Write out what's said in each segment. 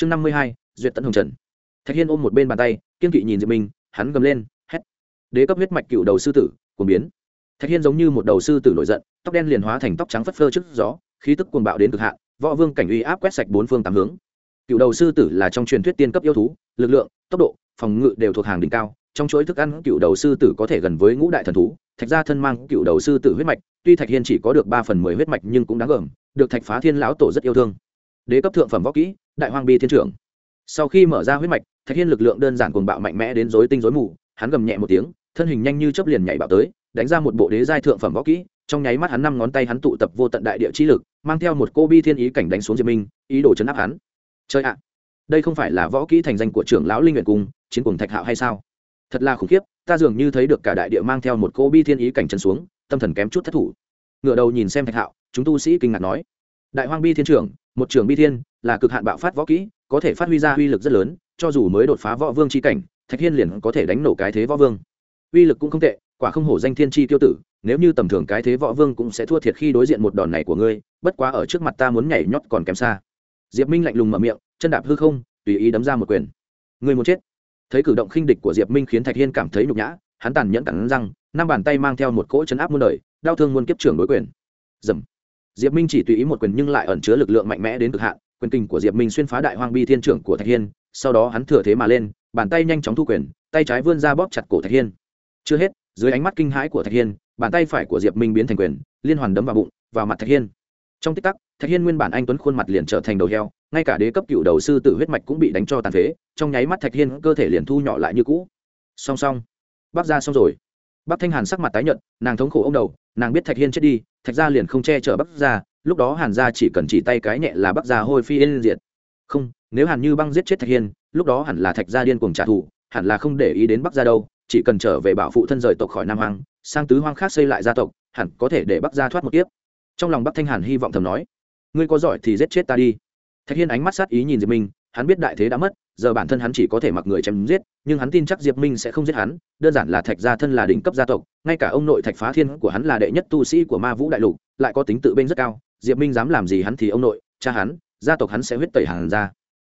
chương năm mươi hai, duyệt tận hồng trần. Thạch hiên ôm một bên bàn tay, kiên kỵ nhìn diệp minh, hắn gầm lên, hét. Đế cấp huyết mạch cựu đầu sư tử, cuồng biến. Thạch hiên giống như một đầu sư tử nổi giận, tóc đen liền hóa thành tóc trắng phất phơ trước gió, khí tức cuồng bạo đến cực hạn, võ vương cảnh uy áp quét sạch bốn phương tám hướng. Cựu đầu sư tử là trong truyền thuyết tiên cấp yêu thú, lực lượng, tốc độ, phòng ngự đều thuộc hàng đỉnh cao, trong chuỗi thức ăn, cựu đầu sư tử có thể gần với ngũ đại thần thú, thạch gia thân mang cựu đầu sư tử huyết mạch, tuy thạch hiên chỉ có được ba phần mười huyết mạch nhưng cũng đáng gờm, được thạch phá thiên lão tổ rất yêu thương đế cấp thượng phẩm võ kỹ, đại hoang bi thiên trưởng. Sau khi mở ra huyết mạch, thạch hiên lực lượng đơn giản cuồng bạo mạnh mẽ đến dối tinh dối mù, hắn gầm nhẹ một tiếng, thân hình nhanh như chấp liền nhảy bạo tới, đánh ra một bộ đế giai thượng phẩm võ kỹ, trong nháy mắt hắn năm ngón tay hắn tụ tập vô tận đại địa chi lực, mang theo một cô bi thiên ý cảnh đánh xuống diệp minh, ý đồ chấn áp hắn. Chơi ạ, đây không phải là võ kỹ thành danh của trưởng lão linh nguyện cung, chiến cùng thạch hạo hay sao? Thật là khủng khiếp, ta dường như thấy được cả đại địa mang theo một cô bi thiên ý cảnh chân xuống, tâm thần kém chút thất thủ. Ngựa đầu nhìn xem thạch hạo, chúng tu sĩ kinh ngạc nói. Đại hoang bi thiên trưởng một trường bi thiên là cực hạn bạo phát võ kỹ, có thể phát huy ra uy lực rất lớn, cho dù mới đột phá võ vương c h i cảnh, thạch hiên liền có thể đánh nổ cái thế võ vương. Uy lực cũng không tệ, quả không hổ danh thiên tri tiêu tử, nếu như tầm thường cái thế võ vương cũng sẽ thua thiệt khi đối diện một đòn này của ngươi, bất quá ở trước mặt ta muốn nhảy nhót còn kém xa. Diệp minh lạnh lùng mở miệng, chân đạp hư không, tùy ý đấm ra một quyền. Ngươi muốn chết. Thấy cử động khinh địch của diệp minh khiến thạch hiên cảm thấy nhục nhã, hắn tàn nhẫn cắn răng, năm bàn tay mang theo một cỗ chấn áp muôn đời, đau thương muôn kiếp trưởng đối quyền. Dầm diệp minh chỉ tùy ý một quyền nhưng lại ẩn chứa lực lượng mạnh mẽ đến cực hạn, quyền kình của diệp minh xuyên phá đại hoang bi thiên trưởng của thạch hiên, sau đó hắn thừa thế mà lên, bàn tay nhanh chóng thu quyền, tay trái vươn ra bóp chặt cổ thạch hiên. Chưa hết, dưới ánh mắt kinh hãi của thạch hiên, bàn tay phải của diệp minh biến thành quyền, liên hoàn đấm vào bụng, vào mặt thạch hiên. Trong tích tắc, thạch hiên nguyên bản anh tuấn khuôn mặt liền trở thành đầu heo, ngay cả đế cấp cựu đầu sư tử huyết mạch cũng bị đánh cho tàn phế, trong nháy mắt thạch hiên cơ thể liền thu nhỏ lại như cũ. Song song. Bác ra xong rồi. Bác thanh hàn sắc mặt tái nhợt, nàng thống khổ ông đầu nàng biết thạch hiên chết đi thạch gia liền không che chở bắc gia lúc đó hàn gia chỉ cần chỉ tay cái nhẹ là bắc gia hôi phi yên diệt. Không nếu hàn như băng giết chết thạch hiên lúc đó hẳn là thạch gia điên cuồng trả thù hẳn là không để ý đến bắc gia đâu chỉ cần trở về bảo phụ thân rời tộc khỏi nam Hoang, sang tứ hoang khác xây lại gia tộc hẳn có thể để bắc gia thoát một kiếp. Trong lòng bắc thanh hàn hy vọng thầm nói ngươi có giỏi thì giết chết ta đi. Thạch hiên ánh mắt sát ý nhìn diệp minh hắn biết đại thế đã mất giờ bản thân hắn chỉ có thể mặc người chém giết, nhưng hắn tin chắc diệp minh sẽ không giết hắn, đơn giản là thạch gia thân là đỉnh cấp gia tộc, ngay cả ông nội thạch phá thiên của hắn là đệ nhất tu sĩ của ma vũ đại lục, lại có tính tự bên rất cao, diệp minh dám làm gì hắn thì ông nội, cha hắn, gia tộc hắn sẽ huyết tẩy hàng ra.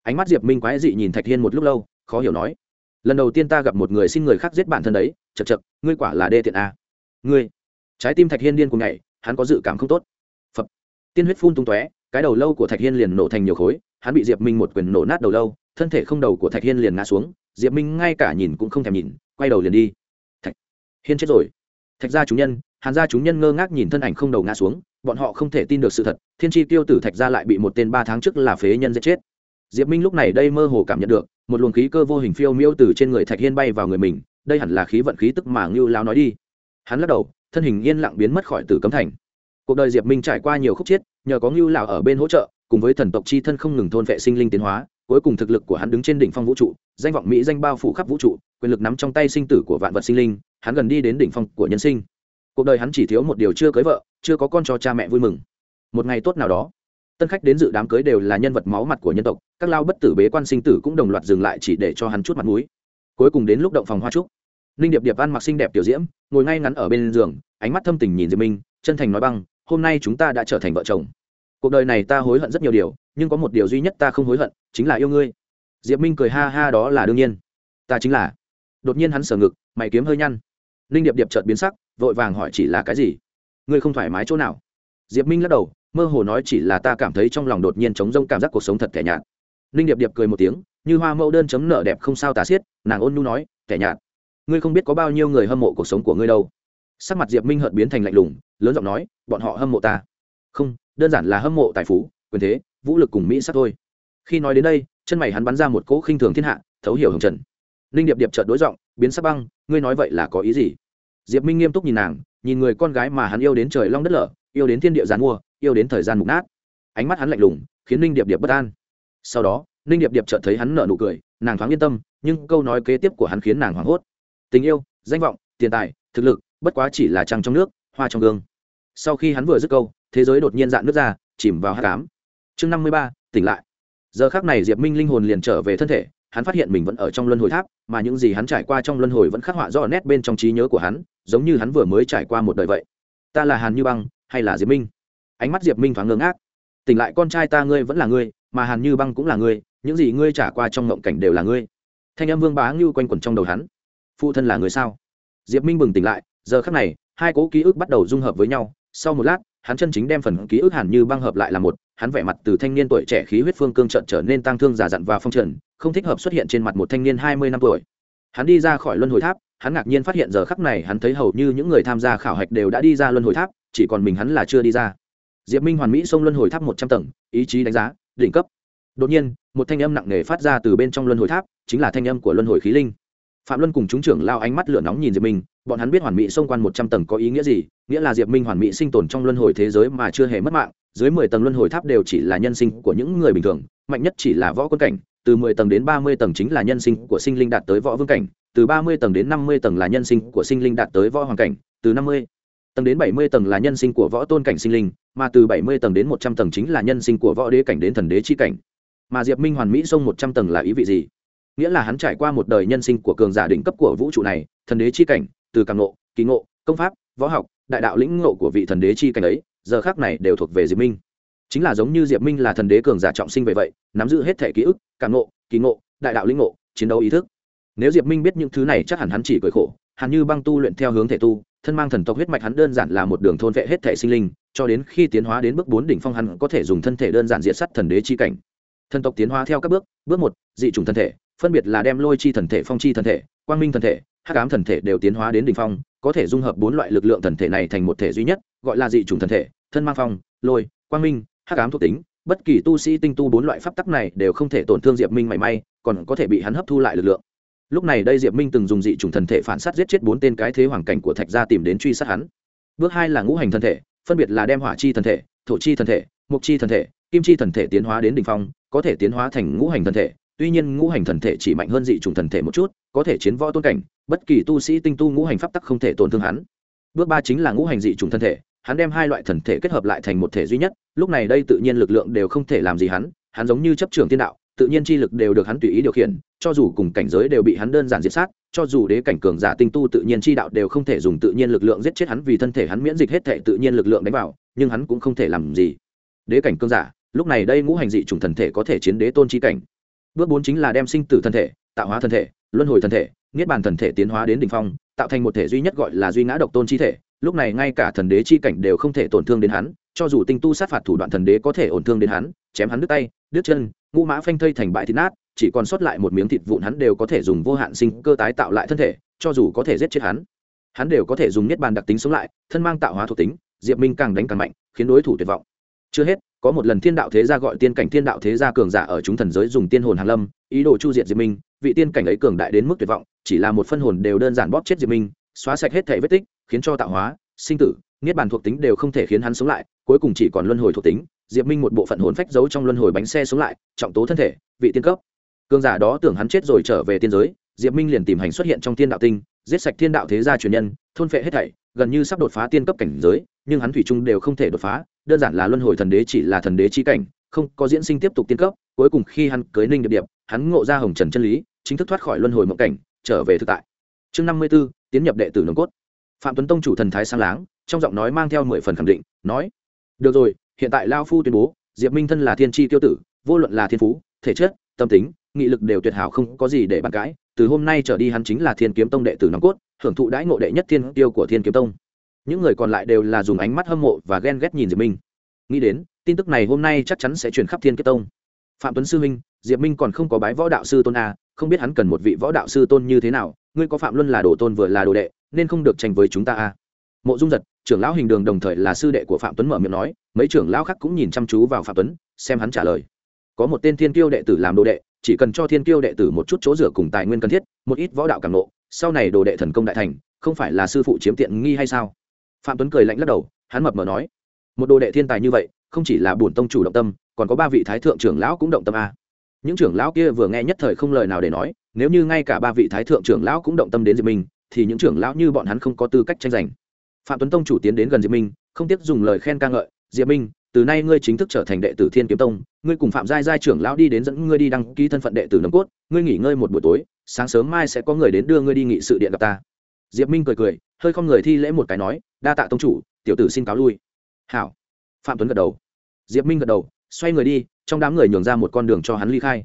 Ánh mắt diệp minh quái dị nhìn thạch hiên một lúc lâu, khó hiểu nói, lần đầu tiên ta gặp một người xin người khác giết bản thân đấy chật chật ngươi quả là đê tiện a. Ngươi? Trái tim thạch hiên điên cùng ngày hắn có dự cảm không tốt. Phập. Tiên huyết phun tung tóe, cái đầu lâu của thạch hiên liền nổ thành nhiều khối, hắn bị diệp minh một quyền nổ nát đầu lâu thân thể không đầu của thạch hiên liền ngã xuống, diệp minh ngay cả nhìn cũng không thèm nhìn, quay đầu liền đi. Thạch hiên chết rồi. Thạch gia chúng nhân, hàn gia chúng nhân ngơ ngác nhìn thân ảnh không đầu ngã xuống, bọn họ không thể tin được sự thật, thiên tri tiêu tử thạch gia lại bị một tên ba tháng trước là phế nhân giết chết. Diệp minh lúc này đây mơ hồ cảm nhận được, một luồng khí cơ vô hình phiêu miêu từ trên người thạch hiên bay vào người mình, đây hẳn là khí vận khí tức mà ngưu lao nói đi. Hắn lắc đầu, thân hình yên lặng biến mất khỏi tử cấm thành. Cuộc đời diệp minh trải qua nhiều khúc chiết nhờ có ngưu lão ở bên hỗ trợ, cùng với thần tộc chi thân không ngừng thôn vệ sinh linh tiến hóa cuối cùng thực lực của hắn đứng trên đỉnh phong vũ trụ, danh vọng mỹ danh bao phủ khắp vũ trụ, quyền lực nắm trong tay sinh tử của vạn vật sinh linh, hắn gần đi đến đỉnh phong của nhân sinh. Cuộc đời hắn chỉ thiếu một điều chưa cưới vợ, chưa có con cho cha mẹ vui mừng. Một ngày tốt nào đó, tân khách đến dự đám cưới đều là nhân vật máu mặt của nhân tộc, các lao bất tử bế quan sinh tử cũng đồng loạt dừng lại chỉ để cho hắn chút mặt mũi. Cuối cùng đến lúc động phòng hoa trúc, ninh điệp điệp ăn mặc xinh đẹp tiểu diễm, ngồi ngay ngắn ở bên giường, ánh mắt thâm tình nhìn diệp minh, chân thành nói băng, hôm nay chúng ta đã trở thành vợ chồng cuộc đời này ta hối hận rất nhiều điều, nhưng có một điều duy nhất ta không hối hận, chính là yêu ngươi. Diệp minh cười ha ha đó là đương nhiên. Ta chính là. Đột nhiên hắn sở ngực, mày kiếm hơi nhăn. Ninh điệp điệp chợt biến sắc, vội vàng hỏi chỉ là cái gì? Ngươi không thoải mái chỗ nào? Diệp minh lắc đầu, mơ hồ nói chỉ là ta cảm thấy trong lòng đột nhiên trống rông cảm giác cuộc sống thật kẻ nhạt. Ninh điệp điệp cười một tiếng, như hoa mẫu đơn chấm nợ đẹp không sao tà xiết, nàng ôn nhu nói, kẻ nhạt, ngươi không biết có bao nhiêu người hâm mộ cuộc sống của ngươi đâu. Sắc mặt diệp minh hận biến thành lạnh lùng, lớn giọng nói, bọn họ hâm mộ ta. Không đơn giản là hâm mộ tài phú, quyền thế, vũ lực cùng mỹ sắc thôi. Khi nói đến đây, chân mày hắn bắn ra một cỗ khinh thường thiên hạ, thấu hiểu hồng trần. Ninh điệp điệp trợt đối giọng, biến sắc băng, ngươi nói vậy là có ý gì? Diệp minh nghiêm túc nhìn nàng, nhìn người con gái mà hắn yêu đến trời long đất lở, yêu đến thiên địa giàn mua, yêu đến thời gian mục nát. Ánh mắt hắn lạnh lùng, khiến ninh điệp điệp bất an. Sau đó, ninh điệp điệp chợt thấy hắn nở nụ cười, nàng thoáng yên tâm, nhưng câu nói kế tiếp của hắn khiến nàng hoảng hốt. Tình yêu, danh vọng, tiền tài, thực lực, bất quá chỉ là trăng trong nước, hoa trong gương. Sau khi hắn vừa dứt câu thế giới đột nhiên dạn nước ra, chìm vào hát cám chương năm mươi ba, tỉnh lại. Giờ khác này diệp minh linh hồn liền trở về thân thể, hắn phát hiện mình vẫn ở trong luân hồi tháp, mà những gì hắn trải qua trong luân hồi vẫn khắc họa rõ nét bên trong trí nhớ của hắn, giống như hắn vừa mới trải qua một đời vậy. Ta là hàn như băng, hay là diệp minh? Ánh mắt diệp minh thoáng ngơ ngác. Tỉnh lại con trai ta ngươi vẫn là ngươi, mà hàn như băng cũng là ngươi, những gì ngươi trả qua trong ngộng cảnh đều là ngươi. Thanh âm vương bá ngưu quanh quẩn trong đầu hắn. Phụ thân là người sao? Diệp minh bừng tỉnh lại, giờ khắc này, hai cố ký ức bắt đầu dung hợp với nhau, sau một lát hắn chân chính đem phần ký ức hẳn như băng hợp lại là một, hắn vẻ mặt từ thanh niên tuổi trẻ khí huyết phương cương trận trở nên tăng thương giả dặn và phong trần, không thích hợp xuất hiện trên mặt một thanh niên hai mươi năm tuổi. Hắn đi ra khỏi luân hồi tháp, hắn ngạc nhiên phát hiện giờ khắc này hắn thấy hầu như những người tham gia khảo hạch đều đã đi ra luân hồi tháp, chỉ còn mình hắn là chưa đi ra. Diệp minh hoàn mỹ xông luân hồi tháp một trăm tầng, ý chí đánh giá, đỉnh cấp. Đột nhiên, một thanh âm nặng nề phát ra từ bên trong luân hồi tháp, chính là thanh âm của luân hồi khí linh. Phạm luân cùng chúng trưởng lao ánh mắt lửa nóng nhìn diệp minh bọn hắn biết hoàn mỹ xông quan một trăm tầng có ý nghĩa gì, nghĩa là diệp minh hoàn mỹ sinh tồn trong luân hồi thế giới mà chưa hề mất mạng, dưới mười tầng luân hồi tháp đều chỉ là nhân sinh của những người bình thường, mạnh nhất chỉ là võ quân cảnh, từ mười tầng đến ba mươi tầng chính là nhân sinh của sinh linh đạt tới võ vương cảnh, từ ba mươi tầng đến năm mươi tầng là nhân sinh của sinh linh đạt tới võ hoàng cảnh, từ năm mươi tầng đến bảy mươi tầng là nhân sinh của võ tôn cảnh sinh linh, mà từ bảy mươi tầng đến một trăm tầng chính là nhân sinh của võ đế cảnh đến thần đế chi cảnh. Mà diệp minh hoàn mỹ xông một trăm tầng là ý vị gì? Nghĩa là hắn trải qua một đời nhân sinh của cường giả đỉnh cấp của vũ trụ này, thần đế chi cảnh từ càng ngộ kỳ ngộ, công pháp, võ học, đại đạo lĩnh ngộ của vị thần đế chi cảnh ấy, giờ khác này đều thuộc về diệp minh. Chính là giống như diệp minh là thần đế cường giả trọng sinh về vậy, nắm giữ hết thể ký ức càng ngộ kỳ ngộ, đại đạo lĩnh ngộ, chiến đấu ý thức. Nếu diệp minh biết những thứ này, chắc hẳn hắn chỉ cười khổ Hắn như băng tu luyện theo hướng thể tu, thân mang thần tộc huyết mạch hắn đơn giản là một đường thôn vệ hết thể sinh linh, cho đến khi tiến hóa đến bước bốn đỉnh phong hắn có thể dùng thân thể đơn giản diệt sắt thần đế chi cảnh. Thần tộc tiến hóa theo các bước bước một, dị chủng thân thể, phân biệt là đem lôi chi thần thể, phong chi thần thể, quang minh thần thể hắc ám thần thể đều tiến hóa đến đỉnh phong, có thể dung hợp bốn loại lực lượng thần thể này thành một thể duy nhất, gọi là dị chủng thần thể, thân mang phong, lôi, quang minh, hắc ám thuộc tính. Bất kỳ tu sĩ tinh tu bốn loại pháp tắc này đều không thể tổn thương diệp minh mảy may, còn có thể bị hắn hấp thu lại lực lượng. Lúc này đây diệp minh từng dùng dị chủng thần thể phản sát giết chết bốn tên cái thế hoàng cảnh của thạch gia tìm đến truy sát hắn. Bước hai là ngũ hành thần thể, phân biệt là đem hỏa chi thần thể, thổ chi thần thể, mục chi thần thể, kim chi thần thể tiến hóa đến đỉnh phong, có thể tiến hóa thành ngũ hành thần thể. Tuy nhiên ngũ hành thần thể chỉ mạnh hơn dị chủng thần thể một chút, có thể chiến võ tôn cảnh bất kỳ tu sĩ tinh tu ngũ hành pháp tắc không thể tổn thương hắn. Bước ba chính là ngũ hành dị trùng thân thể, hắn đem hai loại thần thể kết hợp lại thành một thể duy nhất, lúc này đây tự nhiên lực lượng đều không thể làm gì hắn hắn giống như chấp trường tiên đạo, tự nhiên chi lực đều được hắn tùy ý điều khiển, cho dù cùng cảnh giới đều bị hắn đơn giản diệt sát, cho dù đế cảnh cường giả tinh tu tự nhiên chi đạo đều không thể dùng tự nhiên lực lượng giết chết hắn vì thân thể hắn miễn dịch hết thể tự nhiên lực lượng đánh vào, nhưng hắn cũng không thể làm gì. Đế cảnh cường giả, lúc này đây ngũ hành dị chủng thần thể có thể chiến đế tôn chi cảnh. Bước bốn chính là đem sinh tử thân thể, tạo hóa thân thể, luân hồi thân thể niết bàn thần thể tiến hóa đến đỉnh phong, tạo thành một thể duy nhất gọi là duy ngã độc tôn chi thể. Lúc này ngay cả thần đế chi cảnh đều không thể tổn thương đến hắn, cho dù tinh tu sát phạt thủ đoạn thần đế có thể ổn thương đến hắn, chém hắn đứt tay, đứt chân, ngũ mã phanh thây thành bại thịt nát, chỉ còn sót lại một miếng thịt vụn hắn đều có thể dùng vô hạn sinh cơ tái tạo lại thân thể, cho dù có thể giết chết hắn. Hắn đều có thể dùng niết bàn đặc tính sống lại, thân mang tạo hóa thuộc tính, diệp minh càng đánh càng mạnh, khiến đối thủ tuyệt vọng. Chưa hết có một lần thiên đạo thế gia gọi tiên cảnh thiên đạo thế gia cường giả ở chúng thần giới dùng tiên hồn hàn lâm, ý đồ chu diệt diệp minh, vị tiên cảnh ấy cường đại đến mức tuyệt vọng, chỉ là một phân hồn đều đơn giản bóp chết diệp minh, xóa sạch hết thể vết tích, khiến cho tạo hóa, sinh tử, niết bàn thuộc tính đều không thể khiến hắn sống lại, cuối cùng chỉ còn luân hồi thuộc tính, diệp minh một bộ phận hồn phách giấu trong luân hồi bánh xe sống lại, trọng tố thân thể, vị tiên cấp. Cường giả đó tưởng hắn chết rồi trở về tiên giới, diệp minh liền tìm hành xuất hiện trong thiên đạo tinh, giết sạch thiên đạo thế gia truyền nhân, thôn phệ hết thảy, gần như sắp đột phá tiên cấp cảnh giới, nhưng hắn thủy chung đều không thể đột phá đơn giản là luân hồi thần đế chỉ là thần đế chi cảnh, không có diễn sinh tiếp tục tiến cấp, cuối cùng khi hắn cưới ninh điệp điệp, hắn ngộ ra hồng trần chân lý, chính thức thoát khỏi luân hồi mộng cảnh, trở về thực tại. Chương năm mươi b ố tiến nhập đệ tử nồng cốt. Phạm tuấn tông chủ thần thái sang láng, trong giọng nói mang theo mười phần khẳng định, nói, được rồi, hiện tại lao phu tuyên bố, diệp minh thân là thiên tri tiêu tử, vô luận là thiên phú, thể chất, tâm tính, nghị lực đều tuyệt hảo không có gì để bàn cãi, từ hôm nay trở đi hắn chính là thiên kiếm tông đệ tử nòng cốt, hưởng thụ đãi ngộ đệ nhất thiên tiêu của thiên kiếm tông những người còn lại đều là dùng ánh mắt hâm mộ và ghen ghét nhìn diệp minh. Nghĩ đến, tin tức này hôm nay chắc chắn sẽ truyền khắp thiên kiếp tông. Phạm tuấn sư minh, diệp minh còn không có bái võ đạo sư tôn a, không biết hắn cần một vị võ đạo sư tôn như thế nào, ngươi có phạm luân là đồ tôn vừa là đồ đệ, nên không được tranh với chúng ta a. Mộ dung giật, trưởng lão hình đường đồng thời là sư đệ của phạm tuấn mở miệng nói, mấy trưởng lão khác cũng nhìn chăm chú vào phạm tuấn, xem hắn trả lời. Có một tên thiên kiêu đệ tử làm đồ đệ, chỉ cần cho thiên kiêu đệ tử một chút chỗ rửa cùng tài nguyên cần thiết, một ít võ đạo càng nộ sau này đồ đệ thần công đại thành, không phải là sư phụ chiếm tiện nghi hay sao? Phạm tuấn cười lạnh lắc đầu, hắn mập mờ nói, một đồ đệ thiên tài như vậy, không chỉ là bổn tông chủ động tâm, còn có ba vị thái thượng trưởng lão cũng động tâm a. Những trưởng lão kia vừa nghe nhất thời không lời nào để nói, nếu như ngay cả ba vị thái thượng trưởng lão cũng động tâm đến diệp minh, thì những trưởng lão như bọn hắn không có tư cách tranh giành. Phạm tuấn tông chủ tiến đến gần diệp minh, không tiếc dùng lời khen ca ngợi, diệp minh, từ nay ngươi chính thức trở thành đệ tử thiên kiếm tông, ngươi cùng phạm giai giai trưởng lão đi đến dẫn ngươi đi đăng ký thân phận đệ tử nấm cốt, ngươi nghỉ ngơi một buổi tối, sáng sớm mai sẽ có người đến đưa ngươi đi nghị sự điện gặp ta diệp minh cười cười, hơi không người thi lễ một cái nói, đa tạ tông chủ, tiểu tử xin cáo lui. Hảo. Phạm tuấn gật đầu. Diệp minh gật đầu, xoay người đi, trong đám người nhường ra một con đường cho hắn ly khai.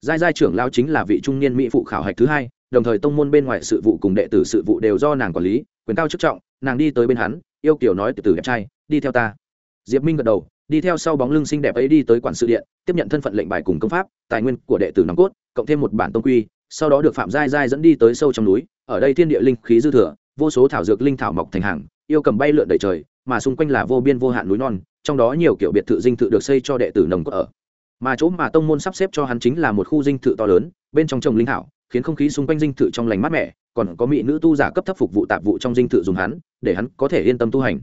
Giai giai trưởng lao chính là vị trung niên mỹ phụ khảo hạch thứ hai, đồng thời tông môn bên ngoài sự vụ cùng đệ tử sự vụ đều do nàng quản lý, quyền cao chức trọng, nàng đi tới bên hắn, yêu kiểu nói từ từ đẹp trai, đi theo ta. Diệp minh gật đầu, đi theo sau bóng lưng xinh đẹp ấy đi tới quản sự điện, tiếp nhận thân phận lệnh bài cùng công pháp, tài nguyên của đệ tử nòng cốt, cộng thêm một bản tông quy sau đó được phạm giai giai dẫn đi tới sâu trong núi, ở đây thiên địa linh khí dư thừa, vô số thảo dược linh thảo mọc thành hàng, yêu cầm bay lượn đầy trời, mà xung quanh là vô biên vô hạn núi non, trong đó nhiều kiểu biệt thự dinh thự được xây cho đệ tử nồng cốt ở. Mà chỗ mà tông môn sắp xếp cho hắn chính là một khu dinh thự to lớn, bên trong trồng linh thảo, khiến không khí xung quanh dinh thự trong lành mát mẻ, còn có mỹ nữ tu giả cấp thấp phục vụ tạp vụ trong dinh thự dùng hắn, để hắn có thể yên tâm tu hành.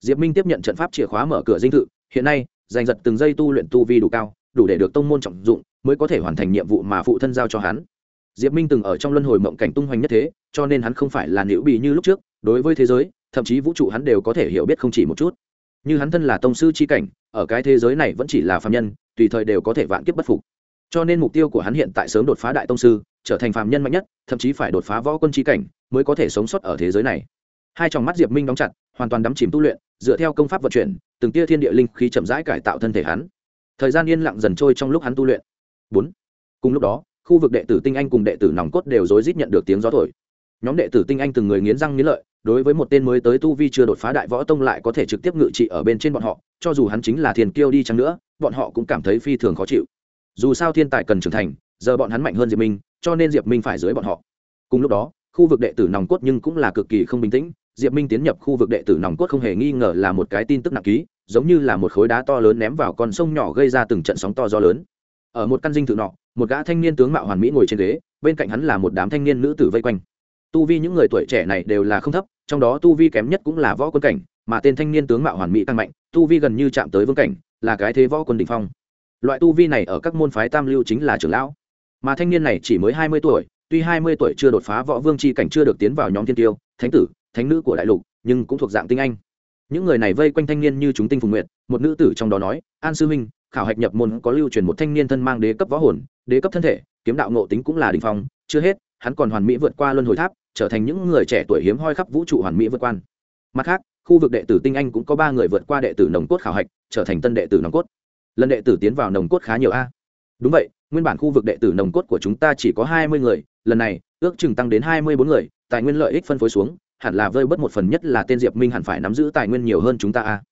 Diệp minh tiếp nhận trận pháp chìa khóa mở cửa dinh thự, hiện nay, giành giật từng giây tu luyện tu vi đủ cao, đủ để được tông môn trọng dụng, mới có thể hoàn thành nhiệm vụ mà phụ thân giao cho hắn diệp minh từng ở trong luân hồi mộng cảnh tung hoành nhất thế, cho nên hắn không phải là nữ bì như lúc trước, đối với thế giới, thậm chí vũ trụ hắn đều có thể hiểu biết không chỉ một chút. Như hắn thân là tông sư c h i cảnh, ở cái thế giới này vẫn chỉ là phạm nhân, tùy thời đều có thể vạn kiếp bất phục. Cho nên mục tiêu của hắn hiện tại sớm đột phá đại tông sư, trở thành phạm nhân mạnh nhất, thậm chí phải đột phá võ quân c cảnh mới có thể sống sót ở thế giới này. Hai tròng mắt diệp minh đóng chặt, hoàn toàn đắm chìm tu luyện, dựa theo công pháp vận chuyển, từng tia thiên địa linh khí chậm rãi cải tạo thân thể hắn. Thời gian yên lặng dần trôi trong lúc hắn tu luyện. Bốn. Cùng lúc đó khu vực đệ tử tinh anh cùng đệ tử nòng cốt đều rối rít nhận được tiếng gió thổi. Nhóm đệ tử tinh anh từng người nghiến răng nghiến lợi, đối với một tên mới tới tu vi chưa đột phá đại võ tông lại có thể trực tiếp ngự trị ở bên trên bọn họ, cho dù hắn chính là thiền kiêu đi chăng nữa, bọn họ cũng cảm thấy phi thường khó chịu. Dù sao thiên tài cần trưởng thành, giờ bọn hắn mạnh hơn diệp minh, cho nên diệp minh phải dưới bọn họ. Cùng lúc đó, khu vực đệ tử nòng cốt nhưng cũng là cực kỳ không bình tĩnh, diệp minh tiến nhập khu vực đệ tử nòng cốt không hề nghi ngờ là một cái tin tức nặng ký, giống như là một khối đá to lớn ném vào con sông nhỏ gây ra từng trận sóng to gió lớn. Ở một căn dinh thự nọ một gã thanh niên tướng mạo hoàn mỹ ngồi trên ghế, bên cạnh hắn là một đám thanh niên nữ tử vây quanh. Tu vi những người tuổi trẻ này đều là không thấp, trong đó tu vi kém nhất cũng là võ quân cảnh, mà tên thanh niên tướng mạo hoàn mỹ tăng mạnh, tu vi gần như chạm tới vương cảnh, là cái thế võ quân đình phong. Loại tu vi này ở các môn phái tam lưu chính là trưởng lão. Mà thanh niên này chỉ mới hai mươi tuổi, tuy hai mươi tuổi chưa đột phá võ vương c h i cảnh chưa được tiến vào nhóm thiên tiêu, thánh tử, thánh nữ của đại lục, nhưng cũng thuộc dạng tinh anh. Những người này vây quanh thanh niên như chúng tinh phùng nguyện một nữ tử trong đó nói, an sư minh khảo hạch nhập môn có lưu truyền một thanh niên thân mang đế cấp võ hồn đế cấp thân thể, kiếm đạo ngộ tính cũng là đình phong, chưa hết, hắn còn hoàn mỹ vượt qua luân hồi tháp, trở thành những người trẻ tuổi hiếm hoi khắp vũ trụ hoàn mỹ vượt quan. Mặt khác, khu vực đệ tử tinh anh cũng có ba người vượt qua đệ tử nồng cốt khảo hạch, trở thành tân đệ tử nồng cốt. Lần đệ tử tiến vào nồng cốt khá nhiều a. Đúng vậy, nguyên bản khu vực đệ tử nồng cốt của chúng ta chỉ có hai mươi người, lần này, ước chừng tăng đến hai mươi bốn người, tài nguyên lợi ích phân phối xuống, hẳn là vơi bớt một phần nhất là tên diệp minh hẳn phải nắm giữ tài nguyên nhiều hơn chúng ta a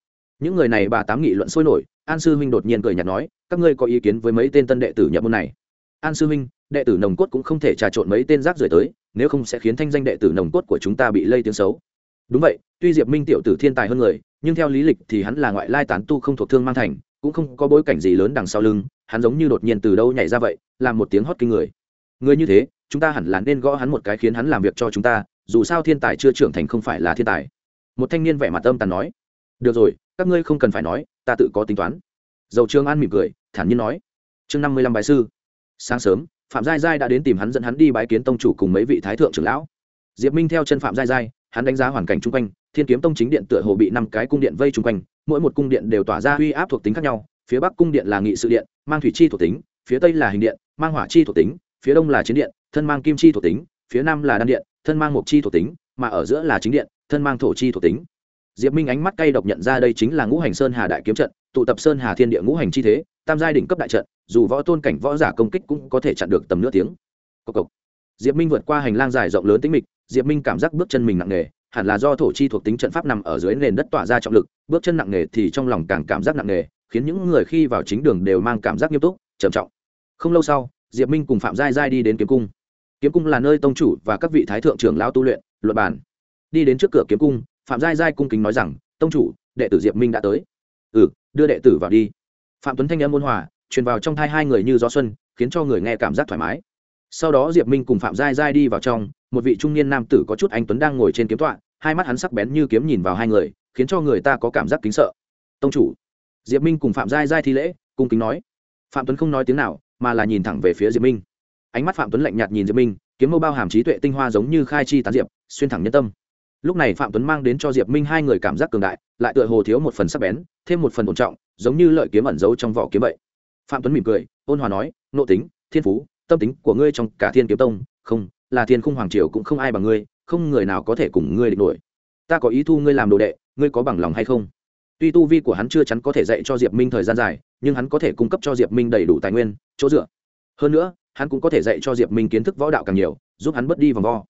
những người này bà tám nghị luận sôi nổi, an sư huynh đột nhiên cười nhạt nói, các ngươi có ý kiến với mấy tên tân đệ tử nhập môn này? An sư huynh, đệ tử nồng cốt cũng không thể trà trộn mấy tên rác rưởi tới, nếu không sẽ khiến thanh danh đệ tử nồng cốt của chúng ta bị lây tiếng xấu. Đúng vậy, tuy diệp minh tiểu tử thiên tài hơn người, nhưng theo lý lịch thì hắn là ngoại lai tán tu không thuộc thương mang thành, cũng không có bối cảnh gì lớn đằng sau lưng, hắn giống như đột nhiên từ đâu nhảy ra vậy, làm một tiếng hót kinh người. Người như thế, chúng ta hẳn là nên gõ hắn một cái khiến hắn làm việc cho chúng ta, dù sao thiên tài chưa trưởng thành không phải là thiên tài. Một thanh niên vẻ mặt âm tàn nói. Được rồi các ngươi không cần phải nói, ta tự có tính toán. Dầu trương an mỉm cười, thản nhiên nói. Chương năm mươi lăm bài sư. Sáng sớm, phạm giai giai đã đến tìm hắn dẫn hắn đi bái kiến tông chủ cùng mấy vị thái thượng trưởng lão. Diệp minh theo chân phạm giai giai, hắn đánh giá hoàn cảnh chung quanh, thiên kiếm tông chính điện tựa hồ bị năm cái cung điện vây chung quanh, mỗi một cung điện đều tỏa ra uy áp thuộc tính khác nhau, phía bắc cung điện là nghị sự điện, mang thủy chi thuộc tính, phía tây là hình điện, mang hỏa chi thuộc tính, phía đông là chiến điện, thân mang kim chi thuộc tính, phía nam là đan điện, thân mang mộc chi thuộc tính, mà ở giữa là chính điện, thân mang thổ chi thuộc tính diệp minh ánh mắt cay độc nhận ra đây chính là ngũ hành sơn hà đại kiếm trận, tụ tập sơn hà thiên địa ngũ hành chi thế, tam giai đỉnh cấp đại trận, dù võ tôn cảnh võ giả công kích cũng có thể chặn được tầm nửa tiếng. Cộc cộc. diệp minh vượt qua hành lang dài rộng lớn tính mịch, diệp minh cảm giác bước chân mình nặng nề, hẳn là do thổ chi thuộc tính trận pháp nằm ở dưới nền đất tỏa ra trọng lực, bước chân nặng nề thì trong lòng càng cảm giác nặng nề, khiến những người khi vào chính đường đều mang cảm giác nghiêm túc, trầm trọng. Không lâu sau, diệp minh cùng phạm giai giai đi đến kiếm cung. Kiếm cung là nơi tông chủ và các vị thái thượng trưởng lao tu luyện luật bản đi đến trước cửa kiếm cung phạm giai giai cung kính nói rằng, tông chủ, đệ tử diệp minh đã tới. Ừ đưa đệ tử vào đi. Phạm tuấn thanh âm ôn hòa, truyền vào trong thai hai người như gió xuân, khiến cho người nghe cảm giác thoải mái. Sau đó diệp minh cùng phạm giai giai đi vào trong, một vị trung niên nam tử có chút anh tuấn đang ngồi trên kiếm tọa, hai mắt hắn sắc bén như kiếm nhìn vào hai người, khiến cho người ta có cảm giác kính sợ. Tông chủ. Diệp minh cùng phạm giai giai thi lễ, cung kính nói. Phạm tuấn không nói tiếng nào, mà là nhìn thẳng về phía diệp minh. Ánh mắt phạm tuấn lạnh nhạt nhìn diệp minh, kiếm mâu bao hàm trí tuệ tinh hoa giống như khai chi tán diệp, xuyên thẳng nhân tâm lúc này phạm tuấn mang đến cho diệp minh hai người cảm giác cường đại, lại tựa hồ thiếu một phần sắc bén, thêm một phần ổn trọng, giống như lợi kiếm ẩn giấu trong vỏ kiếm vậy. Phạm tuấn mỉm cười, ôn hòa nói, nộ tính, thiên phú, tâm tính của ngươi trong cả thiên kiếm tông, không, là thiên khung hoàng triều cũng không ai bằng ngươi, không người nào có thể cùng ngươi địch nổi. Ta có ý thu ngươi làm đồ đệ, ngươi có bằng lòng hay không? Tuy tu vi của hắn chưa chắn có thể dạy cho diệp minh thời gian dài, nhưng hắn có thể cung cấp cho diệp minh đầy đủ tài nguyên, chỗ dựa. Hơn nữa, hắn cũng có thể dạy cho diệp minh kiến thức võ đạo càng nhiều, giúp hắn bớt đi vòng vo.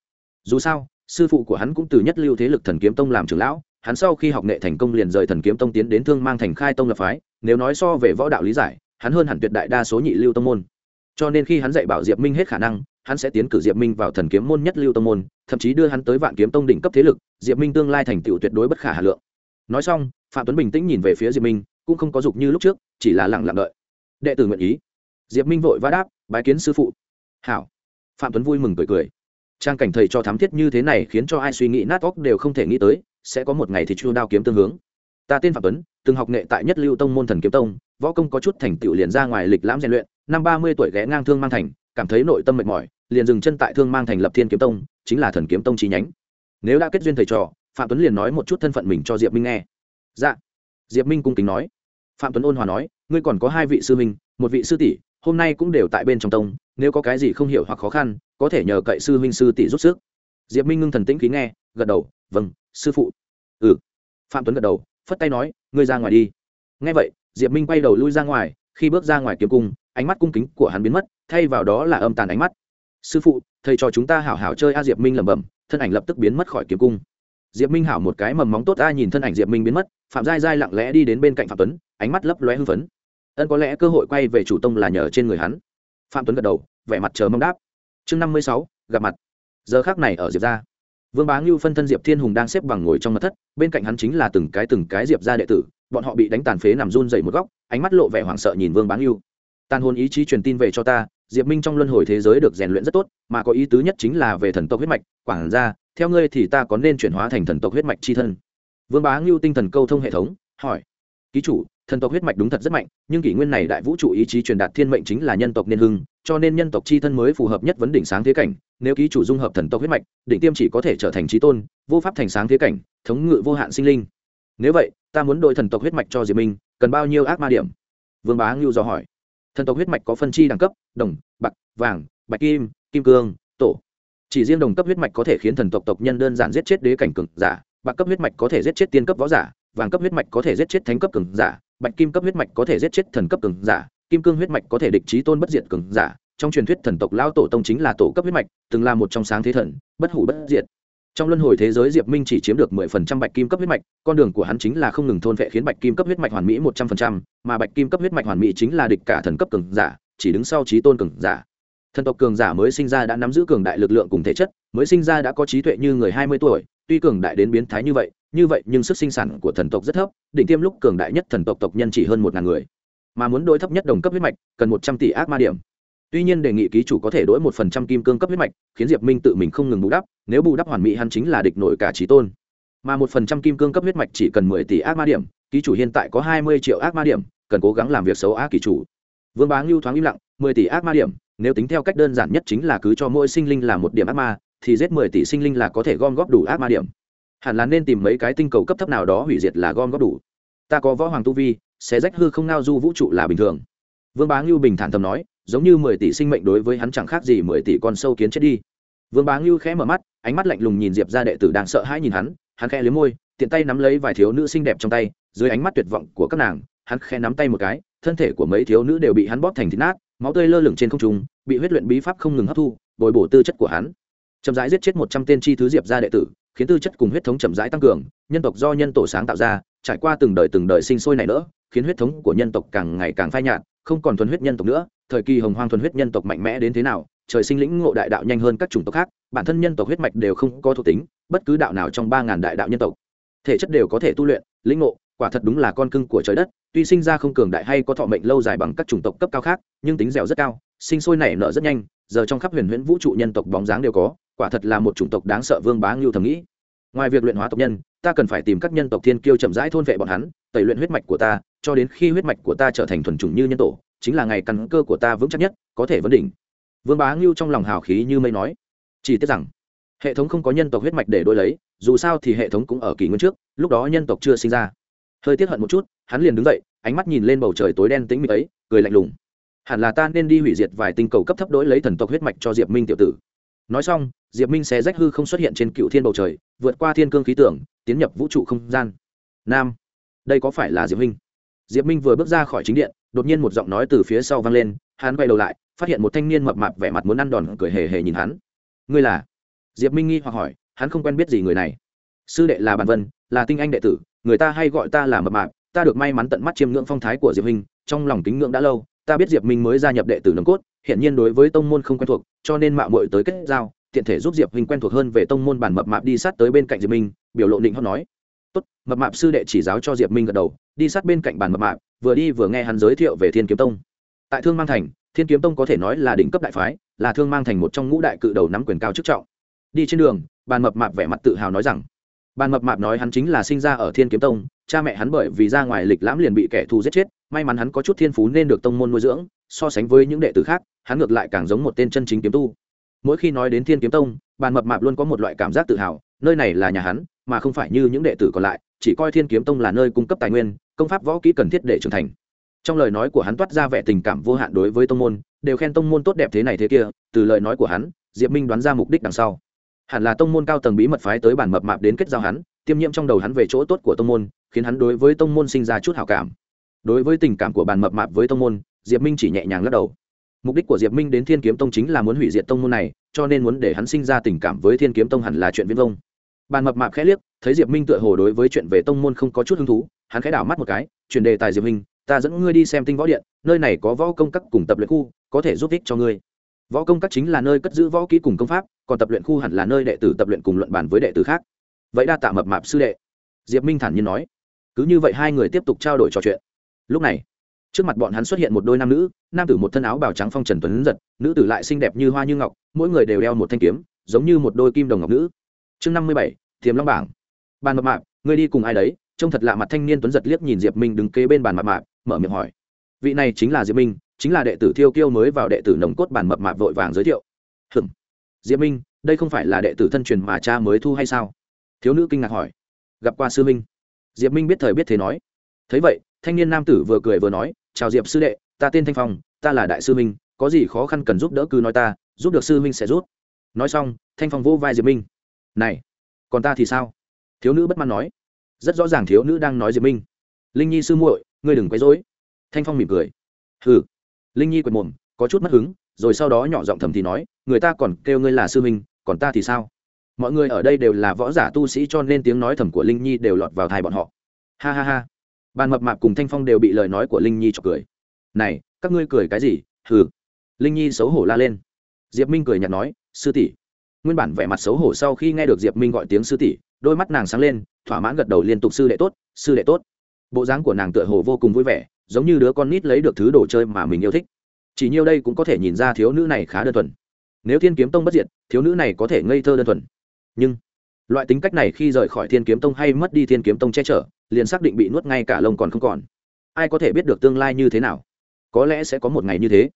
Dù sao sư phụ của hắn cũng từ nhất lưu thế lực thần kiếm tông làm trưởng lão, hắn sau khi học nghệ thành công liền rời thần kiếm tông tiến đến thương mang thành khai tông lập phái, nếu nói so về võ đạo lý giải, hắn hơn hẳn tuyệt đại đa số nhị lưu tông môn. Cho nên khi hắn dạy bảo diệp minh hết khả năng, hắn sẽ tiến cử diệp minh vào thần kiếm môn nhất lưu tông môn, thậm chí đưa hắn tới vạn kiếm tông đỉnh cấp thế lực, diệp minh tương lai thành tựu tuyệt đối bất khả hà lượng. Nói xong, phạm tuấn bình tĩnh nhìn về phía diệp minh, cũng không có dục như lúc trước, chỉ là lặng lặng đợi. Đệ tử nguyện ý. Diệp minh vội vã đáp, bái kiến sư phụ. Hảo. Phạm tuấn vui mừng cười cười trang cảnh thầy cho thám thiết như thế này khiến cho ai suy nghĩ nát óc đều không thể nghĩ tới, sẽ có một ngày thì chu đao kiếm tương hướng. Ta tên phạm tuấn, từng học nghệ tại nhất lưu tông môn thần kiếm tông, võ công có chút thành tựu liền ra ngoài lịch lãm rèn luyện, năm ba mươi tuổi ghé ngang thương mang thành, cảm thấy nội tâm mệt mỏi, liền dừng chân tại thương mang thành lập thiên kiếm tông, chính là thần kiếm tông chi nhánh. Nếu đã kết duyên thầy trò, phạm tuấn liền nói một chút thân phận mình cho diệp minh nghe. Dạ. Diệp minh cung kính nói. Phạm tuấn ôn hòa nói, ngươi còn có hai vị sư minh một vị sư tỷ hôm nay cũng đều tại bên trong tông, nếu có cái gì không hiểu hoặc khó khăn, có thể nhờ cậy sư huynh sư tỷ rút sức. Diệp minh ngưng thần tĩnh khí nghe, gật đầu vâng sư phụ. Ừ. Phạm tuấn gật đầu, phất tay nói, ngươi ra ngoài đi. Nghe vậy, diệp minh quay đầu lui ra ngoài, khi bước ra ngoài kiếm cung, ánh mắt cung kính của hắn biến mất, thay vào đó là âm tàn ánh mắt. Sư phụ, thầy cho chúng ta hảo hảo chơi a. Diệp minh lẩm bẩm, thân ảnh lập tức biến mất khỏi kiếm cung. Diệp minh hảo một cái mầm móng tốt a, nhìn thân ảnh diệp minh biến mất, phạm giai giai lặng lẽ đi đến bên cạnh phạm tuấn, ánh mắt lấp lóe hưng phấn ân có lẽ cơ hội quay về chủ tông là nhờ trên người hắn. Phạm tuấn gật đầu, vẻ mặt chờ mong đáp. Chương năm mươi sáu, gặp mặt. Giờ khác này ở diệp ra vương bá ngưu phân thân diệp thiên hùng đang xếp bằng ngồi trong mặt thất, bên cạnh hắn chính là từng cái từng cái diệp ra đệ tử, bọn họ bị đánh tàn phế nằm run dậy một góc, ánh mắt lộ vẻ hoảng sợ nhìn vương bá ngưu. Tàn hồn ý chí truyền tin về cho ta, diệp minh trong luân hồi thế giới được rèn luyện rất tốt, mà có ý tứ nhất chính là về thần tộc huyết mạch quảng ra theo ngươi thì ta có nên chuyển hóa thành thần tộc huyết mạch c h i thân. Vương bá ngưu tinh thần câu thông hệ thống, hỏi ký chủ, thần tộc huyết mạch đúng thật rất mạnh, nhưng kỷ nguyên này đại vũ trụ ý chí truyền đạt thiên mệnh chính là nhân tộc nên hưng, cho nên nhân tộc c h i thân mới phù hợp nhất vấn đỉnh sáng thế cảnh. Nếu ký chủ dung hợp thần tộc huyết mạch định tiêm chỉ có thể trở thành trí tôn, vô pháp thành sáng thế cảnh, thống ngự vô hạn sinh linh. Nếu vậy, ta muốn đội thần tộc huyết mạch cho diệp minh, cần bao nhiêu ác ma điểm? Vương bá ngưu dò hỏi. Thần tộc huyết mạch có phân chi đẳng cấp, đồng, bạc, vàng, bạch kim kim cương, tổ. Chỉ riêng đồng cấp huyết mạch có thể khiến thần tộc tộc nhân đơn giản giết chết đế cảnh cực giả, bạc cấp huyết mạch có thể giết chết tiên cấp võ giả vàng cấp huyết mạch có thể giết chết thánh cấp cường giả, bạch kim cấp huyết mạch có thể giết chết thần cấp cường giả, kim cương huyết mạch có thể địch trí tôn bất diệt cường giả. Trong truyền thuyết thần tộc lao tổ tông chính là tổ cấp huyết mạch, từng là một trong sáng thế thần, bất hủ bất diệt. Trong luân hồi thế giới diệp minh chỉ chiếm được mười phần trăm bạch kim cấp huyết mạch, con đường của hắn chính là không ngừng thôn vệ khiến bạch kim cấp huyết mạch hoàn mỹ một trăm phần trăm, mà bạch kim cấp huyết mạch hoàn mỹ chính là địch cả thần cấp cường giả, chỉ đứng sau trí tôn cường giả. Thần tộc cường giả mới sinh ra đã nắm giữ cường đại lực lượng cùng thể chất, mới sinh ra đã có trí tuệ như người hai mươi tuổi, tuy cường đại đến biến thái như vậy như vậy, nhưng sức sinh sản của thần tộc rất thấp định tiêm lúc cường đại nhất thần tộc tộc nhân chỉ hơn một ngàn người. Mà muốn đối thấp nhất đồng cấp huyết mạch, cần một trăm tỷ ác ma điểm. Tuy nhiên, đề nghị ký chủ có thể đổi một phần trăm kim cương cấp huyết mạch, khiến diệp minh tự mình không ngừng bù đắp, nếu bù đắp hoàn mỹ hắn chính là địch nội cả trí tôn. Mà một phần trăm kim cương cấp huyết mạch chỉ cần mười tỷ ác ma điểm, ký chủ hiện tại có hai mươi triệu ác ma điểm, cần cố gắng làm việc xấu ác ký chủ. Vương bá ngưu thoáng im lặng, mười tỷ ác ma điểm, nếu tính theo cách đơn giản nhất chính là cứ cho mỗi sinh linh là một điểm ác ma, thì giết mười tỷ sinh linh là có thể gom góp đủ ác ma điểm hẳn là nên tìm mấy cái tinh cầu cấp thấp nào đó hủy diệt là gom góp đủ. Ta có võ hoàng tu vi sẽ rách hư không ngao du vũ trụ là bình thường. Vương bá ngưu bình thản thầm nói, giống như mười tỷ sinh mệnh đối với hắn chẳng khác gì mười tỷ con sâu kiến chết đi. Vương bá ngưu khẽ mở mắt, ánh mắt lạnh lùng nhìn diệp ra đệ tử đang sợ hãi nhìn hắn hắn khẽ liếm môi, tiện tay nắm lấy vài thiếu nữ xinh đẹp trong tay, dưới ánh mắt tuyệt vọng của các nàng, hắn khẽ nắm tay một cái, thân thể của mấy thiếu nữ đều bị hắn bóp thành thịt nát, máu tươi lơ lửng trên không trung, bị huyết luyện bí pháp không ngừng hấp thu, bồi bổ tư chất của hắn. Chậm rãi giết chết một trăm tên chi thứ diệp ra đệ tử khiến tư chất cùng huyết thống chậm rãi tăng cường, nhân tộc do nhân tổ sáng tạo ra, trải qua từng đời từng đời sinh sôi này nữa khiến huyết thống của nhân tộc càng ngày càng phai nhạt, không còn thuần huyết nhân tộc nữa, thời kỳ hồng hoang thuần huyết nhân tộc mạnh mẽ đến thế nào, trời sinh lĩnh ngộ đại đạo nhanh hơn các chủng tộc khác, bản thân nhân tộc huyết mạch đều không có thuộc tính, bất cứ đạo nào trong ba ngàn đại đạo nhân tộc, thể chất đều có thể tu luyện, lĩnh ngộ, quả thật đúng là con cưng của trời đất, tuy sinh ra không cường đại hay có thọ mệnh lâu dài bằng các chủng tộc cấp cao khác, nhưng tính dẻo rất cao, sinh sôi nảy nở rất nhanh, giờ trong khắp huyền huyễn vũ trụ nhân tộc bóng dáng đều có quả thật là một chủng tộc đáng sợ vương bá ngưu thầm nghĩ. Ngoài việc luyện hóa tộc nhân, ta cần phải tìm các nhân tộc thiên kiêu chậm rãi thôn vệ bọn hắn, tẩy luyện huyết mạch của ta, cho đến khi huyết mạch của ta trở thành thuần chủng như nhân tổ, chính là ngày căn cơ của ta vững chắc nhất, có thể vấn đỉnh. Vương bá ngưu trong lòng hào khí như mây nói. Chỉ tiếc rằng, hệ thống không có nhân tộc huyết mạch để đôi lấy, dù sao thì hệ thống cũng ở kỷ nguyên trước, lúc đó nhân tộc chưa sinh ra. Hơi tiếc hận một chút, hắn liền đứng dậy, ánh mắt nhìn lên bầu trời tối đen tĩnh mịch ấy, cười lạnh lùng. Hẳn là ta nên đi hủy diệt vài tinh cầu cấp thấp đối lấy thần tộc huyết mạch cho diệp minh tiểu tử nói xong, diệp minh sẽ rách hư không xuất hiện trên cựu thiên bầu trời, vượt qua thiên cương khí tưởng, tiến nhập vũ trụ không gian. Nam, đây có phải là diệp minh? Diệp minh vừa bước ra khỏi chính điện, đột nhiên một giọng nói từ phía sau vang lên, hắn quay đầu lại, phát hiện một thanh niên mập mạp vẻ mặt muốn ăn đòn, cười hề hề nhìn hắn. Ngươi là? Diệp minh nghi hoặc hỏi, hắn không quen biết gì người này. Sư đệ là bản vân, là tinh anh đệ tử, người ta hay gọi ta là mập mạp, ta được may mắn tận mắt chiêm ngưỡng phong thái của diệp minh, trong lòng kính ngưỡng đã lâu ta biết diệp minh mới gia nhập đệ tử nồng cốt hiện nhiên đối với tông môn không quen thuộc, cho nên mạo muội tới kết giao, tiện thể giúp diệp minh quen thuộc hơn về tông môn bản mập mạp đi sát tới bên cạnh diệp minh, biểu lộ định hót nói. Tốt, mập mạp sư đệ chỉ giáo cho diệp minh gật đầu, đi sát bên cạnh bản mập mạp, vừa đi vừa nghe hắn giới thiệu về thiên kiếm tông. Tại thương mang thành, thiên kiếm tông có thể nói là đỉnh cấp đại phái, là thương mang thành một trong ngũ đại cự đầu nắm quyền cao chức trọng. Đi trên đường bàn mập mạp vẻ mặt tự hào nói rằng bàn mập mạp nói hắn chính là sinh ra ở thiên kiếm tông, cha mẹ hắn bởi vì ra ngoài lịch lãm liền bị kẻ thù giết chết may mắn hắn có chút thiên phú nên được tông môn nuôi dưỡng, so sánh với những đệ tử khác, hắn ngược lại càng giống một tên chân chính kiếm tu. Mỗi khi nói đến thiên kiếm tông, bàn mập mạp luôn có một loại cảm giác tự hào, nơi này là nhà hắn, mà không phải như những đệ tử còn lại, chỉ coi thiên kiếm tông là nơi cung cấp tài nguyên, công pháp võ kỹ cần thiết để trưởng thành. Trong lời nói của hắn toát ra vẻ tình cảm vô hạn đối với tông môn, đều khen tông môn tốt đẹp thế này thế kia, từ lời nói của hắn, diệp minh đoán ra mục đích đằng sau. Hẳn là tông môn cao tầng bí mật phái tới bản mập mạp đến kết giao hắn, tiêm nhiễm trong đầu hắn về chỗ tốt của tông môn, khiến hắn đối với tông môn sinh ra chút hảo cảm đối với tình cảm của bản mập mạp với tông môn, diệp minh chỉ nhẹ nhàng lắc đầu. Mục đích của diệp minh đến thiên kiếm tông chính là muốn hủy diệt tông môn này, cho nên muốn để hắn sinh ra tình cảm với thiên kiếm tông hẳn là chuyện viễn vông. Bàn mập mạp khẽ liếc, thấy diệp minh tựa hồ đối với chuyện về tông môn không có chút hứng thú, hắn khẽ đảo mắt một cái, chuyển đề tài diệp minh, ta dẫn ngươi đi xem tinh võ điện, nơi này có võ công các cùng tập luyện khu, có thể giúp ích cho ngươi. Võ công các chính là nơi cất giữ võ kỹ cùng công pháp, còn tập luyện khu hẳn là nơi đệ tử tập luyện cùng luận bàn với đệ tử khác. Vậy đa tạ mập mạp sư đệ. Diệp minh thản nhiên nói. Cứ như vậy hai người tiếp tục trao đổi trò chuyện lúc này, trước mặt bọn hắn xuất hiện một đôi nam nữ, nam tử một thân áo bào trắng phong trần tuấn giật, nữ tử lại xinh đẹp như hoa như ngọc, mỗi người đều đeo một thanh kiếm, giống như một đôi kim đồng ngọc nữ. Chương năm mươi bảy, thiềm long bảng. Bàn mập mạp người đi cùng ai đấy? Trông thật lạ mặt thanh niên tuấn giật liếc nhìn diệp minh đứng kế bên bàn mập mạp, mở miệng hỏi. Vị này chính là diệp minh, chính là đệ tử thiêu kiêu mới vào đệ tử nồng cốt bàn mập mạp vội vàng giới thiệu. Hừm diệp minh, đây không phải là đệ tử thân truyền mà cha mới thu hay sao? Thiếu nữ kinh ngạc hỏi. Gặp qua sư minh diệp minh biết thời biết thế nói. Thấy vậy thanh niên nam tử vừa cười vừa nói, chào diệp sư đệ, ta tên thanh phong, ta là đại sư minh, có gì khó khăn cần giúp đỡ cứ nói ta, giúp được sư minh sẽ giúp. Nói xong, thanh phong vô vai diệp minh. Này, còn ta thì sao? Thiếu nữ bất mãn nói. Rất rõ ràng thiếu nữ đang nói diệp minh. Linh nhi sư muội, ngươi đừng quấy rối. Thanh phong mỉm cười. Hừ. Linh nhi quệt mồm, có chút mất hứng, rồi sau đó nhỏ giọng thầm thì nói, người ta còn kêu ngươi là sư minh, còn ta thì sao? Mọi người ở đây đều là võ giả tu sĩ cho nên tiếng nói thầm của linh nhi đều lọt vào thai bọn họ. Ha ha ha bàn mập mạp cùng thanh phong đều bị lời nói của linh nhi chọc cười này các ngươi cười cái gì hừ linh nhi xấu hổ la lên diệp minh cười nhạt nói sư tỷ nguyên bản vẻ mặt xấu hổ sau khi nghe được diệp minh gọi tiếng sư tỷ đôi mắt nàng sáng lên thỏa mãn gật đầu liên tục sư đệ tốt sư đệ tốt bộ dáng của nàng tựa hồ vô cùng vui vẻ giống như đứa con nít lấy được thứ đồ chơi mà mình yêu thích chỉ nhiêu đây cũng có thể nhìn ra thiếu nữ này khá đơn thuần nếu thiên kiếm tông bất diệt thiếu nữ này có thể ngây thơ đơn thuần nhưng loại tính cách này khi rời khỏi thiên kiếm tông hay mất đi thiên kiếm tông che chở, liền xác định bị nuốt ngay cả lông còn không còn. Ai có thể biết được tương lai như thế nào? Có lẽ sẽ có một ngày như thế.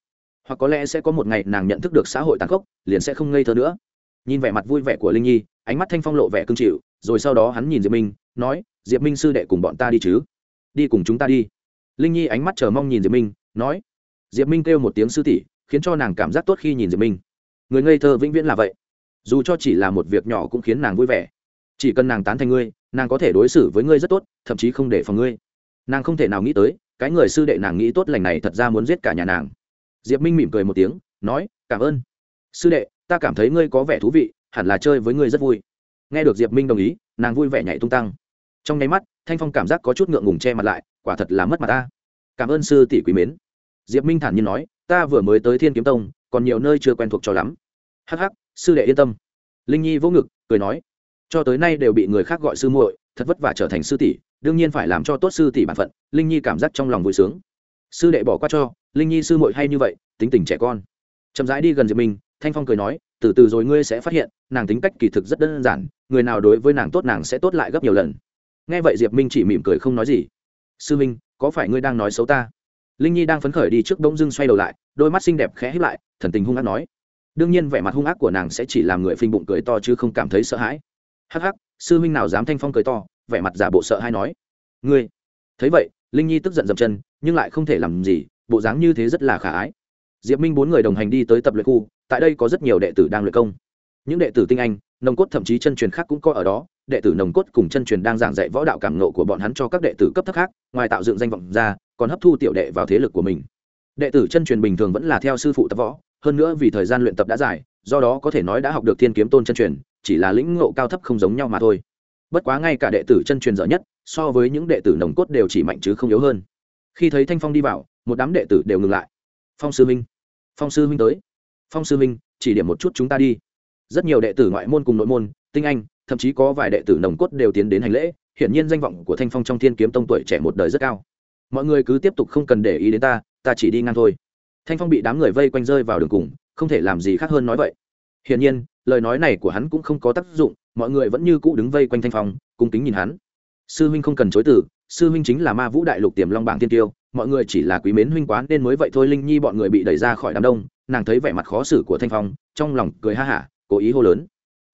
Hoặc có lẽ sẽ có một ngày nàng nhận thức được xã hội tàn khốc, liền sẽ không ngây thơ nữa. Nhìn vẻ mặt vui vẻ của linh nhi, ánh mắt thanh phong lộ vẻ cương chịu, rồi sau đó hắn nhìn diệp minh, nói, diệp minh sư đệ cùng bọn ta đi chứ? Đi cùng chúng ta đi. Linh nhi ánh mắt chờ mong nhìn diệp minh, nói, diệp minh kêu một tiếng sư tỷ, khiến cho nàng cảm giác tốt khi nhìn diệp minh. Người ngây thơ vĩnh viễn là vậy dù cho chỉ là một việc nhỏ cũng khiến nàng vui vẻ. Chỉ cần nàng tán thành ngươi, nàng có thể đối xử với ngươi rất tốt, thậm chí không để phòng ngươi. Nàng không thể nào nghĩ tới, cái người sư đệ nàng nghĩ tốt lành này thật ra muốn giết cả nhà nàng. Diệp minh mỉm cười một tiếng, nói, cảm ơn. Sư đệ, ta cảm thấy ngươi có vẻ thú vị, hẳn là chơi với ngươi rất vui. Nghe được diệp minh đồng ý, nàng vui vẻ nhảy tung tăng. Trong nháy mắt, thanh phong cảm giác có chút ngượng ngùng che mặt lại, quả thật là mất mặt ta. Cảm ơn sư tỷ quý mến. Diệp minh thản nhiên nói, ta vừa mới tới thiên kiếm tông, còn nhiều nơi chưa quen thuộc cho lắm. Hắc hắc sư đệ yên tâm. Linh nhi vỗ ngực, cười nói, cho tới nay đều bị người khác gọi sư muội, thật vất vả trở thành sư tỷ, đương nhiên phải làm cho tốt sư tỷ bản phận, linh nhi cảm giác trong lòng vui sướng. Sư đệ bỏ qua cho, linh nhi sư muội hay như vậy, tính tình trẻ con. Chậm rãi đi gần diệp minh, thanh phong cười nói, từ từ rồi ngươi sẽ phát hiện, nàng tính cách kỳ thực rất đơn giản, người nào đối với nàng tốt nàng sẽ tốt lại gấp nhiều lần. Nghe vậy diệp minh chỉ mỉm cười không nói gì. Sư minh, có phải ngươi đang nói xấu ta? Linh nhi đang phấn khởi đi trước bỗng dưng xoay đầu lại, đôi mắt xinh đẹp khẽ hít lại, thần tình hung ác nói đương nhiên vẻ mặt hung ác của nàng sẽ chỉ làm người phình bụng cười to chứ không cảm thấy sợ hãi. Hắc hắc, sư minh nào dám thanh phong cười to, vẻ mặt giả bộ sợ hay nói. Ngươi. Thấy vậy, linh nhi tức giận dậm chân, nhưng lại không thể làm gì, bộ dáng như thế rất là khả ái. Diệp minh bốn người đồng hành đi tới tập luyện khu, tại đây có rất nhiều đệ tử đang luyện công. Những đệ tử tinh anh, nồng cốt thậm chí chân truyền khác cũng có ở đó, đệ tử nồng cốt cùng chân truyền đang giảng dạy võ đạo cảm nộ của bọn hắn cho các đệ tử cấp thấp khác, ngoài tạo dựng danh vọng ra, còn hấp thu tiểu đệ vào thế lực của mình. Đệ tử chân truyền bình thường vẫn là theo sư phụ tập võ hơn nữa vì thời gian luyện tập đã dài, do đó có thể nói đã học được thiên kiếm tôn chân truyền, chỉ là lĩnh ngộ cao thấp không giống nhau mà thôi. Bất quá ngay cả đệ tử chân truyền dở nhất, so với những đệ tử nồng cốt đều chỉ mạnh chứ không yếu hơn. Khi thấy thanh phong đi vào, một đám đệ tử đều ngừng lại. Phong sư minh phong sư minh tới. Phong sư minh chỉ điểm một chút chúng ta đi. Rất nhiều đệ tử ngoại môn cùng nội môn, tinh anh, thậm chí có vài đệ tử nồng cốt đều tiến đến hành lễ, hiển nhiên danh vọng của thanh phong trong thiên kiếm tông tuổi trẻ một đời rất cao. Mọi người cứ tiếp tục không cần để ý đến ta ta chỉ đi ngang thôi thanh phong bị đám người vây quanh rơi vào đường cùng, không thể làm gì khác hơn nói vậy. Hiển nhiên, lời nói này của hắn cũng không có tác dụng, mọi người vẫn như cũ đứng vây quanh thanh phong, cung kính nhìn hắn. Sư huynh không cần chối từ, sư huynh chính là ma vũ đại lục tiềm long bảng tiên tiêu, mọi người chỉ là quý mến huynh quán nên mới vậy thôi, linh nhi bọn người bị đẩy ra khỏi đám đông, nàng thấy vẻ mặt khó xử của thanh phong, trong lòng cười ha hả, cố ý hô lớn.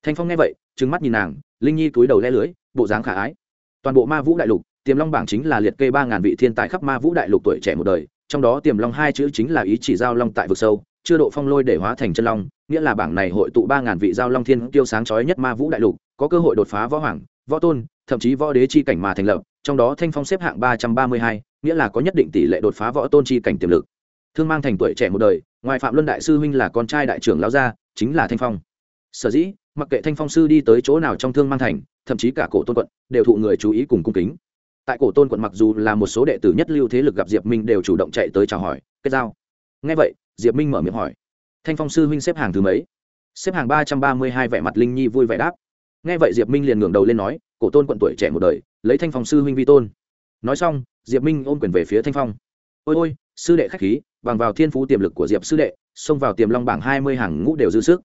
Thanh phong nghe vậy, trừng mắt nhìn nàng, linh nhi cúi đầu le lưới, bộ dáng khả ái. Toàn bộ ma vũ đại lục, tiềm long bảng chính là liệt kê ba ngàn vị thiên tài khắp ma vũ đại lục tuổi trẻ một đời trong đó tiềm long hai chữ chính là ý chỉ giao long tại vực sâu, chưa độ phong lôi để hóa thành chân long, nghĩa là bảng này hội tụ ba ngàn vị giao long thiên tiêu sáng chói nhất ma vũ đại lục, có cơ hội đột phá võ hoàng, võ tôn, thậm chí võ đế chi cảnh mà thành lập, trong đó thanh phong xếp hạng ba trăm ba mươi hai, nghĩa là có nhất định tỷ lệ đột phá võ tôn chi cảnh tiềm lực. Thương mang thành tuổi trẻ một đời, ngoài phạm luân đại sư huynh là con trai đại trưởng lão gia, chính là thanh phong. Sở dĩ, mặc kệ thanh phong sư đi tới chỗ nào trong thương mang thành, thậm chí cả cổ tôn quận, đều thụ người chú ý cùng cung kính tại cổ tôn quận mặc dù là một số đệ tử nhất lưu thế lực gặp diệp minh đều chủ động chạy tới chào hỏi, kết giao. Ngay vậy, diệp minh mở miệng hỏi. Thanh phong sư huynh xếp hàng thứ mấy? Xếp hàng ba trăm ba mươi hai vẻ mặt linh nhi vui vẻ đáp. Ngay vậy diệp minh liền ngẩng đầu lên nói, cổ tôn quận tuổi trẻ một đời, lấy thanh phong sư huynh vi tôn. Nói xong, diệp minh ôm quyền về phía thanh phong. Ôi ôi, sư đệ khách khí, bằng vào thiên phú tiềm lực của diệp sư đệ, xông vào tiềm long bảng hai mươi hàng ngũ đều dư sức.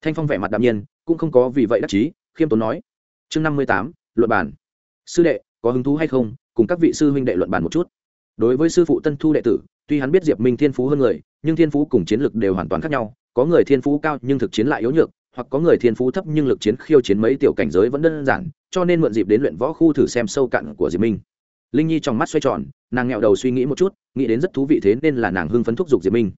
Thanh phong vẻ mặt đạm nhiên, cũng không có vì vậy đắc chí, khiêm tốn nói. Chương năm mươi tám, luận bản sư đệ có hứng thú hay không, cùng các vị sư huynh đệ luận bàn một chút. Đối với sư phụ tân thu đệ tử, tuy hắn biết diệp minh thiên phú hơn người, nhưng thiên phú cùng chiến lực đều hoàn toàn khác nhau. Có người thiên phú cao nhưng thực chiến lại yếu nhược, hoặc có người thiên phú thấp nhưng lực chiến khiêu chiến mấy tiểu cảnh giới vẫn đơn giản, cho nên mượn dịp đến luyện võ khu thử xem sâu cạn của diệp minh. Linh nhi trong mắt xoay tròn, nàng nghẹo đầu suy nghĩ một chút, nghĩ đến rất thú vị thế nên là nàng hưng phấn thúc giục diệp minh.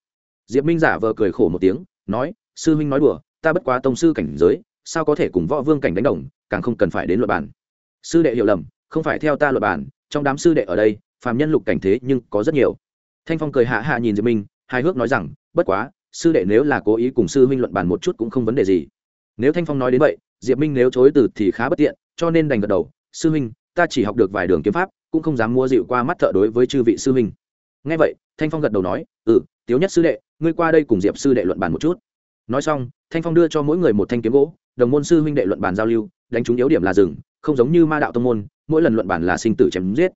Diệp minh giả vờ cười khổ một tiếng, nói, sư huynh nói đùa, ta bất quá tông sư cảnh giới, sao có thể cùng võ vương cảnh đánh đồng, càng không cần phải đến luật bản sư đệ hiểu lầm không phải theo ta luật bản, trong đám sư đệ ở đây, phàm nhân lục cảnh thế nhưng có rất nhiều. Thanh phong cười hạ hạ nhìn diệp minh, hài hước nói rằng, bất quá, sư đệ nếu là cố ý cùng sư huynh luận bàn một chút cũng không vấn đề gì. Nếu thanh phong nói đến vậy, diệp minh nếu chối từ thì khá bất tiện, cho nên đành gật đầu, sư huynh, ta chỉ học được vài đường kiếm pháp, cũng không dám mua dịu qua mắt thợ đối với chư vị sư huynh. Ngay vậy, thanh phong gật đầu nói ừ tiếu nhất sư đệ, ngươi qua đây cùng diệp sư đệ luận bàn một chút. Nói xong, thanh phong đưa cho mỗi người một thanh kiếm gỗ, đồng môn sư huynh đệ luận bàn giao lưu, đánh trúng yếu điểm là rừng, không giống như ma đạo tông môn mỗi lần luận bản là sinh tử chém giết.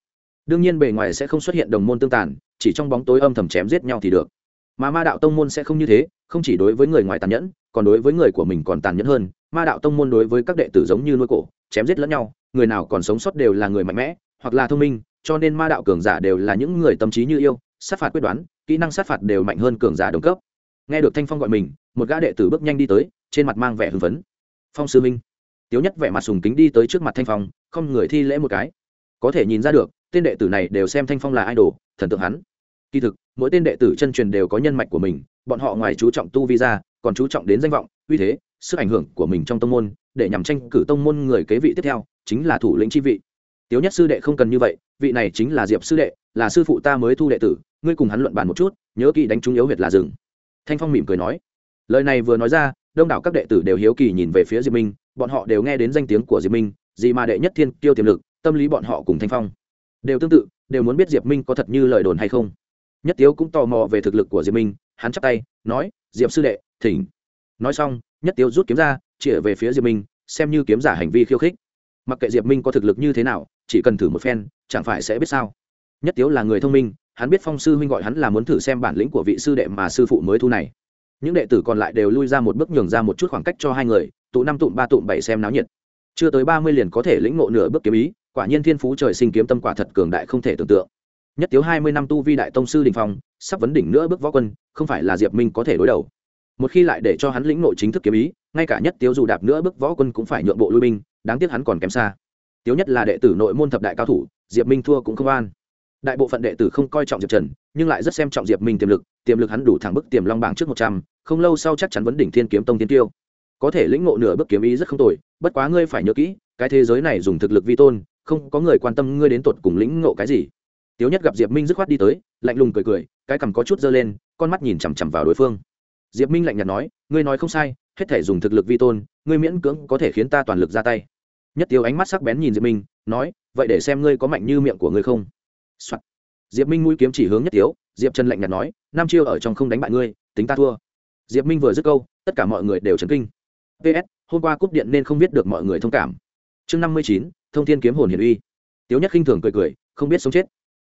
Đương nhiên bề ngoài sẽ không xuất hiện đồng môn tương tàn, chỉ trong bóng tối âm thầm chém giết nhau thì được. Mà ma đạo tông môn sẽ không như thế, không chỉ đối với người ngoài tàn nhẫn, còn đối với người của mình còn tàn nhẫn hơn. Ma đạo tông môn đối với các đệ tử giống như nuôi cổ, chém giết lẫn nhau, người nào còn sống sót đều là người mạnh mẽ, hoặc là thông minh, cho nên ma đạo cường giả đều là những người tâm trí như yêu, sát phạt quyết đoán, kỹ năng sát phạt đều mạnh hơn cường giả đồng cấp. Nghe được thanh phong gọi mình, một gã đệ tử bước nhanh đi tới, trên mặt mang vẻ hưng phấn. Phong sư minh tiếu nhất vẻ mặt sùng kính đi tới trước mặt thanh phong, không người thi lễ một cái. Có thể nhìn ra được, tên đệ tử này đều xem thanh phong là idol, thần tượng hắn. Kỳ thực, mỗi tên đệ tử chân truyền đều có nhân mạch của mình, bọn họ ngoài chú trọng tu vi ra, còn chú trọng đến danh vọng, uy thế, sức ảnh hưởng của mình trong tông môn, để nhằm tranh cử tông môn người kế vị tiếp theo, chính là thủ lĩnh chi vị. Tiếu nhất sư đệ không cần như vậy, vị này chính là diệp sư đệ, là sư phụ ta mới thu đệ tử, ngươi cùng hắn luận bàn một chút, nhớ kỹ đánh trúng yếu huyệt là rừng. Thanh phong mỉm cười nói. Lời này vừa nói ra, đông đảo các đệ tử đều hiếu kỳ nhìn về phía diệp minh bọn họ đều nghe đến danh tiếng của diệp minh, gì mà đệ nhất thiên tiêu tiềm lực, tâm lý bọn họ cùng thanh phong. Đều tương tự, đều muốn biết diệp minh có thật như lời đồn hay không. Nhất tiếu cũng tò mò về thực lực của diệp minh, hắn chắp tay, nói, diệp sư đệ, thỉnh. Nói xong, nhất tiếu rút kiếm ra, chĩa về phía diệp minh, xem như kiếm giả hành vi khiêu khích. Mặc kệ diệp minh có thực lực như thế nào, chỉ cần thử một phen, chẳng phải sẽ biết sao. Nhất tiếu là người thông minh, hắn biết phong sư huynh gọi hắn là muốn thử xem bản lĩnh của vị sư đệ mà sư phụ mới thu này những đệ tử còn lại đều lui ra một bước nhường ra một chút khoảng cách cho hai người, tụ năm tụm ba tụm bảy xem náo nhiệt. Chưa tới ba mươi liền có thể lĩnh ngộ nửa bước kiếm ý, quả nhiên thiên phú trời sinh kiếm tâm quả thật cường đại không thể tưởng tượng. Nhất tiếu hai mươi năm tu vi đại tông sư đình phong, sắp vấn đỉnh nữa bước võ quân, không phải là diệp minh có thể đối đầu. Một khi lại để cho hắn lĩnh nội chính thức kiếm ý, ngay cả nhất tiếu dù đạp nữa bước võ quân cũng phải nhượng bộ lui binh, đáng tiếc hắn còn kém xa. Tiếu nhất là đệ tử nội môn thập đại cao thủ, diệp minh thua cũng không an đại bộ phận đệ tử không coi trọng diệp trần, nhưng lại rất xem trọng diệp minh tiềm lực tiềm lực hắn đủ thẳng bức tiềm long bảng trước một trăm, không lâu sau chắc chắn vấn đỉnh thiên kiếm tông tiên tiêu. Có thể lĩnh ngộ nửa bước kiếm ý rất không tồi, bất quá ngươi phải nhớ kỹ, cái thế giới này dùng thực lực vi tôn, không có người quan tâm ngươi đến tột cùng lĩnh ngộ cái gì. Tiếu nhất gặp diệp minh dứt khoát đi tới, lạnh lùng cười cười, cái cằm có chút dơ lên, con mắt nhìn chằm chằm vào đối phương. Diệp minh lạnh nhạt nói, ngươi nói không sai, hết thể dùng thực lực vi tôn, ngươi miễn cưỡng có thể khiến ta toàn lực ra tay. Nhất tiêu ánh mắt sắc bén nhìn diệp minh, nói, vậy để xem ngươi có mạnh như miệng của ngươi không、Soạn. diệp minh mũi kiếm chỉ hướng nhất tiếu diệp trần lạnh nhạt nói, nam chiêu ở trong không đánh bại ngươi, tính ta thua. Diệp minh vừa dứt câu, tất cả mọi người đều chấn kinh. Ps hôm qua cúp điện nên không biết được mọi người thông cảm. Chương năm mươi chín, thông thiên kiếm hồn hiển uy. Tiếu nhất khinh thường cười cười, không biết sống chết.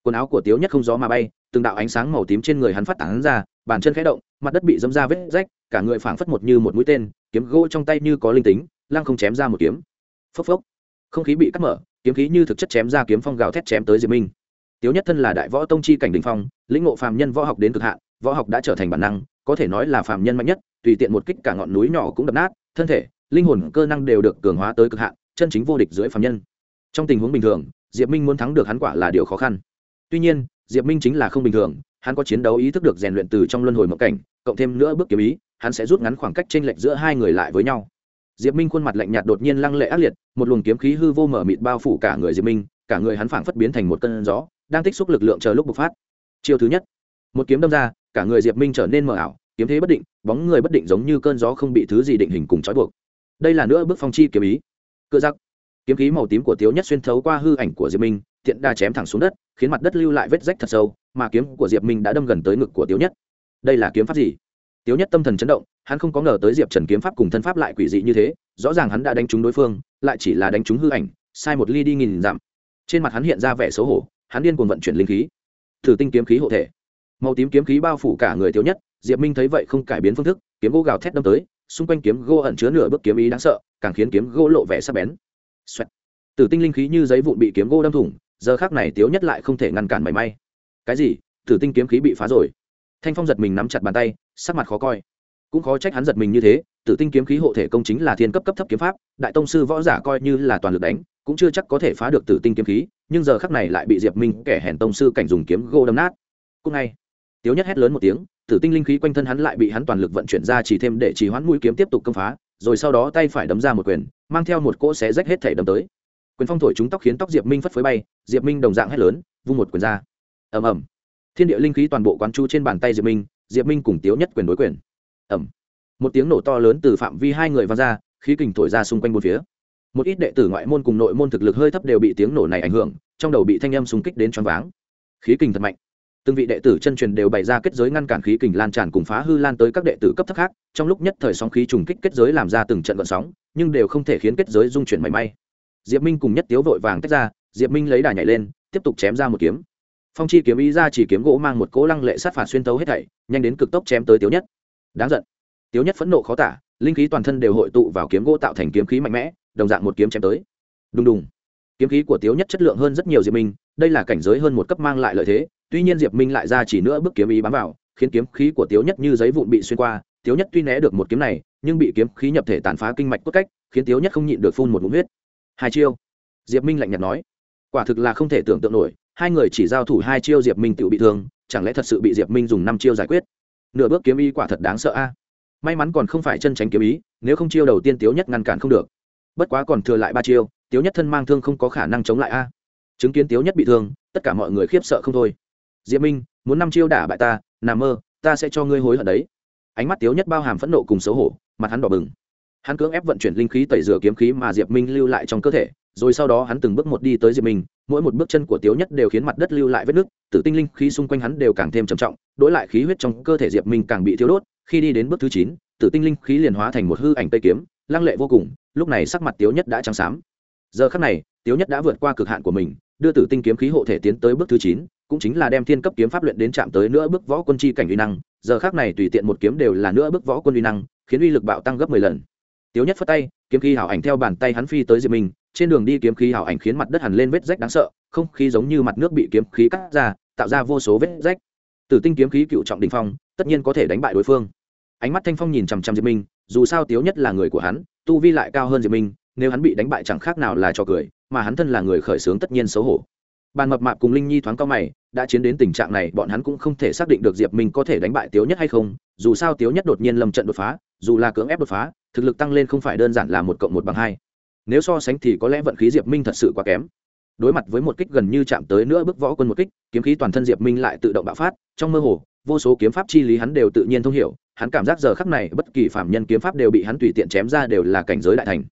Quần áo của tiếu nhất không gió mà bay, từng đạo ánh sáng màu tím trên người hắn phát tán ra, bàn chân khẽ động, mặt đất bị dẫm ra vết rách, cả người phảng phất một như một mũi tên, kiếm gỗ trong tay như có linh tính, lăng không chém ra một kiếm. Phốc phốc. Không khí bị cắt mở, kiếm khí như thực chất chém ra kiếm phong gào thét chém tới diệp minh tiếu nhất thân là đại võ tông chi cảnh đình phong, lĩnh ngộ phàm nhân võ học đến cực hạn, võ học đã trở thành bản năng, có thể nói là phàm nhân mạnh nhất, tùy tiện một kích cả ngọn núi nhỏ cũng đập nát, thân thể, linh hồn cơ năng đều được cường hóa tới cực hạn, chân chính vô địch dưới phàm nhân. Trong tình huống bình thường, diệp minh muốn thắng được hắn quả là điều khó khăn. Tuy nhiên, diệp minh chính là không bình thường, hắn có chiến đấu ý thức được rèn luyện từ trong luân hồi mộng cảnh, cộng thêm nữa bước kiếm ý, hắn sẽ rút ngắn khoảng cách chênh lệch giữa hai người lại với nhau. Diệp minh khuôn mặt lạnh nhạt đột nhiên lăng lệ ác liệt, một luồng kiếm khí hư vô mở mịt bao phủ cả người diệp minh cả người hắn phảng phất biến thành một cơn gió, đang tích xúc lực lượng chờ lúc bộc phát. Chiêu thứ nhất, một kiếm đâm ra, cả người diệp minh trở nên mờ ảo, kiếm thế bất định, bóng người bất định giống như cơn gió không bị thứ gì định hình cùng trói buộc. Đây là nữa bước phong chi kiếm ý. Cự giặc. Kiếm khí màu tím của tiếu nhất xuyên thấu qua hư ảnh của diệp minh, tiện đa chém thẳng xuống đất, khiến mặt đất lưu lại vết rách thật sâu, mà kiếm của diệp minh đã đâm gần tới ngực của tiếu nhất. Đây là kiếm pháp gì? Tiếu nhất tâm thần chấn động, hắn không có ngờ tới diệp trần kiếm pháp cùng thân pháp lại quỷ dị như thế, rõ ràng hắn đã đánh trúng đối phương, lại chỉ là đánh trúng hư ảnh, sai một ly đi nghìn dặm trên mặt hắn hiện ra vẻ xấu hổ, hắn điên cuồng vận chuyển linh khí. Thử tinh kiếm khí hộ thể. Màu tím kiếm khí bao phủ cả người thiếu nhất, diệp minh thấy vậy không cải biến phương thức, kiếm gỗ gào thét đâm tới, xung quanh kiếm gỗ ẩn chứa nửa bước kiếm ý đáng sợ, càng khiến kiếm gỗ lộ vẻ sắc bén. Xoẹt. tử tinh linh khí như giấy vụn bị kiếm gỗ đâm thủng, giờ khác này thiếu nhất lại không thể ngăn cản mảy may. Cái gì? Tử tinh kiếm khí bị phá rồi. Thanh phong giật mình nắm chặt bàn tay, sắc mặt khó coi cũng khó trách hắn giật mình như thế, tử tinh kiếm khí hộ thể công chính là thiên cấp cấp thấp kiếm pháp, đại tông sư võ giả coi như là toàn lực đánh, cũng chưa chắc có thể phá được tử tinh kiếm khí, nhưng giờ khắc này lại bị diệp minh kẻ hèn tông sư cảnh dùng kiếm gô đâm nát. Cúc ngay, tiếu nhất hét lớn một tiếng, tử tinh linh khí quanh thân hắn lại bị hắn toàn lực vận chuyển ra chỉ thêm để chỉ hoãn mũi kiếm tiếp tục công phá, rồi sau đó tay phải đấm ra một quyền, mang theo một cỗ xé rách hết thể đấm tới. Quyền phong thổi chúng tóc khiến tóc diệp minh phất phới bay, diệp minh đồng dạng hét lớn, vung một quyền ra. Ầm ầm. Thiên địa linh khí toàn bộ quán chu trên bàn tay diệp minh diệp minh cùng tiếu nhất quyền đối quyền ẩm. Một tiếng nổ to lớn từ phạm vi hai người vang ra, khí kình thổi ra xung quanh bốn phía. Một ít đệ tử ngoại môn cùng nội môn thực lực hơi thấp đều bị tiếng nổ này ảnh hưởng, trong đầu bị thanh âm xung kích đến choáng váng. Khí kình thật mạnh. Từng vị đệ tử chân truyền đều bày ra kết giới ngăn cản khí kình lan tràn cùng phá hư lan tới các đệ tử cấp thấp khác, trong lúc nhất thời sóng khí trùng kích kết giới làm ra từng trận vận sóng, nhưng đều không thể khiến kết giới dung chuyển mảy may. Diệp minh cùng nhất tiếu vội vàng tách ra, diệp minh lấy đà nhảy lên, tiếp tục chém ra một kiếm. Phong chi kiếm ý ra chỉ kiếm gỗ mang một cỗ lăng lệ sát phạt xuyên tấu hết thảy, nhanh đến cực tốc chém tới tiếu nhất đáng giận. Tiếu nhất phẫn nộ khó tả, linh khí toàn thân đều hội tụ vào kiếm gỗ tạo thành kiếm khí mạnh mẽ, đồng dạng một kiếm chém tới. Đùng đùng. Kiếm khí của tiếu nhất chất lượng hơn rất nhiều diệp minh, đây là cảnh giới hơn một cấp mang lại lợi thế, tuy nhiên diệp minh lại ra chỉ nữa bước kiếm ý bám vào, khiến kiếm khí của tiếu nhất như giấy vụn bị xuyên qua. Tiếu nhất tuy né được một kiếm này, nhưng bị kiếm khí nhập thể tàn phá kinh mạch cốt cách, khiến tiếu nhất không nhịn được phun một ngụm huyết. Hai chiêu. Diệp minh lạnh nhạt nói. Quả thực là không thể tưởng tượng nổi, hai người chỉ giao thủ hai chiêu diệp minh tự bị thương, chẳng lẽ thật sự bị diệp minh dùng năm chiêu giải quyết? Nửa bước kiếm ý quả thật đáng sợ a. May mắn còn không phải chân tránh kiếm ý, nếu không chiêu đầu tiên tiếu nhất ngăn cản không được. Bất quá còn thừa lại ba chiêu, tiếu nhất thân mang thương không có khả năng chống lại a. Chứng kiến tiếu nhất bị thương, tất cả mọi người khiếp sợ không thôi. Diệp minh, muốn năm chiêu đả bại ta nà mơ, ta sẽ cho ngươi hối hận đấy. Ánh mắt tiếu nhất bao hàm phẫn nộ cùng xấu hổ, mặt hắn đỏ bừng. Hắn cưỡng ép vận chuyển linh khí tẩy rửa kiếm khí mà diệp minh lưu lại trong cơ thể rồi sau đó hắn từng bước một đi tới diệp minh, mỗi một bước chân của tiếu nhất đều khiến mặt đất lưu lại vết nứt tử tinh linh khí xung quanh hắn đều càng thêm trầm trọng đổi lại khí huyết trong cơ thể diệp minh càng bị thiếu đốt, khi đi đến bước thứ chín, tử tinh linh khí liền hóa thành một hư ảnh tây kiếm, lăng lệ vô cùng, lúc này sắc mặt tiếu nhất đã trắng xám. Giờ khắc này, tiếu nhất đã vượt qua cực hạn của mình, đưa tử tinh kiếm khí hộ thể tiến tới bước thứ chín, cũng chính là đem thiên cấp kiếm pháp luyện đến chạm tới nữa bước võ quân chi cảnh uy năng, giờ khắc này tùy tiện một kiếm đều là nữa bước võ quân uy năng, khiến uy lực bạo tăng gấp mười lần. Tiếu nhất phất tay, kiếm khí hảo ảnh theo bàn tay hắn phi tới diệp minh trên đường đi kiếm khí hảo ảnh khiến mặt đất hằn lên vết rách đáng sợ, không khí giống như mặt nước bị kiếm khí cắt ra, tạo ra vô số vết rách. Tử tinh kiếm khí cựu trọng đình phong, tất nhiên có thể đánh bại đối phương. Ánh mắt thanh phong nhìn chằm chằm diệp minh, dù sao tiếu nhất là người của hắn, tu vi lại cao hơn diệp minh, nếu hắn bị đánh bại chẳng khác nào là trò cười, mà hắn thân là người khởi xướng tất nhiên xấu hổ. Bàn mập mạp cùng linh nhi thoáng cao mày, đã chiến đến tình trạng này, bọn hắn cũng không thể xác định được diệp minh có thể đánh bại tiếu nhất hay không, dù sao tiếu nhất đột nhiên lâm trận đột phá, dù là cưỡng ép đột phá, thực lực tăng lên không phải đơn giản là một cộng một bằng hai nếu so sánh thì có lẽ vận khí diệp minh thật sự quá kém. Đối mặt với một kích gần như chạm tới nữa bước võ quân một kích, kiếm khí toàn thân diệp minh lại tự động bạo phát, trong mơ hồ, vô số kiếm pháp chi lý hắn đều tự nhiên thông hiểu, hắn cảm giác giờ khắc này bất kỳ phạm nhân kiếm pháp đều bị hắn tùy tiện chém ra đều là cảnh giới đại thành.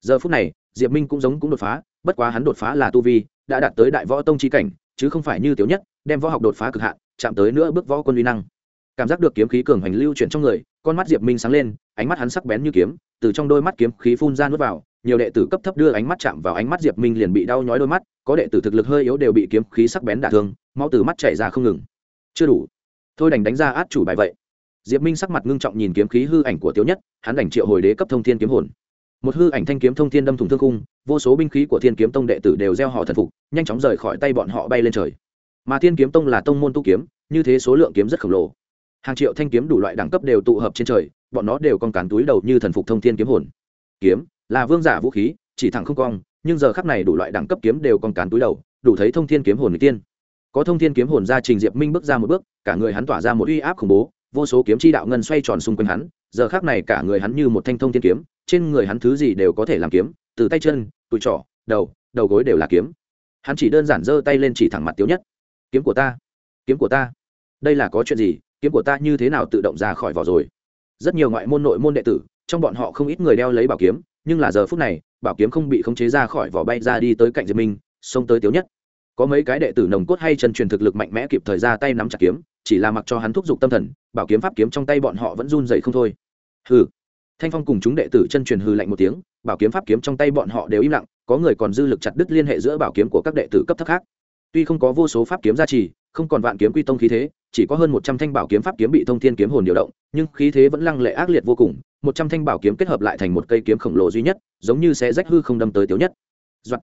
Giờ phút này, diệp minh cũng giống cũng đột phá, bất quá hắn đột phá là tu vi, đã đạt tới đại võ tông chi cảnh, chứ không phải như tiểu nhất, đem võ học đột phá cực hạn, chạm tới nữa bước võ quân uy năng. Cảm giác được kiếm khí cường hành lưu chuyển trong người, con mắt diệp minh sáng lên, ánh mắt hắn sắc bén như kiếm, từ trong đôi mắt kiếm khí phun ra nuốt vào nhiều đệ tử cấp thấp đưa ánh mắt chạm vào ánh mắt diệp minh liền bị đau nhói đôi mắt, có đệ tử thực lực hơi yếu đều bị kiếm khí sắc bén đả thương, máu từ mắt chảy ra không ngừng. Chưa đủ. Thôi đành đánh ra át chủ bài vậy. Diệp minh sắc mặt ngưng trọng nhìn kiếm khí hư ảnh của tiếu nhất, hắn đành triệu hồi đế cấp thông thiên kiếm hồn. Một hư ảnh thanh kiếm thông thiên đâm thủng thương cung, vô số binh khí của thiên kiếm tông đệ tử đều gieo họ thần phục, nhanh chóng rời khỏi tay bọn họ bay lên trời. Mà thiên kiếm tông là tông môn tu kiếm, như thế số lượng kiếm rất khổng lồ. Hàng triệu thanh kiếm đủ loại đẳng cấp đều tụ hợp trên trời, bọn nó đều con cán túi đầu như thần phục thông thiên kiếm hồn. Kiếm là vương giả vũ khí, chỉ thẳng không cong, nhưng giờ khắc này đủ loại đẳng cấp kiếm đều con cán túi đầu, đủ thấy thông thiên kiếm hồn người tiên. Có thông thiên kiếm hồn ra trình diệp minh bước ra một bước, cả người hắn tỏa ra một uy áp khủng bố, vô số kiếm chi đạo ngân xoay tròn xung quanh hắn, giờ khắc này cả người hắn như một thanh thông thiên kiếm, trên người hắn thứ gì đều có thể làm kiếm, từ tay chân, tụi trỏ, đầu đầu gối đều là kiếm. Hắn chỉ đơn giản giơ tay lên chỉ thẳng mặt tiếu nhất. Kiếm của ta, kiếm của ta. Đây là có chuyện gì? Kiếm của ta như thế nào tự động ra khỏi vỏ rồi? Rất nhiều ngoại môn nội môn đệ tử, trong bọn họ không ít người đeo lấy bảo kiếm nhưng là giờ phút này, bảo kiếm không bị khống chế ra khỏi vỏ bay ra đi tới cạnh diệp minh, xông tới tiếu nhất. Có mấy cái đệ tử nồng cốt hay chân truyền thực lực mạnh mẽ kịp thời ra tay nắm chặt kiếm, chỉ là mặc cho hắn thúc giục tâm thần, bảo kiếm pháp kiếm trong tay bọn họ vẫn run dậy không thôi. Hừ. Thanh phong cùng chúng đệ tử chân truyền hừ lạnh một tiếng, bảo kiếm pháp kiếm trong tay bọn họ đều im lặng, có người còn dư lực chặt đứt liên hệ giữa bảo kiếm của các đệ tử cấp thấp khác. Tuy không có vô số pháp kiếm gia trì, không còn vạn kiếm quy tông khí thế, chỉ có hơn một trăm thanh bảo kiếm pháp kiếm bị thông thiên kiếm hồn điều động, nhưng khí thế vẫn lăng lệ ác liệt vô cùng một trăm thanh bảo kiếm kết hợp lại thành một cây kiếm khổng lồ duy nhất, giống như sẽ rách hư không đâm tới tiếu nhất. Doạn.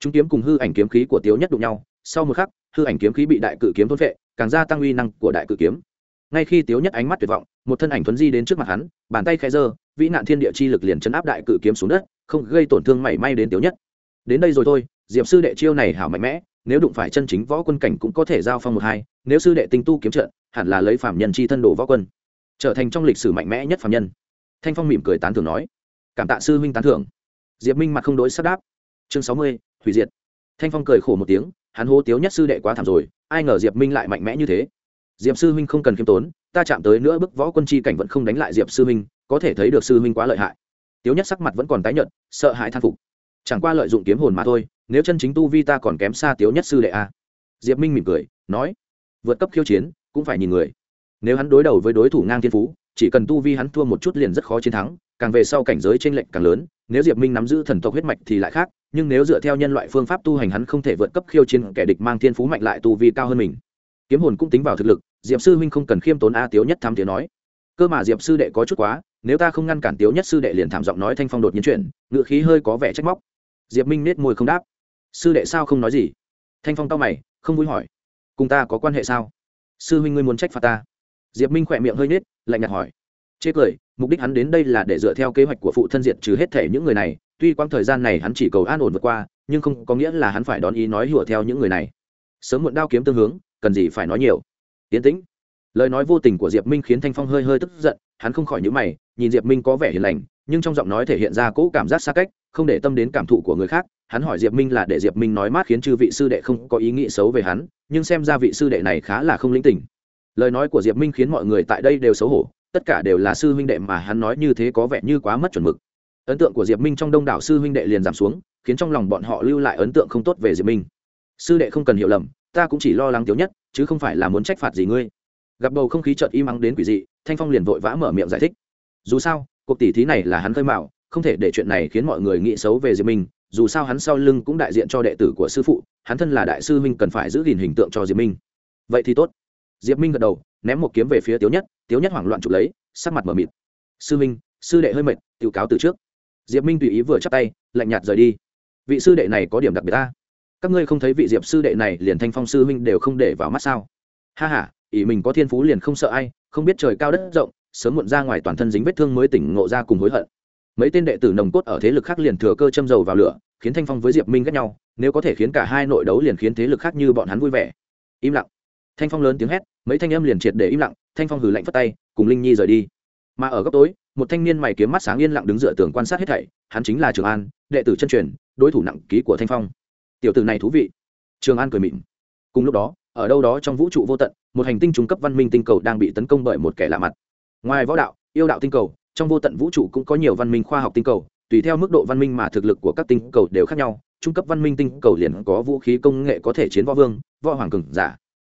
chúng kiếm cùng hư ảnh kiếm khí của tiếu nhất đụng nhau, sau một khắc, hư ảnh kiếm khí bị đại cự kiếm thôn vệ càng gia tăng uy năng của đại cự kiếm. Ngay khi tiếu nhất ánh mắt tuyệt vọng, một thân ảnh thuấn di đến trước mặt hắn, bàn tay khẽ giơ, vĩ nạn thiên địa chi lực liền chấn áp đại cự kiếm xuống đất, không gây tổn thương mảy may đến tiếu nhất. Đến đây rồi thôi, diệp sư đệ chiêu này hảo mạnh mẽ, nếu đụng phải chân chính võ quân cảnh cũng có thể giao phong một hai, nếu sư đệ tinh tu kiếm trận, hẳn là lấy phạm nhân chi thân đồ võ quân, trở thành trong lịch sử mạnh mẽ nhất phạm nhân thanh phong mỉm cười tán thưởng nói, cảm tạ sư huynh tán thưởng. Diệp minh mặt không đối sắp đáp, chương sáu mươi, hủy diệt. Thanh phong cười khổ một tiếng, hắn hô tiếu nhất sư đệ quá thảm rồi, ai ngờ diệp minh lại mạnh mẽ như thế. Diệp sư huynh không cần khiêm tốn, ta chạm tới nữa bức võ quân chi cảnh vẫn không đánh lại diệp sư huynh, có thể thấy được sư huynh quá lợi hại. Tiếu nhất sắc mặt vẫn còn tái nhợt, sợ hãi than phục. Chẳng qua lợi dụng kiếm hồn mà thôi, nếu chân chính tu vi ta còn kém xa tiếu nhất sư đệ a. Diệp minh mỉm cười, nói, vượt cấp khiêu chiến, cũng phải nhìn người. Nếu hắn đối đầu với đối thủ ngang thiên phú chỉ cần tu vi hắn thua một chút liền rất khó chiến thắng, càng về sau cảnh giới t r ê n lệch càng lớn, nếu diệp minh nắm giữ thần tộc huyết mạch thì lại khác, nhưng nếu dựa theo nhân loại phương pháp tu hành hắn không thể vượt cấp khiêu chiến kẻ địch mang thiên phú mạnh lại tu vi cao hơn mình. Kiếm hồn cũng tính vào thực lực, diệp sư huynh không cần khiêm tốn a tiếu nhất tham tiếng nói. Cơ mà diệp sư đệ có chút quá, nếu ta không ngăn cản tiếu nhất sư đệ liền thảm giọng nói thanh phong đột nhiên chuyển, ngựa khí hơi có vẻ trách móc. Diệp minh nết môi không đáp. Sư đệ sao không nói gì? Thanh phong tao mày, không vui hỏi. Cùng ta có quan hệ sao? Sư huynh ngươi muốn trách phạt ta? Diệp minh khỏe miệng hơi nết lạnh nhạt hỏi. Chê cười, mục đích hắn đến đây là để dựa theo kế hoạch của phụ thân diệt trừ hết thể những người này. Tuy quãng thời gian này hắn chỉ cầu an ổn vượt qua, nhưng không có nghĩa là hắn phải đón ý nói hùa theo những người này. Sớm muộn đao kiếm tương hướng, cần gì phải nói nhiều. Yến tĩnh. Lời nói vô tình của diệp minh khiến thanh phong hơi hơi tức giận, hắn không khỏi nhữ mày, nhìn diệp minh có vẻ hiền lành, nhưng trong giọng nói thể hiện ra cỗ cảm giác xa cách, không để tâm đến cảm thụ của người khác. Hắn hỏi diệp minh là để diệp minh nói mát khiến chư vị sư đệ không có ý nghĩ xấu về hắn, nhưng xem ra vị sư đệ này khá là không linh tình lời nói của diệp minh khiến mọi người tại đây đều xấu hổ, tất cả đều là sư huynh đệ mà hắn nói như thế có vẻ như quá mất chuẩn mực. Ấn tượng của diệp minh trong đông đảo sư huynh đệ liền giảm xuống, khiến trong lòng bọn họ lưu lại ấn tượng không tốt về diệp minh. Sư đệ không cần hiểu lầm, ta cũng chỉ lo lắng thiếu nhất, chứ không phải là muốn trách phạt gì ngươi. Gặp bầu không khí chợt im ắng đến quỷ dị, thanh phong liền vội vã mở miệng giải thích. Dù sao, cuộc tỷ thí này là hắn khơi mạo không thể để chuyện này khiến mọi người nghĩ xấu về diệp minh, dù sao hắn sau lưng cũng đại diện cho đệ tử của sư phụ, hắn thân là đại sư minh cần phải giữ gìn hình tượng cho diệp minh. Vậy thì tốt diệp minh gật đầu, ném một kiếm về phía tiếu nhất tiếu nhất hoảng loạn chụp lấy, sắc mặt m ở mịt. Sư minh, sư đệ hơi mệt tự cáo từ trước. Diệp minh tùy ý vừa chắp tay, lạnh nhạt rời đi. Vị sư đệ này có điểm đặc biệt ta. Các ngươi không thấy vị diệp sư đệ này liền thanh phong sư minh đều không để vào mắt sao? Ha h a ỷ mình có thiên phú liền không sợ ai, không biết trời cao đất rộng, sớm muộn ra ngoài toàn thân dính vết thương mới tỉnh ngộ ra cùng hối hận. Mấy tên đệ tử nồng cốt ở thế lực khác liền thừa cơ châm dầu vào lửa, khiến thanh phong với diệp minh ghét nhau, nếu có thể khiến cả hai nội đấu liền khiến thế lực khác như bọn hắn vui vẻ. Im lặng thanh phong lớn tiếng hét, mấy thanh âm liền triệt để im lặng, thanh phong hừ lạnh phất tay, cùng linh nhi rời đi. Mà ở góc tối, một thanh niên mày kiếm mắt sáng yên lặng đứng dựa tường quan sát hết thảy, hắn chính là trường an, đệ tử chân truyền, đối thủ nặng ký của thanh phong. Tiểu tử này thú vị. Trường an cười mịn cùng lúc đó, ở đâu đó trong vũ trụ vô tận, một hành tinh trung cấp văn minh tinh cầu đang bị tấn công bởi một kẻ lạ mặt. Ngoài võ đạo, yêu đạo tinh cầu, trong vô tận vũ trụ cũng có nhiều văn minh khoa học tinh cầu, tùy theo mức độ văn minh mà thực lực của các tinh cầu đều khác nhau, trung cấp văn minh tinh cầu liền có vũ khí công nghệ có thể chiến võ vương, võ hoàng cường giả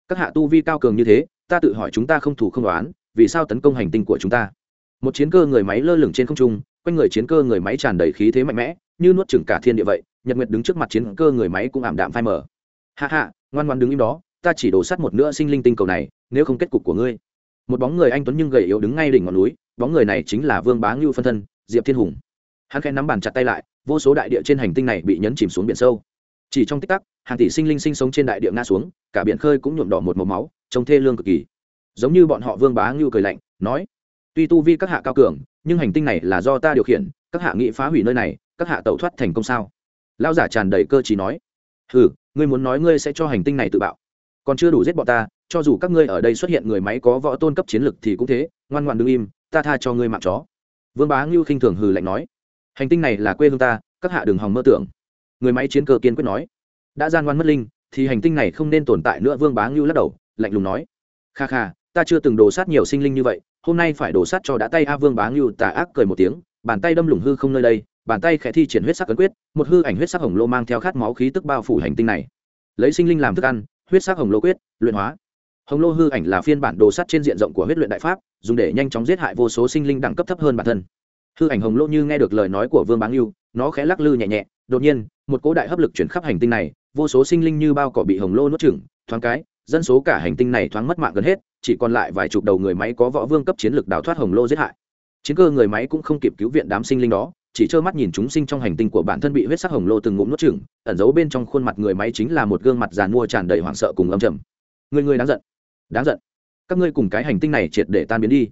các hạ tu vi cao cường như thế, ta tự hỏi chúng ta không thủ không đoán, vì sao tấn công hành tinh của chúng ta? Một chiến cơ người máy lơ lửng trên không trung, quanh người chiến cơ người máy tràn đầy khí thế mạnh mẽ, như nuốt chửng cả thiên địa vậy, nhật nguyệt đứng trước mặt chiến cơ người máy cũng ảm đạm phai mờ. Hạ hạ ngoan ngoan đứng im đó, ta chỉ đổ sắt một nữa sinh linh tinh cầu này, nếu không kết cục của ngươi. Một bóng người anh tuấn nhưng gầy yếu đứng ngay đỉnh ngọn núi, bóng người này chính là vương bá ngưu phân thân, diệp thiên hùng. Hắn khẽ nắm bàn chặt tay lại, vô số đại địa trên hành tinh này bị nhấn chìm xuống biển sâu chỉ trong tích tắc, hàng tỷ sinh linh sinh sống trên đại địa nga xuống, cả biển khơi cũng nhuộm đỏ một màu máu, trông thê lương cực kỳ. Giống như bọn họ vương bá ngưu cười lạnh, nói, tuy tu vi các hạ cao cường, nhưng hành tinh này là do ta điều khiển, các hạ nghị phá hủy nơi này, các hạ tẩu thoát thành công sao? Lao giả tràn đầy cơ chí nói, hừ, ngươi muốn nói ngươi sẽ cho hành tinh này tự bạo. Còn chưa đủ giết bọn ta, cho dù các ngươi ở đây xuất hiện người máy có võ tôn cấp chiến lực thì cũng thế, ngoan ngoan đương im, ta tha cho ngươi mạng chó. Vương bá ngưu khinh thường hừ lạnh nói, hành tinh này là quê hương ta, các hạ đừng hòng mơ tưởng người máy chiến cơ kiên quyết nói, đã gian ngoan mất linh, thì hành tinh này không nên tồn tại nữa. Vương bá ngưu lắc đầu, lạnh lùng nói, kha kha, ta chưa từng đổ sát nhiều sinh linh như vậy, hôm nay phải đổ sát cho đã tay a. Vương bá ngưu tà ác cười một tiếng, bàn tay đâm lủng hư không nơi đây, bàn tay khẽ thi triển huyết sắc cấn quyết, một hư ảnh huyết sắc hồng lô mang theo khát máu khí tức bao phủ hành tinh này. Lấy sinh linh làm thức ăn, huyết sắc hồng lô quyết, luyện hóa. Hồng lô hư ảnh là phiên bản đồ sắt trên diện rộng của huyết luyện đại pháp, dùng để nhanh chóng giết hại vô số sinh linh đẳng cấp thấp hơn bản thân. Hư ảnh hồng lô như nghe được lời nói của vương báng yêu nó khẽ lắc lư nhẹ nhẹ đột nhiên, một cỗ đại hấp lực chuyển khắp hành tinh này, vô số sinh linh như bao cỏ bị hồng lô nuốt chửng, thoáng cái, dân số cả hành tinh này thoáng mất mạng gần hết, chỉ còn lại vài chục đầu người máy có võ vương cấp chiến lược đào thoát hồng lô giết hại. Chiến cơ người máy cũng không kịp cứu viện đám sinh linh đó, chỉ trơ mắt nhìn chúng sinh trong hành tinh của bản thân bị huyết sắc hồng lô từng ngụm nuốt chửng, ẩn giấu bên trong khuôn mặt người máy chính là một gương mặt giàn mua tràn đầy hoảng sợ cùng âm trầm. Người người đáng giận đáng giận. Các ngươi cùng cái hành tinh này triệt để tan biến đi.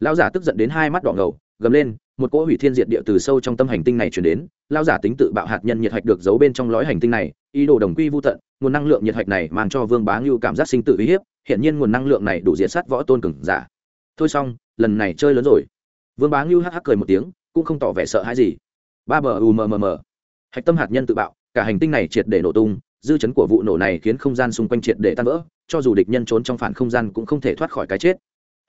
Lão giả tức giận đến hai mắt đỏ ngầu, gầm lên một cỗ hủy thiên diệt địa từ sâu trong tâm hành tinh này chuyển đến lao giả tính tự bạo hạt nhân nhiệt hạch được giấu bên trong lõi hành tinh này, ý đồ đồng quy vô tận, nguồn năng lượng nhiệt hạch này mang cho vương bá ngưu cảm giác sinh tự uy hiếp, hiện nhiên nguồn năng lượng này đủ diệt sát võ tôn cường giả. Thôi xong, lần này chơi lớn rồi. Vương bá ngưu hắc hắc cười một tiếng, cũng không tỏ vẻ sợ hãi gì. Ba bờ u mờ mờ mờ. Hạch tâm hạt nhân tự bạo, cả hành tinh này triệt để nổ tung, dư chấn của vụ nổ này khiến không gian xung quanh triệt để tan vỡ, cho dù địch nhân trốn trong phản không gian cũng không thể thoát khỏi cái chết.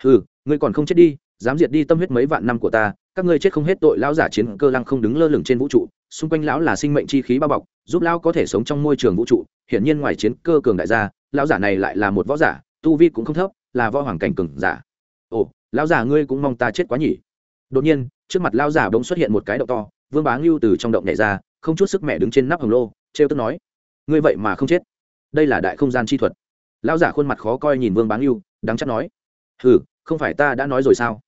Ừ ngươi còn không chết đi, dám diệt đi tâm huyết mấy vạn năm của ta các ngươi chết không hết tội lão giả chiến cơ lăng không đứng lơ lửng trên vũ trụ, xung quanh lão là sinh mệnh chi khí bao bọc, giúp lão có thể sống trong môi trường vũ trụ. Hiển nhiên ngoài chiến cơ cường đại gia lão giả này lại là một võ giả, tu vi cũng không thấp, là võ hoàng cảnh cường giả. Ồ, lão giả ngươi cũng mong ta chết quá nhỉ? Đột nhiên, trước mặt lão giả bỗng xuất hiện một cái động to, vương bá ngưu từ trong động nhảy ra, không chút sức mẹ đứng trên nắp hồng lô, trêu tức nói, ngươi vậy mà không chết. Đây là đại không gian chi thuật. Lão giả khuôn mặt khó coi nhìn vương bá ngưu, đáng chắc nói, hừ, không phải ta đã nói rồi sao?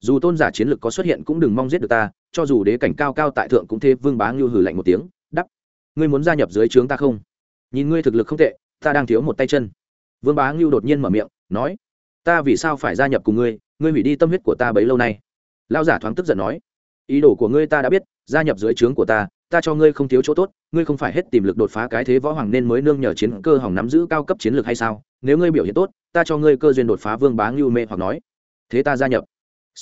Dù tôn giả chiến lực có xuất hiện cũng đừng mong giết được ta, cho dù đế cảnh cao cao tại thượng cũng thế vương bá ngưu hử lạnh một tiếng đắp ngươi muốn gia nhập dưới trướng ta không? Nhìn ngươi thực lực không tệ, ta đang thiếu một tay chân. Vương bá ngưu đột nhiên mở miệng, nói, ta vì sao phải gia nhập cùng ngươi ngươi hủy đi tâm huyết của ta bấy lâu nay? Lao giả thoáng tức giận nói, ý đồ của ngươi ta đã biết, gia nhập dưới trướng của ta ta cho ngươi không thiếu chỗ tốt, ngươi không phải hết tìm lực đột phá cái thế võ hoàng nên mới nương nhờ chiến cơ hỏng nắm giữ cao cấp chiến lược hay sao? Nếu ngươi biểu hiện tốt, ta cho ngươi cơ duyên đột phá vương bá ngưu mê hoặc nói. Thế ta gia nhập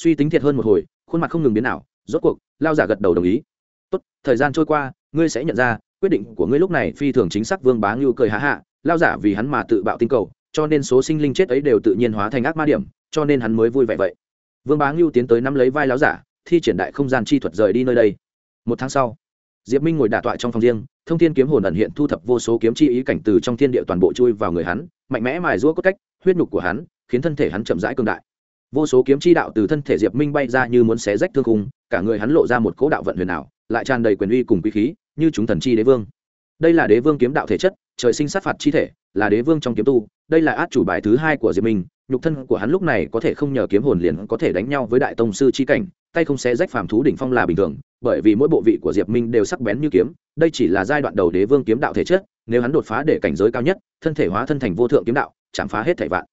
suy tính thiệt hơn một hồi, khuôn mặt không ngừng biến nào rốt cuộc, lao giả gật đầu đồng ý. Tốt, thời gian trôi qua, ngươi sẽ nhận ra, quyết định của ngươi lúc này phi thường chính xác, vương bá ngưu cười hạ hạ lao giả vì hắn mà tự bạo tinh cầu, cho nên số sinh linh chết ấy đều tự nhiên hóa thành ác ma điểm, cho nên hắn mới vui vẻ vậy. Vương bá ngưu tiến tới nắm lấy vai lao giả, thi triển đại không gian chi thuật rời đi nơi đây. Một tháng sau, diệp minh ngồi đả tọa trong phòng riêng, thông thiên kiếm hồn ẩn hiện thu thập vô số kiếm chi ý cảnh từ trong thiên địa toàn bộ chui vào người hắn, mạnh mẽ mài rũa cốt cách, huyết nhục của hắn, khiến thân thể hắn chậm rãi cương đại vô số kiếm chi đạo từ thân thể diệp minh bay ra như muốn xé rách thương khung, cả người hắn lộ ra một cỗ đạo vận huyền ảo, lại tràn đầy quyền uy cùng quý khí, như chúng thần chi đế vương. Đây là đế vương kiếm đạo thể chất, trời sinh sát phạt chi thể, là đế vương trong kiếm tu, đây là át chủ bài thứ hai của diệp minh, nhục thân của hắn lúc này có thể không nhờ kiếm hồn liền có thể đánh nhau với đại tông sư chi cảnh, tay không xé rách phàm thú đỉnh phong là bình thường, bởi vì mỗi bộ vị của diệp minh đều sắc bén như kiếm, đây chỉ là giai đoạn đầu đế vương kiếm đạo thể chất, nếu hắn đột phá để cảnh giới cao nhất, thân thể hóa thân thành vô thượng kiếm đạo, chạm phá hết thảy vạn.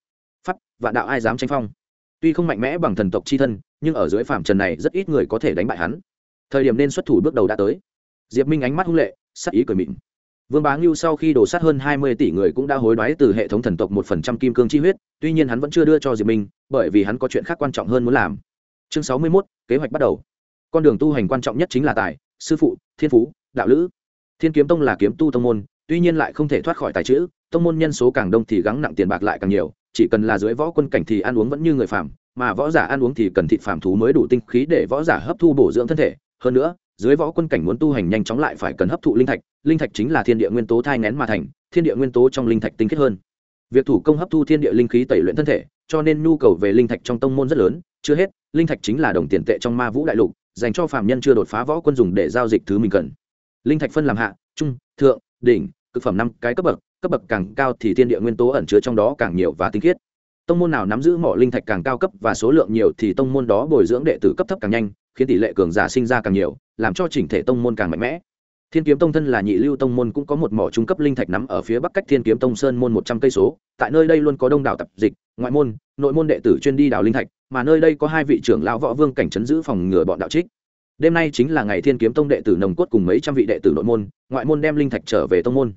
Pháp, vạn đạo ai dám tranh phong? Tuy không mạnh mẽ bằng thần tộc chi thân, nhưng ở dưới phạm trần này rất ít người có thể đánh bại hắn. Thời điểm nên xuất thủ bước đầu đã tới. Diệp minh ánh mắt hung lệ, sắc ý cười mịn vương bá ngưu sau khi đổ sát hơn hai mươi tỷ người cũng đã hối đoái từ hệ thống thần tộc một phần trăm kim cương chi huyết, tuy nhiên hắn vẫn chưa đưa cho diệp minh, bởi vì hắn có chuyện khác quan trọng hơn muốn làm. Chương sáu mươi mốt, kế hoạch bắt đầu. Con đường tu hành quan trọng nhất chính là tài, sư phụ, thiên phú, đạo lữ. Thiên kiếm tông là kiếm tu tông môn, tuy nhiên lại không thể thoát khỏi tài chữ, tông môn nhân số càng đông thì gắng nặng tiền bạc lại càng nhiều chỉ cần là dưới võ quân cảnh thì ăn uống vẫn như người phàm, mà võ giả ăn uống thì cần thịt phàm thú mới đủ tinh khí để võ giả hấp thu bổ dưỡng thân thể. Hơn nữa, dưới võ quân cảnh muốn tu hành nhanh chóng lại phải cần hấp thụ linh thạch linh thạch chính là thiên địa nguyên tố thai ngén mà thành, thiên địa nguyên tố trong linh thạch tinh khiết hơn. Việc thủ công hấp thu thiên địa linh khí tẩy luyện thân thể, cho nên nhu cầu về linh thạch trong tông môn rất lớn, chưa hết, linh thạch chính là đồng tiền tệ trong ma vũ đại lục, dành cho phạm nhân chưa đột phá võ quân dùng để giao dịch thứ mình cần. Linh thạch phân làm hạ, trung, thượng, đỉnh, cực phẩm năm cái cấp bậc cấp bậc càng cao thì thiên địa nguyên tố ẩn chứa trong đó càng nhiều và tinh khiết. Tông môn nào nắm giữ mỏ linh thạch càng cao cấp và số lượng nhiều thì tông môn đó bồi dưỡng đệ tử cấp thấp càng nhanh, khiến tỷ lệ cường giả sinh ra càng nhiều, làm cho chỉnh thể tông môn càng mạnh mẽ. Thiên kiếm tông thân là nhị lưu tông môn cũng có một mỏ trung cấp linh thạch nắm ở phía bắc cách thiên kiếm tông sơn môn một trăm cây số. Tại nơi đây luôn có đông đảo tập dịch, ngoại môn, nội môn đệ tử chuyên đi đào linh thạch, mà nơi đây có hai vị trưởng lão võ vương cảnh trấn giữ phòng ngừa bọn đạo trích. Đêm nay chính là ngày thiên kiếm tông đệ tử nồng cốt cùng mấy trăm vị đệ tử nội môn, ngoại môn đem linh thạch trở về tông môn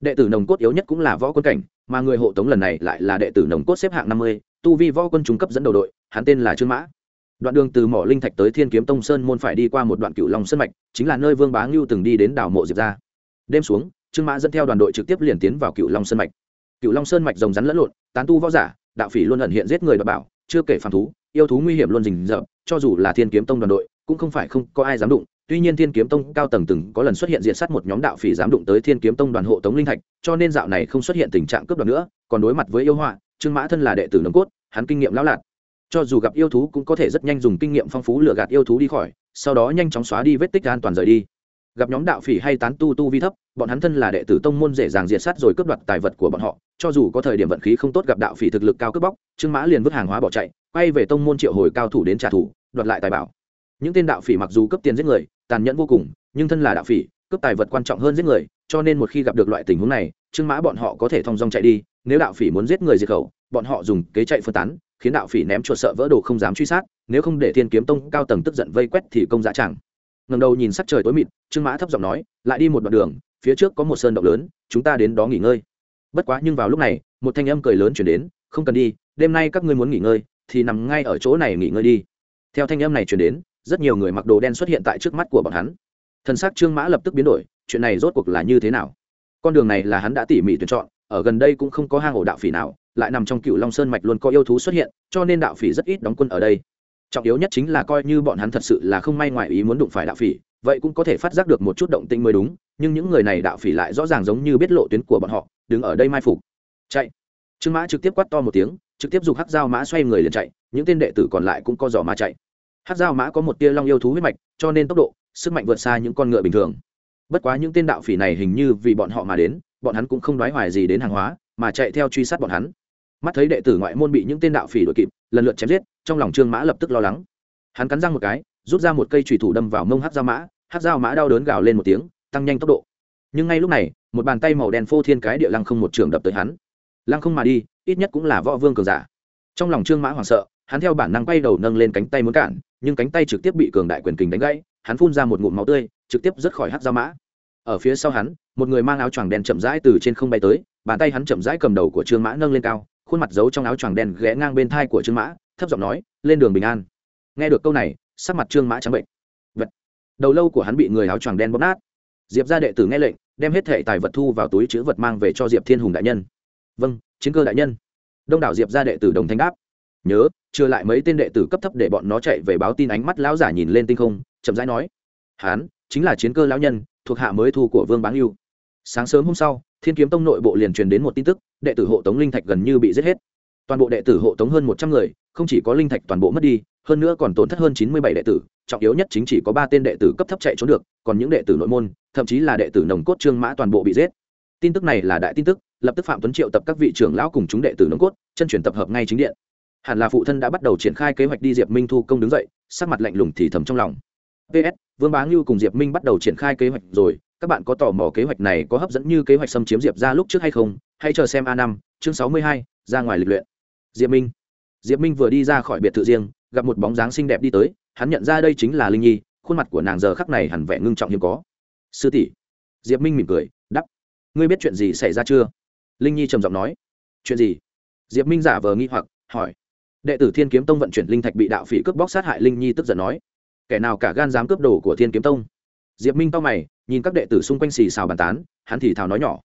đệ tử nồng cốt yếu nhất cũng là võ quân cảnh, mà người hộ tống lần này lại là đệ tử nồng cốt xếp hạng năm mươi, tu vi võ quân trung cấp dẫn đầu đội, hắn tên là trương mã. Đoạn đường từ mỏ linh thạch tới thiên kiếm tông sơn môn phải đi qua một đoạn cựu long sơn mạch, chính là nơi vương bá ngưu từng đi đến đảo mộ diệp ra. Đêm xuống, trương mã dẫn theo đoàn đội trực tiếp liền tiến vào cựu long sơn mạch. Cựu long sơn mạch rồng rắn lẫn lộn, tán tu võ giả, đạo phỉ luôn ẩn hiện giết người đ bảo, chưa kể phản thú, yêu thú nguy hiểm luôn rình rợp, cho dù là thiên kiếm tông đoàn đội, cũng không phải không có ai dám đụng tuy nhiên thiên kiếm tông cao tầng từng có lần xuất hiện diện sát một nhóm đạo phỉ dám đụng tới thiên kiếm tông đoàn hộ tống linh thạch, cho nên dạo này không xuất hiện tình trạng cướp đoạt nữa, còn đối mặt với yêu họa, trương mã thân là đệ tử nồng cốt, hắn kinh nghiệm lão lạc cho dù gặp yêu thú cũng có thể rất nhanh dùng kinh nghiệm phong phú lừa gạt yêu thú đi khỏi, sau đó nhanh chóng xóa đi vết tích an toàn rời đi. Gặp nhóm đạo phỉ hay tán tu tu vi thấp, bọn hắn thân là đệ tử tông môn dễ dàng diệt sát rồi cướp đoạt tài vật của bọn họ, cho dù có thời điểm vận khí không tốt gặp đạo phỉ thực lực cao cướp bóc, trương mã liền vứt hàng hóa bỏ chạy, quay về tông môn triệu hồi cao thủ đến trả thù, đoạt lại tài bảo những tên đạo phỉ mặc dù cướp tiền giết người, tàn nhẫn vô cùng, nhưng thân là đạo phỉ, cướp tài vật quan trọng hơn giết người, cho nên một khi gặp được loại tình huống này, trương mã bọn họ có thể thong dong chạy đi, nếu đạo phỉ muốn giết người diệt khẩu, bọn họ dùng kế chạy phân tán, khiến đạo phỉ ném chuột sợ vỡ đồ không dám truy sát, nếu không để thiên kiếm tông cao tầng tức giận vây quét thì công dã chẳng ngầm đầu nhìn sắc trời tối mịt, trương mã thấp giọng nói, lại đi một đoạn đường, phía trước có một sơn động lớn, chúng ta đến đó nghỉ ngơi. Bất quá nhưng vào lúc này, một thanh âm cười lớn chuyển đến, không cần đi, đêm nay các ngươi muốn nghỉ ngơi, thì nằm ngay ở chỗ này nghỉ ngơi đi. Theo thanh âm này chuyển đến rất nhiều người mặc đồ đen xuất hiện tại trước mắt của bọn hắn. Thân xác trương mã lập tức biến đổi, chuyện này rốt cuộc là như thế nào? Con đường này là hắn đã tỉ mỉ tuyển chọn, ở gần đây cũng không có hang ổ đạo phỉ nào, lại nằm trong cựu long sơn mạch luôn có yêu thú xuất hiện, cho nên đạo phỉ rất ít đóng quân ở đây. Trọng yếu nhất chính là coi như bọn hắn thật sự là không may ngoài ý muốn đụng phải đạo phỉ, vậy cũng có thể phát giác được một chút động tĩnh mới đúng, nhưng những người này đạo phỉ lại rõ ràng giống như biết lộ tuyến của bọn họ, đứng ở đây mai phục. Chạy. Trương mã trực tiếp quát to một tiếng, trực tiếp dùng hắc dao mã xoay người liền chạy, những tên đệ tử còn lại cũng có giò mà chạy hắc dao mã có một tia long yêu thú huyết mạch, cho nên tốc độ, sức mạnh vượt xa những con ngựa bình thường. Bất quá những tên đạo phỉ này hình như vì bọn họ mà đến, bọn hắn cũng không đoái hoài gì đến hàng hóa, mà chạy theo truy sát bọn hắn. Mắt thấy đệ tử ngoại môn bị những tên đạo phỉ đuổi kịp, lần lượt chém giết, trong lòng trương mã lập tức lo lắng. Hắn cắn răng một cái, rút ra một cây trùy thủ đâm vào mông hát dao mã, hát dao mã đau đớn gào lên một tiếng, tăng nhanh tốc độ. Nhưng ngay lúc này, một bàn tay màu đen phô thiên cái địa lăng không một trường đập tới hắn. Lăng không mà đi, ít nhất cũng là võ vương cường giả. Trong lòng trương mã hoảng sợ hắn theo bản năng quay đầu nâng lên cánh tay muốn cản, nhưng cánh tay trực tiếp bị cường đại quyền kình đánh gãy, hắn phun ra một ngụm máu tươi, trực tiếp rớt khỏi hát dao mã. Ở phía sau hắn, một người mang áo choàng đen chậm rãi từ trên không bay tới, bàn tay hắn chậm rãi cầm đầu của trương mã nâng lên cao, khuôn mặt giấu trong áo choàng đen ghé ngang bên thai của trương mã, thấp giọng nói, lên đường bình an. Nghe được câu này, sắc mặt trương mã trắng bệnh. Vật. Đầu lâu của hắn bị người áo choàng đen bóp nát. Diệp ra đệ tử nghe lệnh, đem hết thệ tài vật thu vào túi chữ vật mang về cho diệp thiên hùng đại nhân. Vâng chiến cơ đại nhân. Đông đảo diệp ra đệ tử đồng thanh đáp nhớ, chưa lại mấy tên đệ tử cấp thấp để bọn nó chạy về báo tin ánh mắt lão giả nhìn lên tinh không, chậm rãi nói, hán, chính là chiến cơ lão nhân, thuộc hạ mới thu của vương báng yêu sáng sớm hôm sau, thiên kiếm tông nội bộ liền truyền đến một tin tức, đệ tử hộ tống linh thạch gần như bị giết hết. Toàn bộ đệ tử hộ tống hơn một trăm người, không chỉ có linh thạch toàn bộ mất đi, hơn nữa còn tổn thất hơn chín mươi bảy đệ tử, trọng yếu nhất chính chỉ có ba tên đệ tử cấp thấp chạy trốn được, còn những đệ tử nội môn, thậm chí là đệ tử nồng cốt trương mã toàn bộ bị giết. Tin tức này là đại tin tức, lập tức phạm tuấn triệu tập các vị trưởng lão cùng chúng đệ tử nồng cốt, chân chuyển tập hợp ngay chính điện hẳn là phụ thân đã bắt đầu triển khai kế hoạch đi diệp minh thu công đứng dậy, sắc mặt lạnh lùng thì thầm trong lòng. Ps vương bá ngưu cùng diệp minh bắt đầu triển khai kế hoạch rồi, các bạn có tò mò kế hoạch này có hấp dẫn như kế hoạch xâm chiếm diệp ra lúc trước hay không? Hãy chờ xem a năm, chương sáu mươi hai, ra ngoài lịch luyện. Diệp minh. Diệp minh vừa đi ra khỏi biệt thự riêng, gặp một bóng dáng xinh đẹp đi tới, hắn nhận ra đây chính là linh nhi, khuôn mặt của nàng giờ khắc này hẳn vẻ ngưng trọng hiếm có. Sư tỷ. Diệp minh mỉm cười đắp ngươi biết chuyện gì xảy ra chưa? Linh nhi trầm giọng nói. Chuyện gì? Diệp minh giả vờ nghi hoặc, hỏi đệ tử thiên kiếm tông vận chuyển linh thạch bị đạo phỉ cướp bóc sát hại linh nhi tức giận nói, kẻ nào cả gan dám cướp đồ của thiên kiếm tông? Diệp minh to mày, nhìn các đệ tử xung quanh xì xào bàn tán, hắn thì thào nói nhỏ,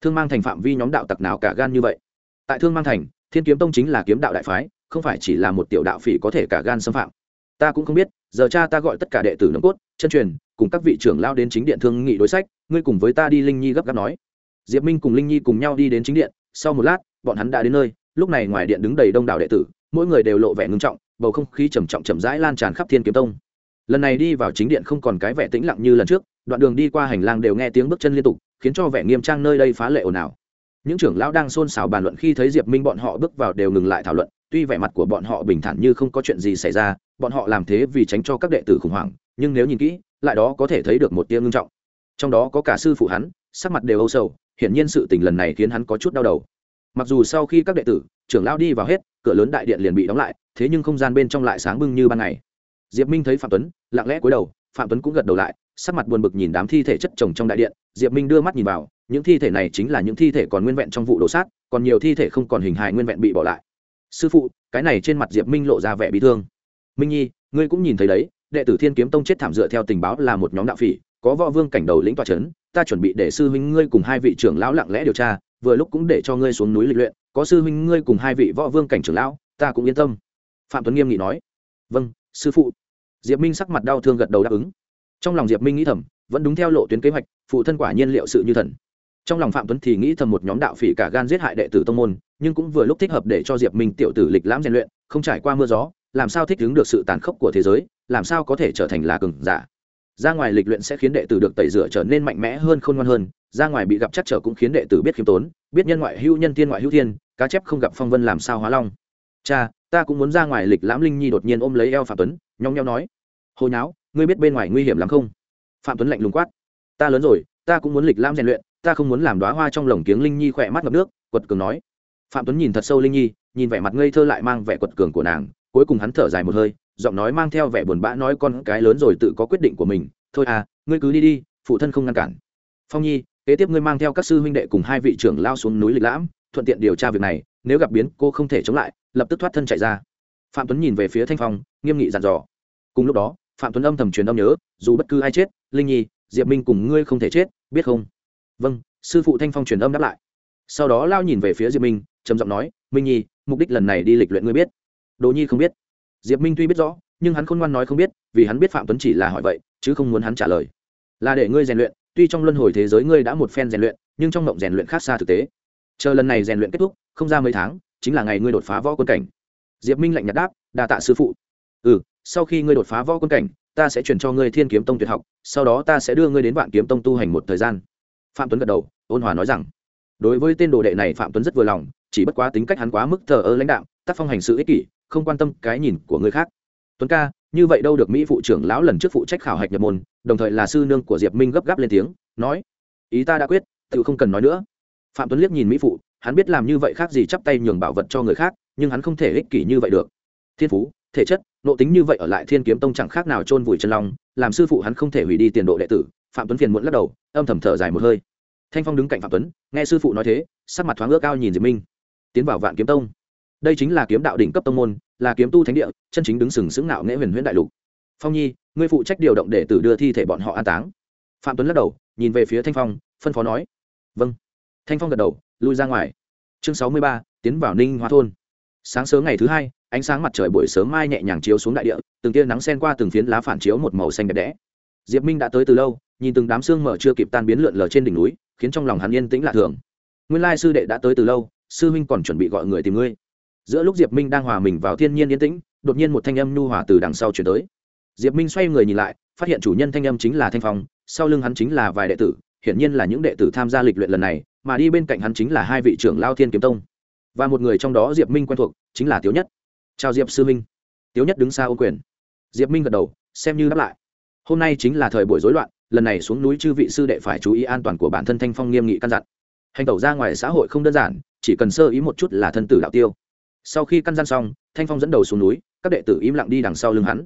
thương mang thành phạm vi nhóm đạo tặc nào cả gan như vậy? Tại thương mang thành, thiên kiếm tông chính là kiếm đạo đại phái, không phải chỉ là một tiểu đạo phỉ có thể cả gan xâm phạm. Ta cũng không biết, giờ cha ta gọi tất cả đệ tử nấm cốt, chân truyền, cùng các vị trưởng lao đến chính điện thương nghị đối sách, ngươi cùng với ta đi linh nhi gấp gáp nói. Diệp minh cùng linh nhi cùng nhau đi đến chính điện, sau một lát, bọn hắn đã đến nơi, lúc này ngoài điện đứng đầy đông đảo đệ tử mỗi người đều lộ vẻ ngưng trọng, bầu không khí trầm trọng chậm rãi lan tràn khắp thiên kiếm tông. Lần này đi vào chính điện không còn cái vẻ tĩnh lặng như lần trước, đoạn đường đi qua hành lang đều nghe tiếng bước chân liên tục, khiến cho vẻ nghiêm trang nơi đây phá lệ ồn ào. Những trưởng lão đang xôn xao bàn luận khi thấy diệp minh bọn họ bước vào đều ngừng lại thảo luận, tuy vẻ mặt của bọn họ bình thản như không có chuyện gì xảy ra, bọn họ làm thế vì tránh cho các đệ tử khủng hoảng, nhưng nếu nhìn kỹ, lại đó có thể thấy được một tia ngưng trọng. Trong đó có cả sư phụ hắn, sắc mặt đều âu sầu, hiển nhiên sự tình lần này khiến hắn có chút đau đầu. Mặc dù sau khi các đệ tử trưởng lão đi vào hết, cửa lớn đại điện liền bị đóng lại, thế nhưng không gian bên trong lại sáng bưng như ban ngày. Diệp minh thấy phạm tuấn, lặng lẽ cúi đầu, phạm tuấn cũng gật đầu lại, sắc mặt buồn bực nhìn đám thi thể chất chồng trong đại điện. Diệp minh đưa mắt nhìn vào, những thi thể này chính là những thi thể còn nguyên vẹn trong vụ đổ sát còn nhiều thi thể không còn hình hài nguyên vẹn bị bỏ lại. Sư phụ, cái này trên mặt diệp minh lộ ra vẻ bị thương. Minh nhi, ngươi cũng nhìn thấy đấy, đệ tử thiên kiếm tông chết thảm dựa theo tình báo là một nhóm đạo phỉ, có võ vương cảnh đầu lĩnh tòa c h ấ n ta chuẩn bị để sư huynh ngươi cùng hai vị trưởng lão lặng lẽ điều tra, vừa lúc cũng để cho ngươi xuống núi lịch luyện có sư huynh ngươi cùng hai vị võ vương cảnh trưởng lão, ta cũng yên tâm. Phạm tuấn nghiêm nghị nói. Vâng sư phụ. Diệp minh sắc mặt đau thương gật đầu đáp ứng. Trong lòng diệp minh nghĩ thầm, vẫn đúng theo lộ tuyến kế hoạch, phụ thân quả nhiên liệu sự như thần. Trong lòng phạm tuấn thì nghĩ thầm một nhóm đạo phỉ cả gan giết hại đệ tử tông môn, nhưng cũng vừa lúc thích hợp để cho diệp minh tiểu tử lịch lãm rèn luyện, không trải qua mưa gió, làm sao thích ứng được sự tàn khốc của thế giới, làm sao có thể trở thành là cường giả ra ngoài lịch luyện sẽ khiến đệ tử được tẩy rửa trở nên mạnh mẽ hơn, khôn ngoan hơn. Ra ngoài bị gặp chắc trở cũng khiến đệ tử biết khiêm tốn, biết nhân ngoại hữu nhân, tiên ngoại hữu thiên, cá chép không gặp phong vân làm sao hóa long. Cha, ta cũng muốn ra ngoài lịch lãm linh nhi đột nhiên ôm lấy eo phạm tuấn, nhong nhong nói hồi nháo, ngươi biết bên ngoài nguy hiểm lắm không? Phạm tuấn lạnh lùng quát, ta lớn rồi, ta cũng muốn lịch lãm rèn luyện, ta không muốn làm đoá hoa trong lồng kiếng linh nhi khỏe mắt ngập nước, quật cường nói. Phạm tuấn nhìn thật sâu linh nhi, nhìn vẻ mặt ngây thơ lại mang vẻ quật cường của nàng, cuối cùng hắn thở dài một hơi giọng nói mang theo vẻ buồn bã nói con cái lớn rồi tự có quyết định của mình. Thôi à ngươi cứ đi đi, phụ thân không ngăn cản. Phong nhi, kế tiếp ngươi mang theo các sư huynh đệ cùng hai vị trưởng lao xuống núi lịch lãm, thuận tiện điều tra việc này, nếu gặp biến, cô không thể chống lại, lập tức thoát thân chạy ra. Phạm tuấn nhìn về phía thanh phong, nghiêm nghị dặn dò. Cùng lúc đó, phạm tuấn âm thầm truyền âm nhớ, dù bất cứ ai chết, linh nhi, diệp minh cùng ngươi không thể chết, biết không? Vâng sư phụ thanh phong truyền âm đáp lại. Sau đó lao nhìn về phía diệp minh, trầm giọng nói, minh nhi, mục đích lần này đi lịch luyện ngươi biết. Đồ nhi không biết diệp minh tuy biết rõ, nhưng hắn khôn ngoan nói không biết, vì hắn biết phạm tuấn chỉ là hỏi vậy, chứ không muốn hắn trả lời. Là để ngươi rèn luyện, tuy trong luân hồi thế giới ngươi đã một phen rèn luyện, nhưng trong mộng rèn luyện khác xa thực tế. Chờ lần này rèn luyện kết thúc, không ra mấy tháng, chính là ngày ngươi đột phá võ quân cảnh. Diệp minh lạnh nhạt đáp, đa tạ sư phụ. Ừ sau khi ngươi đột phá võ quân cảnh, ta sẽ chuyển cho ngươi thiên kiếm tông tuyệt học, sau đó ta sẽ đưa ngươi đến vạn kiếm tông tu hành một thời gian. Phạm tuấn gật đầu, ôn hòa nói rằng đối với tên đồ đệ này phạm tuấn rất vừa lòng, chỉ bất quá tính cách hắn quá mức thờ ơ lãnh đạo tác phong hành sự ích kỷ, không quan tâm cái nhìn của người khác. Tuấn ca, như vậy đâu được mỹ phụ trưởng lão lần trước phụ trách khảo hạch nhập môn, đồng thời là sư nương của diệp minh gấp gáp lên tiếng, nói, ý ta đã quyết tự không cần nói nữa. Phạm tuấn liếc nhìn mỹ phụ, hắn biết làm như vậy khác gì chắp tay nhường bảo vật cho người khác, nhưng hắn không thể ích kỷ như vậy được. Thiên phú, thể chất nộ tính như vậy ở lại thiên kiếm tông chẳng khác nào chôn vùi chân long, làm sư phụ hắn không thể hủy đi tiền độ đệ tử, phạm tuấn phiền muộn lắc đầu, âm thầm thở dài một hơi thanh phong đứng cạnh phạm tuấn, nghe sư phụ nói thế, sắc mặt thoáng ước cao nhìn diệp minh. Tiến vào vạn kiếm tông. Đây chính là kiếm đạo đỉnh cấp tông môn, là kiếm tu thánh địa, chân chính đứng sừng sững nạo nghễ huyền huyễn đại lục. Phong nhi, ngươi phụ trách điều động để tử đưa thi thể bọn họ an táng. Phạm tuấn lắc đầu, nhìn về phía thanh phong, phân phó nói. Vâng. Thanh phong gật đầu, lui ra ngoài. Chương sáu mươi ba, tiến vào ninh hoa thôn. Sáng sớm ngày thứ hai, ánh sáng mặt trời buổi sớm mai nhẹ nhàng chiếu xuống đại địa, từng tia nắng sen qua từng phiến lá phản chiếu một màu xanh đẹp đẽ. Diệp minh đã tới từ lâu, nhìn từng đám xương mở chưa kịp tan biến lượn lờ trên đỉnh núi khiến trong lòng hắn yên tĩnh lạ thường. Nguyên lai sư đệ đã tới từ lâu, sư huynh còn chuẩn bị gọi người tìm ngươi. Giữa lúc diệp minh đang hòa mình vào thiên nhiên yên tĩnh, đột nhiên một thanh âm nhu hòa từ đằng sau chuyển tới. Diệp minh xoay người nhìn lại, phát hiện chủ nhân thanh âm chính là thanh phong, sau lưng hắn chính là vài đệ tử, hiển nhiên là những đệ tử tham gia lịch luyện lần này, mà đi bên cạnh hắn chính là hai vị trưởng lao thiên kiếm tông. Và một người trong đó diệp minh quen thuộc, chính là tiếu nhất. Chào diệp sư minh tiếu nhất đứng xa ô quyền. Diệp minh gật đầu, xem như đáp lại. Hôm nay chính là thời buổi rối loạn lần này xuống núi chư vị sư đệ phải chú ý an toàn của bản thân thanh phong nghiêm nghị căn dặn. Hành tẩu ra ngoài xã hội không đơn giản, chỉ cần sơ ý một chút là thân tử đạo tiêu. Sau khi căn dặn xong, thanh phong dẫn đầu xuống núi, các đệ tử im lặng đi đằng sau lưng hắn.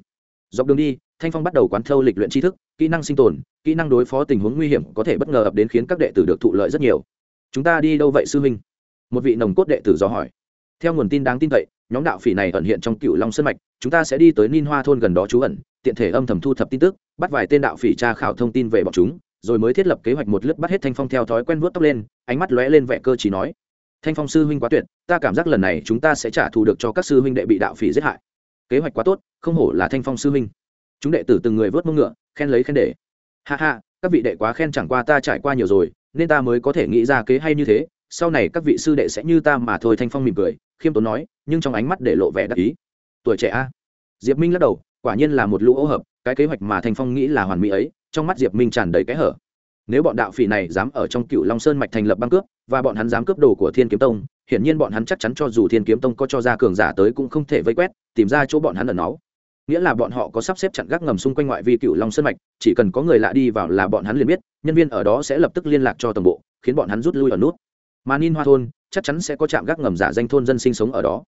Dọc đường đi, thanh phong bắt đầu quán thâu lịch luyện tri thức, kỹ năng sinh tồn, kỹ năng đối phó tình huống nguy hiểm có thể bất ngờ ập đến khiến các đệ tử được thụ lợi rất nhiều. Chúng ta đi đâu vậy sư huynh? Một vị nồng cốt đệ tử do hỏi theo nguồn tin đáng tin cậy, nhóm đạo phỉ này ẩn hiện trong cựu long sơn mạch, chúng ta sẽ đi tới ninh hoa thôn gần đó trú ẩn, tiện thể âm thầm thu thập tin tức, bắt vài tên đạo phỉ tra khảo thông tin về bọn chúng, rồi mới thiết lập kế hoạch một lướt bắt hết thanh phong theo thói quen vuốt tóc lên, ánh mắt lóe lên vẻ cơ chỉ nói, thanh phong sư huynh quá tuyệt, ta cảm giác lần này chúng ta sẽ trả thù được cho các sư huynh đệ bị đạo phỉ giết hại. Kế hoạch quá tốt, không hổ là thanh phong sư huynh. Chúng đệ tử từng người vớt mông ngựa, khen lấy khen để. Ha ha, các vị đệ quá khen chẳng qua ta trải qua nhiều rồi, nên ta mới có thể nghĩ ra kế hay như thế sau này các vị sư đệ sẽ như ta mà thôi, thanh phong mỉm cười, khiêm tốn nói, nhưng trong ánh mắt để lộ vẻ đắc ý. Tuổi trẻ a? Diệp minh lắc đầu, quả nhiên là một lũ ô hợp, cái kế hoạch mà thanh phong nghĩ là hoàn mỹ ấy, trong mắt diệp minh tràn đầy cái hở. Nếu bọn đạo phỉ này dám ở trong cựu long sơn mạch thành lập băng cướp, và bọn hắn dám cướp đồ của thiên kiếm tông, hiển nhiên bọn hắn chắc chắn cho dù thiên kiếm tông có cho ra cường giả tới cũng không thể vây quét, tìm ra chỗ bọn hắn ẩn náu. Nghĩa là bọn họ có sắp xếp chặn gác ngầm xung quanh ngoại vi cựu long sơn mạch, chỉ cần có người lạ đi vào là bọn hắn liền biết, nhân viên ở đó sẽ lập tức liên lạc cho tổng bộ, khiến bọn hắn rút lui ở nút mà ninh hoa thôn chắc chắn sẽ có trạm gác ngầm giả danh thôn dân sinh sống ở đó.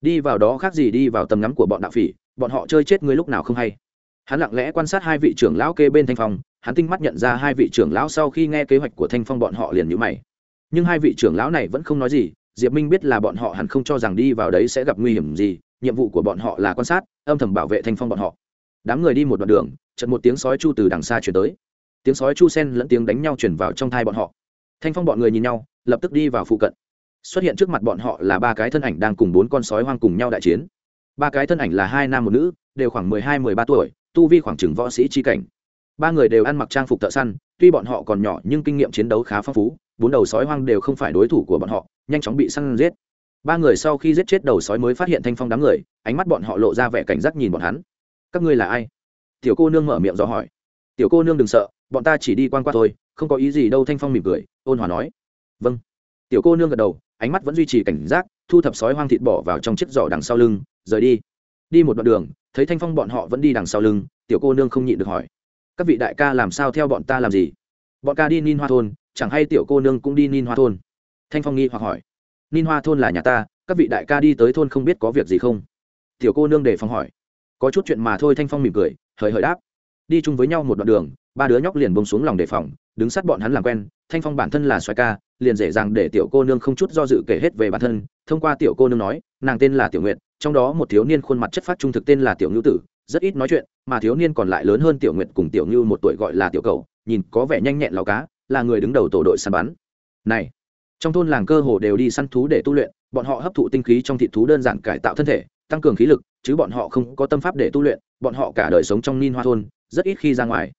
Đi vào đó khác gì đi vào tầm ngắm của bọn đạo phỉ, bọn họ chơi chết ngươi lúc nào không hay. Hắn lặng lẽ quan sát hai vị trưởng lão kê bên thanh phong, hắn tinh mắt nhận ra hai vị trưởng lão sau khi nghe kế hoạch của thanh phong bọn họ liền nhữ mày. Nhưng hai vị trưởng lão này vẫn không nói gì, diệp minh biết là bọn họ hẳn không cho rằng đi vào đấy sẽ gặp nguy hiểm gì, nhiệm vụ của bọn họ là quan sát, âm thầm bảo vệ thanh phong bọn họ. Đám người đi một đoạn đường chật một tiếng sói chu từ đằng xa chuyển tới. Tiếng sói chu sen lẫn tiếng đánh nhau chuyển vào trong thai bọn họ. Thanh phong bọn người nhìn nhau lập tức đi vào phụ cận. Xuất hiện trước mặt bọn họ là ba cái thân ảnh đang cùng bốn con sói hoang cùng nhau đại chiến. Ba cái thân ảnh là hai nam một nữ, đều khoảng mười hai, mười ba tuổi, tu vi khoảng chừng võ sĩ chi cảnh. Ba người đều ăn mặc trang phục thợ săn, tuy bọn họ còn nhỏ nhưng kinh nghiệm chiến đấu khá phong phú, bốn đầu sói hoang đều không phải đối thủ của bọn họ, nhanh chóng bị săn giết. Ba người sau khi giết chết đầu sói mới phát hiện thanh phong đám người, ánh mắt bọn họ lộ ra vẻ cảnh giác nhìn bọn hắn. Các ngươi là ai? Tiểu cô nương mở miệng do hỏi. Tiểu cô nương đừng sợ, bọn ta chỉ đi quan qua thôi, không có ý gì đâu. Thanh phong mỉm cười, ôn hòa nói vâng. Tiểu cô nương gật đầu, ánh mắt vẫn duy trì cảnh giác, thu thập sói hoang thịt bỏ vào trong chiếc giỏ đằng sau lưng, rời đi. Đi một đoạn đường, thấy thanh phong bọn họ vẫn đi đằng sau lưng, tiểu cô nương không nhịn được hỏi. Các vị đại ca làm sao theo bọn ta làm gì? Bọn ca đi nin hoa thôn, chẳng hay tiểu cô nương cũng đi nin hoa thôn? Thanh phong nghi hoặc hỏi. Nin hoa thôn là nhà ta, các vị đại ca đi tới thôn không biết có việc gì không? Tiểu cô nương để phong hỏi. Có chút chuyện mà thôi, thanh phong mỉm cười, hời hời đáp. Đi chung với nhau một đoạn đường, ba đứa nhóc liền bông xuống lòng đề phòng, đứng sát bọn hắn làm quen thanh phong bản thân là xoài ca, liền dễ dàng để tiểu cô nương không chút do dự kể hết về bản thân. Thông qua tiểu cô nương nói, nàng tên là tiểu nguyện trong đó một thiếu niên khuôn mặt chất phát trung thực tên là tiểu ngưu tử, rất ít nói chuyện, mà thiếu niên còn lại lớn hơn tiểu nguyện cùng tiểu ngưu một tuổi gọi là tiểu cầu nhìn có vẻ nhanh nhẹn lào cá, là người đứng đầu tổ đội săn bắn. Này, trong thôn làng cơ hồ đều đi săn thú để tu luyện, bọn họ hấp thụ tinh khí trong thịt thú đơn giản cải tạo thân thể, tăng cường khí lực, chứ bọn họ không có tâm pháp để tu luyện, bọn họ cả đời sống trong nin hoa thôn, rất ít khi ra ngoài.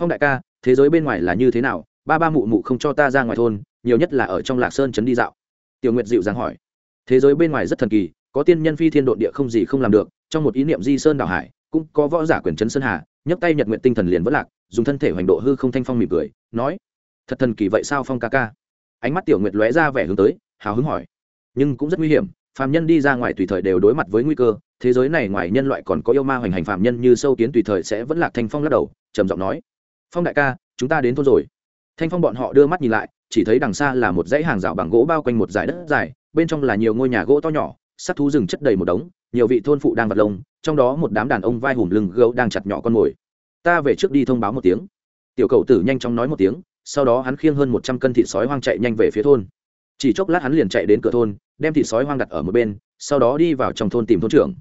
Phong đại ca, thế giới bên ngoài là như thế nào? Ba ba mụ mụ không cho ta ra ngoài thôn, nhiều nhất là ở trong lạc sơn trấn đi dạo. Tiểu nguyệt dịu dàng hỏi. Thế giới bên ngoài rất thần kỳ, có tiên nhân phi thiên độn địa không gì không làm được, trong một ý niệm di sơn đảo hải, cũng có võ giả quyền trấn sơn hà, nhấc tay nhật nguyện tinh thần liền vất lạc, dùng thân thể hoành độ hư không thanh phong mỉm cười, nói, thật thần kỳ vậy sao phong ca ca? Ánh mắt tiểu nguyệt lóe ra vẻ hướng tới, hào hứng hỏi. Nhưng cũng rất nguy hiểm, phàm nhân đi ra ngoài tùy thời đều đối mặt với nguy cơ, thế giới này ngoài nhân loại còn có yêu ma hoành hành phàm nhân như sâu kiến tùy thời sẽ vẫn lạc thanh phong lắc đầu, trầm giọng nói, phong đại ca, chúng ta đến thôn rồi thanh phong bọn họ đưa mắt nhìn lại, chỉ thấy đằng xa là một dãy hàng rào bằng gỗ bao quanh một dải đất dài, bên trong là nhiều ngôi nhà gỗ to nhỏ, sắt thú rừng chất đầy một đống, nhiều vị thôn phụ đang vật lông, trong đó một đám đàn ông vai hùm lưng gấu đang chặt nhỏ con mồi. Ta về trước đi thông báo một tiếng. Tiểu cầu tử nhanh chóng nói một tiếng, sau đó hắn khiêng hơn một trăm cân thịt sói hoang chạy nhanh về phía thôn. Chỉ chốc lát hắn liền chạy đến cửa thôn, đem thịt sói hoang đặt ở một bên, sau đó đi vào trong thôn tìm thôn trưởng.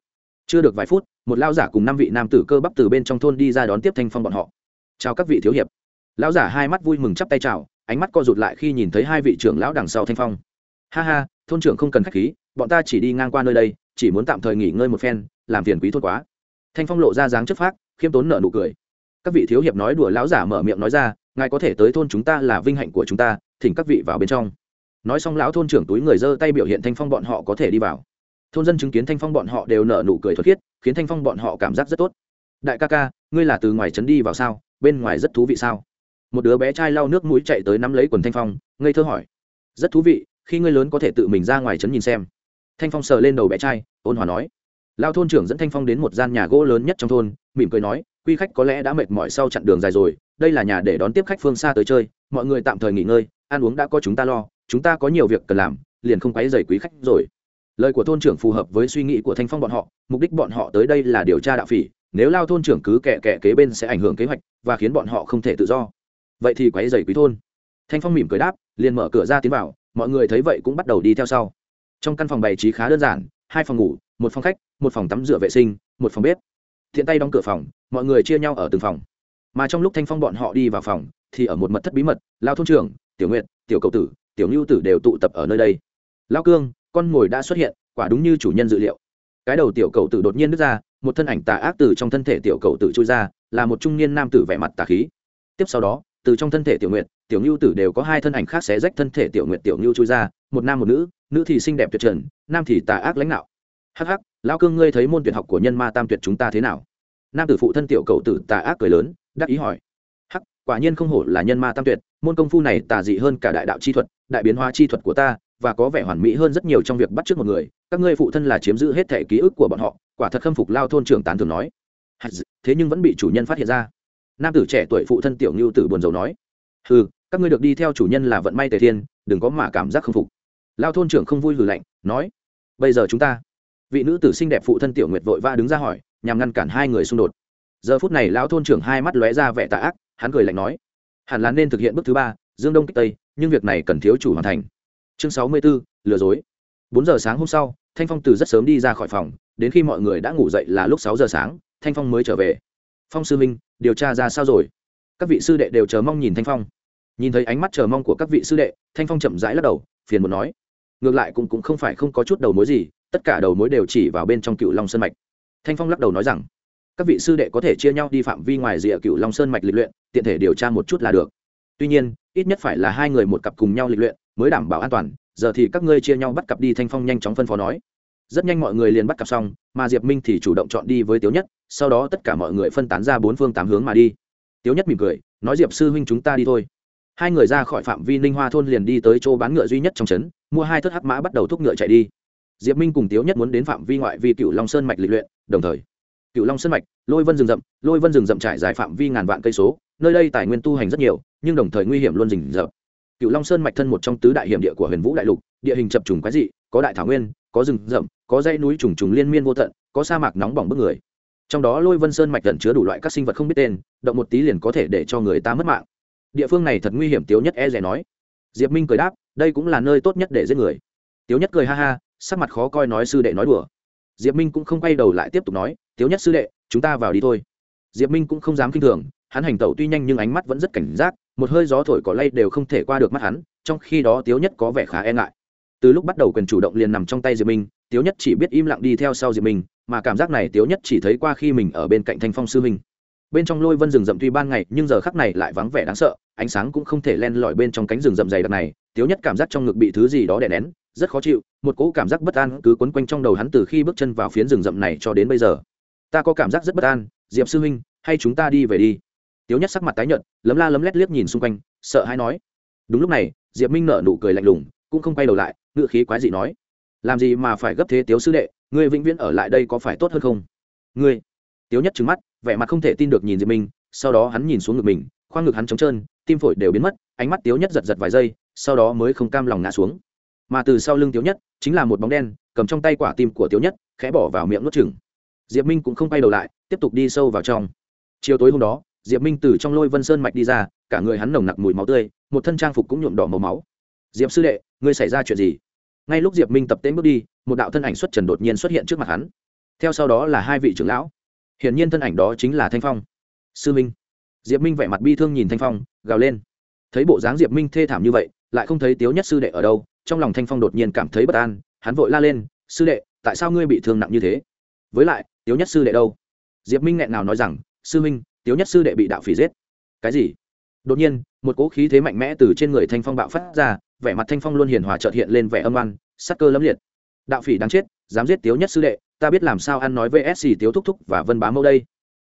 Chưa được vài phút, một lao giả cùng năm vị nam tử cơ bắp từ bên trong thôn đi ra đón tiếp thanh phong bọn họ. Chào các vị thiếu hiệp lão giả hai mắt vui mừng chắp tay chào, ánh mắt co rụt lại khi nhìn thấy hai vị trưởng lão đằng sau thanh phong. Ha ha, thôn trưởng không cần khách khí, bọn ta chỉ đi ngang qua nơi đây, chỉ muốn tạm thời nghỉ ngơi một phen, làm phiền quý thôn quá. Thanh phong lộ ra dáng chất phác, khiêm tốn nở nụ cười. Các vị thiếu hiệp nói đùa lão giả mở miệng nói ra, ngài có thể tới thôn chúng ta là vinh hạnh của chúng ta, thỉnh các vị vào bên trong. Nói xong lão thôn trưởng túi người giơ tay biểu hiện thanh phong bọn họ có thể đi vào. Thôn dân chứng kiến thanh phong bọn họ đều nở nụ cười thuật khiết, khiến thanh phong bọn họ cảm giác rất tốt. Đại ca ca, ngươi là từ ngoài trấn đi vào sao? Bên ngoài rất thú vị sao? Một đứa bé trai lau nước mũi chạy tới nắm lấy quần thanh phong, ngây thơ hỏi, rất thú vị, khi ngươi lớn có thể tự mình ra ngoài trấn nhìn xem. Thanh phong sờ lên đầu bé trai, ôn hòa nói, lao thôn trưởng dẫn thanh phong đến một gian nhà gỗ lớn nhất trong thôn, mỉm cười nói, quy khách có lẽ đã mệt mỏi sau chặng đường dài rồi, đây là nhà để đón tiếp khách phương xa tới chơi, mọi người tạm thời nghỉ ngơi, ăn uống đã có chúng ta lo, chúng ta có nhiều việc cần làm, liền không quấy dày quý khách rồi. Lời của thôn trưởng phù hợp với suy nghĩ của thanh phong bọn họ, mục đích bọn họ tới đây là điều tra đạo phỉ, nếu lao thôn trưởng cứ kẻ kẻ kế bên sẽ ảnh hưởng kế hoạch và khiến bọn họ không thể tự do vậy thì quấy dày quý thôn. Thanh phong mỉm cười đáp, liền mở cửa ra tiến vào, mọi người thấy vậy cũng bắt đầu đi theo sau. Trong căn phòng bày trí khá đơn giản, hai phòng ngủ, một phòng khách, một phòng tắm rửa vệ sinh, một phòng bếp. Thiện tay đóng cửa phòng, mọi người chia nhau ở từng phòng. Mà trong lúc thanh phong bọn họ đi vào phòng, thì ở một mật thất bí mật, lao thôn trưởng, tiểu nguyện tiểu cầu tử, tiểu ngưu tử đều tụ tập ở nơi đây. Lao cương, con mồi đã xuất hiện, quả đúng như chủ nhân dự liệu. Cái đầu tiểu cầu tử đột nhiên nứt ra, một thân ảnh tà ác từ trong thân thể tiểu cầu tử trôi ra, là một trung niên nam tử vẻ mặt tà khí. Tiếp sau đó từ trong thân thể tiểu nguyện tiểu ngưu tử đều có hai thân ảnh khác xé rách thân thể tiểu nguyện tiểu ngưu chui ra, một nam một nữ nữ thì xinh đẹp tuyệt trần, nam thì tà ác lãnh đạo. Hắc hắc, lão cương ngươi thấy môn tuyệt học của nhân ma tam tuyệt chúng ta thế nào? Nam tử phụ thân tiểu cầu tử tà ác cười lớn, đắc ý hỏi. Hắc, quả nhiên không hổ là nhân ma tam tuyệt, môn công phu này tà dị hơn cả đại đạo chi thuật, đại biến hóa chi thuật của ta, và có vẻ hoàn mỹ hơn rất nhiều trong việc bắt chước một người, các ngươi phụ thân là chiếm giữ hết thể ký ức của bọn họ, quả thật khâm phục lao thôn trưởng tán thường nói. Thế nhưng vẫn bị chủ nhân phát hiện ra nam tử trẻ tuổi phụ thân tiểu ngưu tử buồn rầu nói ừ các ngươi được đi theo chủ nhân là vận may tề thiên đừng có mà cảm giác k phục. Lao thôn trưởng không vui hử lạnh nói bây giờ chúng ta. Vị nữ tử xinh đẹp phụ thân tiểu nguyệt vội vã đứng ra hỏi nhằm ngăn cản hai người xung đột. Giờ phút này lão thôn trưởng hai mắt lóe ra vẻ tạ ác hắn cười lạnh nói hẳn là nên thực hiện bước thứ ba dương đông kích tây nhưng việc này cần thiếu chủ hoàn thành. Chương sáu mươi 64, lừa dối. Bốn giờ sáng hôm sau thanh phong từ rất sớm đi ra khỏi phòng đến khi mọi người đã ngủ dậy là lúc sáu giờ sáng thanh phong mới trở về phong sư minh điều tra ra sao rồi? Các vị sư đệ đều chờ mong nhìn thanh phong. Nhìn thấy ánh mắt chờ mong của các vị sư đệ thanh phong chậm rãi lắc đầu phiền một nói. Ngược lại cũng, cũng không phải không có chút đầu mối gì tất cả đầu mối đều chỉ vào bên trong cựu long sơn mạch. Thanh phong lắc đầu nói rằng các vị sư đệ có thể chia nhau đi phạm vi ngoài rìa cựu long sơn mạch lịch luyện tiện thể điều tra một chút là được. Tuy nhiên ít nhất phải là hai người một cặp cùng nhau lịch luyện mới đảm bảo an toàn giờ thì các ngươi chia nhau bắt cặp đi thanh phong nhanh chóng phân phó nói rất nhanh mọi người liền bắt cặp xong, mà diệp minh thì chủ động chọn đi với tiếu nhất, sau đó tất cả mọi người phân tán ra bốn phương tám hướng mà đi. Tiếu nhất mỉm cười, nói diệp sư huynh chúng ta đi thôi. Hai người ra khỏi phạm vi ninh hoa thôn liền đi tới chỗ bán ngựa duy nhất trong trấn, mua hai thất hắc mã bắt đầu thúc ngựa chạy đi. Diệp minh cùng tiếu nhất muốn đến phạm vi ngoại vi cựu long sơn mạch lịch luyện, đồng thời cựu long sơn mạch, lôi vân rừng rậm, lôi vân rừng rậm trải dài phạm vi ngàn vạn cây số, nơi đây tài nguyên tu hành rất nhiều, nhưng đồng thời nguy hiểm luôn rình rậm cựu long sơn mạch thân một trong tứ đại hiểm địa của huyền vũ đại lục, địa hình chập trùng quái dị, có đại thảo nguyên có rừng rậm, có dãy núi trùng trùng liên miên vô tận, có sa mạc nóng bỏng bức người. Trong đó lôi vân sơn mạch gần chứa đủ loại các sinh vật không biết tên, động một tí liền có thể để cho người ta mất mạng. Địa phương này thật nguy hiểm, tiếu nhất e rẻ nói. Diệp minh cười đáp, đây cũng là nơi tốt nhất để giết người. Tiếu nhất cười ha ha, sắc mặt khó coi nói sư đệ nói đùa. Diệp minh cũng không quay đầu lại tiếp tục nói, tiếu nhất sư đệ, chúng ta vào đi thôi. Diệp minh cũng không dám k i n h thường, hắn hành tẩu tuy nhanh nhưng ánh mắt vẫn rất cảnh giác, một hơi gió thổi cỏ lay đều không thể qua được mắt hắn, trong khi đó tiếu nhất có vẻ khá e ngại từ lúc bắt đầu quyền chủ động liền nằm trong tay diệp minh, tiếu nhất chỉ biết im lặng đi theo sau diệp minh, mà cảm giác này tiếu nhất chỉ thấy qua khi mình ở bên cạnh thanh phong sư minh bên trong lôi vân rừng rậm tuy ban ngày, nhưng giờ khắc này lại vắng vẻ đáng sợ, ánh sáng cũng không thể len lỏi bên trong cánh rừng rậm dày đặc này. Tiếu nhất cảm giác trong ngực bị thứ gì đó đè nén, rất khó chịu, một cỗ cảm giác bất an cứ quấn quanh trong đầu hắn từ khi bước chân vào phiến rừng rậm này cho đến bây giờ. Ta có cảm giác rất bất an, diệp sư huynh, hay chúng ta đi về đi. Tiếu nhất sắc mặt tái nhợt, lấm la lấm lét liếc nhìn xung quanh, sợ hãi nói. Đúng lúc này, diệp minh nở nụ cười lạnh lùng, cũng không quay đầu lại ngự khí quái dị nói, làm gì mà phải gấp thế, tiếu sư đệ, ngươi vĩnh viễn ở lại đây có phải tốt hơn không? Ngươi? Tiếu nhất trứng mắt, vẻ mặt không thể tin được nhìn diệp minh, sau đó hắn nhìn xuống ngực mình, khoang ngực hắn trống trơn, tim phổi đều biến mất, ánh mắt tiếu nhất giật giật vài giây, sau đó mới không cam lòng ngã xuống. Mà từ sau lưng tiếu nhất, chính là một bóng đen, cầm trong tay quả tim của tiếu nhất, khẽ bỏ vào miệng nuốt chừng diệp minh cũng không quay đầu lại, tiếp tục đi sâu vào trong. Chiều tối hôm đó, diệp minh từ trong lôi vân sơn mạch đi ra, cả người hắn nồng nặc mùi máu tươi, một thân trang phục cũng nhuộm đỏ màu máu. Diệp sư đệ, ngươi xảy ra chuyện gì? Ngay lúc diệp minh tập tên bước đi, một đạo thân ảnh xuất trần đột nhiên xuất hiện trước mặt hắn. Theo sau đó là hai vị trưởng lão. Hiển nhiên thân ảnh đó chính là thanh phong. Sư minh. Diệp minh vẻ mặt bi thương nhìn thanh phong, gào lên. Thấy bộ dáng diệp minh thê thảm như vậy, lại không thấy tiếu nhất sư đệ ở đâu, trong lòng thanh phong đột nhiên cảm thấy bất an, hắn vội la lên, sư đệ, tại sao ngươi bị thương nặng như thế? Với lại, tiếu nhất sư đệ đâu? Diệp minh nghẹn nào nói rằng, sư minh, tiếu nhất sư đệ bị đạo phỉ giết. Cái gì? Đột nhiên một cỗ khí thế mạnh mẽ từ trên người thanh phong bạo phát ra, vẻ mặt thanh phong luôn hiền hòa trợt hiện lên vẻ âm oan, sắc cơ lẫm liệt. Đạo phỉ đáng chết, dám giết tiếu nhất sư đệ, ta biết làm sao ăn nói vsc tiếu thúc thúc và vân bá mẫu đây.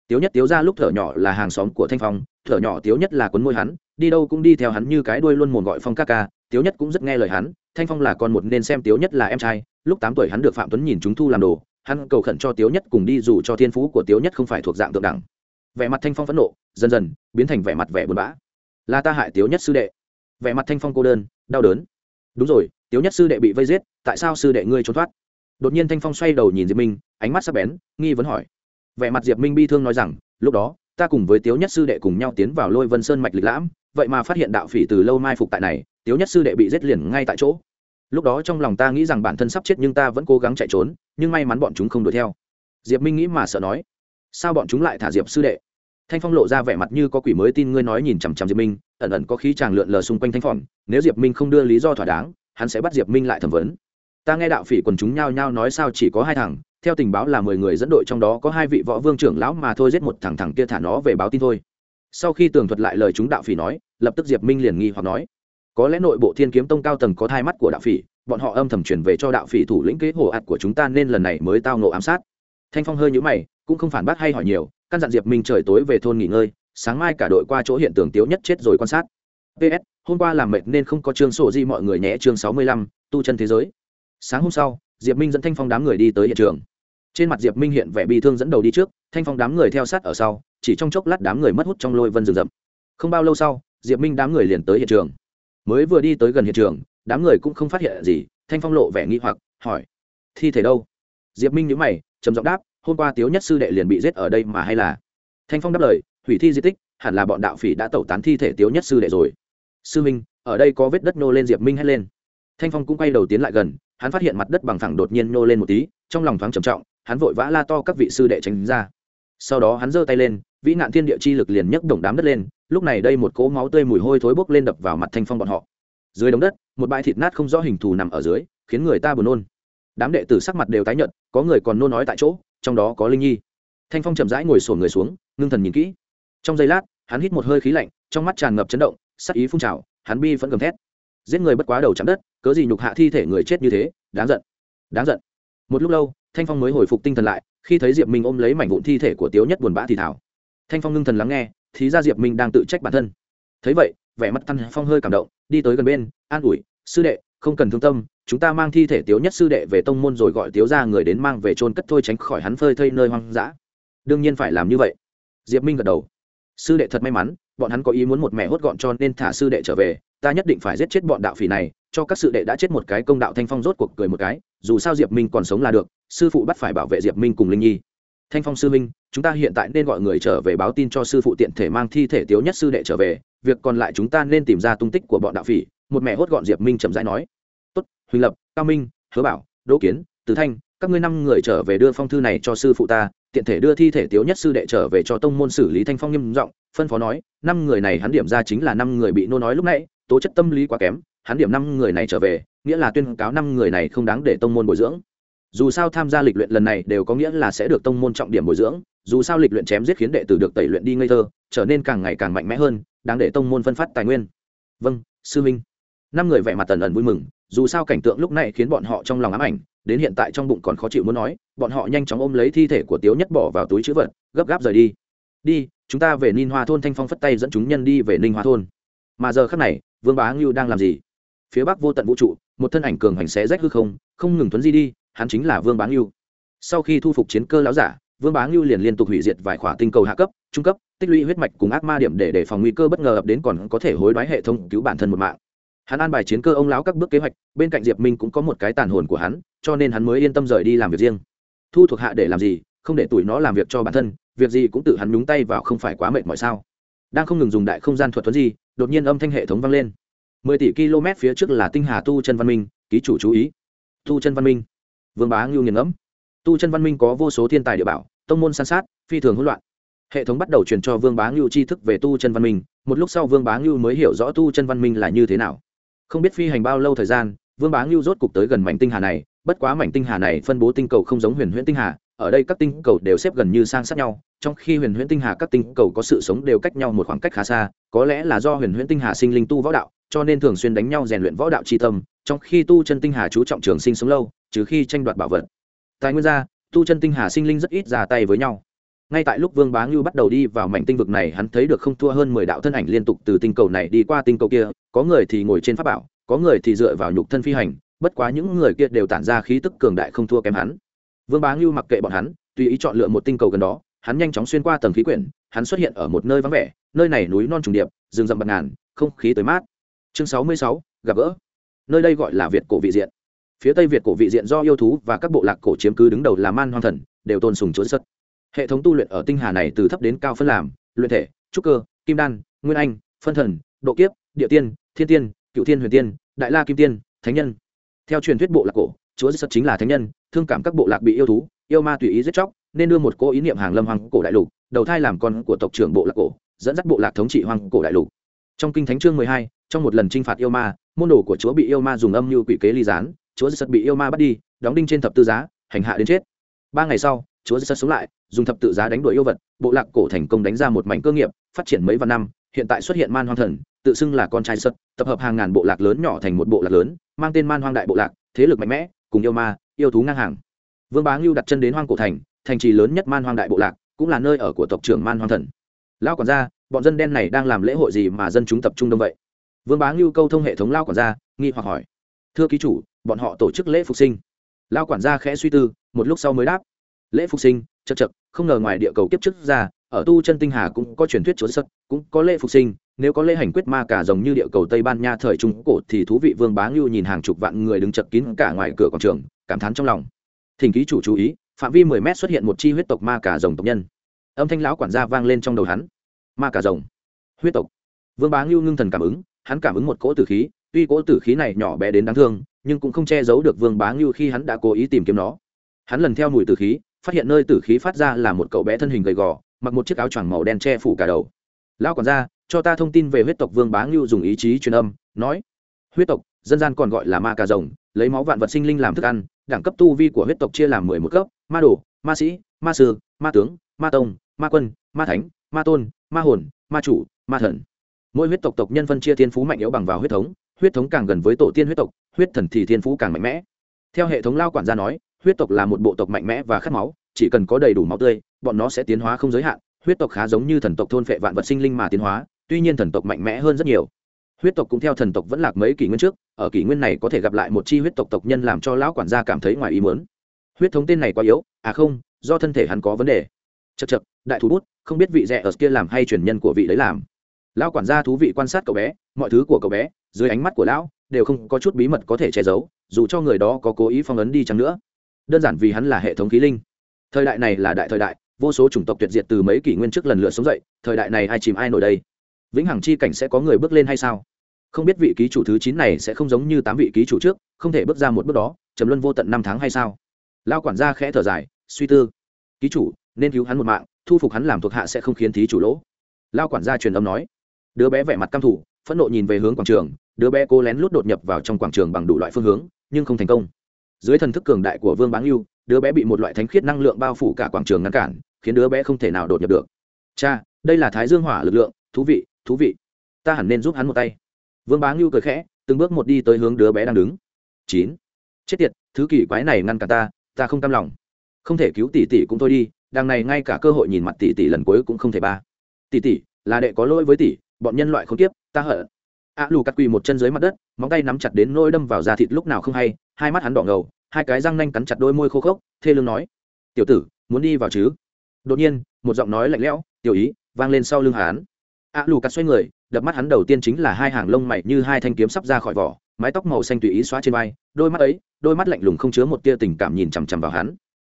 Tiếu nhất tiếu ra lúc thở nhỏ là hàng xóm của thanh phong, thở nhỏ tiếu nhất là cuốn môi hắn, đi đâu cũng đi theo hắn như cái đuôi luôn mồm gọi phong ca ca, tiếu nhất cũng rất nghe lời hắn, thanh phong là con một nên xem tiếu nhất là em trai, lúc tám tuổi hắn được phạm tuấn nhìn chúng thu làm đồ, hắn cầu khẩn cho tiếu nhất cùng đi dù cho thiên phú của tiếu nhất không phải thuộc dạng tượng đẳng. Vẻ mặt thanh phong phẫn nộ, dần dần biến thành vẻ mặt vẻ buồn bã là ta hại tiếu nhất sư đệ. Vẻ mặt thanh phong cô đơn, đau đớn. Đúng rồi, tiếu nhất sư đệ bị vây giết, tại sao sư đệ ngươi trốn thoát? Đột nhiên thanh phong xoay đầu nhìn diệp minh, ánh mắt sắc bén, nghi vấn hỏi. Vẻ mặt diệp minh bi thương nói rằng, lúc đó, ta cùng với tiếu nhất sư đệ cùng nhau tiến vào lôi vân sơn mạch lịch lãm, vậy mà phát hiện đạo phỉ từ lâu mai phục tại này, tiếu nhất sư đệ bị giết liền ngay tại chỗ. Lúc đó trong lòng ta nghĩ rằng bản thân sắp chết nhưng ta vẫn cố gắng chạy trốn, nhưng may mắn bọn chúng không đuổi theo. Diệp minh nghĩ mà sợ nói. Sao bọn chúng lại thả diệp sư đệ? Thanh phong lộ ra vẻ mặt như có quỷ mới tin ngươi nói nhìn chằm chằm diệp minh, ẩn ẩn có khí chàng lượn lờ xung quanh thanh phòng nếu diệp minh không đưa lý do thỏa đáng, hắn sẽ bắt diệp minh lại thẩm vấn. Ta nghe đạo phỉ quần chúng nhao nhao nói sao chỉ có hai thằng, theo tình báo là mười người dẫn đội trong đó có hai vị võ vương trưởng lão mà thôi giết một thằng thằng kia thả nó về báo tin thôi. Sau khi tường thuật lại lời chúng đạo phỉ nói, lập tức diệp minh liền nghi hoặc nói, có lẽ nội bộ thiên kiếm tông cao tầng có thai mắt của đạo phỉ, bọn họ âm thầm chuyển về cho đạo phỉ thủ lĩnh kế hồ ạt của chúng ta nên lần này mới tao nộ ám sát. Thanh phong hơi nhũ mày, cũng không phản bác hay hỏi nhiều căn dặn diệp minh trời tối về thôn nghỉ ngơi, sáng mai cả đội qua chỗ hiện tượng tiếu nhất chết rồi quan sát. Ps hôm qua làm mệt nên không có chương sổ di mọi người nhé, chương sáu mươi lăm, tu chân thế giới. Sáng hôm sau, diệp minh dẫn thanh phong đám người đi tới hiện trường. Trên mặt diệp minh hiện vẻ bị thương dẫn đầu đi trước, thanh phong đám người theo sát ở sau, chỉ trong chốc lát đám người mất hút trong lôi vân rừng rậm. Không bao lâu sau, diệp minh đám người liền tới hiện trường. Mới vừa đi tới gần hiện trường, đám người cũng không phát hiện gì, thanh phong lộ vẻ nghi hoặc, hỏi, thi thể đâu? Diệp minh nhớ mày, trầm giọng đáp hôm qua tiếu nhất sư đệ liền bị giết ở đây mà hay là? Thanh phong đáp lời, hủy thi di tích, hẳn là bọn đạo phỉ đã tẩu tán thi thể tiếu nhất sư đệ rồi. Sư minh, ở đây có vết đất nô lên diệp minh hét lên. Thanh phong cũng quay đầu tiến lại gần, hắn phát hiện mặt đất bằng thẳng đột nhiên nô lên một tí, trong lòng thoáng trầm trọng, hắn vội vã la to các vị sư đệ tránh ra. Sau đó hắn giơ tay lên, vĩ nạn thiên địa chi lực liền nhấc đồng đám đất lên, lúc này đây một cỗ máu tươi mùi hôi thối bốc lên đập vào mặt thanh phong bọn họ. Dưới đống đất, một bãi thịt nát không rõ hình thù nằm ở dưới, khiến người ta buồn nôn. Đám đệ tử sắc mặt đều tái nhợt, có người còn nôn nói tại chỗ trong đó có linh nhi thanh phong chậm rãi ngồi sổn người xuống ngưng thần nhìn kỹ trong giây lát hắn hít một hơi khí lạnh trong mắt tràn ngập chấn động sắc ý phun trào hắn bi vẫn gầm thét giết người bất quá đầu chạm đất cớ gì nhục hạ thi thể người chết như thế đáng giận đáng giận một lúc lâu thanh phong mới hồi phục tinh thần lại khi thấy diệp minh ôm lấy mảnh vụn thi thể của tiếu nhất buồn bã thì thảo thanh phong ngưng thần lắng nghe thì ra diệp minh đang tự trách bản thân thấy vậy vẻ mặt thanh phong hơi cảm động đi tới gần bên an ủi sư đệ không cần thương tâm chúng ta mang thi thể tiếu nhất sư đệ về tông môn rồi gọi tiếu ra người đến mang về trôn cất thôi tránh khỏi hắn phơi thây nơi hoang dã. Đương nhiên phải làm như vậy. Diệp minh gật đầu. Sư đệ thật may mắn, bọn hắn có ý muốn một mẹ hốt gọn cho nên thả sư đệ trở về. Ta nhất định phải giết chết bọn đạo phỉ này, cho các sư đệ đã chết một cái công đạo thanh phong rốt cuộc cười một cái, dù sao diệp minh còn sống là được, sư phụ bắt phải bảo vệ diệp minh cùng linh nhi. Thanh phong sư minh chúng ta hiện tại nên gọi người trở về báo tin cho sư phụ tiện thể mang thi thể tiếu nhất sư đệ trở về, việc còn lại chúng ta nên tìm ra tung tích của bọn đạo phỉ, một mẹ hốt gọn diệp minh chậm rãi nói huỳnh lập, cao minh, hứa bảo, đỗ kiến tứ thanh, các ngươi năm người trở về đưa phong thư này cho sư phụ ta, tiện thể đưa thi thể tiếu nhất sư đệ trở về cho tông môn xử lý thanh phong nghiêm giọng, phân phó nói, năm người này hắn điểm ra chính là năm người bị nô nói lúc nãy, tố chất tâm lý quá kém, hắn điểm năm người này trở về, nghĩa là tuyên cáo năm người này không đáng để tông môn bồi dưỡng. Dù sao tham gia lịch luyện lần này đều có nghĩa là sẽ được tông môn trọng điểm bồi dưỡng, dù sao lịch luyện chém giết khiến đệ tử được tẩy luyện đi ngây thơ, trở nên càng ngày càng mạnh mẽ hơn, đáng để tông môn phân phát tài nguyên. Vâng sư minh năm người vẻ mặt tần ẩn vui mừng dù sao cảnh tượng lúc này khiến bọn họ trong lòng ám ảnh, đến hiện tại trong bụng còn khó chịu muốn nói, bọn họ nhanh chóng ôm lấy thi thể của tiếu nhất bỏ vào túi chữ vật, gấp gáp rời đi. Đi, chúng ta về ninh hoa thôn thanh phong phất tay dẫn chúng nhân đi về ninh hoa thôn. Mà giờ khác này, vương bá ngưu đang làm gì? Phía bắc vô tận vũ trụ, một thân ảnh cường hành xé rách hư không không ngừng tuấn di đi, hắn chính là vương bá ngưu. Sau khi thu phục chiến cơ láo giả, vương bá ngưu liền liên tục hủy diệt vài khỏa tinh cầu hạ cấp, trung cấp, tích lũy huyết mạch cùng ác ma điểm để đề phòng nguy cơ bất ngờ ập đến còn có thể hối đoái hệ thống cứu bản thân một mạng hắn an bài chiến cơ ông lão các bước kế hoạch, bên cạnh diệp minh cũng có một cái tàn hồn của hắn, cho nên hắn mới yên tâm rời đi làm việc riêng. Thu thuộc hạ để làm gì, không để tuổi nó làm việc cho bản thân, việc gì cũng tự hắn nhúng tay vào không phải quá mệt mỏi sao. Đang không ngừng dùng đại không gian thuật thuấn gì, đột nhiên âm thanh hệ thống vang lên. Mười tỷ km phía trước là tinh hà tu chân văn minh, ký chủ chú ý. Tu chân văn minh. Vương bá ngưu nghiền ngẫm. Tu chân văn minh có vô số thiên tài địa bảo, tông môn san sát, phi thường hỗn loạn. Hệ thống bắt đầu truyền cho vương bá ngưu tri thức về tu chân văn minh, một lúc sau vương bá ngưu mới hiểu rõ tu chân văn minh là như thế nào không biết phi hành bao lâu thời gian, vương bá ngưu rốt cục tới gần mảnh tinh hà này, bất quá mảnh tinh hà này phân bố tinh cầu không giống huyền huyễn tinh hà, ở đây các tinh cầu đều xếp gần như sang sát nhau, trong khi huyền huyễn tinh hà các tinh cầu có sự sống đều cách nhau một khoảng cách khá xa, có lẽ là do huyền huyễn tinh hà sinh linh tu võ đạo, cho nên thường xuyên đánh nhau rèn luyện võ đạo tri tâm, trong khi tu chân tinh hà chú trọng trường sinh sống lâu, trừ khi tranh đoạt bảo vật. Tài nguyên ra, tu chân tinh hà sinh linh rất ít ra tay với nhau ngay tại lúc vương bá ngưu bắt đầu đi vào mảnh tinh vực này, hắn thấy được không thua hơn mười đạo thân ảnh liên tục từ tinh cầu này đi qua tinh cầu kia. Có người thì ngồi trên pháp bảo, có người thì dựa vào nhục thân phi hành. Bất quá những người kia đều tản ra khí tức cường đại không thua kém hắn. Vương bá ngưu mặc kệ bọn hắn, tùy ý chọn lựa một tinh cầu gần đó. Hắn nhanh chóng xuyên qua tầng khí quyển, hắn xuất hiện ở một nơi vắng vẻ, nơi này núi non trùng điệp, rừng rậm bạt ngàn, không khí tới mát. Chương sáu mươi sáu, gặp gỡ. Nơi đây gọi là việt cổ vị diện. Phía tây việt cổ vị diện do yêu thú và các bộ lạc cổ chiếm cứ đứng đầu là man hoang thần, đều tôn sùng chúa sất hệ thống tu luyện ở tinh hà này từ thấp đến cao phân làm, luyện thể, trúc cơ, kim đan, nguyên anh, phân thần, độ kiếp, địa tiên, thiên tiên cựu thiên huyền tiên, đại la kim tiên, thánh nhân. Theo truyền thuyết bộ lạc cổ, chúa sất chính là thánh nhân, thương cảm các bộ lạc bị yêu thú, yêu ma tùy ý giết chóc, nên đưa một cô ý niệm hàng lâm hoàng cổ đại lục, đầu thai làm con của tộc trưởng bộ lạc cổ, dẫn dắt bộ lạc thống trị hoàng cổ đại lục. Trong kinh thánh chương mười hai, trong một lần t r i n h phạt yêu ma, môn đồ của chúa bị yêu ma dùng âm như quỷ kế ly gián, chúa giật bị yêu ma bắt đi, đóng đinh trên thập tư giá, hành hạ đến chết. Ba ngày sau, chúa giật sống lại dùng thập tự giá đánh đuổi yêu vật, bộ lạc cổ thành công đánh ra một mảnh cơ nghiệp, phát triển mấy vạn năm, hiện tại xuất hiện man hoang thần, tự xưng là con trai sật, tập hợp hàng ngàn bộ lạc lớn nhỏ thành một bộ lạc lớn, mang tên man hoang đại bộ lạc, thế lực mạnh mẽ, cùng yêu ma, yêu thú ngang hàng. Vương bá ngưu đặt chân đến hoang cổ thành thành trì lớn nhất man hoang đại bộ lạc, cũng là nơi ở của tộc trưởng man hoang thần. Lao quản gia, bọn dân đen này đang làm lễ hội gì mà dân chúng tập trung đông vậy? Vương bá ngưu câu thông hệ thống lao quản gia, nghi hoặc hỏi. Thưa ký chủ, bọn họ tổ chức lễ phục sinh. Lao quản gia khẽ suy tư, một lúc sau mới đáp. Lễ phục sinh chật chật, không ngờ ngoài địa cầu kiếp trước ra, ở tu chân tinh hà cũng có truyền thuyết chúa sất cũng có lễ phục sinh, nếu có lễ hành quyết ma cả giống như địa cầu tây ban nha thời trung cổ thì thú vị vương bá ngưu nhìn hàng chục vạn người đứng chật kín cả ngoài cửa quảng trường, cảm thán trong lòng. Thỉnh ký chủ chú ý, phạm vi mười mét xuất hiện một chi huyết tộc ma cả rồng tộc nhân. Âm thanh lão quản gia vang lên trong đầu hắn. Ma cả rồng. Huyết tộc. Vương bá ngưu ngưng thần cảm ứng, hắn cảm ứng một cỗ tử khí, tuy cỗ tử khí này nhỏ bé đến đáng thương, nhưng cũng không che giấu được vương bá ngưu khi hắn đã cố ý tìm kiếm nó. Hắn lần theo mùi tử khí phát hiện nơi tử khí phát ra là một cậu bé thân hình gầy gò, mặc một chiếc áo choàng màu đen che phủ cả đầu. Lão quản gia, cho ta thông tin về huyết tộc vương bá ngưu dùng ý chí truyền âm, nói. Huyết tộc, dân gian còn gọi là ma cà rồng, lấy máu vạn vật sinh linh làm thức ăn, đẳng cấp tu vi của huyết tộc chia làm mười một cấp, ma đồ, ma sĩ, ma sư, ma tướng, ma tông, ma quân, ma thánh, ma tôn, ma hồn, ma chủ, ma thần. Mỗi huyết tộc tộc nhân phân chia thiên phú mạnh yếu bằng vào huyết thống huyết thống càng gần với tổ tiên huyết tộc, huyết thần thì thiên phú càng mạnh mẽ. Theo hệ thống lao quản gia nói huyết tộc là một bộ tộc mạnh mẽ và khát máu, chỉ cần có đầy đủ máu tươi, bọn nó sẽ tiến hóa không giới hạn. Huyết tộc khá giống như thần tộc thôn phệ vạn vật sinh linh mà tiến hóa, tuy nhiên thần tộc mạnh mẽ hơn rất nhiều. Huyết tộc cũng theo thần tộc vẫn lạc mấy kỷ nguyên trước, ở kỷ nguyên này có thể gặp lại một chi huyết tộc tộc nhân làm cho lão quản gia cảm thấy ngoài ý muốn. Huyết thống tên này quá yếu à không, do thân thể hắn có vấn đề. Chật chật đại thú bút, không biết vị rẻ ở kia làm hay truyền nhân của vị đấy làm. Lão quản gia thú vị quan sát cậu bé, mọi thứ của cậu bé, dưới ánh mắt của lão, đều không có chút bí mật có thể che giấu, dù cho người đó có cố ý phong ấn đi chăng nữa đơn giản vì hắn là hệ thống khí linh. Thời đại này là đại thời đại, vô số chủng tộc tuyệt diệt từ mấy kỷ nguyên trước lần lượt sống dậy, thời đại này ai chìm ai nổi đây? Vĩnh hằng chi cảnh sẽ có người bước lên hay sao? Không biết vị ký chủ thứ chín này sẽ không giống như tám vị ký chủ trước, không thể bước ra một bước đó, trầm luân vô tận năm tháng hay sao? Lao quản gia khẽ thở dài, suy tư. Ký chủ, nên cứu hắn một mạng, thu phục hắn làm thuộc hạ sẽ không khiến thí chủ lỗ. Lao quản gia truyền âm nói. Đứa bé vẻ mặt căm thủ phẫn nộ nhìn về hướng quảng trường, đứa bé cố lén lút đột nhập vào trong quảng trường bằng đủ loại phương hướng, nhưng không thành công dưới thần thức cường đại của vương báng yêu đứa bé bị một loại thánh khiết năng lượng bao phủ cả quảng trường ngăn cản, khiến đứa bé không thể nào đột nhập được. Cha, đây là thái dương hỏa lực lượng, thú vị thú vị. Ta hẳn nên giúp hắn một tay. Vương báng yêu cười khẽ, từng bước một đi tới hướng đứa bé đang đứng. Chín. Chết tiệt, thứ kỳ quái này ngăn cả ta ta không cam lòng. Không thể cứu tỷ tỷ cũng thôi đi, đằng này ngay cả cơ hội nhìn mặt tỷ tỷ lần cuối cũng không thể ba. Tỷ tỷ, là đệ có lỗi với tỷ, bọn nhân loại không tiếp, ta hở a lù cắt quỳ một chân dưới mặt đất, móng tay nắm chặt đến nôi đâm vào da thịt lúc nào không hay, hai mắt hắn đỏ ngầu, hai cái răng nanh cắn chặt đôi môi khô khốc, thê lương nói, tiểu tử, muốn đi vào chứ? Đột nhiên, một giọng nói lạnh lẽo, tiểu ý, vang lên sau lưng hắn. A lù cắt xoay người, đập mắt hắn đầu tiên chính là hai hàng lông mày như hai thanh kiếm sắp ra khỏi vỏ, mái tóc màu xanh tùy ý xóa trên vai, đôi mắt ấy, đôi mắt lạnh lùng không chứa một tia tình cảm nhìn chằm chằm vào hắn.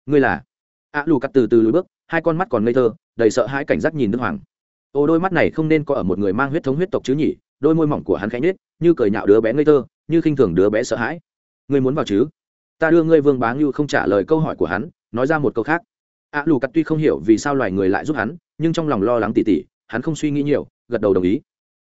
Ngươi là? A lù cắt từ từ lùi bước, hai con mắt còn ngây thơ, đầy sợ hãi cảnh giác nhìn nước hoàng. Ô, đôi mắt này không nên có ở một người mang huyết thống huyết tộc chứ nhỉ? Đôi môi mỏng của hắn khẽ nhếch, như cười nhạo đứa bé ngây thơ, như khinh thường đứa bé sợ hãi. Ngươi muốn vào chứ? Ta đưa ngươi vương bá ngưu không trả lời câu hỏi của hắn, nói ra một câu khác. A lù cắt tuy không hiểu vì sao loài người lại giúp hắn, nhưng trong lòng lo lắng tỉ tỉ, hắn không suy nghĩ nhiều, gật đầu đồng ý.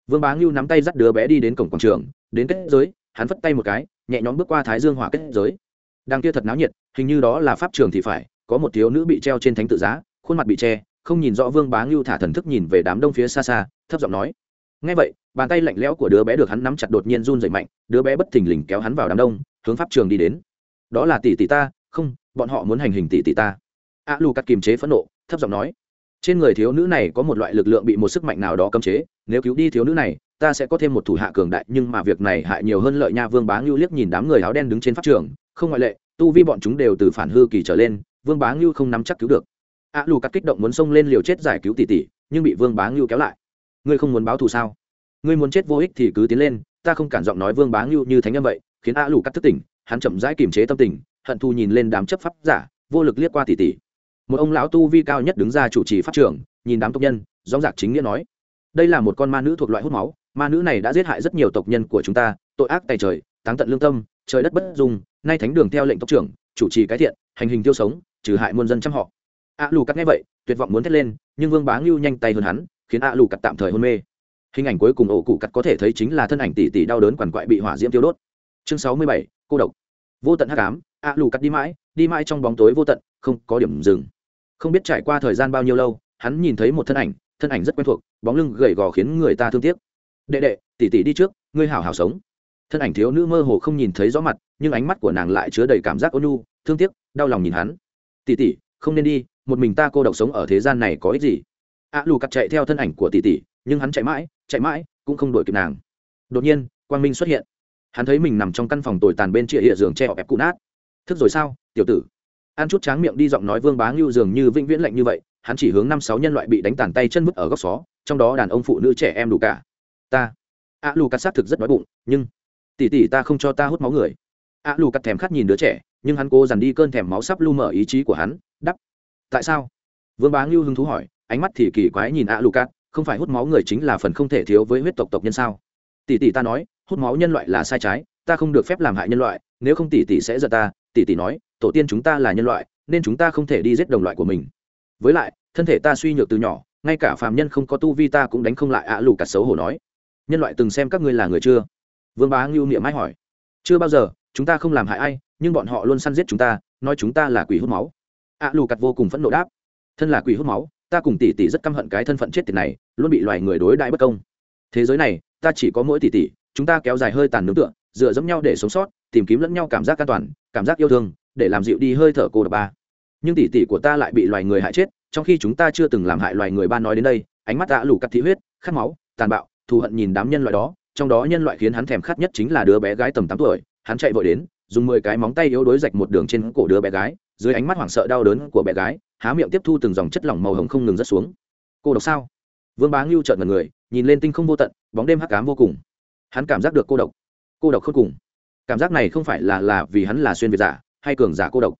Vương bá ngưu nắm tay dắt đứa bé đi đến cổng quảng trường, đến kết giới, hắn vất tay một cái, nhẹ nhõm bước qua thái dương hỏa kết giới. Đang kia thật náo nhiệt, hình như đó là pháp trường thì phải, có một thiếu nữ bị treo trên thánh tự giá, khuôn mặt bị che, không nhìn rõ vương bá ngưu thả thần thức nhìn về đám đông phía xa xa, thấp giọng nói ngay vậy, bàn tay lạnh lẽo của đứa bé được hắn nắm chặt đột nhiên run dậy mạnh, đứa bé bất thình lình kéo hắn vào đám đông, hướng pháp trường đi đến. Đó là tỷ tỷ ta, không, bọn họ muốn hành hình tỷ tỷ ta. A lù cắt kìm chế phẫn nộ, thấp giọng nói, trên người thiếu nữ này có một loại lực lượng bị một sức mạnh nào đó cấm chế, nếu cứu đi thiếu nữ này, ta sẽ có thêm một thủ hạ cường đại, nhưng mà việc này hại nhiều hơn lợi nha vương bá ngưu liếc nhìn đám người áo đen đứng trên pháp trường, không ngoại lệ, tu vi bọn chúng đều từ phản hư kỳ trở lên, vương bá ngưu không nắm chắc cứu được. A lù cắt kích động muốn xông lên liều chết giải cứu tỷ tỷ, nhưng bị vương bá ngưu kéo lại ngươi không muốn báo thù sao? Ngươi muốn chết vô ích thì cứ tiến lên ta không cản giọng nói vương bá ngưu như thánh nhân vậy khiến a lù cắt thức tỉnh hắn chậm rãi kiềm chế tâm tình hận thù nhìn lên đám chấp pháp giả vô lực liếc qua tỷ tỷ. Một ông lão tu vi cao nhất đứng ra chủ trì pháp trưởng, nhìn đám tộc nhân dóng dạc chính nghĩa nói đây là một con ma nữ thuộc loại hút máu ma nữ này đã giết hại rất nhiều tộc nhân của chúng ta tội ác tài trời táng tận lương tâm trời đất bất dung nay thánh đường theo lệnh tộc trưởng chủ trì cái thiện hành hình tiêu sống trừ hại muôn dân trăm họ. A lù cắt nghe vậy tuyệt vọng muốn thét lên nhưng vương bá ngưu nhanh tay hơn hắn khiến a lù cắt tạm thời hôn mê. Hình ảnh cuối cùng ổ cụ cắt có thể thấy chính là thân ảnh tỷ tỷ đau đớn quằn quại bị hỏa diễm tiêu đốt. Chương sáu mươi bảy, cô độc. Vô tận hắc ám, a lù cắt đi mãi đi mãi trong bóng tối vô tận, không có điểm dừng. Không biết trải qua thời gian bao nhiêu lâu, hắn nhìn thấy một thân ảnh thân ảnh rất quen thuộc, bóng lưng gầy gò khiến người ta thương tiếc. Đệ đệ, tỷ tỷ đi trước, ngươi hảo hảo sống. Thân ảnh thiếu nữ mơ hồ không nhìn thấy rõ mặt, nhưng ánh mắt của nàng lại chứa đầy cảm giác ôn nhu, thương tiếc, đau lòng nhìn hắn. Tỷ tỷ, không nên đi, một mình ta cô độc sống ở thế gian này có ích gì? A lù cắt chạy theo thân ảnh của tỷ tỷ, nhưng hắn chạy mãi chạy mãi, cũng không đuổi kịp nàng. Đột nhiên, quang minh xuất hiện. Hắn thấy mình nằm trong căn phòng tồi tàn bên trịa địa giường che ép cụ nát. Thức rồi sao, tiểu tử? Ăn chút tráng miệng đi giọng nói vương bá ngưu dường như vĩnh viễn lạnh như vậy, hắn chỉ hướng năm sáu nhân loại bị đánh tàn tay chân vứt ở góc xó, trong đó đàn ông phụ nữ trẻ em đủ cả. Ta. A lù cắt xác thực rất đói bụng, nhưng tỷ tỷ ta không cho ta hút máu người. A lù cắt thèm khát nhìn đứa trẻ, nhưng hắn cố dằn đi cơn thèm máu sắp lu mở ý chí của hắn, đắp. Tại sao? Vương bá ngưu hứng thú hỏi ánh mắt thì kỳ quái nhìn ạ lù Cát, không phải hút máu người chính là phần không thể thiếu với huyết tộc tộc nhân sao? Tỷ tỷ ta nói hút máu nhân loại là sai trái ta không được phép làm hại nhân loại nếu không tỷ tỷ sẽ giận ta. Tỷ tỷ nói tổ tiên chúng ta là nhân loại nên chúng ta không thể đi giết đồng loại của mình. Với lại thân thể ta suy nhược từ nhỏ ngay cả phàm nhân không có tu vi ta cũng đánh không lại ạ lù Cát xấu hổ nói. Nhân loại từng xem các ngươi là người chưa? Vương bá ngưu niệm mãi hỏi. Chưa bao giờ chúng ta không làm hại ai nhưng bọn họ luôn săn giết chúng ta nói chúng ta là quỷ hút máu. Ạ lù cặt vô cùng phẫn nộ đáp. Thân là quỷ hút máu ta cùng tỷ tỷ rất căm hận cái thân phận chết tiệt này, luôn bị loài người đối đại bất công. Thế giới này, ta chỉ có mỗi tỷ tỷ, chúng ta kéo dài hơi tàn nướng tựa, dựa dẫm nhau để sống sót, tìm kiếm lẫn nhau cảm giác an toàn, cảm giác yêu thương, để làm dịu đi hơi thở cô độc ba. Nhưng tỷ tỷ của ta lại bị loài người hại chết, trong khi chúng ta chưa từng làm hại loài người ba nói đến đây, ánh mắt đã lủ cắt thị huyết, khát máu, tàn bạo, thù hận nhìn đám nhân loại đó, trong đó nhân loại khiến hắn thèm khát nhất chính là đứa bé gái tầm tám tuổi, hắn chạy vội đến, dùng mười cái móng tay yếu đối rạch một đường trên cổ đứa bé gái, dưới ánh mắt hoảng sợ đau đớn của bé gái há miệng tiếp thu từng dòng chất lỏng màu hồng không ngừng rớt xuống. Cô độc sao? Vương bá ngưu trợn ngần người, nhìn lên tinh không vô tận, bóng đêm hắc cám vô cùng. Hắn cảm giác được cô độc. Cô độc khôn cùng. Cảm giác này không phải là là vì hắn là xuyên việt giả, hay cường giả cô độc,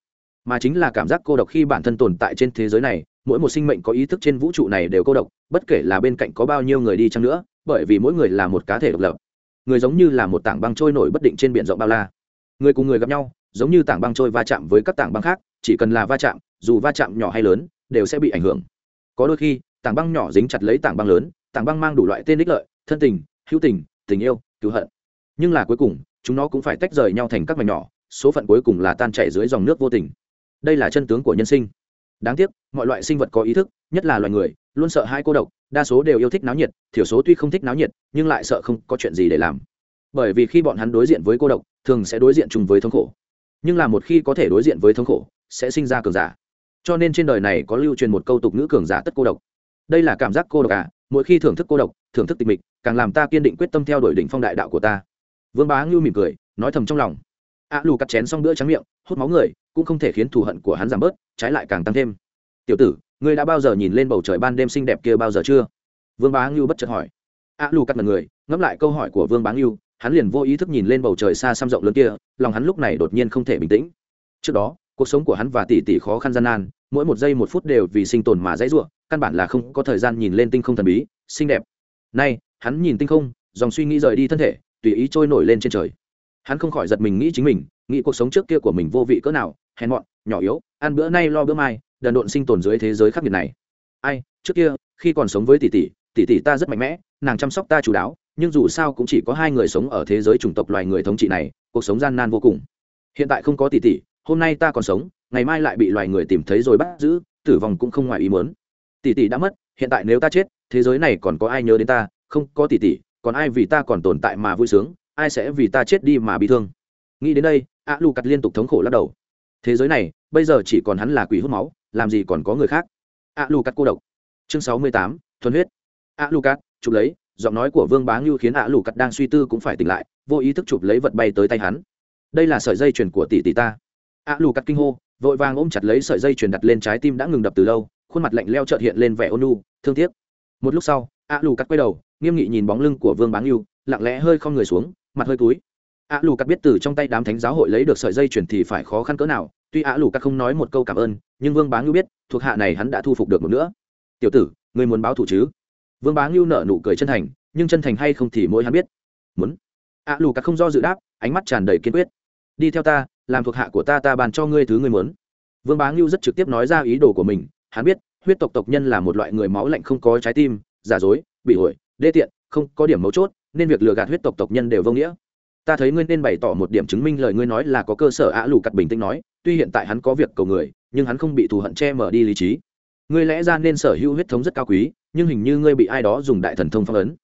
mà chính là cảm giác cô độc khi bản thân tồn tại trên thế giới này, mỗi một sinh mệnh có ý thức trên vũ trụ này đều cô độc, bất kể là bên cạnh có bao nhiêu người đi chăng nữa, bởi vì mỗi người là một cá thể độc lập. Người giống như là một tảng băng trôi nổi bất định trên biển rộng bao la. Người cùng người gặp nhau, giống như tảng băng trôi va chạm với các tảng băng khác, chỉ cần là va chạm dù va chạm nhỏ hay lớn, đều sẽ bị ảnh hưởng. Có đôi khi, tảng băng nhỏ dính chặt lấy tảng băng lớn, tảng băng mang đủ loại tên ích lợi, thân tình, hữu tình tình yêu, cứu hận. Nhưng là cuối cùng, chúng nó cũng phải tách rời nhau thành các mảnh nhỏ, số phận cuối cùng là tan chảy dưới dòng nước vô tình. Đây là chân tướng của nhân sinh. Đáng tiếc, mọi loại sinh vật có ý thức, nhất là loài người, luôn sợ hai cô độc, đa số đều yêu thích náo nhiệt, thiểu số tuy không thích náo nhiệt, nhưng lại sợ không có chuyện gì để làm. Bởi vì khi bọn hắn đối diện với cô độc, thường sẽ đối diện chung với thống khổ. Nhưng là một khi có thể đối diện với thống khổ, sẽ sinh ra cường giả cho nên trên đời này có lưu truyền một câu tục ngữ cường giả tất cô độc. Đây là cảm giác cô độc à mỗi khi thưởng thức cô độc, thưởng thức tịch mịch, càng làm ta kiên định quyết tâm theo đuổi đỉnh phong đại đạo của ta. Vương bá ngưu mỉm cười, nói thầm trong lòng. A lù cắt chén xong bữa trắng miệng, hút máu người, cũng không thể khiến thù hận của hắn giảm bớt, trái lại càng tăng thêm. Tiểu tử, ngươi đã bao giờ nhìn lên bầu trời ban đêm xinh đẹp kia bao giờ chưa? Vương bá ngưu bất chợt hỏi. A lù cắt mật người, ngẫm lại câu hỏi của vương bá ngưu, hắn liền vô ý thức nhìn lên bầu trời xa xăm rộng lớn kia, lòng hắn lúc này đột nhiên không thể bình tĩnh. Trước đó cuộc sống của hắn và tỷ tỷ khó khăn gian nan, mỗi một giây một phút đều vì sinh tồn mà dãy ruộng căn bản là không có thời gian nhìn lên tinh không thần bí, xinh đẹp. Nay, hắn nhìn tinh không, dòng suy nghĩ rời đi thân thể, tùy ý trôi nổi lên trên trời. Hắn không khỏi giật mình nghĩ chính mình, nghĩ cuộc sống trước kia của mình vô vị cỡ nào, hèn mọn, nhỏ yếu, ăn bữa nay lo bữa mai, đần độn sinh tồn dưới thế giới khắc nghiệt này. Ai, trước kia, khi còn sống với tỷ tỷ tỷ tỷ ta rất mạnh mẽ, nàng chăm sóc ta chú đáo, nhưng dù sao cũng chỉ có hai người sống ở thế giới chủng tộc loài người thống trị này, cuộc sống gian nan vô cùng. Hiện tại không có tỷ tỷ hôm nay ta còn sống, ngày mai lại bị loài người tìm thấy rồi bắt giữ, tử vong cũng không ngoài ý muốn. Tỷ tỷ đã mất, hiện tại nếu ta chết, thế giới này còn có ai nhớ đến ta? Không, có tỷ tỷ, còn ai vì ta còn tồn tại mà vui sướng, ai sẽ vì ta chết đi mà bị thương? Nghĩ đến đây, a lù cắt liên tục thống khổ lắc đầu. Thế giới này, bây giờ chỉ còn hắn là quỷ hút máu, làm gì còn có người khác? A lù cắt cô độc. Chương sáu mươi tám, thuần huyết. A lù cắt chụp lấy, giọng nói của vương bá ngưu khiến a lù cắt đang suy tư cũng phải tỉnh lại, vô ý thức chụp lấy vật bay tới tay hắn. Đây là sợi dây chuyền của tỷ tỷ ta a lù cắt kinh hô, vội vàng ôm chặt lấy sợi dây chuyền đặt lên trái tim đã ngừng đập từ lâu, khuôn mặt lạnh leo trợt hiện lên vẻ ôn nu thương tiếc. Một lúc sau, a lù cắt quay đầu, nghiêm nghị nhìn bóng lưng của vương bá yêu lặng lẽ hơi không người xuống, mặt hơi túi a lù cắt biết từ trong tay đám thánh giáo hội lấy được sợi dây chuyền thì phải khó khăn cỡ nào, tuy a lù cắt không nói một câu cảm ơn, nhưng vương bá yêu biết, thuộc hạ này hắn đã thu phục được một nữa tiểu tử người muốn báo thù chứ? Vương bá yêu nở nụ cười chân thành, nhưng chân thành hay không thì mỗi hắn biết. Muốn. A lù cắt không do dự đáp, ánh mắt tràn đầy kiên quyết đi theo ta, làm thuộc hạ của ta ta bàn cho ngươi thứ ngươi muốn. Vương bá ngưu rất trực tiếp nói ra ý đồ của mình. Hắn biết, huyết tộc tộc nhân là một loại người máu lạnh không có trái tim, giả dối, bị ổi đê tiện, không có điểm mấu chốt, nên việc lừa gạt huyết tộc tộc nhân đều vô nghĩa. Ta thấy ngươi nên bày tỏ một điểm chứng minh lời ngươi nói là có cơ sở ạ lù cặt bình tĩnh nói, tuy hiện tại hắn có việc cầu người, nhưng hắn không bị thù hận che mở đi lý trí. Ngươi lẽ ra nên sở hữu huyết thống rất cao quý, nhưng hình như ngươi bị ai đó dùng đại thần thông phong ấn.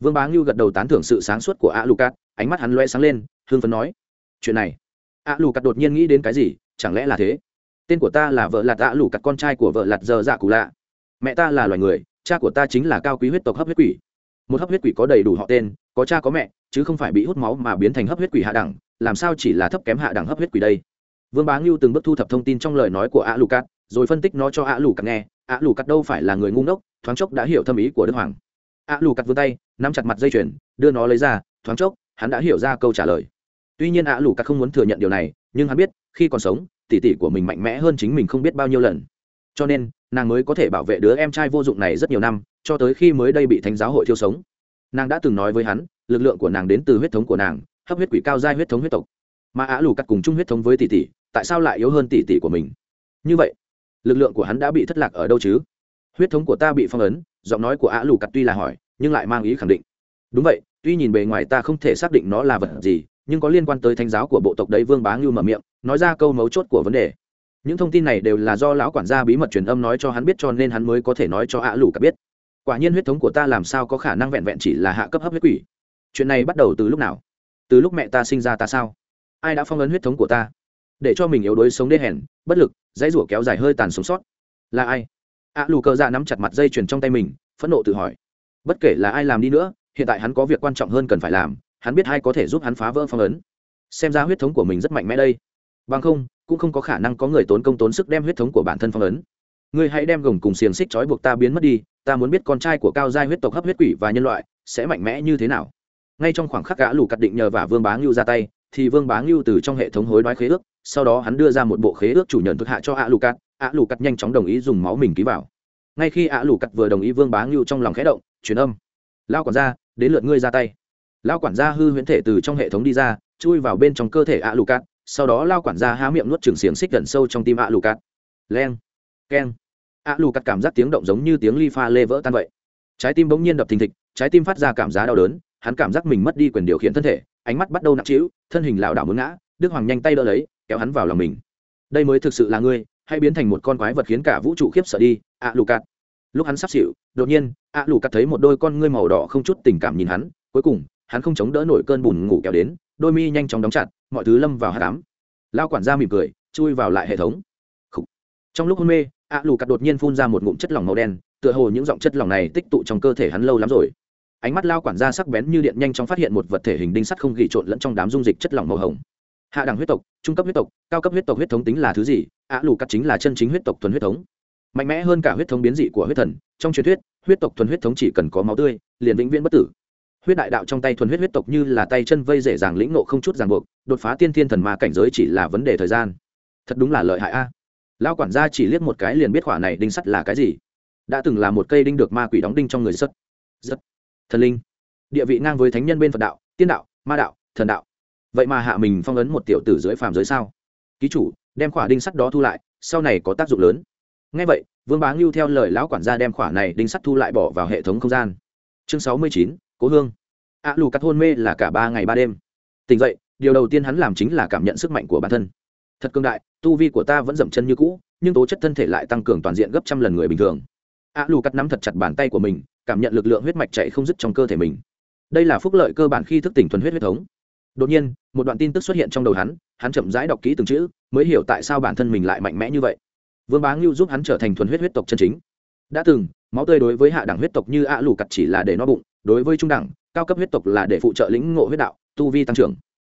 Vương bá ngưu gật đầu tán thưởng sự sáng suốt của ạ lù cắt, ánh mắt hắn loe sáng lên hương phấn nói, chuyện này ạ lù cắt đột nhiên nghĩ đến cái gì, chẳng lẽ là thế? Tên của ta là vợ lạt ạ lù cắt, con trai của vợ lạt giờ dạ cụ lạ. Mẹ ta là loài người, cha của ta chính là cao quý huyết tộc hấp huyết quỷ. Một hấp huyết quỷ có đầy đủ họ tên, có cha có mẹ, chứ không phải bị hút máu mà biến thành hấp huyết quỷ hạ đẳng, làm sao chỉ là thấp kém hạ đẳng hấp huyết quỷ đây? Vương bá ngưu từng bước thu thập thông tin trong lời nói của ạ lù cắt, rồi phân tích nó cho ạ lù cắt nghe. Ạ lù cắt đâu phải là người ngu ngốc, thoáng chốc đã hiểu thâm ý của đức hoàng. Ạ lù cắt vươn tay, nắm chặt mặt dây chuyền, đưa nó lấy ra, thoáng chốc, hắn đã hiểu ra câu trả lời tuy nhiên ạ lù cắt không muốn thừa nhận điều này, nhưng hắn biết, khi còn sống, tỷ tỷ của mình mạnh mẽ hơn chính mình không biết bao nhiêu lần. Cho nên, nàng mới có thể bảo vệ đứa em trai vô dụng này rất nhiều năm, cho tới khi mới đây bị thánh giáo hội thiêu sống. Nàng đã từng nói với hắn, lực lượng của nàng đến từ huyết thống của nàng, hấp huyết quỷ cao giai huyết thống huyết tộc. Mà á lù cắt cùng chung huyết thống với tỷ tỷ, tại sao lại yếu hơn tỷ tỷ của mình? Như vậy, lực lượng của hắn đã bị thất lạc ở đâu chứ? Huyết thống của ta bị phong ấn, giọng nói của á lù cắt tuy là hỏi, nhưng lại mang ý khẳng định. Đúng vậy, tuy nhìn bề ngoài ta không thể xác định nó là vật gì nhưng có liên quan tới thánh giáo của bộ tộc đấy vương bá ngưu mở miệng, nói ra câu mấu chốt của vấn đề. Những thông tin này đều là do lão quản gia bí mật truyền âm nói cho hắn biết cho nên hắn mới có thể nói cho ạ lù cả biết. Quả nhiên huyết thống của ta làm sao có khả năng vẹn vẹn chỉ là hạ cấp hấp huyết quỷ. Chuyện này bắt đầu từ lúc nào? Từ lúc mẹ ta sinh ra ta sao? Ai đã phong ấn huyết thống của ta? Để cho mình yếu đuối sống đê hèn, bất lực, dãy rủa kéo dài hơi tàn sống sót. Là ai? Ạ lù cờ dạ nắm chặt mặt dây chuyền trong tay mình, phẫn nộ tự hỏi. Bất kể là ai làm đi nữa, hiện tại hắn có việc quan trọng hơn cần phải làm hắn biết hai có thể giúp hắn phá vỡ phong ấn. Xem ra huyết thống của mình rất mạnh mẽ đây. Bằng không, cũng không có khả năng có người tốn công tốn sức đem huyết thống của bản thân phong ấn. Ngươi hãy đem gồng cùng xiềng xích trói buộc ta biến mất đi, ta muốn biết con trai của cao giai huyết tộc hấp huyết quỷ và nhân loại sẽ mạnh mẽ như thế nào. Ngay trong khoảng khắc gã lù cắt định nhờ và vương bá ngưu ra tay, thì vương bá ngưu từ trong hệ thống hối đoái khế ước, sau đó hắn đưa ra một bộ khế ước chủ nhận thực hạ cho ạ lù cắt, ạ lù cắt nhanh chóng đồng ý dùng máu mình ký vào. Ngay khi ạ lù cắt vừa đồng ý vương bá ngưu trong lòng khẽ động, truyền âm. Lao quản gia, đến lượt ngươi ra tay lao quản gia hư huyễn thể từ trong hệ thống đi ra chui vào bên trong cơ thể ạ lù cát, sau đó lao quản gia há miệng nuốt trường xiềng xích gần sâu trong tim ạ lù cát leng keng. Ạ lù cát cảm giác tiếng động giống như tiếng ly pha lê vỡ tan vậy. Trái tim bỗng nhiên đập thình thịch trái tim phát ra cảm giác đau đớn hắn cảm giác mình mất đi quyền điều khiển thân thể ánh mắt bắt đầu nặng trĩu thân hình lảo đảo muốn ngã đức hoàng nhanh tay đỡ lấy kéo hắn vào lòng mình. Đây mới thực sự là ngươi hay biến thành một con quái vật khiến cả vũ trụ khiếp sợ đi ạ lù cát. lúc hắn sắp xỉu đột nhiên ạ lù cát thấy một đôi con ngươi màu đỏ không chút tình cảm nhìn hắn cuối cùng hắn không chống đỡ nổi cơn bùn ngủ kéo đến, đôi mi nhanh chóng đóng chặt, mọi thứ lâm vào hạ cám lao quản gia mỉm cười, chui vào lại hệ thống. Trong lúc hôn mê ạ lù cắt đột nhiên phun ra một ngụm chất lỏng màu đen, tựa hồ những giọng chất lỏng này tích tụ trong cơ thể hắn lâu lắm rồi. Ánh mắt lao quản gia sắc bén như điện nhanh chóng phát hiện một vật thể hình đinh sắt không gỉ trộn lẫn trong đám dung dịch chất lỏng màu hồng. Hạ đẳng huyết tộc, trung cấp huyết tộc, cao cấp huyết tộc huyết thống tính là thứ gì? Ạ lù cắt chính là chân chính huyết tộc thuần huyết thống. Mạnh mẽ hơn cả huyết thống biến dị của huyết thần, trong truyền thuyết, huyết tộc thuần huyết thống chỉ cần có máu tươi, liền vĩnh viễn bất tử huyết đại đạo trong tay thuần huyết huyết tộc như là tay chân vây dễ dàng lĩnh nộ không chút ràng buộc, đột phá tiên thiên thần ma cảnh giới chỉ là vấn đề thời gian. Thật đúng là lợi hại a. À. lao quản gia chỉ liếc một cái liền biết khỏa này đinh sắt là cái gì. Đã từng là một cây đinh được ma quỷ đóng đinh trong người sất. Rất thần linh. Địa vị ngang với thánh nhân bên phật đạo, tiên đạo, ma đạo, thần đạo. Vậy mà hạ mình phong ấn một tiểu tử dưới phàm giới sao? Ký chủ, đem khỏa đinh sắt đó thu lại, sau này có tác dụng lớn. Ngay vậy, vương bá ngưu theo lời lão quản gia đem khỏa này đinh sắt thu lại bỏ vào hệ thống không gian. Chương sáu mươi chín cố hương. Ạ lù cắt hôn mê là cả ba ngày ba đêm. Tỉnh dậy, điều đầu tiên hắn làm chính là cảm nhận sức mạnh của bản thân. Thật cương đại, tu vi của ta vẫn dậm chân như cũ, nhưng tố chất thân thể lại tăng cường toàn diện gấp trăm lần người bình thường. Ạ lù cắt nắm thật chặt bàn tay của mình, cảm nhận lực lượng huyết mạch chạy không dứt trong cơ thể mình. Đây là phúc lợi cơ bản khi thức tỉnh thuần huyết huyết thống. Đột nhiên, một đoạn tin tức xuất hiện trong đầu hắn hắn chậm rãi đọc kỹ từng chữ, mới hiểu tại sao bản thân mình lại mạnh mẽ như vậy. Vương bá ngưu giúp hắn trở thành thuần huyết huyết tộc chân chính. Đã từng, máu tươi đối với hạ đẳng huyết tộc như ạ lù cặt chỉ là để no bụng đối với trung đẳng, cao cấp huyết tộc là để phụ trợ lĩnh ngộ huyết đạo, tu vi tăng trưởng.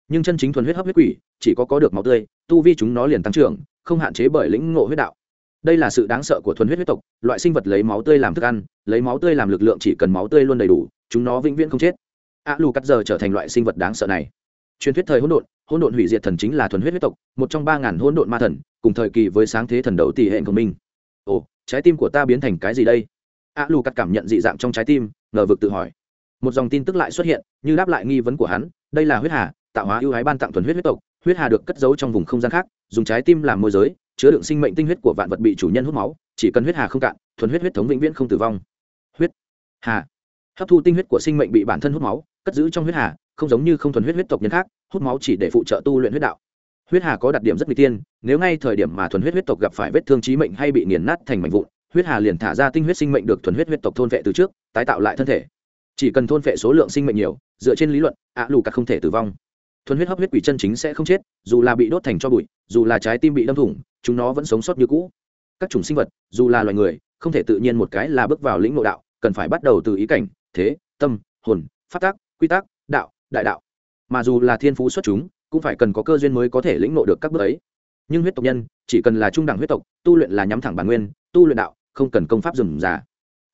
Nhưng chân chính thuần huyết hấp huyết quỷ, chỉ có có được máu tươi, tu vi chúng nó liền tăng trưởng, không hạn chế bởi lĩnh ngộ huyết đạo. Đây là sự đáng sợ của thuần huyết huyết tộc, loại sinh vật lấy máu tươi làm thức ăn, lấy máu tươi làm lực lượng chỉ cần máu tươi luôn đầy đủ, chúng nó vĩnh viễn không chết. A lù cắt giờ trở thành loại sinh vật đáng sợ này. Truyền thuyết thời hỗn độn hỗn độn hủy diệt thần chính là thuần huyết huyết tộc, một trong ba ngàn hỗn độn ma thần, cùng thời kỳ với sáng thế thần đấu tỷ hệ của mình. Ồ, trái tim của ta biến thành cái gì đây? A lù cắt cảm nhận dị dạng trong trái tim ngờ vực tự hỏi. Một dòng tin tức lại xuất hiện, như đáp lại nghi vấn của hắn, đây là huyết hà, tạo hóa ưu ái ban tặng thuần huyết huyết tộc, huyết hà được cất giấu trong vùng không gian khác, dùng trái tim làm môi giới, chứa đựng sinh mệnh tinh huyết của vạn vật bị chủ nhân hút máu, chỉ cần huyết hà không cạn, thuần huyết huyết thống vĩnh viễn không tử vong. Huyết hà. Hấp thu tinh huyết của sinh mệnh bị bản thân hút máu, cất giữ trong huyết hà, không giống như không thuần huyết huyết tộc nhân khác, hút máu chỉ để phụ trợ tu luyện huyết đạo. Huyết hà có đặc điểm rất n tiên, nếu ngay thời điểm mà thuần huyết huyết tộc gặp phải vết thương trí mệnh hay bị nghiền nát thành mảnh vụn huyết hà liền thả ra tinh huyết sinh mệnh được thuần huyết huyết tộc thôn vệ từ trước, tái tạo lại thân thể. Chỉ cần thôn vệ số lượng sinh mệnh nhiều, dựa trên lý luận, ạ lù cắt không thể tử vong. Thuần huyết hấp huyết quỷ chân chính sẽ không chết, dù là bị đốt thành cho bụi, dù là trái tim bị đâm thủng, chúng nó vẫn sống sót như cũ. Các chủng sinh vật, dù là loài người, không thể tự nhiên một cái là bước vào lĩnh nội đạo, cần phải bắt đầu từ ý cảnh, thế, tâm, hồn phát tác, quy tắc đạo, đại đạo. Mà dù là thiên phú xuất chúng, cũng phải cần có cơ duyên mới có thể lĩnh nội được các bước ấy. Nhưng huyết tộc nhân, chỉ cần là trung đẳng huyết tộc, tu luyện là nhắm thẳng bản nguyên, tu luyện đạo không cần công pháp rừng già.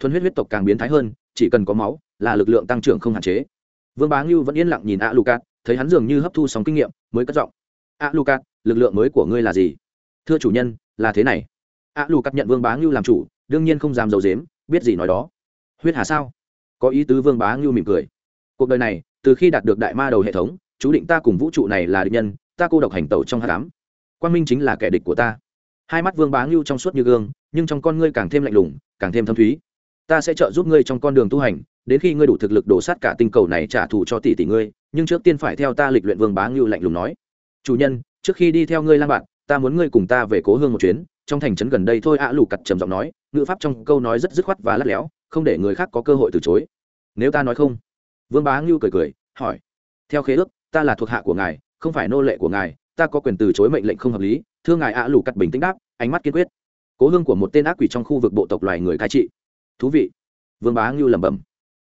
Thuần huyết huyết tộc càng biến thái hơn, chỉ cần có máu, là lực lượng tăng trưởng không hạn chế. Vương bá ngưu vẫn yên lặng nhìn a lucat thấy hắn dường như hấp thu sóng kinh nghiệm, mới cất giọng a lucat lực lượng mới của ngươi là gì? Thưa chủ nhân, là thế này. A lucat nhận vương bá ngưu làm chủ, đương nhiên không dám d i dếm biết gì nói đó. Huyết hà sao? Có ý tứ vương bá ngưu mỉm cười. Cuộc đời này, từ khi đạt được đại ma đầu hệ thống, chú định ta cùng vũ trụ này là địch nhân, ta cô độc hành tẩu trong hát cám Quan minh chính là kẻ địch của ta hai mắt vương bá ngưu trong suốt như gương, nhưng trong con ngươi càng thêm lạnh lùng, càng thêm thâm thúy. Ta sẽ trợ giúp ngươi trong con đường tu hành, đến khi ngươi đủ thực lực đổ sát cả tinh cầu này trả thù cho tỷ tỷ ngươi, nhưng trước tiên phải theo ta lịch luyện vương bá ngưu lạnh lùng nói. Chủ nhân, trước khi đi theo ngươi lang bạn, ta muốn ngươi cùng ta về cố hương một chuyến. Trong thành trấn gần đây thôi ạ à lù cặt trầm giọng nói, ngữ pháp trong câu nói rất dứt khoát và lắt léo, không để người khác có cơ hội từ chối. Nếu ta nói không? Vương bá ngưu cười cười, hỏi. Theo khế ước, ta là thuộc hạ của ngài, không phải nô lệ của ngài, ta có quyền từ chối mệnh lệnh không hợp lý thưa ngài ạ lù cắt bình tĩnh đáp, ánh mắt kiên quyết. Cố hương của một tên ác quỷ trong khu vực bộ tộc loài người cai trị. Thú vị. Vương bá ngưu lẩm bẩm.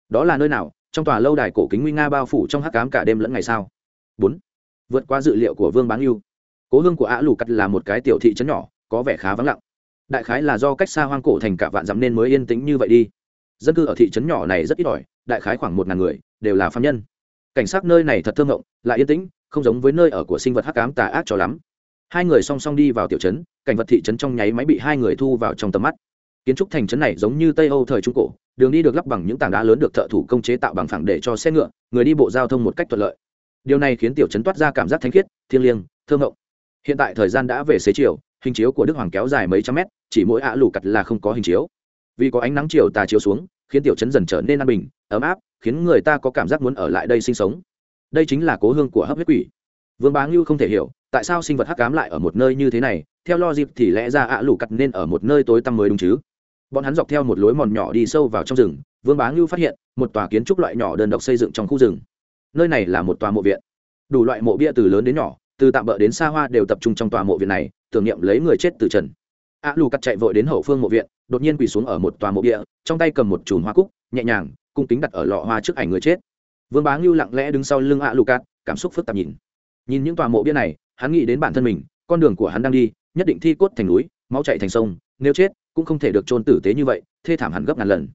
Đó là nơi nào? Trong tòa lâu đài cổ kính nguy nga bao phủ trong hắc cám cả đêm lẫn ngày sao? Bốn. Vượt qua dự liệu của vương bá ngưu. Cố hương của ạ lù cắt là một cái tiểu thị trấn nhỏ, có vẻ khá vắng lặng. Đại khái là do cách xa hoang cổ thành cả vạn dặm nên mới yên tĩnh như vậy đi. Dân cư ở thị trấn nhỏ này rất ít ỏi, đại khái khoảng một ngàn người, đều là phạm nhân. Cảnh sát nơi này thật thơ ngộng lại yên tĩnh, không giống với nơi ở của sinh vật hắc ám tà ác cho lắm hai người song song đi vào tiểu trấn, cảnh vật thị trấn trong nháy máy bị hai người thu vào trong tầm mắt. Kiến trúc thành trấn này giống như tây âu thời trung cổ, đường đi được lắp bằng những tảng đá lớn được thợ thủ công chế tạo bằng phẳng để cho xe ngựa, người đi bộ giao thông một cách thuận lợi. Điều này khiến tiểu trấn toát ra cảm giác thanh khiết, thiêng liêng, thơ ngộng hiện tại thời gian đã về xế chiều, hình chiếu của đức hoàng kéo dài mấy trăm mét, chỉ mỗi ạ lù cặt là không có hình chiếu. Vì có ánh nắng chiều tà chiếu xuống, khiến tiểu trấn dần trở nên an bình, ấm áp, khiến người ta có cảm giác muốn ở lại đây sinh sống. Đây chính là cố hương của hấp huyết quỷ. Vương bá ngưu không thể hiểu tại sao sinh vật hắc cám lại ở một nơi như thế này? Theo lo dịp thì lẽ ra ạ lù cặt nên ở một nơi tối tăm mới đúng chứ. Bọn hắn dọc theo một lối mòn nhỏ đi sâu vào trong rừng, vương bá ngưu phát hiện, một tòa kiến trúc loại nhỏ đơn độc xây dựng trong khu rừng. Nơi này là một tòa mộ viện. Đủ loại mộ bia từ lớn đến nhỏ, từ tạm bỡ đến xa hoa đều tập trung trong tòa mộ viện này, tưởng niệm lấy người chết từ trần. A lù cắt chạy vội đến hậu phương mộ viện, đột nhiên quỳ xuống ở một tòa mộ bia, trong tay cầm một chùm hoa cúc, nhẹ nhàng, cung kính đặt ở lọ hoa trước ảnh người chết. Vương bá ngưu lặng lẽ đứng sau lưng a lù cắt, cảm xúc phức tạp nhìn. Nhìn những tòa mộ bia này hắn nghĩ đến bản thân mình, con đường của hắn đang đi, nhất định thi cốt thành núi, máu chạy thành sông, nếu chết, cũng không thể được chôn tử tế như vậy, thê thảm hẳn gấp ngàn lần.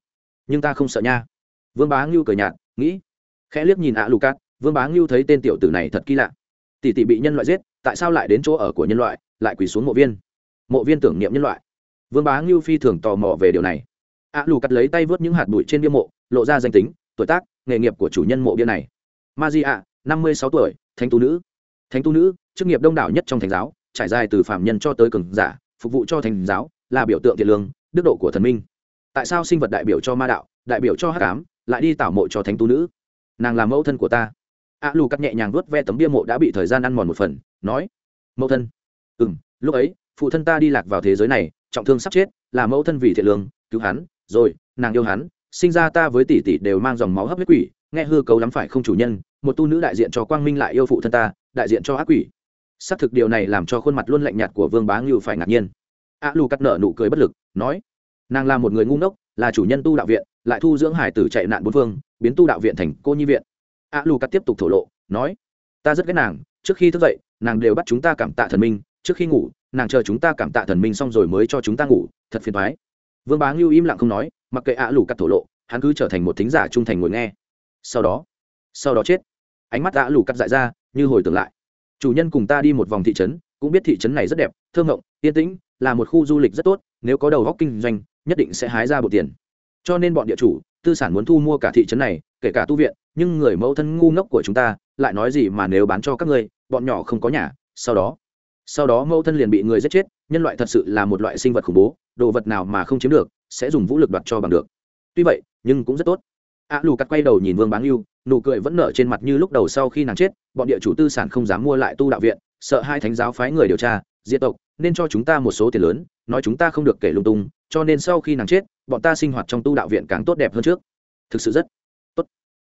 Nhưng ta không sợ nha. Vương bá ngưu cười nhạt, nghĩ, khẽ liếc nhìn ạ lù cát, vương bá ngưu thấy tên tiểu tử này thật kỳ lạ. Tỷ tỷ bị nhân loại giết, tại sao lại đến chỗ ở của nhân loại, lại quỳ xuống mộ viên? Mộ viên tưởng niệm nhân loại. Vương bá ngưu phi thường tò mò về điều này. Ạ lù cắt lấy tay vớt những hạt bụi trên bia mộ, lộ ra danh tính, tuổi tác, nghề nghiệp của chủ nhân mộ bia này. Ma di ạ, năm mươi sáu tuổi, thánh tu nữ. Thánh tu nữ chức nghiệp đông đảo nhất trong thánh giáo, trải dài từ phạm nhân cho tới cường giả, phục vụ cho thánh giáo, là biểu tượng thiện lương, đức độ của thần minh. Tại sao sinh vật đại biểu cho ma đạo, đại biểu cho hát cám lại đi tảo mộ cho thánh tu nữ? Nàng là mẫu thân của ta. A lù cắt nhẹ nhàng vuốt ve tấm bia mộ đã bị thời gian ăn mòn một phần, nói, mẫu thân. Ừ m lúc ấy, phụ thân ta đi lạc vào thế giới này, trọng thương sắp chết, là mẫu thân vì thiện lương, cứu hắn, rồi, nàng yêu hắn, sinh ra ta với tỷ tỷ đều mang dòng máu hấp huyết quỷ, nghe hư cấu lắm phải không chủ nhân, một tu nữ đại diện cho quang minh lại yêu phụ thân ta, đại diện cho ác quỷ xác thực điều này làm cho khuôn mặt luôn lạnh nhạt của vương bá ngưu phải ngạc nhiên. A lù cắt nợ nụ cười bất lực, nói, nàng là một người ngu ngốc, là chủ nhân tu đạo viện, lại thu dưỡng hải tử chạy nạn bốn phương, biến tu đạo viện thành cô nhi viện. A lù cắt tiếp tục thổ lộ, nói, ta rất ghét nàng, trước khi thức dậy, nàng đều bắt chúng ta cảm tạ thần minh, trước khi ngủ, nàng chờ chúng ta cảm tạ thần minh xong rồi mới cho chúng ta ngủ, thật phiền thoái vương bá ngưu im lặng không nói, mặc kệ ạ lù cắt thổ lộ, hắn cứ trở thành một thính giả trung thành ngồi nghe. Sau đó sau đó chết, ánh mắt ạ lù cắt dại ra, như hồi tưởng lại chủ nhân cùng ta đi một vòng thị trấn, cũng biết thị trấn này rất đẹp, thơ ngộng yên tĩnh, là một khu du lịch rất tốt, nếu có đầu góc kinh doanh, nhất định sẽ hái ra bộ tiền. Cho nên bọn địa chủ, tư sản muốn thu mua cả thị trấn này, kể cả tu viện, nhưng người mẫu thân ngu ngốc của chúng ta, lại nói gì mà nếu bán cho các ngươi, bọn nhỏ không có nhà, sau đó. Sau đó mẫu thân liền bị người giết chết, nhân loại thật sự là một loại sinh vật khủng bố, đồ vật nào mà không chiếm được, sẽ dùng vũ lực đoạt cho bằng được. Tuy vậy, nhưng cũng rất tốt a lù cắt quay đầu nhìn vương báng yêu nụ cười vẫn nở trên mặt như lúc đầu sau khi nàng chết, bọn địa chủ tư sản không dám mua lại tu đạo viện, sợ hai thánh giáo phái người điều tra, diệt tộc, nên cho chúng ta một số tiền lớn, nói chúng ta không được kể lung tung, cho nên sau khi nàng chết, bọn ta sinh hoạt trong tu đạo viện càng tốt đẹp hơn trước. Thực sự rất tốt.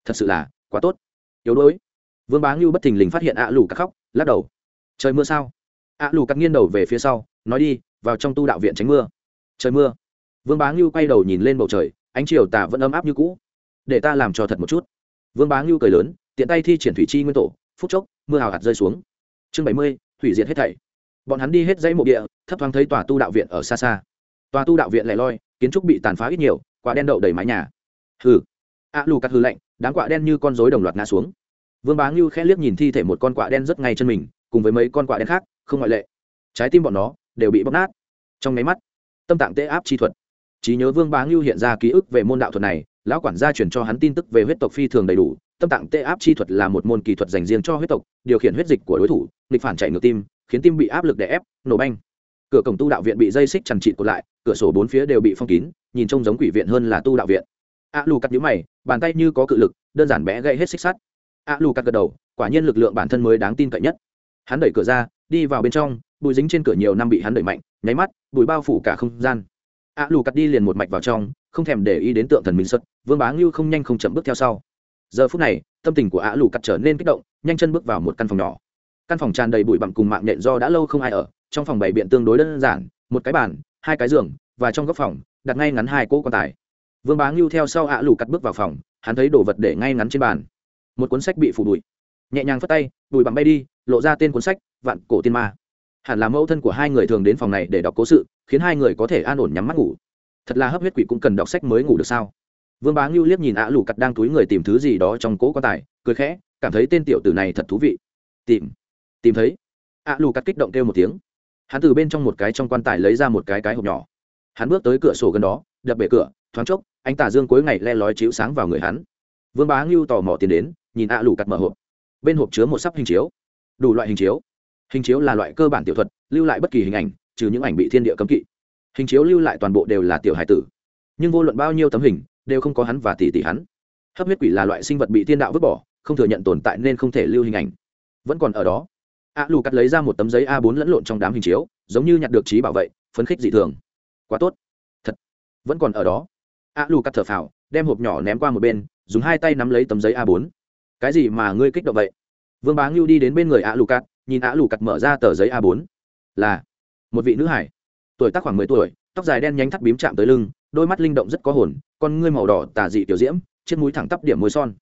Thật sự là quá tốt. Yếu đuối. Vương bá ngưu bất thình lình phát hiện ạ lù cắt khóc, lắc đầu. Trời mưa sao? Ạ lù cắt nghiêng đầu về phía sau, nói đi, vào trong tu đạo viện tránh mưa. Trời mưa. Vương bá ngưu quay đầu nhìn lên bầu trời, ánh chiều tà vẫn ấm áp như cũ để ta làm cho thật một chút. Vương bá ngưu cười lớn, tiện tay thi triển thủy chi nguyên tổ, phút chốc, mưa hào hạt rơi xuống. Chương bảy mươi thủy diệt hết thảy. Bọn hắn đi hết dãy mộ địa, thấp thoáng thấy tòa tu đạo viện ở xa xa. Tòa tu đạo viện lẻ loi, kiến trúc bị tàn phá ít nhiều, quả đen đậu đầy mái nhà. Hừ. A lù cắt hư lạnh, đám quả đen như con rối đồng loạt ngã xuống. Vương bá ngưu khẽ liếc nhìn thi thể một con quả đen rất ngay chân mình, cùng với mấy con quả đen khác, không ngoại lệ. Trái tim bọn nó đều bị bóc nát. Trong máy mắt, tâm tạng tê áp chi thuật. Trí nhớ vương bá ngưu hiện ra ký ức về môn đạo thuật này lão quản gia chuyển cho hắn tin tức về huyết tộc phi thường đầy đủ, tâm tạng tê áp chi thuật là một môn kỳ thuật dành riêng cho huyết tộc, điều khiển huyết dịch của đối thủ, nghịch phản chạy ngược tim, khiến tim bị áp lực đè ép, nổ banh. Cửa cổng tu đạo viện bị dây xích chằn trịt cột lại, cửa sổ bốn phía đều bị phong kín, nhìn trông giống quỷ viện hơn là tu đạo viện. A lù cắt nhũ mày, bàn tay như có cự lực, đơn giản bẽ gây hết xích sắt. A lù cắt gật đầu, quả nhiên lực lượng bản thân mới đáng tin cậy nhất. Hắn đẩy cửa ra, đi vào bên trong, bụi dính trên cửa nhiều năm bị hắn đẩy mạnh, nháy mắt, bụi bao phủ cả không gian. A lù cắt đi liền một mạch vào trong không thèm để ý đến tượng thần minh xuất vương bá ngưu không nhanh không chậm bước theo sau. Giờ phút này, tâm tình của a lù cắt trở nên kích động, nhanh chân bước vào một căn phòng nhỏ. Căn phòng tràn đầy bụi bặm cùng mạng nhện do đã lâu không ai ở, trong phòng bày biện tương đối đơn giản, một cái bàn, hai cái giường, và trong góc phòng, đặt ngay ngắn hai cỗ quan tài. Vương bá ngưu theo sau ạ lù cắt bước vào phòng, hắn thấy đồ vật để ngay ngắn trên bàn. Một cuốn sách bị phủ bụi. Nhẹ nhàng phất tay, bụi bặm bay đi, lộ ra tên cuốn sách, vạn cổ tiên ma. Hẳn là mẫu thân của hai người thường đến phòng này để đọc cố sự, khiến hai người có thể an ổn nhắm mắt ngủ thật là hấp huyết quỷ cũng cần đọc sách mới ngủ được sao? Vương bá ngưu liếc nhìn ạ lù cặt đang túi người tìm thứ gì đó trong cố quan tài, cười khẽ, cảm thấy tên tiểu tử này thật thú vị. Tìm tìm thấy. Ạ lù cặt kích động kêu một tiếng. Hắn từ bên trong một cái trong quan tài lấy ra một cái cái hộp nhỏ. Hắn bước tới cửa sổ gần đó, đập bể cửa, thoáng chốc, anh tả dương cuối ngày le lói chiếu sáng vào người hắn. Vương bá ngưu tò mò tiến đến, nhìn ạ lù cặt mở hộp. Bên hộp chứa một sắp hình chiếu. Đủ loại hình chiếu. Hình chiếu là loại cơ bản tiểu thuật, lưu lại bất kỳ hình ảnh, trừ những ảnh bị thiên địa cấm kỵ hình chiếu lưu lại toàn bộ đều là tiểu hải tử. Nhưng vô luận bao nhiêu tấm hình, đều không có hắn và tỷ tỷ hắn. Hấp huyết quỷ là loại sinh vật bị thiên đạo vứt bỏ, không thừa nhận tồn tại nên không thể lưu hình ảnh. Vẫn còn ở đó. A lù cắt lấy ra một tấm giấy a 4 lẫn lộn trong đám hình chiếu, giống như nhặt được trí bảo vệ phấn khích dị thường. Quá tốt. Thật. Vẫn còn ở đó. A lù cắt thở phào, đem hộp nhỏ ném qua một bên, dùng hai tay nắm lấy tấm giấy a 4 cái gì mà ngươi kích động vậy? Vương bá ngưu đi đến bên người a lù cắt, nhìn a lù cắt mở ra tờ giấy a 4 là một vị nữ hải tuổi tác khoảng mười tuổi, tóc dài đen nhánh thắt bím chạm tới lưng, đôi mắt linh động rất có hồn, con ngươi màu đỏ tà dị tiểu diễm, chiếc mũi thẳng tắp điểm môi son.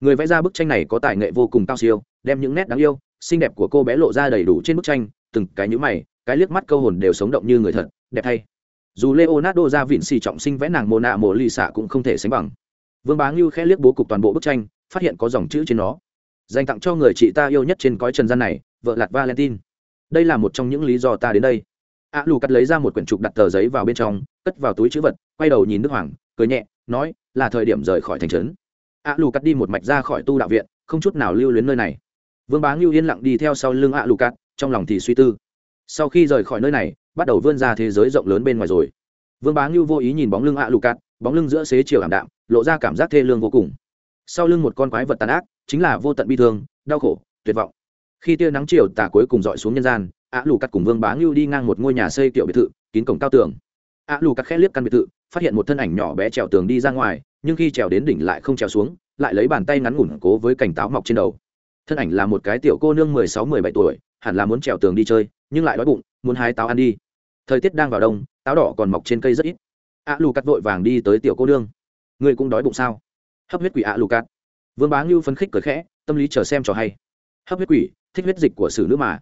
Người vẽ ra bức tranh này có tài nghệ vô cùng cao siêu, đem những nét đáng yêu, xinh đẹp của cô bé lộ ra đầy đủ trên bức tranh, từng cái nhũ mày, cái liếc mắt câu hồn đều sống động như người thật, đẹp thay dù leonardo ra vinci xì trọng sinh vẽ nàng mồ nạ mồ lì xạ cũng không thể sánh bằng. Vương bá ngưu khẽ liếc bố cục toàn bộ bức tranh, phát hiện có dòng chữ trên nó. Dành tặng cho người chị ta yêu nhất trên cõi trần gian này, vợ lạt valentine. Đây là một trong những lý do ta đến đây a lù cắt lấy ra một quyển trục đặt tờ giấy vào bên trong, cất vào túi chữ vật, quay đầu nhìn nước hoàng, cười nhẹ, nói, là thời điểm rời khỏi thành trấn. A lù cắt đi một mạch ra khỏi tu đạo viện, không chút nào lưu luyến nơi này. Vương bá ngưu yên lặng đi theo sau lưng a lù cắt, trong lòng thì suy tư. Sau khi rời khỏi nơi này, bắt đầu vươn ra thế giới rộng lớn bên ngoài rồi. Vương bá ngưu vô ý nhìn bóng lưng a lù cắt, bóng lưng giữa xế chiều ảm đạm, lộ ra cảm giác thê lương vô cùng. Sau lưng một con quái vật tàn ác, chính là vô tận bi thương, đau khổ, tuyệt vọng. Khi tia nắng chiều tà cuối cùng dọi xuống nhân gian ạ lù cắt cùng vương bá ngưu đi ngang một ngôi nhà xây kiểu biệt thự, kín cổng cao tường. ạ lù cắt khét liếc căn biệt thự, phát hiện một thân ảnh nhỏ bé trèo tường đi ra ngoài, nhưng khi trèo đến đỉnh lại không trèo xuống, lại lấy bàn tay ngắn ngủn cố với cành táo mọc trên đầu. Thân ảnh là một cái tiểu cô nương mười sáu, mười bảy tuổi, hẳn là muốn trèo tường đi chơi, nhưng lại đói bụng, muốn hái táo ăn đi. Thời tiết đang vào đông, táo đỏ còn mọc trên cây rất ít. ạ lù cắt vội vàng đi tới tiểu cô nương. Người cũng đói bụng sao? Hấp huyết quỷ ạ lù cắt. Vương bá ngưu phấn khích cười khẽ, tâm lý chờ xem trò hay. Hấp huyết quỷ, thích huyết dịch của sử nữ mà.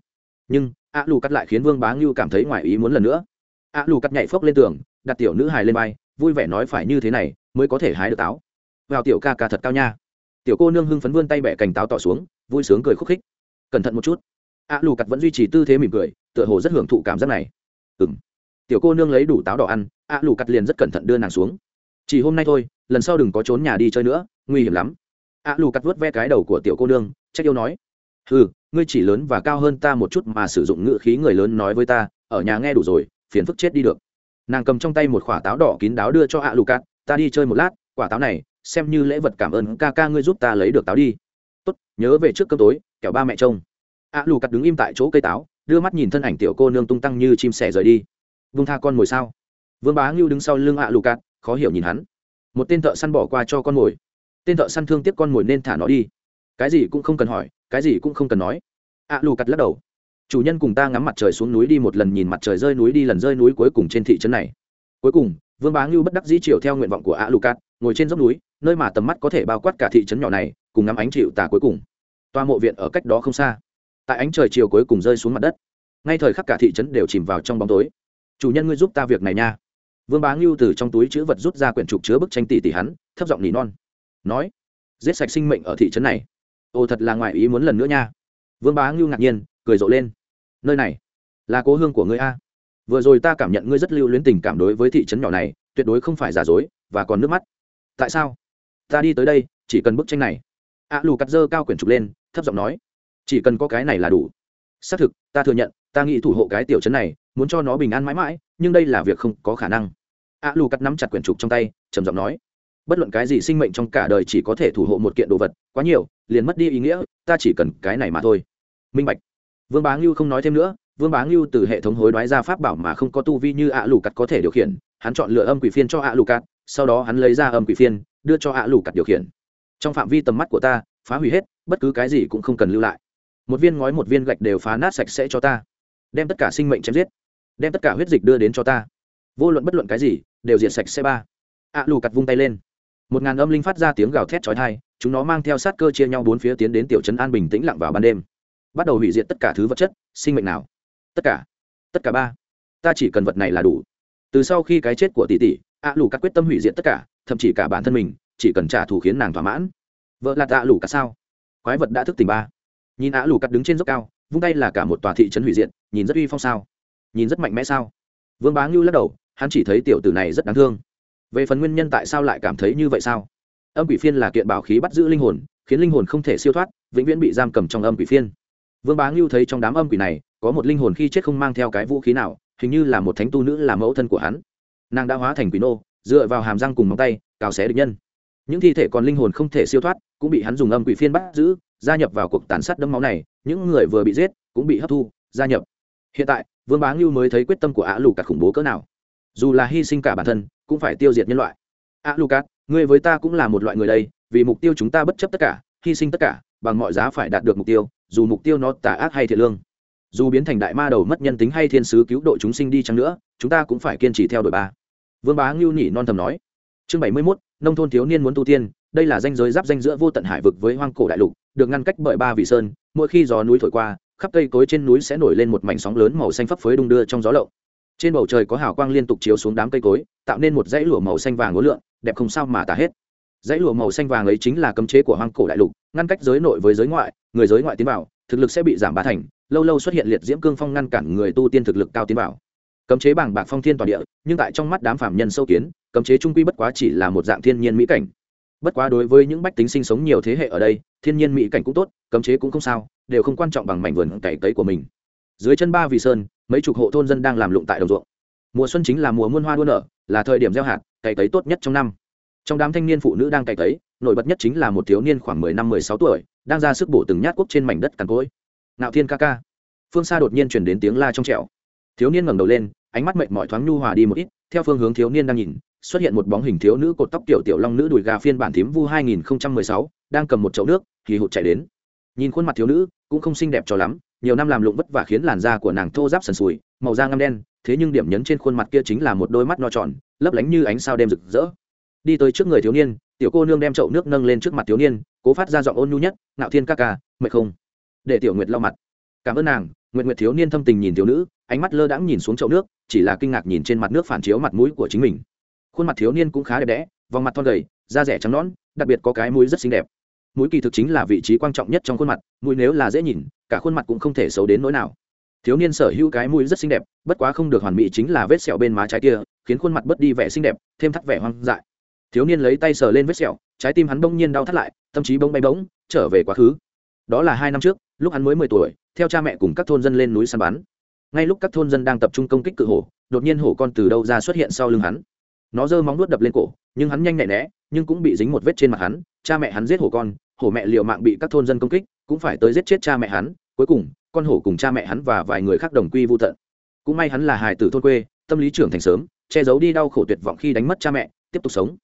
Nhưng ạ lù cắt lại khiến vương bá ngưu cảm thấy ngoài ý muốn lần nữa. Ạ lù cắt nhảy phốc lên tường, đặt tiểu nữ hài lên vai, vui vẻ nói phải như thế này, mới có thể hái được táo. Vào tiểu ca ca thật cao nha. Tiểu cô nương hưng phấn vươn tay bẻ cành táo tỏ xuống, vui sướng cười khúc khích. Cẩn thận một chút. Ạ lù cắt vẫn duy trì tư thế mỉm cười, tựa hồ rất hưởng thụ cảm giác này. Ừ m tiểu cô nương lấy đủ táo đỏ ăn ạ lù cắt liền rất cẩn thận đưa nàng xuống. Chỉ hôm nay thôi, lần sau đừng có trốn nhà đi chơi nữa, nguy hiểm lắm. Ạ lù cắt vớt ve cái đầu của tiểu cô nương, trách yêu nói. Ừ ngươi chỉ lớn và cao hơn ta một chút mà sử dụng ngữ khí người lớn nói với ta, ở nhà nghe đủ rồi, phiền phức chết đi được. Nàng cầm trong tay một quả táo đỏ kín đáo đưa cho ạ lù cát, ta đi chơi một lát, quả táo này, xem như lễ vật cảm ơn ca ca ngươi giúp ta lấy được táo đi. Tốt, nhớ về trước cơm tối, kẻo ba mẹ trông. Ạ lù cát đứng im tại chỗ cây táo, đưa mắt nhìn thân ảnh tiểu cô nương tung tăng như chim sẻ rời đi. Vung tha con mồi sao? Vương bá ngưu đứng sau lưng ạ lù cát, khó hiểu nhìn hắn. Một tên thợ săn bỏ qua cho con mồi. Tên thợ săn thương tiếc con mồi nên thả nó đi. Cái gì cũng không cần hỏi cái gì cũng không cần nói. Ạ lù cắt lắc đầu. Chủ nhân cùng ta ngắm mặt trời xuống núi đi một lần nhìn mặt trời rơi núi đi lần rơi núi cuối cùng trên thị trấn này. Cuối cùng, vương bá ngưu bất đắc dĩ chiều theo nguyện vọng của ạ lù cắt, ngồi trên dốc núi, nơi mà tầm mắt có thể bao quát cả thị trấn nhỏ này, cùng ngắm ánh chịu tà cuối cùng. Toa mộ viện ở cách đó không xa. Tại ánh trời chiều cuối cùng rơi xuống mặt đất, ngay thời khắc cả thị trấn đều chìm vào trong bóng tối. Chủ nhân ngươi giúp ta việc này nha. Vương bá ngưu từ trong túi chữ vật rút ra quyển trục chứa bức tranh tỷ tỷ hắn, thấp giọng nỉ non, nói, giết sạch sinh mệnh ở thị trấn này ồ thật là ngoài ý muốn lần nữa nha. Vương bá ngưu ngạc nhiên, cười rộ lên. Nơi này là cố hương của ngươi a. Vừa rồi ta cảm nhận ngươi rất lưu luyến tình cảm đối với thị trấn nhỏ này, tuyệt đối không phải giả dối và còn nước mắt. Tại sao? Ta đi tới đây, chỉ cần bức tranh này. A lù cắt dơ cao quyển trục lên, thấp giọng nói. Chỉ cần có cái này là đủ. Xác thực, ta thừa nhận, ta nghĩ thủ hộ cái tiểu trấn này, muốn cho nó bình an mãi mãi, nhưng đây là việc không có khả năng. A lù cắt nắm chặt quyển trục trong tay, trầm giọng nói bất luận cái gì sinh mệnh trong cả đời chỉ có thể thủ hộ một kiện đồ vật, quá nhiều, liền mất đi ý nghĩa, ta chỉ cần cái này mà thôi. Minh bạch. Vương bá ngưu không nói thêm nữa, vương bá ngưu từ hệ thống hối đoái ra pháp bảo mà không có tu vi như ạ lù cắt có thể điều khiển, hắn chọn lựa âm quỷ phiên cho ạ lù cắt sau đó hắn lấy ra âm quỷ phiên, đưa cho ạ lù cắt điều khiển. Trong phạm vi tầm mắt của ta, phá hủy hết, bất cứ cái gì cũng không cần lưu lại. Một viên ngói một viên gạch đều phá nát sạch sẽ cho ta. Đem tất cả sinh mệnh chém giết. Đem tất cả huyết dịch đưa đến cho ta. Vô luận bất luận cái gì, đều diệt sạch xe ba. Ạ lù cắt vung tay lên một ngàn âm linh phát ra tiếng gào thét chói tai, chúng nó mang theo sát cơ chia nhau bốn phía tiến đến tiểu trấn an bình tĩnh lặng vào ban đêm. Bắt đầu hủy diệt tất cả thứ vật chất, sinh mệnh nào? Tất cả. Tất cả ba. Ta chỉ cần vật này là đủ. Từ sau khi cái chết của tỷ tỷ ạ lù cắt quyết tâm hủy diệt tất cả, thậm chí cả bản thân mình, chỉ cần trả thù khiến nàng thỏa mãn. Vợ là tạ lù cắt sao? Quái vật đã thức tỉnh ba. Nhìn ạ lù cắt đứng trên dốc cao, vung tay là cả một tòa thị trấn hủy diệt, nhìn rất uy phong sao? Nhìn rất mạnh mẽ sao? Vương bá ngưu lắc đầu, hắn chỉ thấy tiểu tử này rất đáng thương về phần nguyên nhân tại sao lại cảm thấy như vậy sao? Âm quỷ phiên là kiện bảo khí bắt giữ linh hồn, khiến linh hồn không thể siêu thoát, vĩnh viễn bị giam cầm trong âm quỷ phiên. Vương bá ngưu thấy trong đám âm quỷ này, có một linh hồn khi chết không mang theo cái vũ khí nào, hình như là một thánh tu nữ là mẫu thân của hắn. Nàng đã hóa thành quỷ nô, dựa vào hàm răng cùng móng tay, cào xé địch nhân. Những thi thể còn linh hồn không thể siêu thoát, cũng bị hắn dùng âm quỷ phiên bắt giữ, gia nhập vào cuộc tàn sát đẫm máu này, những người vừa bị giết, cũng bị hấp thu, gia nhập. Hiện tại, vương bá ngưu mới thấy quyết tâm của ả lù cạt khủng bố cỡ nào. Dù là hy sinh cả bản thân cũng phải tiêu diệt nhân loại. A lucas ngươi với ta cũng là một loại người đây vì mục tiêu chúng ta bất chấp tất cả hy sinh tất cả bằng mọi giá phải đạt được mục tiêu dù mục tiêu nó tà ác hay thiệt lương. Dù biến thành đại ma đầu mất nhân tính hay thiên sứ cứu độ chúng sinh đi chăng nữa chúng ta cũng phải kiên trì theo đuổi ba. Vương bá ngưu nhỉ non thầm nói. Chương bảy mươi 71, nông thôn thiếu niên muốn tu tiên đây là danh giới giáp danh giữa vô tận hải vực với hoang cổ đại lục được ngăn cách bởi ba vị sơn mỗi khi gió núi thổi qua khắp cây cối trên núi sẽ nổi lên một mảnh sóng lớn màu xanh phấp phới đung đưa trong gió lộng trên bầu trời có hào quang liên tục chiếu xuống đám cây cối, tạo nên một dãy lụa màu xanh vàng ngối lượn đẹp không sao mà tả hết. Dãy lụa màu xanh vàng ấy chính là cấm chế của hoang cổ đại lục, ngăn cách giới nội với giới ngoại, người giới ngoại tiến vào, thực lực sẽ bị giảm ba thành, lâu lâu xuất hiện liệt diễm cương phong ngăn cản người tu tiên thực lực cao tiến vào. Cấm chế bảng bạc phong thiên toàn địa, nhưng tại trong mắt đám phạm nhân sâu kiến, cấm chế trung quy bất quá chỉ là một dạng thiên nhiên mỹ cảnh. Bất quá đối với những bách tính sinh sống nhiều thế hệ ở đây, thiên nhiên mỹ cảnh cũng tốt, cấm chế cũng không sao, đều không quan trọng bằng mảnh vườn cày cấy của mình. Dưới chân ba vì sơn mấy chục hộ thôn dân đang làm lụng tại đồng ruộng. Mùa xuân chính là mùa muôn hoa đua nở, là thời điểm gieo hạt, cày cấy tốt nhất trong năm. Trong đám thanh niên phụ nữ đang cày cấy nổi bật nhất chính là một thiếu niên khoảng mười năm, mười sáu tuổi, đang ra sức bổ từng nhát quốc trên mảnh đất cằn cỗi. Nạo thiên ca ca. Phương xa đột nhiên chuyển đến tiếng la trong trẻo. Thiếu niên ngẩng đầu lên, ánh mắt mệt mỏi thoáng nhu hòa đi một ít, theo phương hướng thiếu niên đang nhìn, xuất hiện một bóng hình thiếu nữ cột tóc tiểu tiểu long nữ đùi gà phiên bản thím vu hai nghìn mười sáu, đang cầm một chậu nước thì hụt chạy đến. Nhìn khuôn mặt thiếu nữ, cũng không xinh đẹp cho lắm nhiều năm làm lụng vất vả khiến làn da của nàng thô ráp sần sùi, màu da ngăm đen, thế nhưng điểm nhấn trên khuôn mặt kia chính là một đôi mắt no tròn, lấp lánh như ánh sao đêm rực rỡ. Đi tới trước người thiếu niên, tiểu cô nương đem chậu nước nâng lên trước mặt thiếu niên, cố phát ra giọng ôn nhu nhất, ngạo thiên ca ca, mệt không? Để tiểu nguyệt lau mặt. Cảm ơn nàng. Nguyệt nguyệt thiếu niên thâm tình nhìn thiếu nữ, ánh mắt lơ đãng nhìn xuống chậu nước, chỉ là kinh ngạc nhìn trên mặt nước phản chiếu mặt mũi của chính mình. Khuôn mặt thiếu niên cũng khá đẹp đẽ, vòng mặt thon gầy, da rẻ trắng nõn, đặc biệt có cái mũi rất xinh đẹp mũi kỳ thực chính là vị trí quan trọng nhất trong khuôn mặt, mũi nếu là dễ nhìn, cả khuôn mặt cũng không thể xấu đến nỗi nào. Thiếu niên sở hữu cái mũi rất xinh đẹp, bất quá không được hoàn mỹ chính là vết sẹo bên má trái kia, khiến khuôn mặt bớt đi vẻ xinh đẹp, thêm thắt vẻ hoang dại. Thiếu niên lấy tay sờ lên vết sẹo, trái tim hắn bỗng nhiên đau thắt lại, tâm trí bỗng bay bỗng, trở về quá khứ. Đó là hai năm trước, lúc hắn mới mười tuổi, theo cha mẹ cùng các thôn dân lên núi săn bắn. Ngay lúc các thôn dân đang tập trung công kích cự hổ, đột nhiên hổ con từ đâu ra xuất hiện sau lưng hắn. Nó giơ móng nuốt đập lên cổ, nhưng hắn nhanh nhẹ né, nhưng cũng bị dính một vết trên mặt hắn cha mẹ hắn giết hổ con, hổ mẹ liều mạng bị các thôn dân công kích, cũng phải tới giết chết cha mẹ hắn, cuối cùng, con hổ cùng cha mẹ hắn và vài người khác đồng quy vô tận. Cũng may hắn là hài tử thôn quê, tâm lý trưởng thành sớm, che giấu đi đau khổ tuyệt vọng khi đánh mất cha mẹ, tiếp tục sống.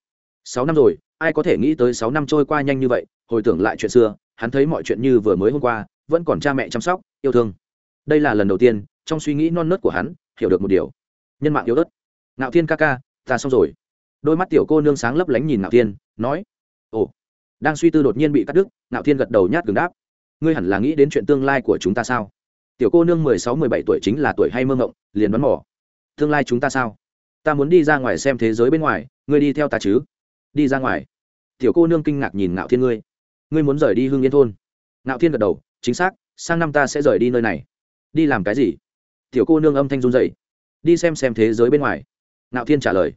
Sáu năm rồi, ai có thể nghĩ tới sáu năm trôi qua nhanh như vậy, hồi tưởng lại chuyện xưa, hắn thấy mọi chuyện như vừa mới hôm qua, vẫn còn cha mẹ chăm sóc, yêu thương. Đây là lần đầu tiên, trong suy nghĩ non nớt của hắn, hiểu được một điều. Nhân mạng yếu ớt. Ngạo thiên ca ca, ta xong rồi. Đôi mắt tiểu cô nương sáng lấp lánh nhìn ngạo thiên, nói, ồ đang suy tư đột nhiên bị cắt đứt, ngạo thiên gật đầu nhát gừng đáp. Ngươi hẳn là nghĩ đến chuyện tương lai của chúng ta sao? Tiểu cô nương mười sáu, mười bảy tuổi chính là tuổi hay mơ ngộng liền bắn mỏ. Tương lai chúng ta sao? Ta muốn đi ra ngoài xem thế giới bên ngoài, ngươi đi theo ta chứ? Đi ra ngoài. Tiểu cô nương kinh ngạc nhìn ngạo thiên ngươi. Ngươi muốn rời đi hương yên thôn. Ngạo thiên gật đầu, chính xác, sang năm ta sẽ rời đi nơi này. Đi làm cái gì? Tiểu cô nương âm thanh run dậy đi xem xem thế giới bên ngoài. Ngạo thiên trả lời.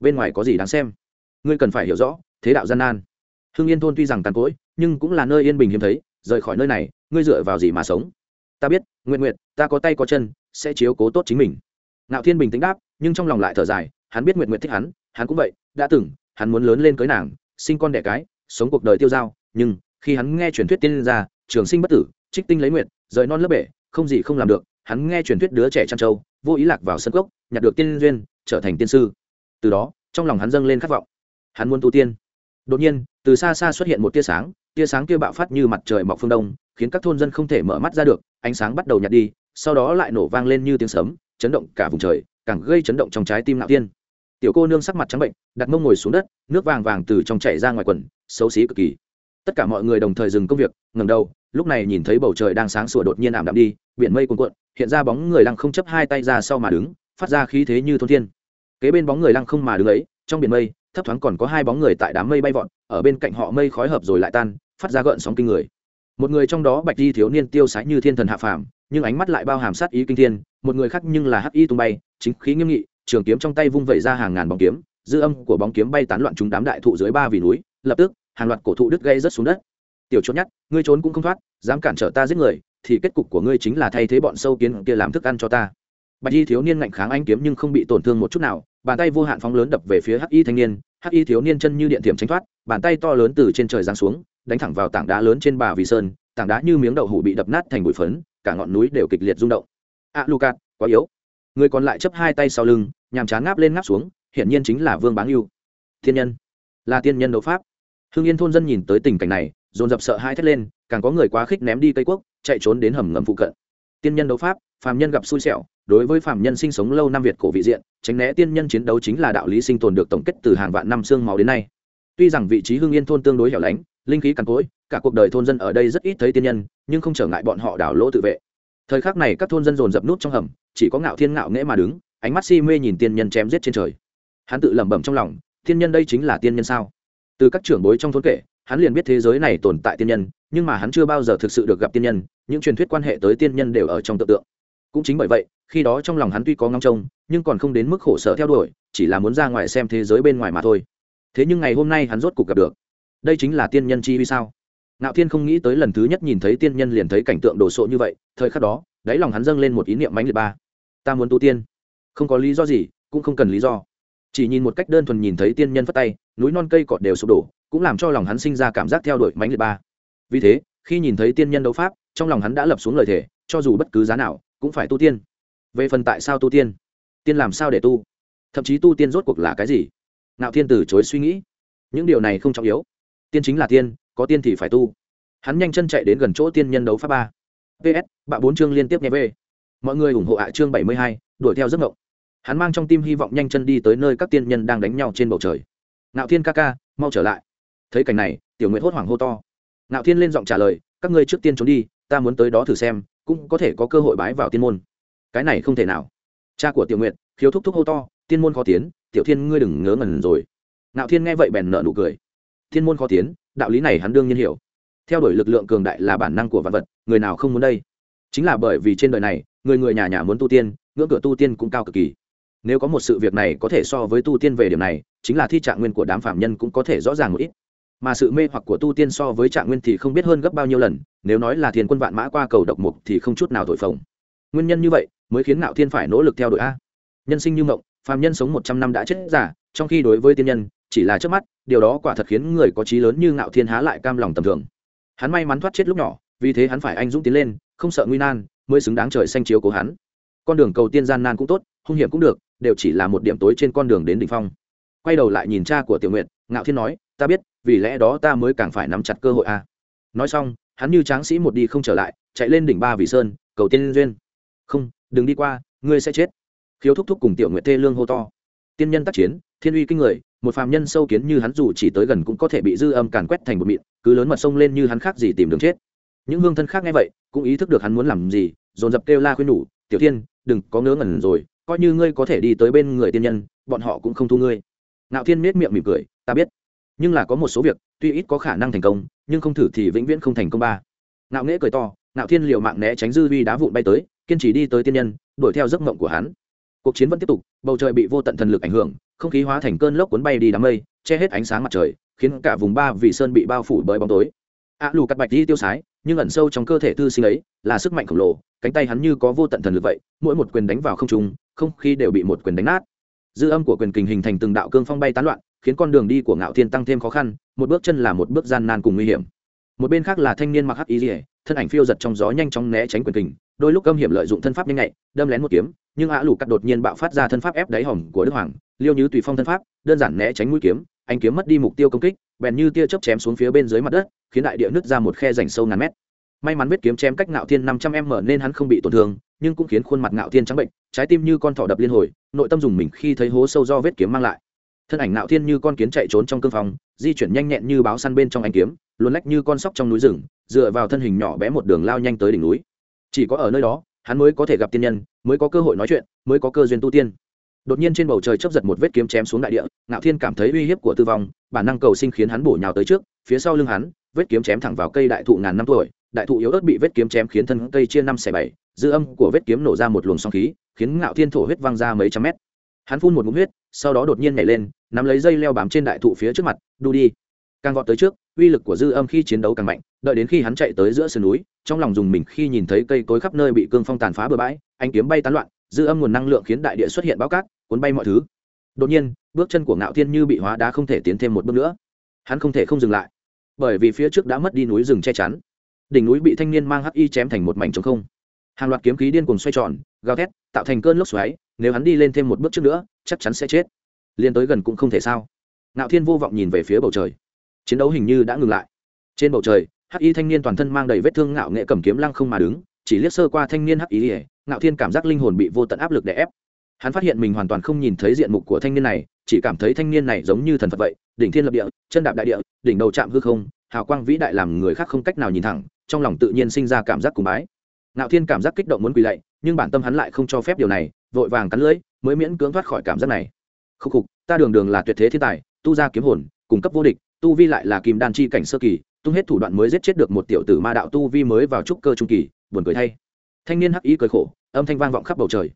Bên ngoài có gì đáng xem? Ngươi cần phải hiểu rõ, thế đạo gian nan. Hưng yên thôn tuy rằng tàn cỗi, nhưng cũng là nơi yên bình hiếm thấy, rời khỏi nơi này, ngươi dựa vào gì mà sống? Ta biết nguyện nguyện ta có tay có chân, sẽ chiếu cố tốt chính mình. Ngạo thiên bình tĩnh đáp, nhưng trong lòng lại thở dài, hắn biết nguyện nguyện thích hắn hắn cũng vậy, đã từng, hắn muốn lớn lên cưới nàng, sinh con đẻ cái, sống cuộc đời tiêu dao, nhưng khi hắn nghe truyền thuyết tiên ra trường sinh bất tử, trích tinh lấy nguyện rời non lớp bể, không gì không làm được, hắn nghe truyền thuyết đứa trẻ trăn trâu, vô ý lạc vào sân gốc nhặt được tiên duyên, trở thành tiên sư. Từ đó, trong lòng hắn dâng lên khát vọng. Hắn muốn tu tiên đột nhiên, từ xa xa xuất hiện một tia sáng tia sáng kia bạo phát như mặt trời mọc phương đông, khiến các thôn dân không thể mở mắt ra được, ánh sáng bắt đầu nhạt đi, sau đó lại nổ vang lên như tiếng sấm, chấn động cả vùng trời, càng gây chấn động trong trái tim nạo tiên tiểu cô nương sắc mặt trắng bệnh, đặt mông ngồi xuống đất, nước vàng vàng từ trong chảy ra ngoài quần, xấu xí cực kỳ. Tất cả mọi người đồng thời dừng công việc ngầm đầu, lúc này nhìn thấy bầu trời đang sáng sủa đột nhiên ảm đạm đi, biển mây cuồn cuộn, hiện ra bóng người lăng không chấp hai tay ra sau mà đứng, phát ra khí thế như thôn thiên. Kế bên bóng người lăng không mà đứng ấy trong biển mây, thấp thoáng còn có hai bóng người tại đám mây bay vọt, ở bên cạnh họ mây khói hợp rồi lại tan, phát ra gợn sóng kinh người. Một người trong đó bạch di thiếu niên tiêu sái như thiên thần hạ phàm, nhưng ánh mắt lại bao hàm sát ý kinh thiên, một người khác nhưng là hắc y tung bay, chính khí nghiêm nghị, trường kiếm trong tay vung vẩy ra hàng ngàn bóng kiếm, dư âm của bóng kiếm bay tán loạn chúng đám đại thụ dưới ba vì núi, lập tức, hàng loạt cổ thụ đứt gây rớt xuống đất. Tiểu chốt nhát, ngươi trốn cũng không thoát, dám cản trở ta giết người, thì kết cục của ngươi chính là thay thế bọn sâu kiến kia làm thức ăn cho ta bạch y thiếu niên ngạnh kháng anh kiếm nhưng không bị tổn thương một chút nào bàn tay vô hạn phóng lớn đập về phía hắc y thanh niên hắc y thiếu niên chân như điện thiểm tránh thoát bàn tay to lớn từ trên trời giáng xuống đánh thẳng vào tảng đá lớn trên bà vì sơn tảng đá như miếng đậu hủ bị đập nát thành bụi phấn cả ngọn núi đều kịch liệt rung động. A à, lucat quá yếu. Người còn lại chấp hai tay sau lưng nhàm chán ngáp lên ngáp xuống hiển nhiên chính là vương báng yêu thiên nhân. Là tiên nhân đấu pháp. Hương yên thôn dân nhìn tới tình cảnh này dồn dập sợ hai thét lên càng có người quá khích ném đi cây quốc chạy trốn đến hầm ngầm phụ cận. Tiên nhân đấu pháp phàm nhân gặp xui xẻo đối với phàm nhân sinh sống lâu năm việt cổ vị diện, tránh né tiên nhân chiến đấu chính là đạo lý sinh tồn được tổng kết từ hàng vạn năm xương máu đến nay. Tuy rằng vị trí hương yên thôn tương đối hẻo lánh, linh khí cằn cỗi, cả cuộc đời thôn dân ở đây rất ít thấy tiên nhân, nhưng không trở ngại bọn họ đảo lỗ tự vệ. Thời khắc này các thôn dân dồn dập nút trong hầm, chỉ có ngạo thiên ngạo nghễ mà đứng, ánh mắt si mê nhìn tiên nhân chém giết trên trời. Hắn tự lẩm bẩm trong lòng, tiên nhân đây chính là tiên nhân sao? Từ các trưởng bối trong thôn kể, hắn liền biết thế giới này tồn tại tiên nhân, nhưng mà hắn chưa bao giờ thực sự được gặp tiên nhân, những truyền thuyết quan hệ tới tiên nhân đều ở trong tự tượng cũng chính bởi vậy, khi đó trong lòng hắn tuy có ngóng trông, nhưng còn không đến mức khổ sở theo đuổi, chỉ là muốn ra ngoài xem thế giới bên ngoài mà thôi. Thế nhưng ngày hôm nay hắn rốt cuộc gặp được. Đây chính là tiên nhân chi vì sao? Ngạo thiên không nghĩ tới lần thứ nhất nhìn thấy tiên nhân liền thấy cảnh tượng đồ sộ như vậy, thời khắc đó, đáy lòng hắn dâng lên một ý niệm mãnh liệt ba. Ta muốn tu tiên. Không có lý do gì, cũng không cần lý do. Chỉ nhìn một cách đơn thuần nhìn thấy tiên nhân phất tay, núi non cây cọt đều sụp đổ, cũng làm cho lòng hắn sinh ra cảm giác theo đuổi mãnh liệt ba. Vì thế, khi nhìn thấy tiên nhân đấu pháp, trong lòng hắn đã lập xuống lời thề, cho dù bất cứ giá nào cũng phải tu tiên. Về phần tại sao tu tiên? Tiên làm sao để tu? Thậm chí tu tiên rốt cuộc là cái gì? Ngạo thiên từ chối suy nghĩ. Những điều này không trọng yếu. Tiên chính là tiên, có tiên thì phải tu. Hắn nhanh chân chạy đến gần chỗ tiên nhân đấu pháp ba. Ps bạ bốn chương liên tiếp nghe về. Mọi người ủng hộ ạ chương bảy mươi hai, đuổi theo giấc mộng. Hắn mang trong tim hy vọng nhanh chân đi tới nơi các tiên nhân đang đánh nhau trên bầu trời. Ngạo thiên ca ca, mau trở lại. Thấy cảnh này, tiểu nguyện hốt hoảng hô to. Ngạo thiên lên giọng trả lời, các ngươi trước tiên trốn đi, ta muốn tới đó thử xem cũng có thể có cơ hội bái vào tiên môn. Cái này không thể nào. Cha của tiểu nguyệt, khiếu thúc thúc hô to, tiên môn khó tiến, tiểu thiên ngươi đừng ngớ ngẩn rồi. Ngạo thiên nghe vậy bèn nợ nụ cười. Tiên môn khó tiến, đạo lý này hắn đương nhiên hiểu. Theo đuổi lực lượng cường đại là bản năng của vạn vật, người nào không muốn đây? Chính là bởi vì trên đời này, người người nhà nhà muốn tu tiên, ngưỡng cửa tu tiên cũng cao cực kỳ. Nếu có một sự việc này có thể so với tu tiên về điểm này, chính là thi trạng nguyên của đám phạm nhân cũng có thể rõ ràng một ít mà sự mê hoặc của tu tiên so với trạng nguyên thì không biết hơn gấp bao nhiêu lần, nếu nói là thiền quân vạn mã qua cầu độc mục thì không chút nào thổi phồng. Nguyên nhân như vậy mới khiến ngạo thiên phải nỗ lực theo đuổi a. Nhân sinh như mộng, phàm nhân sống một trăm năm đã chết giả trong khi đối với tiên nhân, chỉ là trước mắt, điều đó quả thật khiến người có trí lớn như ngạo thiên há lại cam lòng tầm thường. Hắn may mắn thoát chết lúc nhỏ, vì thế hắn phải anh dũng tiến lên, không sợ nguy nan, mới xứng đáng trời xanh chiếu của hắn. Con đường cầu tiên gian nan cũng tốt, hung hiểm cũng được, đều chỉ là một điểm tối trên con đường đến đỉnh phong. Quay đầu lại nhìn cha của tiểu nguyện ngạo thiên nói ta biết, vì lẽ đó ta mới càng phải nắm chặt cơ hội a nói xong, hắn như tráng sĩ một đi không trở lại, chạy lên đỉnh ba vị sơn, cầu tiên duyên. Không, đừng đi qua, ngươi sẽ chết. Khiếu thúc thúc cùng tiểu nguyện thê lương hô to. Tiên nhân tác chiến, thiên uy kinh người, một phàm nhân sâu kiến như hắn dù chỉ tới gần cũng có thể bị dư âm càn quét thành một mịn, cứ lớn mật sông lên như hắn khác gì tìm đường chết. Những hương thân khác nghe vậy, cũng ý thức được hắn muốn làm gì, dồn dập kêu la khuyên nhủ, tiểu thiên, đừng có ngớ ngẩn rồi, coi như ngươi có thể đi tới bên người tiên nhân, bọn họ cũng không thu ngươi. Ngạo thiên miết miệng mỉm cười, ta biết nhưng là có một số việc, tuy ít có khả năng thành công, nhưng không thử thì vĩnh viễn không thành công ba. Nạo nghễ cười to nạo thiên liệu mạng né tránh dư vi đá vụn bay tới, kiên trì đi tới tiên nhân, đuổi theo giấc mộng của hắn. Cuộc chiến vẫn tiếp tục, bầu trời bị vô tận thần lực ảnh hưởng, không khí hóa thành cơn lốc cuốn bay đi đám mây, che hết ánh sáng mặt trời, khiến cả vùng ba vị sơn bị bao phủ bởi bóng tối. Ạ lù cắt bạch đi tiêu sái, nhưng ẩn sâu trong cơ thể tư sinh ấy là sức mạnh khổng lồ, cánh tay hắn như có vô tận thần lực vậy, mỗi một quyền đánh vào không trung, không khí đều bị một quyền đánh nát dư âm của quyền kình hình thành từng đạo cương phong bay tán loạn, khiến con đường đi của ngạo thiên tăng thêm khó khăn, một bước chân là một bước gian nan cùng nguy hiểm. Một bên khác là thanh niên mặc hắc ý dỉa thân ảnh phiêu giật trong gió nhanh chóng né tránh quyền kình, đôi lúc âm hiểm lợi dụng thân pháp nhanh nhạy, đâm lén một kiếm, nhưng ạ lù cắt đột nhiên bạo phát ra thân pháp ép đáy hỏng của đức hoàng, liêu như tùy phong thân pháp, đơn giản né tránh mũi kiếm, anh kiếm mất đi mục tiêu công kích, bèn như tia chớp chém xuống phía bên dưới mặt đất, khiến đại địa nứt ra một khe rảnh sâu ngàn mét may mắn vết kiếm chém cách ngạo thiên năm trăm m nên hắn không bị tổn thương, nhưng cũng khiến khuôn mặt ngạo thiên trắng bệnh, trái tim như con thỏ đập liên hồi, nội tâm dùng mình khi thấy hố sâu do vết kiếm mang lại. Thân ảnh ngạo thiên như con kiến chạy trốn trong cương phòng, di chuyển nhanh nhẹn như báo săn bên trong ánh kiếm, luồn lách như con sóc trong núi rừng, dựa vào thân hình nhỏ bé một đường lao nhanh tới đỉnh núi. Chỉ có ở nơi đó, hắn mới có thể gặp tiên nhân, mới có cơ hội nói chuyện, mới có cơ duyên tu tiên. Đột nhiên trên bầu trời chấp giật một vết kiếm chém xuống đại địa, ngạo thiên cảm thấy uy hiếp của tư vong, bản năng cầu sinh khiến hắn bổ nhào tới trước, phía sau lưng hắn, vết kiếm chém thẳng vào cây đại thụ ngàn năm tuổi đại thụ yếu ớt bị vết kiếm chém khiến thân cây chia năm xẻ bảy, dư âm của vết kiếm nổ ra một luồng song khí, khiến ngạo thiên thổ huyết văng ra mấy trăm mét. Hắn phun một ngụm huyết, sau đó đột nhiên nhảy lên, nắm lấy dây leo bám trên đại thụ phía trước mặt, đu đi. Càng vọt tới trước, uy lực của dư âm khi chiến đấu càng mạnh, đợi đến khi hắn chạy tới giữa sườn núi, trong lòng dùng mình khi nhìn thấy cây cối khắp nơi bị cương phong tàn phá bừa bãi anh kiếm bay tán loạn, dư âm nguồn năng lượng khiến đại địa xuất hiện bao cát, cuốn bay mọi thứ. Đột nhiên, bước chân của ngạo thiên như bị hóa đá không thể tiến thêm một bước nữa. Hắn không thể không dừng lại, bởi vì phía trước đã mất đi núi rừng che chắn đỉnh núi bị thanh niên mang hắc y chém thành một mảnh trống không. Hàng loạt kiếm khí điên cuồng xoay tròn, gào thét, tạo thành cơn lốc xoáy, nếu hắn đi lên thêm một bước trước nữa, chắc chắn sẽ chết. Liên tới gần cũng không thể sao. Ngạo thiên vô vọng nhìn về phía bầu trời. Chiến đấu hình như đã ngừng lại. Trên bầu trời, hắc y thanh niên toàn thân mang đầy vết thương ngạo nghệ cầm kiếm lăng không mà đứng, chỉ liếc sơ qua thanh niên hắc y ỉa ngạo thiên cảm giác linh hồn bị vô tận áp lực đè ép. Hắn phát hiện mình hoàn toàn không nhìn thấy diện mục của thanh niên này, chỉ cảm thấy thanh niên này giống như thần phật vậy, đỉnh thiên lập địa, chân đạp đại địa, đỉnh đầu chạm hư không, hào quang vĩ đại làm người khác không cách nào nhìn thẳng trong lòng tự nhiên sinh ra cảm giác cùng bái. Ngạo thiên cảm giác kích động muốn quỳ lạy, nhưng bản tâm hắn lại không cho phép điều này, vội vàng cắn lưỡi, mới miễn cưỡng thoát khỏi cảm giác này. Khúc khục, ta đường đường là tuyệt thế thiên tài, tu ra kiếm hồn, cung cấp vô địch, tu vi lại là kim đan chi cảnh sơ kỳ, tung hết thủ đoạn mới giết chết được một tiểu tử ma đạo tu vi mới vào trúc cơ trung kỳ, buồn cười thay. Thanh niên hắc ý cười khổ, âm thanh vang vọng khắp bầu trời.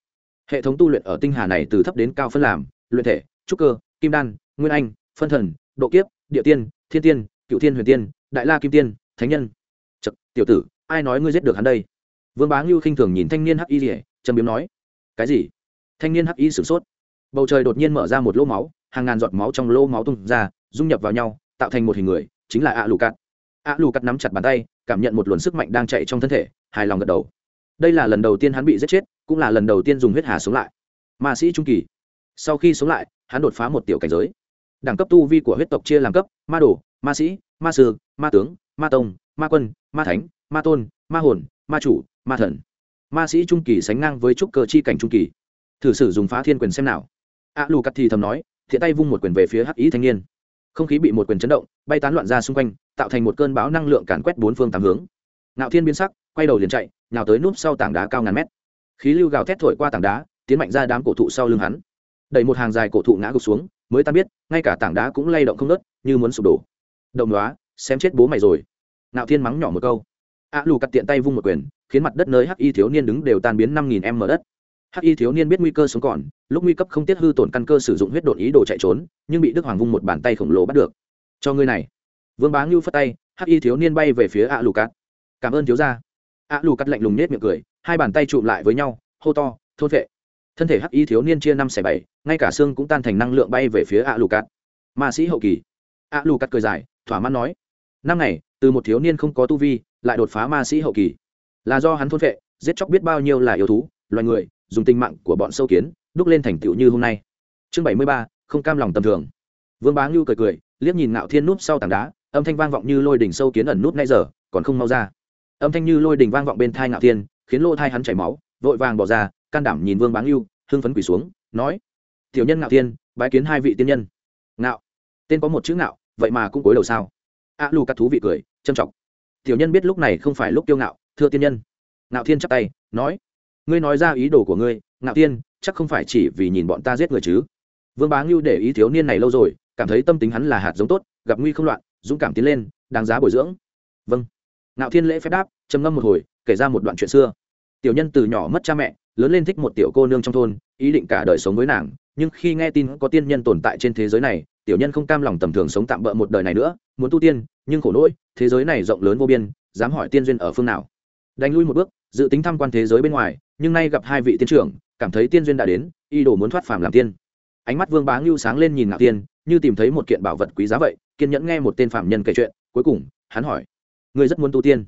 Hệ thống tu luyện ở tinh hà này từ thấp đến cao phân làm, luyện thể, trúc cơ, kim đan, nguyên anh, phân thần, độ kiếp, địa tiên, thiên tiên cựu thiên huyền tiên, đại la kim tiên, thánh nhân. Chật, tiểu tử ai nói ngươi giết được hắn đây? Vương bá ngưu khinh thường nhìn thanh niên hắc y rỉa trầm biếm nói. Cái gì? Thanh niên hắc y sửng sốt. Bầu trời đột nhiên mở ra một lỗ máu hàng ngàn giọt máu trong lỗ máu tung ra dung nhập vào nhau tạo thành một hình người chính là ạ lù cắt ạ lù cắt nắm chặt bàn tay cảm nhận một luồng sức mạnh đang chạy trong thân thể hài lòng gật đầu. Đây là lần đầu tiên hắn bị giết chết cũng là lần đầu tiên dùng huyết hà sống lại. Ma sĩ trung kỳ. Sau khi sống lại hắn đột phá một tiểu cảnh giới. Đẳng cấp tu vi của huyết tộc chia làm cấp ma đồ ma sĩ ma sư ma tướng ma tông ma quân ma thánh, ma tôn, ma hồn, ma chủ, ma thần. Ma sĩ trung kỳ sánh ngang với trúc cơ chi cảnh trung kỳ. Thử sử dùng phá thiên quyền xem nào. A lù cắt thì thầm nói, thiện tay vung một quyền về phía hắc ý thanh niên. Không khí bị một quyền chấn động, bay tán loạn ra xung quanh, tạo thành một cơn bão năng lượng càn quét bốn phương tám hướng. Nạo thiên biến sắc, quay đầu liền chạy, nhào tới núp sau tảng đá cao ngàn mét. Khí lưu gào thét thổi qua tảng đá, tiến mạnh ra đám cổ thụ sau lưng hắn. Đẩy một hàng dài cổ thụ ngã gục xuống, mới ta biết, ngay cả tảng đá cũng lay động không nớt như muốn sụp đổ. Động đó xem chết bố mày rồi nạo thiên mắng nhỏ một câu. A lù cắt tiện tay vung một quyền, khiến mặt đất nơi hắc y thiếu niên đứng đều tan biến năm nghìn m đất. Hắc y thiếu niên biết nguy cơ sống còn, lúc nguy cấp không tiết hư tổn căn cơ sử dụng huyết đột ý đồ chạy trốn, nhưng bị đức hoàng vung một bàn tay khổng lồ bắt được. Cho ngươi này. Vương bá ngưu phất tay, hắc y thiếu niên bay về phía a lù cắt. Cảm ơn thiếu gia. A lù cắt lạnh lùng nết miệng cười, hai bàn tay chụm lại với nhau, hô to, thôn vệ. Thân thể hắc y thiếu niên chia năm xẻ bảy, ngay cả xương cũng tan thành năng lượng bay về phía a lù Cắt. ma sĩ hậu kỳ. A lù Cắt cười dài, thỏa mãn nói, năm này từ một thiếu niên không có tu vi lại đột phá ma sĩ hậu kỳ. Là do hắn thôn vệ giết chóc biết bao nhiêu là yêu thú loài người dùng tinh mạng của bọn sâu kiến đúc lên thành tựu như hôm nay. Chương bảy mươi ba không cam lòng tầm thường. Vương bá ngưu cười cười liếc nhìn ngạo thiên núp sau tảng đá âm thanh vang vọng như lôi đỉnh sâu kiến ẩn núp ngay giờ còn không mau ra. Âm thanh như lôi đỉnh vang vọng bên thai ngạo thiên khiến lỗ thai hắn chảy máu vội vàng bỏ ra can đảm nhìn vương bá ngưu hưng phấn quỳ xuống nói tiểu nhân ngạo thiên bái kiến hai vị tiên nhân. Ngạo tên có một chữ ngạo vậy mà cũng cối đầu sao? A à, lù cắt thú vị cười trân trọng. Tiểu nhân biết lúc này không phải lúc tiêu ngạo, thưa tiên nhân. Ngạo thiên chắp tay, nói, ngươi nói ra ý đồ của ngươi, ngạo thiên, chắc không phải chỉ vì nhìn bọn ta giết người chứ? Vương bá ngưu để ý thiếu niên này lâu rồi, cảm thấy tâm tính hắn là hạt giống tốt, gặp nguy không loạn, dũng cảm tiến lên, đáng giá bồi dưỡng. Vâng. Ngạo thiên lễ phép đáp, trầm ngâm một hồi, kể ra một đoạn chuyện xưa. Tiểu nhân từ nhỏ mất cha mẹ, lớn lên thích một tiểu cô nương trong thôn, ý định cả đời sống với nàng, nhưng khi nghe tin có tiên nhân tồn tại trên thế giới này tiểu nhân không cam lòng tầm thường sống tạm bỡ một đời này nữa, muốn tu tiên, nhưng khổ nỗi, thế giới này rộng lớn vô biên, dám hỏi tiên duyên ở phương nào? Đánh lui một bước, dự tính tham quan thế giới bên ngoài, nhưng nay gặp hai vị tiên trưởng, cảm thấy tiên duyên đã đến y đồ muốn thoát phàm làm tiên. Ánh mắt vương bá ngưu sáng lên nhìn ngạc tiên, như tìm thấy một kiện bảo vật quý giá vậy, kiên nhẫn nghe một tên phạm nhân kể chuyện, cuối cùng, hắn hỏi người rất muốn tu tiên?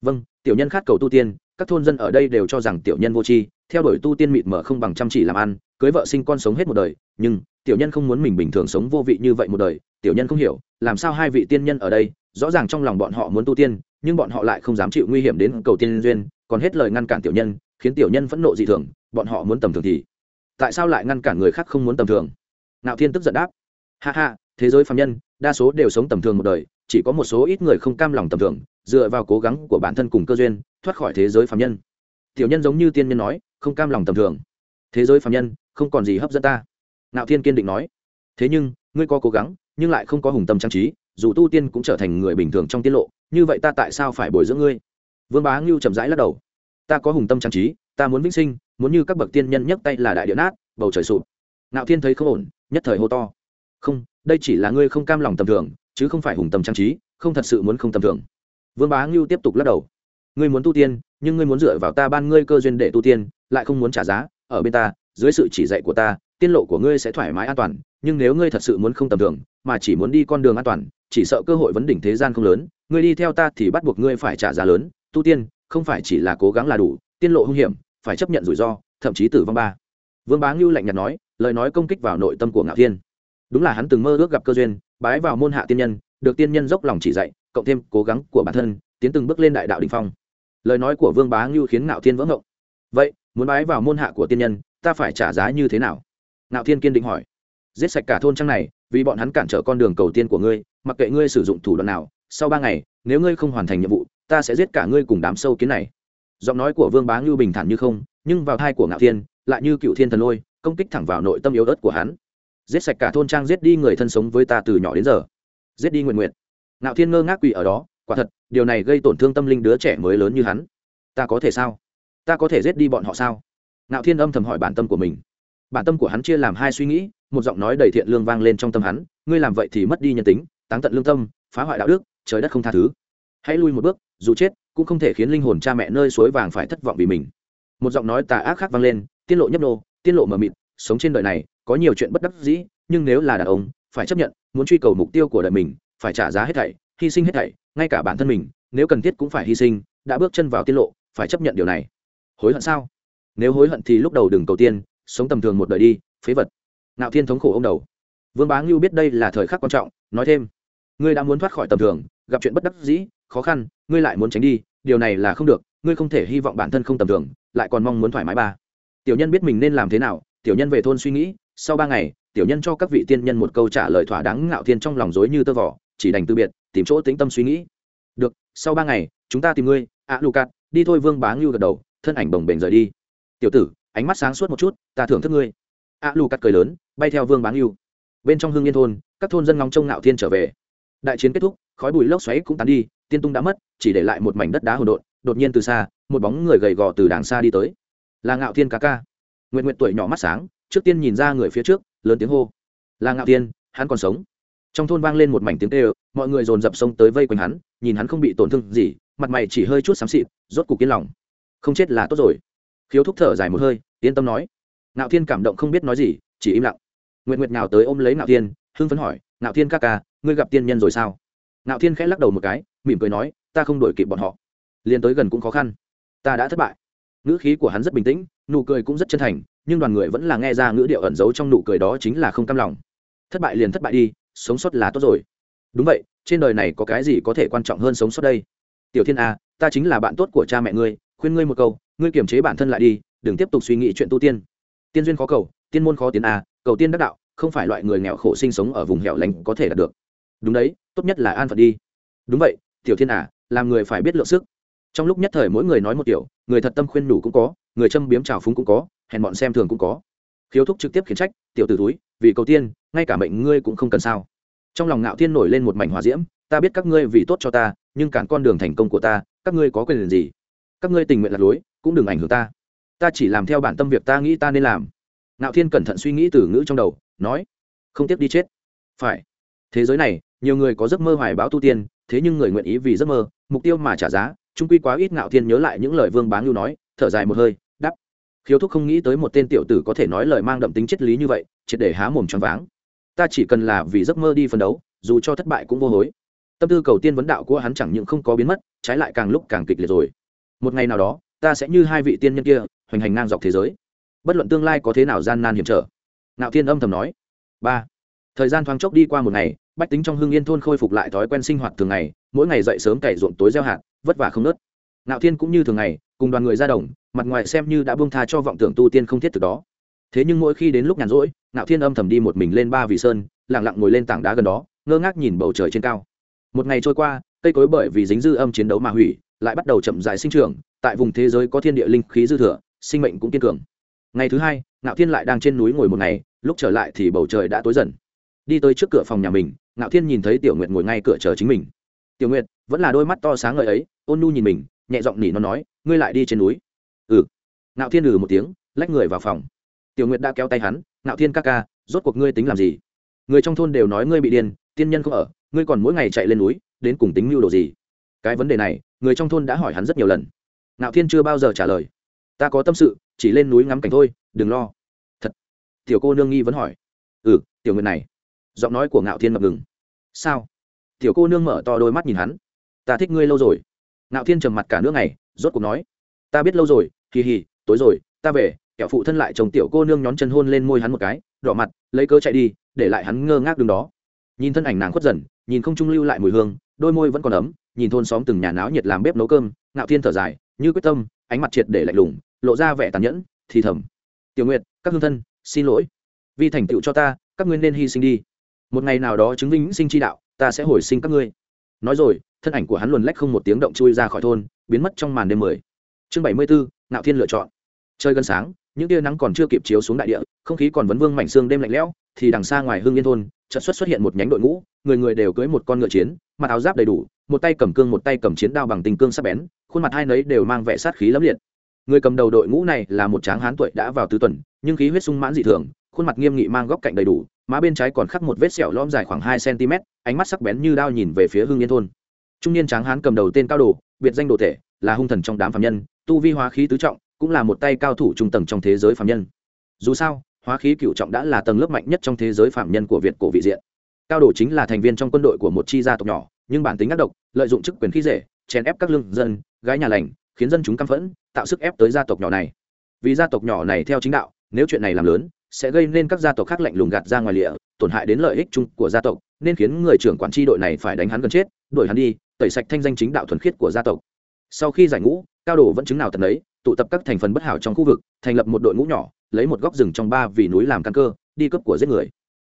Vâng tiểu nhân khát cầu tu tiên, các thôn dân ở đây đều cho rằng tiểu nhân vô tri, theo đuổi tu tiên mịt mở không bằng chăm chỉ làm ăn, cưới vợ sinh con sống hết một đời, nhưng tiểu nhân không muốn mình bình thường sống vô vị như vậy một đời, tiểu nhân không hiểu, làm sao hai vị tiên nhân ở đây, rõ ràng trong lòng bọn họ muốn tu tiên, nhưng bọn họ lại không dám chịu nguy hiểm đến cầu tiên duyên, còn hết lời ngăn cản tiểu nhân, khiến tiểu nhân phẫn nộ dị thường, bọn họ muốn tầm thường thì tại sao lại ngăn cản người khác không muốn tầm thường? Nạo thiên tức giận đáp, ha ha, thế giới phạm nhân, đa số đều sống tầm thường một đời, chỉ có một số ít người không cam lòng tầm thường, dựa vào cố gắng của bản thân cùng cơ duyên, thoát khỏi thế giới phạm nhân. Tiểu nhân giống như tiên nhân nói, không cam lòng tầm thường. Thế giới phạm nhân, không còn gì hấp dẫn ta nạo thiên kiên định nói. Thế nhưng, ngươi có cố gắng, nhưng lại không có hùng tâm trang trí, dù tu tiên cũng trở thành người bình thường trong tiết lộ, như vậy ta tại sao phải bồi dưỡng ngươi? Vương bá ngưu chậm rãi lắc đầu. Ta có hùng tâm trang trí, ta muốn vĩnh sinh, muốn như các bậc tiên nhân nhấc tay là đại điện nát, bầu trời sụp. Nạo thiên thấy không ổn, nhất thời hô to. Không, đây chỉ là ngươi không cam lòng tầm thường, chứ không phải hùng tâm trang trí, không thật sự muốn không tầm thường. Vương bá ngưu tiếp tục lắc đầu. Ngươi muốn tu tiên, nhưng ngươi muốn dựa vào ta ban ngươi cơ duyên để tu tiên, lại không muốn trả giá, ở bên ta, dưới sự chỉ dạy của ta tiên lộ của ngươi sẽ thoải mái an toàn, nhưng nếu ngươi thật sự muốn không tầm thường, mà chỉ muốn đi con đường an toàn, chỉ sợ cơ hội vấn đỉnh thế gian không lớn, ngươi đi theo ta thì bắt buộc ngươi phải trả giá lớn. Tu tiên, không phải chỉ là cố gắng là đủ, tiên lộ hung hiểm, phải chấp nhận rủi ro, thậm chí tử vong ba. Vương bá ngưu lạnh nhạt nói, lời nói công kích vào nội tâm của ngạo thiên. Đúng là hắn từng mơ ước gặp cơ duyên, bái vào môn hạ tiên nhân, được tiên nhân dốc lòng chỉ dạy, cộng thêm cố gắng của bản thân, tiến từng bước lên đại đạo đình phong. Lời nói của vương bá ngưu khiến ngạo thiên vỡ ngộng. Vậy, muốn bái vào môn hạ của tiên nhân, ta phải trả giá như thế nào? Ngạo thiên kiên định hỏi. Giết sạch cả thôn trang này, vì bọn hắn cản trở con đường cầu tiên của ngươi, mặc kệ ngươi sử dụng thủ đoạn nào, sau ba ngày, nếu ngươi không hoàn thành nhiệm vụ, ta sẽ giết cả ngươi cùng đám sâu kiến này. Giọng nói của vương bá ngưu bình thản như không, nhưng vào thai của ngạo thiên, lại như cựu thiên thần lôi, công kích thẳng vào nội tâm yếu ớt của hắn. Giết sạch cả thôn trang, giết đi người thân sống với ta từ nhỏ đến giờ. Giết đi nguyện nguyện. Ngạo thiên ngơ ngác quỳ ở đó, quả thật, điều này gây tổn thương tâm linh đứa trẻ mới lớn như hắn. Ta có thể sao? Ta có thể giết đi bọn họ sao? Ngạo thiên âm thầm hỏi bản tâm của mình bản tâm của hắn chia làm hai suy nghĩ, một giọng nói đầy thiện lương vang lên trong tâm hắn, ngươi làm vậy thì mất đi nhân tính, táng tận lương tâm, phá hoại đạo đức, trời đất không tha thứ. Hãy lui một bước, dù chết, cũng không thể khiến linh hồn cha mẹ nơi suối vàng phải thất vọng vì mình. Một giọng nói tà ác khác vang lên, tiết lộ nhấp nô, tiết lộ mờ mịt, sống trên đời này, có nhiều chuyện bất đắc dĩ, nhưng nếu là đàn ông, phải chấp nhận, muốn truy cầu mục tiêu của đời mình, phải trả giá hết thảy, hy sinh hết thảy, ngay cả bản thân mình, nếu cần thiết cũng phải hy sinh, đã bước chân vào tiết lộ, phải chấp nhận điều này. Hối hận sao? Nếu hối hận thì lúc đầu đừng cầu tiên sống tầm thường một đời đi phế vật. Nạo thiên thống khổ ông đầu. Vương bá ngưu biết đây là thời khắc quan trọng nói thêm ngươi đã muốn thoát khỏi tầm thường gặp chuyện bất đắc dĩ khó khăn ngươi lại muốn tránh đi điều này là không được ngươi không thể hy vọng bản thân không tầm thường lại còn mong muốn thoải mái ba. Tiểu nhân biết mình nên làm thế nào tiểu nhân về thôn suy nghĩ sau ba ngày tiểu nhân cho các vị tiên nhân một câu trả lời thỏa đáng ngạo thiên trong lòng dối như tơ vỏ chỉ đành từ biệt tìm chỗ tĩnh tâm suy nghĩ. Được sau ba ngày chúng ta tìm ngươi ạ à, lucat đi thôi. Vương bá ngưu gật đầu thân ảnh bồng bềnh rời đi. Tiểu tử ánh mắt sáng suốt một chút ta thưởng thức ngươi. A à, cắt cười lớn bay theo vương bán yêu. bên trong hương yên thôn các thôn dân ngóng trông ngạo thiên trở về. Đại chiến kết thúc khói bụi lốc xoáy cũng tán đi tiên tung đã mất chỉ để lại một mảnh đất đá hỗn độn đột nhiên từ xa một bóng người gầy gò từ đàng xa đi tới. Là ngạo thiên ca ca. Nguyện nguyện tuổi nhỏ mắt sáng trước tiên nhìn ra người phía trước lớn tiếng hô. Là ngạo thiên hắn còn sống. Trong thôn vang lên một mảnh tiếng tê ơ mọi người dồn dập sông tới vây quanh hắn nhìn hắn không bị tổn thương gì mặt mày chỉ hơi chút xám xịt rốt cục yên lòng. Không chết là tốt rồi khiếu thúc thở dài một hơi, yên tâm nói. Ngạo thiên cảm động không biết nói gì, chỉ im lặng. Nguyện nguyệt nào tới ôm lấy ngạo thiên, hưng phấn hỏi, ngạo thiên ca ca, ngươi gặp tiên nhân rồi sao? Ngạo thiên khẽ lắc đầu một cái, mỉm cười nói, ta không đổi kịp bọn họ. Liền tới gần cũng khó khăn. Ta đã thất bại. Ngữ khí của hắn rất bình tĩnh, nụ cười cũng rất chân thành, nhưng đoàn người vẫn là nghe ra ngữ điệu ẩn giấu trong nụ cười đó chính là không cam lòng. Thất bại liền thất bại đi, sống sót là tốt rồi. Đúng vậy, trên đời này có cái gì có thể quan trọng hơn sống sót đây? Tiểu thiên a ta chính là bạn tốt của cha mẹ ngươi, khuyên ngươi một câu ngươi kiềm chế bản thân lại đi, đừng tiếp tục suy nghĩ chuyện tu tiên. Tiên duyên khó cầu, tiên môn khó tiến a cầu tiên đắc đạo, không phải loại người nghèo khổ sinh sống ở vùng hẻo lánh có thể đạt được. Đúng đấy, tốt nhất là an phận đi. Đúng vậy, tiểu thiên à làm người phải biết lượng sức. Trong lúc nhất thời mỗi người nói một kiểu, người thật tâm khuyên đủ cũng có, người châm biếm trào phúng cũng có, hèn bọn xem thường cũng có. Khiếu thúc trực tiếp khiển trách, tiểu t ử túi, vì cầu tiên, ngay cả mệnh ngươi cũng không cần sao. Trong lòng ngạo thiên nổi lên một mảnh hòa diễm, ta biết các ngươi vì tốt cho ta, nhưng cản con đường thành công của ta, các ngươi có quyền gì? Các ngươi tình nguyện lạc lối cũng đừng ảnh hưởng ta. Ta chỉ làm theo bản tâm việc ta nghĩ ta nên làm. Ngạo thiên cẩn thận suy nghĩ từ ngữ trong đầu, nói, không tiếp đi chết. Phải. Thế giới này, nhiều người có giấc mơ hoài báo tu tiên, thế nhưng người nguyện ý vì giấc mơ, mục tiêu mà trả giá trung quy quá ít ngạo thiên nhớ lại những lời vương bá ngưu nói, thở dài một hơi đắp khiếu thúc không nghĩ tới một tên tiểu tử có thể nói lời mang đậm tính triết lý như vậy, triệt để há mồm choáng váng. Ta chỉ cần là vì giấc mơ đi phấn đấu, dù cho thất bại cũng vô hối. Tâm tư cầu tiên vấn đạo của hắn chẳng những không có biến mất, trái lại càng lúc càng kịch liệt rồi. Một ngày nào đó ta sẽ như hai vị tiên nhân kia, hoành hành ngang dọc thế giới. Bất luận tương lai có thế nào gian nan hiểm trở. Ngạo thiên âm thầm nói. Ba. Thời gian thoáng chốc đi qua một ngày, bách tính trong hương yên thôn khôi phục lại thói quen sinh hoạt thường ngày, mỗi ngày dậy sớm cày ruộng tối gieo hạt, vất vả không nớt. Ngạo thiên cũng như thường ngày, cùng đoàn người ra đồng, mặt ngoài xem như đã buông tha cho vọng tưởng tu tiên không thiết từ đó. Thế nhưng mỗi khi đến lúc nhàn rỗi, ngạo thiên âm thầm đi một mình lên ba vị sơn lẳng lặng ngồi lên tảng đá gần đó, ngơ ngác nhìn bầu trời trên cao. Một ngày trôi qua, cây cối bởi vì dính dư âm chiến đấu mà hủy lại bắt đầu chậm dài sinh trưởng, tại vùng thế giới có thiên địa linh khí dư thừa, sinh mệnh cũng kiên cường. Ngày thứ hai, ngạo thiên lại đang trên núi ngồi một ngày, lúc trở lại thì bầu trời đã tối dần. Đi tới trước cửa phòng nhà mình, ngạo thiên nhìn thấy tiểu nguyệt ngồi ngay cửa chờ chính mình. Tiểu nguyệt, vẫn là đôi mắt to sáng ngời ấy. Ôn nu nhìn mình, nhẹ giọng nỉ nó nói, ngươi lại đi trên núi. Ừ. Ngạo thiên ừ một tiếng, lách người vào phòng. Tiểu nguyệt đã kéo tay hắn, ngạo thiên ca ca, rốt cuộc ngươi tính làm gì? Người trong thôn đều nói ngươi bị điên, tiên nhân không ở, ngươi còn mỗi ngày chạy lên núi, đến cùng tính mưu đồ gì? Cái vấn đề này người trong thôn đã hỏi hắn rất nhiều lần. Ngạo thiên chưa bao giờ trả lời. Ta có tâm sự, chỉ lên núi ngắm cảnh thôi, đừng lo. Thật. Tiểu cô nương nghi vẫn hỏi. Ừ tiểu nguyệt này. Giọng nói của ngạo thiên ngập ngừng. Sao? Tiểu cô nương mở to đôi mắt nhìn hắn. Ta thích ngươi lâu rồi. Ngạo thiên trầm mặt cả nước ngày rốt cuộc nói. Ta biết lâu rồi, kỳ hì tối rồi, ta về kẹo phụ thân lại chồng tiểu cô nương nhón chân hôn lên môi hắn một cái, đỏ mặt, lấy cớ chạy đi, để lại hắn ngơ ngác đứng đó. Nhìn thân ảnh nàng khuất dần, nhìn không trung lưu lại mùi hương đôi môi vẫn còn ấm, nhìn thôn xóm từng nhà náo nhiệt làm bếp nấu cơm, ngạo thiên thở dài, như quyết tâm, ánh mặt triệt để lạnh lùng, lộ ra vẻ tàn nhẫn, thì thầm. Tiểu nguyệt, các hương thân, xin lỗi. Vì thành tựu cho ta, các ngươi nên hy sinh đi. Một ngày nào đó chứng minh sinh chi đạo, ta sẽ hồi sinh các ngươi. Nói rồi, thân ảnh của hắn luồn lách không một tiếng động chui ra khỏi thôn, biến mất trong màn đêm mười. Chương bảy mươi bốn ngạo thiên lựa chọn. Chơi gần sáng, những tia nắng còn chưa kịp chiếu xuống đại địa, không khí còn vấn vương mảnh xương đêm lạnh lẽo, thì đằng xa ngoài hương yên thôn, chợt xuất xuất hiện một nhánh đội ngũ người người đều cưới một con ngựa chiến mặt áo giáp đầy đủ, một tay cầm cương một tay cầm chiến đao bằng tình cương sắc bén, khuôn mặt hai nấy đều mang vẻ sát khí lẫm liệt. Người cầm đầu đội ngũ này là một tráng hán tuổi đã vào tứ tuần, nhưng khí huyết sung mãn dị thường, khuôn mặt nghiêm nghị mang góc cạnh đầy đủ, má bên trái còn khắc một vết sẹo lõm dài khoảng hai cm ánh mắt sắc bén như đao nhìn về phía hương yên thôn. Trung niên tráng hán cầm đầu tên cao đồ, biệt danh đồ thể, là hung thần trong đám phạm nhân, tu vi hóa khí tứ trọng, cũng là một tay cao thủ trung tầng trong thế giới phạm nhân. Dù sao, hóa khí cựu trọng đã là tầng lớp mạnh nhất trong thế giới phạm nhân của việt cổ vị diện cao đồ chính là thành viên trong quân đội của một chi gia tộc nhỏ, nhưng bản tính ác độc, lợi dụng chức quyền khí rể chèn ép các lương dân, gái nhà lành, khiến dân chúng căm phẫn, tạo sức ép tới gia tộc nhỏ này. Vì gia tộc nhỏ này theo chính đạo, nếu chuyện này làm lớn, sẽ gây nên các gia tộc khác lạnh lùng gạt ra ngoài lịa, tổn hại đến lợi ích chung của gia tộc, nên khiến người trưởng quản tri đội này phải đánh hắn gần chết, đuổi hắn đi, tẩy sạch thanh danh chính đạo thuần khiết của gia tộc. Sau khi giải ngũ, cao đồ vẫn chứng nào tận ấy, tụ tập các thành phần bất hảo trong khu vực, thành lập một đội ngũ nhỏ, lấy một góc rừng trong ba vì núi làm căn cơ, đi cấp của giết người.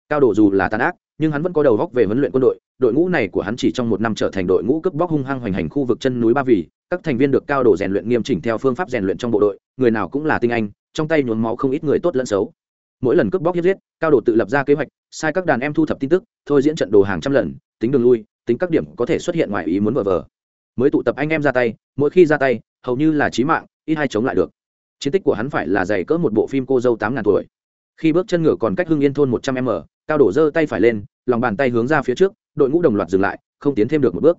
Cao đồ dù là tàn ác nhưng hắn vẫn có đầu góc về huấn luyện quân đội đội ngũ này của hắn chỉ trong một năm trở thành đội ngũ cướp bóc hung hăng hoành hành khu vực chân núi ba vì, các thành viên được cao độ rèn luyện nghiêm chỉnh theo phương pháp rèn luyện trong bộ đội, người nào cũng là tinh anh, trong tay nhuốm máu không ít người tốt lẫn xấu. Mỗi lần cướp bóc giết giết, cao độ tự lập ra kế hoạch, sai các đàn em thu thập tin tức, thôi diễn trận đồ hàng trăm lần, tính đường lui, tính các điểm có thể xuất hiện ngoài ý muốn vờ vờ. Mới tụ tập anh em ra tay, mỗi khi ra tay, hầu như là chí mạng, ít hay chống lại được. Chiến tích của hắn phải là dày cỡ một bộ phim cô dâu tám ngàn tuổi. Khi bước chân ngựa còn cách hưng yên thôn một trăm m, cao đổ giơ tay phải lên lòng bàn tay hướng ra phía trước, đội ngũ đồng loạt dừng lại, không tiến thêm được một bước.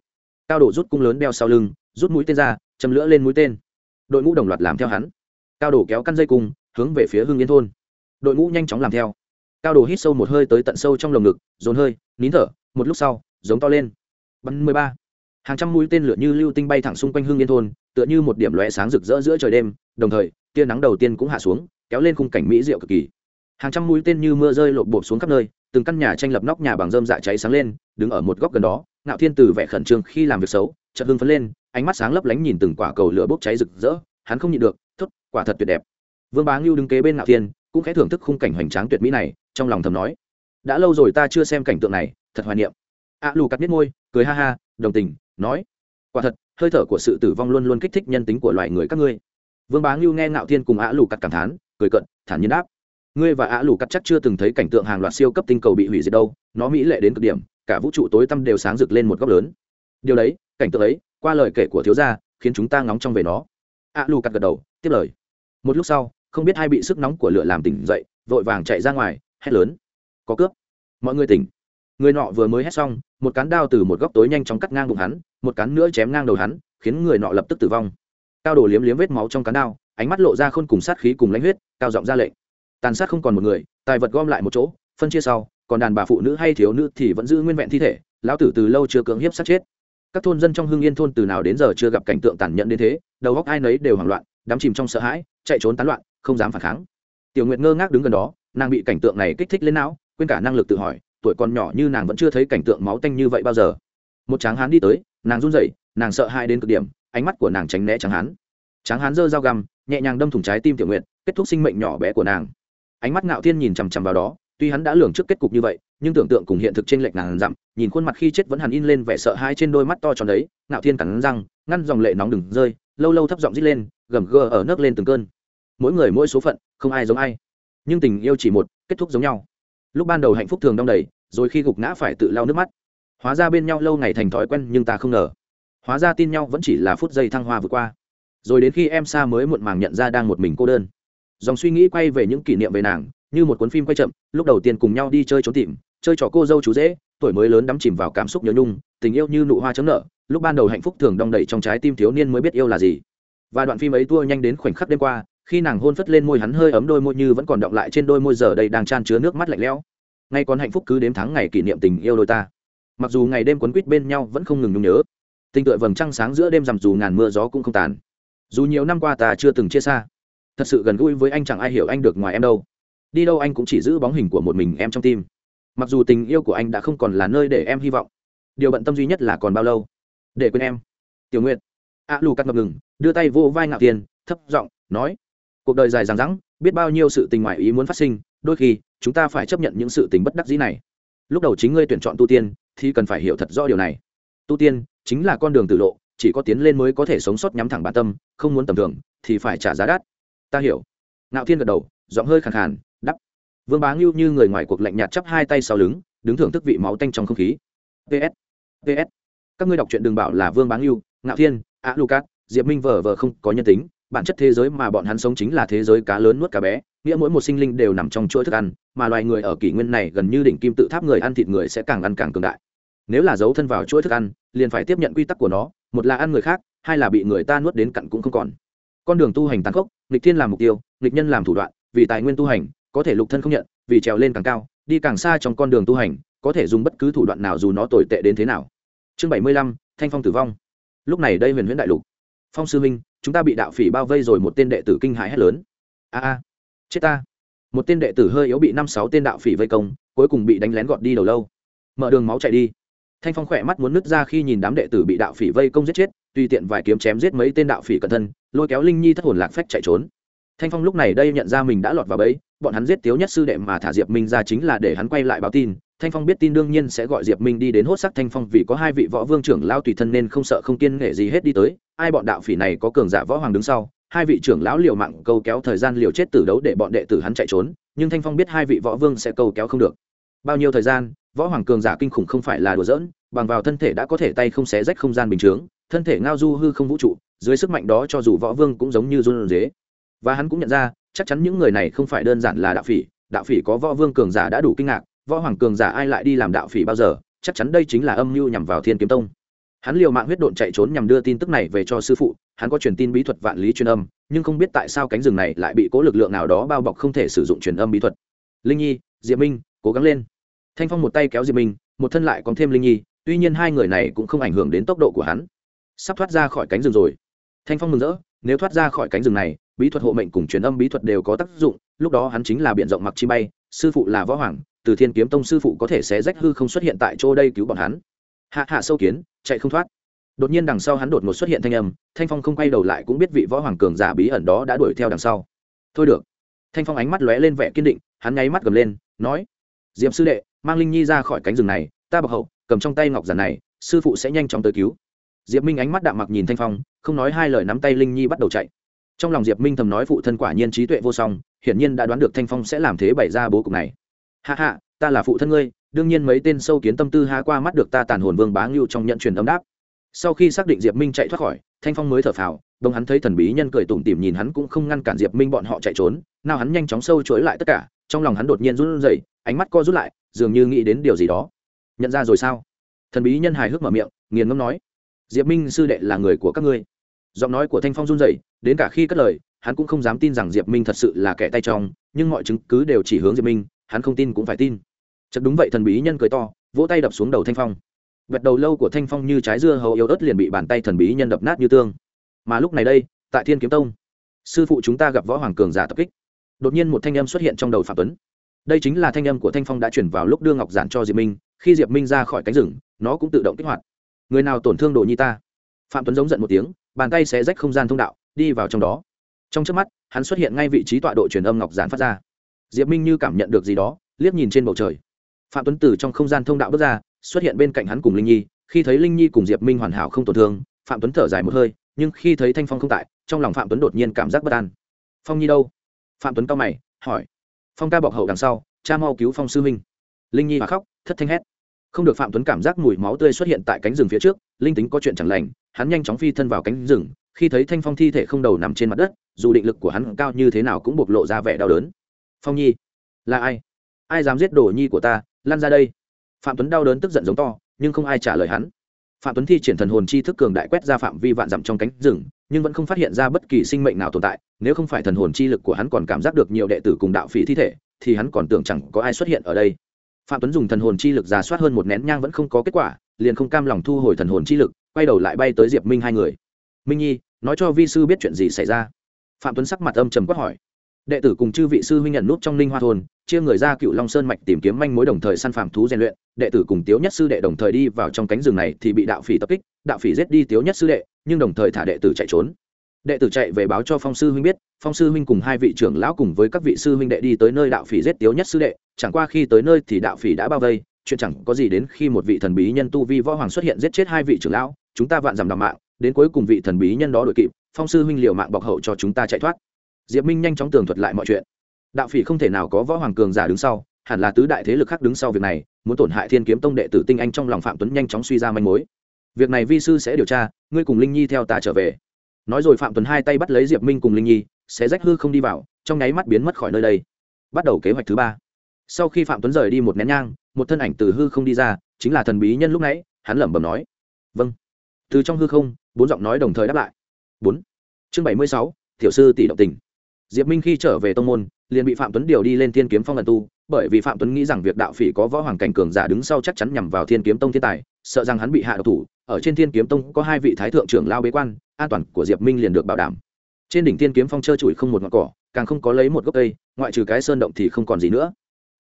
Cao đổ rút cung lớn đeo sau lưng, rút mũi tên ra, châm lửa lên mũi tên. Đội ngũ đồng loạt làm theo hắn. Cao Đổ kéo căn dây cung, hướng về phía hưng yên thôn. Đội ngũ nhanh chóng làm theo. Cao Đổ hít sâu một hơi tới tận sâu trong lồng ngực, dồn hơi, nín thở, một lúc sau, giống to lên. Bắn mười ba. Hàng trăm mũi tên lửa như lưu tinh bay thẳng xung quanh hưng yên thôn, tựa như một điểm lóe sáng rực rỡ giữa trời đêm, đồng thời, tia nắng đầu tiên cũng hạ xuống, kéo lên khung cảnh mỹ diệu cực kỳ hàng trăm mũi tên như mưa rơi lộp bộp xuống khắp nơi, từng căn nhà tranh lập nóc nhà bằng dơm dạ cháy sáng lên, đứng ở một góc gần đó, ngạo thiên từ vẻ khẩn trương khi làm việc xấu, chợt hưng phấn lên, ánh mắt sáng lấp lánh nhìn từng quả cầu lửa bốc cháy rực rỡ, hắn không nhịn được, thốt, quả thật tuyệt đẹp. Vương bá ngưu đứng kế bên ngạo thiên, cũng khẽ thưởng thức khung cảnh hoành tráng tuyệt mỹ này, trong lòng thầm nói, đã lâu rồi ta chưa xem cảnh tượng này, thật hoài niệm. A lù cắt biết môi, cười ha ha, đồng tình, nói, quả thật, hơi thở của sự tử vong luôn luôn kích thích nhân tính của loài người các ngươi. Vương bá ngưu nghe ngạo thiên cùng a lù cắt cảm thán, cười cận thản nhiên đáp ngươi và a lù cắt chắc chưa từng thấy cảnh tượng hàng loạt siêu cấp tinh cầu bị hủy diệt đâu, nó mỹ lệ đến cực điểm, cả vũ trụ tối tăm đều sáng rực lên một góc lớn. Điều đấy, cảnh tượng ấy, qua lời kể của thiếu gia, khiến chúng ta ngóng trong về nó. A lù cắt gật đầu, tiếp lời. Một lúc sau, không biết hai bị sức nóng của lửa làm tỉnh dậy, vội vàng chạy ra ngoài, hét lớn. Có cướp. Mọi người tỉnh. Người nọ vừa mới hét xong, một cán đao từ một góc tối nhanh chóng cắt ngang bụng hắn, một cán nữa chém ngang đầu hắn, khiến người nọ lập tức tử vong. Cao đổ liếm liếm vết máu trong cán đao, ánh mắt lộ ra khôn cùng sát khí cùng lãnh huyết, cao giọng ra lệnh tàn sát không còn một người tài vật gom lại một chỗ phân chia sau còn đàn bà phụ nữ hay thiếu nữ thì vẫn giữ nguyên vẹn thi thể lão tử từ lâu chưa cưỡng hiếp sát chết. Các thôn dân trong hưng yên thôn từ nào đến giờ chưa gặp cảnh tượng tàn nhẫn đến thế đầu góc ai nấy đều hoảng loạn đắm chìm trong sợ hãi chạy trốn tán loạn không dám phản kháng. Tiểu nguyệt ngơ ngác đứng gần đó nàng bị cảnh tượng này kích thích lên não quên cả năng lực tự hỏi tuổi còn nhỏ như nàng vẫn chưa thấy cảnh tượng máu tanh như vậy bao giờ. Một tráng hán đi tới nàng run rẩy nàng sợ hãi đến cực điểm ánh mắt của nàng tránh né tráng hán. Tráng hán giơ dao găm nhẹ nhàng đâm thủng trái tim tiểu Nguyệt, kết thúc sinh mệnh nhỏ bé của nàng ánh mắt ngạo thiên nhìn chằm chằm vào đó, tuy hắn đã lường trước kết cục như vậy, nhưng tưởng tượng cùng hiện thực trên lệch ngàn dặm, nhìn khuôn mặt khi chết vẫn hẳn in lên vẻ sợ hãi trên đôi mắt to tròn đấy, ngạo thiên cắn răng, ngăn dòng lệ nóng đừng rơi, lâu lâu thấp giọng rít lên, gầm gờ ở nước lên từng cơn. Mỗi người mỗi số phận, không ai giống ai. Nhưng tình yêu chỉ một, kết thúc giống nhau. Lúc ban đầu hạnh phúc thường đong đầy, rồi khi gục ngã phải tự lau nước mắt. Hóa ra bên nhau lâu ngày thành thói quen nhưng ta không ngờ. Hóa ra tin nhau vẫn chỉ là phút giây thăng hoa vượt qua. Rồi đến khi em xa mới muộn màng nhận ra đang một mình cô đơn dòng suy nghĩ quay về những kỷ niệm về nàng, như một cuốn phim quay chậm, lúc đầu tiên cùng nhau đi chơi trốn tìm, chơi trò cô dâu chú dễ tuổi mới lớn đắm chìm vào cảm xúc nhớ nhung, tình yêu như nụ hoa chấm nợ lúc ban đầu hạnh phúc thường đong đầy trong trái tim thiếu niên mới biết yêu là gì. Và đoạn phim ấy tua nhanh đến khoảnh khắc đêm qua, khi nàng hôn phất lên môi hắn hơi ấm đôi môi như vẫn còn động lại trên đôi môi giờ đây đang chan chứa nước mắt lạnh lẽo. Ngay còn hạnh phúc cứ đếm tháng ngày kỷ niệm tình yêu đôi ta. Mặc dù ngày đêm quấn quýt bên nhau vẫn không ngừng nhung nhớ, tình tựa vầng trăng sáng giữa đêm rằm dù ngàn mưa gió cũng không tàn. Dù nhiều năm qua ta chưa từng chia xa thật sự gần gũi với anh chẳng ai hiểu anh được ngoài em đâu. Đi đâu anh cũng chỉ giữ bóng hình của một mình em trong tim. Mặc dù tình yêu của anh đã không còn là nơi để em hy vọng, điều bận tâm duy nhất là còn bao lâu? Để quên em. Tiểu nguyện a lù cắt ngập ngừng, đưa tay vô vai ngạo tiền, thấp giọng nói, cuộc đời dài dằng dẵng biết bao nhiêu sự tình ngoại ý muốn phát sinh, đôi khi, chúng ta phải chấp nhận những sự tình bất đắc dĩ này. Lúc đầu chính ngươi tuyển chọn tu tiên, thì cần phải hiểu thật rõ điều này. Tu tiên chính là con đường tử lộ, chỉ có tiến lên mới có thể sống sót nhắm thẳng bản tâm, không muốn tầm thường, thì phải trả giá đắt ta hiểu. Ngạo thiên gật đầu, giọng hơi khàn khàn đắp vương bá ngưu như người ngoài cuộc lạnh nhạt chắp hai tay sau lưng, đứng thưởng thức vị máu tanh trong không khí. Ps ps các ngươi đọc truyện đừng bảo là vương bá ngưu, ngạo thiên, a lucas diệp minh vờ vờ không có nhân tính. Bản chất thế giới mà bọn hắn sống chính là thế giới cá lớn nuốt cá bé. Nghĩa mỗi một sinh linh đều nằm trong chuỗi thức ăn, mà loài người ở kỷ nguyên này gần như đỉnh kim tự tháp người ăn thịt người sẽ càng ăn càng cường đại. Nếu là giấu thân vào chuỗi thức ăn, liền phải tiếp nhận quy tắc của nó, một là ăn người khác, hai là bị người ta nuốt đến cặn cũng không còn. Con đường tu hành tàn khốc nghịch thiên làm mục tiêu, nghịch nhân làm thủ đoạn, vì tài nguyên tu hành, có thể lục thân không nhận, vì trèo lên càng cao, đi càng xa trong con đường tu hành, có thể dùng bất cứ thủ đoạn nào dù nó tồi tệ đến thế nào. Chương bảy mươi lăm, thanh phong tử vong. Lúc này đây huyền huyễn đại lục. Phong sư minh chúng ta bị đạo phỉ bao vây rồi một tên đệ tử kinh hãi hét lớn. A a, chết ta. Một tên đệ tử hơi yếu bị năm sáu tên đạo phỉ vây công, cuối cùng bị đánh lén gọt đi đầu lâu. Mở đường máu chạy đi thanh phong khỏe mắt muốn nứt ra khi nhìn đám đệ tử bị đạo phỉ vây công giết chết, tùy tiện vài kiếm chém giết mấy tên đạo phỉ cẩn thân, lôi kéo linh nhi thất hồn lạc phách chạy trốn. Thanh phong lúc này đây nhận ra mình đã lọt vào bẫy, bọn hắn giết tiếu nhất sư đệ mà thả diệp minh ra chính là để hắn quay lại báo tin. Thanh phong biết tin đương nhiên sẽ gọi diệp minh đi đến hốt sắc thanh phong vì có hai vị võ vương trưởng lao tùy thân nên không sợ không kiên nghệ gì hết đi tới. Ai bọn đạo phỉ này có cường giả võ hoàng đứng sau, hai vị trưởng lão liều mạng câu kéo thời gian liều chết tử đấu để bọn đệ tử hắn chạy trốn, nhưng thanh phong biết hai vị võ vương sẽ câu kéo không được. Bao nhiêu thời gian võ hoàng cường giả kinh khủng không phải là đùa giỡn, bằng vào thân thể đã có thể tay không xé rách không gian bình chướng, thân thể ngao du hư không vũ trụ, dưới sức mạnh đó cho dù võ vương cũng giống như run dế. Và hắn cũng nhận ra, chắc chắn những người này không phải đơn giản là đạo phỉ đạo phỉ có võ vương cường giả đã đủ kinh ngạc, võ hoàng cường giả ai lại đi làm đạo phỉ bao giờ, chắc chắn đây chính là âm mưu nhằm vào thiên kiếm tông. Hắn liều mạng huyết độn chạy trốn nhằm đưa tin tức này về cho sư phụ, hắn có truyền tin bí thuật vạn lý truyền âm, nhưng không biết tại sao cánh rừng này lại bị cố lực lượng nào đó bao bọc không thể sử dụng truyền âm bí thuật. Linh nhi, diệp minh, cố gắng lên thanh phong một tay kéo diệp minh, một thân lại còn thêm linh nhi, tuy nhiên hai người này cũng không ảnh hưởng đến tốc độ của hắn. Sắp thoát ra khỏi cánh rừng rồi. Thanh phong mừng rỡ, nếu thoát ra khỏi cánh rừng này, bí thuật hộ mệnh cùng truyền âm bí thuật đều có tác dụng, lúc đó hắn chính là biện rộng mặc chi bay, sư phụ là võ hoàng, từ thiên kiếm tông sư phụ có thể sẽ rách hư không xuất hiện tại chỗ đây cứu bọn hắn. Hạ hạ sâu kiến, chạy không thoát. Đột nhiên đằng sau hắn đột ngột xuất hiện thanh âm, thanh phong không quay đầu lại cũng biết vị võ hoàng cường giả bí ẩn đó đã đuổi theo đằng sau. Thôi được. Thanh phong ánh mắt lóe lên vẻ kiên định, hắn nháy mắt gầm lên, nói diệm sư đệ, mang linh nhi ra khỏi cánh rừng này, ta bọc hậu, cầm trong tay ngọc giản này, sư phụ sẽ nhanh chóng tới cứu. Diệp minh ánh mắt đạm mặc nhìn thanh phong, không nói hai lời nắm tay linh nhi bắt đầu chạy. Trong lòng diệp minh thầm nói phụ thân quả nhiên trí tuệ vô song, hiển nhiên đã đoán được thanh phong sẽ làm thế bày ra bố cục này. Hạ hạ ta là phụ thân ngươi, đương nhiên mấy tên sâu kiến tâm tư há qua mắt được ta tàn hồn vương bá ngưu trong nhận truyền âm đáp. Sau khi xác định diệp minh chạy thoát khỏi, thanh phong mới thở phào đông hắn thấy thần bí nhân cười tủm tỉm nhìn hắn cũng không ngăn cản diệp minh bọn họ chạy trốn, nào hắn nhanh chóng sâu chối lại tất cả, trong lòng hắn đột nhiên run rẩy ánh mắt co rút lại, dường như nghĩ đến điều gì đó. Nhận ra rồi sao? Thần bí nhân hài hước mở miệng, nghiền ngâm nói, diệp minh sư đệ là người của các ngươi. Giọng nói của thanh phong run rẩy, đến cả khi cất lời, hắn cũng không dám tin rằng diệp minh thật sự là kẻ tay trong, nhưng mọi chứng cứ đều chỉ hướng diệp minh, hắn không tin cũng phải tin. Chật đúng vậy, thần bí nhân cười to, vỗ tay đập xuống đầu thanh phong. Vẹt đầu lâu của thanh phong như trái dưa hầu yếu ớt liền bị bàn tay thần bí nhân đập nát như tương. Mà lúc này đây, tại thiên kiếm tông, sư phụ chúng ta gặp võ hoàng cường giả tập kích. Đột nhiên một thanh âm xuất hiện trong đầu phạm tuấn đây chính là thanh âm của thanh phong đã chuyển vào lúc đưa ngọc giản cho diệp minh, khi diệp minh ra khỏi cánh rừng, nó cũng tự động kích hoạt. Người nào tổn thương đồ nhi ta? Phạm tuấn giống giận một tiếng, bàn tay sẽ rách không gian thông đạo, đi vào trong đó. Trong trước mắt, hắn xuất hiện ngay vị trí tọa độ truyền âm ngọc giản phát ra. Diệp minh như cảm nhận được gì đó, liếc nhìn trên bầu trời. Phạm tuấn từ trong không gian thông đạo bước ra, xuất hiện bên cạnh hắn cùng linh nhi. Khi thấy linh nhi cùng diệp minh hoàn hảo không tổn thương, phạm tuấn thở dài một hơi, nhưng khi thấy thanh phong không tại, trong lòng phạm tuấn đột nhiên cảm giác bất an. Phong nhi đâu? Phạm tuấn cao mày, hỏi phong ca bọc hậu đằng sau, cha mau cứu phong sư minh linh nhi mà khóc, thất thanh hét. Không được phạm tuấn cảm giác mùi máu tươi xuất hiện tại cánh rừng phía trước, linh tính có chuyện chẳng lành, hắn nhanh chóng phi thân vào cánh rừng, khi thấy thanh phong thi thể không đầu nằm trên mặt đất, dù định lực của hắn cao như thế nào cũng bộc lộ ra vẻ đau đớn. Phong nhi, là ai? Ai dám giết đồ nhi của ta lan ra đây? Phạm tuấn đau đớn tức giận giống to, nhưng không ai trả lời hắn. Phạm tuấn thi triển thần hồn chi thức cường đại quét ra phạm vi vạn dặm trong cánh rừng, nhưng vẫn không phát hiện ra bất kỳ sinh mệnh nào tồn tại nếu không phải thần hồn chi lực của hắn còn cảm giác được nhiều đệ tử cùng đạo phỉ thi thể, thì hắn còn tưởng chẳng có ai xuất hiện ở đây. Phạm tuấn dùng thần hồn chi lực giả soát hơn một nén nhang vẫn không có kết quả, liền không cam lòng thu hồi thần hồn chi lực, quay đầu lại bay tới diệp minh hai người. Minh nhi, nói cho vi sư biết chuyện gì xảy ra. Phạm tuấn sắc mặt âm trầm quát hỏi. Đệ tử cùng chư vị sư huynh nhận nút trong linh hoa thôn, chia người ra cựu long sơn mạch tìm kiếm manh mối đồng thời săn phạm thú rèn luyện, đệ tử cùng tiếu nhất sư đệ đồng thời đi vào trong cánh rừng này thì bị đạo phỉ tập kích, đạo phỉ giết đi tiếu nhất sư đệ, nhưng đồng thời thả đệ tử chạy trốn đệ tử chạy về báo cho phong sư huynh biết, phong sư huynh cùng hai vị trưởng lão cùng với các vị sư huynh đệ đi tới nơi đạo phỉ giết tiếu nhất sư đệ, chẳng qua khi tới nơi thì đạo phỉ đã bao vây, chuyện chẳng có gì đến khi một vị thần bí nhân tu vi võ hoàng xuất hiện giết chết hai vị trưởng lão, chúng ta vạn dằm đ mạng, đến cuối cùng vị thần bí nhân đó đội kịp, phong sư huynh liều mạng bọc hậu cho chúng ta chạy thoát. Diệp minh nhanh chóng tường thuật lại mọi chuyện. Đạo phỉ không thể nào có võ hoàng cường giả đứng sau, hẳn là tứ đại thế lực khác đứng sau việc này, muốn tổn hại thiên kiếm tông đệ tử tinh anh trong lòng phạm tuấn nhanh chóng suy ra manh mối. Việc này vi sư sẽ điều tra, ngươi cùng linh nhi theo ta trở về nói rồi phạm tuấn hai tay bắt lấy diệp minh cùng linh nhi sẽ rách hư không đi vào, trong nháy mắt biến mất khỏi nơi đây. Bắt đầu kế hoạch thứ ba. Sau khi phạm tuấn rời đi một nén nhang, một thân ảnh từ hư không đi ra, chính là thần bí nhân lúc nãy, hắn lẩm bẩm nói. Vâng. Từ trong hư không, bốn giọng nói đồng thời đáp lại. Bốn. Chương bảy mươi sáu, tiểu sư tỷ động tình. Diệp minh khi trở về tông môn, liền bị phạm tuấn điều đi lên thiên kiếm phong lần tu, bởi vì phạm tuấn nghĩ rằng việc đạo phỉ có võ hoàng cảnh cường giả đứng sau chắc chắn nhằm vào thiên kiếm tông thiên tài, sợ rằng hắn bị hạ độc thủ ở trên thiên kiếm tông có hai vị thái thượng trưởng lao bế quan, an toàn của diệp minh liền được bảo đảm. Trên đỉnh thiên kiếm phong trơ trụi không một ngọn cỏ, càng không có lấy một gốc cây, ngoại trừ cái sơn động thì không còn gì nữa.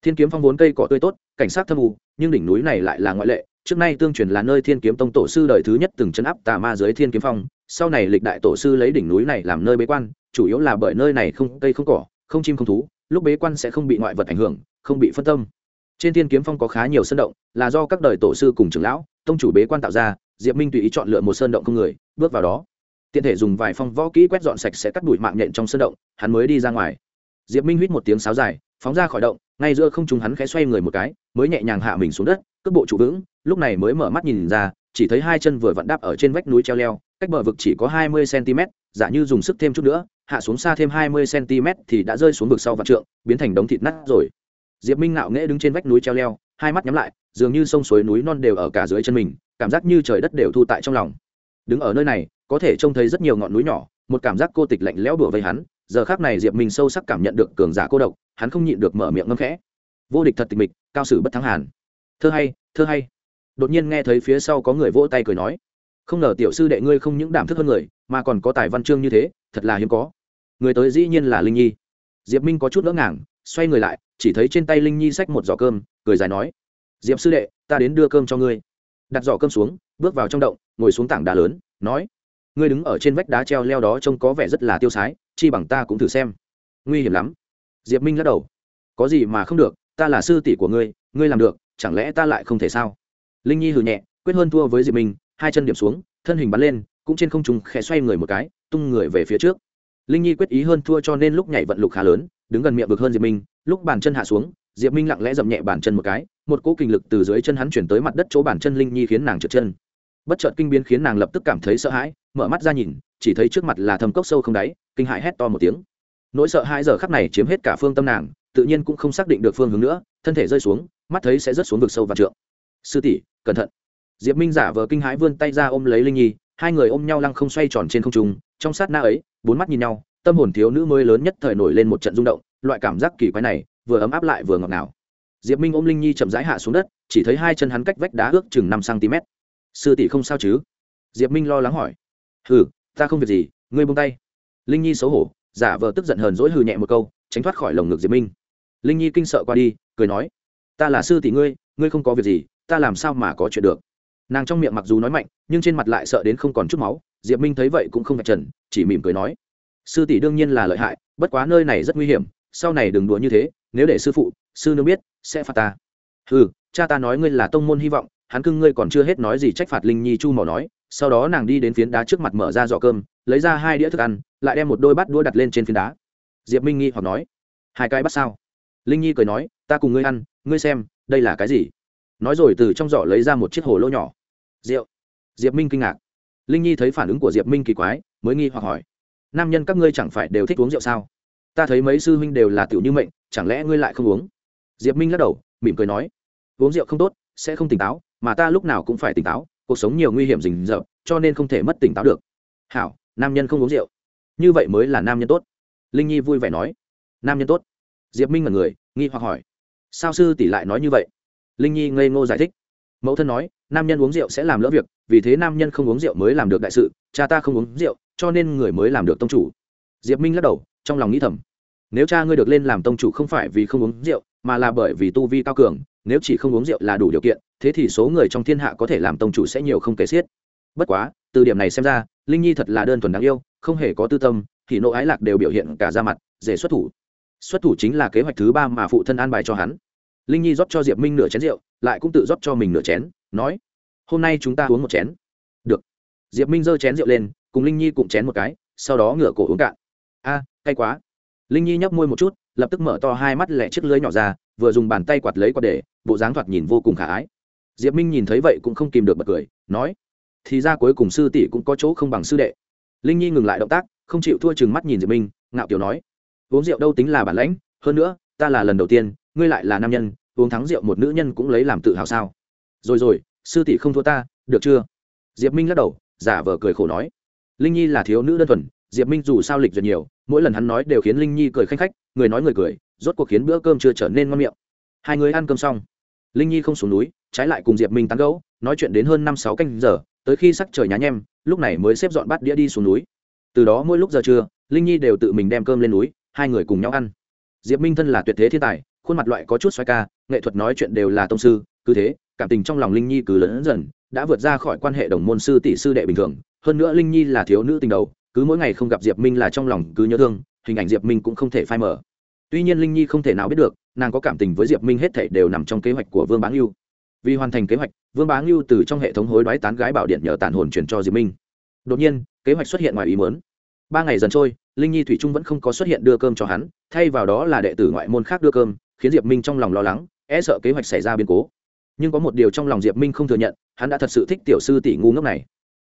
Thiên kiếm phong vốn cây cỏ tươi tốt, cảnh sát thâm u, nhưng đỉnh núi này lại là ngoại lệ, trước nay tương truyền là nơi thiên kiếm tông tổ sư đời thứ nhất từng chấn áp tà ma dưới thiên kiếm phong, sau này lịch đại tổ sư lấy đỉnh núi này làm nơi bế quan, chủ yếu là bởi nơi này không, cây không cỏ, không chim không thú, lúc bế quan sẽ không bị ngoại vật ảnh hưởng, không bị phân tâm. Trên thiên kiếm phong có khá nhiều sơn động, là do các đời tổ sư cùng trưởng lão, tông chủ bế quan tạo ra diệp minh tùy ý chọn lựa một sơn động không người, bước vào đó. Tiện thể dùng vài phong võ kỹ quét dọn sạch sẽ cắt đuổi mạng nhện trong sơn động, hắn mới đi ra ngoài. Diệp minh huýt một tiếng sáo dài, phóng ra khỏi động, ngay giữa không trung hắn khẽ xoay người một cái, mới nhẹ nhàng hạ mình xuống đất, cước bộ trụ vững, lúc này mới mở mắt nhìn ra, chỉ thấy hai chân vừa vặn đáp ở trên vách núi treo leo, cách bờ vực chỉ có hai mươi cm, giả như dùng sức thêm chút nữa, hạ xuống xa thêm hai mươi cm thì đã rơi xuống vực sau vạn trượng, biến thành đống thịt nát rồi. Diệp minh ngạo nghễ đứng trên vách núi treo leo, hai mắt nhắm lại, dường như sông suối núi non đều ở cả dưới chân mình cảm giác như trời đất đều thu tại trong lòng. Đứng ở nơi này, có thể trông thấy rất nhiều ngọn núi nhỏ, một cảm giác cô tịch lạnh lẽo đùa vây hắn, giờ khác này diệp minh sâu sắc cảm nhận được cường giả cô độc, hắn không nhịn được mở miệng ngâm khẽ. Vô địch thật tịch mịch, cao sử bất thắng hàn. Thơ hay thơ hay. Đột nhiên nghe thấy phía sau có người vỗ tay cười nói, không ngờ tiểu sư đệ ngươi không những đảm thức hơn người, mà còn có tài văn chương như thế, thật là hiếm có. Người tới dĩ nhiên là linh nhi. Diệp minh có chút ngỡ ngàng, xoay người lại, chỉ thấy trên tay linh nhi xách một giỏ cơm, cười dài nói, diệp sư đệ, ta đến đưa cơm cho ngươi đặt giỏ cơm xuống, bước vào trong động, ngồi xuống tảng đá lớn, nói, ngươi đứng ở trên vách đá treo leo đó trông có vẻ rất là tiêu sái, chi bằng ta cũng thử xem. Nguy hiểm lắm. Diệp minh lắc đầu, có gì mà không được, ta là sư tỷ của ngươi ngươi làm được, chẳng lẽ ta lại không thể sao? Linh nhi hừ nhẹ, quyết hơn thua với diệp minh, hai chân điểm xuống, thân hình bắn lên, cũng trên không trung khẽ xoay người một cái, tung người về phía trước. Linh nhi quyết ý hơn thua cho nên lúc nhảy vận lục khá lớn, đứng gần miệng vực hơn diệp minh, lúc bàn chân hạ xuống, diệp minh lặng lẽ dậm nhẹ bàn chân một cái một cỗ kinh lực từ dưới chân hắn chuyển tới mặt đất chỗ bàn chân linh nhi khiến nàng trượt chân. Bất chợt kinh biến khiến nàng lập tức cảm thấy sợ hãi, mở mắt ra nhìn, chỉ thấy trước mặt là thâm cốc sâu không đáy, kinh hãi hét to một tiếng. Nỗi sợ hai giờ khắc này chiếm hết cả phương tâm nàng, tự nhiên cũng không xác định được phương hướng nữa, thân thể rơi xuống, mắt thấy sẽ rớt xuống vực sâu và trượng. Sư tỷ, cẩn thận. Diệp minh giả vờ kinh hãi vươn tay ra ôm lấy linh nhi, hai người ôm nhau lăng không xoay tròn trên không trung, trong sát na ấy, bốn mắt nhìn nhau, tâm hồn thiếu nữ mới lớn nhất thời nổi lên một trận rung động, loại cảm giác kỳ quái này vừa ấm áp lại vừa ngọt ngào diệp minh ôm linh nhi chậm rãi hạ xuống đất, chỉ thấy hai chân hắn cách vách đá ước chừng năm cm sư tỷ không sao chứ? Diệp minh lo lắng hỏi. Hừ, ta không việc gì, ngươi buông tay. Linh nhi xấu hổ, giả vờ tức giận hờn dỗi hừ nhẹ một câu, tránh thoát khỏi lồng ngực diệp minh. Linh nhi kinh sợ qua đi, cười nói, ta là sư tỷ ngươi ngươi không có việc gì, ta làm sao mà có chuyện được? Nàng trong miệng mặc dù nói mạnh, nhưng trên mặt lại sợ đến không còn chút máu, diệp minh thấy vậy cũng không vạch trần, chỉ mỉm cười nói, sư tỷ đương nhiên là lợi hại, bất quá nơi này rất nguy hiểm, sau này đừng đùa như thế, nếu để sư phụ, sư nương biết sẽ phạt ta. Ừ cha ta nói ngươi là tông môn hy vọng, hắn cưng ngươi còn chưa hết nói gì trách phạt linh nhi chu mỏ nói, sau đó nàng đi đến phiến đá trước mặt mở ra giỏ cơm, lấy ra hai đĩa thức ăn, lại đem một đôi bát đũa đặt lên trên phiến đá. Diệp minh nghi hoặc nói, hai cái bắt sao? Linh nhi cười nói, ta cùng ngươi ăn, ngươi xem, đây là cái gì? Nói rồi từ trong giỏ lấy ra một chiếc hồ lô nhỏ. Rượu. Diệp minh kinh ngạc. Linh nhi thấy phản ứng của diệp minh kỳ quái, mới nghi hoặc hỏi, nam nhân các ngươi chẳng phải đều thích uống rượu sao? Ta thấy mấy sư huynh đều là tiểu như mệnh, chẳng lẽ ngươi lại không uống? Diệp minh lắc đầu, mỉm cười nói, uống rượu không tốt, sẽ không tỉnh táo, mà ta lúc nào cũng phải tỉnh táo, cuộc sống nhiều nguy hiểm rình rợp cho nên không thể mất tỉnh táo được. Hảo, nam nhân không uống rượu. Như vậy mới là nam nhân tốt. Linh nhi vui vẻ nói, nam nhân tốt. Diệp minh là người, nghi hoặc hỏi, sao sư tỷ lại nói như vậy? Linh nhi ngây ngô giải thích, mẫu thân nói, nam nhân uống rượu sẽ làm lỡ việc, vì thế nam nhân không uống rượu mới làm được đại sự, cha ta không uống rượu, cho nên người mới làm được tông chủ. Diệp minh lắc đầu, trong lòng nghĩ thầm, nếu cha ngươi được lên làm tông chủ không phải vì không uống rượu mà là bởi vì tu vi cao cường nếu chỉ không uống rượu là đủ điều kiện thế thì số người trong thiên hạ có thể làm tông chủ sẽ nhiều không kể xiết. Bất quá từ điểm này xem ra linh nhi thật là đơn thuần đáng yêu không hề có tư tâm thì nỗi ái lạc đều biểu hiện cả ra mặt dễ xuất thủ. Xuất thủ chính là kế hoạch thứ ba mà phụ thân an bài cho hắn. Linh nhi rót cho diệp minh nửa chén rượu lại cũng tự rót cho mình nửa chén nói hôm nay chúng ta uống một chén. Được. Diệp minh giơ chén rượu lên cùng linh nhi cũng chén một cái sau đó ngửa cổ uống cạn. A à, cay quá. Linh nhi nhấp môi một chút lập tức mở to hai mắt lẹ chiếc lưới nhỏ ra, vừa dùng bàn tay quạt lấy quạt để, bộ dáng thoạt nhìn vô cùng khả ái. Diệp minh nhìn thấy vậy cũng không kìm được bật cười, nói, thì ra cuối cùng sư tỷ cũng có chỗ không bằng sư đệ. Linh nhi ngừng lại động tác, không chịu thua chừng mắt nhìn diệp minh, ngạo kiểu nói, uống rượu đâu tính là bản lãnh, hơn nữa, ta là lần đầu tiên, ngươi lại là nam nhân, uống thắng rượu một nữ nhân cũng lấy làm tự hào sao? Rồi rồi, sư tỷ không thua ta, được chưa? Diệp minh lắc đầu, giả vờ cười khổ nói, linh nhi là thiếu nữ đơn thuần, diệp minh dù sao lịch duyệt nhiều, mỗi lần hắn nói đều khiến linh nhi cười khanh khách người nói người cười, rốt cuộc khiến bữa cơm chưa trở nên ngon miệng. Hai người ăn cơm xong, linh nhi không xuống núi, trái lại cùng diệp minh tán gẫu, nói chuyện đến hơn năm sáu canh giờ, tới khi sắc trời nhá nhem, lúc này mới xếp dọn bát đĩa đi xuống núi. Từ đó mỗi lúc giờ trưa, linh nhi đều tự mình đem cơm lên núi, hai người cùng nhau ăn. Diệp minh thân là tuyệt thế thiên tài, khuôn mặt loại có chút xoay ca, nghệ thuật nói chuyện đều là tông sư, cứ thế, cảm tình trong lòng linh nhi cứ lớn dần, đã vượt ra khỏi quan hệ đồng môn sư tỷ sư đệ bình thường. Hơn nữa linh nhi là thiếu nữ tình đầu, cứ mỗi ngày không gặp diệp minh là trong lòng cứ nhớ thương hình ảnh diệp minh cũng không thể phai mở tuy nhiên linh nhi không thể nào biết được, nàng có cảm tình với diệp minh hết thể đều nằm trong kế hoạch của vương bá ngưu. Vì hoàn thành kế hoạch, vương bá ngưu từ trong hệ thống hối đoái tán gái bảo điện nhờ tàn hồn chuyển cho diệp minh. Đột nhiên, kế hoạch xuất hiện ngoài ý muốn. Ba ngày dần trôi, linh nhi thủy trung vẫn không có xuất hiện đưa cơm cho hắn, thay vào đó là đệ tử ngoại môn khác đưa cơm, khiến diệp minh trong lòng lo lắng e sợ kế hoạch xảy ra biến cố. Nhưng có một điều trong lòng diệp minh không thừa nhận, hắn đã thật sự thích tiểu sư tỷ ngu ngốc này.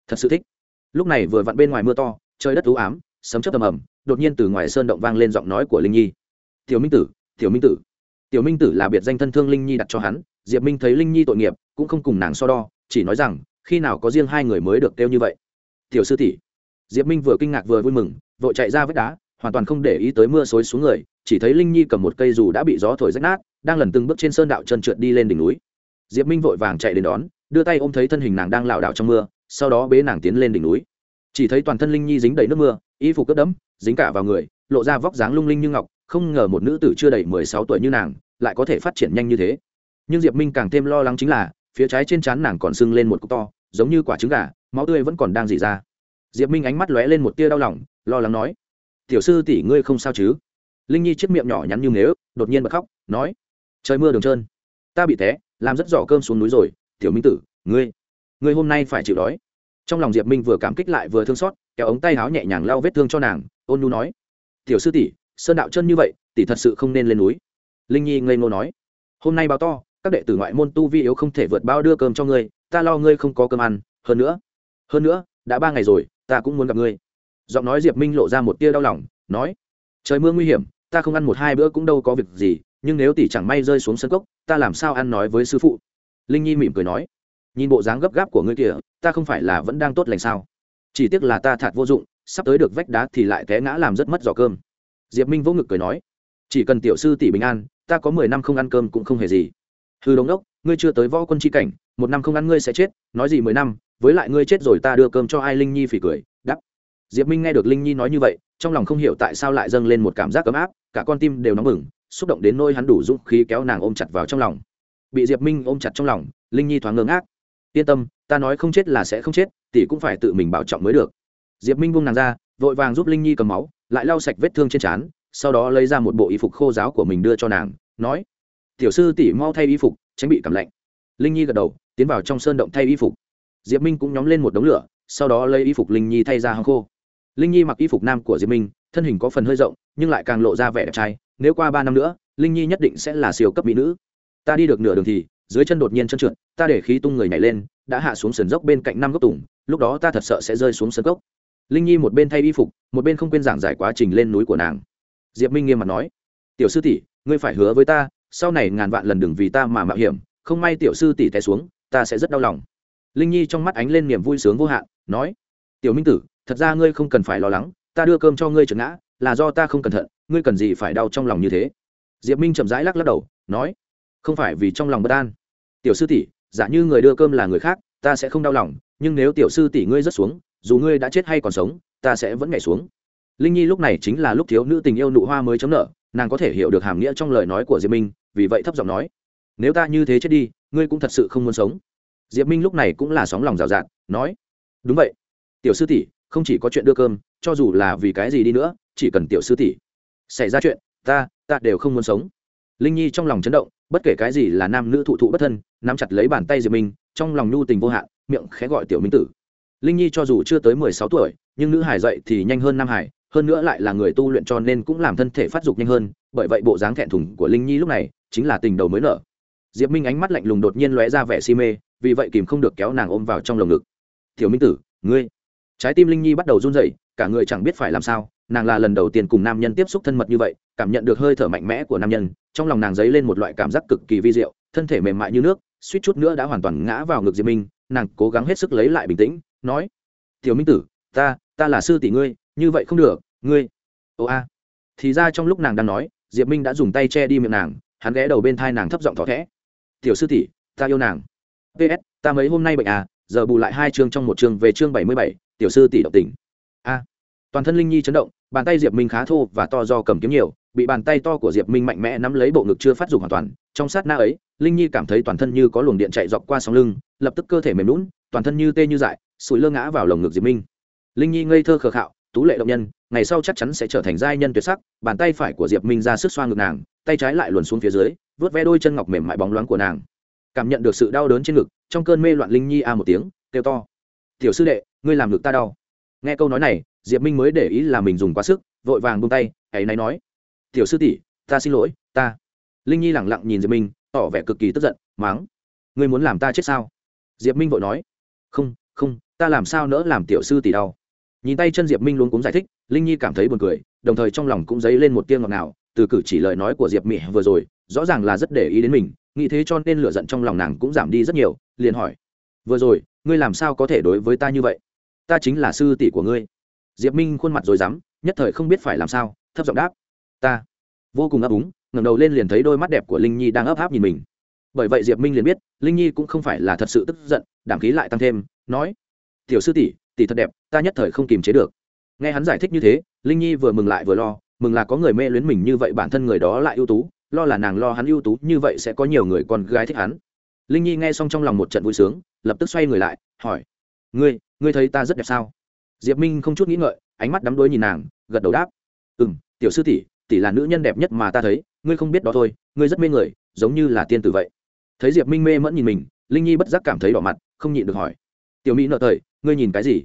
Thật sự thích. Lúc này vừa vặn bên ngoài mưa to, trời đất ú ám, sấm chớp tầm ầm đột nhiên từ ngoài sơn động vang lên giọng nói của linh nhi. Tiểu minh tử, tiểu minh tử. Tiểu minh tử là biệt danh thân thương linh nhi đặt cho hắn, diệp minh thấy linh nhi tội nghiệp, cũng không cùng nàng so đo, chỉ nói rằng, khi nào có riêng hai người mới được kêu như vậy. Tiểu sư tỷ. Diệp minh vừa kinh ngạc vừa vui mừng, vội chạy ra vách đá, hoàn toàn không để ý tới mưa xối xuống người, chỉ thấy linh nhi cầm một cây dù đã bị gió thổi rách nát, đang lần từng bước trên sơn đạo chân trượt đi lên đỉnh núi. Diệp minh vội vàng chạy đến đón, đưa tay ôm thấy thân hình nàng đang lảo đảo trong mưa, sau đó bế nàng tiến lên đỉnh núi chỉ thấy toàn thân linh nhi dính đầy nước mưa, y phục cướp đẫm, dính cả vào người, lộ ra vóc dáng lung linh như ngọc, không ngờ một nữ tử chưa đầy mười sáu tuổi như nàng lại có thể phát triển nhanh như thế. Nhưng diệp minh càng thêm lo lắng chính là, phía trái trên trán nàng còn sưng lên một cục to, giống như quả trứng gà, máu tươi vẫn còn đang dỉ ra. Diệp minh ánh mắt lóe lên một tia đau lòng, lo lắng nói, tiểu sư tỷ ngươi không sao chứ? Linh nhi chiếc miệng nhỏ nhắn như nếu đột nhiên bật khóc, nói, trời mưa đường trơn, ta bị té, làm rất giỏ cơm xuống núi rồi, tiểu minh tử, ngươi ngươi hôm nay phải chịu đói trong lòng diệp minh vừa cảm kích lại vừa thương xót, kéo ống tay áo nhẹ nhàng lau vết thương cho nàng, ôn nhu nói, tiểu sư tỷ, sơn đạo chân như vậy, tỷ thật sự không nên lên núi. Linh nhi ngây ngô nói, hôm nay báo to, các đệ tử ngoại môn tu vi yếu không thể vượt bao đưa cơm cho ngươi, ta lo ngươi không có cơm ăn, hơn nữa hơn nữa, đã ba ngày rồi, ta cũng muốn gặp ngươi. Giọng nói diệp minh lộ ra một tia đau lòng, nói, trời mưa nguy hiểm, ta không ăn một hai bữa cũng đâu có việc gì, nhưng nếu tỷ chẳng may rơi xuống sân cốc, ta làm sao ăn nói với sư phụ? Linh nhi mỉm cười nói nhìn bộ dáng gấp gáp của ngươi kìa, ta không phải là vẫn đang tốt lành sao? Chỉ tiếc là ta thạt vô dụng, sắp tới được vách đá thì lại té ngã làm rất mất giò cơm. Diệp minh vỗ ngực cười nói, chỉ cần tiểu sư tỷ bình an, ta có mười năm không ăn cơm cũng không hề gì. Hư đống đốc, ngươi chưa tới võ quân tri cảnh, một năm không ăn ngươi sẽ chết, nói gì mười năm, với lại ngươi chết rồi ta đưa cơm cho ai linh nhi phỉ cười đắp diệp minh nghe được linh nhi nói như vậy, trong lòng không hiểu tại sao lại dâng lên một cảm giác ấm áp, cả con tim đều nóng bừng, xúc động đến nôi hắn đủ dũng khí kéo nàng ôm chặt vào trong lòng. Bị diệp minh ôm chặt trong lòng, linh nhi thoáng ngơ ngác yên tâm, ta nói không chết là sẽ không chết, tỷ cũng phải tự mình bảo trọng mới được. Diệp minh buông nàng ra, vội vàng giúp linh nhi cầm máu, lại lau sạch vết thương trên trán, sau đó lấy ra một bộ y phục khô giáo của mình đưa cho nàng, nói, tiểu sư tỷ mau thay y phục, tránh bị cảm lạnh. Linh nhi gật đầu, tiến vào trong sơn động thay y phục. Diệp minh cũng nhóm lên một đống lửa, sau đó lấy y phục linh nhi thay ra hàng khô. Linh nhi mặc y phục nam của diệp minh, thân hình có phần hơi rộng, nhưng lại càng lộ ra vẻ đẹp trai, nếu qua ba năm nữa, linh nhi nhất định sẽ là siêu cấp mỹ nữ. Ta đi được nửa đường thì dưới chân đột nhiên chân trượt, ta để khí tung người nhảy lên, đã hạ xuống sườn dốc bên cạnh năm gốc tùng, lúc đó ta thật sợ sẽ rơi xuống sân gốc. Linh nhi một bên thay y phục, một bên không quên giảng giải quá trình lên núi của nàng. Diệp minh nghiêm mặt nói, tiểu sư tỷ, ngươi phải hứa với ta, sau này ngàn vạn lần đừng vì ta mà mạo hiểm, không may tiểu sư tỷ té xuống, ta sẽ rất đau lòng. Linh nhi trong mắt ánh lên niềm vui sướng vô hạn, nói, tiểu minh tử, thật ra ngươi không cần phải lo lắng, ta đưa cơm cho ngươi trượt ngã, là do ta không cẩn thận, ngươi cần gì phải đau trong lòng như thế? Diệp minh chậm rãi lắc lắc đầu, nói không phải vì trong lòng bất an. Tiểu sư tỷ, giả như người đưa cơm là người khác, ta sẽ không đau lòng, nhưng nếu tiểu sư tỷ ngươi rất xuống, dù ngươi đã chết hay còn sống, ta sẽ vẫn nhảy xuống. Linh nhi lúc này chính là lúc thiếu nữ tình yêu nụ hoa mới chấm nở nàng có thể hiểu được hàm nghĩa trong lời nói của diệp minh, vì vậy thấp giọng nói, nếu ta như thế chết đi, ngươi cũng thật sự không muốn sống. Diệp minh lúc này cũng là sóng lòng rào rạt, nói, đúng vậy. Tiểu sư tỷ, không chỉ có chuyện đưa cơm, cho dù là vì cái gì đi nữa, chỉ cần tiểu sư tỷ xảy ra chuyện, ta ta đều không muốn sống linh nhi trong lòng chấn động, bất kể cái gì là nam nữ thụ thụ bất thân, nắm chặt lấy bàn tay diệp minh, trong lòng nhu tình vô hạn, miệng khẽ gọi tiểu minh tử. Linh nhi cho dù chưa tới mười sáu tuổi, nhưng nữ hải dậy thì nhanh hơn nam hải hơn nữa lại là người tu luyện cho nên cũng làm thân thể phát dục nhanh hơn, bởi vậy bộ dáng thẹn thùng của linh nhi lúc này chính là tình đầu mới nở. Diệp minh ánh mắt lạnh lùng đột nhiên lóe ra vẻ si mê, vì vậy kìm không được kéo nàng ôm vào trong lồng ngực. Tiểu minh tử, ngươi. Trái tim linh nhi bắt đầu run rẩy, cả người chẳng biết phải làm sao nàng là lần đầu tiên cùng nam nhân tiếp xúc thân mật như vậy, cảm nhận được hơi thở mạnh mẽ của nam nhân, trong lòng nàng dấy lên một loại cảm giác cực kỳ vi diệu, thân thể mềm mại như nước, suýt chút nữa đã hoàn toàn ngã vào ngực diệp minh, nàng cố gắng hết sức lấy lại bình tĩnh, nói, tiểu minh tử, ta ta là sư tỷ ngươi, như vậy không được, ngươi ồ a. Thì ra trong lúc nàng đang nói, diệp minh đã dùng tay che đi miệng nàng, hắn ghé đầu bên thai nàng thấp giọng thỏ thẽ, tiểu sư tỷ, ta yêu nàng. Ps ta mấy hôm nay bệnh à giờ bù lại hai chương trong một chương về chương bảy mươi bảy, tiểu sư tỷ động tình. A, toàn thân linh nhi chấn động bàn tay diệp minh khá thô và to do cầm kiếm nhiều, bị bàn tay to của diệp minh mạnh mẽ nắm lấy bộ ngực chưa phát dục hoàn toàn, trong sát na ấy, linh nhi cảm thấy toàn thân như có luồng điện chạy dọc qua sóng lưng, lập tức cơ thể mềm lún toàn thân như tê như dại, sủi lơ ngã vào lồng ngực diệp minh. Linh nhi ngây thơ khờ khạo, tú lệ động nhân, ngày sau chắc chắn sẽ trở thành giai nhân tuyệt sắc. Bàn tay phải của diệp minh ra sức xoa ngực nàng, tay trái lại luồn xuống phía dưới vớt ve đôi chân ngọc mềm mại bóng loáng của nàng. Cảm nhận được sự đau đớn trên ngực, trong cơn mê loạn linh nhi a một tiếng, kêu to. Tiểu sư đệ, ngươi làm ngực ta đau. Nghe câu nói này diệp minh mới để ý là mình dùng quá sức, vội vàng buông tay hãy náy nói, tiểu sư tỷ, ta xin lỗi, ta. Linh nhi lẳng lặng nhìn diệp minh, tỏ vẻ cực kỳ tức giận, máng, ngươi muốn làm ta chết sao? Diệp minh vội nói, không không, ta làm sao nỡ làm tiểu sư tỷ đau. Nhìn tay chân diệp minh luôn cũng giải thích, linh nhi cảm thấy buồn cười, đồng thời trong lòng cũng dấy lên một tiếng ngọt ngào, từ cử chỉ lời nói của diệp mỹ vừa rồi, rõ ràng là rất để ý đến mình, nghĩ thế cho nên lửa giận trong lòng nàng cũng giảm đi rất nhiều, liền hỏi, vừa rồi, ngươi làm sao có thể đối với ta như vậy? Ta chính là sư tỷ của ngươi diệp minh khuôn mặt rồi dám nhất thời không biết phải làm sao, thấp giọng đáp, ta. Vô cùng ấp úng, ngẩng đầu lên liền thấy đôi mắt đẹp của linh nhi đang ấp áp nhìn mình. Bởi vậy diệp minh liền biết, linh nhi cũng không phải là thật sự tức giận, đảm khí lại tăng thêm, nói, tiểu sư tỷ tỷ thật đẹp, ta nhất thời không kiềm chế được. Nghe hắn giải thích như thế, linh nhi vừa mừng lại vừa lo, mừng là có người mê luyến mình như vậy bản thân người đó lại ưu tú, lo là nàng lo hắn ưu tú như vậy sẽ có nhiều người con gái thích hắn. Linh nhi nghe xong trong lòng một trận vui sướng, lập tức xoay người lại, hỏi, ngươi ngươi thấy ta rất đẹp sao? Diệp minh không chút nghĩ ngợi, ánh mắt đắm đuối nhìn nàng, gật đầu đáp. Ừ m tiểu sư tỷ tỷ là nữ nhân đẹp nhất mà ta thấy, ngươi không biết đó thôi, ngươi rất mê người, giống như là tiên tử vậy. Thấy diệp minh mê mẫn nhìn mình, linh nhi bất giác cảm thấy đỏ mặt, không nhịn được hỏi. Tiểu mỹ nợ thời ngươi nhìn cái gì?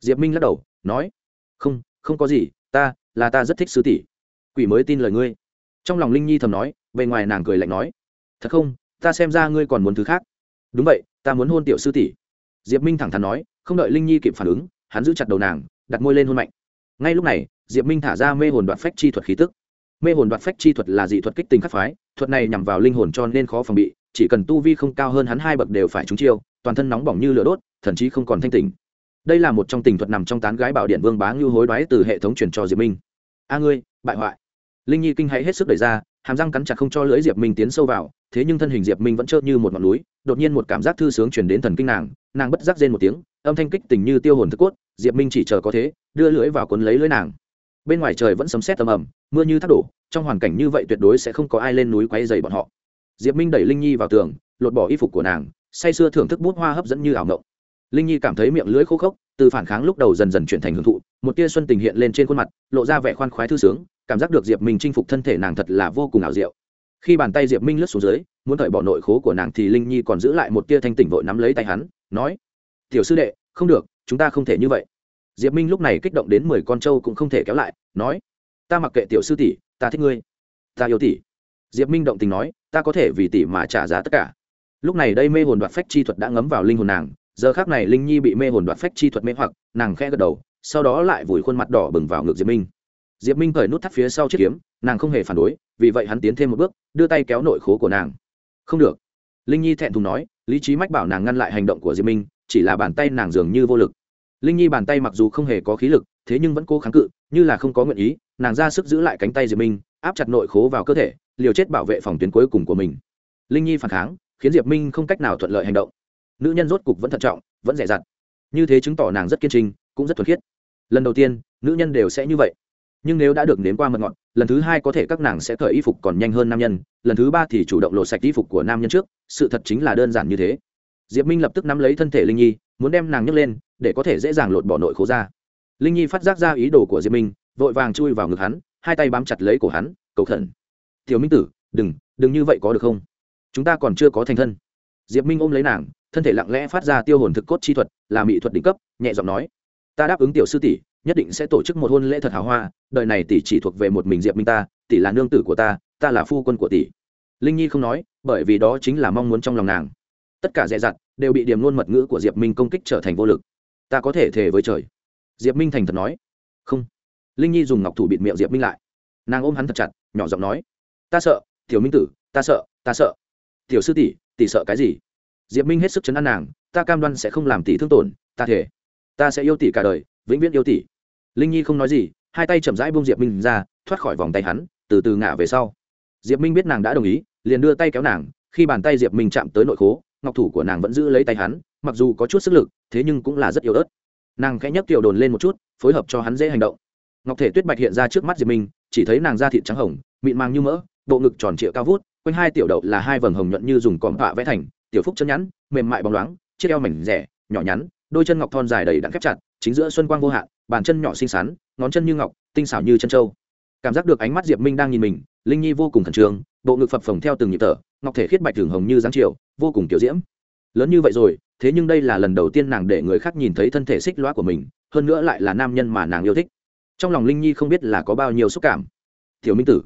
Diệp minh lắc đầu, nói. Không không có gì, ta, là ta rất thích sư tỷ. Quỷ mới tin lời ngươi. Trong lòng linh nhi thầm nói, bề ngoài nàng cười lạnh nói. Thật không, ta xem ra ngươi còn muốn thứ khác. Đúng vậy, ta muốn hôn tiểu sư tỷ. Diệp minh thẳng thắn nói, không đợi linh nhi kịp phản ứng hắn giữ chặt đầu nàng, đặt môi lên hôn mạnh. Ngay lúc này, diệp minh thả ra mê hồn đoạt phách chi thuật khí tức. Mê hồn đoạt phách chi thuật là dị thuật kích tình khắc phái, thuật này nhằm vào linh hồn cho nên khó phòng bị, chỉ cần tu vi không cao hơn hắn hai bậc đều phải trúng chiêu, toàn thân nóng bỏng như lửa đốt, thậm chí không còn thanh tỉnh. Đây là một trong tình thuật nằm trong tán gái bảo điện vương bá ngưu hối đoái từ hệ thống truyền cho diệp minh. A ngươi, bại hoại. Linh nhi kinh hãy hết sức đẩy ra, hàm răng cắn chặt không cho lưỡi diệp minh tiến sâu vào, thế nhưng thân hình diệp minh vẫn trơ như một ngọn núi, đột nhiên một cảm giác thư sướng chuyển đến thần kinh nàng nàng bất giác rên một tiếng, âm thanh kích tình như tiêu hồn thức cốt, diệp minh chỉ chờ có thế, đưa lưỡi vào cuốn lấy lưỡi nàng. Bên ngoài trời vẫn sấm sét tầm ầm, mưa như thác đổ, trong hoàn cảnh như vậy tuyệt đối sẽ không có ai lên núi quay dày bọn họ. Diệp minh đẩy linh nhi vào tường, lột bỏ y phục của nàng, say sưa thưởng thức bút hoa hấp dẫn như ảo ngộng linh nhi cảm thấy miệng lưỡi khô khốc, từ phản kháng lúc đầu dần dần chuyển thành hưởng thụ, một tia xuân tình hiện lên trên khuôn mặt, lộ ra vẻ khoan khoái thư sướng, cảm giác được diệp minh chinh phục thân thể nàng thật là vô cùng ảo diệu khi bàn tay diệp minh lướt xuống dưới, muốn cởi bỏ nội khố của nàng thì linh nhi còn giữ lại một tia thanh tỉnh vội nắm lấy tay hắn, nói, tiểu sư đệ, không được, chúng ta không thể như vậy. Diệp minh lúc này kích động đến mười con trâu cũng không thể kéo lại, nói, ta mặc kệ tiểu sư tỷ, ta thích ngươi, ta yêu tỷ. Diệp minh động tình nói, ta có thể vì tỷ mà trả giá tất cả. Lúc này đây mê hồn đoạt phách chi thuật đã ngấm vào linh hồn nàng, giờ khác này linh nhi bị mê hồn đoạt phách chi thuật mê hoặc, nàng khẽ gật đầu, sau đó lại vùi khuôn mặt đỏ bừng vào ngực diệp minh. Diệp minh cởi nút thắt phía sau chiếc kiếm nàng không hề phản đối, vì vậy hắn tiến thêm một bước, đưa tay kéo nội khố của nàng. Không được. Linh nhi thẹn thùng nói, lý trí mách bảo nàng ngăn lại hành động của diệp minh, chỉ là bàn tay nàng dường như vô lực. Linh nhi bàn tay mặc dù không hề có khí lực, thế nhưng vẫn cố kháng cự, như là không có nguyện ý, nàng ra sức giữ lại cánh tay diệp minh, áp chặt nội khố vào cơ thể, liều chết bảo vệ phòng tuyến cuối cùng của mình. Linh nhi phản kháng, khiến diệp minh không cách nào thuận lợi hành động. Nữ nhân rốt cục vẫn thận trọng, vẫn dè dặt. Như thế chứng tỏ nàng rất kiên trinh, cũng rất thuần khiết. Lần đầu tiên, nữ nhân đều sẽ như vậy. Nhưng nếu đã được nếm qua mật ngọt lần thứ hai có thể các nàng sẽ cởi y phục còn nhanh hơn nam nhân, lần thứ ba thì chủ động lộ sạch y phục của nam nhân trước, sự thật chính là đơn giản như thế. Diệp minh lập tức nắm lấy thân thể linh nhi, muốn đem nàng nhấc lên, để có thể dễ dàng lột bỏ nội khố ra. Linh nhi phát giác ra ý đồ của diệp minh, vội vàng chui vào ngực hắn, hai tay bám chặt lấy cổ hắn, cầu thần. tiểu minh tử, đừng đừng như vậy có được không? Chúng ta còn chưa có thành thân. Diệp minh ôm lấy nàng, thân thể lặng lẽ phát ra tiêu hồn thực cốt chi thuật, là mỹ thuật đỉnh cấp, nhẹ giọng nói, ta đáp ứng tiểu sư tỷ nhất định sẽ tổ chức một hôn lễ thật hào hoa, đời này tỷ chỉ thuộc về một mình diệp minh ta, tỷ là nương tử của ta ta là phu quân của tỷ. Linh nhi không nói, bởi vì đó chính là mong muốn trong lòng nàng. Tất cả dè dặt đều bị điểm luôn mật ngữ của diệp minh công kích trở thành vô lực. Ta có thể thề với trời. Diệp minh thành thật nói. Không. Linh nhi dùng ngọc thủ bịt miệng diệp minh lại. Nàng ôm hắn thật chặt, nhỏ giọng nói. Ta sợ, tiểu minh tử, ta sợ ta sợ. Tiểu sư tỷ tỷ sợ cái gì? Diệp minh hết sức chấn an nàng. Ta cam đoan sẽ không làm tỷ thương tổn, ta thể ta sẽ yêu tỷ cả đời, vĩnh viễn yêu tỷ linh nhi không nói gì hai tay chậm rãi buông diệp minh ra thoát khỏi vòng tay hắn từ từ ngả về sau diệp minh biết nàng đã đồng ý liền đưa tay kéo nàng khi bàn tay diệp minh chạm tới nội khố ngọc thủ của nàng vẫn giữ lấy tay hắn mặc dù có chút sức lực thế nhưng cũng là rất yếu ớt nàng khẽ nhấc tiểu đồn lên một chút phối hợp cho hắn dễ hành động ngọc thể tuyết bạch hiện ra trước mắt diệp minh chỉ thấy nàng da thịt trắng hồng mịn màng như mỡ bộ ngực tròn trịa cao vút quanh hai tiểu đậu là hai vầng hồng nhuận như dùng còm họa vẽ thành tiểu phúc chân nhắn mềm mại bóng loáng chiếc eo mảnh rẻ nhỏ nhắn đôi chân ngọc thon dài đầy đặn khép chặt chính giữa xuân quang vô hạn, bàn chân nhỏ xinh xắn, ngón chân như ngọc, tinh xảo như chân trâu. Cảm giác được ánh mắt diệp minh đang nhìn mình, linh nhi vô cùng khẩn trương, bộ ngực phập phồng theo từng nhịp thở, ngọc thể khiết bạch thường hồng như giáng triều vô cùng kiểu diễm. Lớn như vậy rồi, thế nhưng đây là lần đầu tiên nàng để người khác nhìn thấy thân thể xích loa của mình, hơn nữa lại là nam nhân mà nàng yêu thích. Trong lòng linh nhi không biết là có bao nhiêu xúc cảm. Thiếu minh tử.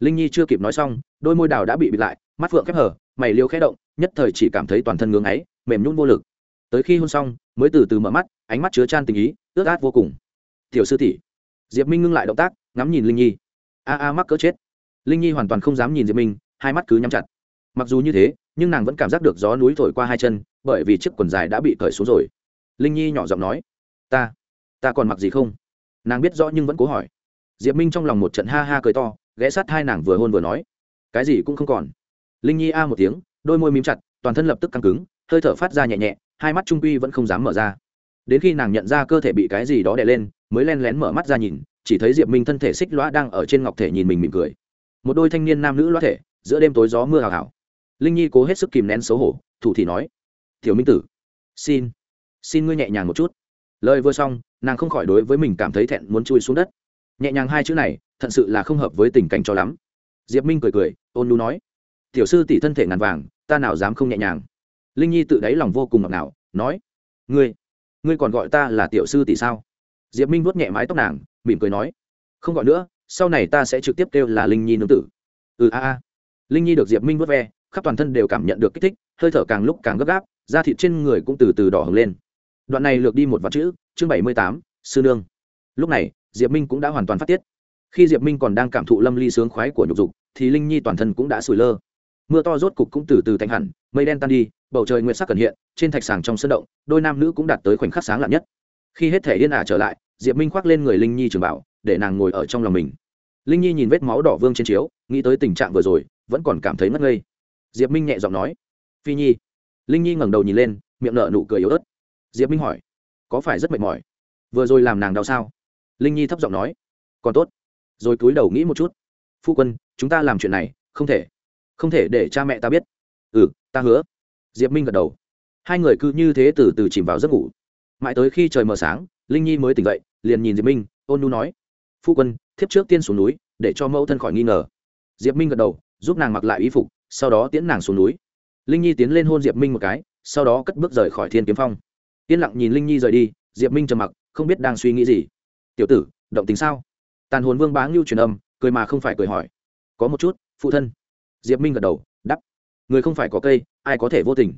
Linh nhi chưa kịp nói xong, đôi môi đào đã bị bịt lại, mắt phượng khép hở mày liêu khẽ động, nhất thời chỉ cảm thấy toàn thân ngưỡng ấy mềm nhún vô lực. Tới khi hôn xong, mới từ từ mở mắt ánh mắt chứa chan tình ý ướt át vô cùng. Tiểu sư tỷ. Diệp minh ngưng lại động tác, ngắm nhìn linh nhi. A a mắc cỡ chết. Linh nhi hoàn toàn không dám nhìn diệp minh, hai mắt cứ nhắm chặt. Mặc dù như thế, nhưng nàng vẫn cảm giác được gió núi thổi qua hai chân, bởi vì chiếc quần dài đã bị cởi xuống rồi. Linh nhi nhỏ giọng nói, ta ta còn mặc gì không? Nàng biết rõ nhưng vẫn cố hỏi. Diệp minh trong lòng một trận ha ha cười to, ghé sát hai nàng vừa hôn vừa nói, cái gì cũng không còn. Linh nhi a một tiếng, đôi môi mím chặt, toàn thân lập tức căng cứng, hơi thở phát ra nhẹ nhẹ, hai mắt trung quy vẫn không dám mở ra đến khi nàng nhận ra cơ thể bị cái gì đó đè lên, mới len lén mở mắt ra nhìn, chỉ thấy diệp minh thân thể xích lõa đang ở trên ngọc thể nhìn mình mỉm cười. Một đôi thanh niên nam nữ lõa thể, giữa đêm tối gió mưa hào hào. Linh nhi cố hết sức kìm nén xấu hổ, thủ thì nói, tiểu minh tử, xin xin ngươi nhẹ nhàng một chút. Lời vừa xong, nàng không khỏi đối với mình cảm thấy thẹn muốn chui xuống đất. Nhẹ nhàng hai chữ này, thật sự là không hợp với tình cảnh cho lắm. Diệp minh cười cười, ôn lu nói, tiểu sư tỷ thân thể ngàn vàng, ta nào dám không nhẹ nhàng. Linh nhi tự đáy lòng vô cùng ngọt ngào, nói, ngươi ngươi còn gọi ta là tiểu sư tỷ sao? Diệp minh vuốt nhẹ mái tóc nàng, mỉm cười nói, không gọi nữa, sau này ta sẽ trực tiếp kêu là linh nhi nương tử. Ừ a a. Linh nhi được diệp minh vuốt ve, khắp toàn thân đều cảm nhận được kích thích, hơi thở càng lúc càng gấp gáp, da thịt trên người cũng từ từ đỏ hứng lên. Đoạn này lược đi một vạn chữ, chương bảy mươi tám, sư nương. Lúc này, diệp minh cũng đã hoàn toàn phát tiết. Khi diệp minh còn đang cảm thụ lâm ly sướng khoái của nhục dục, thì linh nhi toàn thân cũng đã sủi lơ mưa to rốt cục cũng từ từ thành hẳn, mây đen tan đi, bầu trời nguyệt sắc cần hiện, trên thạch sàng trong sân động, đôi nam nữ cũng đạt tới khoảnh khắc sáng lạ nhất. Khi hết thể yên ả trở lại, diệp minh khoác lên người linh nhi trường bảo, để nàng ngồi ở trong lòng mình. Linh nhi nhìn vết máu đỏ vương trên chiếu, nghĩ tới tình trạng vừa rồi, vẫn còn cảm thấy ngất ngây. Diệp minh nhẹ giọng nói, phi nhi. Linh nhi ngẩng đầu nhìn lên, miệng nở nụ cười yếu ớt. Diệp minh hỏi, có phải rất mệt mỏi? Vừa rồi làm nàng đau sao? Linh nhi thấp giọng nói, còn tốt. Rồi cúi đầu nghĩ một chút. Phu quân, chúng ta làm chuyện này, không thể không thể để cha mẹ ta biết. Ừ ta hứa. Diệp minh gật đầu. Hai người cứ như thế từ từ chìm vào giấc ngủ. Mãi tới khi trời mờ sáng, linh nhi mới tỉnh dậy, liền nhìn diệp minh, ôn nu nói. Phu quân, thiếp trước tiên xuống núi, để cho mẫu thân khỏi nghi ngờ. Diệp minh gật đầu, giúp nàng mặc lại y phục, sau đó tiễn nàng xuống núi. Linh nhi tiến lên hôn diệp minh một cái, sau đó cất bước rời khỏi thiên kiếm phong. Yên lặng nhìn linh nhi rời đi, diệp minh trầm mặc, không biết đang suy nghĩ gì. Tiểu tử, động tính sao? Tàn hồn vương bá ngưu truyền âm, cười mà không phải cười hỏi. Có một chút, phụ thân diệp minh gật đầu đắp người không phải có cây, ai có thể vô tình.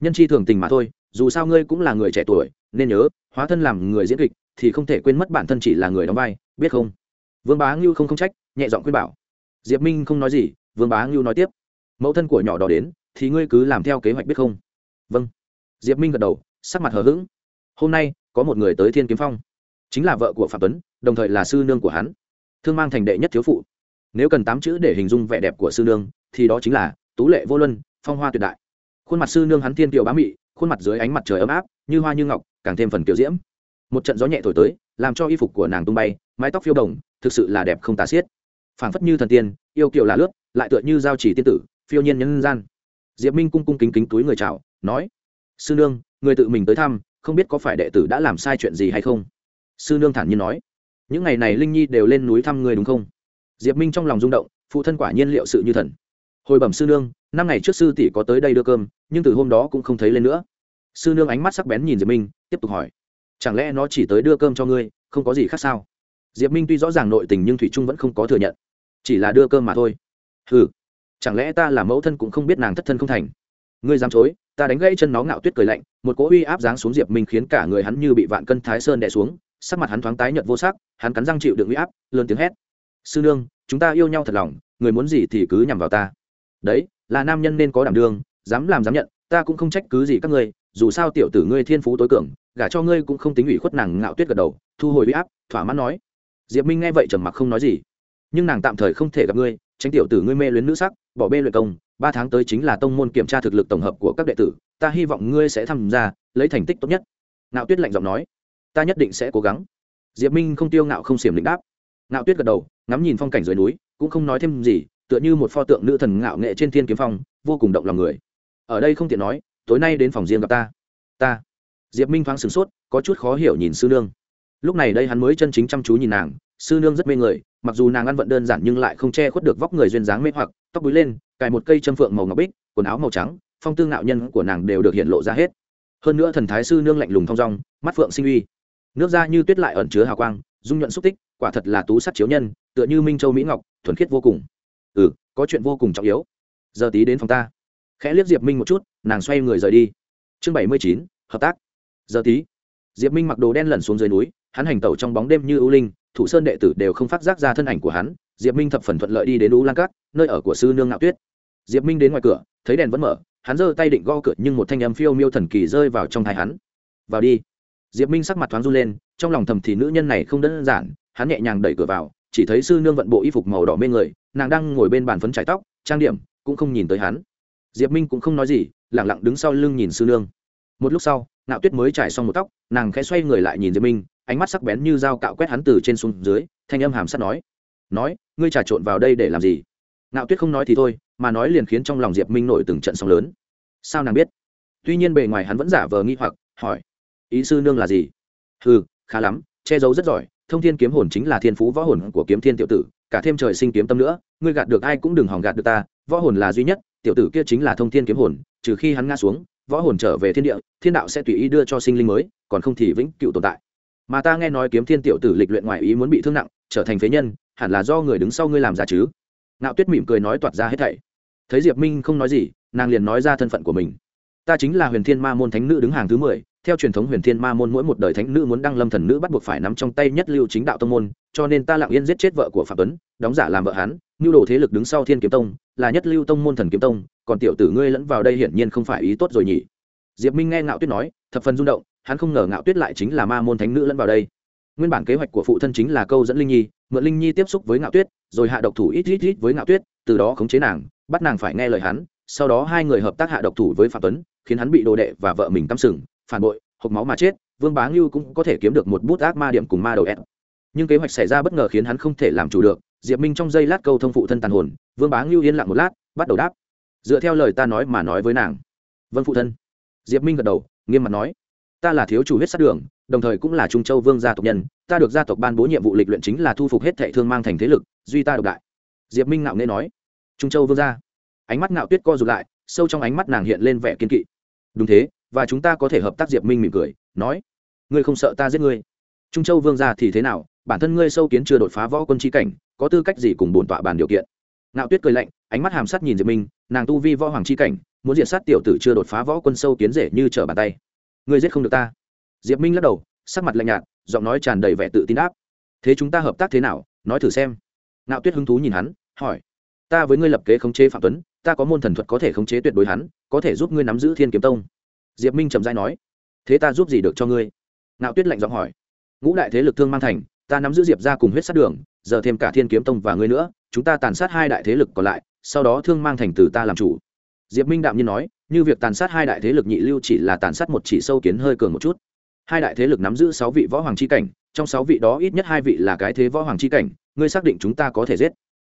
Nhân chi thường tình mà thôi, dù sao ngươi cũng là người trẻ tuổi, nên nhớ, hóa thân làm người diễn kịch thì không thể quên mất bản thân chỉ là người đóng vai, biết không? Vương bá ngưu không không trách, nhẹ giọng khuyên bảo. Diệp minh không nói gì, vương bá ngưu nói tiếp, mẫu thân của nhỏ đỏ đến, thì ngươi cứ làm theo kế hoạch biết không? Vâng. Diệp minh gật đầu, sắc mặt hờ hững. Hôm nay, có một người tới thiên kiếm phong, chính là vợ của phạm tuấn, đồng thời là sư nương của hắn. Thương mang thành đệ nhất thiếu phụ. Nếu cần tám chữ để hình dung vẻ đẹp của sư nương thì đó chính là tú lệ vô luân, phong hoa tuyệt đại. Khuôn mặt sư nương hắn thiên kiều bá mị, khuôn mặt dưới ánh mặt trời ấm áp, như hoa như ngọc, càng thêm phần kiểu diễm. Một trận gió nhẹ thổi tới, làm cho y phục của nàng tung bay, mái tóc phiêu đồng, thực sự là đẹp không tà xiết. Phảng phất như thần tiên, yêu kiều là lướt, lại tựa như giao chỉ tiên tử, phiêu nhiên nhân gian. Diệp minh cung cung kính kính túi người chào, nói, sư nương, người tự mình tới thăm, không biết có phải đệ tử đã làm sai chuyện gì hay không? Sư nương thản nhiên nói, những ngày này linh nhi đều lên núi thăm người đúng không? Diệp minh trong lòng rung động, phụ thân quả nhiên liệu sự như thần hồi bẩm sư nương, năm ngày trước sư tỷ có tới đây đưa cơm, nhưng từ hôm đó cũng không thấy lên nữa. Sư nương ánh mắt sắc bén nhìn diệp minh, tiếp tục hỏi. Chẳng lẽ nó chỉ tới đưa cơm cho ngươi, không có gì khác sao? Diệp minh tuy rõ ràng nội tình nhưng thủy trung vẫn không có thừa nhận. Chỉ là đưa cơm mà thôi. Ừ chẳng lẽ ta là mẫu thân cũng không biết nàng thất thân không thành? Ngươi dám chối, ta đánh gãy chân nó ngạo tuyết cười lạnh, một cỗ uy áp giáng xuống diệp minh khiến cả người hắn như bị vạn cân thái sơn đè xuống, sắc mặt hắn thoáng tái nhợt vô sắc, hắn cắn răng chịu đựng uy áp, lớn tiếng hét. Sư nương, chúng ta yêu nhau thật lòng, người muốn gì thì cứ nhằm vào ta đấy, là nam nhân nên có đảm đương, dám làm dám nhận, ta cũng không trách cứ gì các ngươi, dù sao tiểu tử ngươi thiên phú tối cường, gả cho ngươi cũng không tính ủy khuất nàng ngạo tuyết gật đầu, thu hồi huy áp, thỏa mãn nói. Diệp minh nghe vậy trầm mặc không nói gì. Nhưng nàng tạm thời không thể gặp ngươi, tránh tiểu tử ngươi mê luyến nữ sắc, bỏ bê luyện công, ba tháng tới chính là tông môn kiểm tra thực lực tổng hợp của các đệ tử, ta hy vọng ngươi sẽ tham gia, lấy thành tích tốt nhất. Ngạo tuyết lạnh giọng nói. Ta nhất định sẽ cố gắng. Diệp minh không tiêu ngạo không xiểm định đáp. Ngạo tuyết gật đầu, ngắm nhìn phong cảnh dưới núi, cũng không nói thêm gì tựa như một pho tượng nữ thần ngạo nghệ trên thiên kiếm phong, vô cùng động lòng người. Ở đây không tiện nói, tối nay đến phòng riêng gặp ta. Ta. Diệp minh thoáng sửng sốt, có chút khó hiểu nhìn sư nương. Lúc này đây hắn mới chân chính chăm chú nhìn nàng, sư nương rất mê người, mặc dù nàng ăn vận đơn giản nhưng lại không che khuất được vóc người duyên dáng mê hoặc, tóc búi lên, cài một cây châm phượng màu ngọc bích, quần áo màu trắng, phong tư ngạo nhân của nàng đều được hiện lộ ra hết. Hơn nữa thần thái sư nương lạnh lùng thong dong, mắt phượng sinh uy. Nước da như tuyết lại ẩn chứa hào quang, dung nhuận xúc tích, quả thật là tú sắc chiếu nhân, tựa như minh châu mỹ ngọc, thuần khiết vô cùng ừ có chuyện vô cùng trọng yếu. Giờ tí đến phòng ta. Khẽ liếc diệp minh một chút, nàng xoay người rời đi. Chương bảy mươi chín, hợp tác. Giờ tí. Diệp minh mặc đồ đen lẩn xuống dưới núi, hắn hành tẩu trong bóng đêm như ưu linh, thủ sơn đệ tử đều không phát giác ra thân ảnh của hắn. Diệp minh thập phần thuận lợi đi đến u lan cát nơi ở của sư nương ngạo tuyết. Diệp minh đến ngoài cửa, thấy đèn vẫn mở, hắn giơ tay định go cửa nhưng một thanh âm phiêu miêu thần kỳ rơi vào trong thai hắn. Vào đi. Diệp minh sắc mặt thoáng run lên, trong lòng thầm thì nữ nhân này không đơn giản, hắn nhẹ nhàng đẩy cửa vào, chỉ thấy sư nương vận bộ y phục màu đỏ mê người nàng đang ngồi bên bàn phấn trải tóc, trang điểm cũng không nhìn tới hắn. Diệp minh cũng không nói gì, lẳng lặng đứng sau lưng nhìn sư nương. Một lúc sau nạo tuyết mới trải xong một tóc, nàng khẽ xoay người lại nhìn diệp minh, ánh mắt sắc bén như dao cạo quét hắn từ trên xuống dưới, thanh âm hàm sắt nói nói, ngươi trà trộn vào đây để làm gì? Nạo tuyết không nói thì thôi, mà nói liền khiến trong lòng diệp minh nổi từng trận sóng lớn. Sao nàng biết? Tuy nhiên bề ngoài hắn vẫn giả vờ nghi hoặc, hỏi, ý sư nương là gì? Ừ khá lắm, che giấu rất giỏi, thông thiên kiếm hồn chính là thiên phú võ hồn của kiếm thiên tiểu tử cả thêm trời sinh kiếm tâm nữa, ngươi gạt được ai cũng đừng hòng gạt được ta, võ hồn là duy nhất, tiểu tử kia chính là thông thiên kiếm hồn, trừ khi hắn ngã xuống, võ hồn trở về thiên địa, thiên đạo sẽ tùy ý đưa cho sinh linh mới, còn không thì vĩnh cựu tồn tại. Mà ta nghe nói kiếm thiên tiểu tử lịch luyện ngoại ý muốn bị thương nặng, trở thành phế nhân, hẳn là do người đứng sau ngươi làm ra chứ? Ngạo tuyết mỉm cười nói toạt ra hết thảy. Thấy diệp minh không nói gì, nàng liền nói ra thân phận của mình. Ta chính là huyền thiên ma môn thánh nữ đứng hàng thứ mười theo truyền thống huyền thiên ma môn mỗi một đời thánh nữ muốn đăng lâm thần nữ bắt buộc phải nắm trong tay nhất lưu chính đạo tông môn, cho nên ta lặng yên giết chết vợ của phạm tuấn, đóng giả làm vợ hắn, nhu đồ thế lực đứng sau thiên kiếm tông, là nhất lưu tông môn thần kiếm tông, còn tiểu tử ngươi lẫn vào đây hiển nhiên không phải ý tốt rồi nhỉ. Diệp minh nghe ngạo tuyết nói, thập phần rung động, hắn không ngờ ngạo tuyết lại chính là ma môn thánh nữ lẫn vào đây. Nguyên bản kế hoạch của phụ thân chính là câu dẫn linh nhi, mượn linh nhi tiếp xúc với ngạo tuyết, rồi hạ độc thủ ít ít ít với ngạo tuyết, từ đó khống chế nàng, bắt nàng phải nghe lời hắn, sau đó hai người hợp tác hạ độc thủ với phạm tuấn, khiến hắn bị đồ đệ và vợ mình tâm sừng phản bội, hộc máu mà chết, vương bá ngưu cũng có thể kiếm được một bút ác ma điểm cùng ma đầu ép. Nhưng kế hoạch xảy ra bất ngờ khiến hắn không thể làm chủ được, diệp minh trong giây lát câu thông phụ thân tàn hồn, vương bá ngưu yên lặng một lát, bắt đầu đáp. Dựa theo lời ta nói mà nói với nàng. Vân phụ thân. Diệp minh gật đầu, nghiêm mặt nói. Ta là thiếu chủ huyết sát đường, đồng thời cũng là trung châu vương gia tộc nhân, ta được gia tộc ban bố nhiệm vụ lịch luyện chính là thu phục hết thệ thương mang thành thế lực, duy ta độc đại. Diệp minh ngạo nghê nói. Trung châu vương gia. Ánh mắt ngạo tuyết co rụt lại, sâu trong ánh mắt nàng hiện lên vẻ kiên kỵ. Đúng thế và chúng ta có thể hợp tác diệp minh mỉm cười, nói, ngươi không sợ ta giết ngươi? Trung châu vương gia thì thế nào? Bản thân ngươi sâu kiến chưa đột phá võ quân tri cảnh, có tư cách gì cùng bổn tọa bàn điều kiện? Ngạo tuyết cười lạnh, ánh mắt hàm sắt nhìn diệp minh, nàng tu vi võ hoàng tri cảnh, muốn diệt sát tiểu tử chưa đột phá võ quân sâu kiến rể như trở bàn tay. Ngươi giết không được ta. Diệp minh lắc đầu, sắc mặt lạnh nhạt, giọng nói tràn đầy vẻ tự tin áp thế chúng ta hợp tác thế nào? Nói thử xem. Ngạo tuyết hứng thú nhìn hắn, hỏi, ta với ngươi lập kế khống chế phạm tuấn, ta có môn thần thuật có thể khống chế tuyệt đối hắn, có thể giúp ngươi nắm giữ thiên kiếm tông diệp minh trầm dai nói, thế ta giúp gì được cho ngươi? Ngạo tuyết lạnh giọng hỏi, ngũ đại thế lực thương mang thành, ta nắm giữ diệp ra cùng huyết sát đường, giờ thêm cả thiên kiếm tông và ngươi nữa, chúng ta tàn sát hai đại thế lực còn lại, sau đó thương mang thành từ ta làm chủ. Diệp minh đạm nhiên nói, như việc tàn sát hai đại thế lực nhị lưu chỉ là tàn sát một chỉ sâu kiến hơi cường một chút. Hai đại thế lực nắm giữ sáu vị võ hoàng c h i cảnh, trong sáu vị đó ít nhất hai vị là cái thế võ hoàng c h i cảnh, ngươi xác định chúng ta có thể giết.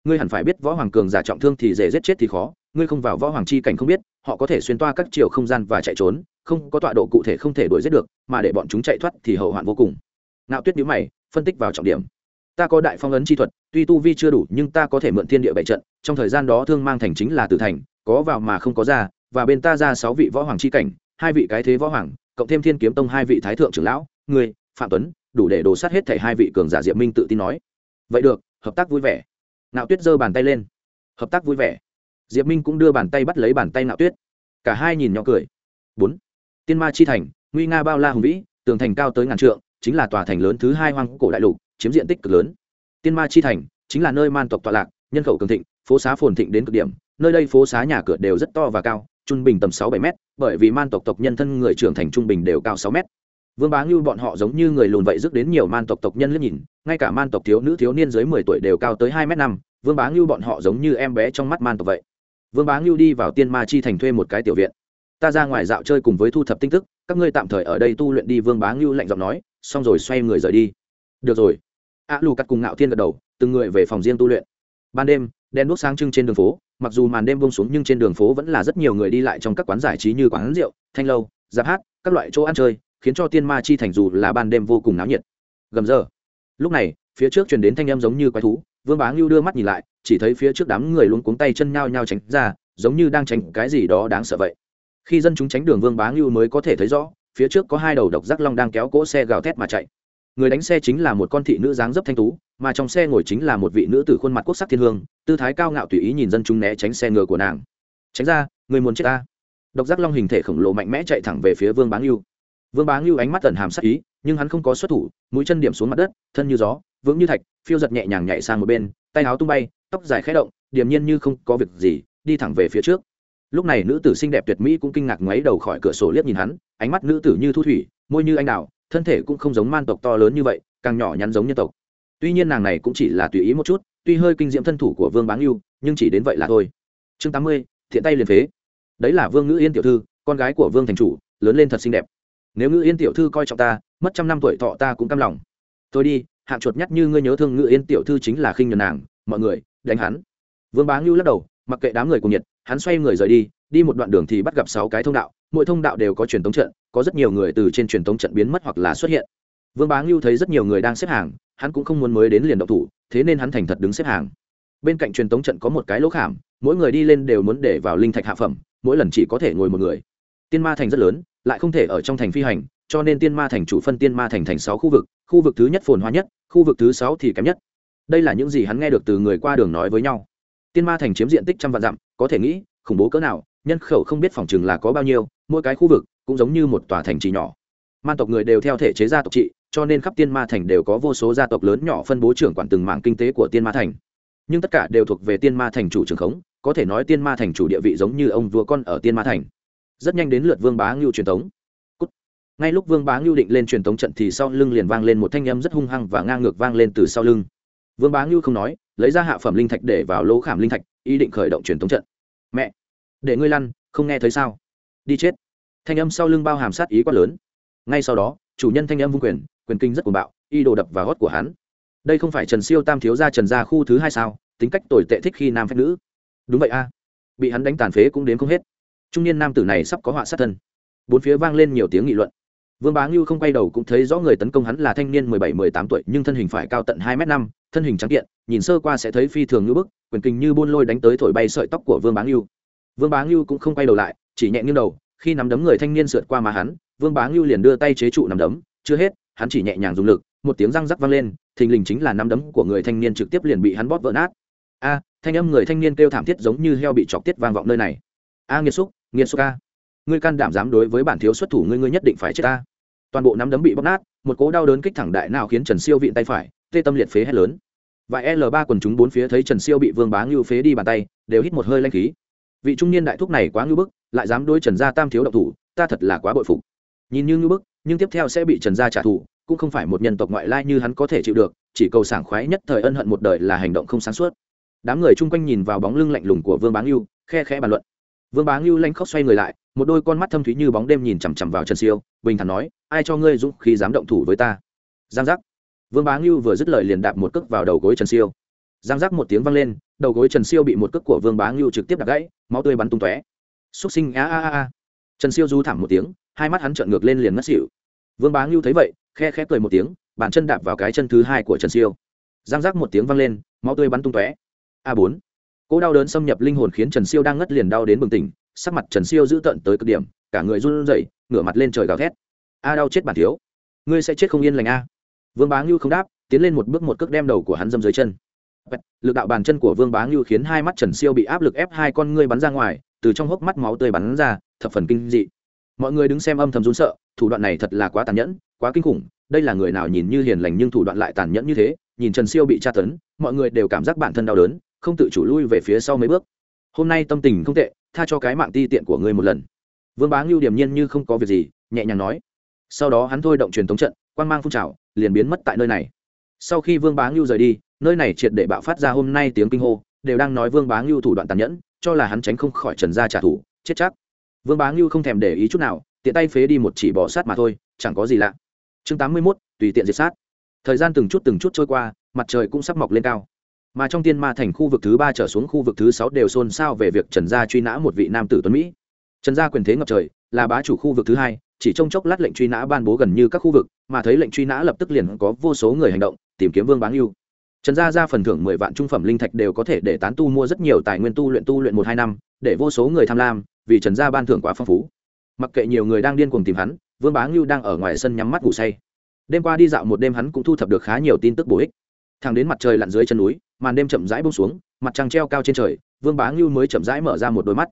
Ngươi hẳn phải biết võ hoàng cường giả trọng thương thì dễ giết chết thì khó ngươi không vào võ hoàng chi cảnh không biết, họ có thể xuyên toa các chiều không gian và chạy trốn, không có tọa độ cụ thể không thể đuổi giết được, mà để bọn chúng chạy thoát thì hậu hoạn vô cùng. Nạo tuyết nhíu mày, phân tích vào trọng điểm. Ta có đại phong ấn chi thuật, tuy tu vi chưa đủ, nhưng ta có thể mượn thiên địa bảy trận, trong thời gian đó thương mang thành chính là tử thành, có vào mà không có ra, và bên ta ra sáu vị võ hoàng chi cảnh, hai vị cái thế võ hoàng, cộng thêm thiên kiếm tông hai vị thái thượng trưởng lão, ngươi, phạm tuấn, đủ để đổ sát hết thảy hai vị cường giả diệp minh tự tin nói. Vậy được, hợp tác vui vẻ. Nạo tuyết giơ bàn tay lên. Hợp tác vui vẻ diệp minh cũng đưa bàn tay bắt lấy bàn tay nạo tuyết. Cả hai nhìn nhỏ cười. Bốn. Tiên ma chi thành, nguy nga bao la hùng vĩ, tường thành cao tới ngàn trượng, chính là tòa thành lớn thứ hai hoang cổ đại lục, chiếm diện tích cực lớn. Tiên ma chi thành, chính là nơi man tộc tọa lạc, nhân khẩu cường thịnh, phố xá phồn thịnh đến cực điểm, nơi đây phố xá nhà cửa đều rất to và cao, trung bình tầm sáu bảy mét, bởi vì man tộc tộc nhân thân người trưởng thành trung bình đều cao sáu mét. Vương bá ngưu bọn họ giống như người lùn vậy rước đến nhiều man tộc tộc nhân liếc nhìn, ngay cả man tộc thiếu nữ thiếu niên dưới mười tuổi đều cao tới hai m năm, vương bá ngưu bọn họ giống như em bé trong mắt man tộc vậy vương bá ngưu đi vào tiên ma chi thành thuê một cái tiểu viện. Ta ra ngoài dạo chơi cùng với thu thập tin tức, các ngươi tạm thời ở đây tu luyện đi, vương bá ngưu lạnh giọng nói, xong rồi xoay người rời đi. Được rồi. A lù cắt cùng ngạo thiên gật đầu, từng người về phòng riêng tu luyện. Ban đêm, đèn đuốc sáng trưng trên đường phố, mặc dù màn đêm bông xuống nhưng trên đường phố vẫn là rất nhiều người đi lại trong các quán giải trí như quán rượu, thanh lâu giáp hát, các loại chỗ ăn chơi, khiến cho tiên ma chi thành dù là ban đêm vô cùng náo nhiệt. Gầm giờ. Lúc này, phía trước truyền đến thanh âm giống như quái thú vương bá ngưu đưa mắt nhìn lại, chỉ thấy phía trước đám người luôn cuống tay chân nhao nhao tránh ra, giống như đang tránh cái gì đó đáng sợ vậy. Khi dân chúng tránh đường vương bá ngưu mới có thể thấy rõ, phía trước có hai đầu độc giác long đang kéo cỗ xe gào thét mà chạy. Người đánh xe chính là một con thị nữ dáng dấp thanh tú, mà trong xe ngồi chính là một vị nữ tử khuôn mặt quốc sắc thiên hương, tư thái cao ngạo tùy ý nhìn dân chúng né tránh xe ngựa của nàng. Tránh ra, người muốn chết ta. Độc giác long hình thể khổng lồ mạnh mẽ chạy thẳng về phía vương bá ngưu. Vương bá ngưu ánh mắt tẩn hàm sắc ý, nhưng hắn không có xuất thủ, mũi chân điểm xuống mặt đất, thân như gió vững như thạch, phiêu giật nhẹ nhàng nhảy sang một bên, tay áo tung bay, tóc dài khẽ động, điềm nhiên như không có việc gì, đi thẳng về phía trước. Lúc này nữ tử xinh đẹp tuyệt mỹ cũng kinh ngạc ngoáy đầu khỏi cửa sổ liếc nhìn hắn, ánh mắt nữ tử như thu thủy, môi như anh đào, thân thể cũng không giống man tộc to lớn như vậy, càng nhỏ nhắn giống nhân tộc. Tuy nhiên nàng này cũng chỉ là tùy ý một chút, tuy hơi kinh diễm thân thủ của vương báng yêu nhưng chỉ đến vậy là thôi. Chương tám mươi, thiện tay liền phế. Đấy là vương ngữ yên tiểu thư, con gái của vương thành chủ, lớn lên thật xinh đẹp. Nếu ngữ yên tiểu thư coi trọng ta, mất trăm năm tuổi thọ ta cũng cam lòng. Tôi đi hạng chuột nhắt như ngươi nhớ thương ngự yên tiểu thư chính là khinh nhường nàng, mọi người, đánh hắn. Vương bá ngưu lắc đầu, mặc kệ đám người cùng nhiệt, hắn xoay người rời đi đi một đoạn đường thì bắt gặp sáu cái thông đạo, mỗi thông đạo đều có truyền thống trận, có rất nhiều người từ trên truyền thống trận biến mất hoặc là xuất hiện. Vương bá ngưu thấy rất nhiều người đang xếp hàng, hắn cũng không muốn mới đến liền động thủ, thế nên hắn thành thật đứng xếp hàng. Bên cạnh truyền thống trận có một cái lỗ khảm, mỗi người đi lên đều muốn để vào linh thạch hạ phẩm, mỗi lần chỉ có thể ngồi một người. Tiên ma thành rất lớn, lại không thể ở trong thành phi hành cho nên tiên ma thành chủ phân tiên ma thành thành sáu khu vực khu vực thứ nhất phồn hoa nhất, khu vực thứ sáu thì kém nhất. Đây là những gì hắn nghe được từ người qua đường nói với nhau. Tiên ma thành chiếm diện tích trăm vạn dặm, có thể nghĩ, khủng bố cỡ nào, nhân khẩu không biết phòng chừng là có bao nhiêu, mỗi cái khu vực cũng giống như một tòa thành trì nhỏ. Man tộc người đều theo thể chế gia tộc trị, cho nên khắp tiên ma thành đều có vô số gia tộc lớn nhỏ phân bố trưởng quản từng mảng kinh tế của tiên ma thành. Nhưng tất cả đều thuộc về tiên ma thành chủ trường khống, có thể nói tiên ma thành chủ địa vị giống như ông vua con ở tiên ma thành. Rất nhanh đến lượt vương bá ngưu truyền thống ngay lúc vương bá ngưu định lên truyền tống trận thì sau lưng liền vang lên một thanh âm rất hung hăng và ngang ngược vang lên từ sau lưng. Vương bá ngưu không nói, lấy ra hạ phẩm linh thạch để vào lỗ khảm linh thạch, ý định khởi động truyền tống trận. Mẹ, để ngươi lăn, không nghe thấy sao? Đi chết. Thanh âm sau lưng bao hàm sát ý quá lớn. Ngay sau đó, chủ nhân thanh âm vung quyền quyền kinh rất cuồng bạo y đồ đập vào gót của hắn. Đây không phải trần siêu tam thiếu gia trần gia khu thứ hai sao? Tính cách tồi tệ thích khi nam phép nữ. Đúng vậy a. Bị hắn đánh tàn phế cũng đến không hết. Trung niên nam tử này sắp có họa sát thân. Bốn phía vang lên nhiều tiếng nghị luận vương bá ngưu không quay đầu cũng thấy rõ người tấn công hắn là thanh niên mười bảy, mười tám tuổi, nhưng thân hình phải cao tận hai m năm, thân hình trắng kiện, nhìn sơ qua sẽ thấy phi thường như bức, quyền kinh như buôn lôi đánh tới thổi bay sợi tóc của vương bá ngưu. Vương bá ngưu cũng không quay đầu lại, chỉ nhẹ nghiêng đầu, khi nắm đấm người thanh niên sượt qua má hắn, vương bá ngưu liền đưa tay chế trụ nắm đấm, chưa hết, hắn chỉ nhẹ nhàng dùng lực, một tiếng răng rắc vang lên, thình lình chính là nắm đấm của người thanh niên trực tiếp liền bị hắn bóp vỡ nát. A, thanh âm người thanh niên kêu thảm thiết giống như heo bị chọc tiết vang vọng nơi này. A nghiệt xúc nghiệt xúc a ngươi can đảm dám đối với bản thiếu xuất thủ, ngươi ngươi nhất định phải chết ta. Toàn bộ nắm đấm bị bóp nát, một cú đau đớn kích thẳng đại nào khiến trần siêu vịn tay phải, tê tâm liệt phế hét lớn. Và l ba quần chúng bốn phía thấy trần siêu bị vương bá ngưu phế đi bàn tay, đều hít một hơi lanh khí. Vị trung niên đại thúc này quá ngưu bức, lại dám đối trần gia tam thiếu độc thủ, ta thật là quá bội phục. Nhìn như ngưu bức, nhưng tiếp theo sẽ bị trần gia trả thù, cũng không phải một nhân tộc ngoại lai như hắn có thể chịu được, chỉ cầu sảng khoái nhất thời ân hận một đời là hành động không sáng suốt. Đám người chung quanh nhìn vào bóng lưng lạnh lùng của vương bá ngưu, khe khẽ bàn luận vương bá ngưu lanh khóc xoay người lại, một đôi con mắt thâm thúy như bóng đêm nhìn chằm chằm vào trần siêu, bình thản nói, ai cho ngươi dũng khí dám động thủ với ta? Giang giác. Vương bá ngưu vừa dứt lời liền đạp một cước vào đầu gối trần siêu. Giang giác một tiếng vang lên, đầu gối trần siêu bị một cước của vương bá ngưu trực tiếp đặt gãy, máu tươi bắn tung tóe. Xúc sinh, a a a trần siêu du thảm một tiếng, hai mắt hắn trợn ngược lên liền ngất xỉu. Vương bá ngưu thấy vậy, khe khẽ cười một tiếng, bàn chân đạp vào cái chân thứ hai của trần siêu. Giang giác một tiếng vang lên, máu tươi bắn tung tóe. A bốn cỗ đau đớn xâm nhập linh hồn khiến trần siêu đang ngất liền đau đến bừng tỉnh, sắc mặt trần siêu dữ tợn tới cực điểm, cả người run rẩy, ngửa mặt lên trời gào thét. A, đau chết bản thiếu. Ngươi sẽ chết không yên lành a. Vương bá ngưu không đáp, tiến lên một bước một cước đem đầu của hắn dâm dưới chân. Lực đạo bàn chân của vương bá ngưu khiến hai mắt trần siêu bị áp lực ép hai con ngươi bắn ra ngoài, từ trong hốc mắt máu tươi bắn ra, thập phần kinh dị. Mọi người đứng xem âm thầm run sợ, thủ đoạn này thật là quá tàn nhẫn, quá kinh khủng, đây là người nào nhìn như hiền lành nhưng thủ đoạn lại tàn nhẫn như thế, nhìn trần siêu bị tra tấn, mọi người đều cảm giác bản thân đau đớn không tự chủ lui về phía sau mấy bước. Hôm nay tâm tình không tệ, tha cho cái mạng ti tiện của ngươi một lần. Vương bá ngưu điềm nhiên như không có việc gì, nhẹ nhàng nói. Sau đó hắn thôi động truyền thống trận quan g mang phun trào, liền biến mất tại nơi này. Sau khi vương bá ngưu rời đi, nơi này triệt để bạo phát ra hôm nay tiếng kinh hô, đều đang nói vương bá ngưu thủ đoạn tàn nhẫn, cho là hắn tránh không khỏi trần gia trả thù, chết chắc. Vương bá ngưu không thèm để ý chút nào, tiện tay phế đi một chỉ bỏ sát mà thôi, chẳng có gì lạ. Chương tám mươi mốt, tùy tiện diệt sát. Thời gian từng chút từng chút trôi qua, mặt trời cũng sắp mọc lên cao mà trong tiên ma thành khu vực thứ ba trở xuống khu vực thứ sáu đều xôn xao về việc trần gia truy nã một vị nam tử tuấn mỹ. Trần gia quyền thế ngập trời, là bá chủ khu vực thứ hai, chỉ trong chốc lát lệnh truy nã ban bố gần như các khu vực, mà thấy lệnh truy nã lập tức liền có vô số người hành động, tìm kiếm vương bán yêu trần gia ra phần thưởng mười vạn trung phẩm linh thạch đều có thể để tán tu mua rất nhiều tài nguyên tu luyện tu luyện một hai năm, để vô số người tham lam, vì trần gia ban thưởng quá phong phú. Mặc kệ nhiều người đang điên cuồng tìm hắn, vương bá ngưu đang ở ngoài sân nhắm mắt ngủ say. Đêm qua đi dạo một đêm hắn cũng thu thập được khá nhiều tin tức bổ ích. Thằng đến mặt trời lặn dưới chân núi màn đêm chậm rãi bông xuống, mặt trăng treo cao trên trời, vương bá ngưu mới chậm rãi mở ra một đôi mắt.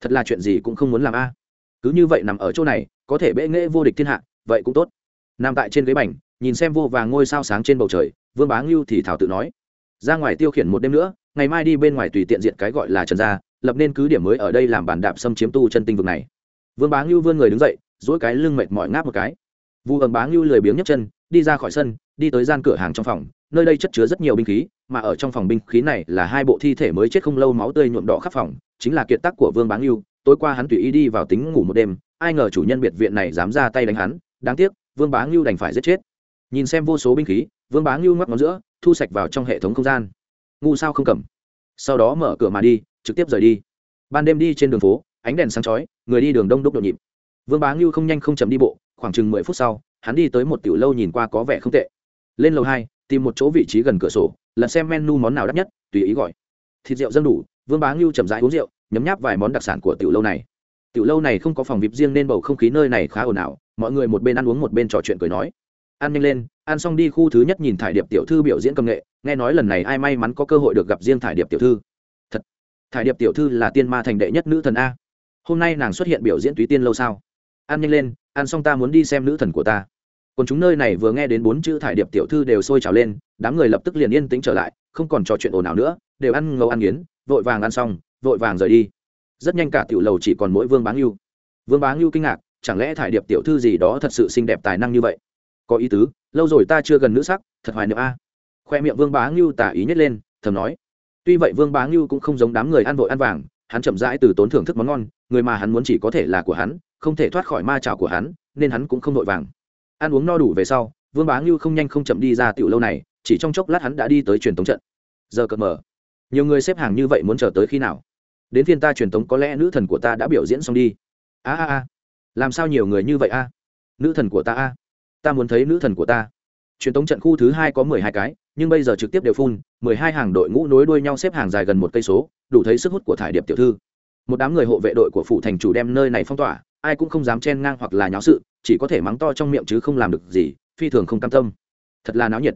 Thật là chuyện gì cũng không muốn làm a. Cứ như vậy nằm ở chỗ này, có thể bệ nghệ vô địch thiên hạ, vậy cũng tốt. Nằm tại trên ghế bành, nhìn xem vô vàng ngôi sao sáng trên bầu trời, vương bá ngưu thì thảo tự nói. Ra ngoài tiêu khiển một đêm nữa, ngày mai đi bên ngoài tùy tiện diện cái gọi là trần gia, lập nên cứ điểm mới ở đây làm bàn đạp xâm chiếm tu chân tinh vực này. Vương bá ngưu vươn người đứng dậy dỗi cái lưng mệt mỏi ngáp một cái. Vu ẩm bá ngưu lười biếng nhấc chân, đi ra khỏi sân, đi tới gian cửa hàng trong phòng nơi đây chất chứa rất nhiều binh khí, mà ở trong phòng binh khí này là hai bộ thi thể mới chết không lâu máu tươi nhuộm đỏ khắp phòng, chính là kiệt tác của vương Báng ngưu. Tối qua hắn tùy ý đi vào tính ngủ một đêm, ai ngờ chủ nhân biệt viện này dám ra tay đánh hắn. Đáng tiếc, vương bá ngưu đành phải giết chết. Nhìn xem vô số binh khí, vương bá ngưu ngoắc ngón giữa, thu sạch vào trong hệ thống không gian. Ngu sao không cầm. Sau đó mở cửa mà đi, trực tiếp rời đi. Ban đêm đi trên đường phố, ánh đèn sáng chói, người đi đường đông đúc nhộn nhịp. Vương bá ngưu không nhanh không chậm đi bộ, khoảng chừng mười phút sau, hắn đi tới một tiểu lâu nhìn qua có vẻ không tệ. Lên lầu hai tìm một chỗ vị trí gần cửa sổ, lần xem menu món nào đắt nhất, tùy ý gọi. Thịt rượu dân đủ, vương bá ngưu chậm rãi uống rượu, nhấm nháp vài món đặc sản của tiểu lâu này. Tiểu lâu này không có phòng vip riêng nên bầu không khí nơi này khá ồn ào, mọi người một bên ăn uống một bên trò chuyện cười nói. Ăn nhanh lên, ăn xong đi khu thứ nhất nhìn thải điệp tiểu thư biểu diễn công nghệ, nghe nói lần này ai may mắn có cơ hội được gặp riêng thải điệp tiểu thư. Thật, thải điệp tiểu thư là tiên ma thành đệ nhất nữ thần a. Hôm nay nàng xuất hiện biểu diễn túy tiên lâu sao? Ăn nhanh lên, ăn xong ta muốn đi xem nữ thần của ta còn chúng nơi này vừa nghe đến bốn chữ thải điệp tiểu thư đều sôi trào lên, đám người lập tức liền yên tĩnh trở lại, không còn trò chuyện ồn ào nữa, đều ăn ngầu ăn nghiến, vội vàng ăn xong, vội vàng rời đi. Rất nhanh cả tiểu lầu chỉ còn mỗi vương báng lưu vương báng lưu kinh ngạc, chẳng lẽ thải điệp tiểu thư gì đó thật sự xinh đẹp tài năng như vậy? Có ý tứ, lâu rồi ta chưa gần nữ sắc, thật hoài niệm a. Khoe miệng vương bá ngưu tả ý nhất lên, thầm nói. Tuy vậy vương bá ngưu cũng không giống đám người ăn vội ăn vàng, hắn chậm rãi từ tốn thưởng thức món ngon, người mà hắn muốn chỉ có thể là của hắn, không thể thoát khỏi ma trào của hắn, nên hắn cũng không vội vàng ăn uống no đủ về sau, vương bá ngưu không nhanh không chậm đi ra tiểu lâu này, chỉ trong chốc lát hắn đã đi tới truyền tống trận. Giờ cợt mở. Nhiều người xếp hàng như vậy muốn chờ tới khi nào? Đến phiên ta truyền tống có lẽ nữ thần của ta đã biểu diễn xong đi. A a a. Làm sao nhiều người như vậy a? Nữ thần của ta a? Ta muốn thấy nữ thần của ta. Truyền tống trận khu thứ hai có mười hai cái, nhưng bây giờ trực tiếp đều phun mười hai hàng đội ngũ nối đuôi nhau xếp hàng dài gần một cây số, đủ thấy sức hút của thải điệp tiểu thư. Một đám người hộ vệ đội của phủ thành chủ đem nơi này phong tỏa, ai cũng không dám chen ngang hoặc là nháo sự chỉ có thể mắng to trong miệng chứ không làm được gì, phi thường không cam tâm. Thật là náo nhiệt.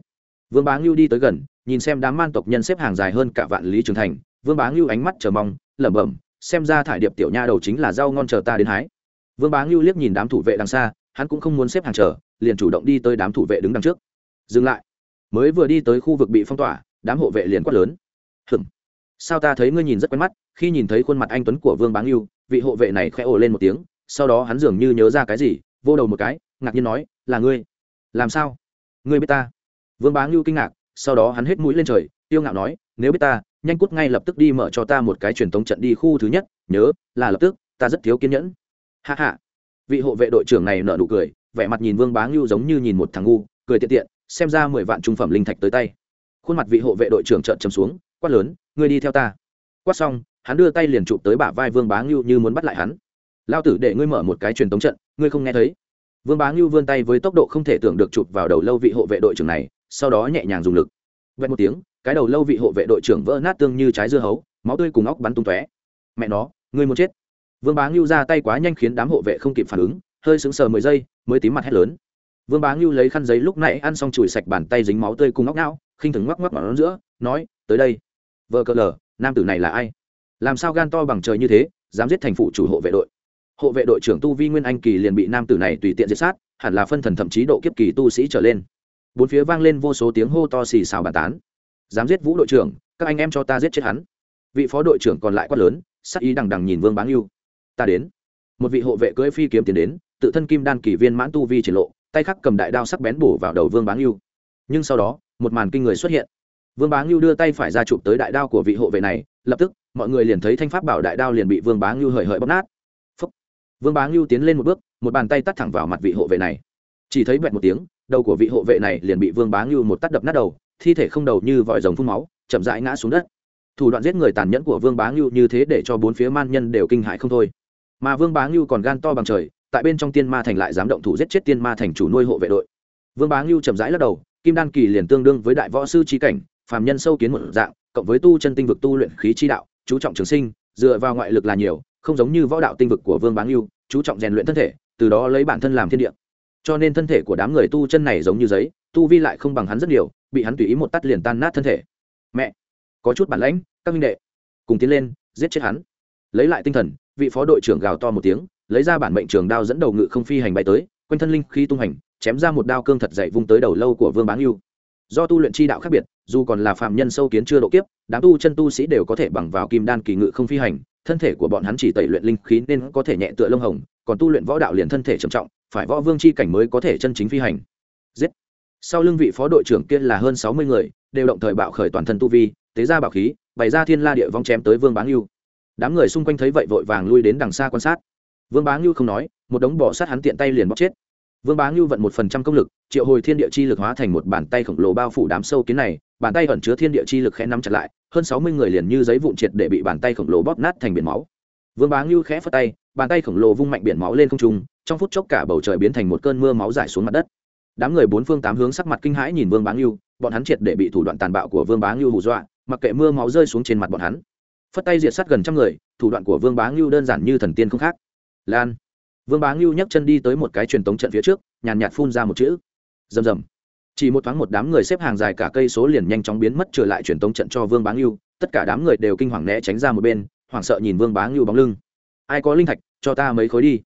Vương bá ngưu đi tới gần, nhìn xem đám man tộc nhân xếp hàng dài hơn cả vạn lý trường thành, vương bá ngưu ánh mắt chờ mong, lẩm bẩm, xem ra thải điệp tiểu nha đầu chính là rau ngon chờ ta đến hái. Vương bá ngưu liếc nhìn đám thủ vệ đằng xa, hắn cũng không muốn xếp hàng chờ, liền chủ động đi tới đám thủ vệ đứng đằng trước. Dừng lại. Mới vừa đi tới khu vực bị phong tỏa, đám hộ vệ liền quát lớn. Hừng sao ta thấy ngươi nhìn rất quen mắt, khi nhìn thấy khuôn mặt anh tuấn của vương bá ngưu, vị hộ vệ này khẽ ồ lên một tiếng, sau đó hắn dường như nhớ ra cái gì vô đầu một cái, ngạc nhiên nói, là ngươi. Làm sao? Ngươi biết ta? Vương bá ngưu kinh ngạc, sau đó hắn hết mũi lên trời, tiêu ngạo nói, nếu biết ta, nhanh cút ngay lập tức đi mở cho ta một cái truyền thống trận đi khu thứ nhất, nhớ, là lập tức, ta rất thiếu kiên nhẫn. Hạ hạ vị hộ vệ đội trưởng này nở nụ cười, vẻ mặt nhìn vương bá ngưu giống như nhìn một thằng ngu, cười tiện tiện, xem ra mười vạn trung phẩm linh thạch tới tay. Khuôn mặt vị hộ vệ đội trưởng trợn chấm xuống, quát lớn, ngươi đi theo ta. Quát xong, hắn đưa tay liền chụp tới bả vai vương bá ngưu như muốn bắt lại hắn lao tử để ngươi mở một cái truyền tống trận, ngươi không nghe thấy. Vương bá ngưu vươn tay với tốc độ không thể tưởng được chụp vào đầu lâu vị hộ vệ đội trưởng này, sau đó nhẹ nhàng dùng lực. Vét một tiếng, cái đầu lâu vị hộ vệ đội trưởng vỡ nát tương như trái dưa hấu, máu tươi cùng óc bắn tung tóe. Mẹ nó, ngươi muốn chết. Vương bá ngưu ra tay quá nhanh khiến đám hộ vệ không kịp phản ứng, hơi sững sờ mười giây, mới tím mặt hét lớn. Vương bá ngưu lấy khăn giấy lúc nãy ăn xong chùi sạch bàn tay dính máu tươi cùng óc não, khinh thường ngoắc ngoắc vào nó giữa, nói, tới đây. Vợ cờ lờ, nam tử này là ai? Làm sao gan to bằng trời như thế, dám giết thành phụ chủ hộ vệ đội? Hộ vệ đội trưởng tu vi nguyên anh kỳ liền bị nam tử này tùy tiện giết sát, hẳn là phân thần thậm chí độ kiếp kỳ tu sĩ trở lên. Bốn phía vang lên vô số tiếng hô to xì xào bàn tán. Dám giết vũ đội trưởng, các anh em cho ta giết chết hắn. Vị phó đội trưởng còn lại quát lớn, sắc ý đằng đằng nhìn vương báng yêu ta đến. Một vị hộ vệ cưỡi phi kiếm tiến đến, tự thân kim đan kỳ viên mãn tu vi triển lộ, tay khắc cầm đại đao sắc bén bổ vào đầu vương báng yêu nhưng sau đó, một màn kinh người xuất hiện. Vương báng yêu đưa tay phải ra chụp tới đại đao của vị hộ vệ này, lập tức, mọi người liền thấy thanh pháp bảo đại đao liền bị vương báng yêu hời hời bóp nát vương bá ngưu tiến lên một bước, một bàn tay tắt thẳng vào mặt vị hộ vệ này. Chỉ thấy bẹt một tiếng, đầu của vị hộ vệ này liền bị vương bá ngưu một tắt đập nát đầu, thi thể không đầu như vòi rồng phun máu, chậm rãi ngã xuống đất. Thủ đoạn giết người tàn nhẫn của vương bá ngưu như thế để cho bốn phía man nhân đều kinh hại không thôi. Mà vương bá ngưu còn gan to bằng trời, tại bên trong tiên ma thành lại dám động thủ giết chết tiên ma thành chủ nuôi hộ vệ đội. Vương bá ngưu chậm rãi lắc đầu, kim đan kỳ liền tương đương với đại võ sư trí cảnh, phàm nhân sâu kiến một dạng, cộng với tu chân tinh vực tu luyện khí chi đạo, chú trọng trường sinh, dựa vào ngoại lực là nhiều không giống như võ đạo tinh vực của vương bá ngưu, chú trọng rèn luyện thân thể, từ đó lấy bản thân làm thiên địa. Cho nên thân thể của đám người tu chân này giống như giấy, tu vi lại không bằng hắn rất nhiều, bị hắn tùy ý một tắt liền tan nát thân thể. Mẹ, có chút bản lãnh, các minh đệ. Cùng tiến lên, giết chết hắn. Lấy lại tinh thần, vị phó đội trưởng gào to một tiếng, lấy ra bản mệnh trường đao dẫn đầu ngự không phi hành bay tới, quanh thân linh khi tung hành, chém ra một đao cương thật dậy vung tới đầu lâu của vương báng yêu do tu luyện chi đạo khác biệt, dù còn là phạm nhân sâu kiến chưa độ kiếp, đám tu chân tu sĩ đều có thể bằng vào kim đan kỳ ngự không phi hành thân thể của bọn hắn chỉ tẩy luyện linh khí nên có thể nhẹ tựa lông hồng, còn tu luyện võ đạo liền thân thể trầm trọng, phải võ vương c h i cảnh mới có thể chân chính phi hành. Giết. Sau lưng vị phó đội trưởng kia là hơn sáu mươi người, đều động thời bạo khởi toàn thân tu vi, tế ra bảo khí, bày ra thiên la địa vong chém tới vương bá ngưu. Đám người xung quanh thấy vậy vội vàng lui đến đằng xa quan sát. Vương bá ngưu không nói, một đống bỏ sát hắn tiện tay liền bóc chết vương bá ngưu vận một phần trăm công lực, triệu hồi thiên địa chi lực hóa thành một bàn tay khổng lồ bao phủ đám sâu kiến này, bàn tay ẩn chứa thiên địa chi lực khẽ nắm chặt lại, hơn sáu mươi người liền như giấy vụn triệt để bị bàn tay khổng lồ bóp nát thành biển máu. Vương bá ngưu khẽ phất tay, bàn tay khổng lồ vung mạnh biển máu lên không trung, trong phút chốc cả bầu trời biến thành một cơn mưa máu rải xuống mặt đất. Đám người bốn phương tám hướng sắc mặt kinh hãi nhìn vương bá ngưu, bọn hắn triệt để bị thủ đoạn tàn bạo của vương bá ngưu hù dọa, mặc kệ mưa máu rơi xuống trên mặt bọn hắn. Phất tay diệt sát gần trăm người, thủ đoạn của vương bá ngưu đơn giản như thần tiên không khác. Lan vương bá ngưu nhấc chân đi tới một cái truyền tống trận phía trước, nhàn nhạt phun ra một chữ. Rầm rầm. Chỉ một thoáng một đám người xếp hàng dài cả cây số liền nhanh chóng biến mất trở lại truyền tống trận cho vương bá ngưu. Tất cả đám người đều kinh hoàng né tránh ra một bên, hoảng sợ nhìn vương bá ngưu bóng lưng. Ai có linh thạch, cho ta mấy khối đi.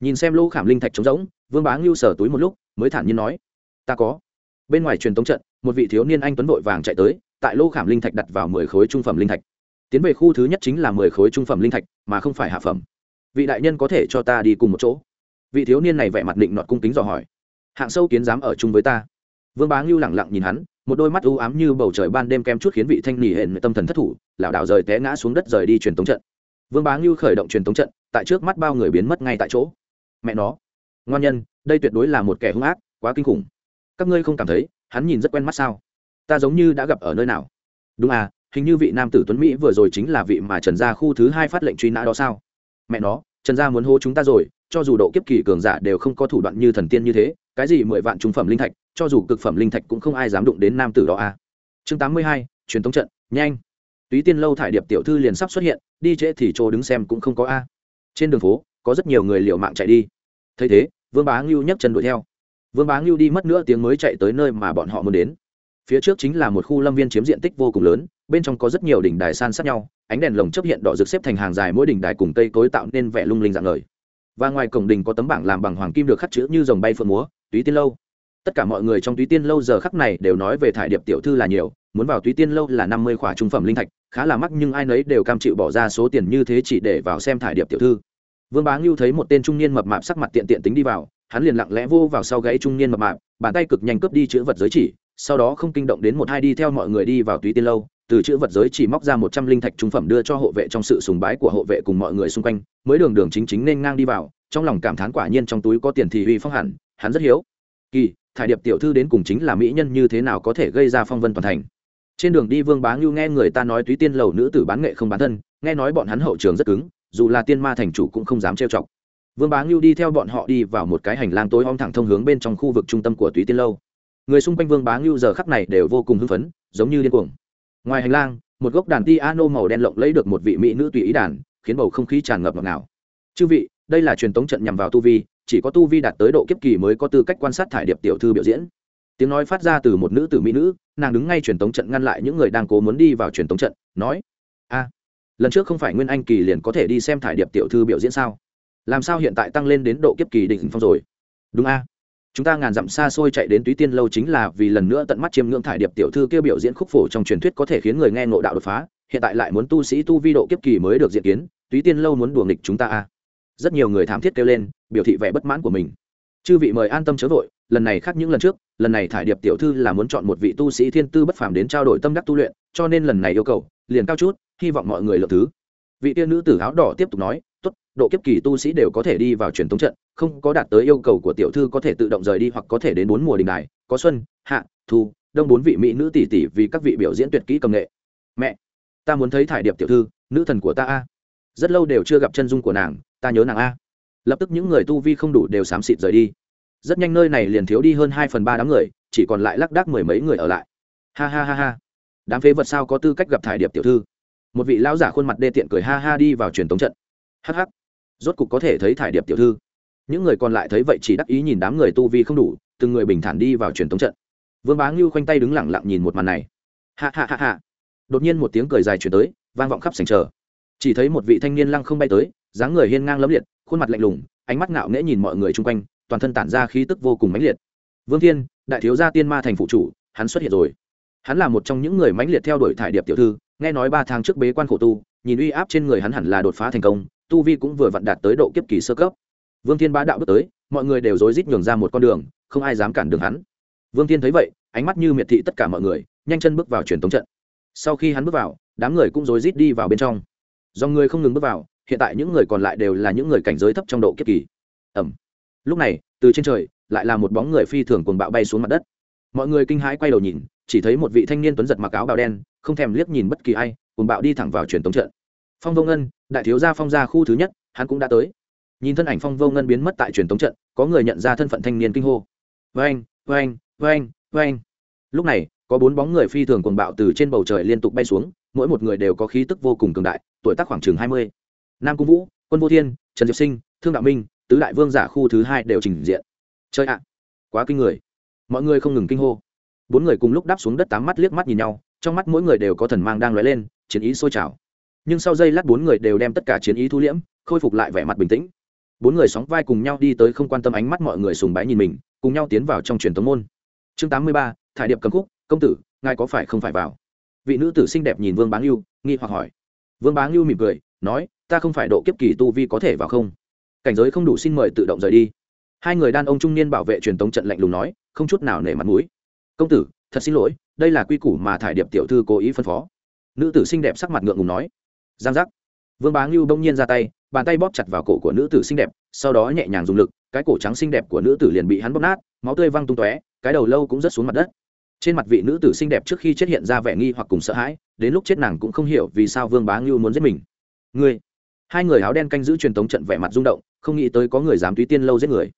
Nhìn xem lô khảm linh thạch trống rỗng, vương bá ngưu sở túi một lúc, mới thản nhiên nói, ta có. Bên ngoài truyền tống trận, một vị thiếu niên anh tuấn vội vàng chạy tới, tại lô khảm linh thạch đặt vào mười khối trung phẩm linh thạch. Tiến về khu thứ nhất chính là mười khối trung phẩm linh thạch, mà không phải hạ phẩm vị đại nhân có thể cho ta đi cùng một chỗ vị thiếu niên này vẻ mặt định nọt cung kính dò hỏi hạng sâu kiến dám ở chung với ta vương bá ngưu lẳng lặng nhìn hắn một đôi mắt u ám như bầu trời ban đêm kem chút khiến vị thanh nỉ hển tâm thần thất thủ lảo đảo rời té ngã xuống đất rời đi truyền tống trận vương bá ngưu khởi động truyền tống trận tại trước mắt bao người biến mất ngay tại chỗ mẹ nó ngoan nhân đây tuyệt đối là một kẻ hung ác quá kinh khủng các ngươi không cảm thấy hắn nhìn rất quen mắt sao ta giống như đã gặp ở nơi nào đúng à hình như vị nam tử tuấn mỹ vừa rồi chính là vị mà trần gia khu thứ hai phát lệnh truy nã đó sao mẹ nó, trần gia muốn hô chúng ta rồi, cho dù độ kiếp kỳ cường giả đều không có thủ đoạn như thần tiên như thế, cái gì mười vạn trung phẩm linh thạch, cho dù cực phẩm linh thạch cũng không ai dám đụng đến nam tử đó à. Chương tám mươi hai, truyền thống trận, nhanh. Túy tiên lâu thải điệp tiểu thư liền sắp xuất hiện, đi trễ thì chỗ đứng xem cũng không có a. Trên đường phố, có rất nhiều người liều mạng chạy đi. Thấy thế, vương bá ngưu nhấc chân đuổi theo. Vương bá ngưu đi mất nữa tiếng mới chạy tới nơi mà bọn họ muốn đến phía trước chính là một khu lâm viên chiếm diện tích vô cùng lớn, bên trong có rất nhiều đỉnh đài san sát nhau, ánh đèn lồng chấp hiện đỏ rực xếp thành hàng dài mỗi đỉnh đài cùng cây cối tạo nên vẻ lung linh dạng lời và ngoài cổng đình có tấm bảng làm bằng hoàng kim được khắc chữ như dòng bay phượng múa, túy tiên lâu. Tất cả mọi người trong túy tiên lâu giờ khắc này đều nói về thải điệp tiểu thư là nhiều, muốn vào túy tiên lâu là năm mươi khỏa trung phẩm linh thạch, khá là mắc nhưng ai nấy đều cam chịu bỏ ra số tiền như thế chỉ để vào xem thải điệp tiểu thư. Vương bá ngưu thấy một tên trung niên mập mạp sắc mặt tiện tiện tính đi vào, hắn liền lặng lẽ vô vào sau gãy trung niên mập mạp, bàn tay cực nhanh cướp đi chữ vật giới chỉ sau đó không kinh động đến một hai đi theo mọi người đi vào túy tiên lâu, từ chữ vật giới chỉ móc ra một trăm linh thạch trung phẩm đưa cho hộ vệ trong sự sùng bái của hộ vệ cùng mọi người xung quanh, mới đường đường chính chính nên ngang đi vào, trong lòng cảm thán quả nhiên trong túi có tiền thì uy phong hẳn, hắn rất hiếu. Kỳ, thải điệp tiểu thư đến cùng chính là mỹ nhân như thế nào có thể gây ra phong vân toàn thành? Trên đường đi vương bá ngưu nghe người ta nói túy tiên lầu nữ tử bán nghệ không bán thân, nghe nói bọn hắn hậu trường rất cứng, dù là tiên ma thành chủ cũng không dám trêu chọc. Vương bá ngưu đi theo bọn họ đi vào một cái hành lang tối om thẳng thông hướng bên trong khu vực trung tâm của túy tiên lâu người xung quanh vương bá ngưu giờ khắc này đều vô cùng hưng phấn, giống như điên cuồng. Ngoài hành lang, một gốc đàn piano màu đen lộng lấy được một vị mỹ nữ tùy ý đàn, khiến bầu không khí tràn ngập ngọt ngào. Chư vị, đây là truyền tống trận nhằm vào tu vi, chỉ có tu vi đạt tới độ kiếp kỳ mới có tư cách quan sát thải điệp tiểu thư biểu diễn. Tiếng nói phát ra từ một nữ tử mỹ nữ, nàng đứng ngay truyền tống trận ngăn lại những người đang cố muốn đi vào truyền tống trận, nói, a, lần trước không phải nguyên anh kỳ liền có thể đi xem thải điệp tiểu thư biểu diễn sao? Làm sao hiện tại tăng lên đến độ kiếp kỳ đỉnh phong rồi? Đúng a chúng ta ngàn dặm xa xôi chạy đến túy tiên lâu chính là vì lần nữa tận mắt chiêm ngưỡng thải điệp tiểu thư kêu biểu diễn khúc phổ trong truyền thuyết có thể khiến người nghe ngộ đạo đột phá. Hiện tại lại muốn tu sĩ tu vi độ kiếp kỳ mới được diện kiến, túy tiên lâu muốn đùa nghịch chúng ta a rất nhiều người thám thiết kêu lên, biểu thị vẻ bất mãn của mình. Chư vị mời an tâm chớ vội, lần này khác những lần trước, lần này thải điệp tiểu thư là muốn chọn một vị tu sĩ thiên tư bất phàm đến trao đổi tâm đắc tu luyện, cho nên lần này yêu cầu, liền cao chút, hy vọng mọi người lượng thứ. Vị tiên nữ tử áo đỏ tiếp tục nói tốt, độ kiếp kỳ tu sĩ đều có thể đi vào truyền thống trận, không có đạt tới yêu cầu của tiểu thư có thể tự động rời đi hoặc có thể đến bốn mùa đình đài, có xuân, hạ, thu, đông bốn vị mỹ nữ tỷ tỷ vì các vị biểu diễn tuyệt kỹ công nghệ. Mẹ, ta muốn thấy thải điệp tiểu thư, nữ thần của ta a. Rất lâu đều chưa gặp chân dung của nàng, ta nhớ nàng a. Lập tức những người tu vi không đủ đều xám xịt rời đi. Rất nhanh nơi này liền thiếu đi hơn hai phần ba đám người, chỉ còn lại lác đác mười mấy người ở lại. Ha ha ha ha. Đám phế vật sao có tư cách gặp thải điệp tiểu thư? Một vị lão giả khuôn mặt đê tiện cười ha ha đi vào truyền tống trận hh rốt cục có thể thấy thải điệp tiểu thư. Những người còn lại thấy vậy chỉ đắc ý nhìn đám người tu vi không đủ, từng người bình thản đi vào truyền thống trận. Vương bá ngưu khoanh tay đứng lặng lặng nhìn một màn này. Ha ha ha ha. Đột nhiên một tiếng cười dài chuyển tới, vang vọng khắp sành chờ. Chỉ thấy một vị thanh niên lăng không bay tới, dáng người hiên ngang lấm liệt, khuôn mặt lạnh lùng, ánh mắt ngạo nghễ nhìn mọi người chung quanh, toàn thân tản ra khí tức vô cùng mãnh liệt. Vương thiên, đại thiếu gia tiên ma thành phụ chủ, hắn xuất hiện rồi. Hắn là một trong những người mãnh liệt theo đuổi thải điệp tiểu thư, nghe nói ba tháng trước bế quan khổ tu, nhìn uy áp trên người hắn hẳn là đột phá thành công tu vi cũng vừa vặn đạt tới độ kiếp kỳ sơ cấp. Vương thiên bá đạo bước tới, mọi người đều rối rít nhường ra một con đường, không ai dám cản đường hắn. Vương Thiên thấy vậy, ánh mắt như miệt thị tất cả mọi người, nhanh chân bước vào truyền tống trận. Sau khi hắn bước vào, đám người cũng rối rít đi vào bên trong. Do người không ngừng bước vào, hiện tại những người còn lại đều là những người cảnh giới thấp trong độ kiếp kỳ. Ẩm lúc này, từ trên trời, lại là một bóng người phi thường cuồng bạo bay xuống mặt đất. Mọi người kinh hãi quay đầu nhìn, chỉ thấy một vị thanh niên tuấn giật mặc áo bào đen, không thèm liếc nhìn bất kỳ ai, cuồng bạo đi thẳng vào truyền tống trận phong vô ngân, đại thiếu gia phong gia khu thứ nhất, hắn cũng đã tới. Nhìn thân ảnh phong vô ngân biến mất tại truyền thống trận, có người nhận ra thân phận thanh niên kinh hô. Vênh vênh vênh vênh lúc này, có bốn bóng người phi thường cuồng bạo từ trên bầu trời liên tục bay xuống, mỗi một người đều có khí tức vô cùng cường đại, tuổi tác khoảng chừng hai mươi. Nam cung vũ, quân vô thiên, trần diệp sinh, thương đạo minh, tứ đại vương giả khu thứ hai đều trình diện. Chơi ạ, quá kinh người. Mọi người không ngừng kinh hô. Bốn người cùng lúc đáp xuống đất tám mắt liếc mắt nhìn nhau, trong mắt mỗi người đều có thần mang đang lóe lên, chiến ý sôi trào nhưng sau giây lát bốn người đều đem tất cả chiến ý thu liễm, khôi phục lại vẻ mặt bình tĩnh. Bốn người sóng vai cùng nhau đi tới không quan tâm ánh mắt mọi người sùng bái nhìn mình, cùng nhau tiến vào trong truyền thống môn. Chương tám mươi ba, thải điệp cầm khúc, công tử, ngài có phải không phải vào? Vị nữ tử xinh đẹp nhìn vương bá lưu nghi hoặc hỏi. Vương bá lưu mỉm cười, nói, ta không phải độ kiếp kỳ tu vi có thể vào không? Cảnh giới không đủ xin mời tự động rời đi. Hai người đàn ông trung niên bảo vệ truyền thống trận lạnh lùng nói, không chút nào nể mặt mũi. Công tử, thật xin lỗi, đây là quy củ mà thải điệp tiểu thư cố ý phân phó. Nữ tử xinh đẹp sắc mặt ngượng ngùng nói giang giác. Vương bá ngưu bỗng nhiên ra tay, bàn tay bóp chặt vào cổ của nữ tử xinh đẹp, sau đó nhẹ nhàng dùng lực, cái cổ trắng xinh đẹp của nữ tử liền bị hắn bóp nát, máu tươi văng tung tóe, cái đầu lâu cũng rớt xuống mặt đất. Trên mặt vị nữ tử xinh đẹp trước khi chết hiện ra vẻ nghi hoặc cùng sợ hãi, đến lúc chết nàng cũng không hiểu vì sao vương bá ngưu muốn giết mình. Ngươi. Hai người áo đen canh giữ truyền thống trận vẻ mặt rung động, không nghĩ tới có người dám túy tiên lâu giết người.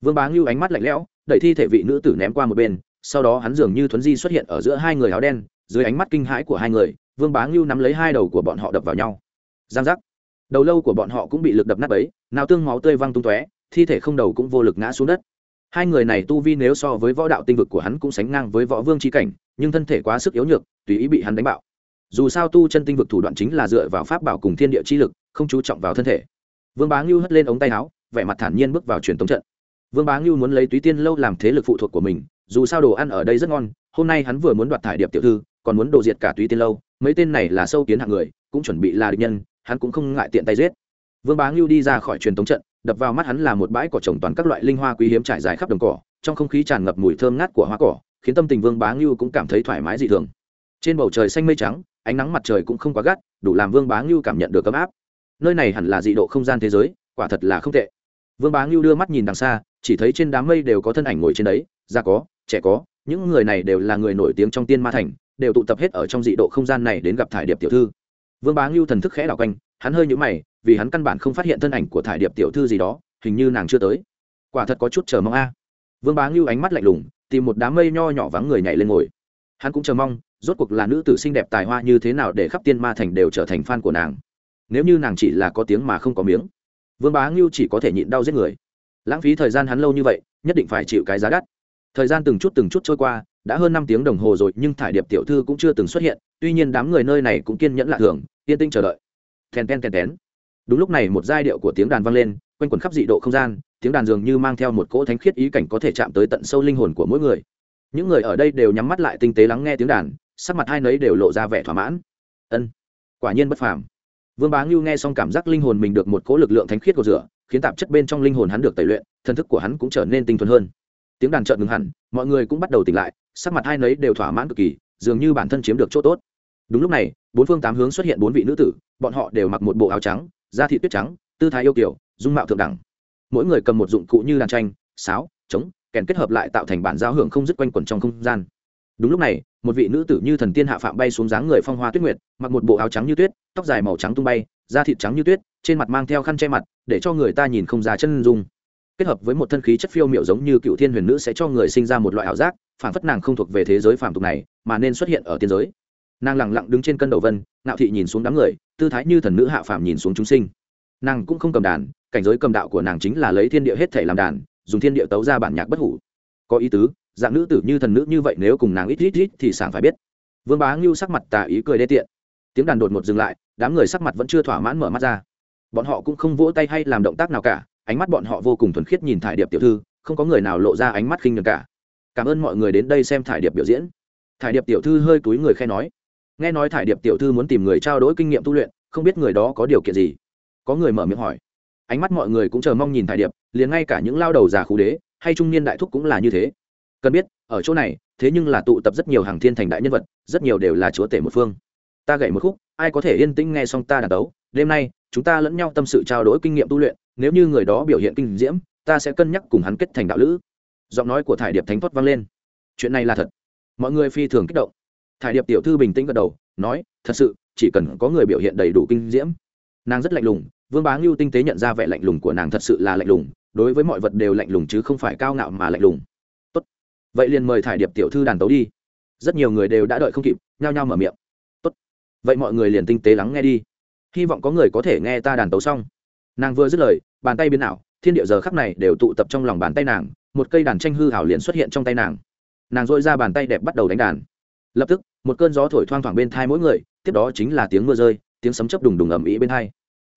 Vương bá ngưu ánh mắt lạnh lẽo, đẩy thi thể vị nữ tử ném qua một bên, sau đó hắn dường như thuấn di xuất hiện ở giữa hai người áo đen, dưới ánh mắt kinh hãi của hai người vương bá ngưu nắm lấy hai đầu của bọn họ đập vào nhau. Giang giác. Đầu lâu của bọn họ cũng bị lực đập nát ấy nào tương máu tươi văng tung tóe, thi thể không đầu cũng vô lực ngã xuống đất. Hai người này tu vi nếu so với võ đạo tinh vực của hắn cũng sánh ngang với võ vương tri cảnh, nhưng thân thể quá sức yếu nhược, tùy ý bị hắn đánh bạo. Dù sao tu chân tinh vực thủ đoạn chính là dựa vào pháp bảo cùng thiên địa chi lực, không chú trọng vào thân thể. Vương bá ngưu hất lên ống tay áo, vẻ mặt thản nhiên bước vào truyền thống trận. Vương bá ngưu muốn lấy túy tiên lâu làm thế lực phụ thuộc của mình, dù sao đồ ăn ở đây rất ngon, hôm nay hắn vừa muốn đoạt thải điệp tiểu thư, còn muốn đồ diệt cả túy tiên lâu mấy tên này là sâu kiến hạng người, cũng chuẩn bị là địch nhân, hắn cũng không ngại tiện tay giết. Vương bá ngưu đi ra khỏi truyền thống trận, đập vào mắt hắn là một bãi cỏ trồng toàn các loại linh hoa quý hiếm trải dài khắp đồng cỏ, trong không khí tràn ngập mùi thơm ngát của hoa cỏ, khiến tâm tình vương bá ngưu cũng cảm thấy thoải mái dị thường. Trên bầu trời xanh mây trắng, ánh nắng mặt trời cũng không quá gắt, đủ làm vương bá ngưu cảm nhận được ấm áp. Nơi này hẳn là dị độ không gian thế giới, quả thật là không tệ. Vương bá ngưu đưa mắt nhìn đằng xa, chỉ thấy trên đám mây đều có thân ảnh ngồi trên đấy, già có, trẻ có, những người này đều là người nổi tiếng trong tiên ma thành đều tụ tập hết ở trong dị độ không gian này đến gặp thải điệp tiểu thư. Vương bá ngưu thần thức khẽ đảo quanh, hắn hơi nhũ mày, vì hắn căn bản không phát hiện thân ảnh của thải điệp tiểu thư gì đó, hình như nàng chưa tới. Quả thật có chút chờ mong a. Vương bá ngưu ánh mắt lạnh lùng, tìm một đám mây nho nhỏ vắng người nhảy lên ngồi. Hắn cũng chờ mong, rốt cuộc là nữ tử xinh đẹp tài hoa như thế nào để khắp tiên ma thành đều trở thành fan của nàng. Nếu như nàng chỉ là có tiếng mà không có miếng, vương bá ngưu chỉ có thể nhịn đau giết người. Lãng phí thời gian hắn lâu như vậy, nhất định phải chịu cái giá đắt. Thời gian từng chút từng chút trôi qua đã hơn năm tiếng đồng hồ rồi, nhưng thải điệp tiểu thư cũng chưa từng xuất hiện, tuy nhiên đám người nơi này cũng kiên nhẫn lạ thường, yên tinh chờ đợi. Thèn ten ten tén đúng lúc này một giai điệu của tiếng đàn vang lên, quanh quẩn khắp dị độ không gian, tiếng đàn dường như mang theo một cỗ thánh khiết ý cảnh có thể chạm tới tận sâu linh hồn của mỗi người. Những người ở đây đều nhắm mắt lại tinh tế lắng nghe tiếng đàn, sắc mặt hai nấy đều lộ ra vẻ thỏa mãn. Ân, quả nhiên bất phàm. Vương bá ngưu nghe xong cảm giác linh hồn mình được một cỗ lực lượng thánh khiết của rửa, khiến tạp chất bên trong linh hồn hắn được tẩy luyện, thân thức của hắn cũng trở nên tinh thuần hơn tiếng đàn trợn ngừng hẳn, mọi người cũng bắt đầu tỉnh lại, sắc mặt hai nấy đều thỏa mãn cực kỳ, dường như bản thân chiếm được chỗ tốt. Đúng lúc này, bốn phương tám hướng xuất hiện bốn vị nữ tử, bọn họ đều mặc một bộ áo trắng, da thị tuyết trắng, tư thái yêu kiểu dung mạo thượng đẳng. Mỗi người cầm một dụng cụ như đàn tranh, sáo, trống, kèn kết hợp lại tạo thành bản giao hưởng không dứt quanh quẩn trong không gian. Đúng lúc này, một vị nữ tử như thần tiên hạ phạm bay xuống dáng người phong hoa tuyết nguyệt, mặc một bộ áo trắng như tuyết, tóc dài màu trắng tung bay, da thịt trắng như tuyết, trên mặt mang theo khăn che mặt, để cho người ta nhìn không ra chân dung kết hợp với một thân khí chất phiêu miệu giống như cựu thiên huyền nữ sẽ cho người sinh ra một loại ảo giác, phản phất nàng không thuộc về thế giới phản tục này, mà nên xuất hiện ở tiên giới. Nàng lẳng lặng đứng trên cân đầu vân, ngạo thị nhìn xuống đám người, tư thái như thần nữ hạ phàm nhìn xuống chúng sinh. Nàng cũng không cầm đàn, cảnh giới cầm đạo của nàng chính là lấy thiên địa hết thể làm đàn, dùng thiên địa tấu ra bản nhạc bất hủ. Có ý tứ, dạng nữ tử như thần nữ như vậy nếu cùng nàng ít ít ít thì sảng phải biết. Vương bá ngưu sắc mặt tà ý cười đê tiện. Tiếng đàn đột một dừng lại, đám người sắc mặt vẫn chưa thỏa mãn mở mắt ra. Bọn họ cũng không vỗ tay hay làm động tác nào cả ánh mắt bọn họ vô cùng thuần khiết nhìn thải điệp tiểu thư, không có người nào lộ ra ánh mắt khinh nhường cả. Cảm ơn mọi người đến đây xem thải điệp biểu diễn. Thải điệp tiểu thư hơi túi người khe nói. Nghe nói thải điệp tiểu thư muốn tìm người trao đổi kinh nghiệm tu luyện, không biết người đó có điều kiện gì? Có người mở miệng hỏi. Ánh mắt mọi người cũng chờ mong nhìn thải điệp, liền ngay cả những lao đầu già khú đế, hay trung niên đại thúc cũng là như thế. Cần biết, ở chỗ này, thế nhưng là tụ tập rất nhiều hàng thiên thành đại nhân vật, rất nhiều đều là chúa tể một phương. Ta gậy một khúc, ai có thể yên tĩnh nghe xong ta đàn đấu? Đêm nay, chúng ta lẫn nhau tâm sự trao đổi kinh nghiệm tu luyện nếu như người đó biểu hiện kinh diễm, ta sẽ cân nhắc cùng hắn kết thành đạo lữ. Giọng nói của thải điệp thánh thoát vang lên. Chuyện này là thật. Mọi người phi thường kích động. Thải điệp tiểu thư bình tĩnh gật đầu, nói, thật sự, chỉ cần có người biểu hiện đầy đủ kinh diễm. Nàng rất lạnh lùng, vương bá ngưu tinh tế nhận ra vẻ lạnh lùng của nàng thật sự là lạnh lùng, đối với mọi vật đều lạnh lùng chứ không phải cao ngạo mà lạnh lùng. Tốt. vậy liền mời thải điệp tiểu thư đàn tấu đi. Rất nhiều người đều đã đợi không kịp, nhao nhao mở miệng. Tốt. vậy mọi người liền tinh tế lắng nghe đi. Hy vọng có người có thể nghe ta đàn tấu xong. Nàng vừa dứt lời bàn tay biến ảo, thiên địa giờ khắc này đều tụ tập trong lòng bàn tay nàng, một cây đàn tranh hư hảo liền xuất hiện trong tay nàng. Nàng dội ra bàn tay đẹp bắt đầu đánh đàn. Lập tức, một cơn gió thổi thoang thoảng bên thai mỗi người, tiếp đó chính là tiếng mưa rơi, tiếng sấm chấp đùng đùng ầm ĩ bên thai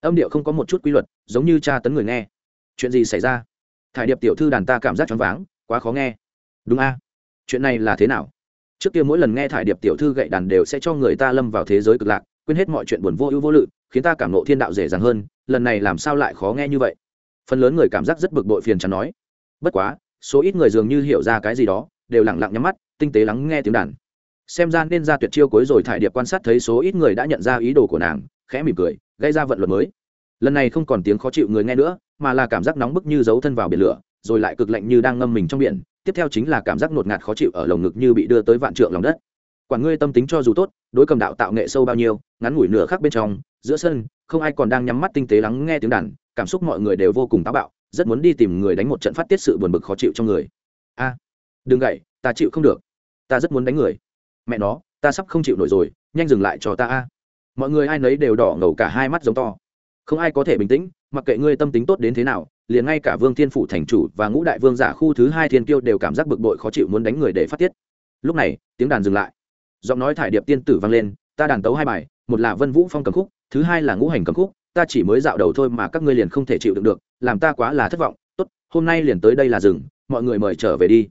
âm điệu không có một chút quy luật, giống như cha tấn người nghe. Chuyện gì xảy ra? Thải điệp tiểu thư đàn ta cảm giác choáng váng, quá khó nghe. Đúng a. Chuyện này là thế nào? Trước kia mỗi lần nghe thải điệp tiểu thư gậy đàn đều sẽ cho người ta lâm vào thế giới cực lạc, quên hết mọi chuyện buồn vô ưu vô lự, khiến ta cảm nộ thiên đạo dễ dàng hơn lần này làm sao lại khó nghe như vậy? Phần lớn người cảm giác rất bực bội phiền chán nói. Bất quá, số ít người dường như hiểu ra cái gì đó, đều lặng lặng nhắm mắt, tinh tế lắng nghe tiếng đàn. Xem ra nên ra tuyệt chiêu cuối rồi thải điệp quan sát thấy số ít người đã nhận ra ý đồ của nàng, khẽ mỉm cười, gây ra vận luật mới. Lần này không còn tiếng khó chịu người nghe nữa, mà là cảm giác nóng bức như giấu thân vào biển lửa, rồi lại cực lạnh như đang ngâm mình trong biển. Tiếp theo chính là cảm giác ngột ngạt khó chịu ở lồng ngực như bị đưa tới vạn trượng lòng đất. Quản ngươi tâm tính cho dù tốt, đối cầm đạo tạo nghệ sâu bao nhiêu, ngắn ngủi nửa khắc bên trong giữa sân, không ai còn đang nhắm mắt tinh tế lắng nghe tiếng đàn, cảm xúc mọi người đều vô cùng táo bạo, rất muốn đi tìm người đánh một trận phát tiết sự buồn bực khó chịu trong người. A, đừng gậy, ta chịu không được. Ta rất muốn đánh người. Mẹ nó, ta sắp không chịu nổi rồi, nhanh dừng lại cho ta a. Mọi người ai nấy đều đỏ ngầu cả hai mắt giống to. Không ai có thể bình tĩnh, mặc kệ ngươi tâm tính tốt đến thế nào, liền ngay cả vương thiên phủ thành chủ và ngũ đại vương giả khu thứ hai thiên kiêu đều cảm giác bực bội khó chịu muốn đánh người để phát tiết. Lúc này, tiếng đàn dừng lại. Giọng nói thải điệp tiên tử vang lên, ta đàn tấu hai bài, một là vân vũ phong cầm khúc thứ hai là ngũ hành cầm khúc, ta chỉ mới dạo đầu thôi mà các ngươi liền không thể chịu đựng được, làm ta quá là thất vọng. Tốt, hôm nay liền tới đây là rừng mọi người mời trở về đi.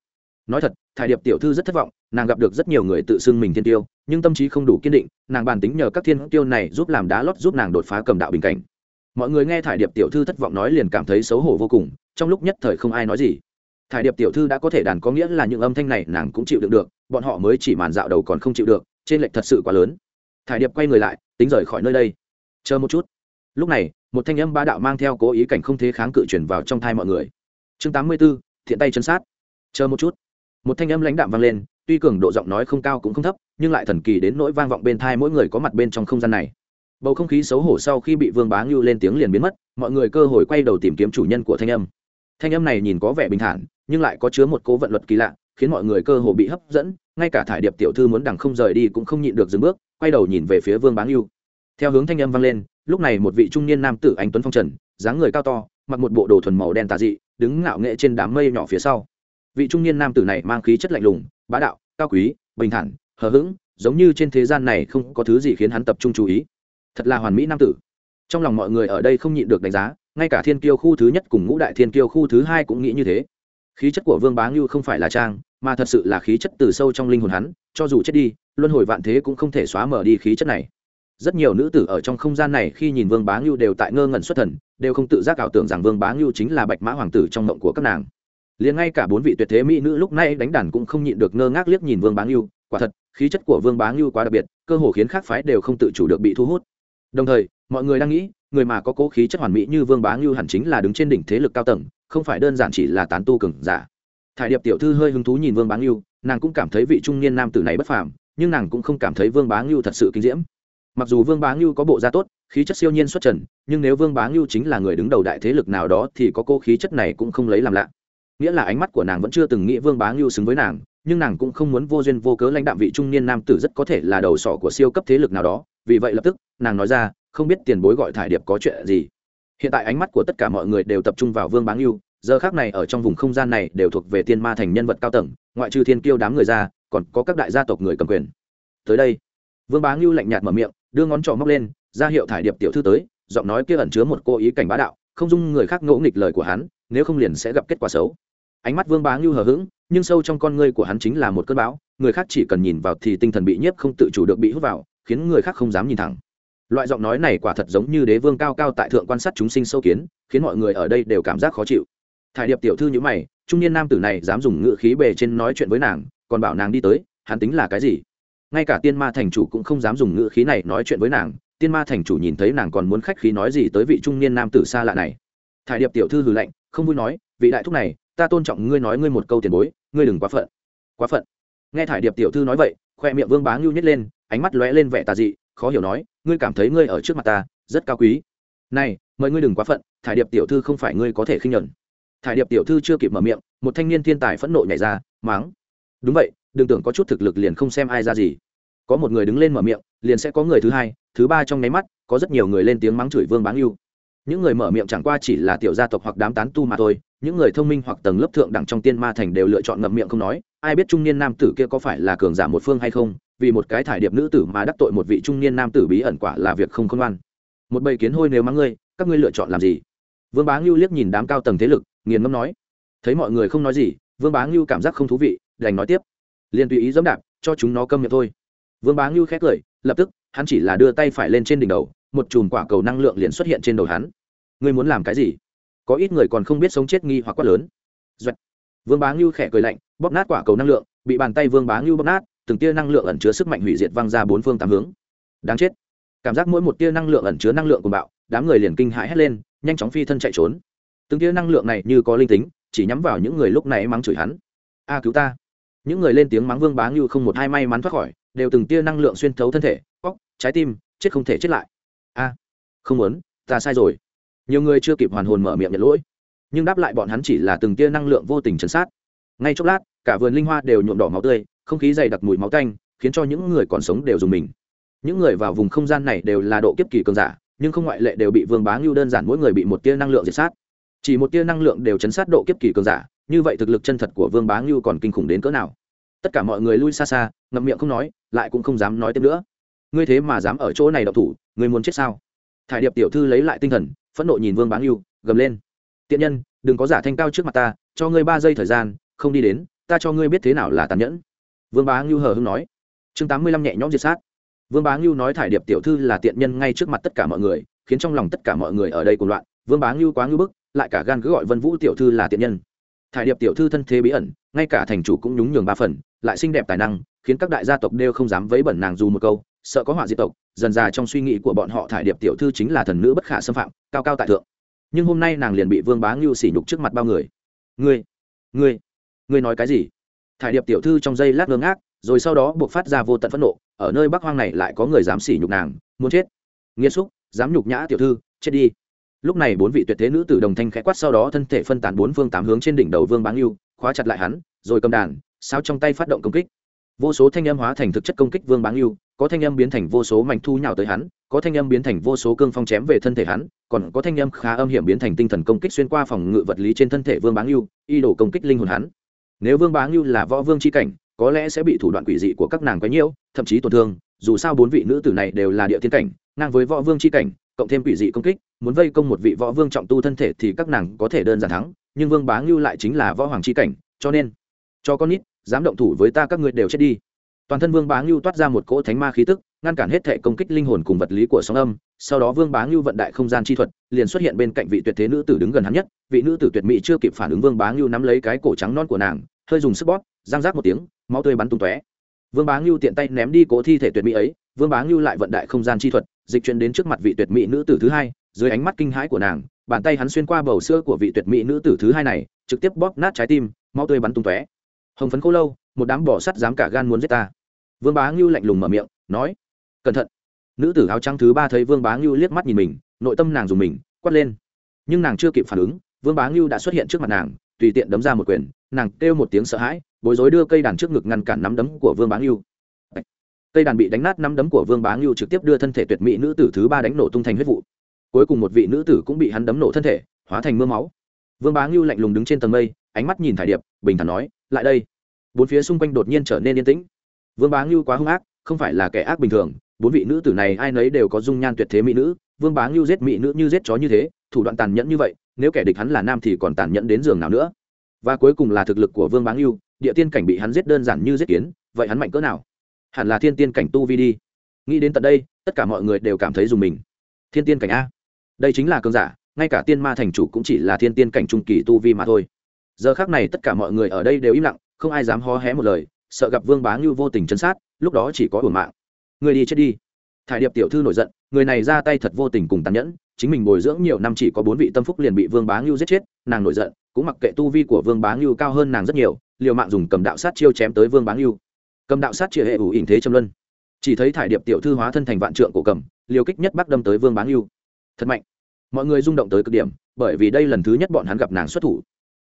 Nói thật, thải điệp tiểu thư rất thất vọng, nàng gặp được rất nhiều người tự xưng mình thiên tiêu, nhưng tâm trí không đủ kiên định, nàng bàn tính nhờ các thiên tiêu này giúp làm đá lót giúp nàng đột phá cầm đạo bình cảnh. Mọi người nghe thải điệp tiểu thư thất vọng nói liền cảm thấy xấu hổ vô cùng, trong lúc nhất thời không ai nói gì. Thải điệp tiểu thư đã có thể đàn có nghĩa là những âm thanh này nàng cũng chịu đựng được, bọn họ mới chỉ màn dạo đầu còn không chịu được, trên lệch thật sự quá lớn. Thải điệp quay người lại, tính rời khỏi nơi đây chờ một chút. Lúc này, một thanh âm ba đạo mang theo cố ý cảnh không thế kháng cự chuyển vào trong thai mọi người. Chương tám mươi b ố thiện tay chân sát. Chờ một chút. Một thanh âm lãnh đạm vang lên, tuy cường độ giọng nói không cao cũng không thấp, nhưng lại thần kỳ đến nỗi vang vọng bên thai mỗi người có mặt bên trong không gian này. Bầu không khí xấu hổ sau khi bị vương bá ngưu lên tiếng liền biến mất, mọi người cơ hội quay đầu tìm kiếm chủ nhân của thanh âm. Thanh âm này nhìn có vẻ bình thản, nhưng lại có chứa một cố vận luật kỳ lạ, khiến mọi người cơ hồ bị hấp dẫn, ngay cả thải điệp tiểu thư muốn đằng không rời đi cũng không nhịn được dừng bước, quay đầu nhìn về phía vương bá ngưu theo hướng thanh âm vang lên, lúc này một vị trung niên nam tử anh tuấn phong trần, dáng người cao to, mặc một bộ đồ thuần màu đen tà dị, đứng ngạo nghệ trên đám mây nhỏ phía sau. Vị trung niên nam tử này mang khí chất lạnh lùng, bá đạo, cao quý, bình thản, hờ hững, giống như trên thế gian này không có thứ gì khiến hắn tập trung chú ý. Thật là hoàn mỹ nam tử. Trong lòng mọi người ở đây không nhịn được đánh giá, ngay cả thiên kiêu khu thứ nhất cùng ngũ đại thiên kiêu khu thứ hai cũng nghĩ như thế. Khí chất của vương bá ngưu không phải là trang, mà thật sự là khí chất từ sâu trong linh hồn hắn, cho dù chết đi, luân hồi vạn thế cũng không thể xóa mở đi khí chất này rất nhiều nữ tử ở trong không gian này khi nhìn vương bá ngưu đều tại ngơ ngẩn xuất thần, đều không tự giác ảo tưởng rằng vương bá ngưu chính là bạch mã hoàng tử trong mộng của các nàng. Liền ngay cả bốn vị tuyệt thế mỹ nữ lúc này đánh đàn cũng không nhịn được ngơ ngác liếc nhìn vương bá ngưu, quả thật, khí chất của vương bá ngưu quá đặc biệt, cơ hồ khiến khác phái đều không tự chủ được bị thu hút. Đồng thời, mọi người đang nghĩ, người mà có cố khí chất hoàn mỹ như vương bá ngưu hẳn chính là đứng trên đỉnh thế lực cao tầng, không phải đơn giản chỉ là tán tu cường giả. Thải điệp tiểu thư hơi hứng thú nhìn vương bá ngưu, nàng cũng cảm thấy vị trung niên nam tử này bất phàm, nhưng nàng cũng không cảm thấy vương bá ngưu thật sự kinh diễm mặc dù vương bá ngưu có bộ da tốt, khí chất siêu nhiên xuất trần, nhưng nếu vương bá ngưu chính là người đứng đầu đại thế lực nào đó thì có cô khí chất này cũng không lấy làm lạ. Nghĩa là ánh mắt của nàng vẫn chưa từng nghĩ vương bá ngưu xứng với nàng, nhưng nàng cũng không muốn vô duyên vô cớ lãnh đạm vị trung niên nam tử rất có thể là đầu sỏ của siêu cấp thế lực nào đó. Vì vậy lập tức, nàng nói ra, không biết tiền bối gọi thải điệp có chuyện gì? Hiện tại ánh mắt của tất cả mọi người đều tập trung vào vương bá ngưu, giờ khác này ở trong vùng không gian này đều thuộc về tiên ma thành nhân vật cao tầng, ngoại trừ thiên kiêu đám người ra, còn có các đại gia tộc người cầm quyền. Tới đây, vương bá ngưu lạnh nhạt mở miệng đưa ngón trỏ móc lên, ra hiệu thải điệp tiểu thư tới, giọng nói kia ẩn chứa một cô ý cảnh bá đạo, không dung người khác ngỗ nghịch lời của hắn, nếu không liền sẽ gặp kết quả xấu. Ánh mắt vương bá ngưu hờ hững, nhưng sâu trong con ngươi của hắn chính là một cơn bão, người khác chỉ cần nhìn vào thì tinh thần bị nhiếp không tự chủ được bị hút vào, khiến người khác không dám nhìn thẳng. Loại giọng nói này quả thật giống như đế vương cao cao tại thượng quan sát chúng sinh sâu kiến, khiến mọi người ở đây đều cảm giác khó chịu. Thải điệp tiểu thư nhữ mày, trung niên nam tử này dám dùng ngự khí bề trên nói chuyện với nàng, còn bảo nàng đi tới, hắn tính là cái gì? Ngay cả tiên ma thành chủ cũng không dám dùng ngữ khí này nói chuyện với nàng. Tiên ma thành chủ nhìn thấy nàng còn muốn khách khí nói gì tới vị trung niên nam tử xa lạ này. Thải điệp tiểu thư hừ lạnh, không vui nói, vị đại thúc này, ta tôn trọng ngươi nói ngươi một câu tiền bối, ngươi đừng quá phận. Quá phận? Nghe thải điệp tiểu thư nói vậy, khoe miệng vương bá ngưu nhét lên, ánh mắt lóe lên vẻ tà dị, khó hiểu nói, ngươi cảm thấy ngươi ở trước mặt ta, rất cao quý. Này, mời ngươi đừng quá phận, thải điệp tiểu thư không phải ngươi có thể khinh nhuận. Thải điệp tiểu thư chưa kịp mở miệng, một thanh niên thiên tài phẫn nộ nhảy ra, máng. Đúng vậy đừng tưởng có chút thực lực liền không xem ai ra gì. Có một người đứng lên mở miệng, liền sẽ có người thứ hai, thứ ba trong nháy mắt, có rất nhiều người lên tiếng mắng chửi vương báng yêu những người mở miệng chẳng qua chỉ là tiểu gia tộc hoặc đám tán tu mà thôi, những người thông minh hoặc tầng lớp thượng đẳng trong tiên ma thành đều lựa chọn ngậm miệng không nói, ai biết trung niên nam tử kia có phải là cường giả một phương hay không, vì một cái thải điệp nữ tử mà đắc tội một vị trung niên nam tử bí ẩn quả là việc không khôn ngoan. Một bầy kiến hôi nếu mắng ngươi, các ngươi lựa chọn làm gì? Vương bá ngưu liếc nhìn đám cao tầng thế lực, nghiền ngâm nói. Thấy mọi người không nói gì, vương bá ngưu cảm giác không thú vị, đành nói tiếp liền tùy ý dẫm đạp, cho chúng nó câm miệng thôi. Vương bá ngưu khét cười, lập tức, hắn chỉ là đưa tay phải lên trên đỉnh đầu, một chùm quả cầu năng lượng liền xuất hiện trên đầu hắn. Ngươi muốn làm cái gì? Có ít người còn không biết sống chết nghi hoặc quát lớn. Doạch. vương bá ngưu khẽ cười lạnh, bóp nát quả cầu năng lượng, bị bàn tay vương bá ngưu bóp nát, từng tia năng lượng ẩn chứa sức mạnh hủy diệt văng ra bốn phương tám hướng. Đáng chết. Cảm giác mỗi một tia năng lượng ẩn chứa năng lượng của bạo, đám người liền kinh hãi hét lên, nhanh chóng phi thân chạy trốn. Từng tia năng lượng này như có linh tính, chỉ nhắm vào những người lúc này mắng chửi hắn. A cứu ta những người lên tiếng mắng vương bá ngưu không một hai may mắn thoát khỏi, đều từng tia năng lượng xuyên thấu thân thể cóc trái tim, chết không thể chết lại. A, không muốn, ta sai rồi. Nhiều người chưa kịp hoàn hồn mở miệng nhận lỗi, nhưng đáp lại bọn hắn chỉ là từng tia năng lượng vô tình chấn sát. Ngay chốc lát, cả vườn linh hoa đều nhuộm đỏ máu tươi, không khí dày đặc mùi máu tanh, khiến cho những người còn sống đều dùng mình. Những người vào vùng không gian này đều là độ kiếp kỳ cường giả, nhưng không ngoại lệ đều bị vương bá ngưu đơn giản mỗi người bị một tia năng lượng diệt sát. Chỉ một tia năng lượng đều chấn sát độ kiếp kỳ cường giả như vậy thực lực chân thật của vương bá ngưu còn kinh khủng đến cỡ nào? Tất cả mọi người lui xa xa, ngậm miệng không nói, lại cũng không dám nói tiếp nữa. Ngươi thế mà dám ở chỗ này đậu thủ, ngươi muốn chết sao? Thải điệp tiểu thư lấy lại tinh thần, phẫn nộ nhìn vương bá ngưu, gầm lên. Tiện nhân, đừng có giả thanh cao trước mặt ta, cho ngươi ba giây thời gian, không đi đến, ta cho ngươi biết thế nào là tàn nhẫn. Vương bá ngưu hờ hưng nói. Chương tám mươi lăm nhẹ nhõm diệt sát. Vương bá ngưu nói thải điệp tiểu thư là tiện nhân ngay trước mặt tất cả mọi người, khiến trong lòng tất cả mọi người ở đây cùng loạn. Vương bá ngưu quá ngưu bức, lại cả gan cứ gọi vân vũ tiểu thư là tiện nhân thải điệp tiểu thư thân thế bí ẩn, ngay cả thành chủ cũng nhúng nhường ba phần, lại xinh đẹp tài năng, khiến các đại gia tộc đều không dám vấy bẩn nàng dù một câu, sợ có họa diệt tộc, dần già trong suy nghĩ của bọn họ thải điệp tiểu thư chính là thần nữ bất khả xâm phạm, cao cao tại thượng. Nhưng hôm nay nàng liền bị vương bá ngưu sỉ nhục trước mặt bao người. Ngươi ngươi ngươi nói cái gì? Thải điệp tiểu thư trong giây lát ngơ ngác, rồi sau đó buộc phát ra vô tận phẫn nộ, ở nơi bắc hoang này lại có người dám sỉ nhục nàng, muốn chết. Nghiêm xúc, dám nhục nhã tiểu thư, chết đi lúc này bốn vị tuyệt thế nữ tử đồng thanh khẽ quát sau đó thân thể phân tán bốn phương tám hướng trên đỉnh đầu vương báng yêu khóa chặt lại hắn, rồi cầm đàn, sao trong tay phát động công kích. Vô số thanh âm hóa thành thực chất công kích vương báng yêu có thanh âm biến thành vô số mảnh thu nhào tới hắn, có thanh âm biến thành vô số cương phong chém về thân thể hắn, còn có thanh âm khá âm hiểm biến thành tinh thần công kích xuyên qua phòng ngự vật lý trên thân thể vương báng yêu y đổ công kích linh hồn hắn. Nếu vương báng yêu là võ vương c h i cảnh, có lẽ sẽ bị thủ đoạn quỷ dị của các nàng quấy nhiễu thậm chí tổn thương, dù sao bốn vị nữ tử này đều là địa thiên cảnh, ngang với võ vương c h i cảnh, cộng thêm quỷ dị công kích muốn vây công một vị võ vương trọng tu thân thể thì các nàng có thể đơn giản thắng, nhưng vương bá ngưu lại chính là võ hoàng c h i cảnh, cho nên, cho con nít, dám động thủ với ta các ngươi đều chết đi. Toàn thân vương bá ngưu toát ra một cỗ thánh ma khí tức, ngăn cản hết thể công kích linh hồn cùng vật lý của sóng âm, sau đó vương bá ngưu vận đại không gian chi thuật, liền xuất hiện bên cạnh vị tuyệt thế nữ tử đứng gần hắn nhất, vị nữ tử tuyệt mỹ chưa kịp phản ứng vương bá ngưu nắm lấy cái cổ trắng non của nàng, hơi dùng sức bóp giang rác một tiếng, máu tươi bắn tung tóe. Vương bá ngưu tiện tay ném đi cỗ thi thể tuyệt mỹ ấy, vương bá ngưu lại vận đại không gian chi thuật dịch chuyển đến trước mặt vị tuyệt mỹ nữ tử thứ hai, dưới ánh mắt kinh hãi của nàng, bàn tay hắn xuyên qua bầu sữa của vị tuyệt mỹ nữ tử thứ hai này, trực tiếp bóp nát trái tim, máu tươi bắn tung tóe. Hồng phấn khô lâu, một đám bỏ sắt dám cả gan muốn giết ta. Vương bá ngưu lạnh lùng mở miệng, nói, cẩn thận. Nữ tử áo trắng thứ ba thấy vương bá ngưu liếc mắt nhìn mình, nội tâm nàng dùng mình, quát lên. Nhưng nàng chưa kịp phản ứng, vương bá ngưu đã xuất hiện trước mặt nàng, tùy tiện đấm ra một quyền, nàng kêu một tiếng sợ hãi, bối rối đưa cây đàn trước ngực ngăn cản nắm đấm của vương bá ngưu cây đàn bị đánh nát năm đấm của vương bá ngưu trực tiếp đưa thân thể tuyệt mỹ nữ tử thứ ba đánh nổ tung thành huyết vụ. Cuối cùng một vị nữ tử cũng bị hắn đấm nổ thân thể, hóa thành mưa máu. Vương bá ngưu lạnh lùng đứng trên tầng mây, ánh mắt nhìn thải điệp, bình thản nói, lại đây. Bốn phía xung quanh đột nhiên trở nên yên tĩnh. Vương bá ngưu quá hung ác, không phải là kẻ ác bình thường, bốn vị nữ tử này ai nấy đều có dung nhan tuyệt thế mỹ nữ, vương bá ngưu giết mỹ nữ như giết chó như thế, thủ đoạn tàn nhẫn như vậy, nếu kẻ địch hắn là nam thì còn tàn nhẫn đến giường nào nữa? Và cuối cùng là thực lực của vương bá ngưu, địa tiên cảnh bị hắn giết đơn giản như giết kiến, vậy hắn mạnh cỡ nào? Hẳn là thiên tiên cảnh tu vi đi. Nghĩ đến tận đây, tất cả mọi người đều cảm thấy dùng mình. Thiên tiên cảnh a. Đây chính là cơn giả, ngay cả tiên ma thành chủ cũng chỉ là thiên tiên cảnh trung kỳ tu vi mà thôi. Giờ khác này tất cả mọi người ở đây đều im lặng, không ai dám hó hé một lời, sợ gặp vương bá ngưu vô tình chấn sát, lúc đó chỉ có ủ mạng. Người đi chết đi. Thải điệp tiểu thư nổi giận, người này ra tay thật vô tình cùng tàn nhẫn, chính mình bồi dưỡng nhiều năm chỉ có bốn vị tâm phúc liền bị vương bá ngưu giết chết, nàng nổi giận, cũng mặc kệ tu vi của vương bá ngưu cao hơn nàng rất nhiều, liều mạng dùng cầm đạo sát chiêu chém tới vương bá ngưu cầm đạo sát chia hệ ủ ỉn thế châm luân. Chỉ thấy thải điệp tiểu thư hóa thân thành vạn trượng cổ cầm, liều kích nhất bắc đâm tới vương bán lưu thật mạnh. Mọi người rung động tới cực điểm, bởi vì đây lần thứ nhất bọn hắn gặp nàng xuất thủ.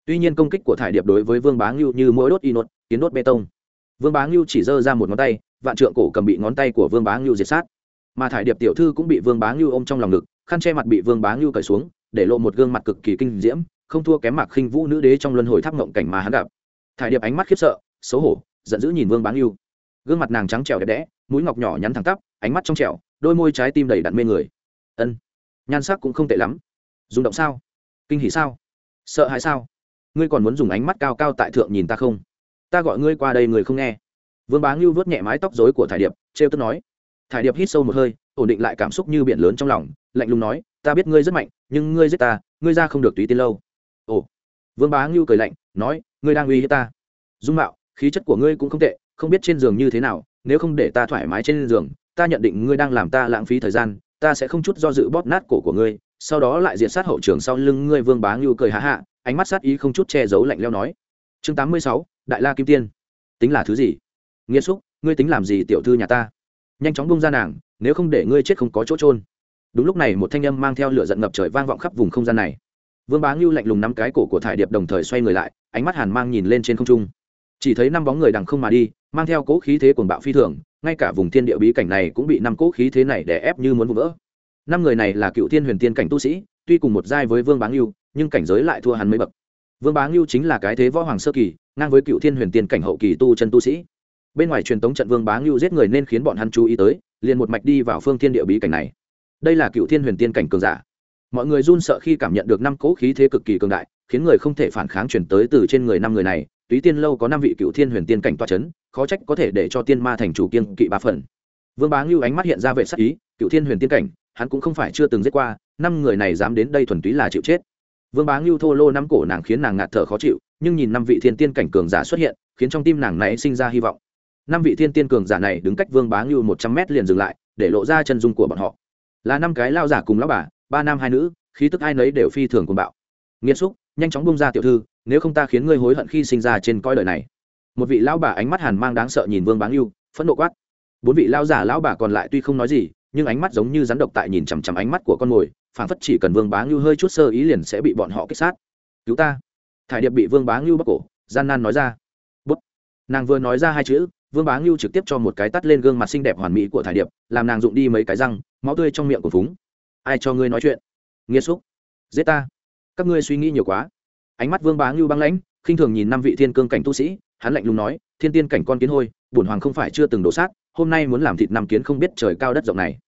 Tuy nhiên công kích của thải điệp đối với vương bá ngưu như mỗi đốt inốt kiến đốt bê tông. Vương bá ngưu chỉ giơ ra một ngón tay, vạn trượng cổ cầm bị ngón tay của vương bá ngưu diệt sát. Mà thải điệp tiểu thư cũng bị vương bá ngưu ôm trong lòng ngực, khăn che mặt bị vương bá ngưu cởi xuống, để lộ một gương mặt cực kỳ kinh diễm, không thua kém mạc khinh vũ nữ đế trong luân hồi tháp ngộng cảnh mà hắn gặp. Thải điệp ánh mắt khiếp sợ, xấu hổ giận dữ nhìn vương bá yêu gương mặt nàng trắng trẻo đẹp đẽ, mũi ngọc nhỏ nhắn thẳng tắp, ánh mắt trong trẻo, đôi môi trái tim đầy đặn mê người. Ân, nhan sắc cũng không tệ lắm. Rung động sao? Kinh hỉ sao? Sợ hãi sao? Ngươi còn muốn dùng ánh mắt cao cao tại thượng nhìn ta không? Ta gọi ngươi qua đây người không nghe. Vương bá ngưu vớt nhẹ mái tóc dối của thải điệp, trêu tức nói. Thải điệp hít sâu một hơi, ổn định lại cảm xúc như biển lớn trong lòng, lạnh lùng nói, ta biết ngươi rất mạnh, nhưng ngươi giết ta, ngươi ra không được tùy tin lâu. Ồ. Vương bá ngưu cười lạnh, nói, ngươi đang uy hiếp ta. Dung mạo khí chất của ngươi cũng không tệ, không biết trên giường như thế nào, nếu không để ta thoải mái trên giường, ta nhận định ngươi đang làm ta lãng phí thời gian, ta sẽ không chút do dự bóp nát cổ của ngươi, sau đó lại diện sát hậu trường sau lưng ngươi vương bá ngưu cười hạ hạ ánh mắt sát ý không chút che giấu lạnh leo nói. Chương tám mươi sáu, đại la kim tiên. Tính là thứ gì? Nghĩa xúc, ngươi tính làm gì tiểu thư nhà ta? Nhanh chóng bung ra nàng, nếu không để ngươi chết không có chỗ trôn đúng lúc này một thanh âm mang theo lửa giận ngập trời vang vọng khắp vùng không gian này. Vương bá ngưu lạnh lùng nắm cái cổ của thải điệp đồng thời xoay người lại, ánh mắt hàn mang nhìn lên trên không trung chỉ thấy năm bóng người đằng không mà đi, mang theo cỗ khí thế cuồng bạo phi thường, ngay cả vùng thiên địa bí cảnh này cũng bị năm cỗ khí thế này đè ép như muốn vỡ. Năm người này là cựu thiên huyền tiên cảnh tu sĩ, tuy cùng một giai với vương bá ngưu, nhưng cảnh giới lại thua hắn mấy bậc. Vương bá ngưu chính là cái thế võ hoàng sơ kỳ, ngang với cựu thiên huyền tiên cảnh hậu kỳ tu chân tu sĩ. Bên ngoài truyền tống trận vương bá ngưu giết người nên khiến bọn hắn chú ý tới, liền một mạch đi vào phương thiên địa bí cảnh này. Đây là cựu thiên huyền tiên cảnh cường giả. Mọi người run sợ khi cảm nhận được năm cỗ khí thế cực kỳ cường đại, khiến người không thể phản kháng chuyển tới từ trên người năm người này túy tiên lâu có năm vị cựu thiên huyền tiên cảnh toa c h ấ n khó trách có thể để cho tiên ma thành chủ kiên kỵ ba phần. Vương bá ngưu ánh mắt hiện ra vệ sắc ý, cựu thiên huyền tiên cảnh, hắn cũng không phải chưa từng giết qua, năm người này dám đến đây thuần túy là chịu chết. Vương bá ngưu thô lô năm cổ nàng khiến nàng ngạt thở khó chịu, nhưng nhìn năm vị thiên tiên cảnh cường giả xuất hiện, khiến trong tim nàng này sinh ra hy vọng. Năm vị thiên tiên cường giả này đứng cách vương bá ngưu một trăm mét liền dừng lại, để lộ ra chân dung của bọn họ. Là năm cái lao giả cùng lão bà, ba nam hai nữ, khí tức ai nấy đều phi thường cùng bạo. Nghiêm xúc nhanh chóng bung ra tiểu thư nếu không ta khiến ngươi hối hận khi sinh ra trên coi đời này. Một vị lão bà ánh mắt hàn mang đáng sợ nhìn vương báng yêu phẫn nộ quát. Bốn vị lão giả lão bà còn lại tuy không nói gì, nhưng ánh mắt giống như rắn độc tại nhìn chằm chằm ánh mắt của con mồi phản phất chỉ cần vương bá ngưu hơi chút sơ ý liền sẽ bị bọn họ kích sát. Cứu ta. Thải điệp bị vương bá ngưu bắt cổ, gian nan nói ra. Bút. Nàng vừa nói ra hai chữ, vương bá ngưu trực tiếp cho một cái tắt lên gương mặt xinh đẹp hoàn mỹ của thải điệp, làm nàng rụng đi mấy cái răng, máu tươi trong miệng của phúng. Ai cho ngươi nói chuyện? Nghiêm xúc giết ta. Các ngươi suy nghĩ nhiều quá ánh mắt vương bá ngưu băng lãnh, khinh thường nhìn năm vị thiên cương cảnh tu sĩ, hắn lạnh lùng nói, thiên tiên cảnh con kiến hôi, bổn hoàng không phải chưa từng đổ sát, hôm nay muốn làm thịt năm kiến không biết trời cao đất rộng này.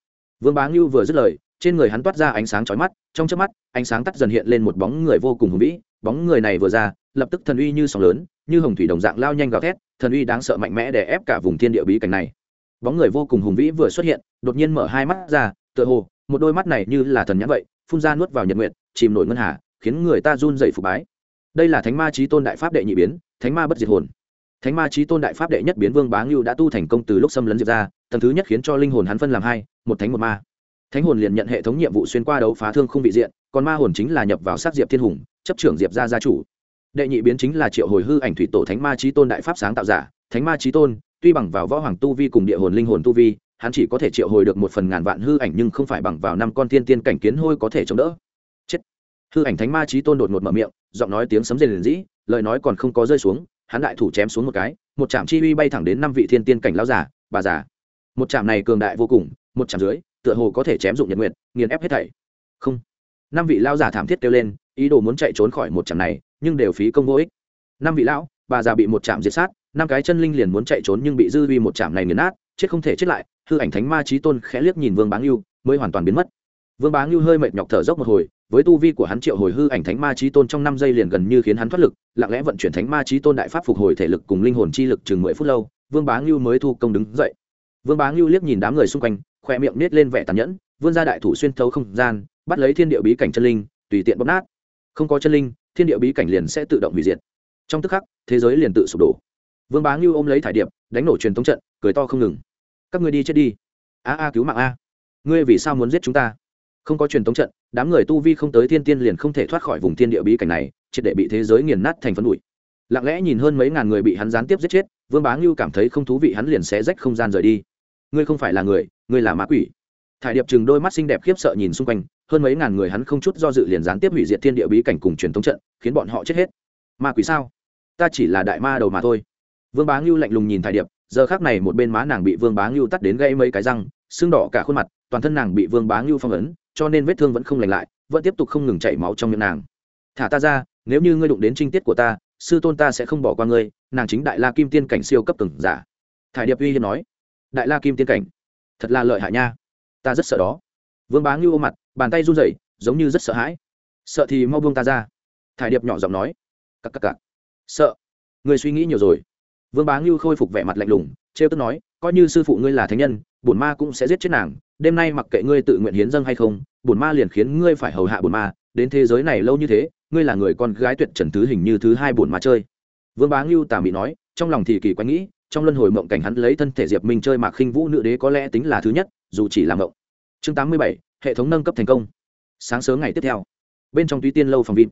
Vương bá ngưu vừa dứt lời, trên người hắn toát ra ánh sáng chói mắt, trong chớp mắt, ánh sáng tắt dần hiện lên một bóng người vô cùng hùng vĩ, bóng người này vừa ra, lập tức thần uy như sóng lớn, như hồng thủy đồng dạng lao nhanh gào thét, thần uy đáng sợ mạnh mẽ để ép cả vùng thiên địa bí cảnh này. Bóng người vô cùng hùng vĩ vừa xuất hiện, đột nhiên mở hai mắt ra, tựa hồ, một đôi mắt này như là thần nhãn vậy, phun ra nuốt vào nhật nguyện chìm nổi ngân hà, khiến người ta run dậy phục bái đây là thánh ma trí tôn đại pháp đệ nhị biến, thánh ma bất diệt hồn. Thánh ma trí tôn đại pháp đệ nhất biến vương bá ngưu đã tu thành công từ lúc xâm lấn diệp ra tầng thứ nhất khiến cho linh hồn hắn phân làm hai, một thánh một ma. Thánh hồn liền nhận hệ thống nhiệm vụ xuyên qua đấu phá thương không vị diện, còn ma hồn chính là nhập vào sát diệp thiên hùng, chấp trưởng diệp gia gia chủ. Đệ nhị biến chính là triệu hồi hư ảnh thủy tổ thánh ma trí tôn đại pháp sáng tạo giả, thánh ma trí tôn, tuy bằng vào võ hoàng tu vi cùng địa hồn linh hồn tu vi, hắn chỉ có thể triệu hồi được một phần ngàn vạn hư ảnh nhưng không phải bằng vào năm con thiên tiên cảnh kiến hôi có thể chống đỡ hư ảnh thánh ma trí tôn đột ngột mở miệng, giọng nói tiếng sấm rền rền dĩ lời nói còn không có rơi xuống, hắn đại thủ chém xuống một cái, một chạm chi uy bay thẳng đến năm vị thiên tiên cảnh lão giả bà già. Một chạm này cường đại vô cùng, một chạm dưới, tựa hồ có thể chém dụng nhật nguyện nghiền ép hết thảy. Không. Năm vị lão giả thảm thiết kêu lên, ý đồ muốn chạy trốn khỏi một chạm này, nhưng đều phí công vô ích. Năm vị lão, bà già bị một chạm diệt sát, năm cái chân linh liền muốn chạy trốn nhưng bị dư uy một chạm này nghiền nát, chết không thể chết lại, hư ảnh thánh ma trí tôn khẽ liếc nhìn vương báng yêu mới hoàn toàn biến mất. Vương bá ngưu hơi mệt nhọc thở dốc một hồi với tu vi của hắn triệu hồi hư ảnh thánh ma trí tôn trong năm giây liền gần như khiến hắn thoát lực, lặng lẽ vận chuyển thánh ma trí tôn đại pháp phục hồi thể lực cùng linh hồn chi lực chừng mười phút lâu, vương bá ngưu mới thu công đứng dậy. Vương bá ngưu liếc nhìn đám người xung quanh khoe miệng nết lên vẻ tàn nhẫn, vươn ra đại thủ xuyên thấu không gian, bắt lấy thiên địa bí cảnh chân linh, tùy tiện bóp nát. Không có chân linh, thiên địa bí cảnh liền sẽ tự động hủy diệt. Trong tức khắc, thế giới liền tự sụp đổ. Vương bá ngưu ôm lấy thải điệp, đánh nổ truyền thống trận, cười to không ngừng. Các người đi chết đi. A a, cứu mạng a. Ngươi vì sao muốn giết chúng ta? Không có truyền thống trận, đám người tu vi không tới thiên tiên liền không thể thoát khỏi vùng thiên địa bí cảnh này, triệt để bị thế giới nghiền nát thành phân bụi. Lặng lẽ nhìn hơn mấy ngàn người bị hắn gián tiếp giết chết, vương bá ngưu cảm thấy không thú vị hắn liền sẽ rách không gian rời đi. Ngươi không phải là người, ngươi là ma quỷ. Thải điệp chừng đôi mắt xinh đẹp khiếp sợ nhìn xung quanh, hơn mấy ngàn người hắn không chút do dự liền gián tiếp hủy diệt thiên địa bí cảnh cùng truyền thống trận, khiến bọn họ chết hết. Ma quỷ sao? Ta chỉ là đại ma đầu mà thôi. Vương bá ngưu lạnh lùng nhìn thải điệp, giờ khác này một bên má nàng bị vương bá ngưu tắt đến gây mấy cái răng xương đỏ cả khuôn mặt, toàn thân nàng bị vương bá ngưu phong ấn cho nên vết thương vẫn không lành lại, vẫn tiếp tục không ngừng chảy máu trong miệng nàng. Thả ta ra, nếu như ngươi đụng đến trinh tiết của ta, sư tôn ta sẽ không bỏ qua ngươi, nàng chính đại la kim tiên cảnh siêu cấp từng giả. Thải điệp uy hiên nói. Đại la kim tiên cảnh, thật là lợi hại nha. Ta rất sợ đó. Vương bá ngưu ôm mặt, bàn tay run rẩy, giống như rất sợ hãi. Sợ thì mau buông ta ra. Thải điệp nhỏ giọng nói. Cặc cặc cặc. Sợ. Người suy nghĩ nhiều rồi. Vương bá ngưu khôi phục vẻ mặt lạnh lùng, trêu tức nói, coi như sư phụ ngươi là thánh nhân, bổn ma cũng sẽ giết chết nàng. Đêm nay mặc kệ ngươi tự nguyện hiến dâng hay không bổn ma liền khiến ngươi phải hầu hạ bổn ma, đến thế giới này lâu như thế, ngươi là người con gái tuyệt trần thứ hình như thứ hai bổn ma chơi. Vương bá ngưu tà mị nói, trong lòng thì kỳ quái nghĩ, trong luân hồi mộng cảnh hắn lấy thân thể diệp minh chơi mạc khinh vũ nữ đế có lẽ tính là thứ nhất, dù chỉ là mộng. Chương tám mươi bảy, hệ thống nâng cấp thành công. Sáng sớm ngày tiếp theo, bên trong túy tiên lâu phòng vịt.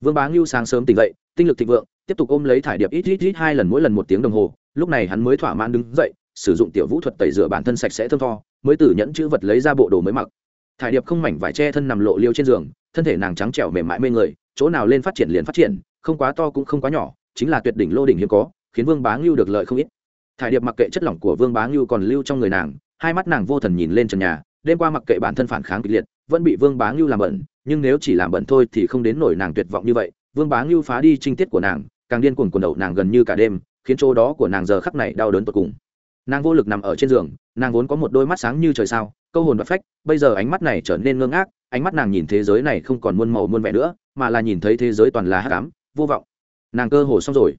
Vương bá ngưu sáng sớm tỉnh dậy, tinh lực thịnh vượng, tiếp tục ôm lấy thải điệp ít ít ít hai lần mỗi lần một tiếng đồng hồ, lúc này hắn mới thỏa mãn đứng dậy, sử dụng tiểu vũ thuật tẩy rửa bản thân sạch sẽ thơm tho, mới từ nhẫn chữ vật lấy ra bộ đồ mới mặc thải điệp không mảnh vải che thân nằm lộ liêu trên giường, thân thể nàng trắng trẻo mềm mại mê người, chỗ nào lên phát triển liền phát triển, không quá to cũng không quá nhỏ, chính là tuyệt đỉnh lô đỉnh hiếm có, khiến vương bá ngưu được lợi không ít. Thải điệp mặc kệ chất lỏng của vương bá ngưu còn lưu trong người nàng, hai mắt nàng vô thần nhìn lên trần nhà, đêm qua mặc kệ bản thân phản kháng kịch liệt, vẫn bị vương bá ngưu làm bẩn, nhưng nếu chỉ làm bẩn thôi thì không đến nổi nàng tuyệt vọng như vậy. Vương bá ngưu phá đi trinh tiết của nàng, càng điên cuồng quần đầu nàng gần như cả đêm, khiến chỗ đó của nàng giờ khắc này đau đớn tột cùng. Nàng vô lực nằm ở trên giường, nàng vốn có một đôi mắt sáng như trời sao câu hồn và phách, bây giờ ánh mắt này trở nên ngơ ngác, ánh mắt nàng nhìn thế giới này không còn muôn màu muôn vẻ nữa, mà là nhìn thấy thế giới toàn là hát cám vô vọng. Nàng cơ hồ xong rồi.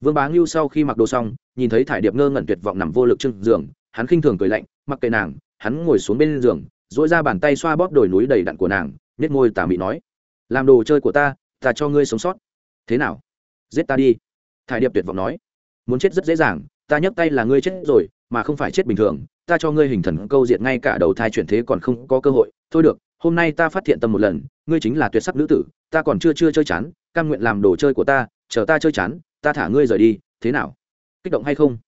Vương bá ngưu sau khi mặc đồ xong, nhìn thấy thải điệp ngơ ngẩn tuyệt vọng nằm vô lực trên giường, hắn khinh thường cười lạnh, mặc kệ nàng, hắn ngồi xuống bên giường dỗi ra bàn tay xoa bóp đồi núi đầy đặn của nàng nết môi tà mị nói, làm đồ chơi của ta ta cho ngươi sống sót. Thế nào? Giết ta đi. Thải điệp tuyệt vọng nói, muốn chết rất dễ dàng, ta nhấc tay là ngươi chết rồi mà không phải chết bình thường, ta cho ngươi hình thần câu diện ngay cả đầu thai chuyển thế còn không có cơ hội. Thôi được, hôm nay ta phát hiện tâm một lần, ngươi chính là tuyệt sắc nữ tử, ta còn chưa chưa chơi chán, cam nguyện làm đồ chơi của ta, chờ ta chơi chán, ta thả ngươi rời đi, thế nào? Kích động hay không?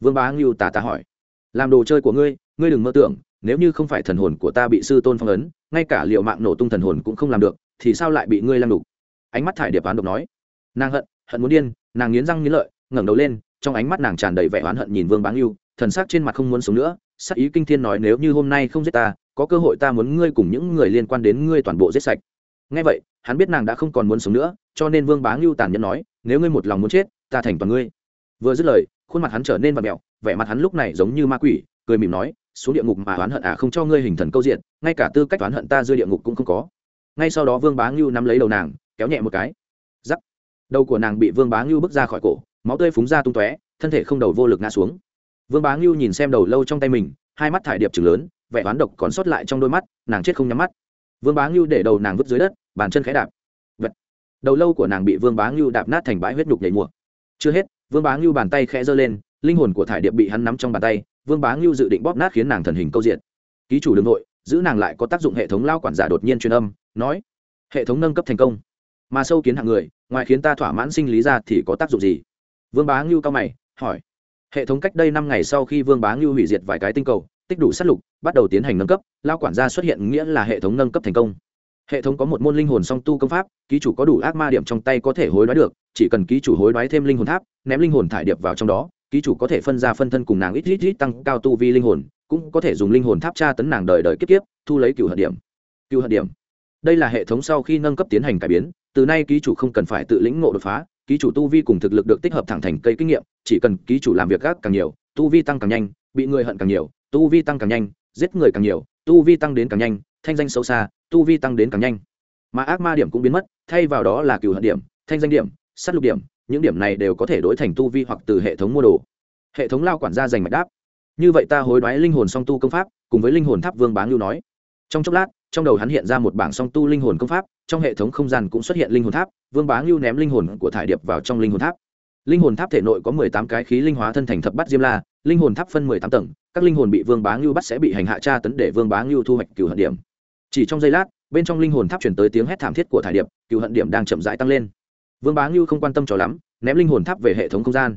Vương bá ngưu tà ta hỏi. Làm đồ chơi của ngươi ngươi đừng mơ tưởng, nếu như không phải thần hồn của ta bị sư tôn phong ấn, ngay cả liệu mạng nổ tung thần hồn cũng không làm được, thì sao lại bị ngươi lăng đục? Ánh mắt thải điệp oán độc nói. Nàng hận hận muốn điên, nàng nghiến răng nghiến lợi, ngẩng đầu lên, trong ánh mắt nàng tràn đầy vẻ oán hận nhìn vương bá ngưu thần sắc trên mặt không muốn sống nữa, sắc ý kinh thiên nói, nếu như hôm nay không giết ta, có cơ hội ta muốn ngươi cùng những người liên quan đến ngươi toàn bộ giết sạch. Ngay vậy, hắn biết nàng đã không còn muốn sống nữa, cho nên vương bá ngưu tàn nhẫn nói, nếu ngươi một lòng muốn chết, ta thành toàn ngươi. Vừa dứt lời, khuôn mặt hắn trở nên và mẹo vẻ mặt hắn lúc này giống như ma quỷ, cười mỉm nói, xuống địa ngục mà oán hận à không cho ngươi hình thần câu diện, ngay cả tư cách oán hận ta rơi địa ngục cũng không có. Ngay sau đó vương bá ngưu nắm lấy đầu nàng, kéo nhẹ một cái. Giắc đầu của nàng bị vương bá ngưu bước ra khỏi cổ, máu tươi phúng ra tung tóe, thân thể không đầu vô lực ngã xuống vương bá ngưu nhìn xem đầu lâu trong tay mình, hai mắt thải điệp trừng lớn, vẻ oán độc còn sót lại trong đôi mắt, nàng chết không nhắm mắt. Vương bá ngưu để đầu nàng vứt dưới đất, bàn chân khẽ đạp. Vật. đầu lâu của nàng bị vương bá ngưu đạp nát thành bãi huyết nhục nhảy mùa. Chưa hết, vương bá ngưu bàn tay khẽ giơ lên, linh hồn của thải điệp bị hắn nắm trong bàn tay, vương bá ngưu dự định bóp nát khiến nàng thần hình câu diện. Ký chủ đường nội, giữ nàng lại có tác dụng hệ thống lao quản giả đột nhiên truyền âm, nói, hệ thống nâng cấp thành công. Mà sâu kiến hạng người, ngoài khiến ta thỏa mãn sinh lý ra thì có tác dụng gì? Vương bá ngưu cao mày, hỏi hệ thống cách đây năm ngày sau khi vương bá ngưu hủy diệt vài cái tinh cầu, tích đủ sát lục, bắt đầu tiến hành nâng cấp lao quản gia xuất hiện nghĩa là hệ thống nâng cấp thành công. Hệ thống có một môn linh hồn song tu công pháp, ký chủ có đủ ác ma điểm trong tay có thể hối đoái được, chỉ cần ký chủ hối đoái thêm linh hồn tháp, ném linh hồn thải điệp vào trong đó, ký chủ có thể phân ra phân thân cùng nàng ít ít ít tăng cao tu vi linh hồn, cũng có thể dùng linh hồn tháp tra tấn nàng đời đời kiếp kiếp, thu lấy cựu hận điểm. Cựu hận điểm. Đây là hệ thống sau khi nâng cấp tiến hành cải biến, từ nay ký chủ không cần phải tự lĩnh ngộ đột phá ký chủ tu vi cùng thực lực được tích hợp thẳng thành cây kinh nghiệm, chỉ cần ký chủ làm việc gác càng nhiều, tu vi tăng càng nhanh, bị người hận càng nhiều, tu vi tăng càng nhanh, giết người càng nhiều, tu vi tăng đến càng nhanh, thanh danh sâu xa, tu vi tăng đến càng nhanh. Mà ác ma điểm cũng biến mất, thay vào đó là cựu hận điểm, thanh danh điểm s á t lục điểm, những điểm này đều có thể đổi thành tu vi hoặc từ hệ thống mua đồ. Hệ thống lao quản gia dành mạch đáp. Như vậy ta hối đoái linh hồn song tu công pháp, cùng với linh hồn tháp vương bá lưu nói. Trong chốc lát trong đầu hắn hiện ra một bảng song tu linh hồn công pháp trong hệ thống không gian cũng xuất hiện linh hồn tháp vương bá ngưu ném linh hồn của thải điệp vào trong linh hồn tháp linh hồn tháp thể nội có mười tám cái khí linh hóa thân thành thập bắt diêm la linh hồn tháp phân mười tám tầng các linh hồn bị vương bá ngưu bắt sẽ bị hành hạ tra tấn để vương bá ngưu thu hoạch cựu hận điểm chỉ trong giây lát bên trong linh hồn tháp chuyển tới tiếng hét thảm thiết của thải điệp cựu hận điểm đang chậm rãi tăng lên vương bá ngưu không quan tâm cho lắm ném linh hồn tháp về hệ thống không gian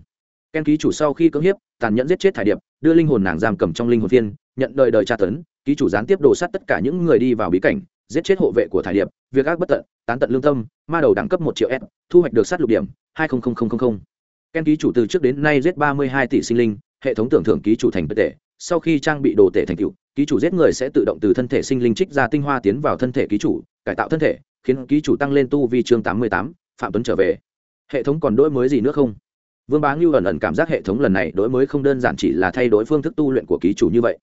ken ký chủ sau khi cưỡng hiếp tàn nhẫn giết chết thải điệp đưa linh hồn nàng giam cầm trong linh hồn phiên nhận đời đời tra tấn ký chủ gián tiếp đồ sát tất cả những người đi vào bí cảnh, giết chết hộ vệ của thải điệp, việc ác bất tận, tán tận lương tâm, ma đầu đẳng cấp một triệu s, thu hoạch được sát lục điểm, hai ken ký chủ từ trước đến nay giết ba mươi hai tỷ sinh linh, hệ thống tưởng thưởng ký chủ thành bất tệ. Sau khi trang bị đồ tể thành cựu ký chủ giết người sẽ tự động từ thân thể sinh linh trích ra tinh hoa tiến vào thân thể ký chủ, cải tạo thân thể, khiến ký chủ tăng lên tu vi chương tám mươi tám, phạm tuấn trở về. Hệ thống còn đổi mới gì nữa không? Vương bá ngưu ẩn ẩn cảm giác hệ thống lần này đổi mới không đơn giản chỉ là thay đổi phương thức tu luyện của ký chủ như vậy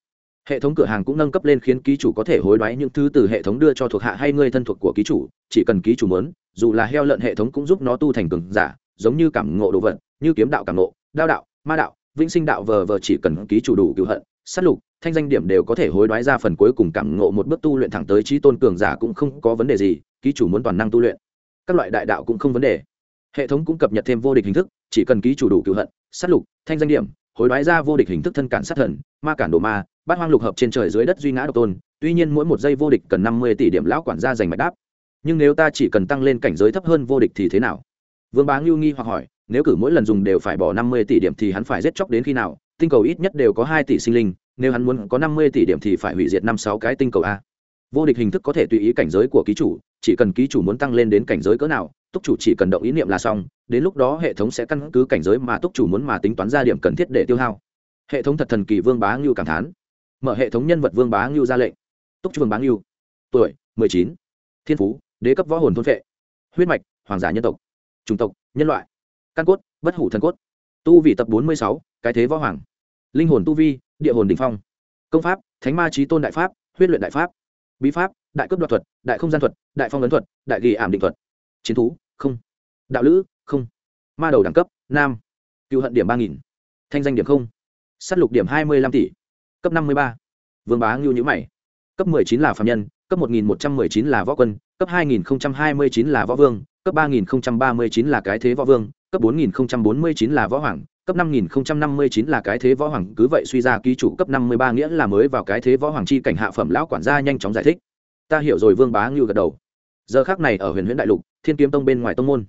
hệ thống cửa hàng cũng nâng cấp lên khiến ký chủ có thể hối đoái những thứ từ hệ thống đưa cho thuộc hạ hay người thân thuộc của ký chủ, chỉ cần ký chủ muốn, dù là heo lợn hệ thống cũng giúp nó tu thành cường giả, giống như cảm ngộ đồ vật, như kiếm đạo cảm ngộ, đao đạo, ma đạo, vĩnh sinh đạo vờ vờ chỉ cần ký chủ đủ cựu hận, sát lục, thanh danh điểm đều có thể hối đoái ra phần cuối cùng cảm ngộ một bước tu luyện thẳng tới trí tôn cường giả cũng không có vấn đề gì, ký chủ muốn toàn năng tu luyện. Các loại đại đạo cũng không vấn đề. Hệ thống cũng cập nhật thêm vô địch hình thức, chỉ cần ký chủ đủ cựu hận, sát lục, thanh danh điểm, hối đoái ra vô địch hình thức thân cản sát thần, ma cản đồ ma bát hoang lục hợp trên trời dưới đất duy ngã độc tôn, tuy nhiên mỗi một giây vô địch cần năm mươi tỷ điểm lão quản gia giành mạch đáp. Nhưng nếu ta chỉ cần tăng lên cảnh giới thấp hơn vô địch thì thế nào? Vương bá ngưu nghi hoặc hỏi, nếu cử mỗi lần dùng đều phải bỏ năm mươi tỷ điểm thì hắn phải giết chóc đến khi nào? Tinh cầu ít nhất đều có hai tỷ sinh linh, nếu hắn muốn có năm mươi tỷ điểm thì phải hủy diệt năm sáu cái tinh cầu a. Vô địch hình thức có thể tùy ý cảnh giới của ký chủ, chỉ cần ký chủ muốn tăng lên đến cảnh giới cỡ nào, túc chủ chỉ cần động ý niệm là xong, đến lúc đó hệ thống sẽ căn cứ cảnh giới mà túc chủ muốn mà tính toán ra điểm cần thiết để tiêu hao. Hệ thống thật thần kỳ vương bá ngưu cảm thán mở hệ thống nhân vật vương bá ngưu ra lệnh. Túc vương bá ngưu, tuổi mười chín, thiên phú, đế cấp võ hồn thôn vệ huyết mạch, hoàng giả nhân tộc, chủng tộc, nhân loại, căn cốt, bất hủ thần cốt, tu vị tập bốn mươi sáu, cái thế võ hoàng, linh hồn tu vi, địa hồn đ ỉ n h phong, công pháp, thánh ma trí tôn đại pháp, huyết luyện đại pháp, bí pháp, đại cấp đoạt thuật, đại không gian thuật, đại phong ấn thuật, đại ghi ảm định thuật, chiến thú, không, đạo lữ, không, ma đầu đẳng cấp, nam, cựu hận điểm ba nghìn, thanh danh điểm không s á t lục điểm hai mươi năm tỷ cấp năm mươi ba. Vương bá ngưu nhữ mày. Cấp mười chín là phạm nhân, cấp một nghìn một trăm mười chín là võ quân, cấp hai nghìn hai mươi chín là võ vương, cấp ba nghìn ba mươi chín là cái thế võ vương, cấp bốn nghìn bốn mươi chín là võ hoàng, cấp năm nghìn năm mươi chín là cái thế võ hoàng. Cứ vậy suy ra ký chủ cấp năm mươi ba nghĩa là mới vào cái thế võ hoàng chi cảnh hạ phẩm lão quản gia nhanh chóng giải thích. Ta hiểu rồi, vương bá ngưu gật đầu. Giờ khác này ở huyền huyễn đại lục, thiên kiếm tông bên ngoài tông môn.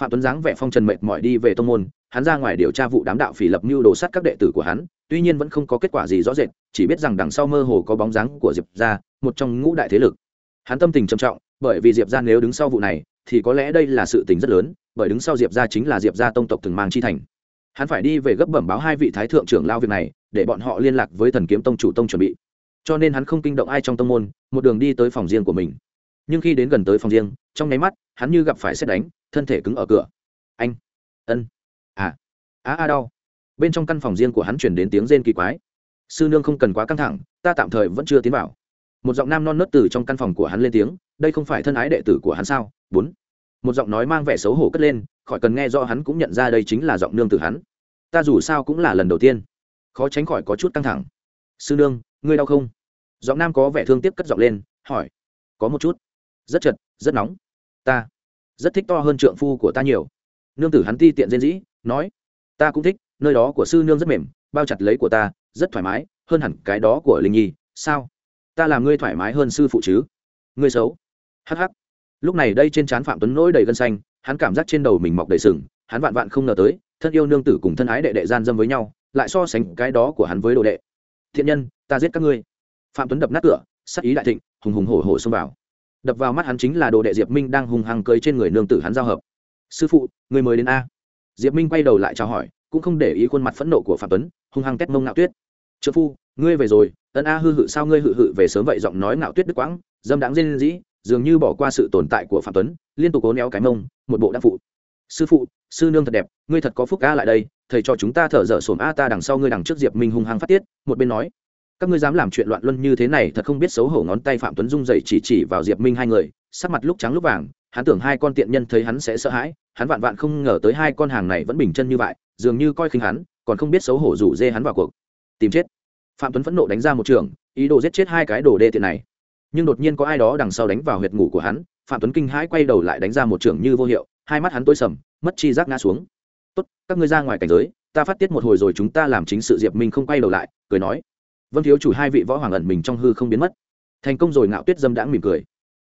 Phạm tuấn dáng vẻ phong trần mệt mỏi đi về tông môn, hắn ra ngoài điều tra vụ đám đạo phỉ lập mưu đồ sát các đệ tử của hắn tuy nhiên vẫn không có kết quả gì rõ rệt, chỉ biết rằng đằng sau mơ hồ có bóng dáng của diệp ra một trong ngũ đại thế lực. Hắn tâm tình trầm trọng, bởi vì diệp ra nếu đứng sau vụ này, thì có lẽ đây là sự tình rất lớn, bởi đứng sau diệp ra chính là diệp ra tông tộc từng mang chi thành. Hắn phải đi về gấp bẩm báo hai vị thái thượng trưởng lao việc này, để bọn họ liên lạc với thần kiếm tông chủ tông chuẩn bị. Cho nên hắn không kinh động ai trong tông môn, một đường đi tới phòng riêng của mình. Nhưng khi đến gần tới phòng riêng, trong nháy mắt, hắn như gặp phải xét đánh, thân thể cứng ở cửa. Anh, ân à á a đau bên trong căn phòng riêng của hắn chuyển đến tiếng rên kỳ quái. Sư nương không cần quá căng thẳng, ta tạm thời vẫn chưa tiến vào. Một giọng nam non nớt từ trong căn phòng của hắn lên tiếng, đây không phải thân ái đệ tử của hắn sao? Bốn. Một giọng nói mang vẻ xấu hổ cất lên, khỏi cần nghe do hắn cũng nhận ra đây chính là giọng nương từ hắn. Ta dù sao cũng là lần đầu tiên. Khó tránh khỏi có chút căng thẳng. Sư nương, ngươi đau không? Giọng nam có vẻ thương tiếp cất giọng lên, hỏi. Có một chút. Rất chật, rất nóng. Ta. Rất thích to hơn trượng phu của ta nhiều. Nương tử hắn ti tiện rên dĩ nói. Ta cũng thích nơi đó của sư nương rất mềm, bao chặt lấy của ta, rất thoải mái, hơn hẳn cái đó của linh nhi, sao? Ta làm ngươi thoải mái hơn sư phụ chứ? Ngươi xấu. Hh lúc này đây trên trán phạm tuấn nỗi đầy gân xanh, hắn cảm giác trên đầu mình mọc đầy sừng, hắn vạn vạn không ngờ tới, thân yêu nương tử cùng thân ái đệ đệ gian dâm với nhau, lại so sánh cái đó của hắn với đồ đệ. Thiện nhân, ta giết các ngươi. Phạm tuấn đập nát cửa, sắc ý đại thịnh, hùng hùng hổ hổ xông vào. Đập vào mắt hắn chính là đồ đệ diệp minh đang hùng hăng cưới trên người nương tử hắn giao hợp. Sư phụ người mới đến a. Diệp minh quay đầu lại chào hỏi cũng không để ý khuôn mặt phẫn nộ của phạm tuấn, hung hăng tét mông ngạo tuyết. Trợ phu, ngươi về rồi, ân a hư hự sao ngươi hự hự về sớm vậy? giọng nói ngạo tuyết đứt quãng, dâm đáng dên dĩ dường như bỏ qua sự tồn tại của phạm tuấn, liên tục cố néo cái mông, một bộ đắc phụ. Sư phụ, sư nương thật đẹp, ngươi thật có phúc ca lại đây, thầy cho chúng ta thở dở sổm a ta đằng sau ngươi đằng trước diệp minh hung hăng phát tiết, một bên nói. Các ngươi dám làm chuyện loạn luân như thế này, thật không biết xấu hổ ngón tay phạm tuấn rung dậy chỉ chỉ vào diệp minh hai người, sắc mặt lúc trắng lúc vàng, hắn tưởng hai con tiện nhân thấy hắn sẽ sợ hãi, hắn vạn vạn không ngờ tới hai con hàng này vẫn bình chân như vậy dường như coi khinh hắn, còn không biết xấu hổ rủ dê hắn vào cuộc. Tìm chết. Phạm tuấn phẫn nộ đánh ra một trường, ý đồ giết chết hai cái đồ đê tiện này. Nhưng đột nhiên có ai đó đằng sau đánh vào huyệt ngủ của hắn, phạm tuấn kinh hãi quay đầu lại đánh ra một trường như vô hiệu, hai mắt hắn tối sầm, mất chi giác ngã xuống. Tốt, các ngươi ra ngoài cảnh giới, ta phát tiết một hồi rồi chúng ta làm chính sự diệp minh không quay đầu lại, cười nói. Vâng thiếu chủ hai vị võ hoàng ẩn mình trong hư không biến mất. Thành công rồi ngạo tuyết dâm đãng mỉm cười.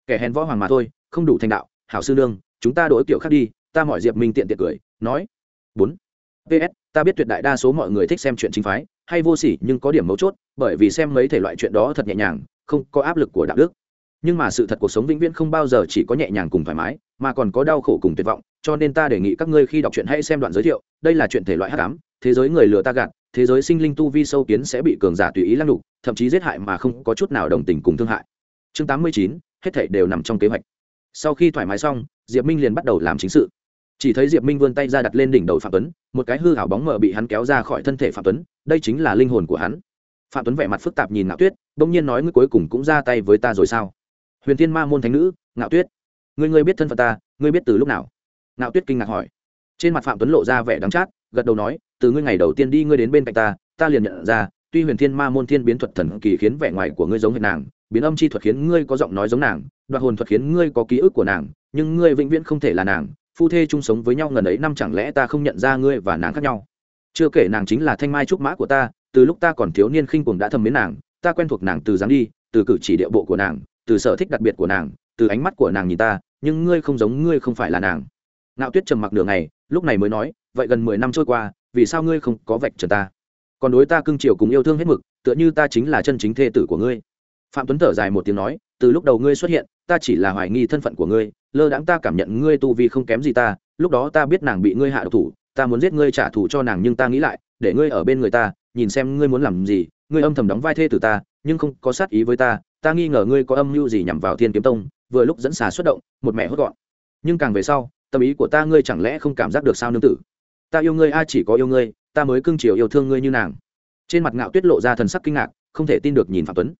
Kẻ hèn võ hoàng mà thôi, không đủ thành đạo, hảo sư nương, chúng ta đổi kiểu khác đi, ta mọi diệp minh tiện tiện cười, nói. Bốn ps ta biết tuyệt đại đa số mọi người thích xem chuyện chính phái, hay vô sỉ nhưng có điểm mấu chốt, bởi vì xem mấy thể loại chuyện đó thật nhẹ nhàng, không có áp lực của đạo đức. Nhưng mà sự thật cuộc sống vĩnh viễn không bao giờ chỉ có nhẹ nhàng cùng thoải mái, mà còn có đau khổ cùng tuyệt vọng, cho nên ta đề nghị các ngươi khi đọc truyện hãy xem đoạn giới thiệu, đây là chuyện thể loại hắc ám, thế giới người lừa ta gạt, thế giới sinh linh tu vi sâu kiến sẽ bị cường giả tùy ý lăng đục thậm chí giết hại mà không có chút nào đồng tình cùng thương hại. Chương tám mươi chín, hết thảy đều nằm trong kế hoạch. Sau khi thoải mái xong, diệp minh liền bắt đầu làm chính sự chỉ thấy diệp minh vươn tay ra đặt lên đỉnh đầu phạm tuấn, một cái hư hảo bóng mờ bị hắn kéo ra khỏi thân thể phạm tuấn, đây chính là linh hồn của hắn. Phạm tuấn vẻ mặt phức tạp nhìn ngạo tuyết, bỗng nhiên nói ngươi cuối cùng cũng ra tay với ta rồi sao? Huyền thiên ma môn thánh nữ, ngạo tuyết, ngươi ngươi biết thân phận ta, ngươi biết từ lúc nào? Ngạo tuyết kinh ngạc hỏi. Trên mặt phạm tuấn lộ ra vẻ đắng chát, gật đầu nói, từ ngươi ngày đầu tiên đi ngươi đến bên cạnh ta ta liền nhận ra, tuy huyền thiên ma môn thiên biến thuật thần kỳ khiến vẻ ngoài của ngươi giống hệt nàng, biến âm chi thuật khiến ngươi có giọng nói giống nàng, đoạt hồn thuật khiến ngươi có ký ức của nàng, nhưng ngươi vĩnh viễn không thể là nàng phu thê chung sống với nhau ngần ấy năm chẳng lẽ ta không nhận ra ngươi và nàng khác nhau? Chưa kể nàng chính là thanh mai trúc mã của ta, từ lúc ta còn thiếu niên khinh cuồng đã thầm mến nàng, ta quen thuộc nàng từ dáng đi, từ cử chỉ điệu bộ của nàng, từ sở thích đặc biệt của nàng, từ ánh mắt của nàng nhìn ta, nhưng ngươi không giống ngươi không phải là nàng. Ngạo tuyết trầm mặc nửa ngày, lúc này mới nói, vậy gần mười năm trôi qua, vì sao ngươi không có vạch trần ta? Còn đối ta cưng chiều cùng yêu thương hết mực, tựa như ta chính là chân chính thê tử của ngươi. Phạm tuấn thở dài một tiếng nói, từ lúc đầu ngươi xuất hiện ta chỉ là hoài nghi thân phận của ngươi, lơ đãng ta cảm nhận ngươi tu vi không kém gì ta, lúc đó ta biết nàng bị ngươi hạ độc thủ, ta muốn giết ngươi trả thù cho nàng nhưng ta nghĩ lại, để ngươi ở bên người ta, nhìn xem ngươi muốn làm gì, ngươi âm thầm đóng vai thê tử ta, nhưng không có sát ý với ta ta nghi ngờ ngươi có âm mưu gì nhằm vào thiên kiếm tông, vừa lúc dẫn xà xuất động, một mẹ hốt gọn. Nhưng càng về sau, tâm ý của ta ngươi chẳng lẽ không cảm giác được sao nương tử? Ta yêu ngươi ai chỉ có yêu ngươi, ta mới cưng chiều yêu thương ngươi như nàng. Trên mặt ngạo tuyết lộ ra thần sắc kinh ngạc, không thể tin được nhìn phạm tuấn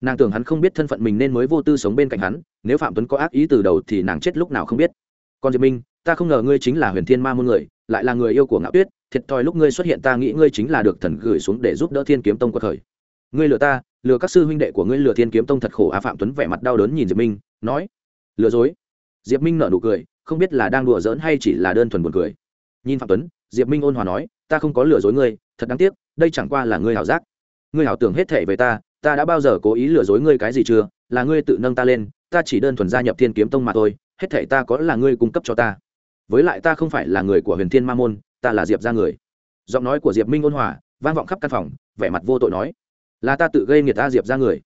nàng tưởng hắn không biết thân phận mình nên mới vô tư sống bên cạnh hắn, nếu phạm tuấn có ác ý từ đầu thì nàng chết lúc nào không biết. Còn diệp minh, ta không ngờ ngươi chính là huyền thiên ma môn người, lại là người yêu của ngạo tuyết, thiệt thòi lúc ngươi xuất hiện ta nghĩ ngươi chính là được thần gửi xuống để giúp đỡ thiên kiếm tông quật khởi. Ngươi lừa ta, lừa các sư huynh đệ của ngươi lừa thiên kiếm tông thật khổ á phạm tuấn vẻ mặt đau đớn nhìn diệp minh, nói, lừa dối. Diệp minh nở nụ cười, không biết là đang đùa giỡn hay chỉ là đơn thuần buồn cười. Nhìn phạm tuấn, diệp minh ôn hòa nói, ta không có lừa dối ngươi, thật đáng tiếc, đây chẳng qua là ngươi hảo giác. Ngươi hảo tưởng hết thể về ta ta đã bao giờ cố ý lừa dối ngươi cái gì chưa? Là ngươi tự nâng ta lên, ta chỉ đơn thuần gia nhập thiên kiếm tông mà thôi, hết thể ta có là ngươi cung cấp cho ta. Với lại ta không phải là người của huyền thiên ma môn, ta là diệp ra người. Giọng nói của diệp minh ôn hòa, vang vọng khắp căn phòng, vẻ mặt vô tội nói, là ta tự gây nghiệt ta diệp ra người.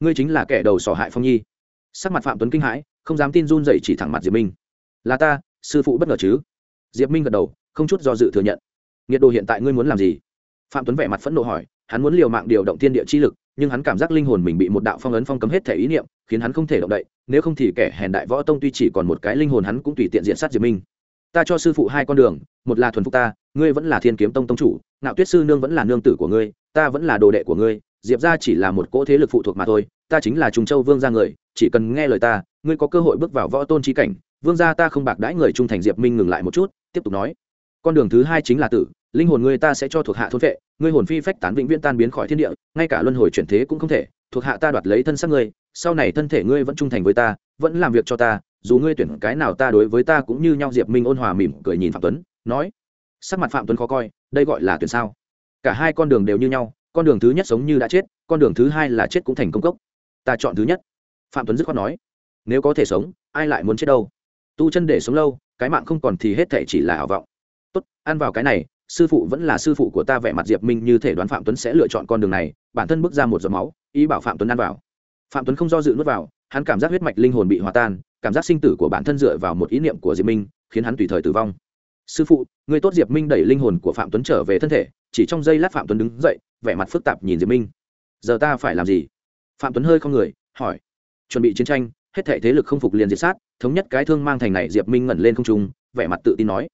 Ngươi chính là kẻ đầu sỏ hại phong nhi. Sắc mặt phạm tuấn kinh hãi, không dám tin run dậy chỉ thẳng mặt diệp minh. Là ta, sư phụ bất ngờ chứ? Diệp minh gật đầu, không chút do dự thừa nhận. Nhiệt độ hiện tại ngươi muốn làm gì? Phạm tuấn vẻ mặt phẫn nộ hỏi, hắn muốn liều mạng điều động thiên địa chi lực nhưng hắn cảm giác linh hồn mình bị một đạo phong ấn phong cấm hết thể ý niệm, khiến hắn không thể động đậy, nếu không thì kẻ hèn đại võ tông tuy chỉ còn một cái linh hồn hắn cũng tùy tiện diện sát diệp minh. Ta cho sư phụ hai con đường, một là thuần phục ta, ngươi vẫn là thiên kiếm tông tông chủ nạo tuyết sư nương vẫn là nương tử của ngươi, ta vẫn là đồ đệ của ngươi, diệp ra chỉ là một cỗ thế lực phụ thuộc mà thôi, ta chính là trung châu vương gia người, chỉ cần nghe lời ta, ngươi có cơ hội bước vào võ tôn trí cảnh, vương gia ta không bạc đãi người trung thành diệp minh ngừng lại một chút, tiếp tục nói. Con đường thứ hai chính là tử linh hồn ngươi ta sẽ cho thuộc hạ thôn vệ, ngươi hồn phi phách tán vĩnh viễn tan biến khỏi thiên địa, ngay cả luân hồi chuyển thế cũng không thể, thuộc hạ ta đoạt lấy thân xác ngươi, sau này thân thể ngươi vẫn trung thành với ta, vẫn làm việc cho ta, dù ngươi tuyển cái nào ta đối với ta cũng như nhau diệp minh ôn hòa mỉm cười nhìn phạm tuấn, nói, sắc mặt phạm tuấn khó coi, đây gọi là tuyển sao? Cả hai con đường đều như nhau, con đường thứ nhất sống như đã chết, con đường thứ hai là chết cũng thành công cốc. Ta chọn thứ nhất. Phạm tuấn dứt khoát nói, nếu có thể sống, ai lại muốn chết đâu? Tu chân để sống lâu, cái mạng không còn thì hết thể chỉ là ảo vọng. Tốt, ăn vào cái này sư phụ vẫn là sư phụ của ta vẻ mặt diệp minh như thể đoán phạm tuấn sẽ lựa chọn con đường này, bản thân bước ra một giọt máu, ý bảo phạm tuấn ăn vào. Phạm tuấn không do dự nuốt vào, hắn cảm giác huyết mạch linh hồn bị hòa tan, cảm giác sinh tử của bản thân dựa vào một ý niệm của diệp minh, khiến hắn tùy thời tử vong. Sư phụ, người tốt diệp minh đẩy linh hồn của phạm tuấn trở về thân thể, chỉ trong giây lát phạm tuấn đứng dậy, vẻ mặt phức tạp nhìn diệp minh. Giờ ta phải làm gì? Phạm tuấn hơi không người, hỏi. Chuẩn bị chiến tranh, hết thể thế lực không phục liền diệt sát, thống nhất cái thương mang thành này diệp minh ngẩn lên không trung, vẻ mặt tự tin nói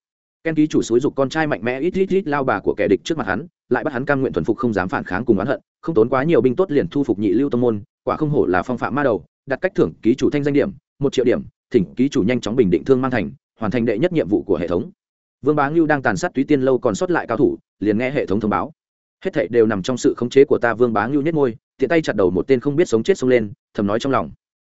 ken ký chủ xúi dục con trai mạnh mẽ ít ít ít lao bà của kẻ địch trước mặt hắn, lại bắt hắn cam nguyện thuần phục không dám phản kháng cùng oán hận, không tốn quá nhiều binh tốt liền thu phục nhị lưu tông môn, quả không hổ là phong phạm ma đầu, đặt cách thưởng ký chủ thanh danh điểm, một triệu điểm, thỉnh ký chủ nhanh chóng bình định thương mang thành, hoàn thành đệ nhất nhiệm vụ của hệ thống. Vương bá ngưu đang tàn sát túy tiên lâu còn sót lại cao thủ, liền nghe hệ thống thông báo. Hết thảy đều nằm trong sự khống chế của ta, vương bá ngưu nhất ngôi tiện tay chặt đầu một tên không biết sống chết xông lên, thầm nói trong lòng.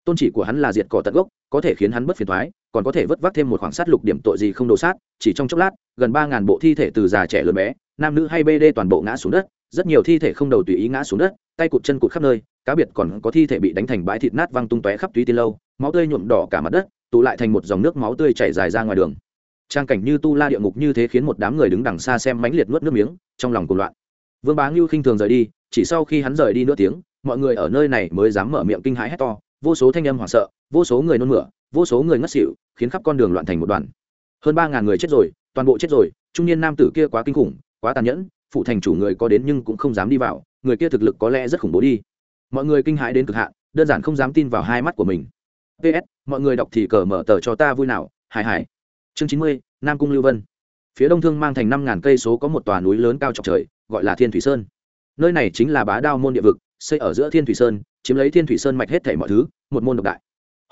Tôn chỉ của hắn là diệt cỏ tận gốc, có thể khiến hắn bất phiền thoái còn có thể vớt vác thêm một khoảng sát lục điểm tội gì không đồ sát, chỉ trong chốc lát, gần ba ngàn bộ thi thể từ già trẻ lớn bé, nam nữ hay bd toàn bộ ngã xuống đất, rất nhiều thi thể không đầu tùy ý ngã xuống đất, tay cụt chân cụt khắp nơi, cá biệt còn có thi thể bị đánh thành bãi thịt nát văng tung tóe khắp túy tiên lâu, máu tươi nhuộm đỏ cả mặt đất, tụ lại thành một dòng nước máu tươi chảy dài ra ngoài đường. Trang cảnh như tu la địa ngục như thế khiến một đám người đứng đằng xa xem mãnh liệt nuốt nước miếng, trong lòng cuồng loạn. Vương bá ngưu khinh thường rời đi, chỉ sau khi hắn rời đi nửa tiếng, mọi người ở nơi này mới dám mở miệng kinh hãi hét to, vô số thanh âm hoảng sợ vô số người nôn mửa, vô số người ngất xỉu, khiến khắp con đường loạn thành một đoàn. Hơn ba ngàn người chết rồi, toàn bộ chết rồi, trung niên nam tử kia quá kinh khủng, quá tàn nhẫn, phụ thành chủ người có đến nhưng cũng không dám đi vào, người kia thực lực có lẽ rất khủng bố đi. Mọi người kinh hãi đến cực hạn, đơn giản không dám tin vào hai mắt của mình. Ps mọi người đọc thì cờ mở tờ cho ta vui nào, hài hài. chương chín mươi, nam cung lưu vân. Phía đông thương mang thành năm ngàn cây số có một tòa núi lớn cao trọc trời, gọi là thiên thủy sơn. Nơi này chính là bá đao môn địa vực, xây ở giữa thiên thủy sơn, chiếm lấy thiên thủy sơn mạch hết thảy mọi thứ, một môn độc đại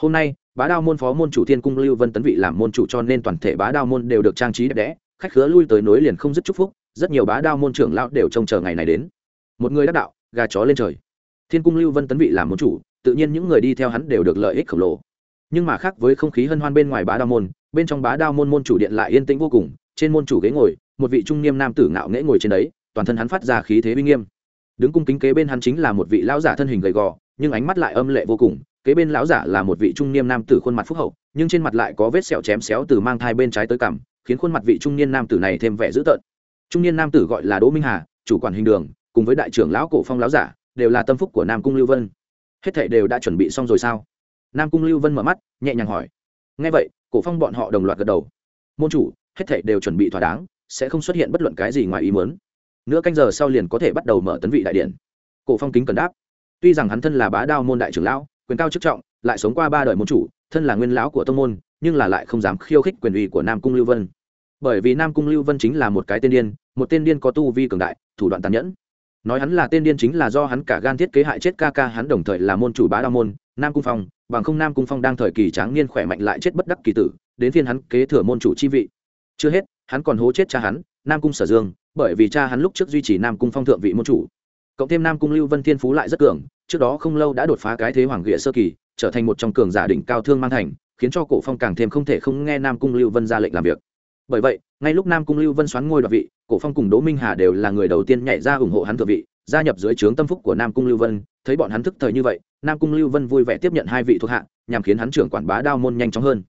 hôm nay, bá đao môn phó môn chủ thiên cung lưu vân tấn vị làm môn chủ cho nên toàn thể bá đao môn đều được trang trí đẹp đẽ, khách khứa lui tới nối liền không dứt chúc phúc, rất nhiều bá đao môn trưởng lão đều trông chờ ngày này đến. Một người đắc đạo, gà chó lên trời. Thiên cung lưu vân tấn vị làm môn chủ, tự nhiên những người đi theo hắn đều được lợi ích khổng lồ. Nhưng mà khác với không khí hân hoan bên ngoài bá đao môn, bên trong bá đao môn môn chủ điện lại yên tĩnh vô cùng, trên môn chủ ghế ngồi, một vị trung niêm nam tử ngạo nghễ ngồi trên đấy, toàn thân hắn phát ra khí thế uy nghiêm. Đứng cung kính kế bên hắn chính là một vị lão giả thân hình gầy gò, nhưng ánh mắt lại âm lệ vô cùng kế bên lão giả là một vị trung niên nam tử khuôn mặt phúc hậu, nhưng trên mặt lại có vết sẹo chém xéo từ mang thai bên trái tới cằm, khiến khuôn mặt vị trung niên nam tử này thêm vẻ dữ tợn. Trung niên nam tử gọi là đỗ minh hà, chủ quản hình đường, cùng với đại trưởng lão cổ phong lão giả, đều là tâm phúc của nam cung lưu vân. Hết thảy đều đã chuẩn bị xong rồi sao? Nam cung lưu vân mở mắt, nhẹ nhàng hỏi. Ngay vậy, cổ phong bọn họ đồng loạt gật đầu. Môn chủ, hết thảy đều chuẩn bị thỏa đáng, sẽ không xuất hiện bất luận cái gì ngoài ý muốn. Nửa canh giờ sau liền có thể bắt đầu mở tấn vị đại điện. Cổ phong kính cần đáp. Tuy rằng hắn thân là bá đao môn đại trưởng lão quyền cao chức trọng, lại sống qua ba đời môn chủ, thân là nguyên lão của tông môn, nhưng là lại không dám khiêu khích quyền uy của nam cung lưu vân. Bởi vì nam cung lưu vân chính là một cái tên điên, một tên điên có tu vi cường đại, thủ đoạn tàn nhẫn. Nói hắn là tên điên chính là do hắn cả gan thiết kế hại chết ca ca hắn đồng thời là môn chủ bá đao môn, nam cung phong, bằng không nam cung phong đang thời kỳ tráng niên khỏe mạnh lại chết bất đắc kỳ tử, đến phiên hắn kế thừa môn chủ chi vị. Chưa hết, hắn còn hố chết cha hắn, nam cung sở dương, bởi vì cha hắn lúc trước duy trì nam cung phong thượng vị môn chủ. Cộng thêm nam cung lưu vân thiên phú lại rất cường trước đó không lâu đã đột phá cái thế hoàng nghĩa sơ kỳ, trở thành một trong cường giả đỉnh cao thương mang thành, khiến cho cổ phong càng thêm không thể không nghe nam cung lưu vân ra lệnh làm việc. Bởi vậy, ngay lúc nam cung lưu vân xoán ngôi đoạt vị, cổ phong cùng đỗ minh hà đều là người đầu tiên nhảy ra ủng hộ hắn thượng vị, gia nhập dưới trướng tâm phúc của nam cung lưu vân, thấy bọn hắn thức thời như vậy, nam cung lưu vân vui vẻ tiếp nhận hai vị thuộc hạ, nhằm khiến hắn trưởng quản bá đao môn nhanh chóng hơn.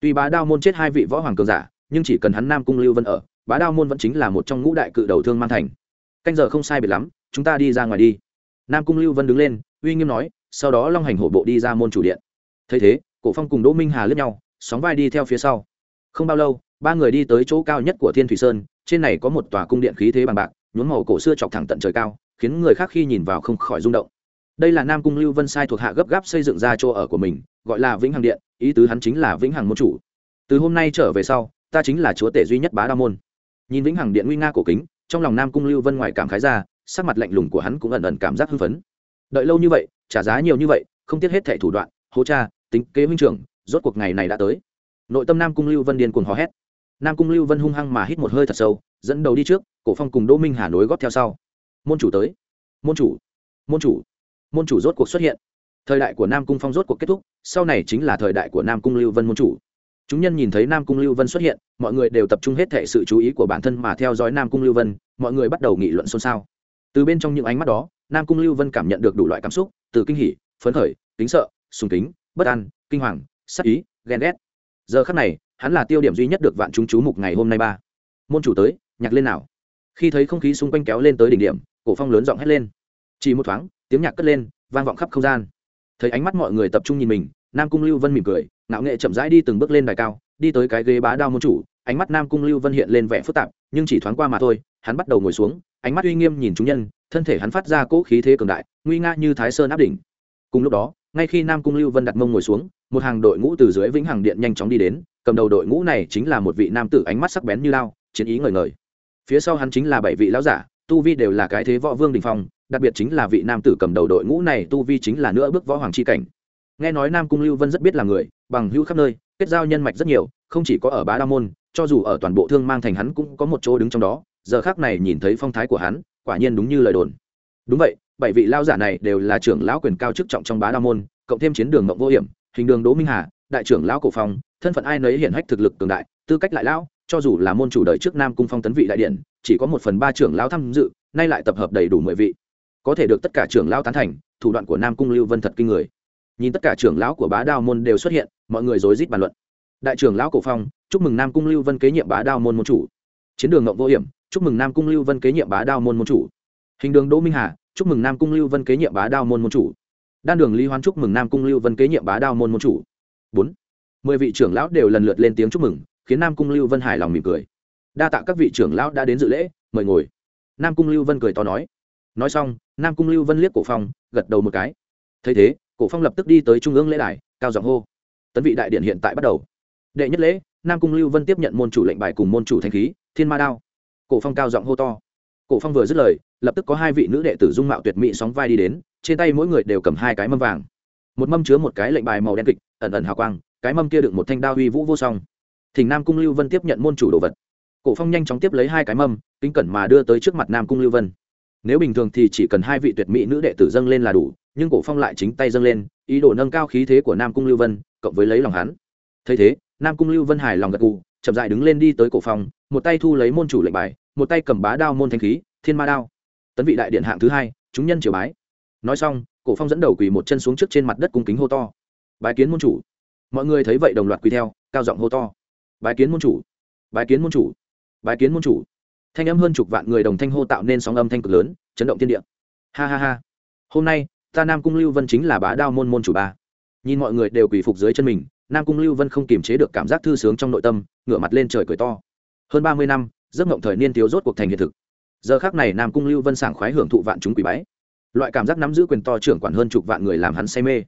Tuy bá đao môn chết hai vị võ hoàng cường giả, nhưng chỉ cần hắn nam cung lưu vân ở, bá đao môn vẫn chính là một trong ngũ đại cự đầu thương man thành. Canh giờ không sai biệt lắm, chúng ta đi ra ngoài đi nam cung lưu vân đứng lên, uy nghiêm nói, sau đó long hành hổ bộ đi ra môn chủ điện. Thấy thế, cổ phong cùng đỗ minh hà lướt nhau, sóng vai đi theo phía sau. Không bao lâu, ba người đi tới chỗ cao nhất của thiên thủy sơn, trên này có một tòa cung điện khí thế bằng bạc, nhuốm màu cổ xưa chọc thẳng tận trời cao, khiến người khác khi nhìn vào không khỏi rung động. Đây là nam cung lưu vân sai thuộc hạ gấp gáp xây dựng ra chỗ ở của mình, gọi là vĩnh hằng điện, ý tứ hắn chính là vĩnh hằng môn chủ. Từ hôm nay trở về sau, ta chính là chúa tể duy nhất bá đa môn. Nhìn vĩnh hằng điện nguy nga cổ kính, trong lòng nam cung lưu vân ngoài cảm khái ra sắc mặt lạnh lùng của hắn cũng ẩn ẩn cảm giác hưng phấn. Đợi lâu như vậy, trả giá nhiều như vậy, không tiếc hết thẻ thủ đoạn, hố cha, tính kế huynh trưởng, rốt cuộc ngày này đã tới. Nội tâm nam cung lưu vân điên cuồng hò hét. Nam cung lưu vân hung hăng mà hít một hơi thật sâu, dẫn đầu đi trước, cổ phong cùng đỗ minh hà nối góp theo sau. Môn chủ tới. Môn chủ môn chủ môn chủ rốt cuộc xuất hiện. Thời đại của nam cung phong rốt cuộc kết thúc, sau này chính là thời đại của nam cung lưu vân môn chủ. Chúng nhân nhìn thấy nam cung lưu vân xuất hiện, mọi người đều tập trung hết thệ sự chú ý của bản thân mà theo dõi nam cung lưu vân, mọi người bắt đầu nghị luận xôn xao từ bên trong những ánh mắt đó, nam cung lưu vân cảm nhận được đủ loại cảm xúc, từ kinh hỉ, phấn khởi, kính sợ, sùng kính, bất an, kinh hoàng sắc ý, ghen ghét. Giờ khắc này, hắn là tiêu điểm duy nhất được vạn chúng chú mục ngày hôm nay ba. Môn chủ tới, nhạc lên nào. Khi thấy không khí xung quanh kéo lên tới đỉnh điểm, cổ phong lớn giọng hét lên. Chỉ một thoáng, tiếng nhạc cất lên, vang vọng khắp không gian. Thấy ánh mắt mọi người tập trung nhìn mình, nam cung lưu vân mỉm cười, ngạo nghệ chậm rãi đi từng bước lên đài cao, đi tới cái ghế bá đao môn chủ, ánh mắt nam cung lưu vân hiện lên vẻ phức tạp, nhưng chỉ thoáng qua mà thôi, hắn bắt đầu ngồi xuống ánh mắt uy nghiêm nhìn chúng nhân, thân thể hắn phát ra cỗ khí thế cường đại, nguy nga như thái sơn áp đỉnh. Cùng lúc đó, ngay khi nam cung lưu vân đặt mông ngồi xuống, một hàng đội ngũ từ dưới vĩnh hằng điện nhanh chóng đi đến, cầm đầu đội ngũ này chính là một vị nam tử ánh mắt sắc bén như lao, chiến ý ngời ngời. Phía sau hắn chính là bảy vị lão giả, tu vi đều là cái thế võ vương đình phong, đặc biệt chính là vị nam tử cầm đầu đội ngũ này tu vi chính là nữa bước võ hoàng c h i cảnh. Nghe nói nam cung lưu vân rất biết là người, bằng hữu khắp nơi, kết giao nhân mạch rất nhiều, không chỉ có ở bá đa môn, cho dù ở toàn bộ thương mang thành hắn cũng có một chỗ đứng trong đó giờ khác này nhìn thấy phong thái của hắn, quả nhiên đúng như lời đồn. Đúng vậy, bảy vị lao giả này đều là trưởng lão quyền cao chức trọng trong bá đa môn, cộng thêm chiến đường mộng vô hiểm, hình đường đỗ minh hà, đại trưởng lão cổ phong, thân phận ai nấy hiển hách thực lực cường đại, tư cách lại lão, cho dù là môn chủ đời trước nam cung phong tấn vị đại điện, chỉ có một phần ba trưởng lão tham dự, nay lại tập hợp đầy đủ mười vị. Có thể được tất cả trưởng lão tán thành, thủ đoạn của nam cung lưu vân thật kinh người. Nhìn tất cả trưởng lão của bá đao môn đều xuất hiện, mọi người rối rít bàn luận. Đại trưởng lão cổ phong, chúc mừng nam cung lưu vân kế nhiệm bá đao môn môn chủ. Chiến đường ngộng vô hiểm chúc mừng nam cung lưu vân kế nhiệm bá đao môn môn chủ. Hình đường đỗ minh hà, chúc mừng nam cung lưu vân kế nhiệm bá đao môn môn chủ. Đan đường lý hoán chúc mừng nam cung lưu vân kế nhiệm bá đao môn môn chủ. Bốn, mười vị trưởng lão đều lần lượt lên tiếng chúc mừng, khiến nam cung lưu vân hài lòng mỉm cười. Đa tạ các vị trưởng lão đã đến dự lễ, mời ngồi. Nam cung lưu vân cười to nói. Nói xong, nam cung lưu vân liếc cổ phong, gật đầu một cái. Thấy thế, cổ phong lập tức đi tới trung ương lễ đài, cao giọng hô. Tấn vị đại điện hiện tại bắt đầu. Đệ nhất lễ, nam cung lưu vân tiếp nhận môn chủ lệnh bài cùng môn chủ thanh khí, thiên ma đao cổ phong cao giọng hô to. Cổ phong vừa dứt lời, lập tức có hai vị nữ đệ tử dung mạo tuyệt mỹ sóng vai đi đến, trên tay mỗi người đều cầm hai cái mâm vàng. Một mâm chứa một cái lệnh bài màu đen kịch, ẩn ẩn hào quang, cái mâm kia đựng một thanh đao uy vũ vô song. Thỉnh nam cung lưu vân tiếp nhận môn chủ đồ vật. Cổ phong nhanh chóng tiếp lấy hai cái mâm, kính cẩn mà đưa tới trước mặt nam cung lưu vân. Nếu bình thường thì chỉ cần hai vị tuyệt mỹ nữ đệ tử dâng lên là đủ, nhưng cổ phong lại chính tay dâng lên, ý đồ nâng cao khí thế của nam cung lưu vân, cộng với lấy lòng hắn. Thấy thế, nam cung lưu vân hài lòng gật gù, chậm dại đứng lên đi tới cổ phong, một tay thu lấy môn chủ lệnh bài một tay cầm bá đao môn thanh khí, thiên ma đao. Tấn vị đại điện hạng thứ hai, chúng nhân triều bái. Nói xong, cổ phong dẫn đầu quỳ một chân xuống trước trên mặt đất cung kính hô to. Bái kiến môn chủ. Mọi người thấy vậy đồng loạt quỳ theo, cao giọng hô to. Bái kiến môn chủ. Bái kiến môn chủ. Bái kiến môn chủ. Thanh âm hơn chục vạn người đồng thanh hô tạo nên sóng âm thanh cực lớn, chấn động thiên địa. Ha ha ha. Hôm nay, ta nam cung lưu vân chính là bá đao môn môn chủ ba. Nhìn mọi người đều quỳ phục dưới chân mình, nam cung lưu vân không kiềm chế được cảm giác thư sướng trong nội tâm, ngửa mặt lên trời cười to. Hơn ba mươi năm giấc mộng thời niên thiếu rốt cuộc thành hiện thực. Giờ khác này nam cung lưu vân sảng khoái hưởng thụ vạn chúng quỷ bái. Loại cảm giác nắm giữ quyền to trưởng quản hơn chục vạn người làm hắn say mê.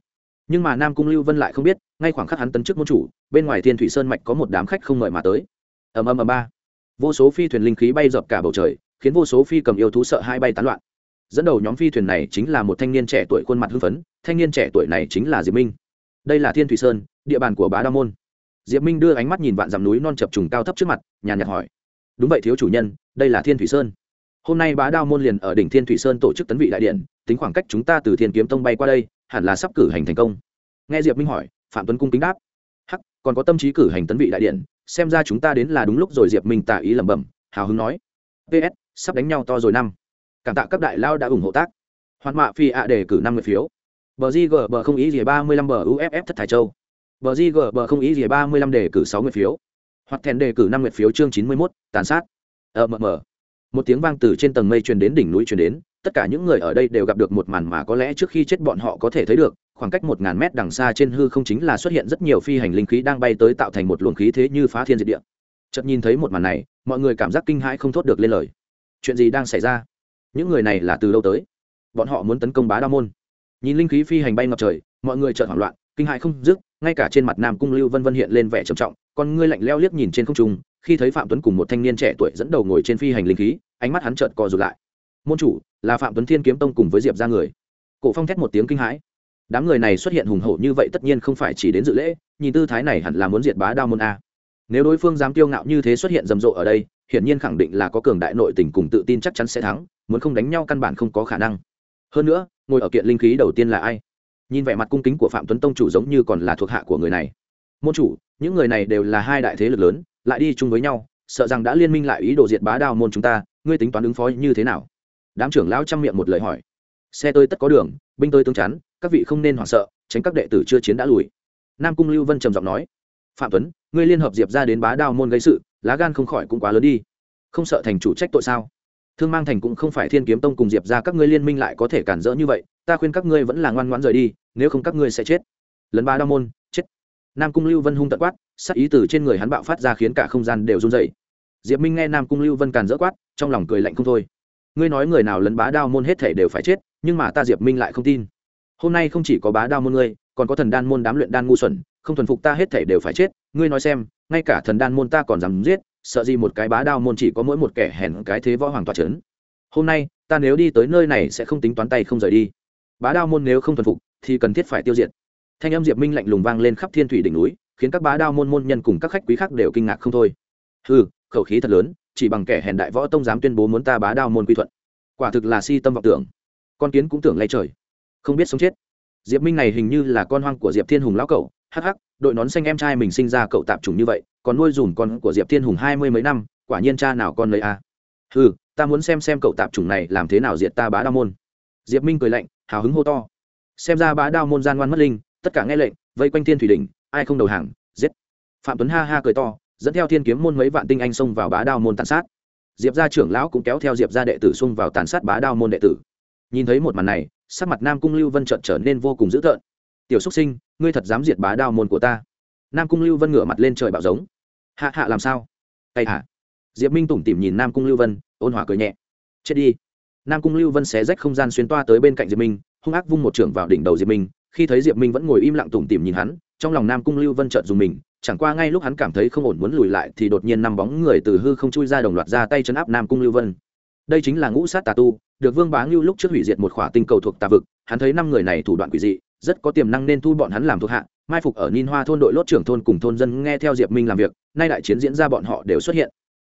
Nhưng mà nam cung lưu vân lại không biết, ngay khoảng khắc hắn tấn chức môn chủ, bên ngoài thiên thủy sơn mạch có một đám khách không mời mà tới. Ầm ầm ầm ba. Vô số phi thuyền linh khí bay dập cả bầu trời, khiến vô số phi cầm yêu thú sợ hai bay tán loạn. Dẫn đầu nhóm phi thuyền này chính là một thanh niên trẻ tuổi khuôn mặt hưng phấn, thanh niên trẻ tuổi này chính là diệp minh. Đây là thiên thủy sơn, địa bàn của bá đa môn. Diệp minh đưa ánh mắt nhìn vạn dặm núi non chập trùng cao thấp trước mặt, nhàn nhạt hỏi đúng vậy, thiếu chủ nhân, đây là thiên thủy sơn. Hôm nay bá đao môn liền ở đỉnh thiên thủy sơn tổ chức tấn vị đại điện, tính khoảng cách chúng ta từ thiên kiếm tông bay qua đây, hẳn là sắp cử hành thành công. Nghe diệp minh hỏi, phạm tuấn cung kính đáp. Hắc, còn có tâm trí cử hành tấn vị đại điện, xem ra chúng ta đến là đúng lúc rồi, diệp minh tả ý lẩm bẩm, hào hứng nói. Ps sắp đánh nhau to rồi năm. Cảm tạ các đại lao đã ủng hộ tác. Hoàn mạ phi ạ đề cử năm người phiếu. Bờ di g bờ không ý gì ba mươi lăm bờ uff thất thái châu. Bờ di g bờ không ý gì ba mươi lăm đề cử sáu người phiếu hoặc thèn đề cử năm nguyệt phiếu chương chín mươi mốt, tàn sát. Ờ mờ mờ. Một tiếng vang từ trên tầng mây truyền đến đỉnh núi truyền đến, tất cả những người ở đây đều gặp được một màn mà có lẽ trước khi chết bọn họ có thể thấy được, khoảng cách một ngàn mét đằng xa trên hư không chính là xuất hiện rất nhiều phi hành linh khí đang bay tới tạo thành một luồng khí thế như phá thiên diệt địa. Chợt nhìn thấy một màn này, mọi người cảm giác kinh hãi không thốt được lên lời. Chuyện gì đang xảy ra? Những người này là từ lâu tới? Bọn họ muốn tấn công bá đa môn. Nhìn linh khí phi hành bay ngập trời, mọi người chợt hoảng loạn, kinh hãi không dứt ngay cả trên mặt nam cung lưu vân vân hiện lên vẻ trầm trọng con ngươi lạnh leo liếc nhìn trên không trung, khi thấy phạm tuấn cùng một thanh niên trẻ tuổi dẫn đầu ngồi trên phi hành linh khí, ánh mắt hắn chợt co rụt lại. Môn chủ, là phạm tuấn thiên kiếm tông cùng với diệp ra người. Cổ phong thét một tiếng kinh hãi. Đám người này xuất hiện hùng hổ như vậy tất nhiên không phải chỉ đến dự lễ, nhìn tư thái này hẳn là muốn diệt bá đao môn a. Nếu đối phương dám kiêu ngạo như thế xuất hiện rầm rộ ở đây, hiển nhiên khẳng định là có cường đại nội tình cùng tự tin chắc chắn sẽ thắng, muốn không đánh nhau căn bản không có khả năng. Hơn nữa, ngồi ở kiện linh khí đầu tiên là ai? Nhìn vẻ mặt cung kính của phạm tuấn tông chủ giống như còn là thuộc hạ của người này môn chủ những người này đều là hai đại thế lực lớn lại đi chung với nhau sợ rằng đã liên minh lại ý đồ diệt bá đao môn chúng ta ngươi tính toán ứng phó như thế nào đám trưởng lão chăm miệng một lời hỏi xe tôi tất có đường binh tôi tương chắn các vị không nên hoảng sợ tránh các đệ tử chưa chiến đã lùi nam cung lưu vân trầm giọng nói phạm tuấn ngươi liên hợp diệp ra đến bá đao môn gây sự lá gan không khỏi cũng quá lớn đi không sợ thành chủ trách tội sao thương mang thành cũng không phải thiên kiếm tông cùng diệp ra các ngươi liên minh lại có thể cản rỡ như vậy, ta khuyên các ngươi vẫn là ngoan ngoãn rời đi, nếu không các ngươi sẽ chết. Lần ba đao môn, chết. Nam cung lưu vân hung tận quát sắc ý từ trên người hắn bạo phát ra khiến cả không gian đều run dày diệp minh nghe nam cung lưu vân càn rỡ quát, trong lòng cười lạnh không thôi. Ngươi nói người nào lấn bá đao môn hết thể đều phải chết, nhưng mà ta diệp minh lại không tin. Hôm nay không chỉ có bá đao môn ngươi, còn có thần đan môn đám luyện đan ngu xuẩn, không thuần phục ta hết thể đều phải chết. Ngươi nói xem, ngay cả thần đan môn ta còn dám giết sợ gì một cái bá đao môn chỉ có mỗi một kẻ hèn cái thế võ hoàng tòa trấn hôm nay, ta nếu đi tới nơi này sẽ không tính toán tay không rời đi. Bá đao môn nếu không thuần phục, thì cần thiết phải tiêu diệt. Thanh âm diệp minh lạnh lùng vang lên khắp thiên thủy đỉnh núi, khiến các bá đao môn môn nhân cùng các khách quý khác đều kinh ngạc không thôi. Ừ khẩu khí thật lớn, chỉ bằng kẻ hèn đại võ tông dám tuyên bố muốn ta bá đao môn quy thuận. Quả thực là si tâm vọng tưởng. Con kiến cũng tưởng lay trời. Không biết sống chết. Diệp minh này hình như là con hoang của diệp thiên hùng lão cậu, hắc hắc đội nón xanh em trai mình sinh ra cậu tạp chủng như vậy, còn nuôi dùm con của diệp thiên hùng hai mươi mấy năm, quả nhiên cha nào con lấy à. ừ ta muốn xem xem cậu tạp chủng này làm thế nào diệt ta bá đao môn. Diệp minh cười lạnh, hào hứng hô to. Xem ra bá đao môn gian ngoan mất linh, tất cả nghe lệnh, vây quanh thiên thủy đỉnh, ai không đầu hàng, giết. Phạm tuấn ha ha cười to, dẫn theo thiên kiếm môn mấy vạn tinh anh xông vào bá đao môn tàn sát. Diệp gia trưởng lão cũng kéo theo diệp gia đệ tử xông vào tàn sát bá đao môn đệ tử. Nhìn thấy một màn này, sắc mặt nam cung lưu vân trợn trở nên vô cùng dữ tợn tiểu xúc sinh, ngươi thật dám diệt bá đao môn của ta. Nam cung lưu vân ngửa mặt lên trời bạo giống. Hạ hạ làm sao? Tay hạ diệp minh tủm tỉm nhìn nam cung lưu vân, ôn hòa cười nhẹ. Chết đi. Nam cung lưu vân xé rách không gian xuyên toa tới bên cạnh diệp minh, hung ác vung một trưởng vào đỉnh đầu diệp minh, khi thấy diệp minh vẫn ngồi im lặng tủm tỉm nhìn hắn, trong lòng nam cung lưu vân trợn dùng mình, chẳng qua ngay lúc hắn cảm thấy không ổn muốn lùi lại thì đột nhiên năm bóng người từ hư không chui ra đồng loạt ra tay chấn áp nam cung lưu vân. Đây chính là ngũ sát tà tu, được vương bá ngưu lúc trước hủy diệt một khỏa tinh cầu thuộc tà vực, hắn thấy năm người này thủ đoạn quỷ dị rất có tiềm năng nên thu bọn hắn làm thuộc hạ. Mai phục ở ninh hoa thôn đội lốt trưởng thôn cùng thôn dân nghe theo diệp minh làm việc, nay đại chiến diễn ra bọn họ đều xuất hiện.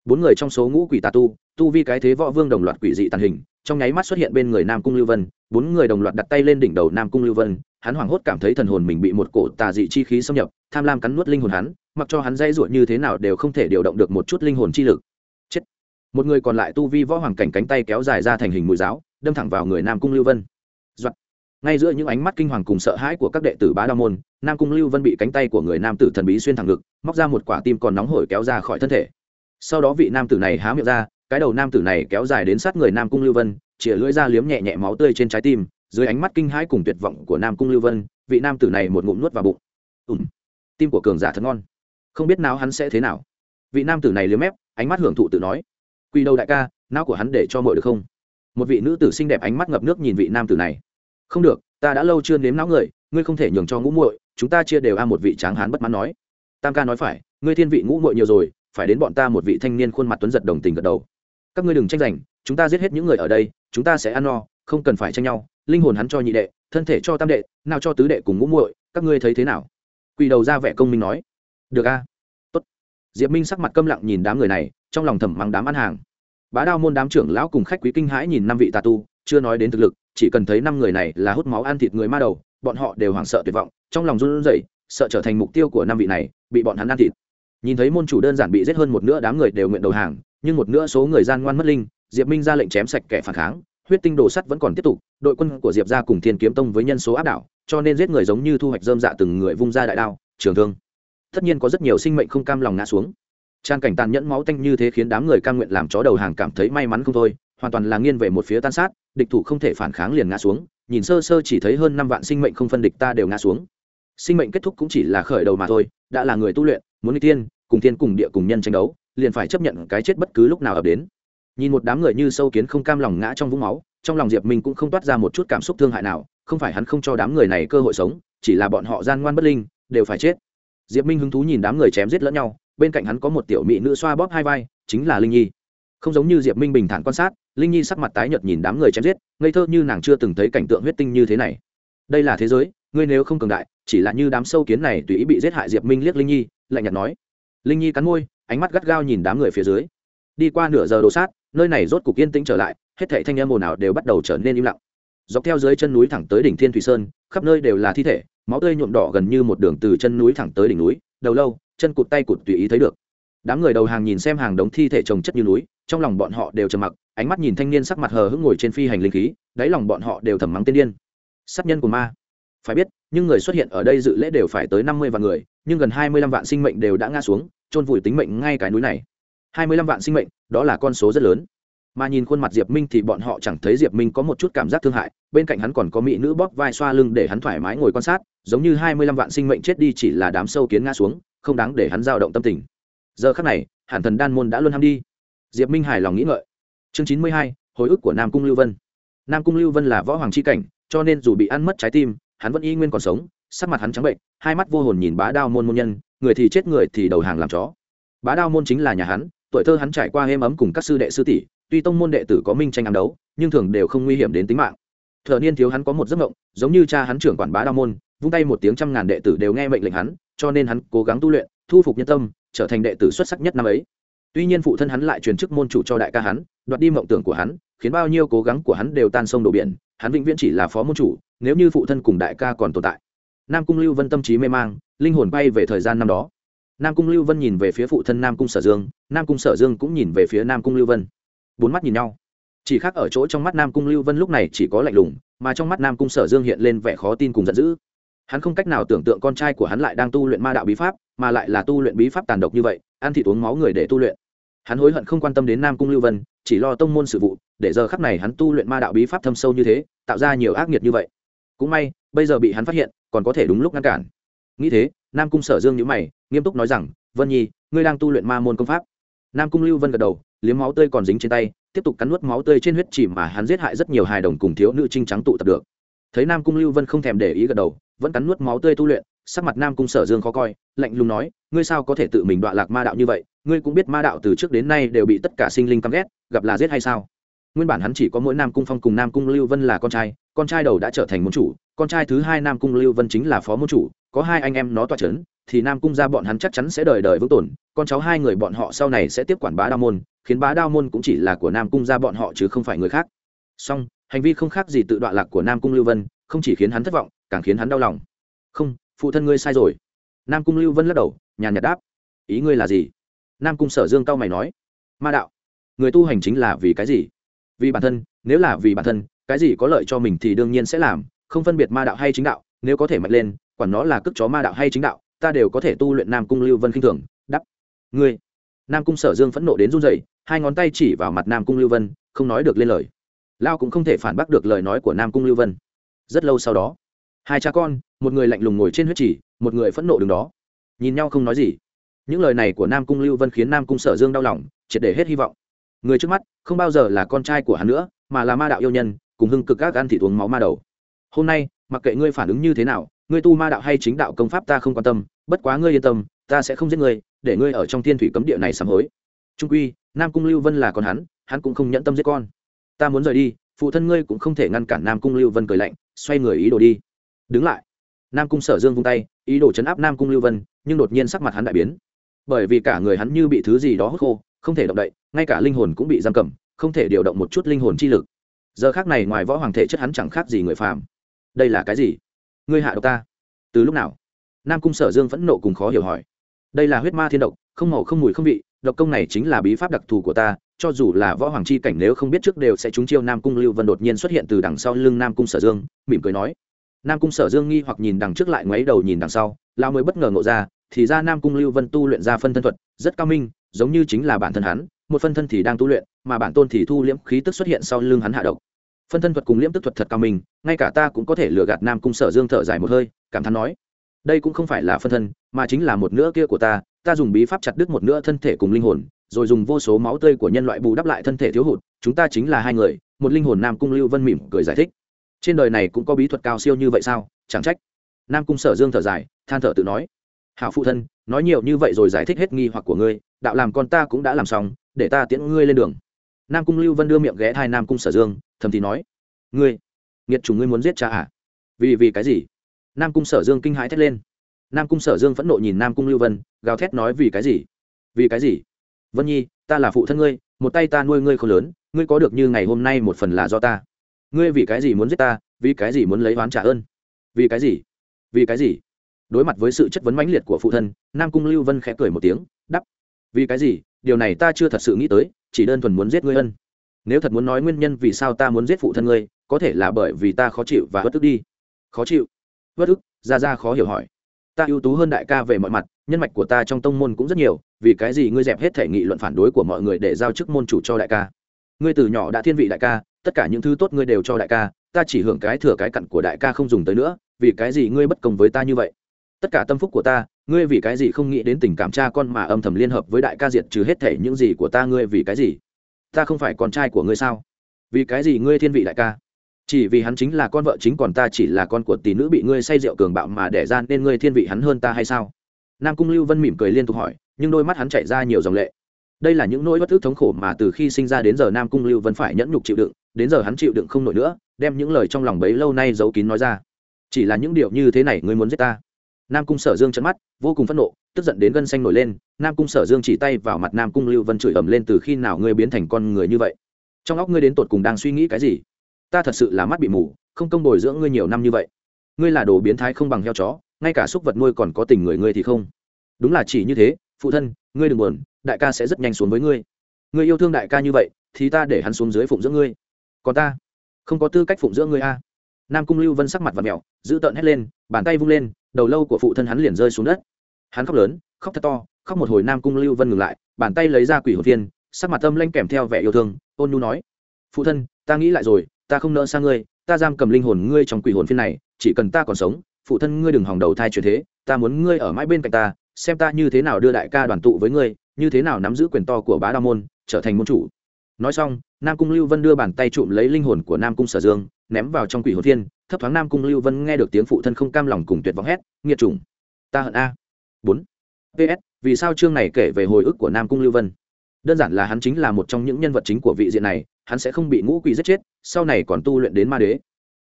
Bốn người trong số ngũ quỷ tà tu tu vi cái thế võ vương đồng loạt quỷ dị tàn hình, trong nháy mắt xuất hiện bên người nam cung lưu vân, bốn người đồng loạt đặt tay lên đỉnh đầu nam cung lưu vân, hắn hoảng hốt cảm thấy thần hồn mình bị một cổ tà dị chi khí xâm nhập, tham lam cắn nuốt linh hồn hắn, mặc cho hắn dây ruột như thế nào đều không thể điều động được một chút linh hồn chi lực. Chết. Một người còn lại tu vi võ hoàng cảnh cánh tay kéo dài ra thành hình mũi giáo, đâm thẳng vào người nam cung lưu vân. Doạn ngay giữa những ánh mắt kinh hoàng cùng sợ hãi của các đệ tử bá đa môn, nam cung lưu vân bị cánh tay của người nam tử thần bí xuyên thẳng ngực, móc ra một quả tim còn nóng hổi kéo ra khỏi thân thể. Sau đó vị nam tử này há miệng ra, cái đầu nam tử này kéo dài đến sát người nam cung lưu vân chĩa lưỡi ra liếm nhẹ nhẹ máu tươi trên trái tim, dưới ánh mắt kinh hãi cùng tuyệt vọng của nam cung lưu vân, vị nam tử này một ngụm nuốt vào bụng. Ùm tim của cường giả thật ngon. Không biết nào hắn sẽ thế nào. Vị nam tử này liếm mép, ánh mắt hưởng thụ tự nói. Quy đầu đại ca, não của hắn để cho mọi được không? Một vị nữ tử xinh đẹp ánh mắt ngập nước nhìn vị nam tử này không được, ta đã lâu chưa nếm não người, ngươi không thể nhường cho ngũ muội, chúng ta chia đều a một vị tráng hán bất mãn nói. Tam ca nói phải, ngươi thiên vị ngũ muội nhiều rồi, phải đến bọn ta một vị thanh niên khuôn mặt tuấn giật đồng tình gật đầu. Các ngươi đừng tranh giành, chúng ta giết hết những người ở đây, chúng ta sẽ ăn no, không cần phải tranh nhau, linh hồn hắn cho nhị đệ, thân thể cho tam đệ, nào cho tứ đệ cùng ngũ muội, các ngươi thấy thế nào? Quỳ đầu ra vẻ công minh nói. Được a. Tốt. Diệp minh sắc mặt câm lặng nhìn đám người này, trong lòng thầm mắng đám ăn hàng. Bá đao môn đám trưởng lão cùng khách quý kinh hãi nhìn năm vị tà tu, chưa nói đến thực lực chỉ cần thấy năm người này là hút máu ăn thịt người ma đầu, bọn họ đều hoảng sợ tuyệt vọng, trong lòng run rẩy, sợ trở thành mục tiêu của năm vị này, bị bọn hắn ăn thịt. Nhìn thấy môn chủ đơn giản bị giết hơn một nửa đám người đều nguyện đầu hàng, nhưng một nửa số người gian ngoan mất linh, diệp minh ra lệnh chém sạch kẻ phản kháng, huyết tinh đồ sắt vẫn còn tiếp tục, đội quân của diệp ra cùng thiên kiếm tông với nhân số áp đảo, cho nên giết người giống như thu hoạch dơm dạ từng người vung ra đại đao, trường thương. Tất nhiên có rất nhiều sinh mệnh không cam lòng ngã xuống. Trang cảnh tàn nhẫn máu tanh như thế khiến đám người cam nguyện làm chó đầu hàng cảm thấy may mắn không thôi hoàn toàn là nghiêng về một phía tan sát, địch thủ không thể phản kháng liền ngã xuống, nhìn sơ sơ chỉ thấy hơn năm vạn sinh mệnh không phân địch ta đều ngã xuống. Sinh mệnh kết thúc cũng chỉ là khởi đầu mà thôi, đã là người tu luyện, muốn đi tiên cùng tiên cùng địa cùng nhân tranh đấu, liền phải chấp nhận cái chết bất cứ lúc nào ập đến. Nhìn một đám người như sâu kiến không cam lòng ngã trong vũng máu, trong lòng diệp minh cũng không toát ra một chút cảm xúc thương hại nào, không phải hắn không cho đám người này cơ hội sống, chỉ là bọn họ gian ngoan bất linh, đều phải chết. Diệp minh hứng thú nhìn đám người chém giết lẫn nhau, bên cạnh hắn có một tiểu mỹ nữ xoa bóp hai vai, chính là linh nhi không giống như diệp minh bình thản quan sát linh nhi sắc mặt tái nhợt nhìn đám người chém giết ngây thơ như nàng chưa từng thấy cảnh tượng huyết tinh như thế này đây là thế giới ngươi nếu không cường đại chỉ là như đám sâu kiến này tùy ý bị giết hại diệp minh liếc linh nhi lạnh nhạt nói linh nhi cắn môi, ánh mắt gắt gao nhìn đám người phía dưới đi qua nửa giờ đồ sát nơi này rốt cục yên tĩnh trở lại hết thảy thanh âm ồn ào đều bắt đầu trở nên im lặng dọc theo dưới chân núi thẳng tới đỉnh thiên thủy sơn khắp nơi đều là thi thể máu tươi nhuộm đỏ gần như một đường từ chân núi thẳng tới đỉnh núi đầu lâu chân cụt tay cụt tùy ý thấy được đám người đầu hàng nhìn xem hàng đống thi thể trồng chất như núi, trong lòng bọn họ đều trầm mặc, ánh mắt nhìn thanh niên sắc mặt hờ hững ngồi trên phi hành linh khí, đáy lòng bọn họ đều thầm mắng tiên điên. Sát nhân của ma. Phải biết, những người xuất hiện ở đây dự lễ đều phải tới năm mươi vạn người, nhưng gần hai mươi lăm vạn sinh mệnh đều đã ngã xuống trôn vùi tính mệnh ngay cái núi này. Hai mươi lăm vạn sinh mệnh, đó là con số rất lớn. Mà nhìn khuôn mặt diệp minh thì bọn họ chẳng thấy diệp minh có một chút cảm giác thương hại, bên cạnh hắn còn có mỹ nữ bóp vai xoa lưng để hắn thoải mái ngồi quan sát, giống như hai mươi lăm vạn sinh mệnh chết đi chỉ là đám sâu kiến ngã xuống, không đáng để hắn dao động tâm tình giờ khắc này, hàn thần đan môn đã luôn ham đi. Diệp minh hài lòng nghĩ ngợi. Chương chín mươi hai, hồi ức của nam cung lưu vân. Nam cung lưu vân là võ hoàng c h i cảnh, cho nên dù bị ăn mất trái tim, hắn vẫn y nguyên còn sống, sắc mặt hắn trắng bệnh, hai mắt vô hồn nhìn bá đao môn môn nhân, người thì chết người thì đầu hàng làm chó. Bá đao môn chính là nhà hắn, tuổi thơ hắn trải qua êm ấm cùng các sư đệ sư tỷ, tuy tông môn đệ tử có minh tranh ám đấu, nhưng thường đều không nguy hiểm đến tính mạng. Thợ niên thiếu hắn có một giấc mộng, giống như cha hắn trưởng quản bá đao môn, vung tay một tiếng trăm ngàn đệ tử đều nghe mệnh lệnh hắn, cho nên hắn cố gắng tu luyện, thu phục nhân tâm trở thành đệ tử xuất sắc nhất năm ấy. Tuy nhiên phụ thân hắn lại truyền chức môn chủ cho đại ca hắn, đoạt đi mộng tưởng của hắn, khiến bao nhiêu cố gắng của hắn đều tan sông đổ biển, hắn vĩnh viễn chỉ là phó môn chủ, nếu như phụ thân cùng đại ca còn tồn tại. Nam cung lưu vân tâm trí mê mang, linh hồn bay về thời gian năm đó. Nam cung lưu vân nhìn về phía phụ thân nam cung sở dương, nam cung sở dương cũng nhìn về phía nam cung lưu vân. Bốn mắt nhìn nhau. Chỉ khác ở chỗ trong mắt nam cung lưu vân lúc này chỉ có lạnh lùng, mà trong mắt nam cung sở dương hiện lên vẻ khó tin cùng giận dữ hắn không cách nào tưởng tượng con trai của hắn lại đang tu luyện ma đạo bí pháp, mà lại là tu luyện bí pháp tàn độc như vậy, ăn thịt uống máu người để tu luyện. Hắn hối hận không quan tâm đến nam cung lưu vân, chỉ lo tông môn sự vụ, để giờ khắc này hắn tu luyện ma đạo bí pháp thâm sâu như thế, tạo ra nhiều ác nghiệt như vậy. Cũng may, bây giờ bị hắn phát hiện, còn có thể đúng lúc ngăn cản. Nghĩ thế, nam cung sở dương nhữ mày, nghiêm túc nói rằng, vân nhi, ngươi đang tu luyện ma môn công pháp. Nam cung lưu vân gật đầu, liếm máu tươi còn dính trên tay, tiếp tục cắn nuốt máu tươi trên huyết chỉ mà hắn giết hại rất nhiều hài đồng cùng thiếu nữ trinh trắng tụ tập được. Thấy nam cung lưu vân không thèm để ý gật đầu vẫn cắn nuốt máu tươi tu luyện, sắc mặt nam cung sở dương khó coi, lạnh lùng nói, ngươi sao có thể tự mình đọa lạc ma đạo như vậy? Ngươi cũng biết ma đạo từ trước đến nay đều bị tất cả sinh linh căm ghét, gặp là giết hay sao? Nguyên bản hắn chỉ có mỗi nam cung phong cùng nam cung lưu vân là con trai con trai đầu đã trở thành môn chủ, con trai thứ hai nam cung lưu vân chính là phó môn chủ, có hai anh em nó toa c h ấ n thì nam cung ra bọn hắn chắc chắn sẽ đời đời vững tồn, con cháu hai người bọn họ sau này sẽ tiếp quản bá đao môn, khiến bá đao môn cũng chỉ là của nam cung ra bọn họ chứ không phải người khác. Song hành vi không khác gì tự đoạn lạc của nam cung lưu vân, không chỉ khiến hắn thất vọng càng khiến hắn đau lòng. Không, phụ thân ngươi sai rồi. Nam cung lưu vân lắc đầu, nhàn nhạt đáp. Ý ngươi là gì? Nam cung sở dương cao mày nói. Ma đạo, người tu hành chính là vì cái gì? Vì bản thân, nếu là vì bản thân, cái gì có lợi cho mình thì đương nhiên sẽ làm, không phân biệt ma đạo hay chính đạo, nếu có thể mạnh lên, quản nó là cước chó ma đạo hay chính đạo, ta đều có thể tu luyện nam cung lưu vân khinh thường đắp ngươi, nam cung sở dương phẫn nộ đến run rẩy, hai ngón tay chỉ vào mặt nam cung lưu vân, không nói được lên lời. Lao cũng không thể phản bác được lời nói của nam cung lưu vân. Rất lâu sau đó hai cha con, một người lạnh lùng ngồi trên huyết chỉ, một người phẫn nộ đứng đó. Nhìn nhau không nói gì. Những lời này của nam cung lưu vân khiến nam cung sở dương đau lòng, triệt để hết hy vọng. Người trước mắt, không bao giờ là con trai của hắn nữa, mà là ma đạo yêu nhân, cùng hưng cực các ăn thịt uống máu ma đầu. Hôm nay, mặc kệ ngươi phản ứng như thế nào, ngươi tu ma đạo hay chính đạo công pháp ta không quan tâm, bất quá ngươi yên tâm, ta sẽ không giết ngươi, để ngươi ở trong thiên thủy cấm địa này sám hối. Trung quy, nam cung lưu vân là con hắn hắn cũng không nhẫn tâm giết con. Ta muốn rời đi, phụ thân ngươi cũng không thể ngăn cản nam cung lưu vân cười lạnh, xoay người ý đồ đi đứng lại. Nam cung sở dương vung tay, ý đồ chấn áp nam cung lưu vân, nhưng đột nhiên sắc mặt hắn đại biến. Bởi vì cả người hắn như bị thứ gì đó hút khô, không thể động đậy, ngay cả linh hồn cũng bị giam cầm, không thể điều động một chút linh hồn chi lực. Giờ khác này ngoài võ hoàng thể chất hắn chẳng khác gì người phàm. Đây là cái gì? Ngươi hạ độc ta. Từ lúc nào? Nam cung sở dương phẫn nộ cùng khó hiểu hỏi. Đây là huyết ma thiên độc, không màu không mùi không vị, độc công này chính là bí pháp đặc thù của ta, cho dù là võ hoàng chi cảnh nếu không biết trước đều sẽ trúng chiêu nam cung lưu vân đột nhiên xuất hiện từ đằng sau lưng nam cung sở dương, mỉm cười nói nam cung sở dương nghi hoặc nhìn đằng trước lại ngoáy đầu nhìn đằng sau lao mới bất ngờ ngộ ra, thì ra nam cung lưu vân tu luyện ra phân thân thuật, rất cao minh, giống như chính là bản thân hắn, một phân thân thì đang tu luyện, mà bản tôn thì thu liễm khí tức xuất hiện sau lưng hắn hạ độc. Phân thân thuật cùng liễm tức thuật thật cao minh, ngay cả ta cũng có thể lừa gạt nam cung sở dương thở dài một hơi, cảm thán nói, đây cũng không phải là phân thân, mà chính là một nửa kia của ta ta dùng bí pháp chặt đứt một nửa thân thể cùng linh hồn, rồi dùng vô số máu tươi của nhân loại bù đắp lại thân thể thiếu hụt, chúng ta chính là hai người. Một linh hồn nam cung lưu vân mỉm cười giải thích trên đời này cũng có bí thuật cao siêu như vậy sao? Chẳng trách. Nam cung sở dương thở dài, than thở tự nói. Hảo phụ thân, nói nhiều như vậy rồi giải thích hết nghi hoặc của ngươi, đạo làm con ta cũng đã làm xong, để ta tiễn ngươi lên đường. Nam cung lưu vân đưa miệng ghé thai nam cung sở dương, thầm thì nói. Ngươi, nghiệt chủ ngươi muốn giết cha à? Vì vì cái gì? Nam cung sở dương kinh hãi thét lên. Nam cung sở dương phẫn nộ nhìn nam cung lưu vân, gào thét nói vì cái gì? Vì cái gì? Vân nhi, ta là phụ thân ngươi, một tay ta nuôi ngươi không lớn, ngươi có được như ngày hôm nay một phần là do ta ngươi vì cái gì muốn giết ta, vì cái gì muốn lấy oán trả ơn? Vì cái gì? Vì cái gì? Đối mặt với sự chất vấn mãnh liệt của phụ thân, nam cung lưu vân khẽ cười một tiếng đắp vì cái gì? Điều này ta chưa thật sự nghĩ tới, chỉ đơn thuần muốn giết ngươi ân. Nếu thật muốn nói nguyên nhân vì sao ta muốn giết phụ thân ngươi, có thể là bởi vì ta khó chịu và bất tức đi. Khó chịu? Bất tức ra ra khó hiểu hỏi. Ta ưu tú hơn đại ca về mọi mặt, nhân mạch của ta trong tông môn cũng rất nhiều, vì cái gì ngươi dẹp hết thể nghị luận phản đối của mọi người để giao chức môn chủ cho đại ca? Ngươi từ nhỏ đã thiên vị đại ca tất cả những thứ tốt ngươi đều cho đại ca, ta chỉ hưởng cái thừa cái cặn của đại ca không dùng tới nữa, vì cái gì ngươi bất công với ta như vậy? Tất cả tâm phúc của ta, ngươi vì cái gì không nghĩ đến tình cảm cha con mà âm thầm liên hợp với đại ca diệt trừ hết thể những gì của ta ngươi vì cái gì? Ta không phải con trai của ngươi sao? Vì cái gì ngươi thiên vị đại ca? Chỉ vì hắn chính là con vợ chính còn ta chỉ là con của tỷ nữ bị ngươi say rượu cường bạo mà đẻ ra nên ngươi thiên vị hắn hơn ta hay sao? Nam cung lưu vân mỉm cười liên tục hỏi, nhưng đôi mắt hắn chạy ra nhiều dòng lệ đây là những nỗi bất thức thống khổ mà từ khi sinh ra đến giờ nam cung lưu vân phải nhẫn nhục chịu đựng, đến giờ hắn chịu đựng không nổi nữa, đem những lời trong lòng bấy lâu nay giấu kín nói ra. Chỉ là những điều như thế này ngươi muốn giết ta? Nam cung sở dương chấn mắt, vô cùng phẫn nộ, tức giận đến gân xanh nổi lên, nam cung sở dương chỉ tay vào mặt nam cung lưu vân chửi ầm lên từ khi nào ngươi biến thành con người như vậy? Trong óc ngươi đến tột cùng đang suy nghĩ cái gì? Ta thật sự là mắt bị mù, không công bồi dưỡng ngươi nhiều năm như vậy. Ngươi là đồ biến thái không bằng heo chó, ngay cả súc vật nuôi còn có tình người ngươi thì không. Đúng là chỉ như thế, phụ thân, ngươi đừng buồn đại ca sẽ rất nhanh xuống với ngươi. Ngươi yêu thương đại ca như vậy, thì ta để hắn xuống dưới phụng dưỡng ngươi. Còn ta, không có tư cách phụng dưỡng ngươi a. Nam cung lưu vân sắc mặt và mẹo giữ tợn hét lên, bàn tay vung lên, đầu lâu của phụ thân hắn liền rơi xuống đất. Hắn khóc lớn, khóc thật to, khóc một hồi nam cung lưu vân ngừng lại, bàn tay lấy ra quỷ hồn viên sắc mặt tâm lanh kèm theo vẻ yêu thương, ôn nhu nói, phụ thân, ta nghĩ lại rồi, ta không nỡ xa ngươi, ta giam cầm linh hồn ngươi trong quỷ hồn phiên này, chỉ cần ta còn sống, phụ thân ngươi đừng hòng đầu thai chuyển thế, ta muốn ngươi ở mãi bên cạnh ta, xem ta như thế nào đưa đại ca đoàn tụ với ngươi như thế nào nắm giữ quyền to của bá đa môn, trở thành môn chủ. Nói xong, nam cung lưu vân đưa bàn tay trụm lấy linh hồn của nam cung sở dương, ném vào trong quỷ hồn thiên, thấp thoáng nam cung lưu vân nghe được tiếng phụ thân không cam lòng cùng tuyệt vọng hét, nghiệt chủng, ta hận a. Bốn. Ps vì sao chương này kể về hồi ức của nam cung lưu vân? Đơn giản là hắn chính là một trong những nhân vật chính của vị diện này, hắn sẽ không bị ngũ quỷ giết chết, sau này còn tu luyện đến ma đế,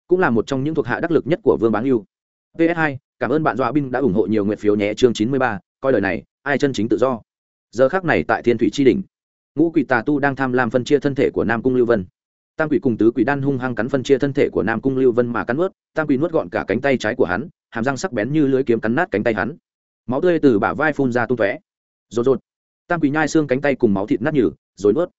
cũng là một trong những thuộc hạ đắc lực nhất của vương bán yêu ps 2 cảm ơn bạn dọa binh đã ủng hộ nhiều nguyện phiếu nhé chương chín mươi ba, coi lời này, ai chân chính tự do? Giờ khác này tại thiên thủy tri đình ngũ quỷ tà tu đang tham lam phân chia thân thể của nam cung lưu vân. Tam quỷ cùng tứ quỷ đan hung hăng cắn phân chia thân thể của nam cung lưu vân mà cắn nuốt, tam quỷ nuốt gọn cả cánh tay trái của hắn, hàm răng sắc bén như lưới kiếm cắn nát cánh tay hắn. Máu tươi từ bả vai phun ra tung tóe. Rột rột. Tam quỷ nhai xương cánh tay cùng máu thịt nát nhừ rồi nuốt.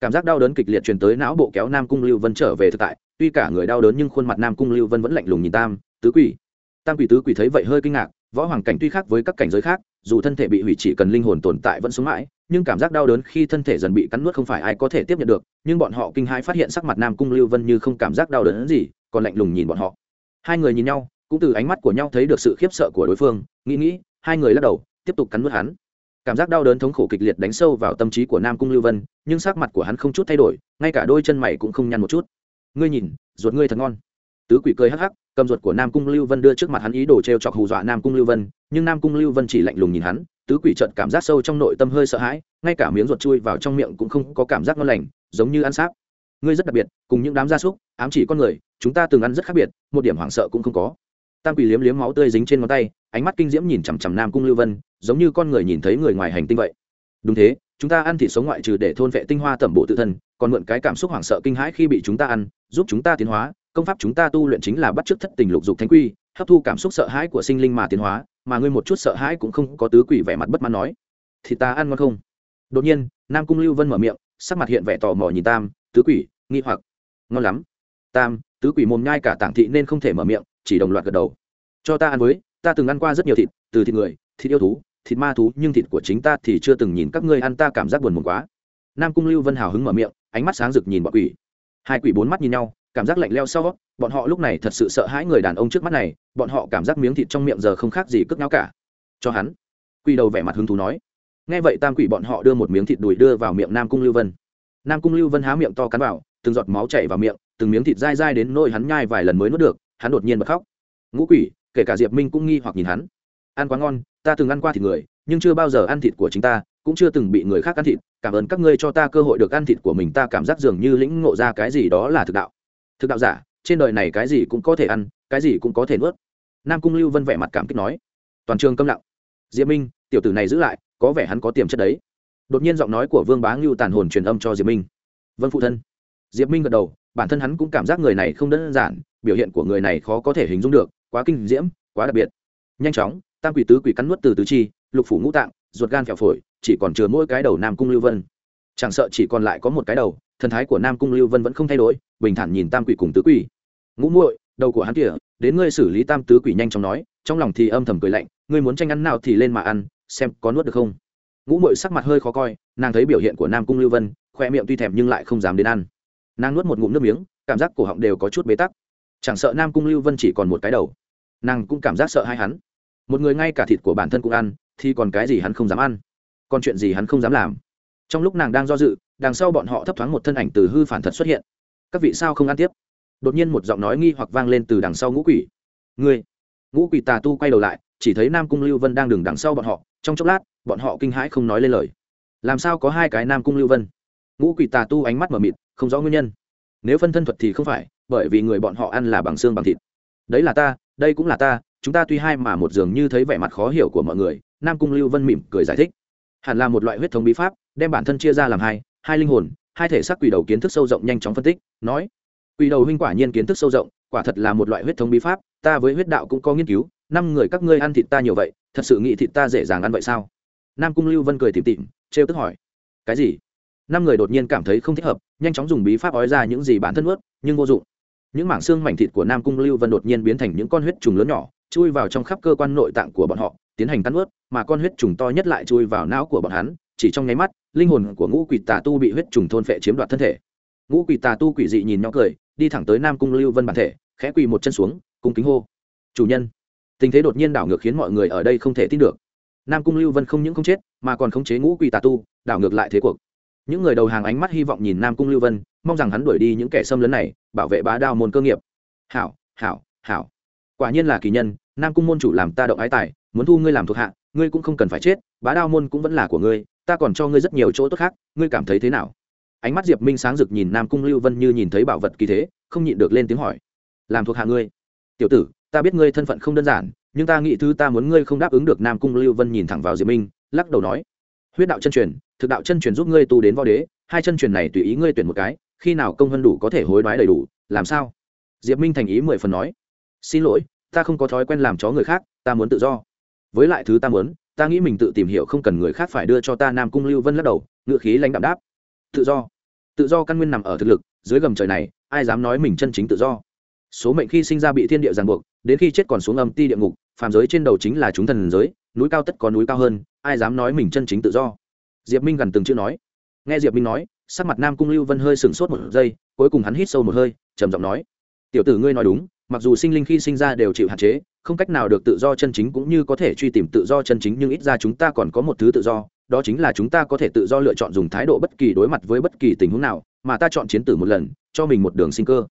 Cảm giác đau đớn kịch liệt truyền tới não bộ kéo nam cung lưu vân trở về thực tại, tuy cả người đau đớn nhưng khuôn mặt nam cung lưu vân vẫn lạnh lùng nhìn tam, tứ quỷ. Tam quỷ tứ quỷ thấy vậy hơi kinh ngạc võ hoàng cảnh tuy khác với các cảnh giới khác, dù thân thể bị hủy chỉ cần linh hồn tồn tại vẫn sống mãi, nhưng cảm giác đau đớn khi thân thể dần bị cắn nuốt không phải ai có thể tiếp nhận được, nhưng bọn họ kinh hãi phát hiện sắc mặt nam cung lưu vân như không cảm giác đau đớn gì, còn lạnh lùng nhìn bọn họ. Hai người nhìn nhau, cũng từ ánh mắt của nhau thấy được sự khiếp sợ của đối phương, nghĩ nghĩ, hai người lắc đầu, tiếp tục cắn nuốt hắn. Cảm giác đau đớn thống khổ kịch liệt đánh sâu vào tâm trí của nam cung lưu vân, nhưng sắc mặt của hắn không chút thay đổi, ngay cả đôi chân mày cũng không nhăn một chút. Ngươi nhìn, ruột ngươi thật ngon. Tứ quỷ cười hắc hắc cầm ruột của nam cung lưu vân đưa trước mặt hắn ý đồ t r e o chọc hù dọa nam cung lưu vân, nhưng nam cung lưu vân chỉ lạnh lùng nhìn hắn, tứ quỷ trợt cảm giác sâu trong nội tâm hơi sợ hãi, ngay cả miếng ruột chui vào trong miệng cũng không có cảm giác ngon lành, giống như ăn sáp. Ngươi rất đặc biệt, cùng những đám gia súc, ám chỉ con người, chúng ta từng ăn rất khác biệt, một điểm hoảng sợ cũng không có. Tam quỷ liếm liếm máu tươi dính trên ngón tay, ánh mắt kinh diễm nhìn chằm chằm nam cung lưu vân, giống như con người nhìn thấy người ngoài hành tinh vậy. Đúng thế, chúng ta ăn thịt sống ngoại trừ để thôn vệ tinh hoa tẩm bộ tự thân, còn mượn cái cảm xúc hoảng sợ kinh hãi khi bị chúng ta ăn, giúp chúng ta tiến hóa công pháp chúng ta tu luyện chính là bắt chước thất tình lục dục thánh quy, hấp thu cảm xúc sợ hãi của sinh linh mà tiến hóa, mà ngươi một chút sợ hãi cũng không có tứ quỷ vẻ mặt bất mãn nói. Thì ta ăn ngon không? Đột nhiên, nam cung lưu vân mở miệng, sắc mặt hiện vẻ tò mò nhìn tam, tứ quỷ, nghi hoặc. Ngon lắm. Tam, tứ quỷ mồm nhai cả tảng thị nên không thể mở miệng, chỉ đồng loạt gật đầu. Cho ta ăn với, ta từng ăn qua rất nhiều thịt, từ thịt người, thịt yêu thú, thịt ma thú, nhưng thịt của chính ta thì chưa từng nhìn các ngươi ăn, ta cảm giác buồn mồm quá. Nam cung lưu vân hào hứng mở miệng, ánh mắt sáng rực nhìn bọn quỷ. Hai quỷ bốn mắt nhìn nhau cảm giác lạnh leo sau, bọn họ lúc này thật sự sợ hãi người đàn ông trước mắt này, bọn họ cảm giác miếng thịt trong miệng giờ không khác gì cướp náo cả. Cho hắn. Quỳ đầu vẻ mặt hứng thú nói. Nghe vậy tam quỷ bọn họ đưa một miếng thịt đùi đưa vào miệng nam cung lưu vân. Nam cung lưu vân há miệng to cắn vào, từng giọt máu chảy vào miệng, từng miếng thịt dai dai đến nôi hắn nhai vài lần mới nuốt được, hắn đột nhiên bật khóc. Ngũ quỷ, kể cả diệp minh cũng nghi hoặc nhìn hắn. Ăn quá ngon, ta từng ăn qua thịt người, nhưng chưa bao giờ ăn thịt của chính ta, cũng chưa từng bị người khác ăn thịt. Cảm ơn các ngươi cho ta cơ hội được ăn thịt của mình, ta cảm giác dường như lĩnh ngộ ra cái gì đó là thực đạo thực đạo giả, trên đời này cái gì cũng có thể ăn, cái gì cũng có thể nuốt. Nam cung lưu vân vẻ mặt cảm kích nói. Toàn trường câm lặng. Diệp minh, tiểu tử này giữ lại, có vẻ hắn có tiềm chất đấy. Đột nhiên giọng nói của vương bá ngưu tàn hồn truyền âm cho diệp minh. Vân phụ thân. Diệp minh gật đầu, bản thân hắn cũng cảm giác người này không đơn giản, biểu hiện của người này khó có thể hình dung được, quá kinh diễm, quá đặc biệt. Nhanh chóng, tam quỷ tứ quỷ cắn nuốt từ tứ chi, lục phủ ngũ tạng, ruột gan phèo phổi, chỉ còn chừa mỗi cái đầu nam cung lưu vân. Chẳng sợ chỉ còn lại có một cái đầu, thần thái của nam cung lưu vân vẫn không thay đổi bình thản nhìn tam quỷ cùng tứ quỷ. Ngũ muội, đầu của hắn kìa, đến ngươi xử lý tam tứ quỷ nhanh chóng nói, trong lòng thì âm thầm cười lạnh, ngươi muốn tranh ăn nào thì lên mà ăn, xem có nuốt được không. Ngũ muội sắc mặt hơi khó coi, nàng thấy biểu hiện của nam cung lưu vân, khoe miệng tuy thèm nhưng lại không dám đến ăn. Nàng nuốt một ngụm nước miếng, cảm giác cổ họng đều có chút bế tắc. Chẳng sợ nam cung lưu vân chỉ còn một cái đầu, nàng cũng cảm giác sợ hai hắn. Một người ngay cả thịt của bản thân cũng ăn, thì còn cái gì hắn không dám ăn? Còn chuyện gì hắn không dám làm? Trong lúc nàng đang do dự, đằng sau bọn họ thấp thoáng một thân ảnh từ hư phản thật xuất hiện các vị sao không ăn tiếp? Đột nhiên một giọng nói nghi hoặc vang lên từ đằng sau ngũ quỷ. Ngươi! Ngũ quỷ tà tu quay đầu lại, chỉ thấy nam cung lưu vân đang đứng đằng sau bọn họ. Trong chốc lát, bọn họ kinh hãi không nói lên lời. Làm sao có hai cái nam cung lưu vân? Ngũ quỷ tà tu ánh mắt mở mịt, không rõ nguyên nhân. Nếu phân thân thuật thì không phải, bởi vì người bọn họ ăn là bằng xương bằng thịt. Đấy là ta, đây cũng là ta, chúng ta tuy hai mà một dường như thấy vẻ mặt khó hiểu của mọi người, nam cung lưu vân mỉm cười giải thích. Hẳn là một loại huyết thống bí pháp, đem bản thân chia ra làm hai hai linh hồn hai thể xác quỷ đầu kiến thức sâu rộng nhanh chóng phân tích, nói, quỷ đầu huynh quả nhiên kiến thức sâu rộng, quả thật là một loại huyết thống bí pháp, ta với huyết đạo cũng có nghiên cứu, năm người các ngươi ăn thịt ta nhiều vậy, thật sự nghĩ thịt ta dễ dàng ăn vậy sao? Nam cung lưu vân cười tìm tìm, trêu tức hỏi, cái gì? Năm người đột nhiên cảm thấy không thích hợp, nhanh chóng dùng bí pháp ói ra những gì bản thân ướt nhưng vô dụng. Những mảng xương mảnh thịt của nam cung lưu vân đột nhiên biến thành những con huyết trùng lớn nhỏ, chui vào trong khắp cơ quan nội tạng của bọn họ, tiến hành cắn ướt mà con huyết trùng to nhất lại chui vào não của bọn hắn chỉ trong nháy mắt, linh hồn của ngũ quỷ tà tu bị huyết trùng thôn phệ chiếm đoạt thân thể. Ngũ quỷ tà tu quỷ dị nhìn nhỏ cười, đi thẳng tới nam cung lưu vân bản thể, khẽ quỳ một chân xuống, cung kính hô. Chủ nhân. Tình thế đột nhiên đảo ngược khiến mọi người ở đây không thể tin được. Nam cung lưu vân không những không chết, mà còn khống chế ngũ quỷ tà tu, đảo ngược lại thế cuộc. Những người đầu hàng ánh mắt hy vọng nhìn nam cung lưu vân, mong rằng hắn đuổi đi những kẻ xâm lấn này, bảo vệ bá đao môn cơ nghiệp. Hảo hảo hảo. Quả nhiên là kỳ nhân, nam cung môn chủ làm ta động ái tài, muốn thu ngươi làm thuộc hạ, ngươi cũng không cần phải chết, bá đao môn cũng vẫn là của ngươi ta còn cho ngươi rất nhiều chỗ tốt khác, ngươi cảm thấy thế nào? Ánh mắt diệp minh sáng rực nhìn nam cung lưu vân như nhìn thấy bảo vật kỳ thế, không nhịn được lên tiếng hỏi. Làm thuộc hạ ngươi. Tiểu tử, ta biết ngươi thân phận không đơn giản, nhưng ta nghĩ thứ ta muốn ngươi không đáp ứng được nam cung lưu vân nhìn thẳng vào diệp minh, lắc đầu nói. Huyết đạo chân truyền, thực đạo chân truyền giúp ngươi tu đến võ đế, hai chân truyền này tùy ý ngươi tuyển một cái, khi nào công hơn đủ có thể hối đoái đầy đủ, làm sao? Diệp minh thành ý mười phần nói. Xin lỗi, ta không có thói quen làm chó người khác, ta muốn tự do. Với lại thứ ta muốn ta nghĩ mình tự tìm hiểu không cần người khác phải đưa cho ta nam cung lưu vân lắc đầu ngựa khí lãnh đạm đáp. Tự do. Tự do căn nguyên nằm ở thực lực, dưới gầm trời này, ai dám nói mình chân chính tự do? Số mệnh khi sinh ra bị thiên địa ràng buộc, đến khi chết còn xuống âm ti địa ngục, phàm giới trên đầu chính là chúng thần giới, núi cao tất có núi cao hơn, ai dám nói mình chân chính tự do? Diệp minh gần từng chữ nói. Nghe diệp minh nói, sắc mặt nam cung lưu vân hơi sửng sốt một giây, cuối cùng hắn hít sâu một hơi, trầm giọng nói. Tiểu tử ngươi nói đúng, mặc dù sinh linh khi sinh ra đều chịu hạn chế không cách nào được tự do chân chính cũng như có thể truy tìm tự do chân chính, nhưng ít ra chúng ta còn có một thứ tự do, đó chính là chúng ta có thể tự do lựa chọn dùng thái độ bất kỳ đối mặt với bất kỳ tình huống nào, mà ta chọn chiến tử một lần, cho mình một đường sinh cơ.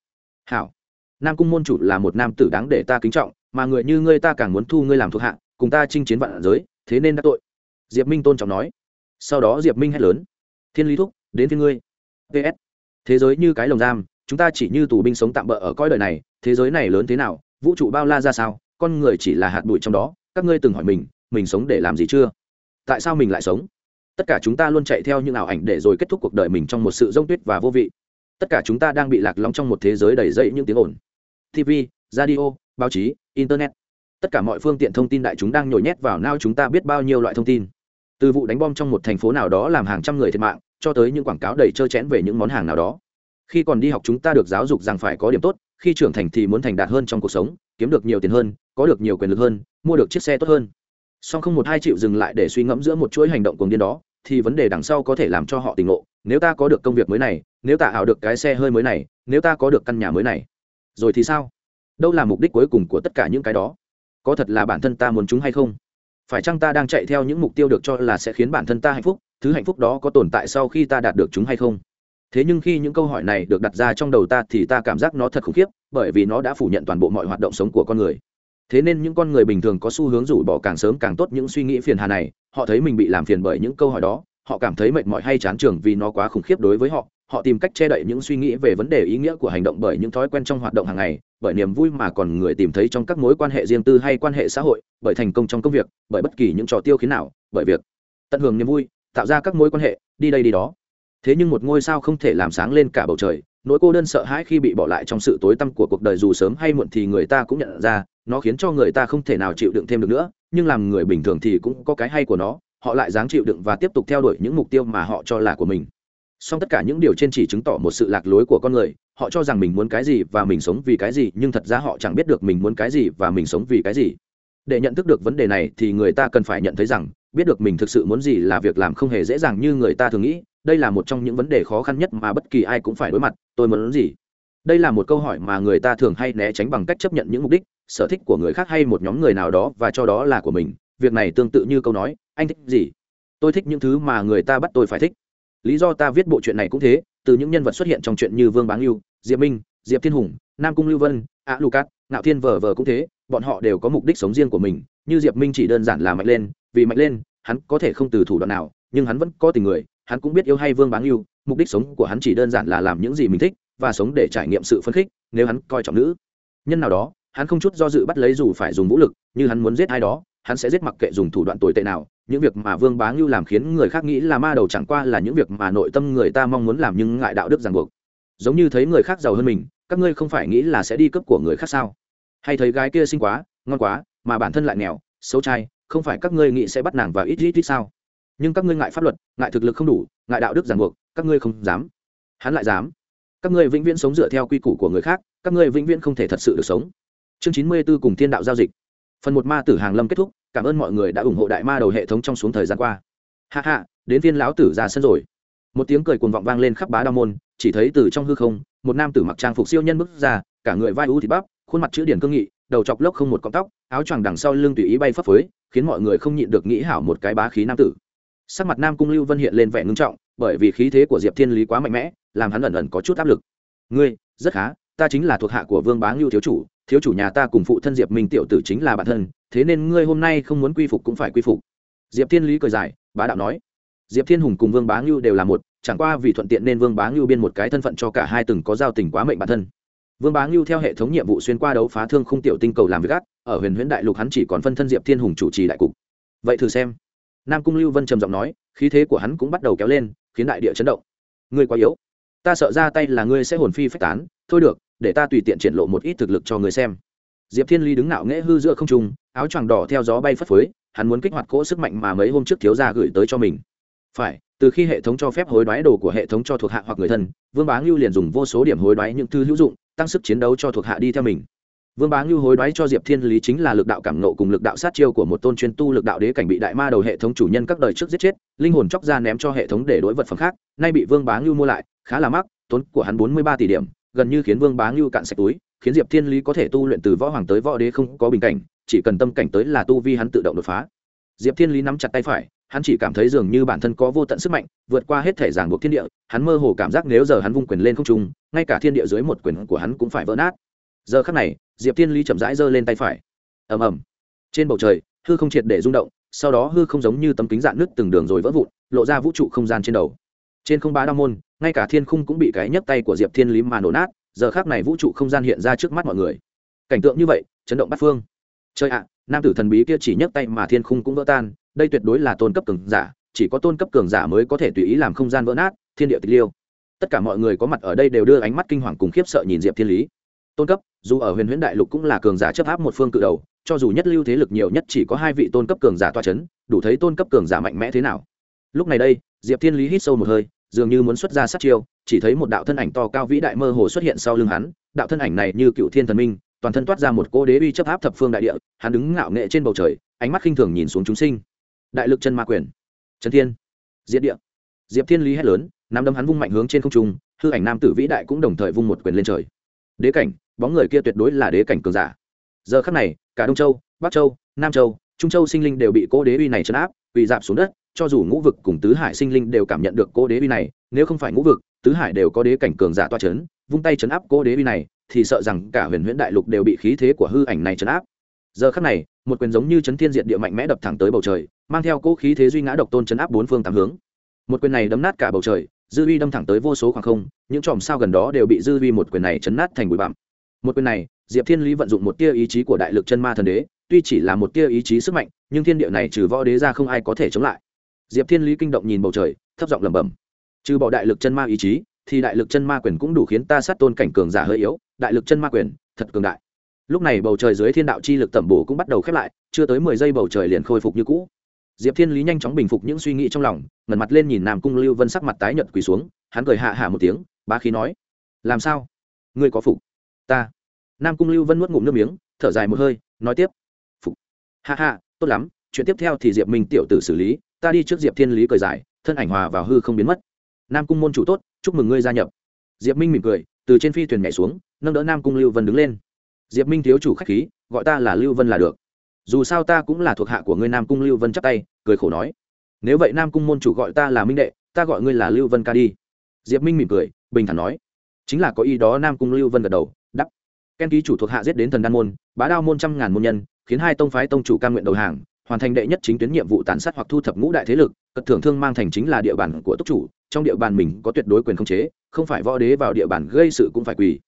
Hảo. Nam cung môn chủ là một nam tử đáng để ta kính trọng, mà người như ngươi ta càng muốn thu ngươi làm thuộc hạ, cùng ta chinh chiến vạn giới, thế nên đã tội. Diệp minh tôn trọng nói. Sau đó diệp minh hét lớn. Thiên lý thúc, đến thiên ngươi. Ps thế giới như cái lồng giam, chúng ta chỉ như tù binh sống tạm bỡ ở cõi đời này, thế giới này lớn thế nào, vũ trụ bao la ra sao? Con người chỉ là hạt bụi trong đó, các ngươi từng hỏi mình mình sống để làm gì chưa? Tại sao mình lại sống? Tất cả chúng ta luôn chạy theo những ảo ảnh để rồi kết thúc cuộc đời mình trong một sự rông tuyết và vô vị. Tất cả chúng ta đang bị lạc lõng trong một thế giới đầy dậy những tiếng ồn. Tv radio, báo chí, internet. Tất cả mọi phương tiện thông tin đại chúng đang nhồi nhét vào nao chúng ta biết bao nhiêu loại thông tin. Từ vụ đánh bom trong một thành phố nào đó làm hàng trăm người thiệt mạng, cho tới những quảng cáo đầy trơ chẽn về những món hàng nào đó. Khi còn đi học chúng ta được giáo dục rằng phải có điểm tốt khi trưởng thành thì muốn thành đạt hơn trong cuộc sống, kiếm được nhiều tiền hơn, có được nhiều quyền lực hơn, mua được chiếc xe tốt hơn. Song không một hai triệu dừng lại để suy ngẫm giữa một chuỗi hành động cuồng điên đó, thì vấn đề đằng sau có thể làm cho họ tỉnh ngộ, nếu ta có được công việc mới này, nếu ta ảo được cái xe hơi mới này, nếu ta có được căn nhà mới này. Rồi thì sao? Đâu là mục đích cuối cùng của tất cả những cái đó? Có thật là bản thân ta muốn chúng hay không? Phải chăng ta đang chạy theo những mục tiêu được cho là sẽ khiến bản thân ta hạnh phúc, thứ hạnh phúc đó có tồn tại sau khi ta đạt được chúng hay không? Thế nhưng khi những câu hỏi này được đặt ra trong đầu ta thì ta cảm giác nó thật khủng khiếp, bởi vì nó đã phủ nhận toàn bộ mọi hoạt động sống của con người. Thế nên những con người bình thường có xu hướng rủ bỏ càng sớm càng tốt những suy nghĩ phiền hà này, họ thấy mình bị làm phiền bởi những câu hỏi đó, họ cảm thấy mệt mỏi hay chán trường vì nó quá khủng khiếp đối với họ họ tìm cách che đậy những suy nghĩ về vấn đề ý nghĩa của hành động bởi những thói quen trong hoạt động hàng ngày, bởi niềm vui mà còn người tìm thấy trong các mối quan hệ riêng tư hay quan hệ xã hội, bởi thành công trong công việc, bởi bất kỳ những trò tiêu khiến nào, bởi việc tận hưởng niềm vui, tạo ra các mối quan hệ, đi đây đi đó thế nhưng một ngôi sao không thể làm sáng lên cả bầu trời, nỗi cô đơn sợ hãi khi bị bỏ lại trong sự tối tăm của cuộc đời dù sớm hay muộn thì người ta cũng nhận ra, nó khiến cho người ta không thể nào chịu đựng thêm được nữa, nhưng làm người bình thường thì cũng có cái hay của nó, họ lại dáng chịu đựng và tiếp tục theo đuổi những mục tiêu mà họ cho là của mình. Song tất cả những điều trên chỉ chứng tỏ một sự lạc lối của con người, họ cho rằng mình muốn cái gì và mình sống vì cái gì, nhưng thật ra họ chẳng biết được mình muốn cái gì và mình sống vì cái gì. Để nhận thức được vấn đề này thì người ta cần phải nhận thấy rằng biết được mình thực sự muốn gì là việc làm không hề dễ dàng như người ta thường nghĩ, đây là một trong những vấn đề khó khăn nhất mà bất kỳ ai cũng phải đối mặt, tôi muốn gì? Đây là một câu hỏi mà người ta thường hay né tránh bằng cách chấp nhận những mục đích, sở thích của người khác hay một nhóm người nào đó và cho đó là của mình. Việc này tương tự như câu nói, anh thích gì? Tôi thích những thứ mà người ta bắt tôi phải thích. Lý do ta viết bộ truyện này cũng thế, từ những nhân vật xuất hiện trong chuyện như vương báng yêu diệp minh, diệp thiên hùng, nam cung lưu vân, a lucas ngạo thiên vờ vờ cũng thế bọn họ đều có mục đích sống riêng của mình như diệp minh chỉ đơn giản là mạnh lên vì mạnh lên hắn có thể không từ thủ đoạn nào nhưng hắn vẫn có tình người hắn cũng biết yêu hay vương báng yêu, mục đích sống của hắn chỉ đơn giản là làm những gì mình thích và sống để trải nghiệm sự phấn khích nếu hắn coi trọng nữ nhân nào đó hắn không chút do dự bắt lấy dù phải dùng vũ lực như hắn muốn giết ai đó hắn sẽ giết mặc kệ dùng thủ đoạn tồi tệ nào những việc mà vương bá ngưu làm khiến người khác nghĩ là ma đầu chẳng qua là những việc mà nội tâm người ta mong muốn làm nhưng ngại đạo đức ràng buộc. Giống như thấy người khác giàu hơn mình các ngươi không phải nghĩ là sẽ đi cấp của người khác sao? Hay thấy gái kia xinh quá, ngon quá, mà bản thân lại nghèo, xấu trai, không phải các ngươi nghĩ sẽ bắt nàng vào ít ít ít sao? Nhưng các ngươi ngại pháp luật, ngại thực lực không đủ, ngại đạo đức ràng buộc, các ngươi không dám. Hắn lại dám. Các ngươi vĩnh viễn sống dựa theo quy củ của người khác, các ngươi vĩnh viễn không thể thật sự được sống. Chương chín mươi b ố cùng thiên đạo giao dịch. Phần một ma tử hàng lâm kết thúc, cảm ơn mọi người đã ủng hộ đại ma đầu hệ thống trong xuống thời gian qua. Hạ hạ đến viên lão tử ra sân rồi. Một tiếng cười cuồng vọng vang lên khắp bá đa môn, chỉ thấy từ trong hư không, một nam tử mặc trang phục siêu nhân bước ra, cả người vai u thịt bắp khuôn mặt chữ điển cương nghị, đầu chọc lốc không một cọng tóc, áo choàng đằng sau lưng tùy ý bay phấp phới, khiến mọi người không nhịn được nghĩ hảo một cái bá khí nam tử. Sắc mặt nam cung lưu vân hiện lên vẻ ngưng trọng, bởi vì khí thế của diệp thiên lý quá mạnh mẽ, làm hắn ẩn ẩn có chút áp lực. Ngươi, rất khá, ta chính là thuộc hạ của vương bá ngưu thiếu chủ thiếu chủ nhà ta cùng phụ thân diệp minh tiểu tử chính là bản thân, thế nên ngươi hôm nay không muốn quy phục cũng phải quy phục. Diệp thiên lý cười dài, bá đạo nói. Diệp thiên hùng cùng vương bá ngưu đều là một, chẳng qua vì thuận tiện nên vương bá ngưu biên một cái thân phận cho cả hai từng có giao tình quá mệnh bản thân vương bá ngưu theo hệ thống nhiệm vụ xuyên qua đấu phá thương khung tiểu tinh cầu làm việc gắt ở huyền huyễn đại lục hắn chỉ còn phân thân diệp thiên hùng chủ trì đại cục. Vậy thử xem. Nam cung lưu vân trầm giọng nói, khí thế của hắn cũng bắt đầu kéo lên, khiến đại địa chấn động. Ngươi quá yếu. Ta sợ ra tay là ngươi sẽ hồn phi phách tán, thôi được, để ta tùy tiện triển lộ một ít thực lực cho ngươi xem. Diệp thiên ly đứng ngạo nghễ hư giữa không trung, áo choàng đỏ theo gió bay phất phới, hắn muốn kích hoạt cỗ sức mạnh mà mấy hôm trước thiếu gia gửi tới cho mình. Phải, từ khi hệ thống cho phép hối đoái đồ của hệ thống cho thuộc hạ hoặc người thân, vương bá ngưu liền dùng vô số điểm hối đoái những thứ hữu dụng tăng sức chiến đấu cho thuộc hạ đi theo mình. Vương bá ngưu hối đoái cho diệp thiên lý chính là lực đạo cảm nộ cùng lực đạo sát chiêu của một tôn chuyên tu lực đạo đế cảnh bị đại ma đầu hệ thống chủ nhân các đời trước giết chết, linh hồn chóc ra ném cho hệ thống để đối vật phẩm khác, nay bị vương bá ngưu mua lại, khá là mắc, tốn của hắn bốn mươi ba tỷ điểm, gần như khiến vương bá ngưu cạn sạch túi, khiến diệp thiên lý có thể tu luyện từ võ hoàng tới võ đế không có bình cảnh, chỉ cần tâm cảnh tới là tu vi hắn tự động đột phá. Diệp thiên lý nắm chặt tay phải hắn chỉ cảm thấy dường như bản thân có vô tận sức mạnh, vượt qua hết thể giảng buộc thiên địa, hắn mơ hồ cảm giác nếu giờ hắn vung quyền lên không trung, ngay cả thiên địa dưới một quyền của hắn cũng phải vỡ nát. Giờ khắc này, diệp thiên lý chậm rãi giơ lên tay phải. Ầm ầm. Trên bầu trời, hư không triệt để rung động, sau đó hư không giống như tấm kính dạn nước từng đường rồi vỡ vụn, lộ ra vũ trụ không gian trên đầu. Trên không bá đao môn, ngay cả thiên khung cũng bị cái nhấc tay của diệp thiên lý mà nổ nát, giờ khác này vũ trụ không gian hiện ra trước mắt mọi người. Cảnh tượng như vậy, chấn động bắt phương. Chơi ạ nam tử thần bí kia chỉ nhấc tay mà thiên khung cũng vỡ tan, đây tuyệt đối là tôn cấp cường giả, chỉ có tôn cấp cường giả mới có thể tùy ý làm không gian vỡ nát, thiên địa tịch liêu. Tất cả mọi người có mặt ở đây đều đưa ánh mắt kinh hoàng cùng khiếp sợ nhìn diệp thiên lý. Tôn cấp, dù ở huyền huyễn đại lục cũng là cường giả chấp áp một phương cự đầu, cho dù nhất lưu thế lực nhiều nhất chỉ có hai vị tôn cấp cường giả toa c h ấ n đủ thấy tôn cấp cường giả mạnh mẽ thế nào. Lúc này đây, diệp thiên lý hít sâu một hơi, dường như muốn xuất ra sát chiêu, chỉ thấy một đạo thân ảnh to cao vĩ đại mơ hồ xuất hiện sau lưng hắn, đạo thân ảnh này như cựu thiên thần minh toàn thân toát ra một cô đế uy chấp áp thập phương đại địa, hắn đứng ngạo nghệ trên bầu trời, ánh mắt khinh thường nhìn xuống chúng sinh. Đại lực chân ma quyền. Trần thiên. Diệt địa. Diệp thiên lý hét lớn, nắm đấm hắn vung mạnh hướng trên không trung, hư ảnh nam tử vĩ đại cũng đồng thời vung một quyền lên trời. Đế cảnh, bóng người kia tuyệt đối là đế cảnh cường giả. Giờ khắc này, cả đông châu, bắc châu, nam châu, trung châu sinh linh đều bị cô đế uy này chấn áp bị dạp xuống đất, cho dù ngũ vực cùng tứ hải sinh linh đều cảm nhận được cô đế uy này, nếu không phải ngũ vực, tứ hải đều có đế cảnh cường giả toa chấn, vung tay chấn áp cô đế uy này thì sợ rằng cả huyền huyễn đại lục đều bị khí thế của hư ảnh này chấn áp. Giờ khắc này, một quyền giống như chấn thiên diện địa mạnh mẽ đập thẳng tới bầu trời, mang theo cỗ khí thế duy ngã độc tôn chấn áp bốn phương tám hướng. Một quyền này đấm nát cả bầu trời, dư uy đâm thẳng tới vô số khoảng không, những chòm sao gần đó đều bị dư uy một quyền này chấn nát thành bụi bặm. Một quyền này, diệp thiên lý vận dụng một tia ý chí của đại lực chân ma thần đế, tuy chỉ là một tia ý chí sức mạnh, nhưng thiên địa này trừ võ đế ra không ai có thể chống lại. Diệp thiên lý kinh động nhìn bầu trời, thấp giọng lẩm bẩm. Trừ bỏ đại lực chân ma ý chí thì đại lực chân ma quyền cũng đủ khiến ta sát tôn cảnh cường giả hơi yếu, đại lực chân ma quyền, thật cường đại. Lúc này bầu trời dưới thiên đạo chi lực tẩm bổ cũng bắt đầu khép lại, chưa tới mười giây bầu trời liền khôi phục như cũ. Diệp thiên lý nhanh chóng bình phục những suy nghĩ trong lòng ngẩn mặt lên nhìn nam cung lưu vân sắc mặt tái nhợt quỳ xuống, hắn cười hạ hạ một tiếng, bá khí nói, làm sao? Ngươi có phục? Ta. Nam cung lưu vân nuốt ngụm nước miếng, thở dài một hơi, nói tiếp, phục. Hạ hạ tốt lắm, chuyện tiếp theo thì diệp minh tiểu tử xử lý, ta đi trước. Diệp thiên lý cười dài, thân ảnh hòa vào hư không biến mất. Nam cung môn chủ tốt chúc mừng ngươi gia nhập. Diệp minh mỉm cười, từ trên phi thuyền nhảy xuống, nâng đỡ nam cung lưu vân đứng lên. Diệp minh thiếu chủ k h á c h khí, gọi ta là lưu vân là được. Dù sao ta cũng là thuộc hạ của ngươi nam cung lưu vân chắp tay, cười khổ nói. Nếu vậy nam cung môn chủ gọi ta là minh đệ, ta gọi ngươi là lưu vân ca đi. Diệp minh mỉm cười, bình thản nói. Chính là có ý đó nam cung lưu vân gật đầu đắp ken ký chủ thuộc hạ giết đến thần đan môn, bá đao môn trăm ngàn môn nhân, khiến hai tông phái tông chủ cam nguyện đầu hàng, hoàn thành đệ nhất chính tuyến nhiệm vụ tàn sát hoặc thu thập ngũ đại thế lực cất thưởng thương mang thành chính là địa bàn của túc chủ, trong địa bàn mình có tuyệt đối quyền khống chế, không phải võ đế vào địa bàn gây sự cũng phải quỳ.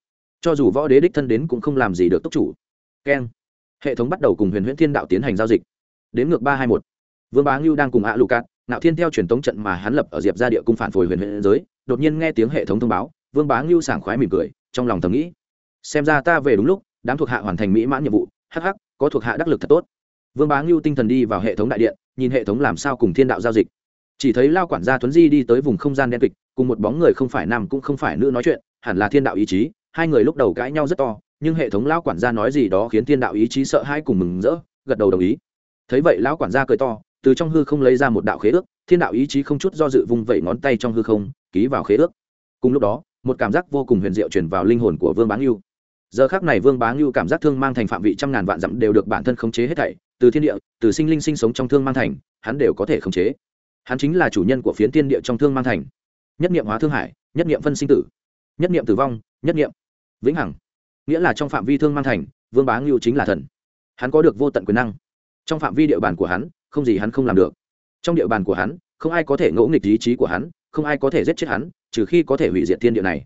Cho dù võ đế đích thân đến cũng không làm gì được túc chủ. Keng. Hệ thống bắt đầu cùng huyền huyễn thiên đạo tiến hành giao dịch. Đến ngược ba hai một. Vương bá ngưu đang cùng ạ lụ cát, nạo thiên theo truyền tống trận mà hắn lập ở diệp ra địa cung phản phhồi huyền Huyễn giới, đột nhiên nghe tiếng hệ thống thông báo, vương bá ngưu sảng khoái mỉm cười, trong lòng thầm nghĩ, xem ra ta về đúng lúc, đám thuộc hạ hoàn thành mỹ mãn nhiệm vụ hh có thuộc hạ đắc lực thật tốt. Vương bá ngưu tinh thần đi vào hệ thống đại điện, nhìn hệ thống làm sao cùng thiên đạo giao dịch chỉ thấy lao quản gia tuấn di đi tới vùng không gian đen kịch, cùng một bóng người không phải nam cũng không phải nữ nói chuyện, hẳn là thiên đạo ý chí, hai người lúc đầu cãi nhau rất to, nhưng hệ thống lao quản gia nói gì đó khiến thiên đạo ý chí sợ hai cùng mừng rỡ, gật đầu đồng ý. Thấy vậy lão quản gia cười to, từ trong hư không lấy ra một đạo khế ước, thiên đạo ý chí không chút do dự vung vẩy ngón tay trong hư không, ký vào khế ước. Cùng lúc đó, một cảm giác vô cùng huyền diệu chuyển vào linh hồn của vương bá ngưu. Giờ khác này vương bá ngưu cảm giác thương mang thành phạm vị trăm ngàn vạn dặm đều được bản thân khống chế hết thảy, từ thiên địa, từ sinh linh sinh sống trong thương mang thành, hắn đều có thể khống chế hắn chính là chủ nhân của phiến tiên địa trong thương mang thành. Nhất niệm hóa thương hải, nhất niệm phân sinh tử, nhất niệm tử vong, nhất niệm vĩnh hằng. Nghĩa là trong phạm vi thương mang thành, vương bá ngưu chính là thần. Hắn có được vô tận quyền năng. Trong phạm vi địa bàn của hắn, không gì hắn không làm được. Trong địa bàn của hắn, không ai có thể ngỗ nghịch ý chí của hắn, không ai có thể giết chết hắn, trừ khi có thể hủy diệt thiên địa này.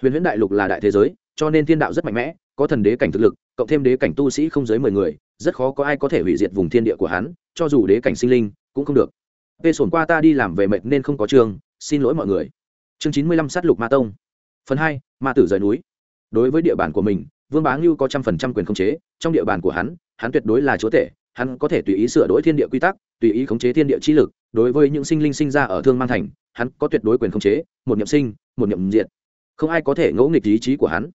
Huyền huyễn đại lục là đại thế giới, cho nên thiên đạo rất mạnh mẽ, có thần đế cảnh thực lực, cộng thêm đế cảnh tu sĩ không dưới mười người, rất khó có ai có thể hủy diệt vùng thiên địa của hắn, cho dù đế cảnh sinh linh, cũng không được. Vê sổn qua ta đi làm về mệt nên không có trường, xin lỗi mọi người. Chương chín mươi lăm sát lục ma tông. Phần hai, ma tử rời núi. Đối với địa bàn của mình, vương bá ngưu có trăm phần trăm quyền khống chế, trong địa bàn của hắn hắn tuyệt đối là chúa tể, hắn có thể tùy ý sửa đổi thiên địa quy tắc, tùy ý khống chế thiên địa chi lực, đối với những sinh linh sinh ra ở thương mang thành, hắn có tuyệt đối quyền khống chế, một niệm sinh, một niệm diện không ai có thể ngẫu nghịch ý chí của hắn.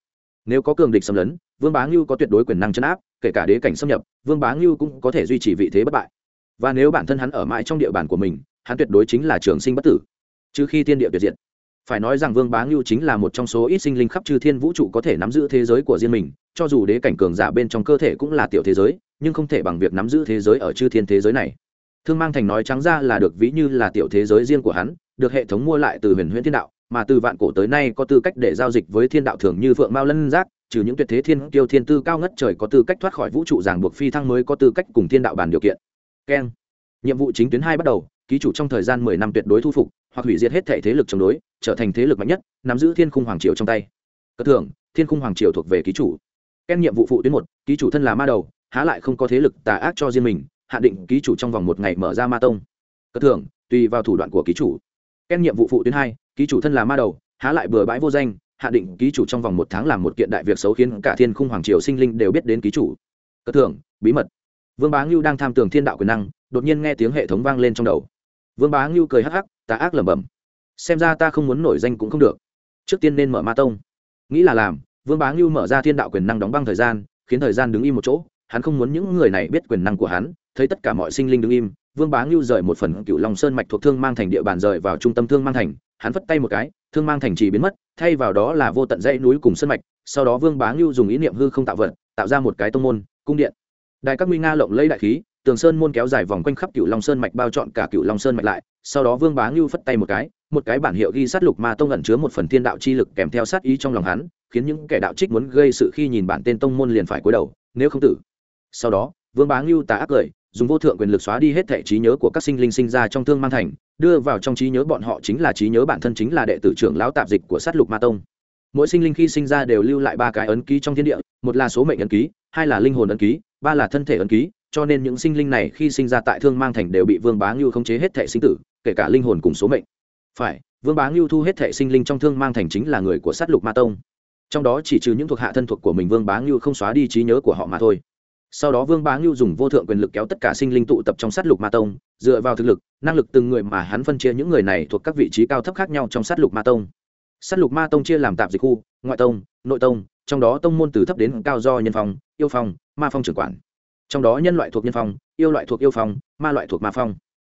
Nếu có cường địch xâm lấn, vương bá ngưu có tuyệt đối quyền năng chấn áp, kể cả đế cảnh xâm nhập, vương bá ngưu cũng có thể duy trì vị thế bất bại và nếu bản thân hắn ở mãi trong địa bàn của mình, hắn tuyệt đối chính là trường sinh bất tử. Chứ khi thiên địa tuyệt diệt, phải nói rằng vương bá ngưu chính là một trong số ít sinh linh khắp chư thiên vũ trụ có thể nắm giữ thế giới của riêng mình, cho dù đế cảnh cường giả bên trong cơ thể cũng là tiểu thế giới, nhưng không thể bằng việc nắm giữ thế giới ở chư thiên thế giới này. Thương mang thành nói trắng ra là được ví như là tiểu thế giới riêng của hắn, được hệ thống mua lại từ huyền huyễn thiên đạo, mà từ vạn cổ tới nay có tư cách để giao dịch với thiên đạo thường như phượng mao lân giác, trừ những tuyệt thế thiên tiêu thiên tư cao ngất trời có tư cách thoát khỏi vũ trụ ràng buộc phi thăng mới có tư cách cùng thiên đạo bàn điều kiện keng. Nhiệm vụ chính tuyến hai bắt đầu, ký chủ trong thời gian mười năm tuyệt đối thu phục, hoặc hủy diệt hết thể thế lực chống đối, trở thành thế lực mạnh nhất, nắm giữ thiên khung hoàng triều trong tay. Cất thưởng, thiên khung hoàng triều thuộc về ký chủ. Keng nhiệm vụ phụ tuyến một, ký chủ thân là ma đầu, há lại không có thế lực tà ác cho riêng mình, hạ định ký chủ trong vòng một ngày mở ra ma tông. Cất thưởng, tùy vào thủ đoạn của ký chủ. Keng nhiệm vụ phụ tuyến hai, ký chủ thân là ma đầu, há lại bừa bãi vô danh, hạ định ký chủ trong vòng một tháng làm một kiện đại việc xấu khiến cả thiên khung hoàng triều sinh linh đều biết đến ký chủ. Cất thưởng, bí mật vương bá ngưu đang tham tưởng thiên đạo quyền năng, đột nhiên nghe tiếng hệ thống vang lên trong đầu. Vương bá ngưu cười hắc hắc, tà ác lẩm bẩm. Xem ra ta không muốn nổi danh cũng không được. Trước tiên nên mở ma tông. Nghĩ là làm, vương bá ngưu mở ra thiên đạo quyền năng đóng băng thời gian, khiến thời gian đứng im một chỗ. Hắn không muốn những người này biết quyền năng của hắn, thấy tất cả mọi sinh linh đứng im, vương bá ngưu rời một phần cựu long sơn mạch thuộc thương mang thành địa bàn rời vào trung tâm thương mang thành. Hắn vất tay một cái, thương mang thành trì biến mất, thay vào đó là vô tận dãy núi cùng sơn mạch. Sau đó vương bá ngưu dùng ý niệm hư không tạo vật, tạo ra một cái tông môn, cung điện đại các nguy nga lộng lấy đại khí, tường sơn môn kéo dài vòng quanh khắp cựu long sơn mạch bao trọn cả cựu long sơn mạch lại, sau đó vương bá ngưu phất tay một cái một cái bản hiệu ghi sát lục ma tông ẩn chứa một phần thiên đạo chi lực kèm theo sát ý trong lòng hắn, khiến những kẻ đạo trích muốn gây sự khi nhìn bản tên tông môn liền phải cúi đầu, nếu không tử. Sau đó, vương bá ngưu tà ác cười dùng vô thượng quyền lực xóa đi hết thể trí nhớ của các sinh linh sinh ra trong thương mang thành, đưa vào trong trí nhớ bọn họ chính là trí nhớ bản thân chính là đệ tử trưởng lão tạp dịch của sát lục ma tông. Mỗi sinh linh khi sinh ra đều lưu lại ba cái ấn ký trong thiên địa một là số mệnh ấn ký, hai là linh hồn ấn ký, ba là thân thể ấn ký, cho nên những sinh linh này khi sinh ra tại thương mang thành đều bị vương bá ngưu khống chế hết thệ sinh tử, kể cả linh hồn cùng số mệnh. Phải, vương bá ngưu thu hết thệ sinh linh trong thương mang thành chính là người của sát lục ma tông. Trong đó chỉ trừ những thuộc hạ thân thuộc của mình vương bá ngưu không xóa đi trí nhớ của họ mà thôi. Sau đó vương bá ngưu dùng vô thượng quyền lực kéo tất cả sinh linh tụ tập trong sát lục ma tông, dựa vào thực lực, năng lực từng người mà hắn phân chia những người này thuộc các vị trí cao thấp khác nhau trong sát lục ma tông. Sát lục ma tông chia làm tạp dịch khu, ngoại tông, nội tông trong đó tông môn từ thấp đến cao do nhân phong, yêu phong, ma phong trưởng quản. Trong đó nhân loại thuộc nhân phong, yêu loại thuộc yêu phong, ma loại thuộc ma phong.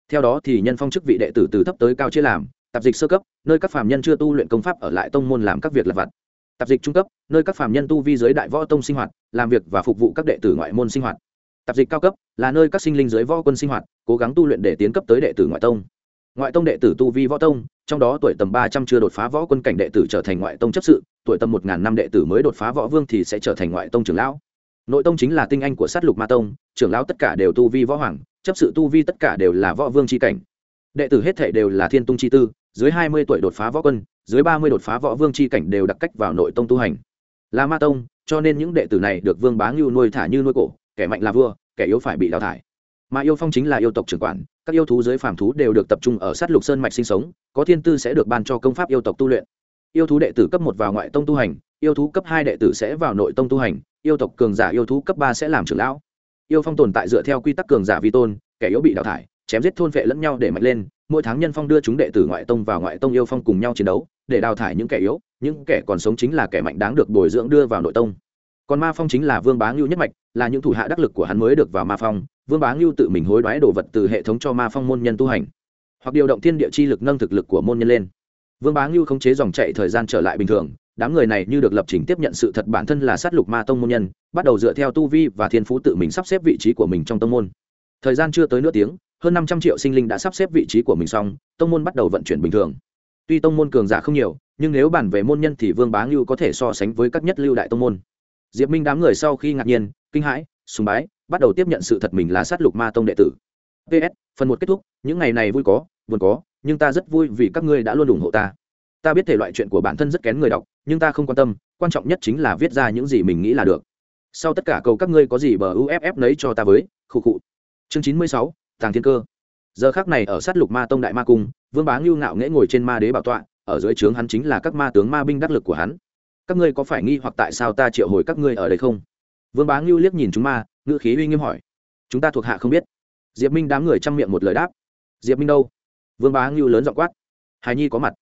Theo đó thì nhân phong chức vị đệ tử từ thấp tới cao chia làm, tạp dịch sơ cấp, nơi các phạm nhân chưa tu luyện công pháp ở lại tông môn làm các việc lặt vặt. Tạp dịch trung cấp, nơi các phạm nhân tu vi giới đại võ tông sinh hoạt, làm việc và phục vụ các đệ tử ngoại môn sinh hoạt. Tạp dịch cao cấp, là nơi các sinh linh giới võ quân sinh hoạt, cố gắng tu luyện để tiến cấp tới đệ tử ngoại tông ngoại tông đệ tử tu vi võ tông, trong đó tuổi tầm ba trăm chưa đột phá võ quân cảnh đệ tử trở thành ngoại tông chấp sự, tuổi tầm một ngàn năm đệ tử mới đột phá võ vương thì sẽ trở thành ngoại tông trưởng lão. Nội tông chính là tinh anh của sát lục ma tông, trưởng lão tất cả đều tu vi võ hoàng, chấp sự tu vi tất cả đều là võ vương c h i cảnh. Đệ tử hết thể đều là thiên tung c h i tư, dưới hai mươi tuổi đột phá võ quân, dưới ba mươi đột phá võ vương c h i cảnh đều đặc cách vào nội tông tu hành. Là ma tông, cho nên những đệ tử này được vương bá ngưu nuôi thả như nuôi cổ, kẻ mạnh là vua, kẻ yếu phải bị đào thải mà yêu phong chính là yêu tộc trưởng quản, các yêu thú dưới phàm thú đều được tập trung ở sát lục sơn mạch sinh sống, có thiên tư sẽ được ban cho công pháp yêu tộc tu luyện. Yêu thú đệ tử cấp một vào ngoại tông tu hành, yêu thú cấp hai đệ tử sẽ vào nội tông tu hành, yêu tộc cường giả yêu thú cấp ba sẽ làm trưởng lão. Yêu phong tồn tại dựa theo quy tắc cường giả vi tôn, kẻ yếu bị đào thải, chém giết thôn vệ lẫn nhau để mạnh lên, mỗi tháng nhân phong đưa chúng đệ tử ngoại tông vào ngoại tông yêu phong cùng nhau chiến đấu, để đào thải những kẻ yếu, những kẻ còn sống chính là kẻ mạnh đáng được bồi dưỡng đưa vào nội tông còn ma phong chính là vương bá ngưu nhất mạch, là những thủ hạ đắc lực của hắn mới được vào ma phong. Vương bá ngưu tự mình hối đoái đồ vật từ hệ thống cho ma phong môn nhân tu hành, hoặc điều động thiên địa chi lực nâng thực lực của môn nhân lên. Vương bá ngưu khống chế dòng chạy thời gian trở lại bình thường, đám người này như được lập trình tiếp nhận sự thật bản thân là sát lục ma tông môn nhân, bắt đầu dựa theo tu vi và thiên phú tự mình sắp xếp vị trí của mình trong tông môn. Thời gian chưa tới nửa tiếng, hơn năm trăm triệu sinh linh đã sắp xếp vị trí của mình xong, tông môn bắt đầu vận chuyển bình thường. Tuy tông môn cường giả không nhiều, nhưng nếu bàn về môn nhân thì vương bá ngưu có thể so sánh với các nhất lưu đại tông môn diệp minh đám người sau khi ngạc nhiên, kinh hãi, sùng bái, bắt đầu tiếp nhận sự thật mình là sát lục ma tông đệ tử. Ps phần một kết thúc, những ngày này vui có, buồn có, nhưng ta rất vui vì các ngươi đã luôn ủng hộ ta. Ta biết thể loại chuyện của bản thân rất kén người đọc, nhưng ta không quan tâm, quan trọng nhất chính là viết ra những gì mình nghĩ là được. Sau tất cả cầu các ngươi có gì bờ uff nấy cho ta với, khụ khụ. Chương chín mươi sáu, tàng thiên cơ. Giờ khác này ở sát lục ma tông đại ma cung, vương bá ngưu ngạo nghễ ngồi trên ma đế bảo tọa, ở dưới trướng hắn chính là các ma tướng ma binh đắc lực của hắn các ngươi có phải nghi hoặc tại sao ta triệu hồi các ngươi ở đây không? Vương bá ngưu liếc nhìn chúng ma, ngữ khí uy nghiêm hỏi. Chúng ta thuộc hạ không biết. Diệp minh đám người chăm miệng một lời đáp. Diệp minh đâu? Vương bá ngưu lớn dọ quát. Hài nhi có mặt.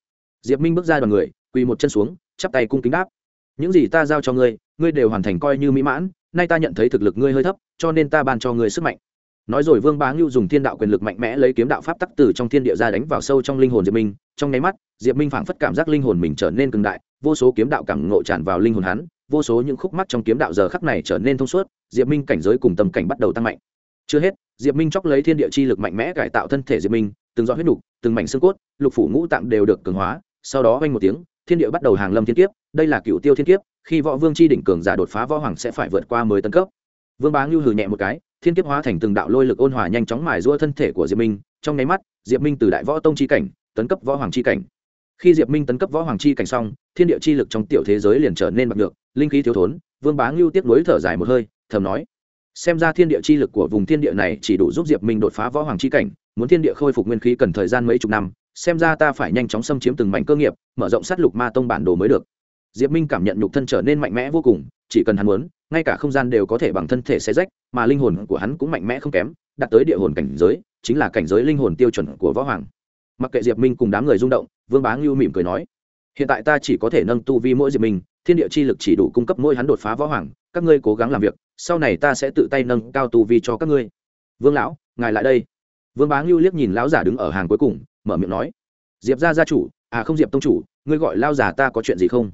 Diệp minh bước ra đoàn người, quỳ một chân xuống, chắp tay cung kính đáp. Những gì ta giao cho ngươi ngươi đều hoàn thành coi như mỹ mãn, nay ta nhận thấy thực lực ngươi hơi thấp, cho nên ta ban cho ngươi sức mạnh. Nói rồi vương bá ngưu dùng thiên đạo quyền lực mạnh mẽ lấy kiếm đạo pháp tắc từ trong thiên địa ra đánh vào sâu trong linh hồn diệp minh. Trong nháy mắt, diệp minh phảng phất cảm giác linh hồn mình trở nên cường đại vô số kiếm đạo cảm ngộ tràn vào linh hồn hắn, vô số những khúc mắc trong kiếm đạo giờ khắc này trở nên thông suốt, diệp minh cảnh giới cùng tâm cảnh bắt đầu tăng mạnh. Chưa hết, diệp minh chóc lấy thiên địa chi lực mạnh mẽ cải tạo thân thể diệp minh, từng giọt huyết nục, từng mảnh xương cốt, lục phủ ngũ tạng đều được cường hóa, sau đó vang một tiếng, thiên địa bắt đầu hàng lâm thiên kiếp, đây là cựu tiêu thiên kiếp, khi võ vương chi đỉnh cường giả đột phá võ hoàng sẽ phải vượt qua mười tấn cấp. Vương bá ngưu hừ nhẹ một cái, thiên kiếp hóa thành từng đạo lôi lực ôn hòa nhanh chóng mài giũa thân thể của diệp minh, trong nháy mắt, diệp minh từ đại võ tông chi cảnh, tấn cấp võ hoàng chi cảnh khi diệp minh tấn cấp võ hoàng chi cảnh xong, thiên địa chi lực trong tiểu thế giới liền trở nên bạc được linh khí thiếu thốn, vương bá ngưu tiếp nối thở dài một hơi, thầm nói, xem ra thiên địa chi lực của vùng thiên địa này chỉ đủ giúp diệp minh đột phá võ hoàng chi cảnh, muốn thiên địa khôi phục nguyên khí cần thời gian mấy chục năm, xem ra ta phải nhanh chóng xâm chiếm từng mảnh cơ nghiệp, mở rộng sát lục ma tông bản đồ mới được. Diệp minh cảm nhận nhục thân trở nên mạnh mẽ vô cùng, chỉ cần hắn muốn, ngay cả không gian đều có thể bằng thân thể xe rách, mà linh hồn của hắn cũng mạnh mẽ không kém, đạt tới địa hồn cảnh giới, chính là cảnh giới linh hồn tiêu chuẩn của võ hoàng mặc kệ diệp minh cùng đám người rung động, vương bá ngưu mỉm cười nói, hiện tại ta chỉ có thể nâng tu vi mỗi diệp minh, thiên địa chi lực chỉ đủ cung cấp mỗi hắn đột phá võ hoàng, các ngươi cố gắng làm việc, sau này ta sẽ tự tay nâng cao tu vi cho các ngươi. Vương lão, ngài lại đây. Vương bá ngưu liếc nhìn lão giả đứng ở hàng cuối cùng, mở miệng nói, diệp ra gia chủ à không diệp tông chủ, ngươi gọi lao giả ta có chuyện gì không?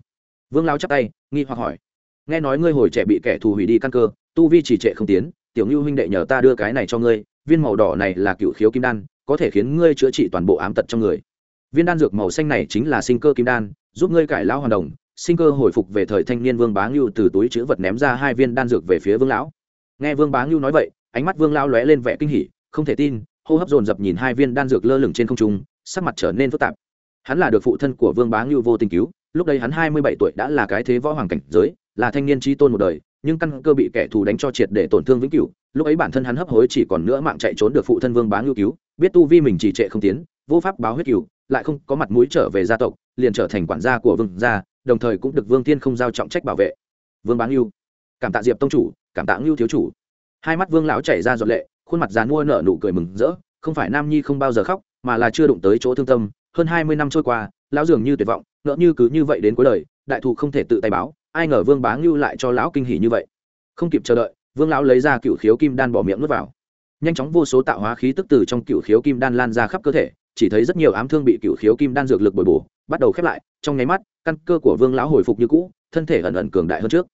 Vương lao chắp tay, nghi hoặc hỏi, nghe nói ngươi hồi trẻ bị kẻ thù hủy đi căn cơ, tu vi chỉ trệ không tiến, tiểu ngưu huynh đệ nhờ ta đưa cái này cho ngươi, viên màu đỏ này là cựu khiếu kim đan có thể khiến ngươi chữa trị toàn bộ ám tật trong người. Viên đan dược màu xanh này chính là sinh cơ kim đan, giúp ngươi cải lao hoàn đồng, sinh cơ hồi phục về thời thanh niên vương bá ngưu từ túi chữ vật ném ra hai viên đan dược về phía vương lão. Nghe vương bá ngưu nói vậy, ánh mắt vương lão lóe lên vẻ kinh hỉ, không thể tin, hô hấp dồn dập nhìn hai viên đan dược lơ lửng trên không trung, sắc mặt trở nên phức tạp. Hắn là được phụ thân của vương bá ngưu vô tình cứu, lúc đây hắn hai mươi bảy tuổi đã là cái thế võ hoàng cảnh giới, là thanh niên trí tôn một đời, nhưng căn cơ bị kẻ thù đánh cho triệt để tổn thương vĩnh cửu, lúc ấy bản thân hắn hấp hối chỉ còn nữa mạng chạy trốn được phụ thân vương bá ngưu cứu biết tu vi mình chỉ trệ không tiến, vô pháp báo huyết cựu lại không có mặt mũi trở về gia tộc, liền trở thành quản gia của vương gia, đồng thời cũng được vương thiên không giao trọng trách bảo vệ. Vương bá ngưu. Cảm tạ diệp tông chủ, cảm tạ ngưu thiếu chủ. Hai mắt vương lão chảy ra giọt lệ, khuôn mặt dàn mua nở nụ cười mừng rỡ, không phải nam nhi không bao giờ khóc, mà là chưa đụng tới chỗ thương tâm. Hơn hai mươi năm trôi qua, lão dường như tuyệt vọng, ngỡ như cứ như vậy đến cuối đời, đại thụ không thể tự tay báo, ai ngờ vương bá ngưu lại cho lão kinh hỉ như vậy. Không kịp chờ đợi, vương lão lấy ra cựu khiếu kim đan bỏ miệng nuốt vào nhanh chóng vô số tạo hóa khí tức từ trong cựu khiếu kim đan lan ra khắp cơ thể, chỉ thấy rất nhiều ám thương bị cựu khiếu kim đan dược lực bồi bổ, bắt đầu khép lại, trong nháy mắt, căn cơ của vương lão hồi phục như cũ, thân thể ẩn ẩn cường đại hơn trước.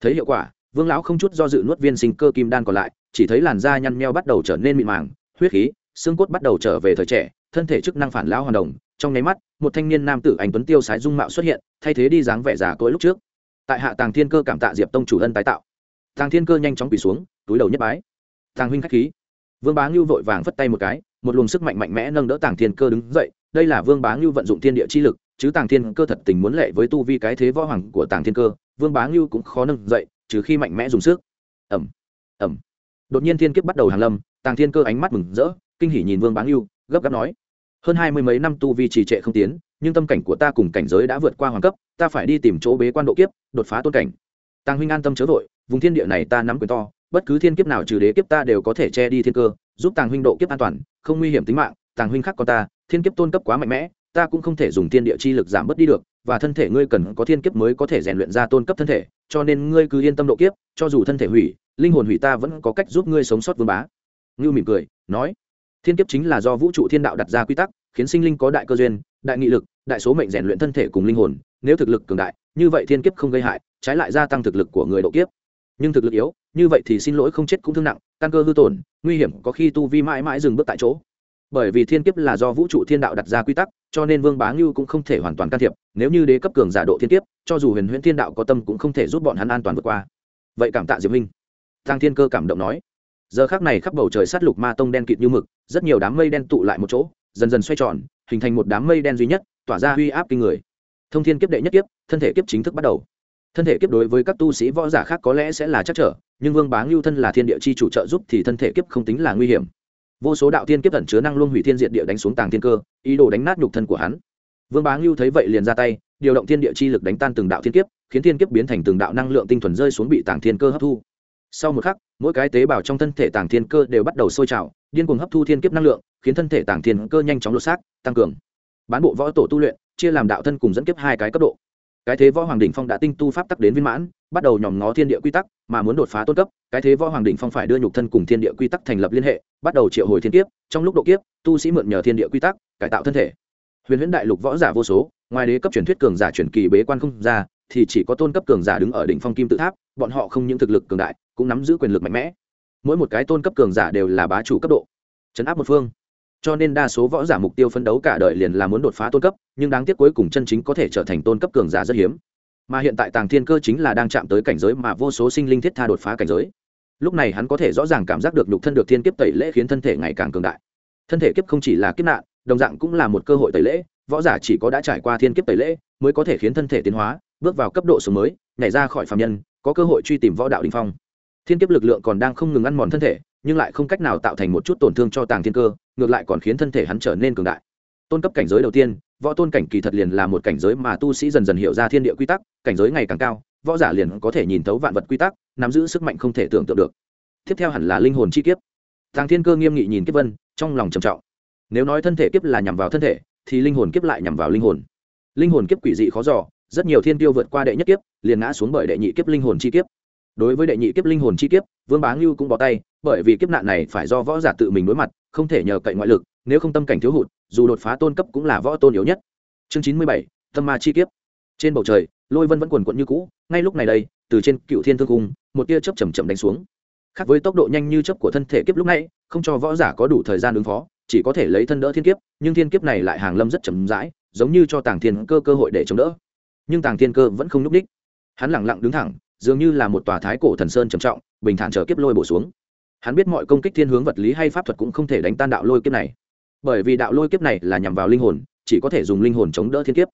Thấy hiệu quả, vương lão không chút do dự nuốt viên sinh cơ kim đan còn lại, chỉ thấy làn da nhăn meo bắt đầu trở nên mịn màng, huyết khí, xương cốt bắt đầu trở về thời trẻ, thân thể chức năng phản lão hoàn đồng. Trong nháy mắt, một thanh niên nam tử anh tuấn tiêu sái dung mạo xuất hiện, thay thế đi dáng vẻ già cỗi lúc trước. Tại hạ tàng thiên cơ cảm tạ diệp tông chủ ân tái tạo. Tàng thiên cơ nhanh chóng quỳ xuống, túi đầu nhất bái. Tàng huynh khách khí vương bá ngưu vội vàng phất tay một cái, một luồng sức mạnh mạnh mẽ nâng đỡ tàng thiên cơ đứng dậy, đây là vương bá ngưu vận dụng thiên địa chi lực, chứ tàng thiên cơ thật tình muốn lệ với tu vi cái thế võ hoàng của tàng thiên cơ, vương bá ngưu cũng khó nâng dậy, trừ khi mạnh mẽ dùng sức. Ẩm ẩm đột nhiên thiên kiếp bắt đầu hàng lâm, tàng thiên cơ ánh mắt mừng rỡ, kinh hỉ nhìn vương bá ngưu, gấp gáp nói, hơn hai mươi mấy năm tu vi trì trệ không tiến, nhưng tâm cảnh của ta cùng cảnh giới đã vượt qua hoàng cấp, ta phải đi tìm chỗ bế quan độ kiếp, đột phá tôn cảnh. Tàng huynh an tâm chớ vội, vùng thiên địa này ta nắm quyền to bất cứ thiên kiếp nào trừ đế kiếp ta đều có thể che đi thiên cơ, giúp tàng huynh độ kiếp an toàn, không nguy hiểm tính mạng, tàng huynh khác con ta, thiên kiếp tôn cấp quá mạnh mẽ, ta cũng không thể dùng thiên địa chi lực giảm bớt đi được, và thân thể ngươi cần có thiên kiếp mới có thể rèn luyện ra tôn cấp thân thể, cho nên ngươi cứ yên tâm độ kiếp, cho dù thân thể hủy, linh hồn hủy ta vẫn có cách giúp ngươi sống sót vương bá. Ngưu mỉm cười, nói, thiên kiếp chính là do vũ trụ thiên đạo đặt ra quy tắc, khiến sinh linh có đại cơ duyên, đại nghị lực, đại số mệnh rèn luyện thân thể cùng linh hồn, nếu thực lực cường đại, như vậy thiên kiếp không gây hại, trái lại gia tăng thực lực của người độ kiếp nhưng thực lực yếu, như vậy thì xin lỗi không chết cũng thương nặng, căn cơ hư tổn, nguy hiểm có khi tu vi mãi mãi dừng bước tại chỗ. Bởi vì thiên kiếp là do vũ trụ thiên đạo đặt ra quy tắc, cho nên vương bá ngưu cũng không thể hoàn toàn can thiệp, nếu như đế cấp cường giả độ thiên kiếp, cho dù huyền huyễn thiên đạo có tâm cũng không thể giúp bọn hắn an toàn vượt qua. Vậy cảm tạ diệp minh. Tăng thiên cơ cảm động nói. Giờ khác này khắp bầu trời sát lục ma tông đen kịt như mực, rất nhiều đám mây đen tụ lại một chỗ, dần dần xoay tròn, hình thành một đám mây đen duy nhất, tỏa ra uy áp kinh người. Thông thiên kiếp đệ nhất kiếp, thân thể kiếp chính thức bắt đầu thân thể kiếp đối với các tu sĩ võ giả khác có lẽ sẽ là chắc trở, nhưng vương bá ngưu thân là thiên địa chi chủ trợ giúp thì thân thể kiếp không tính là nguy hiểm. Vô số đạo tiên kiếp tẩn chứa năng luân hủy thiên diện địa đánh xuống tàng thiên cơ, ý đồ đánh nát nhục thân của hắn. Vương bá ngưu thấy vậy liền ra tay, điều động thiên địa chi lực đánh tan từng đạo thiên kiếp, khiến thiên kiếp biến thành từng đạo năng lượng tinh thuần rơi xuống bị tàng thiên cơ hấp thu. Sau một khắc, mỗi cái tế bào trong thân thể tàng thiên cơ đều bắt đầu sôi trào, điên cuồng hấp thu thiên kiếp năng lượng, khiến thân thể tàng thiên cơ nhanh chóng lột xác, tăng cường. Bán bộ võ tổ tu luyện, chia làm đạo thân cùng dẫn kiếp hai cái cấp độ cái thế võ hoàng đỉnh phong đã tinh tu pháp tắc đến viên mãn, bắt đầu nhòm ngó thiên địa quy tắc, mà muốn đột phá tôn cấp, cái thế võ hoàng đỉnh phong phải đưa nhục thân cùng thiên địa quy tắc thành lập liên hệ, bắt đầu triệu hồi thiên kiếp, trong lúc độ kiếp, tu sĩ mượn nhờ thiên địa quy tắc, cải tạo thân thể. Huyền huyễn đại lục võ giả vô số, ngoài đế cấp truyền thuyết cường giả truyền kỳ bế quan không ra, thì chỉ có tôn cấp cường giả đứng ở đỉnh phong kim tự tháp, bọn họ không những thực lực cường đại, cũng nắm giữ quyền lực mạnh mẽ. Mỗi một cái tôn cấp cường giả đều là bá chủ cấp độ. Chấn áp một phương cho nên đa số võ giả mục tiêu phấn đấu cả đời liền là muốn đột phá tôn cấp, nhưng đáng tiếc cuối cùng chân chính có thể trở thành tôn cấp cường giả rất hiếm. Mà hiện tại tàng thiên cơ chính là đang chạm tới cảnh giới mà vô số sinh linh thiết tha đột phá cảnh giới. Lúc này hắn có thể rõ ràng cảm giác được nhục thân được thiên kiếp tẩy lễ khiến thân thể ngày càng cường đại. Thân thể kiếp không chỉ là kiếp nạn, đồng dạng cũng là một cơ hội tẩy lễ, võ giả chỉ có đã trải qua thiên kiếp tẩy lễ mới có thể khiến thân thể tiến hóa, bước vào cấp độ sống mới, nhảy ra khỏi phạm nhân, có cơ hội truy tìm võ đạo đình phong. Thiên kiếp lực lượng còn đang không ngừng ăn mòn thân thể nhưng lại không cách nào tạo thành một chút tổn thương cho tàng thiên cơ, ngược lại còn khiến thân thể hắn trở nên cường đại. Tôn cấp cảnh giới đầu tiên, võ tôn cảnh kỳ thật liền là một cảnh giới mà tu sĩ dần dần hiểu ra thiên địa quy tắc, cảnh giới ngày càng cao, võ giả liền có thể nhìn thấu vạn vật quy tắc, nắm giữ sức mạnh không thể tưởng tượng được. Tiếp theo hẳn là linh hồn chi kiếp. Tàng thiên cơ nghiêm nghị nhìn kiếp vân, trong lòng trầm trọng. Nếu nói thân thể kiếp là nhằm vào thân thể, thì linh hồn kiếp lại nhằm vào linh hồn. Linh hồn kiếp quỷ dị khó giỏ rất nhiều thiên tiêu vượt qua đệ nhất kiếp, liền ngã xuống bởi đệ nhị kiếp linh hồn chi kiếp. Đối với đệ nhị kiếp linh hồn chi kiếp, vương bá ngưu cũng bỏ tay bởi vì kiếp nạn này phải do võ giả tự mình đối mặt không thể nhờ cậy ngoại lực nếu không tâm cảnh thiếu hụt dù đột phá tôn cấp cũng là võ tôn yếu nhất. Chương chín mươi bảy tâm ma chi kiếp. Trên bầu trời lôi vân vẫn quần quận như cũ ngay lúc này đây từ trên cựu thiên thương cung một tia chớp chầm chậm đánh xuống. Khác với tốc độ nhanh như chớp của thân thể kiếp lúc này không cho võ giả có đủ thời gian ứng phó chỉ có thể lấy thân đỡ thiên kiếp nhưng thiên kiếp này lại hàng lâm rất chậm rãi giống như cho tàng thiên cơ cơ hội để chống đỡ. Nhưng tàng thiên cơ vẫn không nhúc đích, hắn lẳng lặng đứng thẳng dường như là một tòa thái cổ thần sơn trầm trọng bình thản chờ kiếp lôi bổ xuống hắn biết mọi công kích thiên hướng vật lý hay pháp thuật cũng không thể đánh tan đạo lôi kiếp này. Bởi vì đạo lôi kiếp này là nhằm vào linh hồn, chỉ có thể dùng linh hồn chống đỡ thiên kiếp.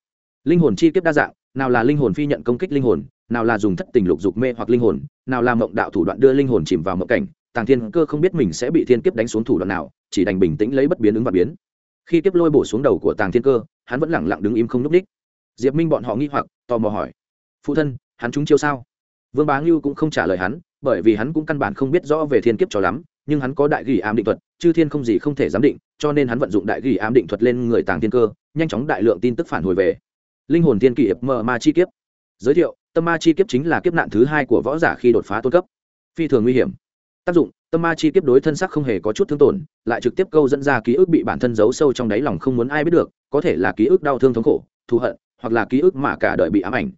Linh hồn chi kiếp đa dạng, nào là linh hồn phi nhận công kích linh hồn, nào là dùng thất tình lục dục mê hoặc linh hồn, nào là mộng đạo thủ đoạn đưa linh hồn chìm vào mộng cảnh, tàng thiên cơ không biết mình sẽ bị thiên kiếp đánh xuống thủ đoạn nào, chỉ đành bình tĩnh lấy bất biến ứng và biến. Khi kiếp lôi bổ xuống đầu của tàng thiên cơ, hắn vẫn lẳng lặng đứng im không n ú c ních diệp minh bọn họ nghi hoặc, tò mò hỏi, phụ thân, hắn trúng chiêu sao? Vương bá ngưu cũng không trả lời hắn bởi vì hắn cũng căn bản không biết rõ về thiên kiếp cho lắm, nhưng hắn có đại ghi ám định thuật, chư thiên không gì không thể giám định, cho nên hắn vận dụng đại ghi ám định thuật lên người tàng thiên cơ, nhanh chóng đại lượng tin tức phản hồi về. Linh hồn thiên kỷ mờ ma chi kiếp. Giới thiệu, tâm ma chi kiếp chính là kiếp nạn thứ hai của võ giả khi đột phá tôn cấp. Phi thường nguy hiểm. Tác dụng, tâm ma chi kiếp đối thân sắc không hề có chút thương tổn, lại trực tiếp câu dẫn ra ký ức bị bản thân giấu sâu trong đáy lòng không muốn ai biết được, có thể là ký ức đau thương thống khổ, thù hận, hoặc là ký ức mà cả đời bị ám ảnh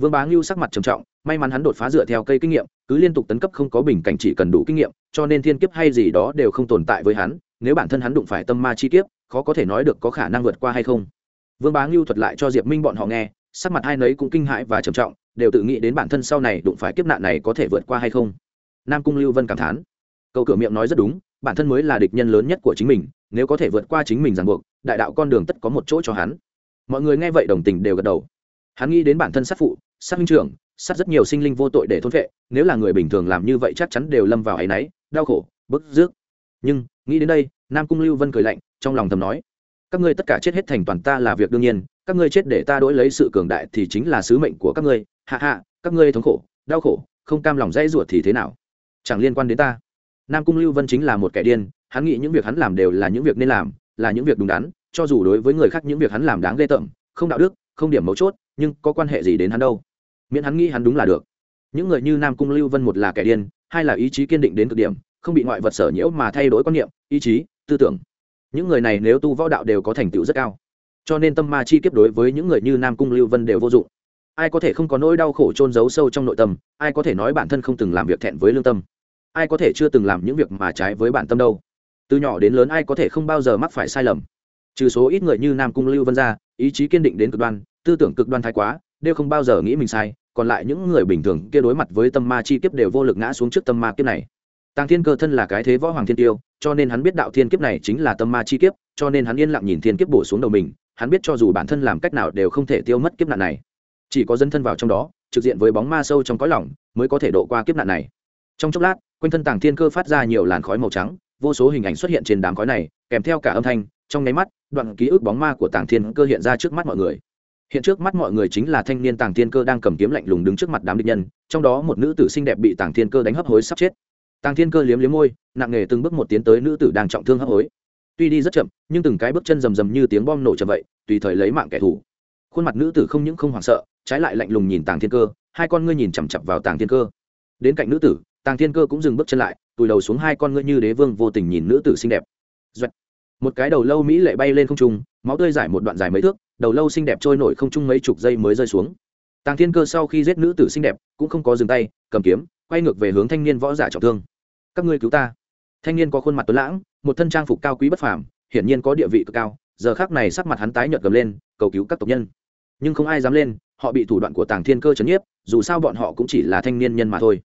vương bá ngưu sắc mặt trầm trọng, may mắn hắn đột phá dựa theo cây kinh nghiệm, cứ liên tục tấn cấp không có bình cảnh chỉ cần đủ kinh nghiệm, cho nên thiên kiếp hay gì đó đều không tồn tại với hắn, nếu bản thân hắn đụng phải tâm ma chi kiếp, khó có thể nói được có khả năng vượt qua hay không. Vương bá ngưu thuật lại cho diệp minh bọn họ nghe, sắc mặt hai nấy cũng kinh hãi và trầm trọng, đều tự nghĩ đến bản thân sau này đụng phải kiếp nạn này có thể vượt qua hay không. Nam cung lưu vân cảm thán, câu cửa miệng nói rất đúng, bản thân mới là địch nhân lớn nhất của chính mình, nếu có thể vượt qua chính mình ràng buộc, đại đạo con đường tất có một chỗ cho hắn. Mọi người nghe vậy đồng tình đều gật đầu. Hắn nghĩ đến bản thân sát phụ sát minh trưởng, sát rất nhiều sinh linh vô tội để thôn vệ, nếu là người bình thường làm như vậy chắc chắn đều lâm vào áy náy, đau khổ, bức rước. Nhưng, nghĩ đến đây, nam cung lưu vân cười lạnh, trong lòng thầm nói, các ngươi tất cả chết hết thành toàn ta là việc đương nhiên, các ngươi chết để ta đổi lấy sự cường đại thì chính là sứ mệnh của các ngươi. Hạ hạ các ngươi thống khổ, đau khổ, không cam lòng dãy ruột thì thế nào? Chẳng liên quan đến ta. Nam cung lưu vân chính là một kẻ điên, hắn nghĩ những việc hắn làm đều là những việc nên làm, là những việc đúng đắn, cho dù đối với người khác những việc hắn làm đáng ghê tởm, không đạo đức, không điểm mấu chốt, nhưng có quan hệ gì đến hắn đâu? Miễn hắn nghĩ hắn đúng là được. Những người như nam cung lưu vân một là kẻ điên, hai là ý chí kiên định đến cực điểm, không bị ngoại vật sở nhiễu mà thay đổi quan niệm, ý chí, tư tưởng. Những người này nếu tu võ đạo đều có thành tựu rất cao. Cho nên tâm ma chi kiếp đối với những người như nam cung lưu vân đều vô dụng. Ai có thể không có nỗi đau khổ trôn giấu sâu trong nội tâm, ai có thể nói bản thân không từng làm việc thẹn với lương tâm. Ai có thể chưa từng làm những việc mà trái với bản tâm đâu. Từ nhỏ đến lớn ai có thể không bao giờ mắc phải sai lầm. Trừ số ít người như nam cung lưu vân ra, ý chí kiên định đến cực đoan, tư tưởng cực đoan thái quá đều không bao giờ nghĩ mình sai, còn lại những người bình thường kia đối mặt với tâm ma chi kiếp đều vô lực ngã xuống trước tâm ma kiếp này. Tàng thiên cơ thân là cái thế võ hoàng thiên tiêu, cho nên hắn biết đạo thiên kiếp này chính là tâm ma chi kiếp, cho nên hắn yên lặng nhìn thiên kiếp bổ xuống đầu mình, hắn biết cho dù bản thân làm cách nào đều không thể tiêu mất kiếp nạn này. Chỉ có dân thân vào trong đó, trực diện với bóng ma sâu trong cõi lỏng mới có thể độ qua kiếp nạn này. Trong chốc lát, quanh thân tàng thiên cơ phát ra nhiều làn khói màu trắng, vô số hình ảnh xuất hiện trên đám khói này, kèm theo cả âm thanh, trong nháy mắt, đoạn ký ức bóng ma của tàng thiên cơ hiện ra trước mắt mọi người hiện trước mắt mọi người chính là thanh niên tàng thiên cơ đang cầm kiếm lạnh lùng đứng trước mặt đám địch nhân, trong đó một nữ tử xinh đẹp bị tàng thiên cơ đánh hấp hối sắp chết. Tàng thiên cơ liếm liếm môi, nặng nề từng bước một tiến tới nữ tử đang trọng thương hấp hối. Tuy đi rất chậm, nhưng từng cái bước chân rầm rầm như tiếng bom nổ chậm vậy, tùy thời lấy mạng kẻ thù. Khuôn mặt nữ tử không những không hoảng sợ, trái lại lạnh lùng nhìn tàng thiên cơ, hai con ngươi nhìn chằm chặp vào tàng thiên cơ. Đến cạnh nữ tử, tàng thiên cơ cũng dừng bước chân lại tùi đầu xuống hai con ngươi như đế vương vô tình nhìn nữ tử xinh đẹp. Một cái đầu lâu mỹ lệ bay lên không trung, máu tươi giải một đoạn dài mấy thước đầu lâu xinh đẹp trôi nổi không chung mấy chục giây mới rơi xuống. Tàng thiên cơ sau khi giết nữ tử xinh đẹp, cũng không có dừng tay, cầm kiếm, quay ngược về hướng thanh niên võ giả trọng thương. Các ngươi cứu ta. Thanh niên có khuôn mặt tuấn lãng, một thân trang phục cao quý bất phàm, hiển nhiên có địa vị cực cao, giờ khác này sắc mặt hắn tái nhợt gầm lên, cầu cứu các tộc nhân. Nhưng không ai dám lên, họ bị thủ đoạn của tàng thiên cơ chấn nhiếp, dù sao bọn họ cũng chỉ là thanh niên nhân mà thôi.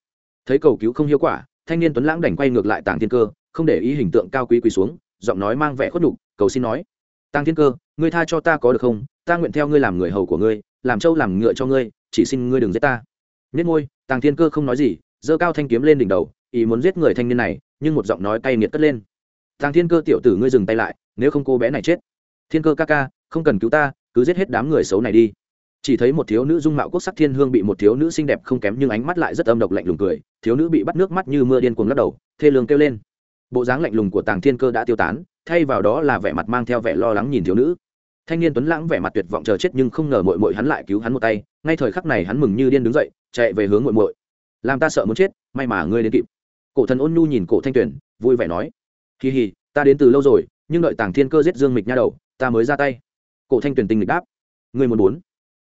Thấy cầu cứu không hiệu quả, thanh niên tuấn lãng đành quay ngược lại tàng thiên cơ, không để ý hình tượng cao quý quỳ xuống, giọng nói mang vẻ khuất nhục, cầu xin nói tăng thiên cơ, ngươi tha cho ta có được không? Ta nguyện theo ngươi làm người hầu của ngươi, làm trâu làm ngựa cho ngươi, chỉ xin ngươi đừng giết ta. Nhất ngôi tàng thiên cơ không nói gì, giơ cao thanh kiếm lên đỉnh đầu, ý muốn giết người thanh niên này, nhưng một giọng nói cay nghiệt cất lên. Tàng thiên cơ tiểu tử ngươi dừng tay lại, nếu không cô bé này chết. Thiên cơ ca ca, không cần cứu ta, cứ giết hết đám người xấu này đi. Chỉ thấy một thiếu nữ dung mạo quốc sắc thiên hương bị một thiếu nữ xinh đẹp không kém nhưng ánh mắt lại rất âm độc lạnh lùng cười, thiếu nữ bị bắt nước mắt như mưa điên cuồng lắc đầu, thê lương kêu lên. Bộ dáng lạnh lùng của tàng thiên cơ đã tiêu tán thay vào đó là vẻ mặt mang theo vẻ lo lắng nhìn thiếu nữ. Thanh niên tuấn lãng vẻ mặt tuyệt vọng chờ chết nhưng không ngờ mội mội hắn lại cứu hắn một tay, ngay thời khắc này hắn mừng như điên đứng dậy, chạy về hướng mội mội làm ta sợ muốn chết, may mà ngươi đến kịp. Cổ thần ôn nhu nhìn cổ thanh tuyển vui vẻ nói kỳ hì, ta đến từ lâu rồi, nhưng đợi tàng thiên cơ giết dương mịch nha đầu, ta mới ra tay. Cổ thanh tuyển tình lịch đáp, ngươi muốn bốn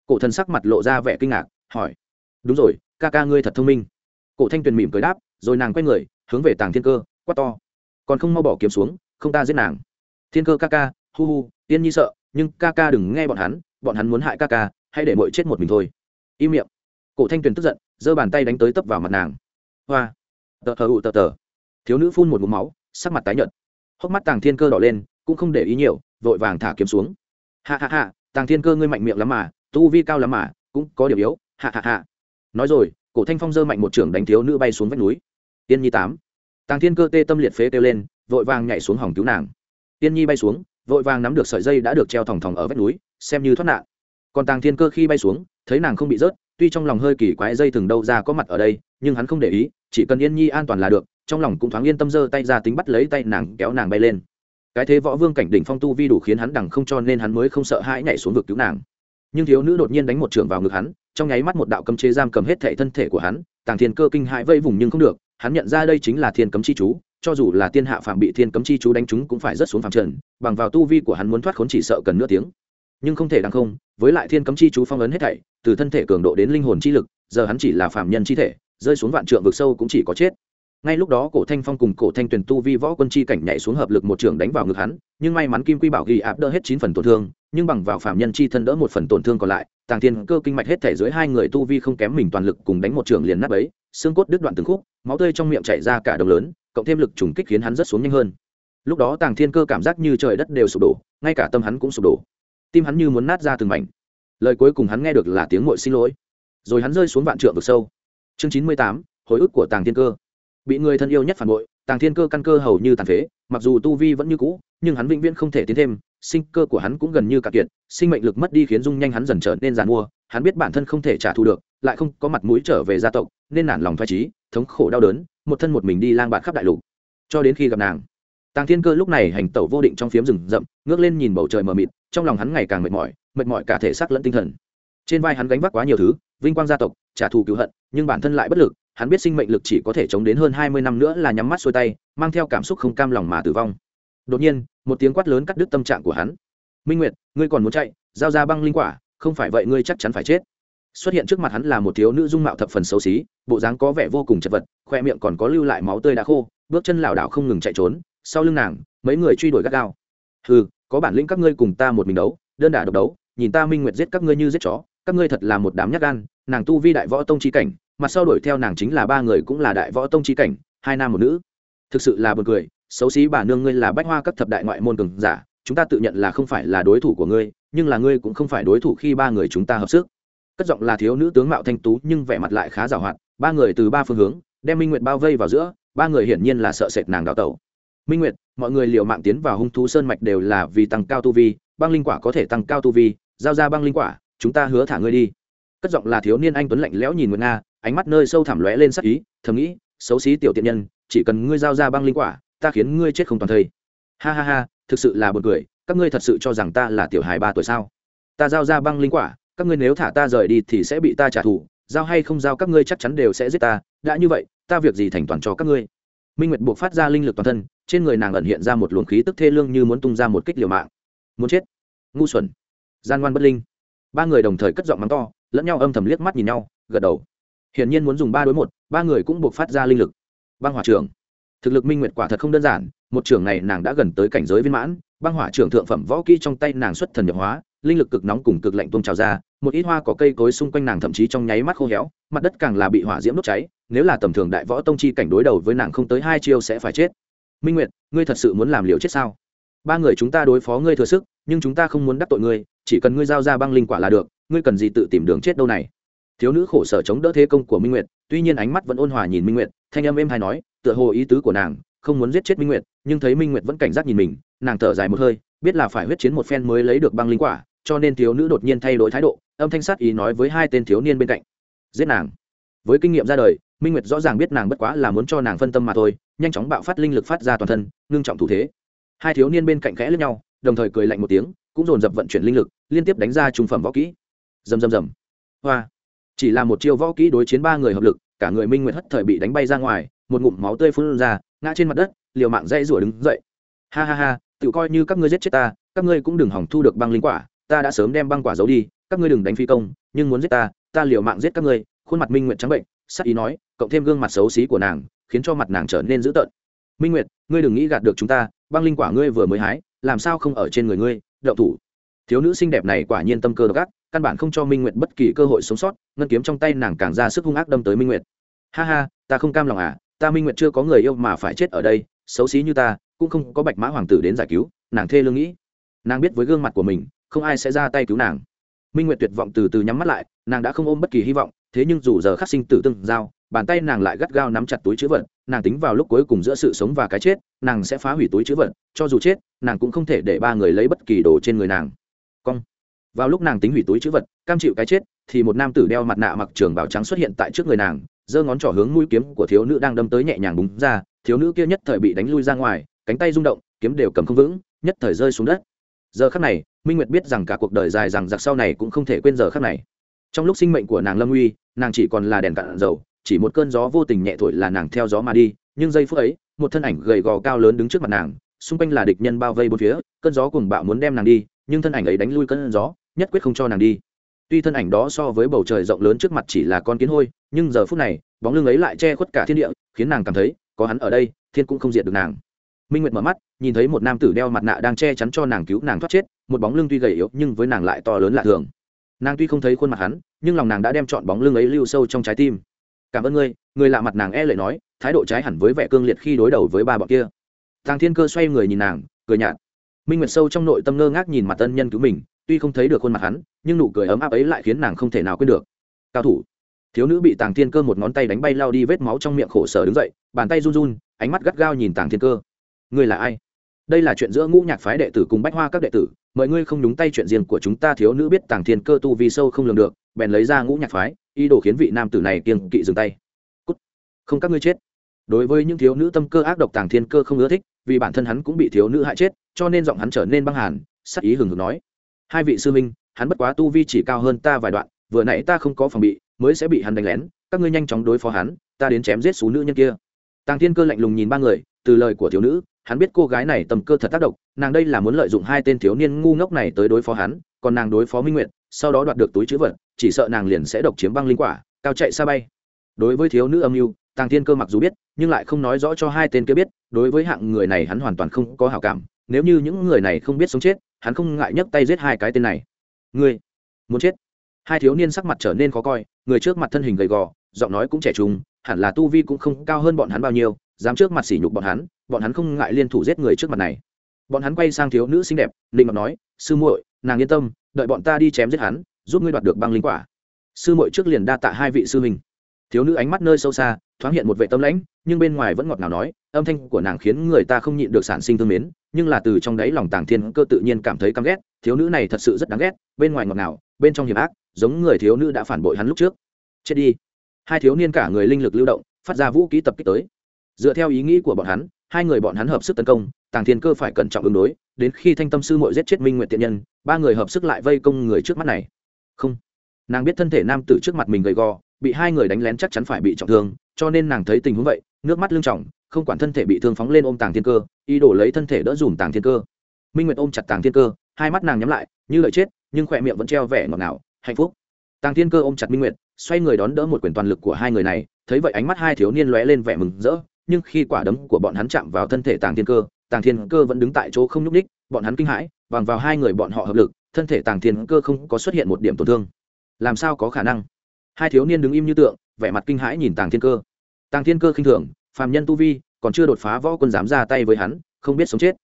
cổ thần sắc mặt lộ ra vẻ kinh ngạc, hỏi, đúng rồi, ca ca ngươi thật thông minh. Cổ thanh tuyển mỉm cười đáp, rồi nàng quay người, hướng về tàng thiên cơ, quát to, còn không mau bỏ kiếm xuống không ta giết nàng. Thiên cơ ca ca, hu hu tiên nhi sợ, nhưng ca ca đừng nghe bọn hắn bọn hắn muốn hại ca ca, hãy để mội chết một mình thôi. Im miệng. Cổ thanh tuyền tức giận, giơ bàn tay đánh tới tấp vào mặt nàng. Hoa. Tờ thờ ụ tờ tờ. Thiếu nữ phun một mũ máu, sắc mặt tái nhợt. Hốc mắt tàng thiên cơ đỏ lên, cũng không để ý nhiều, vội vàng thả kiếm xuống. Hạ hạ hạ tàng thiên cơ ngươi mạnh miệng lắm mà, tu vi cao lắm mà, cũng có điểm yếu. Hạ hạ hạ nói rồi, cổ thanh phong giơ mạnh một trưởng đánh thiếu nữ bay xuống vách núi. Tiên nhi tám. Tàng thiên cơ tê tâm liệt phế kêu lên vội vàng nhảy xuống hỏng cứu nàng. Tiên nhi bay xuống, vội vàng nắm được sợi dây đã được treo thòng thòng ở vách núi, xem như thoát nạn. Còn tàng thiên cơ khi bay xuống, thấy nàng không bị rớt, tuy trong lòng hơi kỳ quái dây thừng đâu ra có mặt ở đây, nhưng hắn không để ý, chỉ cần yên nhi an toàn là được, trong lòng cũng thoáng yên tâm giơ tay ra tính bắt lấy tay nàng, kéo nàng bay lên. Cái thế võ vương cảnh đỉnh phong tu vi đủ khiến hắn đằng không cho nên hắn mới không sợ hãi nhảy xuống vực cứu nàng. Nhưng thiếu nữ đột nhiên đánh một trường vào ngực hắn, trong nháy mắt một đạo cấm chế giam cầm hết thể thân thể của hắn, tàng thiên cơ kinh hãi vây vùng nhưng không được, hắn nhận ra đây chính là thiên cấm chi chú cho dù là tiên hạ phạm bị thiên cấm chi chú đánh chúng cũng phải rất xuống phạm trần, bằng vào tu vi của hắn muốn thoát khốn chỉ sợ cần nửa tiếng. Nhưng không thể đằng không, với lại thiên cấm chi chú phong ấn hết thảy, từ thân thể cường độ đến linh hồn chi lực, giờ hắn chỉ là phạm nhân chi thể, rơi xuống vạn trượng vực sâu cũng chỉ có chết. Ngay lúc đó cổ thanh phong cùng cổ thanh tuyền tu vi võ quân chi cảnh nhảy xuống hợp lực một trường đánh vào ngực hắn, nhưng may mắn kim quy bảo ghi áp đỡ hết chín phần tổn thương, nhưng bằng vào phạm nhân chi thân đỡ một phần tổn thương còn lại, tàng thiên cơ kinh mạch hết thể dưới hai người tu vi không kém mình toàn lực cùng đánh một trường liền nắp ấy xương cốt đứt đoạn từng khúc, máu tươi trong miệng chảy ra cả đồng lớn cộng thêm lực trùng kích khiến hắn rất xuống nhanh hơn. Lúc đó tàng thiên cơ cảm giác như trời đất đều sụp đổ, ngay cả tâm hắn cũng sụp đổ. Tim hắn như muốn nát ra từng mảnh. Lời cuối cùng hắn nghe được là tiếng ngội xin lỗi. Rồi hắn rơi xuống vạn trượng vực sâu. Chương chín mươi tám, hồi ức của tàng thiên cơ. Bị người thân yêu nhất phản bội, tàng thiên cơ căn cơ hầu như tàn phế, mặc dù tu vi vẫn như cũ, nhưng hắn vĩnh viễn không thể tiến thêm, sinh cơ của hắn cũng gần như cạn kiệt, sinh mệnh lực mất đi khiến dung nhanh hắn dần trở nên giàn mua, hắn biết bản thân không thể trả thù được, lại không có mặt mũi trở về gia tộc, nên nản lòng thoái trí thống khổ đau đớn, một thân một mình đi lang bạt khắp đại lục. Cho đến khi gặp nàng, tàng thiên cơ lúc này hành tẩu vô định trong phiếm rừng rậm, ngước lên nhìn bầu trời mờ mịt, trong lòng hắn ngày càng mệt mỏi mệt mỏi cả thể xác lẫn tinh thần. Trên vai hắn gánh vác quá nhiều thứ, vinh quang gia tộc, trả thù cứu hận, nhưng bản thân lại bất lực, hắn biết sinh mệnh lực chỉ có thể chống đến hơn hai mươi năm nữa là nhắm mắt xuôi tay, mang theo cảm xúc không cam lòng mà tử vong. Đột nhiên, một tiếng quát lớn cắt đứt tâm trạng của hắn. Minh nguyệt, ngươi còn muốn chạy? Giao ra băng linh quả, không phải vậy ngươi chắc chắn phải chết xuất hiện trước mặt hắn là một thiếu nữ dung mạo thập phần xấu xí, bộ dáng có vẻ vô cùng chật vật, khoe miệng còn có lưu lại máu tươi đã khô, bước chân lảo đảo không ngừng chạy trốn, sau lưng nàng, mấy người truy đuổi gắt gao. Ừ có bản lĩnh các ngươi cùng ta một mình đấu, đơn đả độc đấu, nhìn ta minh nguyệt giết các ngươi như giết chó, các ngươi thật là một đám nhát gan, nàng tu vi đại võ tông chi cảnh mặt sau đuổi theo nàng chính là ba người cũng là đại võ tông chi cảnh, hai nam một nữ. Thực sự là buồn cười, xấu xí bà nương ngươi là bách hoa các thập đại ngoại môn cường giả, chúng ta tự nhận là không phải là đối thủ của ngươi, nhưng là ngươi cũng không phải đối thủ khi ba người chúng ta hợp sức cất giọng là thiếu nữ tướng mạo thanh tú, nhưng vẻ mặt lại khá giàu hoạt. Ba người từ ba phương hướng, đem minh nguyệt bao vây vào giữa, ba người hiển nhiên là sợ sệt nàng đào tẩu. Minh nguyệt, mọi người liều mạng tiến vào hung thú sơn mạch đều là vì tăng cao tu vi, băng linh quả có thể tăng cao tu vi, giao ra băng linh quả, chúng ta hứa thả ngươi đi. Cất giọng là thiếu niên anh tuấn lạnh lẽo nhìn nguyệt nga, ánh mắt nơi sâu thẳm lóe lên sắc ý, thầm nghĩ, xấu xí tiểu tiện nhân, chỉ cần ngươi giao ra băng linh quả, ta khiến ngươi chết không toàn thây. Ha ha ha, thực sự là buồn cười, các ngươi thật sự cho rằng ta là tiểu hài ba tuổi sao? Ta giao ra băng linh quả các ngươi nếu thả ta rời đi thì sẽ bị ta trả thù, giao hay không giao các ngươi chắc chắn đều sẽ giết ta, đã như vậy, ta việc gì thành toàn cho các ngươi? Minh nguyệt buộc phát ra linh lực toàn thân, trên người nàng ẩn hiện ra một luồng khí tức thê lương như muốn tung ra một kích liều mạng. Muốn chết? Ngu xuẩn. Gian ngoan bất linh. Ba người đồng thời cất giọng mắng to, lẫn nhau âm thầm liếc mắt nhìn nhau, gật đầu. Hiển nhiên muốn dùng ba đối một, ba người cũng buộc phát ra linh lực. Băng hỏa trưởng. Thực lực minh nguyệt quả thật không đơn giản, một trưởng này nàng đã gần tới cảnh giới viên mãn băng hỏa trưởng thượng phẩm võ kỹ trong tay nàng xuất thần nhập hóa, linh lực cực nóng cùng cực lạnh tuôn trào ra, một ít hoa có cây cối xung quanh nàng thậm chí trong nháy mắt khô héo, mặt đất càng là bị hỏa diễm đốt cháy, nếu là tầm thường đại võ tông chi cảnh đối đầu với nàng không tới hai chiêu sẽ phải chết. Minh nguyệt, ngươi thật sự muốn làm liều chết sao? Ba người chúng ta đối phó ngươi thừa sức, nhưng chúng ta không muốn đắc tội ngươi, chỉ cần ngươi giao ra băng linh quả là được, ngươi cần gì tự tìm đường chết đâu này? Thiếu nữ khổ sở chống đỡ thế công của minh nguyệt, tuy nhiên ánh mắt vẫn ôn hòa nhìn minh nguyệt, thanh âm êm hay nói, tựa hồ ý tứ của nàng, không muốn giết chết minh nguyệt nhưng thấy minh nguyệt vẫn cảnh giác nhìn mình nàng thở dài một hơi biết là phải huyết chiến một phen mới lấy được băng linh quả cho nên thiếu nữ đột nhiên thay đổi thái độ âm thanh sát ý nói với hai tên thiếu niên bên cạnh giết nàng với kinh nghiệm ra đời minh nguyệt rõ ràng biết nàng bất quá là muốn cho nàng phân tâm mà thôi nhanh chóng bạo phát linh lực phát ra toàn thân ngưng trọng thủ thế hai thiếu niên bên cạnh khẽ lẫn nhau đồng thời cười lạnh một tiếng cũng dồn dập vận chuyển linh lực liên tiếp đánh ra trung phẩm võ kỹ dầm dầm dầm hoa chỉ là một chiêu võ kỹ đối chiến ba người hợp lực cả người minh nguyệt hất thời bị đánh bay ra ngoài một ngụm máu tươi phun ra ngã trên mặt đất liều mạng dây rủa đứng dậy. Ha ha ha tự coi như các ngươi giết chết ta, các ngươi cũng đừng hỏng thu được băng linh quả, ta đã sớm đem băng quả giấu đi, các ngươi đừng đánh phi công, nhưng muốn giết ta ta liều mạng giết các ngươi, khuôn mặt minh nguyệt trắng bệnh, sắc ý nói, cộng thêm gương mặt xấu xí của nàng, khiến cho mặt nàng trở nên dữ tợn. Minh nguyệt, ngươi đừng nghĩ gạt được chúng ta, băng linh quả ngươi vừa mới hái, làm sao không ở trên người ngươi đậu thủ. Thiếu nữ xinh đẹp này quả nhiên tâm cơ độc ác, căn bản không cho minh nguyệt bất kỳ cơ hội sống sót, ngân kiếm trong tay nàng càng ra sức hung ác đâm tới minh nguyệt. Ha ha, ta không cam lòng à ta minh nguyệt chưa có người yêu mà phải chết ở đây xấu xí như ta, cũng không có bạch mã hoàng tử đến giải cứu, nàng thê lương nghĩ. Nàng biết với gương mặt của mình, không ai sẽ ra tay cứu nàng. Minh nguyệt tuyệt vọng từ từ nhắm mắt lại, nàng đã không ôm bất kỳ hy vọng, thế nhưng dù giờ khắc sinh tử tương giao, bàn tay nàng lại gắt gao nắm chặt túi chữ vật, nàng tính vào lúc cuối cùng giữa sự sống và cái chết, nàng sẽ phá hủy túi chữ vật, cho dù chết, nàng cũng không thể để ba người lấy bất kỳ đồ trên người nàng. Cong. Vào lúc nàng tính hủy túi chữ vật, cam chịu cái chết, thì một nam tử đeo mặt nạ mặc trường bào trắng xuất hiện tại trước người nàng, giơ ngón trỏ hướng mũi kiếm của thiếu nữ đang đâm tới nhẹ nhàng búng ra thiếu nữ kia nhất thời bị đánh lui ra ngoài, cánh tay rung động, kiếm đều cầm không vững, nhất thời rơi xuống đất. Giờ khắc này, minh nguyệt biết rằng cả cuộc đời dài rằng giặc sau này cũng không thể quên giờ khắc này. Trong lúc sinh mệnh của nàng lâm uy, nàng chỉ còn là đèn cạn dầu, chỉ một cơn gió vô tình nhẹ thổi là nàng theo gió mà đi, nhưng giây phút ấy, một thân ảnh gầy gò cao lớn đứng trước mặt nàng, xung quanh là địch nhân bao vây bốn phía, cơn gió cùng bạo muốn đem nàng đi, nhưng thân ảnh ấy đánh lui cơn gió, nhất quyết không cho nàng đi. Tuy thân ảnh đó so với bầu trời rộng lớn trước mặt chỉ là con kiến hôi, nhưng giờ phút này, bóng lưng ấy lại che khuất cả thiên địa, khiến nàng cảm thấy có hắn ở đây, thiên cũng không diệt được nàng. Minh nguyệt mở mắt, nhìn thấy một nam tử đeo mặt nạ đang che chắn cho nàng cứu nàng thoát chết, một bóng lưng tuy gầy yếu nhưng với nàng lại to lớn lạ thường. Nàng tuy không thấy khuôn mặt hắn, nhưng lòng nàng đã đem chọn bóng lưng ấy lưu sâu trong trái tim. Cảm ơn ngươi, người lạ mặt nàng e lệ nói, thái độ trái hẳn với vẻ cương liệt khi đối đầu với ba bọn kia. Thằng thiên cơ xoay người nhìn nàng, cười nhạt. Minh nguyệt sâu trong nội tâm ngơ ngác nhìn mặt ân nhân cứu mình, tuy không thấy được khuôn mặt hắn, nhưng nụ cười ấm áp ấy lại khiến nàng không thể nào quên được. Cao thủ thiếu nữ bị tàng thiên cơ một ngón tay đánh bay lao đi vết máu trong miệng khổ sở đứng dậy, bàn tay run run, ánh mắt gắt gao nhìn tàng thiên cơ. Ngươi là ai? Đây là chuyện giữa ngũ nhạc phái đệ tử cùng bách hoa các đệ tử mọi ngươi không đúng tay chuyện riêng của chúng ta. Thiếu nữ biết tàng thiên cơ tu vì sâu không lường được, bèn lấy ra ngũ nhạc phái, ý đồ khiến vị nam tử này kiêng kỵ dừng tay. Cút. không các ngươi chết. Đối với những thiếu nữ tâm cơ ác độc tàng thiên cơ không ưa thích, vì bản thân hắn cũng bị thiếu nữ hại chết, cho nên giọng hắn trở nên băng hàn, sắc ý hừng hực nói, hai vị sư minh hắn bất quá tu vi chỉ cao hơn ta vài đoạn, vừa nãy ta không có phòng bị mới sẽ bị hắn đánh lén, các ngươi nhanh chóng đối phó hắn, ta đến chém giết số nữ nhân kia. Tàng thiên cơ lạnh lùng nhìn ba người, từ lời của thiếu nữ, hắn biết cô gái này tầm cơ thật tác động, nàng đây là muốn lợi dụng hai tên thiếu niên ngu ngốc này tới đối phó hắn, còn nàng đối phó minh nguyệt, sau đó đoạt được túi chữ vật, chỉ sợ nàng liền sẽ độc chiếm băng linh quả, cao chạy xa bay. Đối với thiếu nữ âm mưu, tàng thiên cơ mặc dù biết, nhưng lại không nói rõ cho hai tên kia biết, đối với hạng người này hắn hoàn toàn không có hảo cảm, nếu như những người này không biết sống chết, hắn không ngại nhấc tay giết hai cái tên này. Ngươi muốn chết? Hai thiếu niên sắc mặt trở nên khó coi, người trước mặt thân hình gầy gò, giọng nói cũng trẻ trung, hẳn là tu vi cũng không cao hơn bọn hắn bao nhiêu, dám trước mặt sỉ nhục bọn hắn bọn hắn không ngại liên thủ giết người trước mặt này. Bọn hắn quay sang thiếu nữ xinh đẹp định ngọc nói, sư muội, nàng yên tâm, đợi bọn ta đi chém giết hắn, giúp ngươi đoạt được băng linh quả. Sư muội trước liền đa tạ hai vị sư huynh. Thiếu nữ ánh mắt nơi sâu xa, thoáng hiện một vệ tâm lãnh, nhưng bên ngoài vẫn ngọt ngào nói, âm thanh của nàng khiến người ta không nhịn được sản sinh thương mến, nhưng là từ trong đáy lòng tàng thiên cơ tự nhiên cảm thấy căm ghét, thiếu nữ này thật sự rất đáng ghét. Bên ngoài ngọt ngào, bên trong hiểm ác giống người thiếu nữ đã phản bội hắn lúc trước. Chết đi. Hai thiếu niên cả người linh lực lưu động, phát ra vũ khí tập kích tới. Dựa theo ý nghĩ của bọn hắn, hai người bọn hắn hợp sức tấn công, tàng thiên cơ phải cẩn trọng ứng đối, đến khi thanh tâm sư mội giết chết minh nguyện tiện nhân, ba người hợp sức lại vây công người trước mắt này. Không. Nàng biết thân thể nam tử trước mặt mình gầy gò, bị hai người đánh lén chắc chắn phải bị trọng thương, cho nên nàng thấy tình huống vậy, nước mắt lưng trọng không quản thân thể bị thương phóng lên ôm tàng thiên cơ, ý đổ lấy thân thể đỡ dùm tàng thiên cơ. Minh nguyệt ôm chặt tàng thiên cơ, hai mắt nàng nhắm lại, như lợi chết, nhưng khỏe miệng vẫn treo vẻ ngọt ngào hạnh phúc. Tàng thiên cơ ôm chặt minh nguyệt, xoay người đón đỡ một quyền toàn lực của hai người này, thấy vậy ánh mắt hai thiếu niên lóe lên vẻ mừng rỡ, nhưng khi quả đấm của bọn hắn chạm vào thân thể tàng thiên cơ, tàng thiên cơ vẫn đứng tại chỗ không nhúc ních bọn hắn kinh hãi, bằng vào hai người bọn họ hợp lực, thân thể tàng thiên cơ không có xuất hiện một điểm tổn thương. Làm sao có khả năng? Hai thiếu niên đứng im như tượng, vẻ mặt kinh hãi nhìn tàng thiên cơ. Tàng thiên cơ khinh thường, phàm nhân tu vi, còn chưa đột phá võ quân dám ra tay với hắn, không biết sống chết.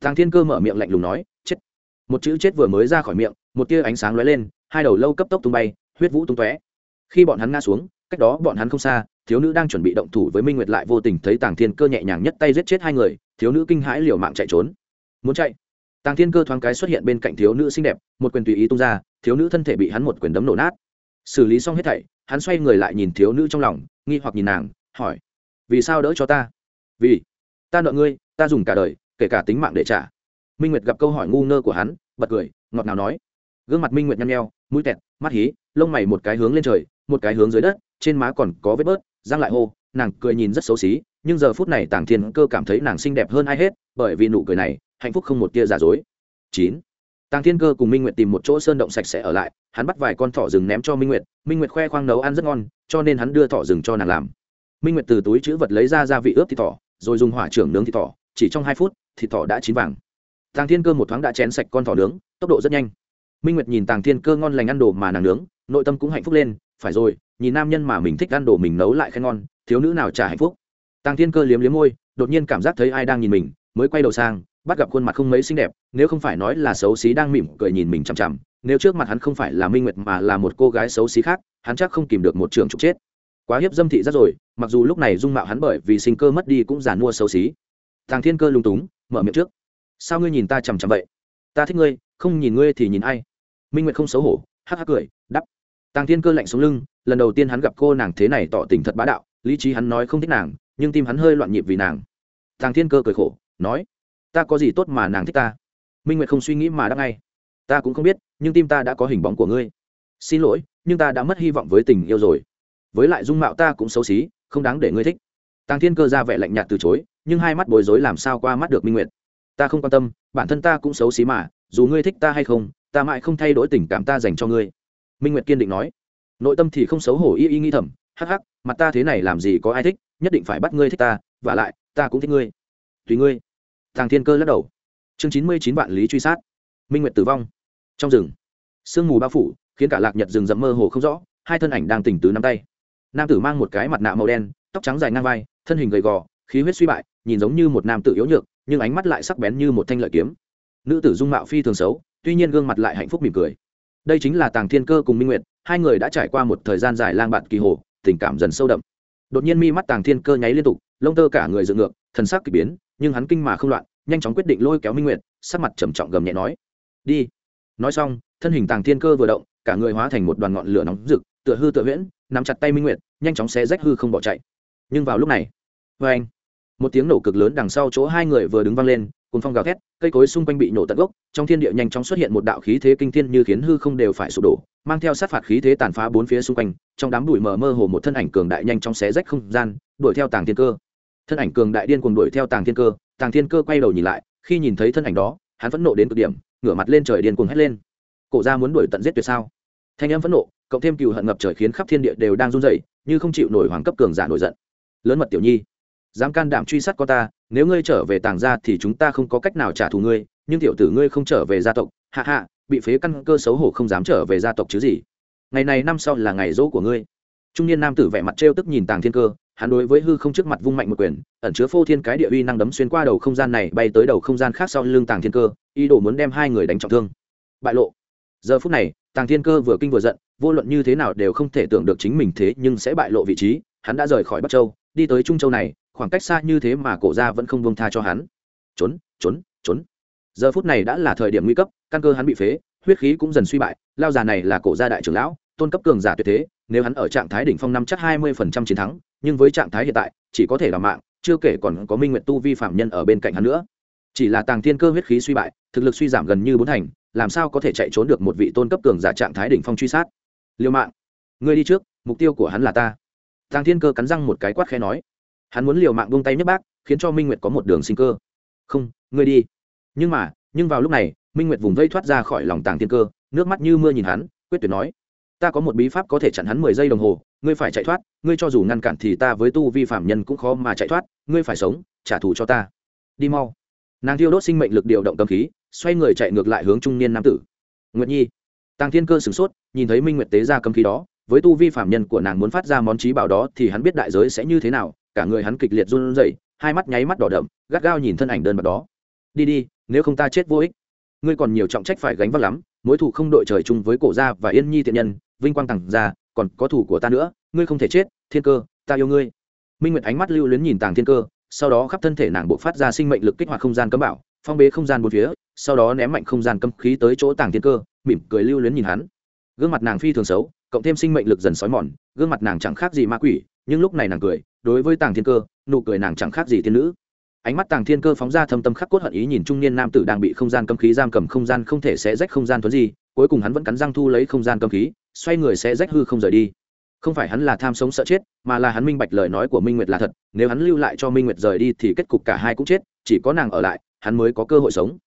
Tàng thiên cơ mở miệng lạnh lùng nói, chết. Một chữ chết vừa mới ra khỏi miệng, một tia ánh sáng lóe lên hai đầu lâu cấp tốc tung bay, huyết vũ tung tóe. Khi bọn hắn ngã xuống, cách đó bọn hắn không xa, thiếu nữ đang chuẩn bị động thủ với minh nguyệt lại vô tình thấy tàng thiên cơ nhẹ nhàng nhất tay giết chết hai người, thiếu nữ kinh hãi liều mạng chạy trốn. Muốn chạy? Tàng thiên cơ thoáng cái xuất hiện bên cạnh thiếu nữ xinh đẹp, một quyền tùy ý tung ra, thiếu nữ thân thể bị hắn một quyền đấm nổ nát. Xử lý xong hết thảy, hắn xoay người lại nhìn thiếu nữ trong lòng, nghi hoặc nhìn nàng, hỏi, vì sao đỡ cho ta? Vì, ta nợ ngươi, ta dùng cả đời, kể cả tính mạng để trả. Minh nguyệt gặp câu hỏi ngu ngơ của hắn, bật cười, ngọt ngào nói gương mặt minh nguyệt nhăn nheo, mũi tẹt, mắt hí, lông mày một cái hướng lên trời, một cái hướng dưới đất, trên má còn có vết bớt giang lại hô, nàng cười nhìn rất xấu xí, nhưng giờ phút này tàng thiên cơ cảm thấy nàng xinh đẹp hơn ai hết, bởi vì nụ cười này, hạnh phúc không một tia giả dối. Chín. Tàng thiên cơ cùng minh nguyệt tìm một chỗ sơn động sạch sẽ ở lại, hắn bắt vài con thỏ rừng ném cho minh nguyệt minh nguyệt khoe khoang nấu ăn rất ngon, cho nên hắn đưa thỏ rừng cho nàng làm. Minh nguyệt từ túi chữ vật lấy ra gia vị ướp thịt thỏ, rồi dùng hỏa trưởng nướng thịt thỏ, chỉ trong hai phút, thịt thỏ đã chín vàng. Tàng thiên cơ một thoáng đã chén sạch con thỏ nướng, tốc độ rất nhanh minh nguyệt nhìn tàng thiên cơ ngon lành ăn đồ mà nàng nướng, nội tâm cũng hạnh phúc lên, phải rồi, nhìn nam nhân mà mình thích ăn đồ mình nấu lại khen ngon, thiếu nữ nào trả hạnh phúc? Tàng thiên cơ liếm liếm môi, đột nhiên cảm giác thấy ai đang nhìn mình, mới quay đầu sang, bắt gặp khuôn mặt không mấy xinh đẹp, nếu không phải nói là xấu xí đang mỉm cười nhìn mình chằm chằm, nếu trước mặt hắn không phải là minh nguyệt mà là một cô gái xấu xí khác, hắn chắc không kìm được một trường trục chết. Quá hiếp dâm thị rất rồi, mặc dù lúc này dung mạo hắn bởi vì sinh cơ mất đi cũng giàn mua xấu xí. Thằng thiên cơ lung túng, mở miệng trước. Sao ngươi nhìn ta chằm chằm vậy? Ta thích ngươi không nhìn ngươi thì nhìn ai. Minh nguyệt không xấu hổ, hắc hắc cười đắp tàng thiên cơ lạnh xuống lưng, lần đầu tiên hắn gặp cô nàng thế này tỏ tình thật bá đạo, lý trí hắn nói không thích nàng, nhưng tim hắn hơi loạn nhịp vì nàng. Tàng thiên cơ cười khổ, nói, ta có gì tốt mà nàng thích ta? Minh nguyệt không suy nghĩ mà đáp ngay, ta cũng không biết, nhưng tim ta đã có hình bóng của ngươi. Xin lỗi, nhưng ta đã mất hy vọng với tình yêu rồi. Với lại dung mạo ta cũng xấu xí, không đáng để ngươi thích. Tàng thiên cơ ra vẻ lạnh nhạt từ chối, nhưng hai mắt bối rối làm sao qua mắt được minh nguyệt. Ta không quan tâm, bản thân ta cũng xấu xí mà dù ngươi thích ta hay không, ta mãi không thay đổi tình cảm ta dành cho ngươi. Minh nguyệt kiên định nói. Nội tâm thì không xấu hổ y y nghi thầm, hắc hắc, mặt ta thế này làm gì có ai thích, nhất định phải bắt ngươi thích ta và lại, ta cũng thích ngươi. Tùy ngươi. Tàng thiên cơ lắc đầu. Chương chín mươi chín vạn lý truy sát. Minh nguyệt tử vong. Trong rừng, sương mù bao phủ, khiến cả lạc nhật rừng rậm mơ hồ không rõ, hai thân ảnh đang tỉnh tứ nắm tay. Nam tử mang một cái mặt nạ màu đen, tóc trắng dài ngang vai, thân hình gầy gò, khí huyết suy bại, nhìn giống như một nam tử yếu nhược, nhưng ánh mắt lại sắc bén như một thanh lợi kiếm nữ tử dung mạo phi thường xấu, tuy nhiên gương mặt lại hạnh phúc mỉm cười. Đây chính là tàng thiên cơ cùng minh nguyệt, hai người đã trải qua một thời gian dài lang bạt kỳ hồ, tình cảm dần sâu đậm. Đột nhiên mi mắt tàng thiên cơ nháy liên tục, lông tơ cả người dựng ngược, thần sắc kỳ biến, nhưng hắn kinh mà không loạn, nhanh chóng quyết định lôi kéo minh nguyệt, sắc mặt trầm trọng gầm nhẹ nói, đi. Nói xong, thân hình tàng thiên cơ vừa động, cả người hóa thành một đoàn ngọn lửa nóng rực, tựa hư tựa huyễn, nắm chặt tay minh nguyệt, nhanh chóng xé rách hư không bỏ chạy. Nhưng vào lúc này vê anh một tiếng nổ cực lớn đằng sau chỗ hai người vừa đứng văng lên cùng phong gào thét, cây cối xung quanh bị nổ tận gốc, trong thiên địa nhanh chóng xuất hiện một đạo khí thế kinh thiên như khiến hư không đều phải sụp đổ, mang theo sát phạt khí thế tàn phá bốn phía xung quanh, trong đám bụi mờ mơ hồ một thân ảnh cường đại nhanh chóng xé rách không gian, đuổi theo tàng thiên cơ. Thân ảnh cường đại điên cuồng đuổi theo tàng thiên cơ, tàng thiên cơ quay đầu nhìn lại, khi nhìn thấy thân ảnh đó, hắn vẫn nộ đến cực điểm, ngửa mặt lên trời điên cuồng hét lên. Cổ ra muốn đuổi tận giết tuyệt sao? Thanh em vẫn nộ, cộng thêm cừu hận ngập trời khiến khắp thiên địa đều đang run rẩy, như không chịu nổi hoàng cấp cường giả nổi giận. Lớn mật tiểu nhi dám can đảm truy sát con ta, nếu ngươi trở về tàng gia thì chúng ta không có cách nào trả thù ngươi, nhưng tiểu tử ngươi không trở về gia tộc, hạ hạ, bị phế căn cơ xấu hổ không dám trở về gia tộc chứ gì. Ngày này năm sau là ngày dỗ của ngươi. Trung niên nam tử vẻ mặt trêu tức nhìn tàng thiên cơ, hắn đối với hư không trước mặt vung mạnh một quyền, ẩn chứa phô thiên cái địa uy năng đấm xuyên qua đầu không gian này, bay tới đầu không gian khác sau lưng tàng thiên cơ, ý đồ muốn đem hai người đánh trọng thương. Bại lộ. Giờ phút này, tàng thiên cơ vừa kinh vừa giận, vô luận như thế nào đều không thể tưởng được chính mình thế nhưng sẽ bại lộ vị trí, hắn đã rời khỏi bắc châu, đi tới trung châu này khoảng cách xa như thế mà cổ ra vẫn không bông tha cho hắn. Trốn trốn trốn. Giờ phút này đã là thời điểm nguy cấp, căn cơ hắn bị phế, huyết khí cũng dần suy bại, lao già này là cổ gia đại trưởng lão, tôn cấp cường giả tuyệt thế, nếu hắn ở trạng thái đỉnh phong năm chắc hai mươi phần trăm chiến thắng, nhưng với trạng thái hiện tại, chỉ có thể là mạng, chưa kể còn có minh nguyện tu vi phạm nhân ở bên cạnh hắn nữa. Chỉ là tàng thiên cơ huyết khí suy bại, thực lực suy giảm gần như bốn thành, làm sao có thể chạy trốn được một vị tôn cấp cường giả trạng thái đỉnh phong truy sát? Liêu mạng, ngươi đi trước, mục tiêu của hắn là ta. Tàng thiên cơ cắn răng một cái quát khẽ nói hắn muốn liều mạng buông tay nhấc bác, khiến cho minh nguyệt có một đường sinh cơ. Không, ngươi đi. Nhưng mà, nhưng vào lúc này, minh nguyệt vùng vây thoát ra khỏi lòng tàng thiên cơ, nước mắt như mưa nhìn hắn, quyết tuyệt nói, ta có một bí pháp có thể chặn hắn mười giây đồng hồ, ngươi phải chạy thoát, ngươi cho dù ngăn cản thì ta với tu vi phạm nhân cũng khó mà chạy thoát, ngươi phải sống, trả thù cho ta. Đi mau. Nàng thiêu đốt sinh mệnh lực điều động cầm khí, xoay người chạy ngược lại hướng trung niên nam tử. Nguyệt nhi. Tàng thiên cơ sửng sốt, nhìn thấy minh nguyệt tế ra cầm khí đó với tu vi phạm nhân của nàng muốn phát ra món trí bảo đó thì hắn biết đại giới sẽ như thế nào, cả người hắn kịch liệt run rẩy, hai mắt nháy mắt đỏ đậm, gắt gao nhìn thân ảnh đơn bạc đó. Đi đi, nếu không ta chết vô ích. Ngươi còn nhiều trọng trách phải gánh vác lắm, mối thủ không đội trời chung với cổ gia và yên nhi thiện nhân, vinh quang tàng gia còn có thủ của ta nữa, ngươi không thể chết, thiên cơ, ta yêu ngươi. Minh nguyệt ánh mắt lưu luyến nhìn tàng thiên cơ, sau đó khắp thân thể nàng buộc phát ra sinh mệnh lực kích hoạt không gian cấm bảo, phong bế không gian bốn phía, sau đó ném mạnh không gian cấm khí tới chỗ tàng thiên cơ, mỉm cười lưu luyến nhìn hắn. Gương mặt nàng phi thường xấu cộng thêm sinh mệnh lực dần sói mòn, gương mặt nàng chẳng khác gì ma quỷ, nhưng lúc này nàng cười, đối với tàng thiên cơ, nụ cười nàng chẳng khác gì thiên nữ. Ánh mắt tàng thiên cơ phóng ra thâm tâm khắc cốt hận ý nhìn trung niên nam tử đang bị không gian cấm khí giam cầm, không gian không thể sẽ rách không gian thuấn gì cuối cùng hắn vẫn cắn răng thu lấy không gian cấm khí, xoay người sẽ rách hư không rời đi. Không phải hắn là tham sống sợ chết, mà là hắn minh bạch lời nói của minh nguyệt là thật, nếu hắn lưu lại cho minh nguyệt rời đi thì kết cục cả hai cũng chết, chỉ có nàng ở lại, hắn mới có cơ hội sống.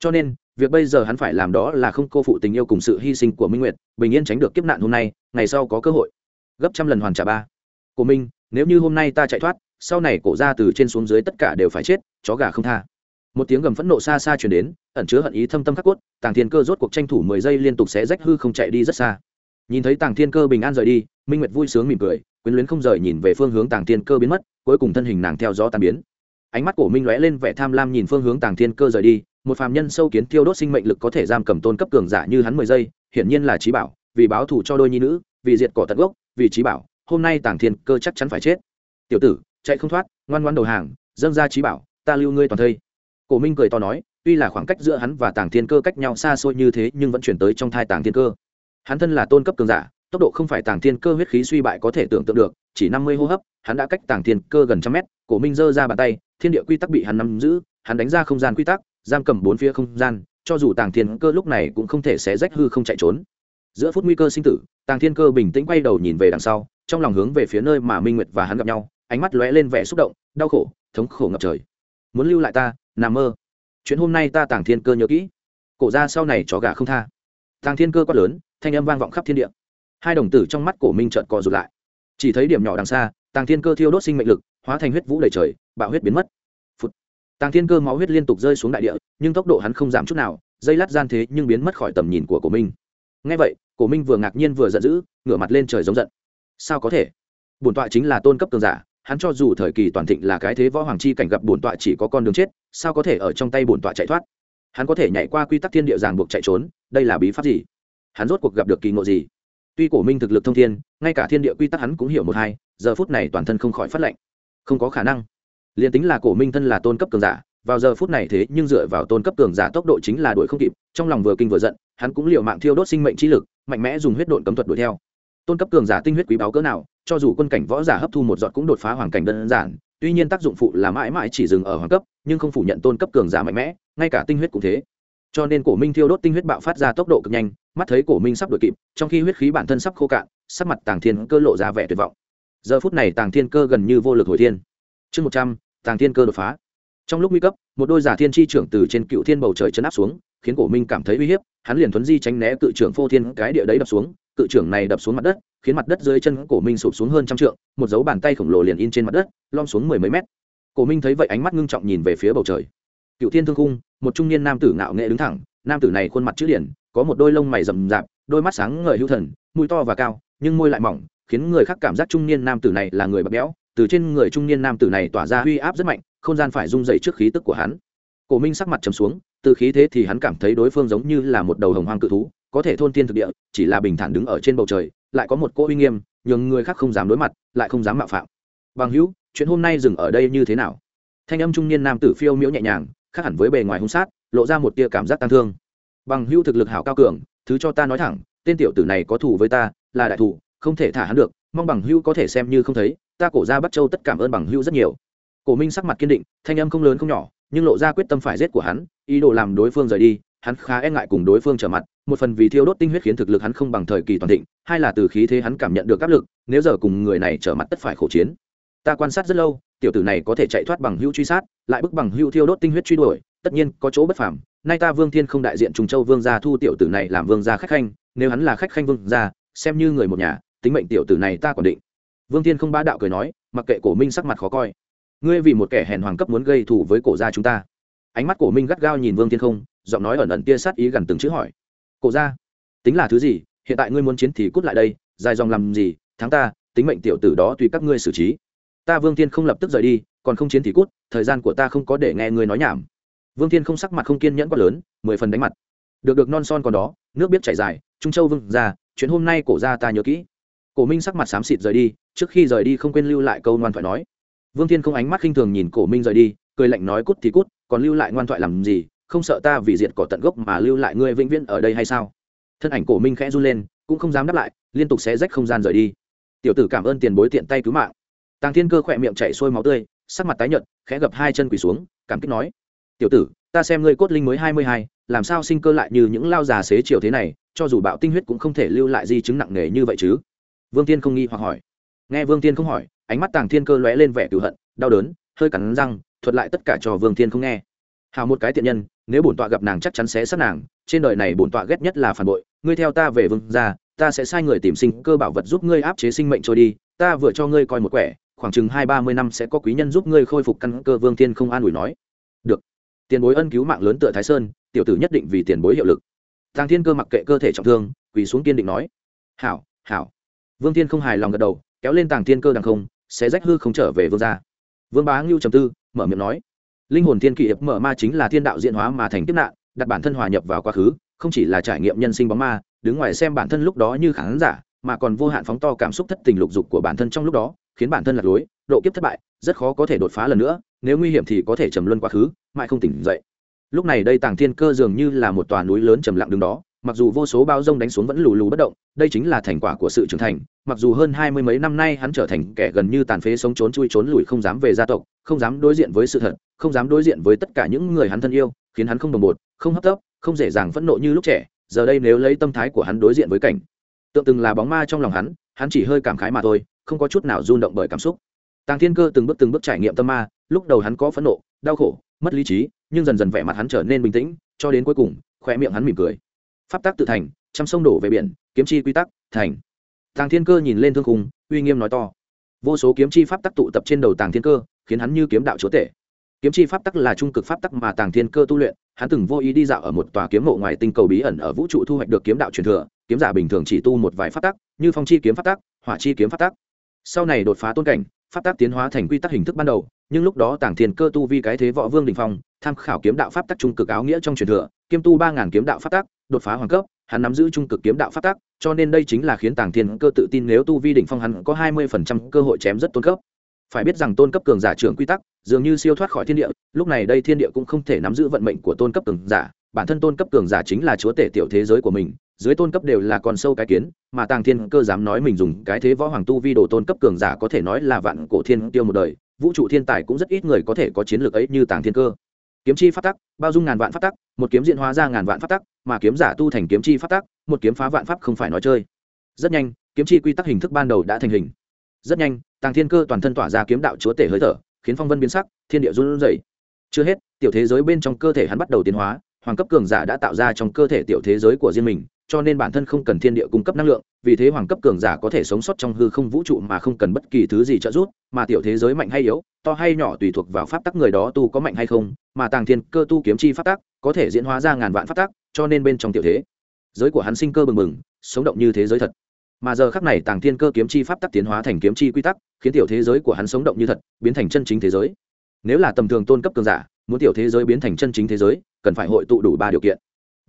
Cho nên việc bây giờ hắn phải làm đó là không cô phụ tình yêu cùng sự hy sinh của minh nguyệt, bình yên tránh được kiếp nạn hôm nay, ngày sau có cơ hội. Gấp trăm lần hoàn trả ba. Của minh, nếu như hôm nay ta chạy thoát, sau này cổ ra từ trên xuống dưới tất cả đều phải chết, chó gà không tha. Một tiếng gầm phẫn nộ xa xa chuyển đến, ẩn chứa hận ý thâm tâm khắc cốt, tàng thiên cơ rốt cuộc tranh thủ mười giây liên tục sẽ rách hư không chạy đi rất xa. Nhìn thấy tàng thiên cơ bình an rời đi, minh nguyệt vui sướng mỉm cười, quyến luyến không rời nhìn về phương hướng tàng thiên cơ biến mất, cuối cùng thân hình nàng theo gió tan biến. Ánh mắt của minh lóe lên vẻ tham lam nhìn phương hướng tàng thiên cơ rời đi một phàm nhân sâu kiến tiêu đốt sinh mệnh lực có thể giam cầm tôn cấp cường giả như hắn mười giây, hiển nhiên là trí bảo, vì báo thù cho đôi nhi nữ, vì diệt cỏ tận gốc, vì trí bảo, hôm nay tàng thiên cơ chắc chắn phải chết. Tiểu tử, chạy không thoát, ngoan ngoan đầu hàng, dâng ra trí bảo, ta lưu ngươi toàn thây. Cổ minh cười to nói, tuy là khoảng cách giữa hắn và tàng thiên cơ cách nhau xa xôi như thế, nhưng vẫn chuyển tới trong thai tàng thiên cơ. Hắn thân là tôn cấp cường giả, tốc độ không phải tàng thiên cơ huyết khí suy bại có thể tưởng tượng được, chỉ năm mươi hô hấp, hắn đã cách tàng thiên cơ gần trăm mét. Cổ minh giơ ra bàn tay, thiên địa quy tắc bị hắn nắm giữ, hắn đánh ra không gian quy tắc giam cầm bốn phía không gian, cho dù tàng thiên cơ lúc này cũng không thể xé rách hư không chạy trốn. Giữa phút nguy cơ sinh tử, tàng thiên cơ bình tĩnh quay đầu nhìn về đằng sau, trong lòng hướng về phía nơi mà minh nguyệt và hắn gặp nhau, ánh mắt lóe lên vẻ xúc động, đau khổ, thống khổ ngập trời. Muốn lưu lại ta nằm mơ? Chuyện hôm nay ta tàng thiên cơ nhớ kỹ. Cổ ra sau này chó gà không tha. Tàng thiên cơ quát lớn, thanh âm vang vọng khắp thiên địa. Hai đồng tử trong mắt cổ minh trợn co rụt lại. Chỉ thấy điểm nhỏ đằng xa, tàng thiên cơ thiêu đốt sinh mệnh lực, hóa thành huyết vũ đầy trời, bạo huyết biến mất tàng thiên cơ máu huyết liên tục rơi xuống đại địa, nhưng tốc độ hắn không giảm chút nào, dây lát gian thế nhưng biến mất khỏi tầm nhìn của cổ minh. Ngay vậy, cổ minh vừa ngạc nhiên vừa giận dữ, ngửa mặt lên trời giống giận. Sao có thể? Bổn tọa chính là tôn cấp cường giả, hắn cho dù thời kỳ toàn thịnh là cái thế võ hoàng chi cảnh gặp bổn tọa chỉ có con đường chết, sao có thể ở trong tay bổn tọa chạy thoát? Hắn có thể nhảy qua quy tắc thiên địa ràng buộc chạy trốn, đây là bí pháp gì? Hắn rốt cuộc gặp được kỳ ngộ gì? Tuy cổ minh thực lực thông thiên, ngay cả thiên địa quy tắc hắn cũng hiểu một hai, giờ phút này toàn thân không khỏi phát lệnh không có khả năng liền tính là cổ minh thân là tôn cấp cường giả, vào giờ phút này thế nhưng dựa vào tôn cấp cường giả tốc độ chính là đuổi không kịp, trong lòng vừa kinh vừa giận, hắn cũng liều mạng thiêu đốt sinh mệnh trí lực, mạnh mẽ dùng huyết độn cấm thuật đuổi theo. Tôn cấp cường giả tinh huyết quý báu cỡ nào, cho dù quân cảnh võ giả hấp thu một giọt cũng đột phá hoàn cảnh đơn giản, tuy nhiên tác dụng phụ là mãi mãi chỉ dừng ở hoàng cấp, nhưng không phủ nhận tôn cấp cường giả mạnh mẽ, ngay cả tinh huyết cũng thế. Cho nên cổ minh thiêu đốt tinh huyết bạo phát ra tốc độ cực nhanh, mắt thấy cổ minh sắp đuổi kịp, trong khi huyết khí bản thân sắp khô cạn, sắc mặt tàng thiên cơ lộ ra vẻ tuyệt vọng. Giờ phút này tàng thiên cơ gần như vô lực hồi thiên chương một trăm, tàng thiên cơ đột phá. Trong lúc nguy cấp, một đôi giả thiên tri trưởng từ trên cựu thiên bầu trời chấn áp xuống, khiến cổ minh cảm thấy uy hiếp, hắn liền thuấn di tránh né cự trưởng phô thiên cái địa đấy đập xuống, cự trưởng này đập xuống mặt đất, khiến mặt đất dưới chân cổ minh sụp xuống hơn trăm trượng, một dấu bàn tay khổng lồ liền in trên mặt đất lom xuống mười mấy mét. Cổ minh thấy vậy ánh mắt ngưng trọng nhìn về phía bầu trời. Cựu thiên thương khung, một trung niên nam tử ngạo nghệ đứng thẳng, nam tử này khuôn mặt chữ điển, có một đôi lông mày rậm rạp, đôi mắt sáng ngời hữu thần, mũi to và cao, nhưng môi lại mỏng, khiến người khác cảm giác trung niên nam tử này là người bạc béo từ trên người trung niên nam tử này tỏa ra uy áp rất mạnh, không gian phải rung dậy trước khí tức của hắn. Cổ minh sắc mặt trầm xuống, từ khí thế thì hắn cảm thấy đối phương giống như là một đầu hồng hoang cự thú, có thể thôn tiên thực địa, chỉ là bình thản đứng ở trên bầu trời, lại có một cỗ uy nghiêm, nhường người khác không dám đối mặt, lại không dám mạo phạm. Bằng hữu, chuyện hôm nay dừng ở đây như thế nào? Thanh âm trung niên nam tử phiêu miễu nhẹ nhàng, khác hẳn với bề ngoài hung sát, lộ ra một tia cảm giác tang thương. Bằng hữu thực lực hảo cao cường, thứ cho ta nói thẳng, tên tiểu tử này có thù với ta, là đại thù, không thể thả hắn được, mong bằng hữu có thể xem như không thấy ta cổ ra bắt châu tất cảm ơn bằng hữu rất nhiều. Cổ minh sắc mặt kiên định, thanh âm không lớn không nhỏ, nhưng lộ ra quyết tâm phải giết của hắn, ý đồ làm đối phương rời đi, hắn khá e ngại cùng đối phương trở mặt, một phần vì thiêu đốt tinh huyết khiến thực lực hắn không bằng thời kỳ toàn thịnh, hai là từ khí thế hắn cảm nhận được áp lực, nếu giờ cùng người này trở mặt tất phải khổ chiến. Ta quan sát rất lâu, tiểu tử này có thể chạy thoát bằng hưu truy sát, lại bức bằng hưu thiêu đốt tinh huyết truy đuổi, tất nhiên có chỗ bất phàm. Nay ta vương thiên không đại diện trùng châu vương gia thu tiểu tử này làm vương gia khách khanh, nếu hắn là khách khanh vương gia, xem như người một nhà, tính mệnh tiểu tử này ta còn định vương thiên không bá đạo cười nói, mặc kệ cổ minh sắc mặt khó coi. Ngươi vì một kẻ hèn hoàng cấp muốn gây thù với cổ gia chúng ta. Ánh mắt cổ minh gắt gao nhìn vương thiên không, giọng nói ẩn ẩn tia sát ý gần từng chữ hỏi. Cổ gia, tính là thứ gì? Hiện tại ngươi muốn chiến thì cút lại đây, dài dòng làm gì? Thắng ta, tính mệnh tiểu tử đó tùy các ngươi xử trí. Ta vương thiên không lập tức rời đi, còn không chiến thì cút, thời gian của ta không có để nghe ngươi nói nhảm. Vương thiên không sắc mặt không kiên nhẫn quá lớn, mười phần đánh mặt. Được được, non son còn đó, nước biết chảy dài, trung châu vương ra chuyện hôm nay cổ ra ta nhớ kỹ cổ minh sắc mặt xám xịt rời đi, trước khi rời đi không quên lưu lại câu ngoan thoại nói. Vương thiên không ánh mắt khinh thường nhìn cổ minh rời đi, cười lạnh nói cút thì cút, còn lưu lại ngoan thoại làm gì, không sợ ta vì diệt cỏ tận gốc mà lưu lại ngươi vĩnh viễn ở đây hay sao? Thân ảnh cổ minh khẽ run lên, cũng không dám đáp lại, liên tục xé rách không gian rời đi. Tiểu tử cảm ơn tiền bối tiện tay cứu mạng. Tàng thiên cơ khỏe miệng chảy sôi máu tươi, sắc mặt tái nhợt, khẽ gập hai chân quỳ xuống, cảm kích nói, tiểu tử, ta xem ngươi cốt linh mới hai mươi hai, làm sao sinh cơ lại như những lao già xế chiều thế này, cho dù bạo tinh huyết cũng không thể lưu lại di chứng nặng nề như vậy chứ vương tiên không nghi hoặc hỏi. Nghe vương tiên không hỏi, ánh mắt tàng thiên cơ lóe lên vẻ cửu hận, đau đớn, hơi cắn răng, thuật lại tất cả cho vương tiên không nghe. Hào một cái tiện nhân, nếu bổn tọa gặp nàng chắc chắn sẽ sát nàng, trên đời này bổn tọa ghét nhất là phản bội, ngươi theo ta về vương ra ta sẽ sai người tìm sinh cơ bảo vật giúp ngươi áp chế sinh mệnh trôi đi, ta vừa cho ngươi coi một quẻ, khoảng chừng hai ba mươi năm sẽ có quý nhân giúp ngươi khôi phục căn cơ, vương tiên không an ủi nói. Được. Tiền bối ân cứu mạng lớn tựa thái sơn, tiểu tử nhất định vì tiền bối hiệu lực. Thang thiên cơ mặc kệ cơ thể trọng thương, quỳ xuống kiên định nói. Hảo hảo vương tiên không hài lòng gật đầu, kéo lên tàng thiên cơ đằng không sẽ rách hư không trở về vương gia. Vương bá ngưu trầm tư, mở miệng nói, linh hồn thiên kỷ hiệp mở ma chính là thiên đạo diễn hóa mà thành kiếp nạn, đặt bản thân hòa nhập vào quá khứ, không chỉ là trải nghiệm nhân sinh bóng ma, đứng ngoài xem bản thân lúc đó như khán giả, mà còn vô hạn phóng to cảm xúc thất tình lục dục của bản thân trong lúc đó, khiến bản thân lạc lối, độ kiếp thất bại, rất khó có thể đột phá lần nữa, nếu nguy hiểm thì có thể trầm luân quá khứ, mãi không tỉnh dậy. Lúc này đây tàng thiên cơ dường như là một tòa núi lớn trầm lặng đứng đó mặc dù vô số bao rông đánh xuống vẫn lù lù bất động, đây chính là thành quả của sự trưởng thành. Mặc dù hơn hai mươi mấy năm nay hắn trở thành kẻ gần như tàn phế sống trốn chui trốn lùi không dám về gia tộc, không dám đối diện với sự thật, không dám đối diện với tất cả những người hắn thân yêu, khiến hắn không đồng bột, không hấp tấp, không dễ dàng phẫn nộ như lúc trẻ. Giờ đây nếu lấy tâm thái của hắn đối diện với cảnh, tượng từng là bóng ma trong lòng hắn hắn chỉ hơi cảm khái mà thôi, không có chút nào rung động bởi cảm xúc. Tàng thiên cơ từng bước từng bước trải nghiệm tâm ma, lúc đầu hắn có phẫn nộ, đau khổ, mất lý trí, nhưng dần dần vẻ mặt hắn trở nên bình tĩnh, cho đến cuối cùng khoe miệng hắn mỉm cười pháp tắc tự thành, trăm sông đổ về biển, kiếm chi quy tắc thành. Tàng thiên cơ nhìn lên thương khung, uy nghiêm nói to. Vô số kiếm chi pháp tắc tụ tập trên đầu tàng thiên cơ, khiến hắn như kiếm đạo chúa tể. Kiếm chi pháp tắc là trung cực pháp tắc mà tàng thiên cơ tu luyện, hắn từng vô ý đi dạo ở một tòa kiếm mộ ngoài tinh cầu bí ẩn ở vũ trụ thu hoạch được kiếm đạo truyền thừa, kiếm giả bình thường chỉ tu một vài pháp tắc, như phong chi kiếm pháp tắc, hỏa chi kiếm pháp tắc. Sau này đột phá tôn cảnh, pháp tắc tiến hóa thành quy tắc hình thức ban đầu, nhưng lúc đó tàng thiên cơ tu vi cái thế võ vương đình phong, tham khảo kiếm đạo pháp tắc trung cực áo nghĩa trong truyền thừa, kiêm tu ba ngàn kiếm đạo pháp tắc đột phá hoàng cấp, hắn nắm giữ trung cực kiếm đạo pháp tắc, cho nên đây chính là khiến tàng thiên cơ tự tin nếu tu vi đỉnh phong hắn có hai mươi phần trăm cơ hội chém rất tôn cấp. Phải biết rằng tôn cấp cường giả trưởng quy tắc, dường như siêu thoát khỏi thiên địa, lúc này đây thiên địa cũng không thể nắm giữ vận mệnh của tôn cấp cường giả, bản thân tôn cấp cường giả chính là chúa tể tiểu thế giới của mình, dưới tôn cấp đều là con sâu cái kiến, mà tàng thiên cơ dám nói mình dùng cái thế võ hoàng tu vi đồ tôn cấp cường giả có thể nói là vạn cổ thiên tiêu một đời, vũ trụ thiên tài cũng rất ít người có thể có chiến lược ấy như tàng thiên cơ kiếm chi phát tắc, bao dung ngàn vạn phát tắc, một kiếm diện hóa ra ngàn vạn phát tắc, mà kiếm giả tu thành kiếm chi phát tắc, một kiếm phá vạn pháp không phải nói chơi. Rất nhanh, kiếm chi quy tắc hình thức ban đầu đã thành hình. Rất nhanh, tàng thiên cơ toàn thân tỏa ra kiếm đạo chúa tể hơi thở, khiến phong vân biến sắc, thiên địa run rẩy. Chưa hết, tiểu thế giới bên trong cơ thể hắn bắt đầu tiến hóa, hoàng cấp cường giả đã tạo ra trong cơ thể tiểu thế giới của riêng mình cho nên bản thân không cần thiên địa cung cấp năng lượng, vì thế hoàng cấp cường giả có thể sống sót trong hư không vũ trụ mà không cần bất kỳ thứ gì trợ giúp, mà tiểu thế giới mạnh hay yếu, to hay nhỏ tùy thuộc vào pháp tắc người đó tu có mạnh hay không, mà tàng thiên cơ tu kiếm chi pháp tắc có thể diễn hóa ra ngàn vạn pháp tắc, cho nên bên trong tiểu thế giới của hắn sinh cơ bừng bừng, sống động như thế giới thật. Mà giờ khắc này tàng thiên cơ kiếm chi pháp tắc tiến hóa thành kiếm chi quy tắc, khiến tiểu thế giới của hắn sống động như thật, biến thành chân chính thế giới. Nếu là tầm thường tôn cấp cường giả, muốn tiểu thế giới biến thành chân chính thế giới, cần phải hội tụ đủ ba điều kiện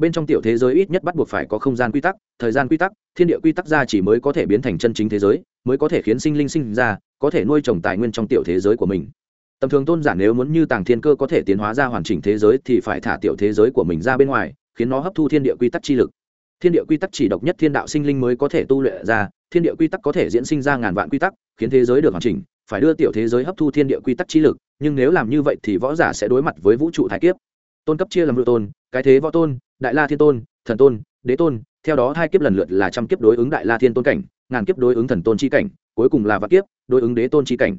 bên trong tiểu thế giới ít nhất bắt buộc phải có không gian quy tắc, thời gian quy tắc, thiên địa quy tắc ra chỉ mới có thể biến thành chân chính thế giới, mới có thể khiến sinh linh sinh ra, có thể nuôi trồng tài nguyên trong tiểu thế giới của mình. Tầm thường tôn giả nếu muốn như tàng thiên cơ có thể tiến hóa ra hoàn chỉnh thế giới thì phải thả tiểu thế giới của mình ra bên ngoài, khiến nó hấp thu thiên địa quy tắc chi lực. Thiên địa quy tắc chỉ độc nhất thiên đạo sinh linh mới có thể tu luyện ra, thiên địa quy tắc có thể diễn sinh ra ngàn vạn quy tắc, khiến thế giới được hoàn chỉnh, phải đưa tiểu thế giới hấp thu thiên địa quy tắc chi lực, nhưng nếu làm như vậy thì võ giả sẽ đối mặt với vũ trụ thái kiếp. Tôn cấp chia làm nội tôn, cái thế võ tôn đại la thiên tôn, thần tôn, đế tôn, theo đó hai kiếp lần lượt là trăm kiếp đối ứng đại la thiên tôn cảnh, ngàn kiếp đối ứng thần tôn chi cảnh, cuối cùng là vạn kiếp đối ứng đế tôn chi cảnh.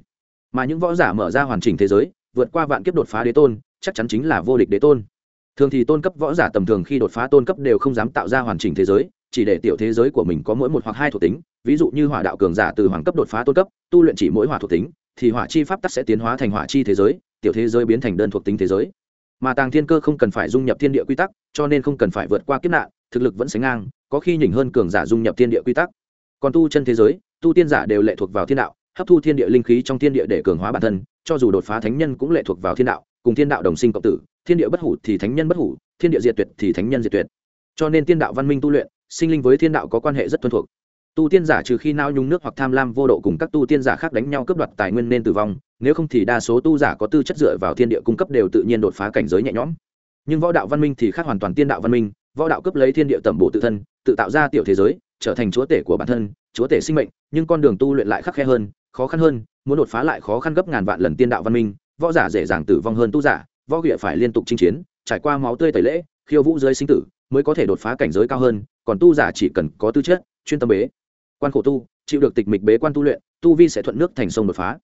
Mà những võ giả mở ra hoàn chỉnh thế giới, vượt qua vạn kiếp đột phá đế tôn, chắc chắn chính là vô địch đế tôn. Thường thì tôn cấp võ giả tầm thường khi đột phá tôn cấp đều không dám tạo ra hoàn chỉnh thế giới, chỉ để tiểu thế giới của mình có mỗi một hoặc hai thuộc tính. Ví dụ như hỏa đạo cường giả từ hoàng cấp đột phá tôn cấp, tu luyện chỉ mỗi hỏa thuộc tính, thì hỏa chi pháp tắc sẽ tiến hóa thành hỏa chi thế giới, tiểu thế giới biến thành đơn thuộc tính thế giới mà tàng thiên cơ không cần phải dung nhập thiên địa quy tắc, cho nên không cần phải vượt qua kiếp nạn, thực lực vẫn sánh ngang, có khi nhỉnh hơn cường giả dung nhập thiên địa quy tắc. Còn tu chân thế giới, tu tiên giả đều lệ thuộc vào thiên đạo, hấp thu thiên địa linh khí trong thiên địa để cường hóa bản thân, cho dù đột phá thánh nhân cũng lệ thuộc vào thiên đạo, cùng thiên đạo đồng sinh cộng tử, thiên địa bất hủ thì thánh nhân bất hủ, thiên địa diệt tuyệt thì thánh nhân diệt tuyệt. Cho nên tiên đạo văn minh tu luyện, sinh linh với thiên đạo có quan hệ rất thuần thuộc. Tu tiên giả trừ khi nao nhung nước hoặc tham lam vô độ cùng các tu tiên giả khác đánh nhau cướp đoạt tài nguyên nên tử vong nếu không thì đa số tu giả có tư chất dựa vào thiên địa cung cấp đều tự nhiên đột phá cảnh giới nhẹ nhõm. Nhưng võ đạo văn minh thì khác hoàn toàn tiên đạo văn minh, võ đạo cướp lấy thiên địa tẩm bổ tự thân, tự tạo ra tiểu thế giới, trở thành chúa tể của bản thân, chúa tể sinh mệnh, nhưng con đường tu luyện lại khắc khe hơn, khó khăn hơn, muốn đột phá lại khó khăn gấp ngàn vạn lần tiên đạo văn minh, võ giả dễ dàng tử vong hơn tu giả, võ địa phải liên tục chinh chiến, trải qua máu tươi tẩy lễ, khiêu vũ dưới sinh tử, mới có thể đột phá cảnh giới cao hơn, còn tu giả chỉ cần có tư chất, chuyên tâm bế, quan khổ tu, chịu được tịch mịch bế quan tu luyện, tu vi sẽ thuận nước thành sông đột phá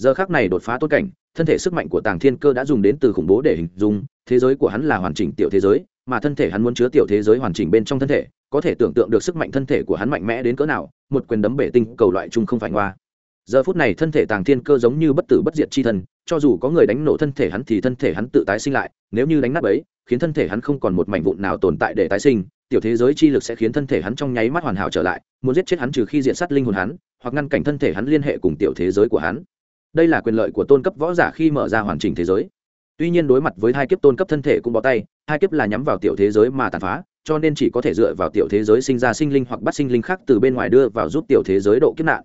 giờ khác này đột phá tốt cảnh, thân thể sức mạnh của tàng thiên cơ đã dùng đến từ khủng bố để hình dung, thế giới của hắn là hoàn chỉnh tiểu thế giới, mà thân thể hắn muốn chứa tiểu thế giới hoàn chỉnh bên trong thân thể, có thể tưởng tượng được sức mạnh thân thể của hắn mạnh mẽ đến cỡ nào, một quyền đấm bể tinh cầu loại chung không phải ngoa. Giờ phút này thân thể tàng thiên cơ giống như bất tử bất diệt c h i thân cho dù có người đánh nổ thân thể hắn thì thân thể hắn tự tái sinh lại, nếu như đánh nắp ấy khiến thân thể hắn không còn một mảnh vụn nào tồn tại để tái sinh, tiểu thế giới chi lực sẽ khiến thân thể hắn trong nháy mắt hoàn hảo trở lại, muốn giết chết hắn trừ khi diện sát linh hồn hắn, hoặc ngăn cảnh thân thể hắn liên hệ cùng tiểu thế giới của hắn đây là quyền lợi của tôn cấp võ giả khi mở ra hoàn chỉnh thế giới. Tuy nhiên đối mặt với hai kiếp tôn cấp thân thể cũng bỏ tay, hai kiếp là nhắm vào tiểu thế giới mà tàn phá, cho nên chỉ có thể dựa vào tiểu thế giới sinh ra sinh linh hoặc bắt sinh linh khác từ bên ngoài đưa vào giúp tiểu thế giới độ kiếp nạn.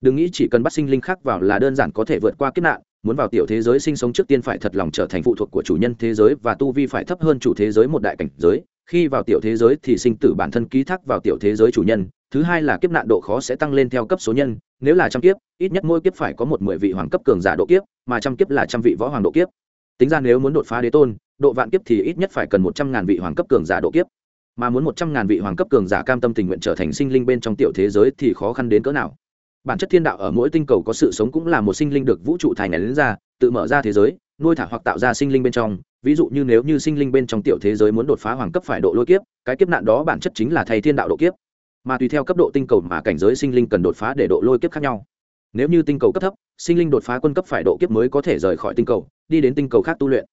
Đừng nghĩ chỉ cần bắt sinh linh khác vào là đơn giản có thể vượt qua kiếp nạn, muốn vào tiểu thế giới sinh sống trước tiên phải thật lòng trở thành phụ thuộc của chủ nhân thế giới và tu vi phải thấp hơn chủ thế giới một đại cảnh giới. Khi vào tiểu thế giới thì sinh tử bản thân ký thác vào tiểu thế giới chủ nhân, thứ hai là kiếp nạn độ khó sẽ tăng lên theo cấp số nhân nếu là trăm kiếp, ít nhất mỗi kiếp phải có một mười vị hoàng cấp cường giả độ kiếp, mà trăm kiếp là trăm vị võ hoàng độ kiếp. Tính ra nếu muốn đột phá đế tôn, độ vạn kiếp thì ít nhất phải cần một trăm ngàn vị hoàng cấp cường giả độ kiếp. Mà muốn một trăm ngàn vị hoàng cấp cường giả cam tâm tình nguyện trở thành sinh linh bên trong tiểu thế giới thì khó khăn đến cỡ nào. Bản chất thiên đạo ở mỗi tinh cầu có sự sống cũng là một sinh linh được vũ trụ thành đến ra, tự mở ra thế giới, nuôi thả hoặc tạo ra sinh linh bên trong. Ví dụ như nếu như sinh linh bên trong tiểu thế giới muốn đột phá hoàng cấp phải độ lôi kiếp, cái kiếp nạn đó bản chất chính là thay thiên đạo độ kiếp mà tùy theo cấp độ tinh cầu mà cảnh giới sinh linh cần đột phá để độ lôi kiếp khác nhau. Nếu như tinh cầu cấp thấp, sinh linh đột phá quân cấp phải độ kiếp mới có thể rời khỏi tinh cầu, đi đến tinh cầu khác tu luyện.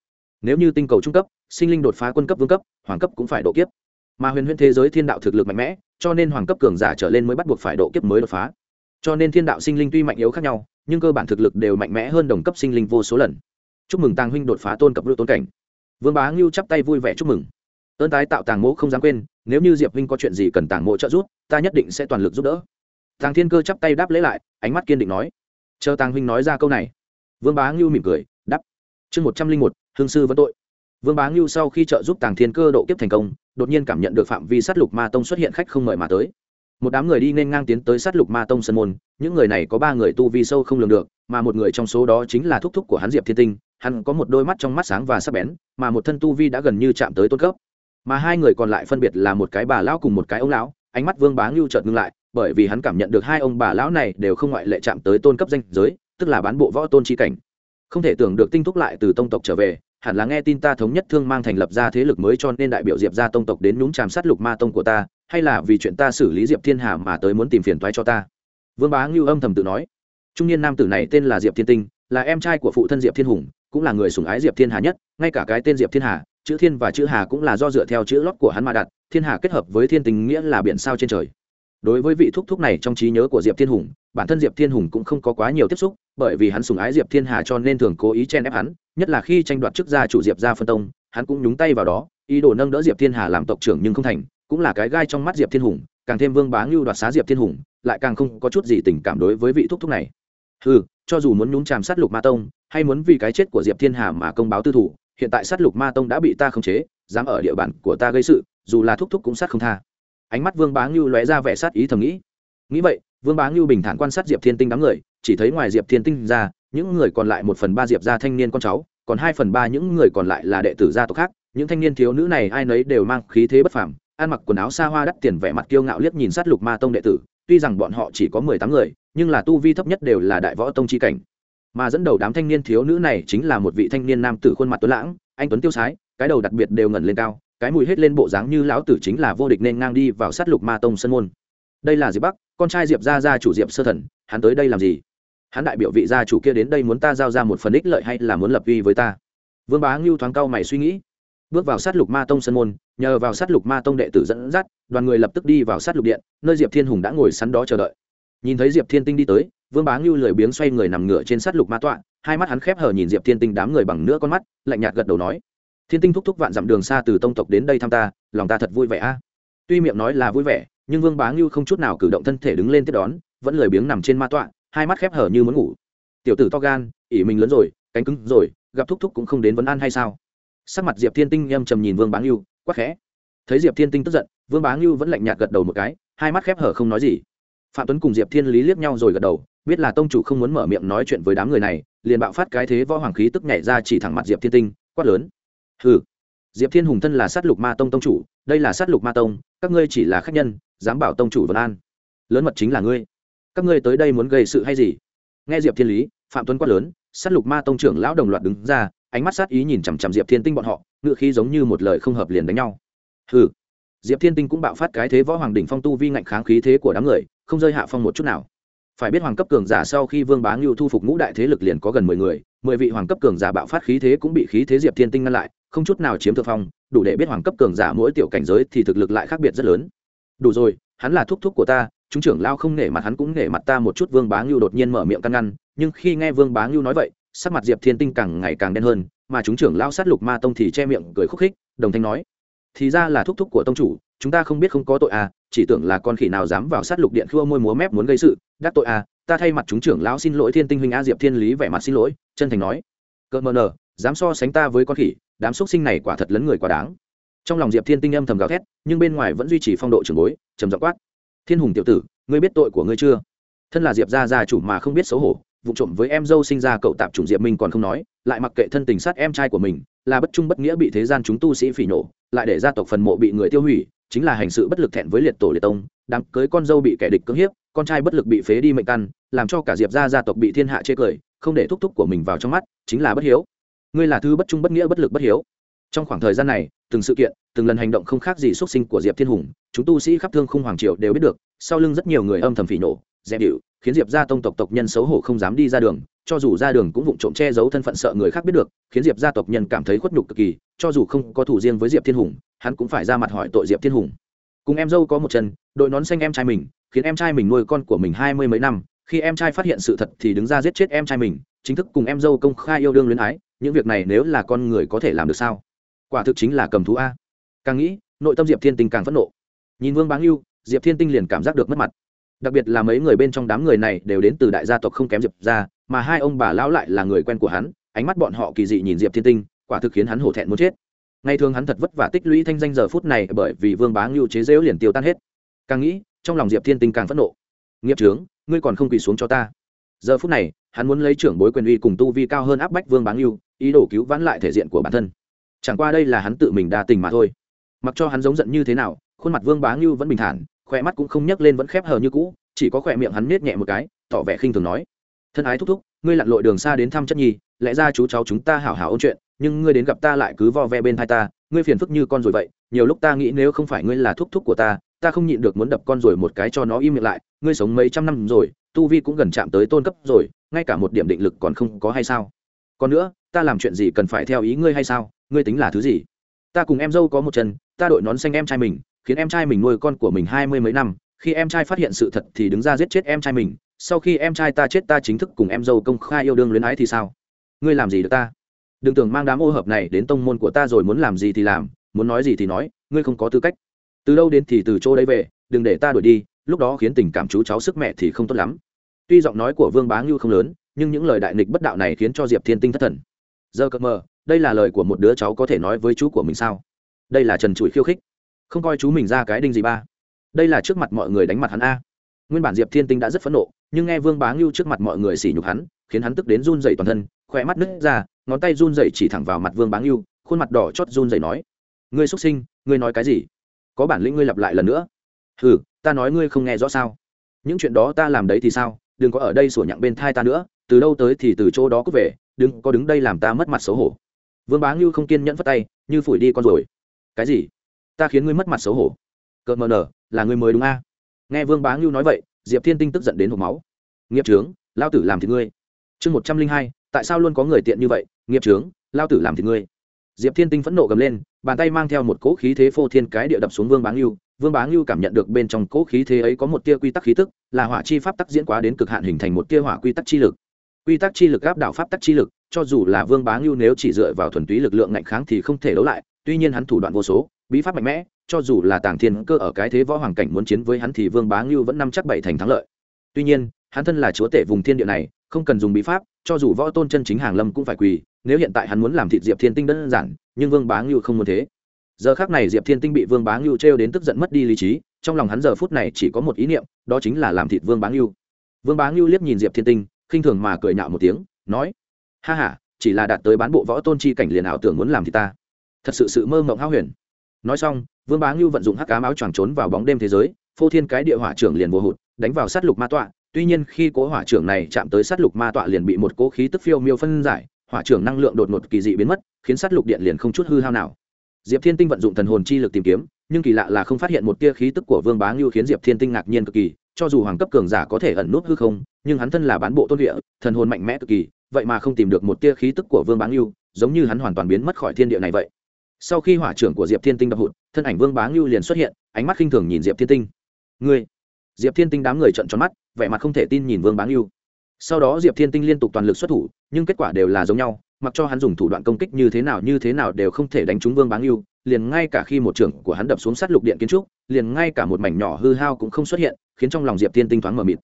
Nếu như tinh cầu trung cấp, sinh linh đột phá quân cấp vương cấp, hoàng cấp cũng phải độ kiếp. Mà huyền huyền thế giới thiên đạo thực lực mạnh mẽ, cho nên hoàng cấp cường giả trở lên mới bắt buộc phải độ kiếp mới đột phá. Cho nên thiên đạo sinh linh tuy mạnh yếu khác nhau, nhưng cơ bản thực lực đều mạnh mẽ hơn đồng cấp sinh linh vô số lần. Chúc mừng tàng huynh đột phá tôn cấp lưu tôn cảnh. Vương bá ngưu chắp tay vui vẻ chúc mừng. Ơn tái tạo tàng mộ không dám quên nếu như diệp huynh có chuyện gì cần tàng mộ trợ giúp, ta nhất định sẽ toàn lực giúp đỡ. Tàng thiên cơ chắp tay đáp lễ lại, ánh mắt kiên định nói. Chờ tàng huynh nói ra câu này. Vương bá ngưu mỉm cười đắp chương một trăm linh một, hương sư vẫn tội. Vương bá ngưu sau khi trợ giúp tàng thiên cơ độ kiếp thành công, đột nhiên cảm nhận được phạm vi sát lục ma tông xuất hiện khách không mời mà tới. Một đám người đi nên ngang tiến tới sát lục ma tông sân môn, những người này có ba người tu vi sâu không lường được, mà một người trong số đó chính là thúc thúc của hắn diệp thiên tinh. Hắn có một đôi mắt trong mắt sáng và sắc bén, mà một thân tu vi đã gần như chạm tới tôn cấp mà hai người còn lại phân biệt là một cái bà lão cùng một cái ông lão, ánh mắt vương bá ngưu chợt ngưng lại, bởi vì hắn cảm nhận được hai ông bà lão này đều không ngoại lệ chạm tới tôn cấp danh giới, tức là bán bộ võ tôn chi cảnh. Không thể tưởng được tinh thúc lại từ tông tộc trở về, hẳn là nghe tin ta thống nhất thương mang thành lập ra thế lực mới cho nên đại biểu diệp ra tông tộc đến nhúng chàm sát lục ma tông của ta, hay là vì chuyện ta xử lý diệp thiên hà mà tới muốn tìm phiền toái cho ta? Vương bá ngưu âm thầm tự nói. Trung niên nam tử này tên là diệp thiên tinh, là em trai của phụ thân diệp thiên hùng, cũng là người sủng ái diệp thiên hà nhất, ngay cả cái tên diệp thiên hà chữ thiên và chữ hà cũng là do dựa theo chữ lót của hắn mà đặt, thiên hà kết hợp với thiên tình nghĩa là biển sao trên trời. Đối với vị thúc thúc này trong trí nhớ của diệp thiên hùng, bản thân diệp thiên hùng cũng không có quá nhiều tiếp xúc, bởi vì hắn sùng ái diệp thiên hà cho nên thường cố ý chen ép hắn, nhất là khi tranh đoạt chức gia chủ diệp gia phân tông, hắn cũng nhúng tay vào đó, ý đồ nâng đỡ diệp thiên hà làm tộc trưởng nhưng không thành, cũng là cái gai trong mắt diệp thiên hùng, càng thêm vương bá ngưu đoạt xá diệp thiên hùng, lại càng không có chút gì tình cảm đối với vị thúc thúc này. Ừ cho dù muốn nhúng chàm sát lục ma tông, hay muốn vì cái chết của diệp thiên hà mà công báo tư thủ hiện tại sát lục ma tông đã bị ta khống chế, dám ở địa bàn của ta gây sự, dù là thúc thúc cũng sát không tha. Ánh mắt vương bá ngưu lóe ra vẻ sát ý thầm nghĩ. Nghĩ vậy, vương bá ngưu bình thản quan sát diệp thiên tinh đám người, chỉ thấy ngoài diệp thiên tinh ra, những người còn lại một phần ba diệp ra thanh niên con cháu, còn hai phần ba những người còn lại là đệ tử gia tộc khác. Những thanh niên thiếu nữ này ai nấy đều mang khí thế bất phàm, ăn mặc quần áo xa hoa đắt tiền vẻ mặt kiêu ngạo liếc nhìn sát lục ma tông đệ tử, tuy rằng bọn họ chỉ có mười tám người, nhưng là tu vi thấp nhất đều là đại võ tông chi cảnh mà dẫn đầu đám thanh niên thiếu nữ này chính là một vị thanh niên nam tử khuôn mặt tuấn lãng, anh tuấn tiêu sái, cái đầu đặc biệt đều ngẩn lên cao, cái mùi hết lên bộ dáng như lão tử chính là vô địch nên ngang đi vào sát lục ma tông sân môn. Đây là diệp bắc, con trai diệp gia gia chủ diệp sơ thần, hắn tới đây làm gì? Hắn đại biểu vị gia chủ kia đến đây muốn ta giao ra một phần ích lợi hay là muốn lập uy với ta? Vương bá ngưu thoáng cao mày suy nghĩ. Bước vào sát lục ma tông sân môn, nhờ vào sát lục ma tông đệ tử dẫn dắt, đoàn người lập tức đi vào sát lục điện, nơi diệp thiên hùng đã ngồi sắn đó chờ đợi. Nhìn thấy diệp thiên tinh đi tới vương bá ngưu lười biếng xoay người nằm ngửa trên sát lục ma tọa, hai mắt hắn khép hờ nhìn diệp thiên tinh đám người bằng nửa con mắt, lạnh nhạt gật đầu nói, thiên tinh thúc thúc vạn dặm đường xa từ tông tộc đến đây thăm ta, lòng ta thật vui vẻ a. Tuy miệng nói là vui vẻ, nhưng vương bá ngưu không chút nào cử động thân thể đứng lên tiếp đón, vẫn lười biếng nằm trên ma tọa, hai mắt khép hở như muốn ngủ. Tiểu tử to gan ỉ mình lớn rồi, cánh cứng rồi, gặp thúc thúc cũng không đến vấn an hay sao? Sắc mặt diệp thiên tinh nhâm trầm nhìn vương bá ngưu, quắc khẽ. Thấy diệp thiên tinh tức giận, vương bá ngưu vẫn lạnh nhạt gật đầu một cái, hai mắt khép hở không nói gì. Phạm tuấn cùng diệp thiên lý liếc nhau rồi gật đầu biết là tông chủ không muốn mở miệng nói chuyện với đám người này, liền bạo phát cái thế võ hoàng khí tức nhảy ra chỉ thẳng mặt diệp thiên tinh, quát lớn. Hừ, diệp thiên hùng thân là sát lục ma tông tông chủ, đây là sát lục ma tông, các ngươi chỉ là khách nhân, dám bảo tông chủ vân an. Lớn mật chính là ngươi. Các ngươi tới đây muốn gây sự hay gì? Nghe diệp thiên lý, phạm tuấn quát lớn, sát lục ma tông trưởng lão đồng loạt đứng ra, ánh mắt sát ý nhìn chằm chằm diệp thiên tinh bọn họ ngự khí giống như một lời không hợp liền đánh nhau. Hừ. Diệp thiên tinh cũng bạo phát cái thế võ hoàng đỉnh phong tu vi ngạnh kháng khí thế của đám người, không rơi hạ phong một chút nào phải biết hoàng cấp cường giả sau khi vương bá ngưu thu phục ngũ đại thế lực liền có gần mười người, mười vị hoàng cấp cường giả bạo phát khí thế cũng bị khí thế diệp thiên tinh ngăn lại, không chút nào chiếm thượng phong, đủ để biết hoàng cấp cường giả mỗi tiểu cảnh giới thì thực lực lại khác biệt rất lớn. Đủ rồi, hắn là thúc thúc của ta, chúng trưởng lao không nể mặt hắn cũng nể mặt ta một chút, vương bá ngưu đột nhiên mở miệng căn ngăn, nhưng khi nghe vương bá ngưu nói vậy, sắc mặt diệp thiên tinh càng ngày càng đen hơn, mà chúng trưởng lao sát lục ma tông thì che miệng cười khúc khích, đồng thanh nói, thì ra là thúc thúc của tông chủ chúng ta không biết không có tội à chỉ tưởng là con khỉ nào dám vào sát lục điện khua môi múa mép muốn gây sự, đắc tội à ta thay mặt chúng trưởng lão xin lỗi thiên tinh huynh a diệp thiên lý vẻ mặt xin lỗi, chân thành nói. Cợt mờ nờ dám so sánh ta với con khỉ, đám xúc sinh này quả thật lấn người quá đáng. Trong lòng diệp thiên tinh âm thầm gào thét, nhưng bên ngoài vẫn duy trì phong độ trường bối, trầm dọ quát. Thiên hùng tiểu tử, ngươi biết tội của ngươi chưa? Thân là diệp gia gia chủ mà không biết xấu hổ, vụ trộm với em dâu sinh ra cậu tạp chủng diệp minh còn không nói, lại mặc kệ thân tình sát em trai của mình, là bất trung bất nghĩa bị thế gian chúng tu sĩ phỉ nổ lại để gia tộc phần mộ bị người tiêu hủy chính là hành sự bất lực thẹn với liệt tổ liệt tông, đám cưới con dâu bị kẻ địch cưỡng hiếp, con trai bất lực bị phế đi mệnh căn, làm cho cả diệp gia gia tộc bị thiên hạ chê cười, không để thúc thúc của mình vào trong mắt, chính là bất hiếu. Ngươi là thứ bất trung bất nghĩa bất lực bất hiếu. Trong khoảng thời gian này, từng sự kiện, từng lần hành động không khác gì xuất sinh của diệp thiên hùng, chúng tu sĩ khắp thương khung hoàng triều đều biết được, sau lưng rất nhiều người âm thầm phỉ nổ dẹp điệu khiến diệp gia tông tộc tộc nhân xấu hổ không dám đi ra đường, cho dù ra đường cũng vụng trộm che giấu thân phận sợ người khác biết được, khiến diệp gia tộc nhân cảm thấy khuất nhục cực kỳ, cho dù không có thủ riêng với diệp thiên hùng, hắn cũng phải ra mặt hỏi tội diệp thiên hùng. Cùng em dâu có một chân, đội nón xanh em trai mình, khiến em trai mình nuôi con của mình hai mươi mấy năm, khi em trai phát hiện sự thật thì đứng ra giết chết em trai mình, chính thức cùng em dâu công khai yêu đương luyến ái, những việc này nếu là con người có thể làm được sao? Quả thực chính là cầm thú a. Càng nghĩ, nội tâm diệp thiên tinh càng phẫn nộ. Nhìn vương báng yêu diệp thiên tinh liền cảm giác được mất mặt đặc biệt là mấy người bên trong đám người này đều đến từ đại gia tộc không kém diệp ra, mà hai ông bà lão lại là người quen của hắn, ánh mắt bọn họ kỳ dị nhìn diệp thiên tinh, quả thực khiến hắn hổ thẹn muốn chết. Ngày thường hắn thật vất vả tích lũy thanh danh giờ phút này bởi vì vương bá ngưu chế dễu liền tiêu tan hết. Càng nghĩ, trong lòng diệp thiên tinh càng phẫn nộ. Nghiệp trướng ngươi còn không quỳ xuống cho ta. Giờ phút này, hắn muốn lấy trưởng bối quyền uy cùng tu vi cao hơn áp bách vương bá ngưu, ý đồ cứu vãn lại thể diện của bản thân. Chẳng qua đây là hắn tự mình đa tình mà thôi. Mặc cho hắn giống giận như thế nào, khuôn mặt vương bá ngưu vẫn bình thản khỏe mắt cũng không nhấc lên vẫn khép hờ như cũ, chỉ có khỏe miệng hắn nết nhẹ một cái, tỏ vẻ khinh thường nói. Thân ái thúc thúc, ngươi lặn lội đường xa đến thăm chất nhi, lẽ ra chú cháu chúng ta hảo hảo ôn chuyện, nhưng ngươi đến gặp ta lại cứ vo ve bên thai ta, ngươi phiền phức như con rồi vậy, nhiều lúc ta nghĩ nếu không phải ngươi là thúc thúc của ta ta không nhịn được muốn đập con rồi một cái cho nó im miệng lại, ngươi sống mấy trăm năm rồi, tu vi cũng gần chạm tới tôn cấp rồi, ngay cả một điểm định lực còn không có hay sao? Còn nữa, ta làm chuyện gì cần phải theo ý ngươi hay sao? Ngươi tính là thứ gì? Ta cùng em dâu có một chân, ta đội nón xanh em trai mình khiến em trai mình nuôi con của mình hai mươi mấy năm. Khi em trai phát hiện sự thật thì đứng ra giết chết em trai mình. Sau khi em trai ta chết, ta chính thức cùng em dâu công khai yêu đương luyến ái thì sao? Ngươi làm gì được ta? Đừng tưởng mang đám ô hợp này đến tông môn của ta rồi muốn làm gì thì làm, muốn nói gì thì nói, ngươi không có tư cách. Từ đâu đến thì từ chỗ đấy về, đừng để ta đuổi đi, lúc đó khiến tình cảm chú cháu sức mẹ thì không tốt lắm. Tuy giọng nói của vương bá ngưu không lớn, nhưng những lời đại nghịch bất đạo này khiến cho diệp thiên tinh thất thần. Giờ cợt mờ, đây là lời của một đứa cháu có thể nói với chú của mình sao? Đây là trần trụi khiêu khích không coi chú mình ra cái đinh gì ba. Đây là trước mặt mọi người đánh mặt hắn a. Nguyên bản diệp thiên tinh đã rất phẫn nộ, nhưng nghe vương bá ngưu trước mặt mọi người sỉ nhục hắn, khiến hắn tức đến run dày toàn thân, khỏe mắt nứt ra, ngón tay run dày chỉ thẳng vào mặt vương bá ngưu, khuôn mặt đỏ chót run dày nói, ngươi xuất sinh, ngươi nói cái gì? Có bản lĩnh ngươi lặp lại lần nữa. Ừ ta nói ngươi không nghe rõ sao? Những chuyện đó ta làm đấy thì sao? Đừng có ở đây sủa nhặng bên thai ta nữa, từ đâu tới thì từ chỗ đó cút về, đừng có đứng đây làm ta mất mặt xấu hổ. Vương bá ngưu không kiên nhẫn phất tay, như phủi đi con rồi cái gì? Ta khiến ngươi mất mặt xấu hổ. Cợt mờ nở, là ngươi mới đúng a. Nghe vương bá ngưu nói vậy, diệp thiên tinh tức giận đến hộp máu. Nghiệp trướng, lao tử làm thì ngươi. Chương một trăm linh hai, tại sao luôn có người tiện như vậy? Nghiệp trướng, lao tử làm thì ngươi. Diệp thiên tinh phẫn nộ gầm lên, bàn tay mang theo một cỗ khí thế phô thiên cái địa đập xuống vương bá ngưu. Vương bá ngưu cảm nhận được bên trong cỗ khí thế ấy có một tia quy tắc khí tức, là hỏa chi pháp tắc diễn quá đến cực hạn hình thành một tia hỏa quy tắc chi lực. Quy tắc chi lực áp đảo pháp tắc chi lực, cho dù là vương bá ngưu nếu chỉ dựa vào thuần túy lực lượng ngạnh kháng thì không thể đấu lại, tuy nhiên hắn thủ đoạn vô số bí pháp mạnh mẽ, cho dù là tàng thiên cơ ở cái thế võ hoàng cảnh muốn chiến với hắn thì vương bá ngưu vẫn năm chắc bảy thành thắng lợi. Tuy nhiên, hắn thân là chúa tể vùng thiên địa này, không cần dùng bí pháp, cho dù võ tôn chân chính hàng lâm cũng phải quỳ, nếu hiện tại hắn muốn làm thịt diệp thiên tinh đơn giản, nhưng vương bá ngưu không muốn thế. Giờ khác này diệp thiên tinh bị vương bá ngưu trêu đến tức giận mất đi lý trí, trong lòng hắn giờ phút này chỉ có một ý niệm, đó chính là làm thịt vương bá ngưu. Vương bá ngưu liếc nhìn diệp thiên tinh, khinh thường mà cười nhạo một tiếng, nói, ha h a chỉ là đạt tới bán bộ võ tôn chi cảnh liền ảo tưởng muốn làm thì ta. Thật sự sự mơ mộng hao huyền nói xong, vương bá ngưu vận dụng hắc cá áo choàng trốn vào bóng đêm thế giới, phô thiên cái địa hỏa trưởng liền vô hụt, đánh vào sát lục ma tọa. Tuy nhiên khi cố hỏa trưởng này chạm tới sát lục ma tọa liền bị một cố khí tức phiêu miêu phân giải, hỏa trưởng năng lượng đột ngột kỳ dị biến mất, khiến sát lục điện liền không chút hư hao nào. Diệp thiên tinh vận dụng thần hồn chi lực tìm kiếm, nhưng kỳ lạ là không phát hiện một tia khí tức của vương bá ngưu khiến diệp thiên tinh ngạc nhiên cực kỳ, cho dù hoàng cấp cường giả có thể ẩn nút hư không, nhưng hắn thân là bán bộ tôn địa, thần hồn mạnh mẽ cực kỳ, vậy mà không tìm được một tia khí tức của vương bá ngưu, giống như hắn hoàn toàn biến mất khỏi thiên địa này vậy sau khi hỏa trưởng của diệp thiên tinh đập hụt, thân ảnh vương bá ngưu liền xuất hiện, ánh mắt khinh thường nhìn diệp thiên tinh. Ngươi? Diệp thiên tinh đám người trận tròn mắt, vẻ mặt không thể tin nhìn vương bá ngưu. Sau đó diệp thiên tinh liên tục toàn lực xuất thủ, nhưng kết quả đều là giống nhau, mặc cho hắn dùng thủ đoạn công kích như thế nào như thế nào đều không thể đánh trúng vương bá ngưu, liền ngay cả khi một trưởng của hắn đập xuống sát lục điện kiến trúc, liền ngay cả một mảnh nhỏ hư hao cũng không xuất hiện, khiến trong lòng diệp thiên tinh thoáng mờ mịt.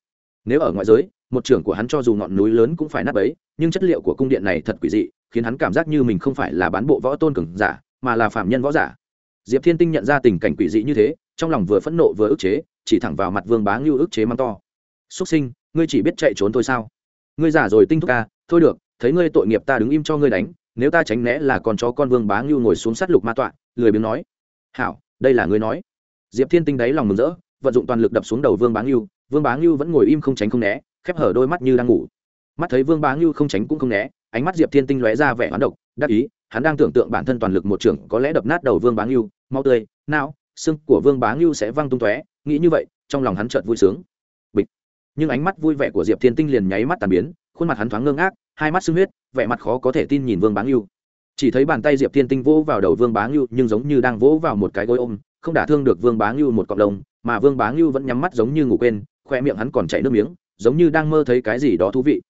Nếu ở ngoại giới, một trưởng của hắn cho dù ngọn núi lớn cũng phải nát bấy, nhưng chất liệu của cung điện này thật quỷ dị, khiến hắn cảm giác như mình không phải là bán bộ võ tôn cường giả mà là phạm nhân võ giả. Diệp thiên tinh nhận ra tình cảnh quỷ dị như thế, trong lòng vừa phẫn nộ vừa ức chế, chỉ thẳng vào mặt vương bá ngưu ức chế mắng to. Xuất sinh, ngươi chỉ biết chạy trốn thôi sao? Ngươi giả rồi tinh thúc ca, thôi được, thấy ngươi tội nghiệp ta đứng im cho ngươi đánh, nếu ta tránh né là con chó con vương bá ngưu ngồi xuống sát lục ma tọa, lười biếng nói. Hảo, đây là ngươi nói. Diệp thiên tinh đáy lòng mừng rỡ, vận dụng toàn lực đập xuống đầu vương bá ngưu, vương bá ngưu vẫn ngồi im không tránh không né, khép hở đôi mắt như đang ngủ. Mắt thấy vương bá ngưu không tránh cũng không né, ánh mắt diệp thiên tinh lóe ra vẻ hoán độc, đắc ý hắn đang tưởng tượng bản thân toàn lực một trưởng có lẽ đập nát đầu vương bá ngưu mau tươi não xương của vương bá ngưu sẽ văng tung tóe. Nghĩ như vậy trong lòng hắn chợt vui sướng. Bịch. Nhưng ánh mắt vui vẻ của diệp thiên tinh liền nháy mắt tàn biến khuôn mặt hắn thoáng ngơ ngác hai mắt sưng huyết vẻ mặt khó có thể tin nhìn vương bá ngưu. Chỉ thấy bàn tay diệp thiên tinh vỗ vào đầu vương bá ngưu nhưng giống như đang vỗ vào một cái gối ôm không đả thương được vương bá ngưu một cọc đồng, mà vương bá ngưu vẫn nhắm mắt giống như ngủ quên khoe miệng hắn còn chảy nước miếng giống như đang mơ thấy cái gì đó thú vị.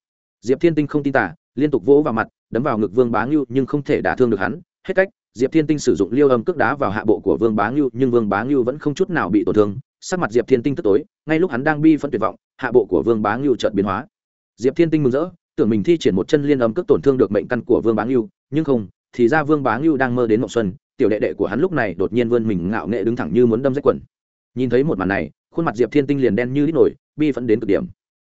Diệp thiên tinh không tin tả liên tục vỗ vào mặt đấm vào ngực vương bá ngưu nhưng không thể đả thương được hắn. Hết cách, diệp thiên tinh sử dụng liêu âm cước đá vào hạ bộ của vương bá ngưu, nhưng vương bá ngưu vẫn không chút nào bị tổn thương. Sắc mặt diệp thiên tinh tức tối, ngay lúc hắn đang bi phân tuyệt vọng, hạ bộ của vương bá ngưu chợt biến hóa. Diệp thiên tinh mừng rỡ, tưởng mình thi triển một chân liên âm cước tổn thương được mệnh căn của vương bá ngưu, nhưng không, thì ra vương bá ngưu đang mơ đến mộng xuân, tiểu đệ đệ của hắn lúc này đột nhiên vươn mình ngạo nghệ đứng thẳng như muốn đâm rách quần. Nhìn thấy một màn này, khuôn mặt diệp thiên tinh liền đen như đít nổi, bi phân đến cực điểm.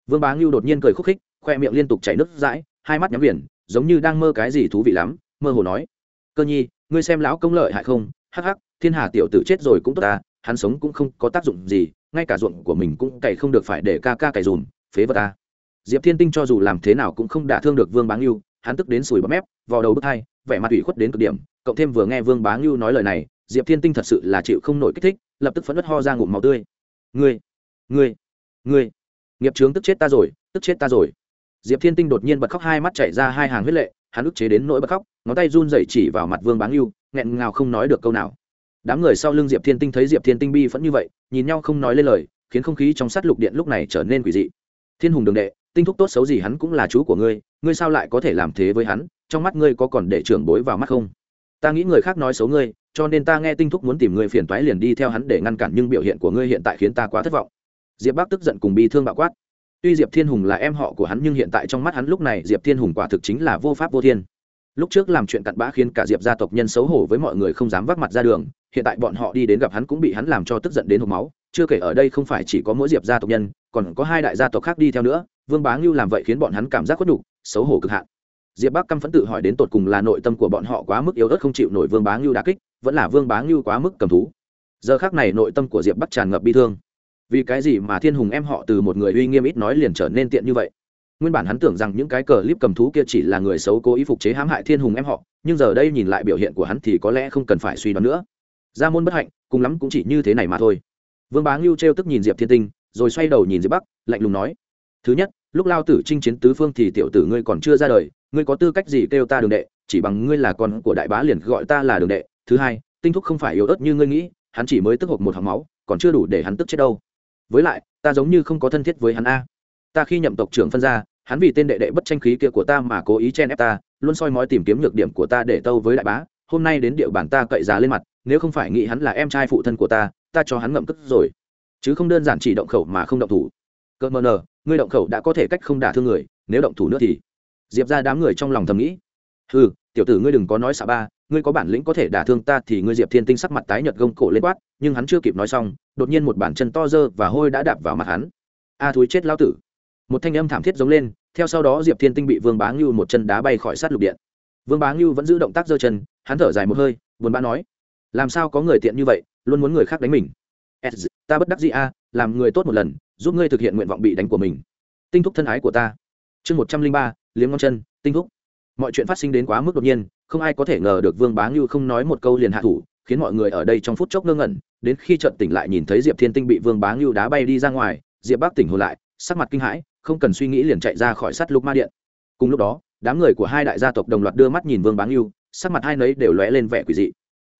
Vương bá ngưu đột nhiên cười khúc khích, khoe miệng liên tục chảy nước dãi hai mắt nhắm biển giống như đang mơ cái gì thú vị lắm, mơ hồ nói, cơ nhi, ngươi xem lão công lợi hại không? Hắc hắc, thiên hà tiểu tử chết rồi cũng tốt ta, hắn sống cũng không có tác dụng gì, ngay cả ruộng của mình cũng cày không được phải để ca ca cày dùm, phế vật ta. Diệp thiên tinh cho dù làm thế nào cũng không đả thương được vương bá ngưu, hắn tức đến sùi bắp mép vào đầu bước hai, vẻ mặt ủy khuất đến cực điểm, cộng thêm vừa nghe vương bá ngưu nói lời này, diệp thiên tinh thật sự là chịu không nổi kích thích, lập tức phẫn nứt ho ra ngụm màu tươi. Ngươi ngươi ngươi, nghiệp trướng tức chết ta rồi, tức chết ta rồi diệp thiên tinh đột nhiên bật khóc, hai mắt chảy ra hai hàng huyết lệ, hắn ức chế đến nỗi bật khóc, ngón tay run rẩy chỉ vào mặt vương Báng ngưu, nghẹn ngào không nói được câu nào. Đám người sau lưng diệp thiên tinh thấy diệp thiên tinh bi phẫn như vậy, nhìn nhau không nói lên lời, khiến không khí trong sát lục điện lúc này trở nên quỷ dị. Thiên hùng đường đệ, tinh thúc tốt xấu gì hắn cũng là chú của ngươi ngươi sao lại có thể làm thế với hắn, trong mắt ngươi có còn để trưởng bối vào mắt không? Ta nghĩ người khác nói xấu ngươi, cho nên ta nghe tinh thúc muốn tìm ngươi phiền toái liền đi theo hắn để ngăn cản, nhưng biểu hiện của ngươi hiện tại khiến ta quá thất vọng. Diệp bác tức giận cùng bi thương bạo quát tuy diệp thiên hùng là em họ của hắn nhưng hiện tại trong mắt hắn lúc này diệp thiên hùng quả thực chính là vô pháp vô thiên. Lúc trước làm chuyện cặn bã khiến cả diệp gia tộc nhân xấu hổ với mọi người không dám vác mặt ra đường, hiện tại bọn họ đi đến gặp hắn cũng bị hắn làm cho tức giận đến hộp máu. Chưa kể ở đây không phải chỉ có mỗi diệp gia tộc nhân, còn có hai đại gia tộc khác đi theo nữa, vương bá ngưu làm vậy khiến bọn hắn cảm giác khuất nhục xấu hổ cực hạn. Diệp bắc căm phẫn tự hỏi đến tột cùng là nội tâm của bọn họ quá mức yếu ớt không chịu nổi vương bá ngưu đà kích, vẫn là vương bá ngưu quá mức cầm thú. Giờ khác này nội tâm của diệp bắc tràn ngập bi thương vì cái gì mà thiên hùng em họ từ một người uy nghiêm ít nói liền trở nên tiện như vậy? Nguyên bản hắn tưởng rằng những cái cờ clip cầm thú kia chỉ là người xấu cố ý phục chế hãm hại thiên hùng em họ, nhưng giờ đây nhìn lại biểu hiện của hắn thì có lẽ không cần phải suy đoán nữa. Ra môn bất hạnh, cùng lắm cũng chỉ như thế này mà thôi. Vương bá ngưu trêu tức nhìn diệp thiên tinh, rồi xoay đầu nhìn diệp bắc, lạnh lùng nói, thứ nhất, lúc lao tử chinh chiến tứ phương thì tiểu tử ngươi còn chưa ra đời, ngươi có tư cách gì kêu ta đường đệ, chỉ bằng ngươi là con của đại bá liền gọi ta là đường đệ. Thứ hai, tinh thúc không phải yếu ớt như ngươi nghĩ, hắn chỉ mới tức hộp một hòng máu, còn chưa đủ để hắn tức chết đâu với lại, ta giống như không có thân thiết với hắn a. Ta khi nhậm tộc trưởng phân ra, hắn vì tên đệ đệ bất tranh khí kia của ta mà cố ý chen ép ta, luôn soi mói tìm kiếm nhược điểm của ta để tâu với đại bá. Hôm nay đến địa bàn ta cậy giá lên mặt, nếu không phải nghĩ hắn là em trai phụ thân của ta ta cho hắn ngậm cất rồi. Chứ không đơn giản chỉ động khẩu mà không động thủ. Cợt mờ nờ, ngươi động khẩu đã có thể cách không đả thương người, nếu động thủ nữa thì. Diệp ra đám người trong lòng thầm nghĩ. Ừ tiểu tử ngươi đừng có nói xạ ba, ngươi có bản lĩnh có thể đả thương ta thì ngươi diệp thiên tinh sắc mặt tái nhợt gông cổ lên quát nhưng hắn chưa kịp nói xong, đột nhiên một bản chân to dơ và hôi đã đạp vào mặt hắn. A thúi chết lao tử. Một thanh âm thảm thiết giống lên, theo sau đó diệp thiên tinh bị vương bá ngưu một chân đá bay khỏi sát lục điện. Vương bá ngưu vẫn giữ động tác giơ chân, hắn thở dài một hơi, buồn bã nói, làm sao có người tiện như vậy, luôn muốn người khác đánh mình? Ta bất đắc gì a, làm người tốt một lần, giúp ngươi thực hiện nguyện vọng bị đánh của mình. Tinh thúc thân ái của ta. Chương một trăm linh ba, liếm ngón chân, tinh thúc. Mọi chuyện phát sinh đến quá mức đột nhiên, không ai có thể ngờ được vương bá ngưu không nói một câu liền hạ thủ khiến mọi người ở đây trong phút chốc ngơ ngẩn, đến khi trận tỉnh lại nhìn thấy diệp thiên tinh bị vương bá ngưu đá bay đi ra ngoài, diệp bác tỉnh hồn lại, sắc mặt kinh hãi, không cần suy nghĩ liền chạy ra khỏi sắt lục ma điện. Cùng lúc đó, đám người của hai đại gia tộc đồng loạt đưa mắt nhìn vương bá ngưu, sắc mặt hai nấy đều lóe lên vẻ quỷ dị.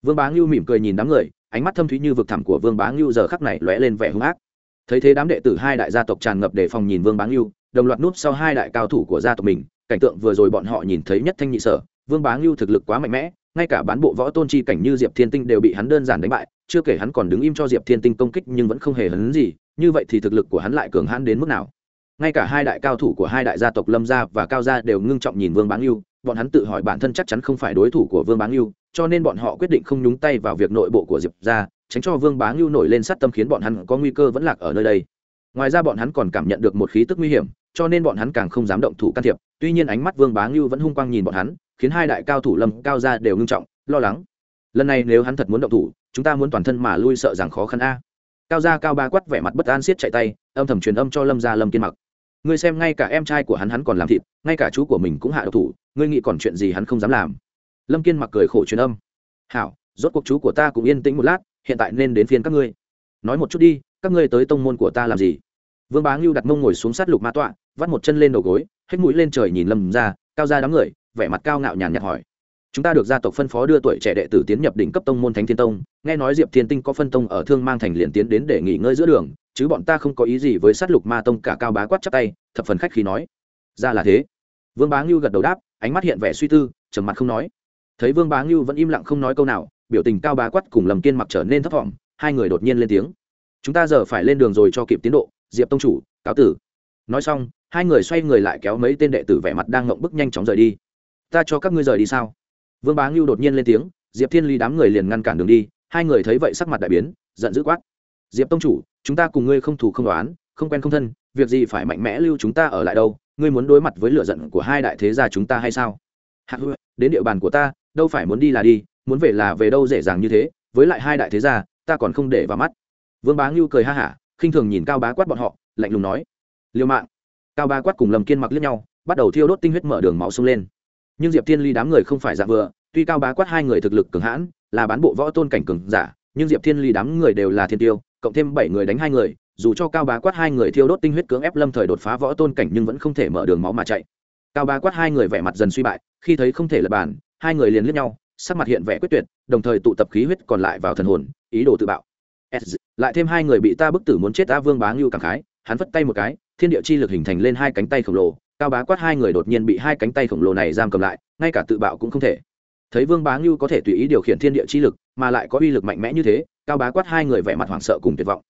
Vương bá ngưu mỉm cười nhìn đám người, ánh mắt thâm thúy như vực thẳm của vương bá ngưu giờ khắc này lóe lên vẻ hung ác. Thấy thế đám đệ tử hai đại gia tộc tràn ngập để phòng nhìn vương bá ngưu, đồng loạt núp sau hai đại cao thủ của gia tộc mình, cảnh tượng vừa rồi bọn họ nhìn thấy nhất thanh nhị sở, vương bá ngưu thực lực quá mạnh mẽ ngay cả bán bộ võ tôn chi cảnh như diệp thiên tinh đều bị hắn đơn giản đánh bại, chưa kể hắn còn đứng im cho diệp thiên tinh công kích nhưng vẫn không hề hấn gì, như vậy thì thực lực của hắn lại cường hãn đến mức nào? Ngay cả hai đại cao thủ của hai đại gia tộc lâm gia và cao gia đều ngưng trọng nhìn vương bá yêu bọn hắn tự hỏi bản thân chắc chắn không phải đối thủ của vương bá yêu cho nên bọn họ quyết định không nhúng tay vào việc nội bộ của diệp gia, tránh cho vương bá ngưu nổi lên sát tâm khiến bọn hắn có nguy cơ vẫn lạc ở nơi đây. Ngoài ra bọn hắn còn cảm nhận được một khí tức nguy hiểm, cho nên bọn hắn càng không dám động thủ can thiệp, tuy nhiên ánh mắt vương bá ngưu vẫn hung quang nhìn bọn hắn khiến hai đại cao thủ lâm cao gia đều ngưng trọng, lo lắng. Lần này nếu hắn thật muốn động thủ, chúng ta muốn toàn thân mà lui sợ rằng khó khăn a. Cao gia cao ba quát vẻ mặt bất an siết chạy tay, âm thầm truyền âm cho lâm gia lâm kiên mặc. Ngươi xem ngay cả em trai của hắn hắn còn làm thịt, ngay cả chú của mình cũng hạ độc thủ, ngươi nghĩ còn chuyện gì hắn không dám làm. Lâm kiên mặc cười khổ truyền âm. Hảo, rốt cuộc chú của ta cũng yên tĩnh một lát, hiện tại nên đến phiên các ngươi. Nói một chút đi, các ngươi tới tông môn của ta làm gì? Vương bá ngưu đặt mông ngồi xuống sát lục ma tọa, vắt một chân lên đầu gối hết mũi lên trời nhìn lâm ra cao ra đám người vẻ mặt cao ngạo nhàn nhạt hỏi. Chúng ta được gia tộc phân phó đưa tuổi trẻ đệ tử tiến nhập đỉnh cấp tông môn thánh thiên tông. Nghe nói diệp thiên tinh có phân tông ở thương mang thành liền tiến đến để nghỉ ngơi giữa đường, chứ bọn ta không có ý gì với sát lục ma tông cả cao bá quát chắp tay, thập phần khách khi nói. Ra là thế. Vương bá ngưu gật đầu đáp, ánh mắt hiện vẻ suy tư, trầm mặt không nói. Thấy vương bá ngưu vẫn im lặng không nói câu nào, biểu tình cao bá quát cùng lầm kiên mặc trở nên thấp thỏm, hai người đột nhiên lên tiếng. Chúng ta giờ phải lên đường rồi cho kịp tiến độ, diệp tông chủ, cáo tử. Nói xong, hai người xoay người lại kéo mấy tên đệ tử vẻ mặt đang ngộng bức nhanh chóng rời đi ta cho các ngươi rời đi sao? Vương bá ngưu đột nhiên lên tiếng, diệp thiên lý đám người liền ngăn cản đường đi, hai người thấy vậy sắc mặt đại biến, giận dữ quát. Diệp tông chủ, chúng ta cùng ngươi không thủ không đoán không quen không thân, việc gì phải mạnh mẽ lưu chúng ta ở lại đâu? Ngươi muốn đối mặt với lựa giận của hai đại thế gia chúng ta hay sao? Hạ hư, đến địa bàn của ta, đâu phải muốn đi là đi, muốn về là về đâu dễ dàng như thế, với lại hai đại thế gia, ta còn không để vào mắt. Vương bá ngưu cười ha hả, khinh thường nhìn cao bá quát bọn họ, lạnh lùng nói. Liêu mạng. Cao bá quát cùng lầm kiên mặc lướt nhau, bắt đầu thiêu đốt tinh huyết mở đường máu sông lên nhưng diệp thiên ly đám người không phải dạng vừa, tuy cao bá quát hai người thực lực cường hãn, là bán bộ võ tôn cảnh cường giả, nhưng diệp thiên ly đám người đều là thiên tiêu, cộng thêm bảy người đánh hai người, dù cho cao bá quát hai người thiêu đốt tinh huyết cưỡng ép lâm thời đột phá võ tôn cảnh nhưng vẫn không thể mở đường máu mà chạy. Cao bá quát hai người vẻ mặt dần suy bại, khi thấy không thể lập bàn, hai người liền liếc nhau, sắc mặt hiện vẻ quyết tuyệt, đồng thời tụ tập khí huyết còn lại vào thần hồn, ý đồ tự bạo. Lại thêm hai người bị ta bức tử muốn chết ta vương bá ngưu cảm khái, hắn vất tay một cái, thiên địa chi lực hình thành lên hai cánh tay khổng lồ cao bá quát hai người đột nhiên bị hai cánh tay khổng lồ này giam cầm lại, ngay cả tự bạo cũng không thể. Thấy vương bá ngưu có thể tùy ý điều khiển thiên địa chi lực, mà lại có uy lực mạnh mẽ như thế, cao bá quát hai người vẻ mặt hoảng sợ cùng tuyệt vọng.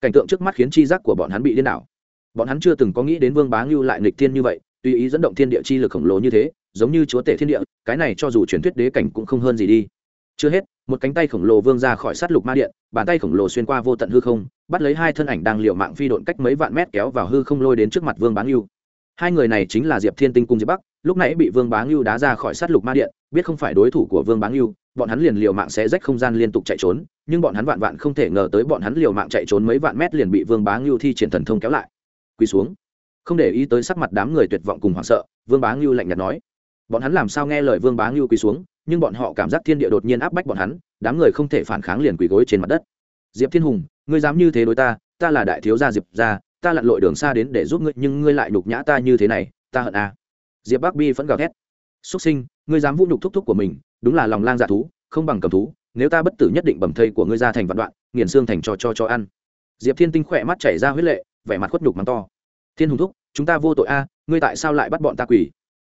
Cảnh tượng trước mắt khiến chi giác của bọn hắn bị điên đảo. Bọn hắn chưa từng có nghĩ đến vương bá ngưu lại nghịch thiên như vậy, tùy ý dẫn động thiên địa chi lực khổng lồ như thế, giống như chúa tể thiên địa, cái này cho dù truyền thuyết đế cảnh cũng không hơn gì đi. Chưa hết, một cánh tay khổng lồ vương ra khỏi sát lục ma điện, bàn tay khổng lồ xuyên qua vô tận hư không, bắt lấy hai thân ảnh đang liệu mạng phi độn cách mấy vạn mét kéo vào hư không lôi đến trước mặt vương bá ngưu hai người này chính là diệp thiên tinh cung diệp bắc, lúc nãy bị vương bá ngưu đá ra khỏi sát lục ma điện, biết không phải đối thủ của vương bá ngưu, bọn hắn liền liều mạng sẽ rách không gian liên tục chạy trốn, nhưng bọn hắn vạn vạn không thể ngờ tới bọn hắn liều mạng chạy trốn mấy vạn mét liền bị vương bá ngưu thi triển thần thông kéo lại. Quỳ xuống. Không để ý tới sắc mặt đám người tuyệt vọng cùng hoảng sợ, vương bá ngưu lạnh nhạt nói. Bọn hắn làm sao nghe lời vương bá ngưu quỳ xuống, nhưng bọn họ cảm giác thiên địa đột nhiên áp bách bọn hắn, đám người không thể phản kháng liền quỳ gối trên mặt đất. Diệp thiên hùng, ngươi dám như thế đối ta ta là đại thiếu gia diệp gia ta lặn lội đường xa đến để giúp ngươi, nhưng ngươi lại nhục nhã ta như thế này, ta hận a diệp Bác bi vẫn gào thét. Xuất sinh, ngươi dám vũ nhục thúc thúc của mình, đúng là lòng lang dạ thú, không bằng cầm thú, nếu ta bất tử nhất định bầm thây của ngươi ra thành vạn đoạn, nghiền xương thành cho cho cho ăn. Diệp thiên tinh khỏe mắt chảy ra huyết lệ, vẻ mặt khuất nhục mắng to. Thiên hùng thúc, chúng ta vô tội a ngươi tại sao lại bắt bọn ta quỷ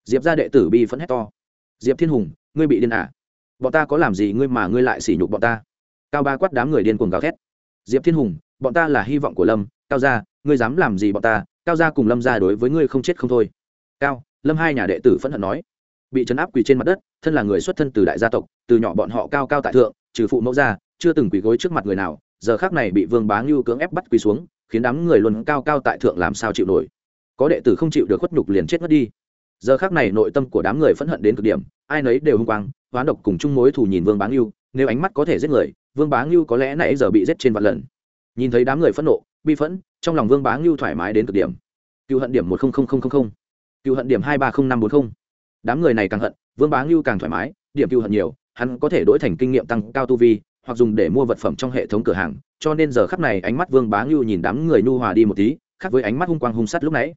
diệp ra đệ tử bi phẫn hét to. Diệp thiên hùng, ngươi bị điên à? Bọn ta có làm gì ngươi mà ngươi lại sỉ nhục bọn ta? Cao ba quát đám người điên cuồng gào thét. Diệp thiên hùng, bọn ta là hy vọng của lâm, cao gia ngươi dám làm gì bọn ta, cao gia cùng lâm gia đối với ngươi không chết không thôi. Cao, lâm hai nhà đệ tử phẫn hận nói. Bị chấn áp quỳ trên mặt đất, thân là người xuất thân từ đại gia tộc, từ nhỏ bọn họ cao cao tại thượng, trừ phụ mẫu gia chưa từng quỳ gối trước mặt người nào, giờ khác này bị vương bá ngưu cưỡng ép bắt quỳ xuống, khiến đám người luôn cao cao tại thượng làm sao chịu nổi. Có đệ tử không chịu được khuất nhục liền chết mất đi. Giờ khác này nội tâm của đám người phẫn hận đến cực điểm, ai nấy đều hung quang, hoán độc cùng chung mối thù nhìn vương bá ngưu, nếu ánh mắt có thể giết người, vương bá ngưu có lẽ nãy giờ bị giết trên vạn lần. Nhìn thấy đám người phẫn nộ bi phẫn, trong lòng vương bá ngưu thoải mái đến cực điểm. Cựu hận điểm một cựu hận điểm hai ba không năm bốn mươi đám người này càng hận, vương bá ngưu càng thoải mái, điểm cựu hận nhiều, hắn có thể đổi thành kinh nghiệm tăng cao tu vi, hoặc dùng để mua vật phẩm trong hệ thống cửa hàng, cho nên giờ khắp này ánh mắt vương bá ngưu nhìn đám người nu hòa đi một tí, khác với ánh mắt hung quang hung sắt lúc nãy.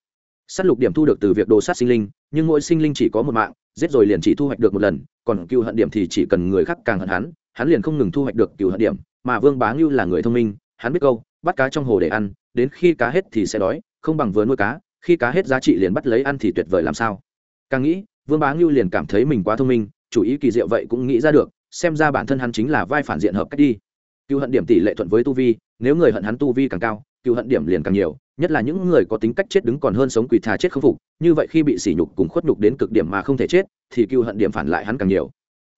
S á t lục điểm thu được từ việc đồ sát sinh linh, nhưng mỗi sinh linh chỉ có một mạng, giết rồi liền chỉ thu hoạch được một lần, còn cựu hận điểm thì chỉ cần người khác càng hận hắn hắn liền không ngừng thu hoạch được cựu hận điểm, mà vương bá ngưu là người thông minh, hắn biết câu bắt cá trong hồ để ăn, đến khi cá hết thì sẽ đói, không bằng vừa nuôi cá, khi cá hết giá trị liền bắt lấy ăn thì tuyệt vời làm sao. Càng nghĩ, vương bá ngưu liền cảm thấy mình quá thông minh, chủ ý kỳ diệu vậy cũng nghĩ ra được, xem ra bản thân hắn chính là vai phản diện hợp cách đi. Cựu hận điểm tỷ lệ thuận với tu vi, nếu người hận hắn tu vi càng cao, cựu hận điểm liền càng nhiều, nhất là những người có tính cách chết đứng còn hơn sống quỳ thà chết không phục, như vậy khi bị sỉ nhục cùng khuất nhục đến cực điểm mà không thể chết, thì cựu hận điểm phản lại hắn càng nhiều.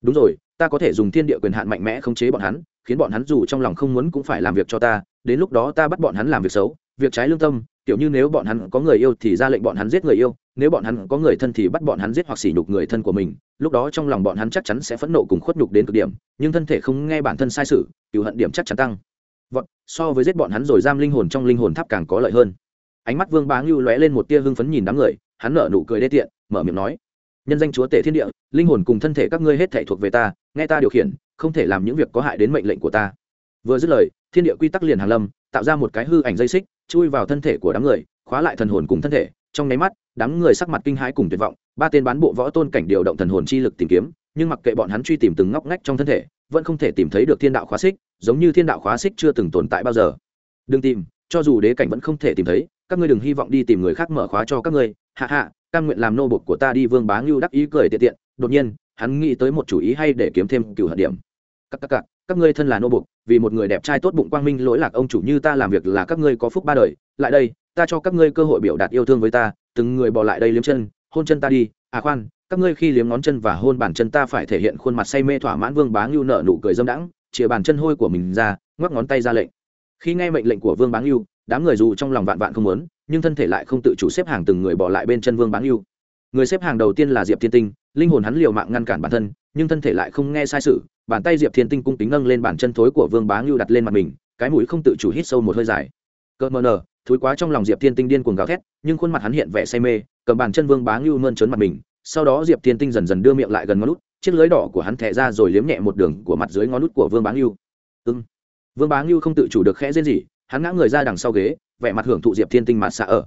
Đúng rồi, ta có thể dùng thiên địa quyền hạn mạnh mẽ khống chế bọn hắn, khiến bọn hắn dù trong lòng không muốn cũng phải làm việc cho ta đến lúc đó ta bắt bọn hắn làm việc xấu, việc trái lương tâm, kiểu như nếu bọn hắn có người yêu thì ra lệnh bọn hắn giết người yêu, nếu bọn hắn có người thân thì bắt bọn hắn giết hoặc sỉ nhục người thân của mình, lúc đó trong lòng bọn hắn chắc chắn sẽ phẫn nộ cùng khuất nhục đến cực điểm, nhưng thân thể không nghe bản thân sai sự cựu hận điểm chắc chắn tăng. Vọt, so với giết bọn hắn rồi giam linh hồn trong linh hồn tháp càng có lợi hơn. Ánh mắt vương bá ngưu lóe lên một tia hưng phấn nhìn đám người, hắn nở nụ cười đê tiện, mở miệng nói, nhân danh chúa tể thiên địa, linh hồn cùng thân thể các ngươi hết thể thuộc về ta, nghe ta điều khiển, không thể làm những việc có hại đến mệnh lệnh của ta. Vừa dứt lời thiên địa quy tắc liền hàn lâm, tạo ra một cái hư ảnh dây xích, chui vào thân thể của đám người, khóa lại thần hồn cùng thân thể. Trong nháy mắt, đám người sắc mặt kinh hãi cùng tuyệt vọng, ba tên bán bộ võ tôn cảnh điều động thần hồn chi lực tìm kiếm, nhưng mặc kệ bọn hắn truy tìm từng ngóc ngách trong thân thể, vẫn không thể tìm thấy được thiên đạo khóa xích, giống như thiên đạo khóa xích chưa từng tồn tại bao giờ. Đừng tìm, cho dù đế cảnh vẫn không thể tìm thấy, các ngươi đừng hy vọng đi tìm người khác mở khóa cho các ngươi. Hạ hạ căn nguyện làm nô bộc của ta đi vương bá ngưu đắc ý cười tiện tiện. Đột nhiên, hắn nghĩ tới một chủ ý hay để kiếm thêm cửu hận điểm. Các các các các ngươi thân là nô bộc vì một người đẹp trai tốt bụng quang minh lỗi lạc ông chủ như ta làm việc là các ngươi có phúc ba đời. Lại đây, ta cho các ngươi cơ hội biểu đạt yêu thương với ta, từng người bỏ lại đây liếm chân, hôn chân ta đi. À khoan, các ngươi khi liếm ngón chân và hôn bàn chân ta phải thể hiện khuôn mặt say mê thỏa mãn vương bá ngưu nợ nụ cười dâm đãng, chìa bàn chân hôi của mình ra, ngoắc ngón tay ra lệnh. Khi nghe mệnh lệnh của vương bá ngưu, đám người dù trong lòng vạn vạn không muốn, nhưng thân thể lại không tự chủ xếp hàng từng người bỏ lại bên chân vương bá ngưu người xếp hàng đầu tiên là diệp thiên tinh, linh hồn hắn liều mạng ngăn cản bản thân, nhưng thân thể lại không nghe sai sự, bàn tay diệp thiên tinh cung kính nâng lên bàn chân thối của vương bá ngưu đặt lên mặt mình, cái mũi không tự chủ hít sâu một hơi dài. Cợt mờ nờ thúi quá trong lòng diệp thiên tinh điên cuồng gào thét, nhưng khuôn mặt hắn hiện vẻ say mê, cầm bàn chân vương bá ngưu mơn trớn mặt mình, sau đó diệp thiên tinh dần dần đưa miệng lại gần ngón lút chiếc lưới đỏ của hắn thẻ ra rồi liếm nhẹ một đường của mặt dưới ngón lút của vương bá ngưu. Ưng vương bá ngưu không tự chủ được khẽ rên gì hắn ngã người ra đằng sau ghế, vẻ mặt hưởng thụ diệp thiên tinh mặt xạ ở.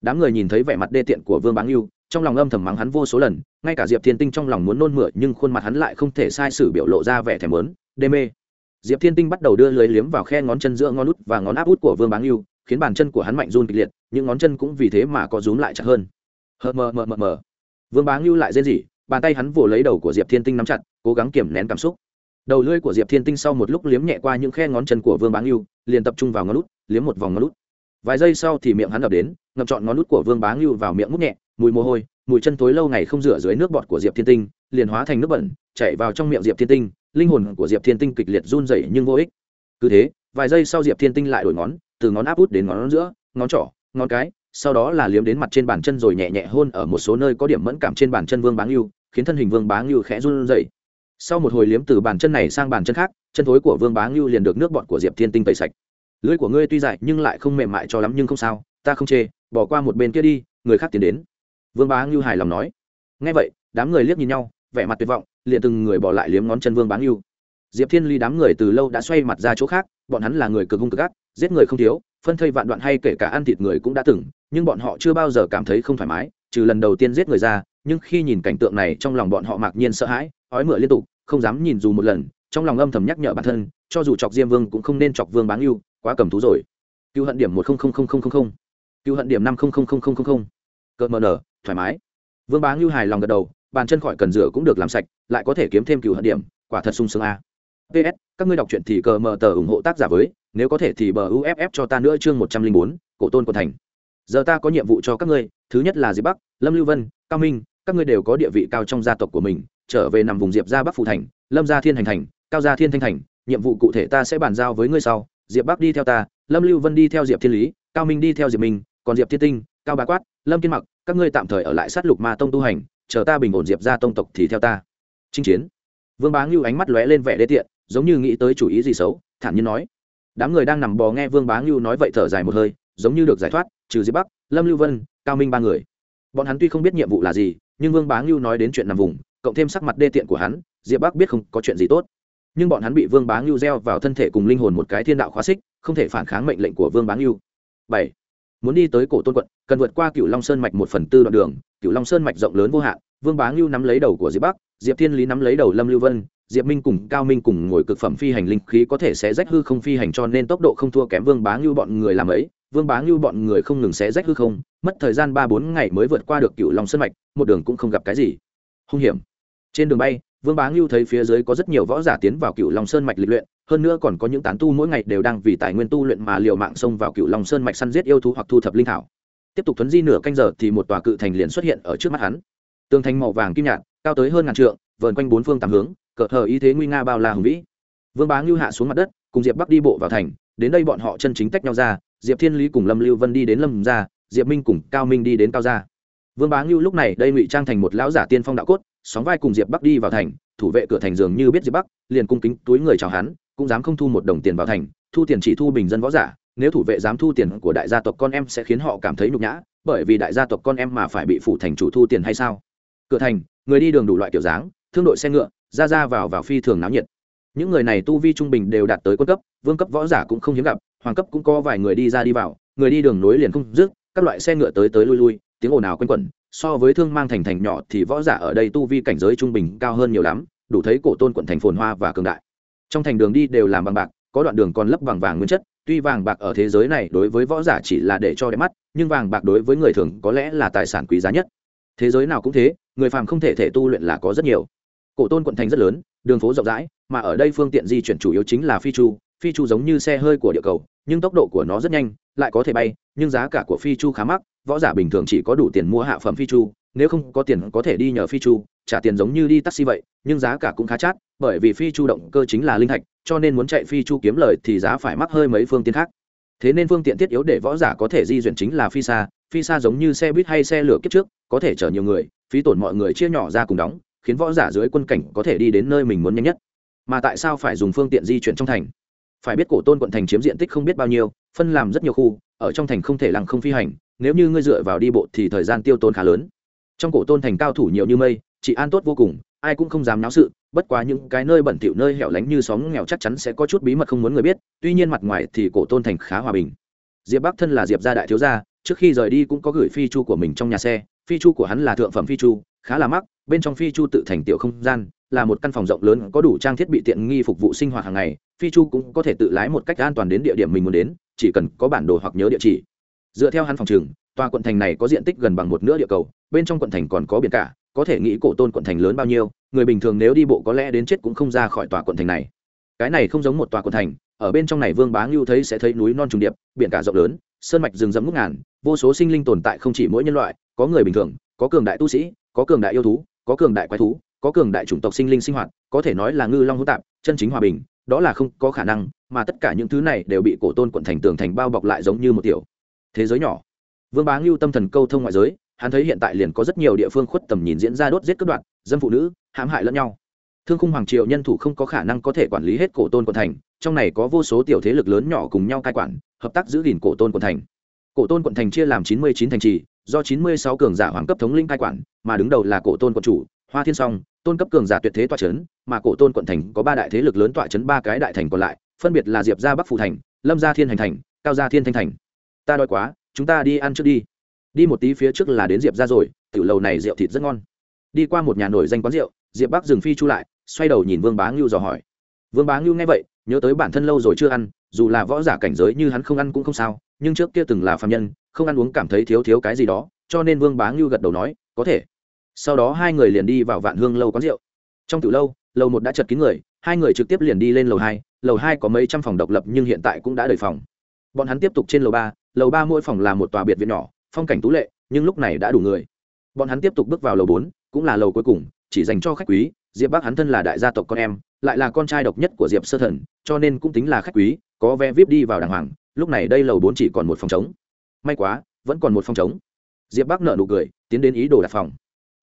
Đám người nhìn thấy vẻ mặt đê tiện của vương bá ngưu trong lòng âm thầm mắng hắn vô số lần, ngay cả diệp thiên tinh trong lòng muốn nôn mửa nhưng khuôn mặt hắn lại không thể sai sử biểu lộ ra vẻ thèm lớn đê mê. Diệp thiên tinh bắt đầu đưa lưới liếm vào khe ngón chân giữa ngón út và ngón áp út của vương bá yêu khiến bàn chân của hắn mạnh run kịch liệt, những ngón chân cũng vì thế mà có rúm lại chặt hơn. Hờ mờ mờ mờ mờ. Vương bá yêu lại rên rỉ, bàn tay hắn vồ lấy đầu của diệp thiên tinh nắm chặt, cố gắng kiểm nén cảm xúc. Đầu lưỡi của diệp thiên tinh sau một lúc liếm nhẹ qua những khe ngón chân của vương bá yêu liền tập trung vào ngón út, liếm một vòng ngón út. Vài giây sau thì miệng hắn đập đến, ngậm trọn ngón út của vương bá ngưu vào miệng mút nhẹ mùi mồ hôi, mùi chân tối lâu ngày không rửa dưới nước bọt của diệp thiên tinh, liền hóa thành nước bẩn, chảy vào trong miệng diệp thiên tinh, linh hồn của diệp thiên tinh kịch liệt run rẩy nhưng vô ích. Cứ thế, vài giây sau diệp thiên tinh lại đổi ngón, từ ngón áp út đến ngón giữa, ngón trỏ, ngón cái, sau đó là liếm đến mặt trên bàn chân rồi nhẹ nhẹ hôn ở một số nơi có điểm mẫn cảm trên bàn chân vương bá ngưu, khiến thân hình vương bá ngưu khẽ run rẩy. Sau một hồi liếm từ bàn chân này sang bàn chân khác, chân thối của vương bá ngưu liền được nước bọt của diệp thiên tinh tẩy sạch. Lưỡi của ngươi tuy dài nhưng lại không mềm mại cho lắm nhưng không sao, ta không chê, bỏ qua một bên kia đi, người khác tiến đến vương bá ngưu hài lòng nói. Ngay vậy, đám người liếc nhìn nhau, vẻ mặt tuyệt vọng, liền từng người bỏ lại liếm ngón chân vương bá ngưu. Diệp thiên ly đám người từ lâu đã xoay mặt ra chỗ khác, bọn hắn là người cực hung cực ác, giết người không thiếu, phân thây vạn đoạn hay kể cả ăn thịt người cũng đã từng, nhưng bọn họ chưa bao giờ cảm thấy không thoải mái, trừ lần đầu tiên giết người ra, nhưng khi nhìn cảnh tượng này trong lòng bọn họ mạc nhiên sợ hãi, ói mửa liên tục, không dám nhìn dù một lần, trong lòng âm thầm nhắc nhở bản thân, cho dù chọc diêm vương cũng không nên chọc vương báng yêu quá cầm thú rồi. Cựu hận điểm một cựu hận điểm năm cợt mờ nở thoải mái. Vương báng ngưu hài lòng gật đầu, bàn chân khỏi cần rửa cũng được làm sạch, lại có thể kiếm thêm cựu hận điểm, quả thật sung sướng a. Ps các ngươi đọc truyện thì cờ mờ tờ ủng hộ tác giả với, nếu có thể thì bờ uff cho ta nữa chương một trăm linh bốn, cổ tôn của thành. Giờ ta có nhiệm vụ cho các ngươi, thứ nhất là diệp bắc, lâm lưu vân, cao minh, các ngươi đều có địa vị cao trong gia tộc của mình, trở về nằm vùng diệp ra bắc phủ thành, lâm gia thiên hành thành, cao gia thiên thanh thành, nhiệm vụ cụ thể ta sẽ bàn giao với ngươi sau, diệp bắc đi theo ta, lâm lưu vân đi theo diệp thiên lý, cao minh đi theo diệp minh, còn diệp thiên tinh, cao bá quát, lâm kiên mặc các ngươi tạm thời ở lại sát lục ma tông tu hành, chờ ta bình ổn diệp ra tông tộc thì theo ta. Chinh chiến. Vương bá ngưu ánh mắt lóe lên vẻ đê tiện, giống như nghĩ tới chủ ý gì xấu, thản nhiên nói. Đám người đang nằm bò nghe vương bá ngưu nói vậy thở dài một hơi, giống như được giải thoát, trừ diệp bắc, lâm lưu vân, cao minh ba người. Bọn hắn tuy không biết nhiệm vụ là gì, nhưng vương bá ngưu nói đến chuyện nằm vùng, cộng thêm sắc mặt đê tiện của hắn, diệp bắc biết không có chuyện gì tốt. Nhưng bọn hắn bị vương bá ngưu gieo vào thân thể cùng linh hồn một cái thiên đạo khóa xích, không thể phản kháng mệnh lệnh của vương bá ngưu. Bảy muốn đi tới cổ tôn quận, cần vượt qua cựu long sơn mạch một phần tư đoạn đường. Cựu long sơn mạch rộng lớn vô hạn, vương bá ngưu nắm lấy đầu của diệp bắc, diệp thiên lý nắm lấy đầu lâm lưu vân, diệp minh cùng cao minh cùng ngồi cực phẩm phi hành linh khí có thể sẽ rách hư không phi hành cho nên tốc độ không thua kém vương bá ngưu bọn người làm ấy. Vương bá ngưu bọn người không ngừng sẽ rách hư không, mất thời gian ba bốn ngày mới vượt qua được cựu long sơn mạch, một đường cũng không gặp cái gì. Hung hiểm. Trên đường bay, vương bá ngưu thấy phía dưới có rất nhiều võ giả tiến vào cựu long sơn mạch lịch luyện hơn nữa còn có những tán tu mỗi ngày đều đang vì tài nguyên tu luyện mà liều mạng xông vào cựu long sơn mạch săn giết yêu thú hoặc thu thập linh thảo. Tiếp tục thuấn di nửa canh giờ thì một tòa cự thành liền xuất hiện ở trước mắt hắn. Tường thành màu vàng kim nhạt, cao tới hơn ngàn trượng, vờn quanh bốn phương tám hướng, cờ thờ ý thế nguy nga bao la hùng vĩ. Vương bá ngưu hạ xuống mặt đất, cùng diệp bắc đi bộ vào thành, đến đây bọn họ chân chính tách nhau ra, diệp thiên lý cùng lâm lưu vân đi đến lâm gia, diệp minh cùng cao minh đi đến cao gia. Vương bá ngưu lúc này đây ngụy trang thành một lão giả tiên phong đạo cốt, sóng vai cùng diệp bắc đi vào thành, thủ vệ cửa thành dường như biết diệp bắc, liền cung kính túi người chào hắn cũng dám không thu một đồng tiền vào thành, thu tiền chỉ thu bình dân võ giả, nếu thủ vệ dám thu tiền của đại gia tộc con em sẽ khiến họ cảm thấy nhục nhã, bởi vì đại gia tộc con em mà phải bị phủ thành chủ thu tiền hay sao? Cửa thành, người đi đường đủ loại kiểu dáng, thương đội xe ngựa, ra ra vào vào phi thường náo nhiệt. Những người này tu vi trung bình đều đạt tới quân cấp, vương cấp võ giả cũng không hiếm gặp, hoàng cấp cũng có vài người đi ra đi vào, người đi đường nối liền không dứt, các loại xe ngựa tới tới lui lui, tiếng ồn ào quanh quẩn, so với thương mang thành thành nhỏ thì võ giả ở đây tu vi cảnh giới trung bình cao hơn nhiều lắm, đủ thấy cổ tôn quận thành phồn hoa và cường đại trong thành đường đi đều làm bằng bạc, có đoạn đường còn lấp bằng vàng nguyên chất, tuy vàng bạc ở thế giới này đối với võ giả chỉ là để cho đẹp mắt, nhưng vàng bạc đối với người thường có lẽ là tài sản quý giá nhất. Thế giới nào cũng thế, người phàm không thể thể tu luyện là có rất nhiều. Cổ tôn quận thành rất lớn, đường phố rộng rãi, mà ở đây phương tiện di chuyển chủ yếu chính là phi chu. Phi chu giống như xe hơi của địa cầu, nhưng tốc độ của nó rất nhanh, lại có thể bay, nhưng giá cả của phi chu khá mắc, võ giả bình thường chỉ có đủ tiền mua hạ phẩm phi chu nếu không có tiền có thể đi nhờ phi chu, trả tiền giống như đi taxi vậy, nhưng giá cả cũng khá chát, bởi vì phi chu động cơ chính là linh thạch, cho nên muốn chạy phi chu kiếm lời thì giá phải mắc hơi mấy phương tiện khác. Thế nên phương tiện thiết yếu để võ giả có thể di chuyển chính là phi xa phi xa giống như xe buýt hay xe lửa kiếp trước, có thể chở nhiều người, phí tổn mọi người chia nhỏ ra cùng đóng, khiến võ giả dưới quân cảnh có thể đi đến nơi mình muốn nhanh nhất. Mà tại sao phải dùng phương tiện di chuyển trong thành? Phải biết cổ tôn quận thành chiếm diện tích không biết bao nhiêu, phân làm rất nhiều khu, ở trong thành không thể lặng không phi hành, nếu như ngươi dựa vào đi bộ thì thời gian tiêu tốn khá lớn trong cổ tôn thành cao thủ nhiều như mây, chị an tốt vô cùng, ai cũng không dám náo sự, bất quá những cái nơi bẩn thỉu nơi hẻo lánh như xóm nghèo chắc chắn sẽ có chút bí mật không muốn người biết, tuy nhiên mặt ngoài thì cổ tôn thành khá hòa bình. Diệp bắc thân là diệp gia đại thiếu gia, trước khi rời đi cũng có gửi phi chu của mình trong nhà xe, phi chu của hắn là thượng phẩm phi chu, khá là mắc, bên trong phi chu tự thành tiểu không gian, là một căn phòng rộng lớn, có đủ trang thiết bị tiện nghi phục vụ sinh hoạt hàng ngày, phi chu cũng có thể tự lái một cách an toàn đến địa điểm mình muốn đến, chỉ cần có bản đồ hoặc nhớ địa chỉ. Dựa theo hắn phòng trường tòa quận thành này có diện tích gần bằng một nửa địa cầu, bên trong quận thành còn có biển cả, có thể nghĩ cổ tôn quận thành lớn bao nhiêu, người bình thường nếu đi bộ có lẽ đến chết cũng không ra khỏi tòa quận thành này. Cái này không giống một tòa quận thành, ở bên trong này vương bá ngưu thấy sẽ thấy núi non trùng điệp, biển cả rộng lớn, sơn mạch rừng rậm ngút ngàn, vô số sinh linh tồn tại không chỉ mỗi nhân loại, có người bình thường, có cường đại tu sĩ, có cường đại yêu thú, có cường đại quái thú, có cường đại chủng tộc sinh linh sinh hoạt, có thể nói là ngư long hữu tạp, chân chính hòa bình, đó là không có khả năng, mà tất cả những thứ này đều bị cổ tôn quận thành tường thành bao bọc lại giống như một tiểu thế giới nhỏ vương bá ngưu tâm thần câu thông ngoại giới, hắn thấy hiện tại liền có rất nhiều địa phương khuất tầm nhìn diễn ra đốt giết cướp đoạt dân phụ nữ, hãm hại lẫn nhau. Thương khung hoàng triều nhân thủ không có khả năng có thể quản lý hết cổ tôn quận thành, trong này có vô số tiểu thế lực lớn nhỏ cùng nhau cai quản, hợp tác giữ gìn cổ tôn quận thành. Cổ tôn quận thành chia làm chín mươi chín thành trì, do chín mươi sáu cường giả hoàng cấp thống linh cai quản, mà đứng đầu là cổ tôn quận chủ, hoa thiên song, tôn cấp cường giả tuyệt thế tọa trấn mà cổ tôn quận thành có ba đại thế lực lớn tọa trấn ba cái đại thành còn lại, phân biệt là diệp gia bắc phủ thành, lâm gia thiên hành thành, cao gia thiên thanh thành. Ta đói quá chúng ta đi ăn trước đi. Đi một tí phía trước là đến diệp ra rồi, tiểu lầu này rượu thịt rất ngon. Đi qua một nhà nổi danh quán rượu, diệp bắc dừng phi chu lại, xoay đầu nhìn vương bá ngưu dò hỏi. Vương bá ngưu nghe vậy, nhớ tới bản thân lâu rồi chưa ăn, dù là võ giả cảnh giới như hắn không ăn cũng không sao, nhưng trước kia từng là phạm nhân, không ăn uống cảm thấy thiếu thiếu cái gì đó, cho nên vương bá ngưu gật đầu nói, có thể. Sau đó hai người liền đi vào vạn hương lâu quán rượu. Trong từ lâu, lầu một đã chật kín người, hai người trực tiếp liền đi lên lầu hai lầu hai có mấy trăm phòng độc lập nhưng hiện tại cũng đã đầy phòng bọn hắn tiếp tục trên lầu ba lầu ba mỗi phòng là một tòa biệt viện nhỏ, phong cảnh tú lệ, nhưng lúc này đã đủ người. Bọn hắn tiếp tục bước vào lầu bốn, cũng là lầu cuối cùng, chỉ dành cho khách quý, diệp bác hắn thân là đại gia tộc con em, lại là con trai độc nhất của diệp sơ thần, cho nên cũng tính là khách quý, có vé vip đi vào đàng hoàng, lúc này đây lầu bốn chỉ còn một phòng trống. May quá, vẫn còn một phòng trống. Diệp bác nợ nụ cười, tiến đến ý đồ đặt phòng.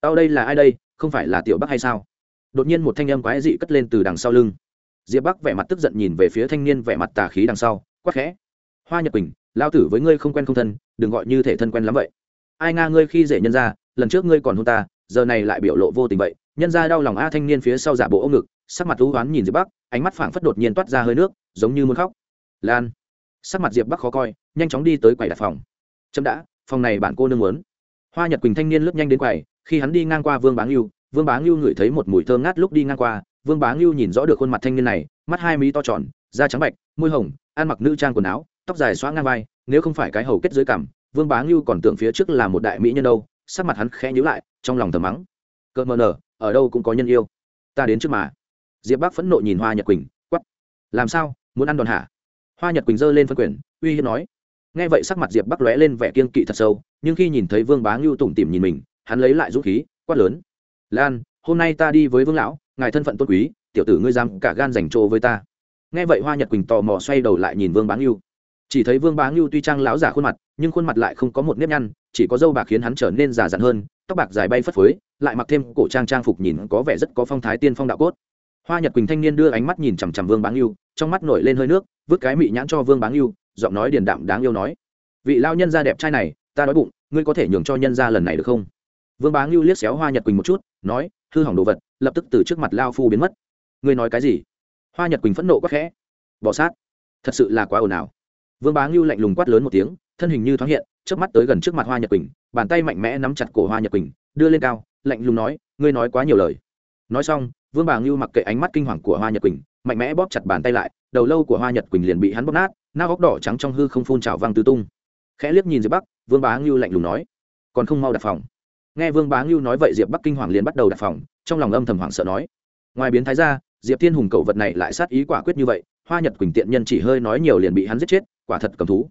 Tao đây là ai đây, không phải là tiểu bắc hay sao? Đột nhiên một thanh âm quái dị cất lên từ đằng sau lưng. Diệp bác vẻ mặt tức giận nhìn về phía thanh niên vẻ mặt tà khí đằng sau quắc khẽ hoa nhật quỳnh, lao tử với ngươi không quen không thân, đừng gọi như thể thân quen lắm vậy. Ai nga ngươi khi dễ nhân ra lần trước ngươi còn hôn ta, giờ này lại biểu lộ vô tình vậy. Nhân ra đau lòng a thanh niên phía sau giả bộ ôm ngực, sắc mặt thú hoán nhìn diệp bắc, ánh mắt phảng phất đột nhiên toát ra hơi nước, giống như muốn khóc. Lan. Sắc mặt diệp bắc khó coi, nhanh chóng đi tới quầy đặt phòng. Chậm đã, phòng này bạn cô nương muốn. Hoa nhật quỳnh thanh niên lướt nhanh đến quầy, khi hắn đi ngang qua vương bá yêu vương bá yêu ngửi thấy một mùi thơm ngát lúc đi ngang qua. Vương bá yêu nhìn rõ được khuôn mặt thanh niên này, mắt hai mí to tròn, da trắng bạch, môi hồng, ăn mặc nữ trang quần áo tóc dài xóa ngang vai, nếu không phải cái hầu kết dưới cằm, vương bá ngưu còn tưởng phía trước là một đại mỹ nhân đâu, sắc mặt hắn khẽ nhíu lại, trong lòng thầm mắng. Cợt mờ nở, ở đâu cũng có nhân yêu. Ta đến trước mà. Diệp bác phẫn nộ nhìn hoa nhật quỳnh quắp làm sao? Muốn ăn đòn hả? Hoa nhật quỳnh giơ lên phân quyển uy hiếp nói. Nghe vậy sắc mặt diệp bắc lóe lên vẻ kiên kỵ thật sâu, nhưng khi nhìn thấy vương bá ngưu tủm tỉm nhìn mình, hắn lấy lại dũng khí, quát lớn. Lan, hôm nay ta đi với vương lão, ngài thân phận tôn quý, tiểu tử ngươi dám cả gan dành trô với ta. Nghe vậy hoa nhật quỳnh tò mò xoay đầu lại nhìn vương bá ngưu chỉ thấy vương bá ngưu tuy trang lão giả khuôn mặt, nhưng khuôn mặt lại không có một nếp nhăn, chỉ có dâu bạc khiến hắn trở nên già dặn hơn, tóc bạc dài bay phất phới, lại mặc thêm cổ trang trang phục nhìn có vẻ rất có phong thái tiên phong đạo cốt. Hoa nhật quỳnh thanh niên đưa ánh mắt nhìn chằm chằm vương bá ngưu, trong mắt nổi lên hơi nước, vứt cái mị nhãn cho vương bá ngưu, giọng nói điền đạm đáng yêu nói, vị lao nhân gia đẹp trai này, ta đói bụng, ngươi có thể nhường cho nhân gia lần này được không? Vương bá ngưu liếc xéo hoa nhật quỳnh một chút, nói, hư hỏng đồ vật, lập tức từ trước mặt lao phu biến mất. Ngươi nói cái gì? Hoa nhật quỳnh phẫn nộ quắc khẽ, bỏ sát, thật sự là quá ồn ào vương bá ngưu lạnh lùng quát lớn một tiếng, thân hình như thoáng hiện trước mắt tới gần trước mặt hoa nhật quỳnh, bàn tay mạnh mẽ nắm chặt cổ hoa nhật quỳnh, đưa lên cao, lạnh lùng nói, ngươi nói quá nhiều lời. Nói xong, vương bà ngưu mặc kệ ánh mắt kinh hoàng của hoa nhật quỳnh, mạnh mẽ bóp chặt bàn tay lại, đầu lâu của hoa nhật quỳnh liền bị hắn bóp nát, nao góc đỏ trắng trong hư không phun trào văng tứ tung. Khẽ liếc nhìn diệp bắc, vương bá ngưu lạnh lùng nói, còn không mau đặt phòng. Nghe vương bá ngưu nói vậy, diệp bắc kinh hoàng liền bắt đầu đặt phòng, trong lòng âm thầm hoảng sợ nói, ngoài biến thái ra, diệp thiên hùng cậu vật này lại sát ý quả quyết như vậy, hoa nhật quỳnh tiện nhân chỉ hơi nói nhiều liền bị hắn giết chết quả thật cầm thú.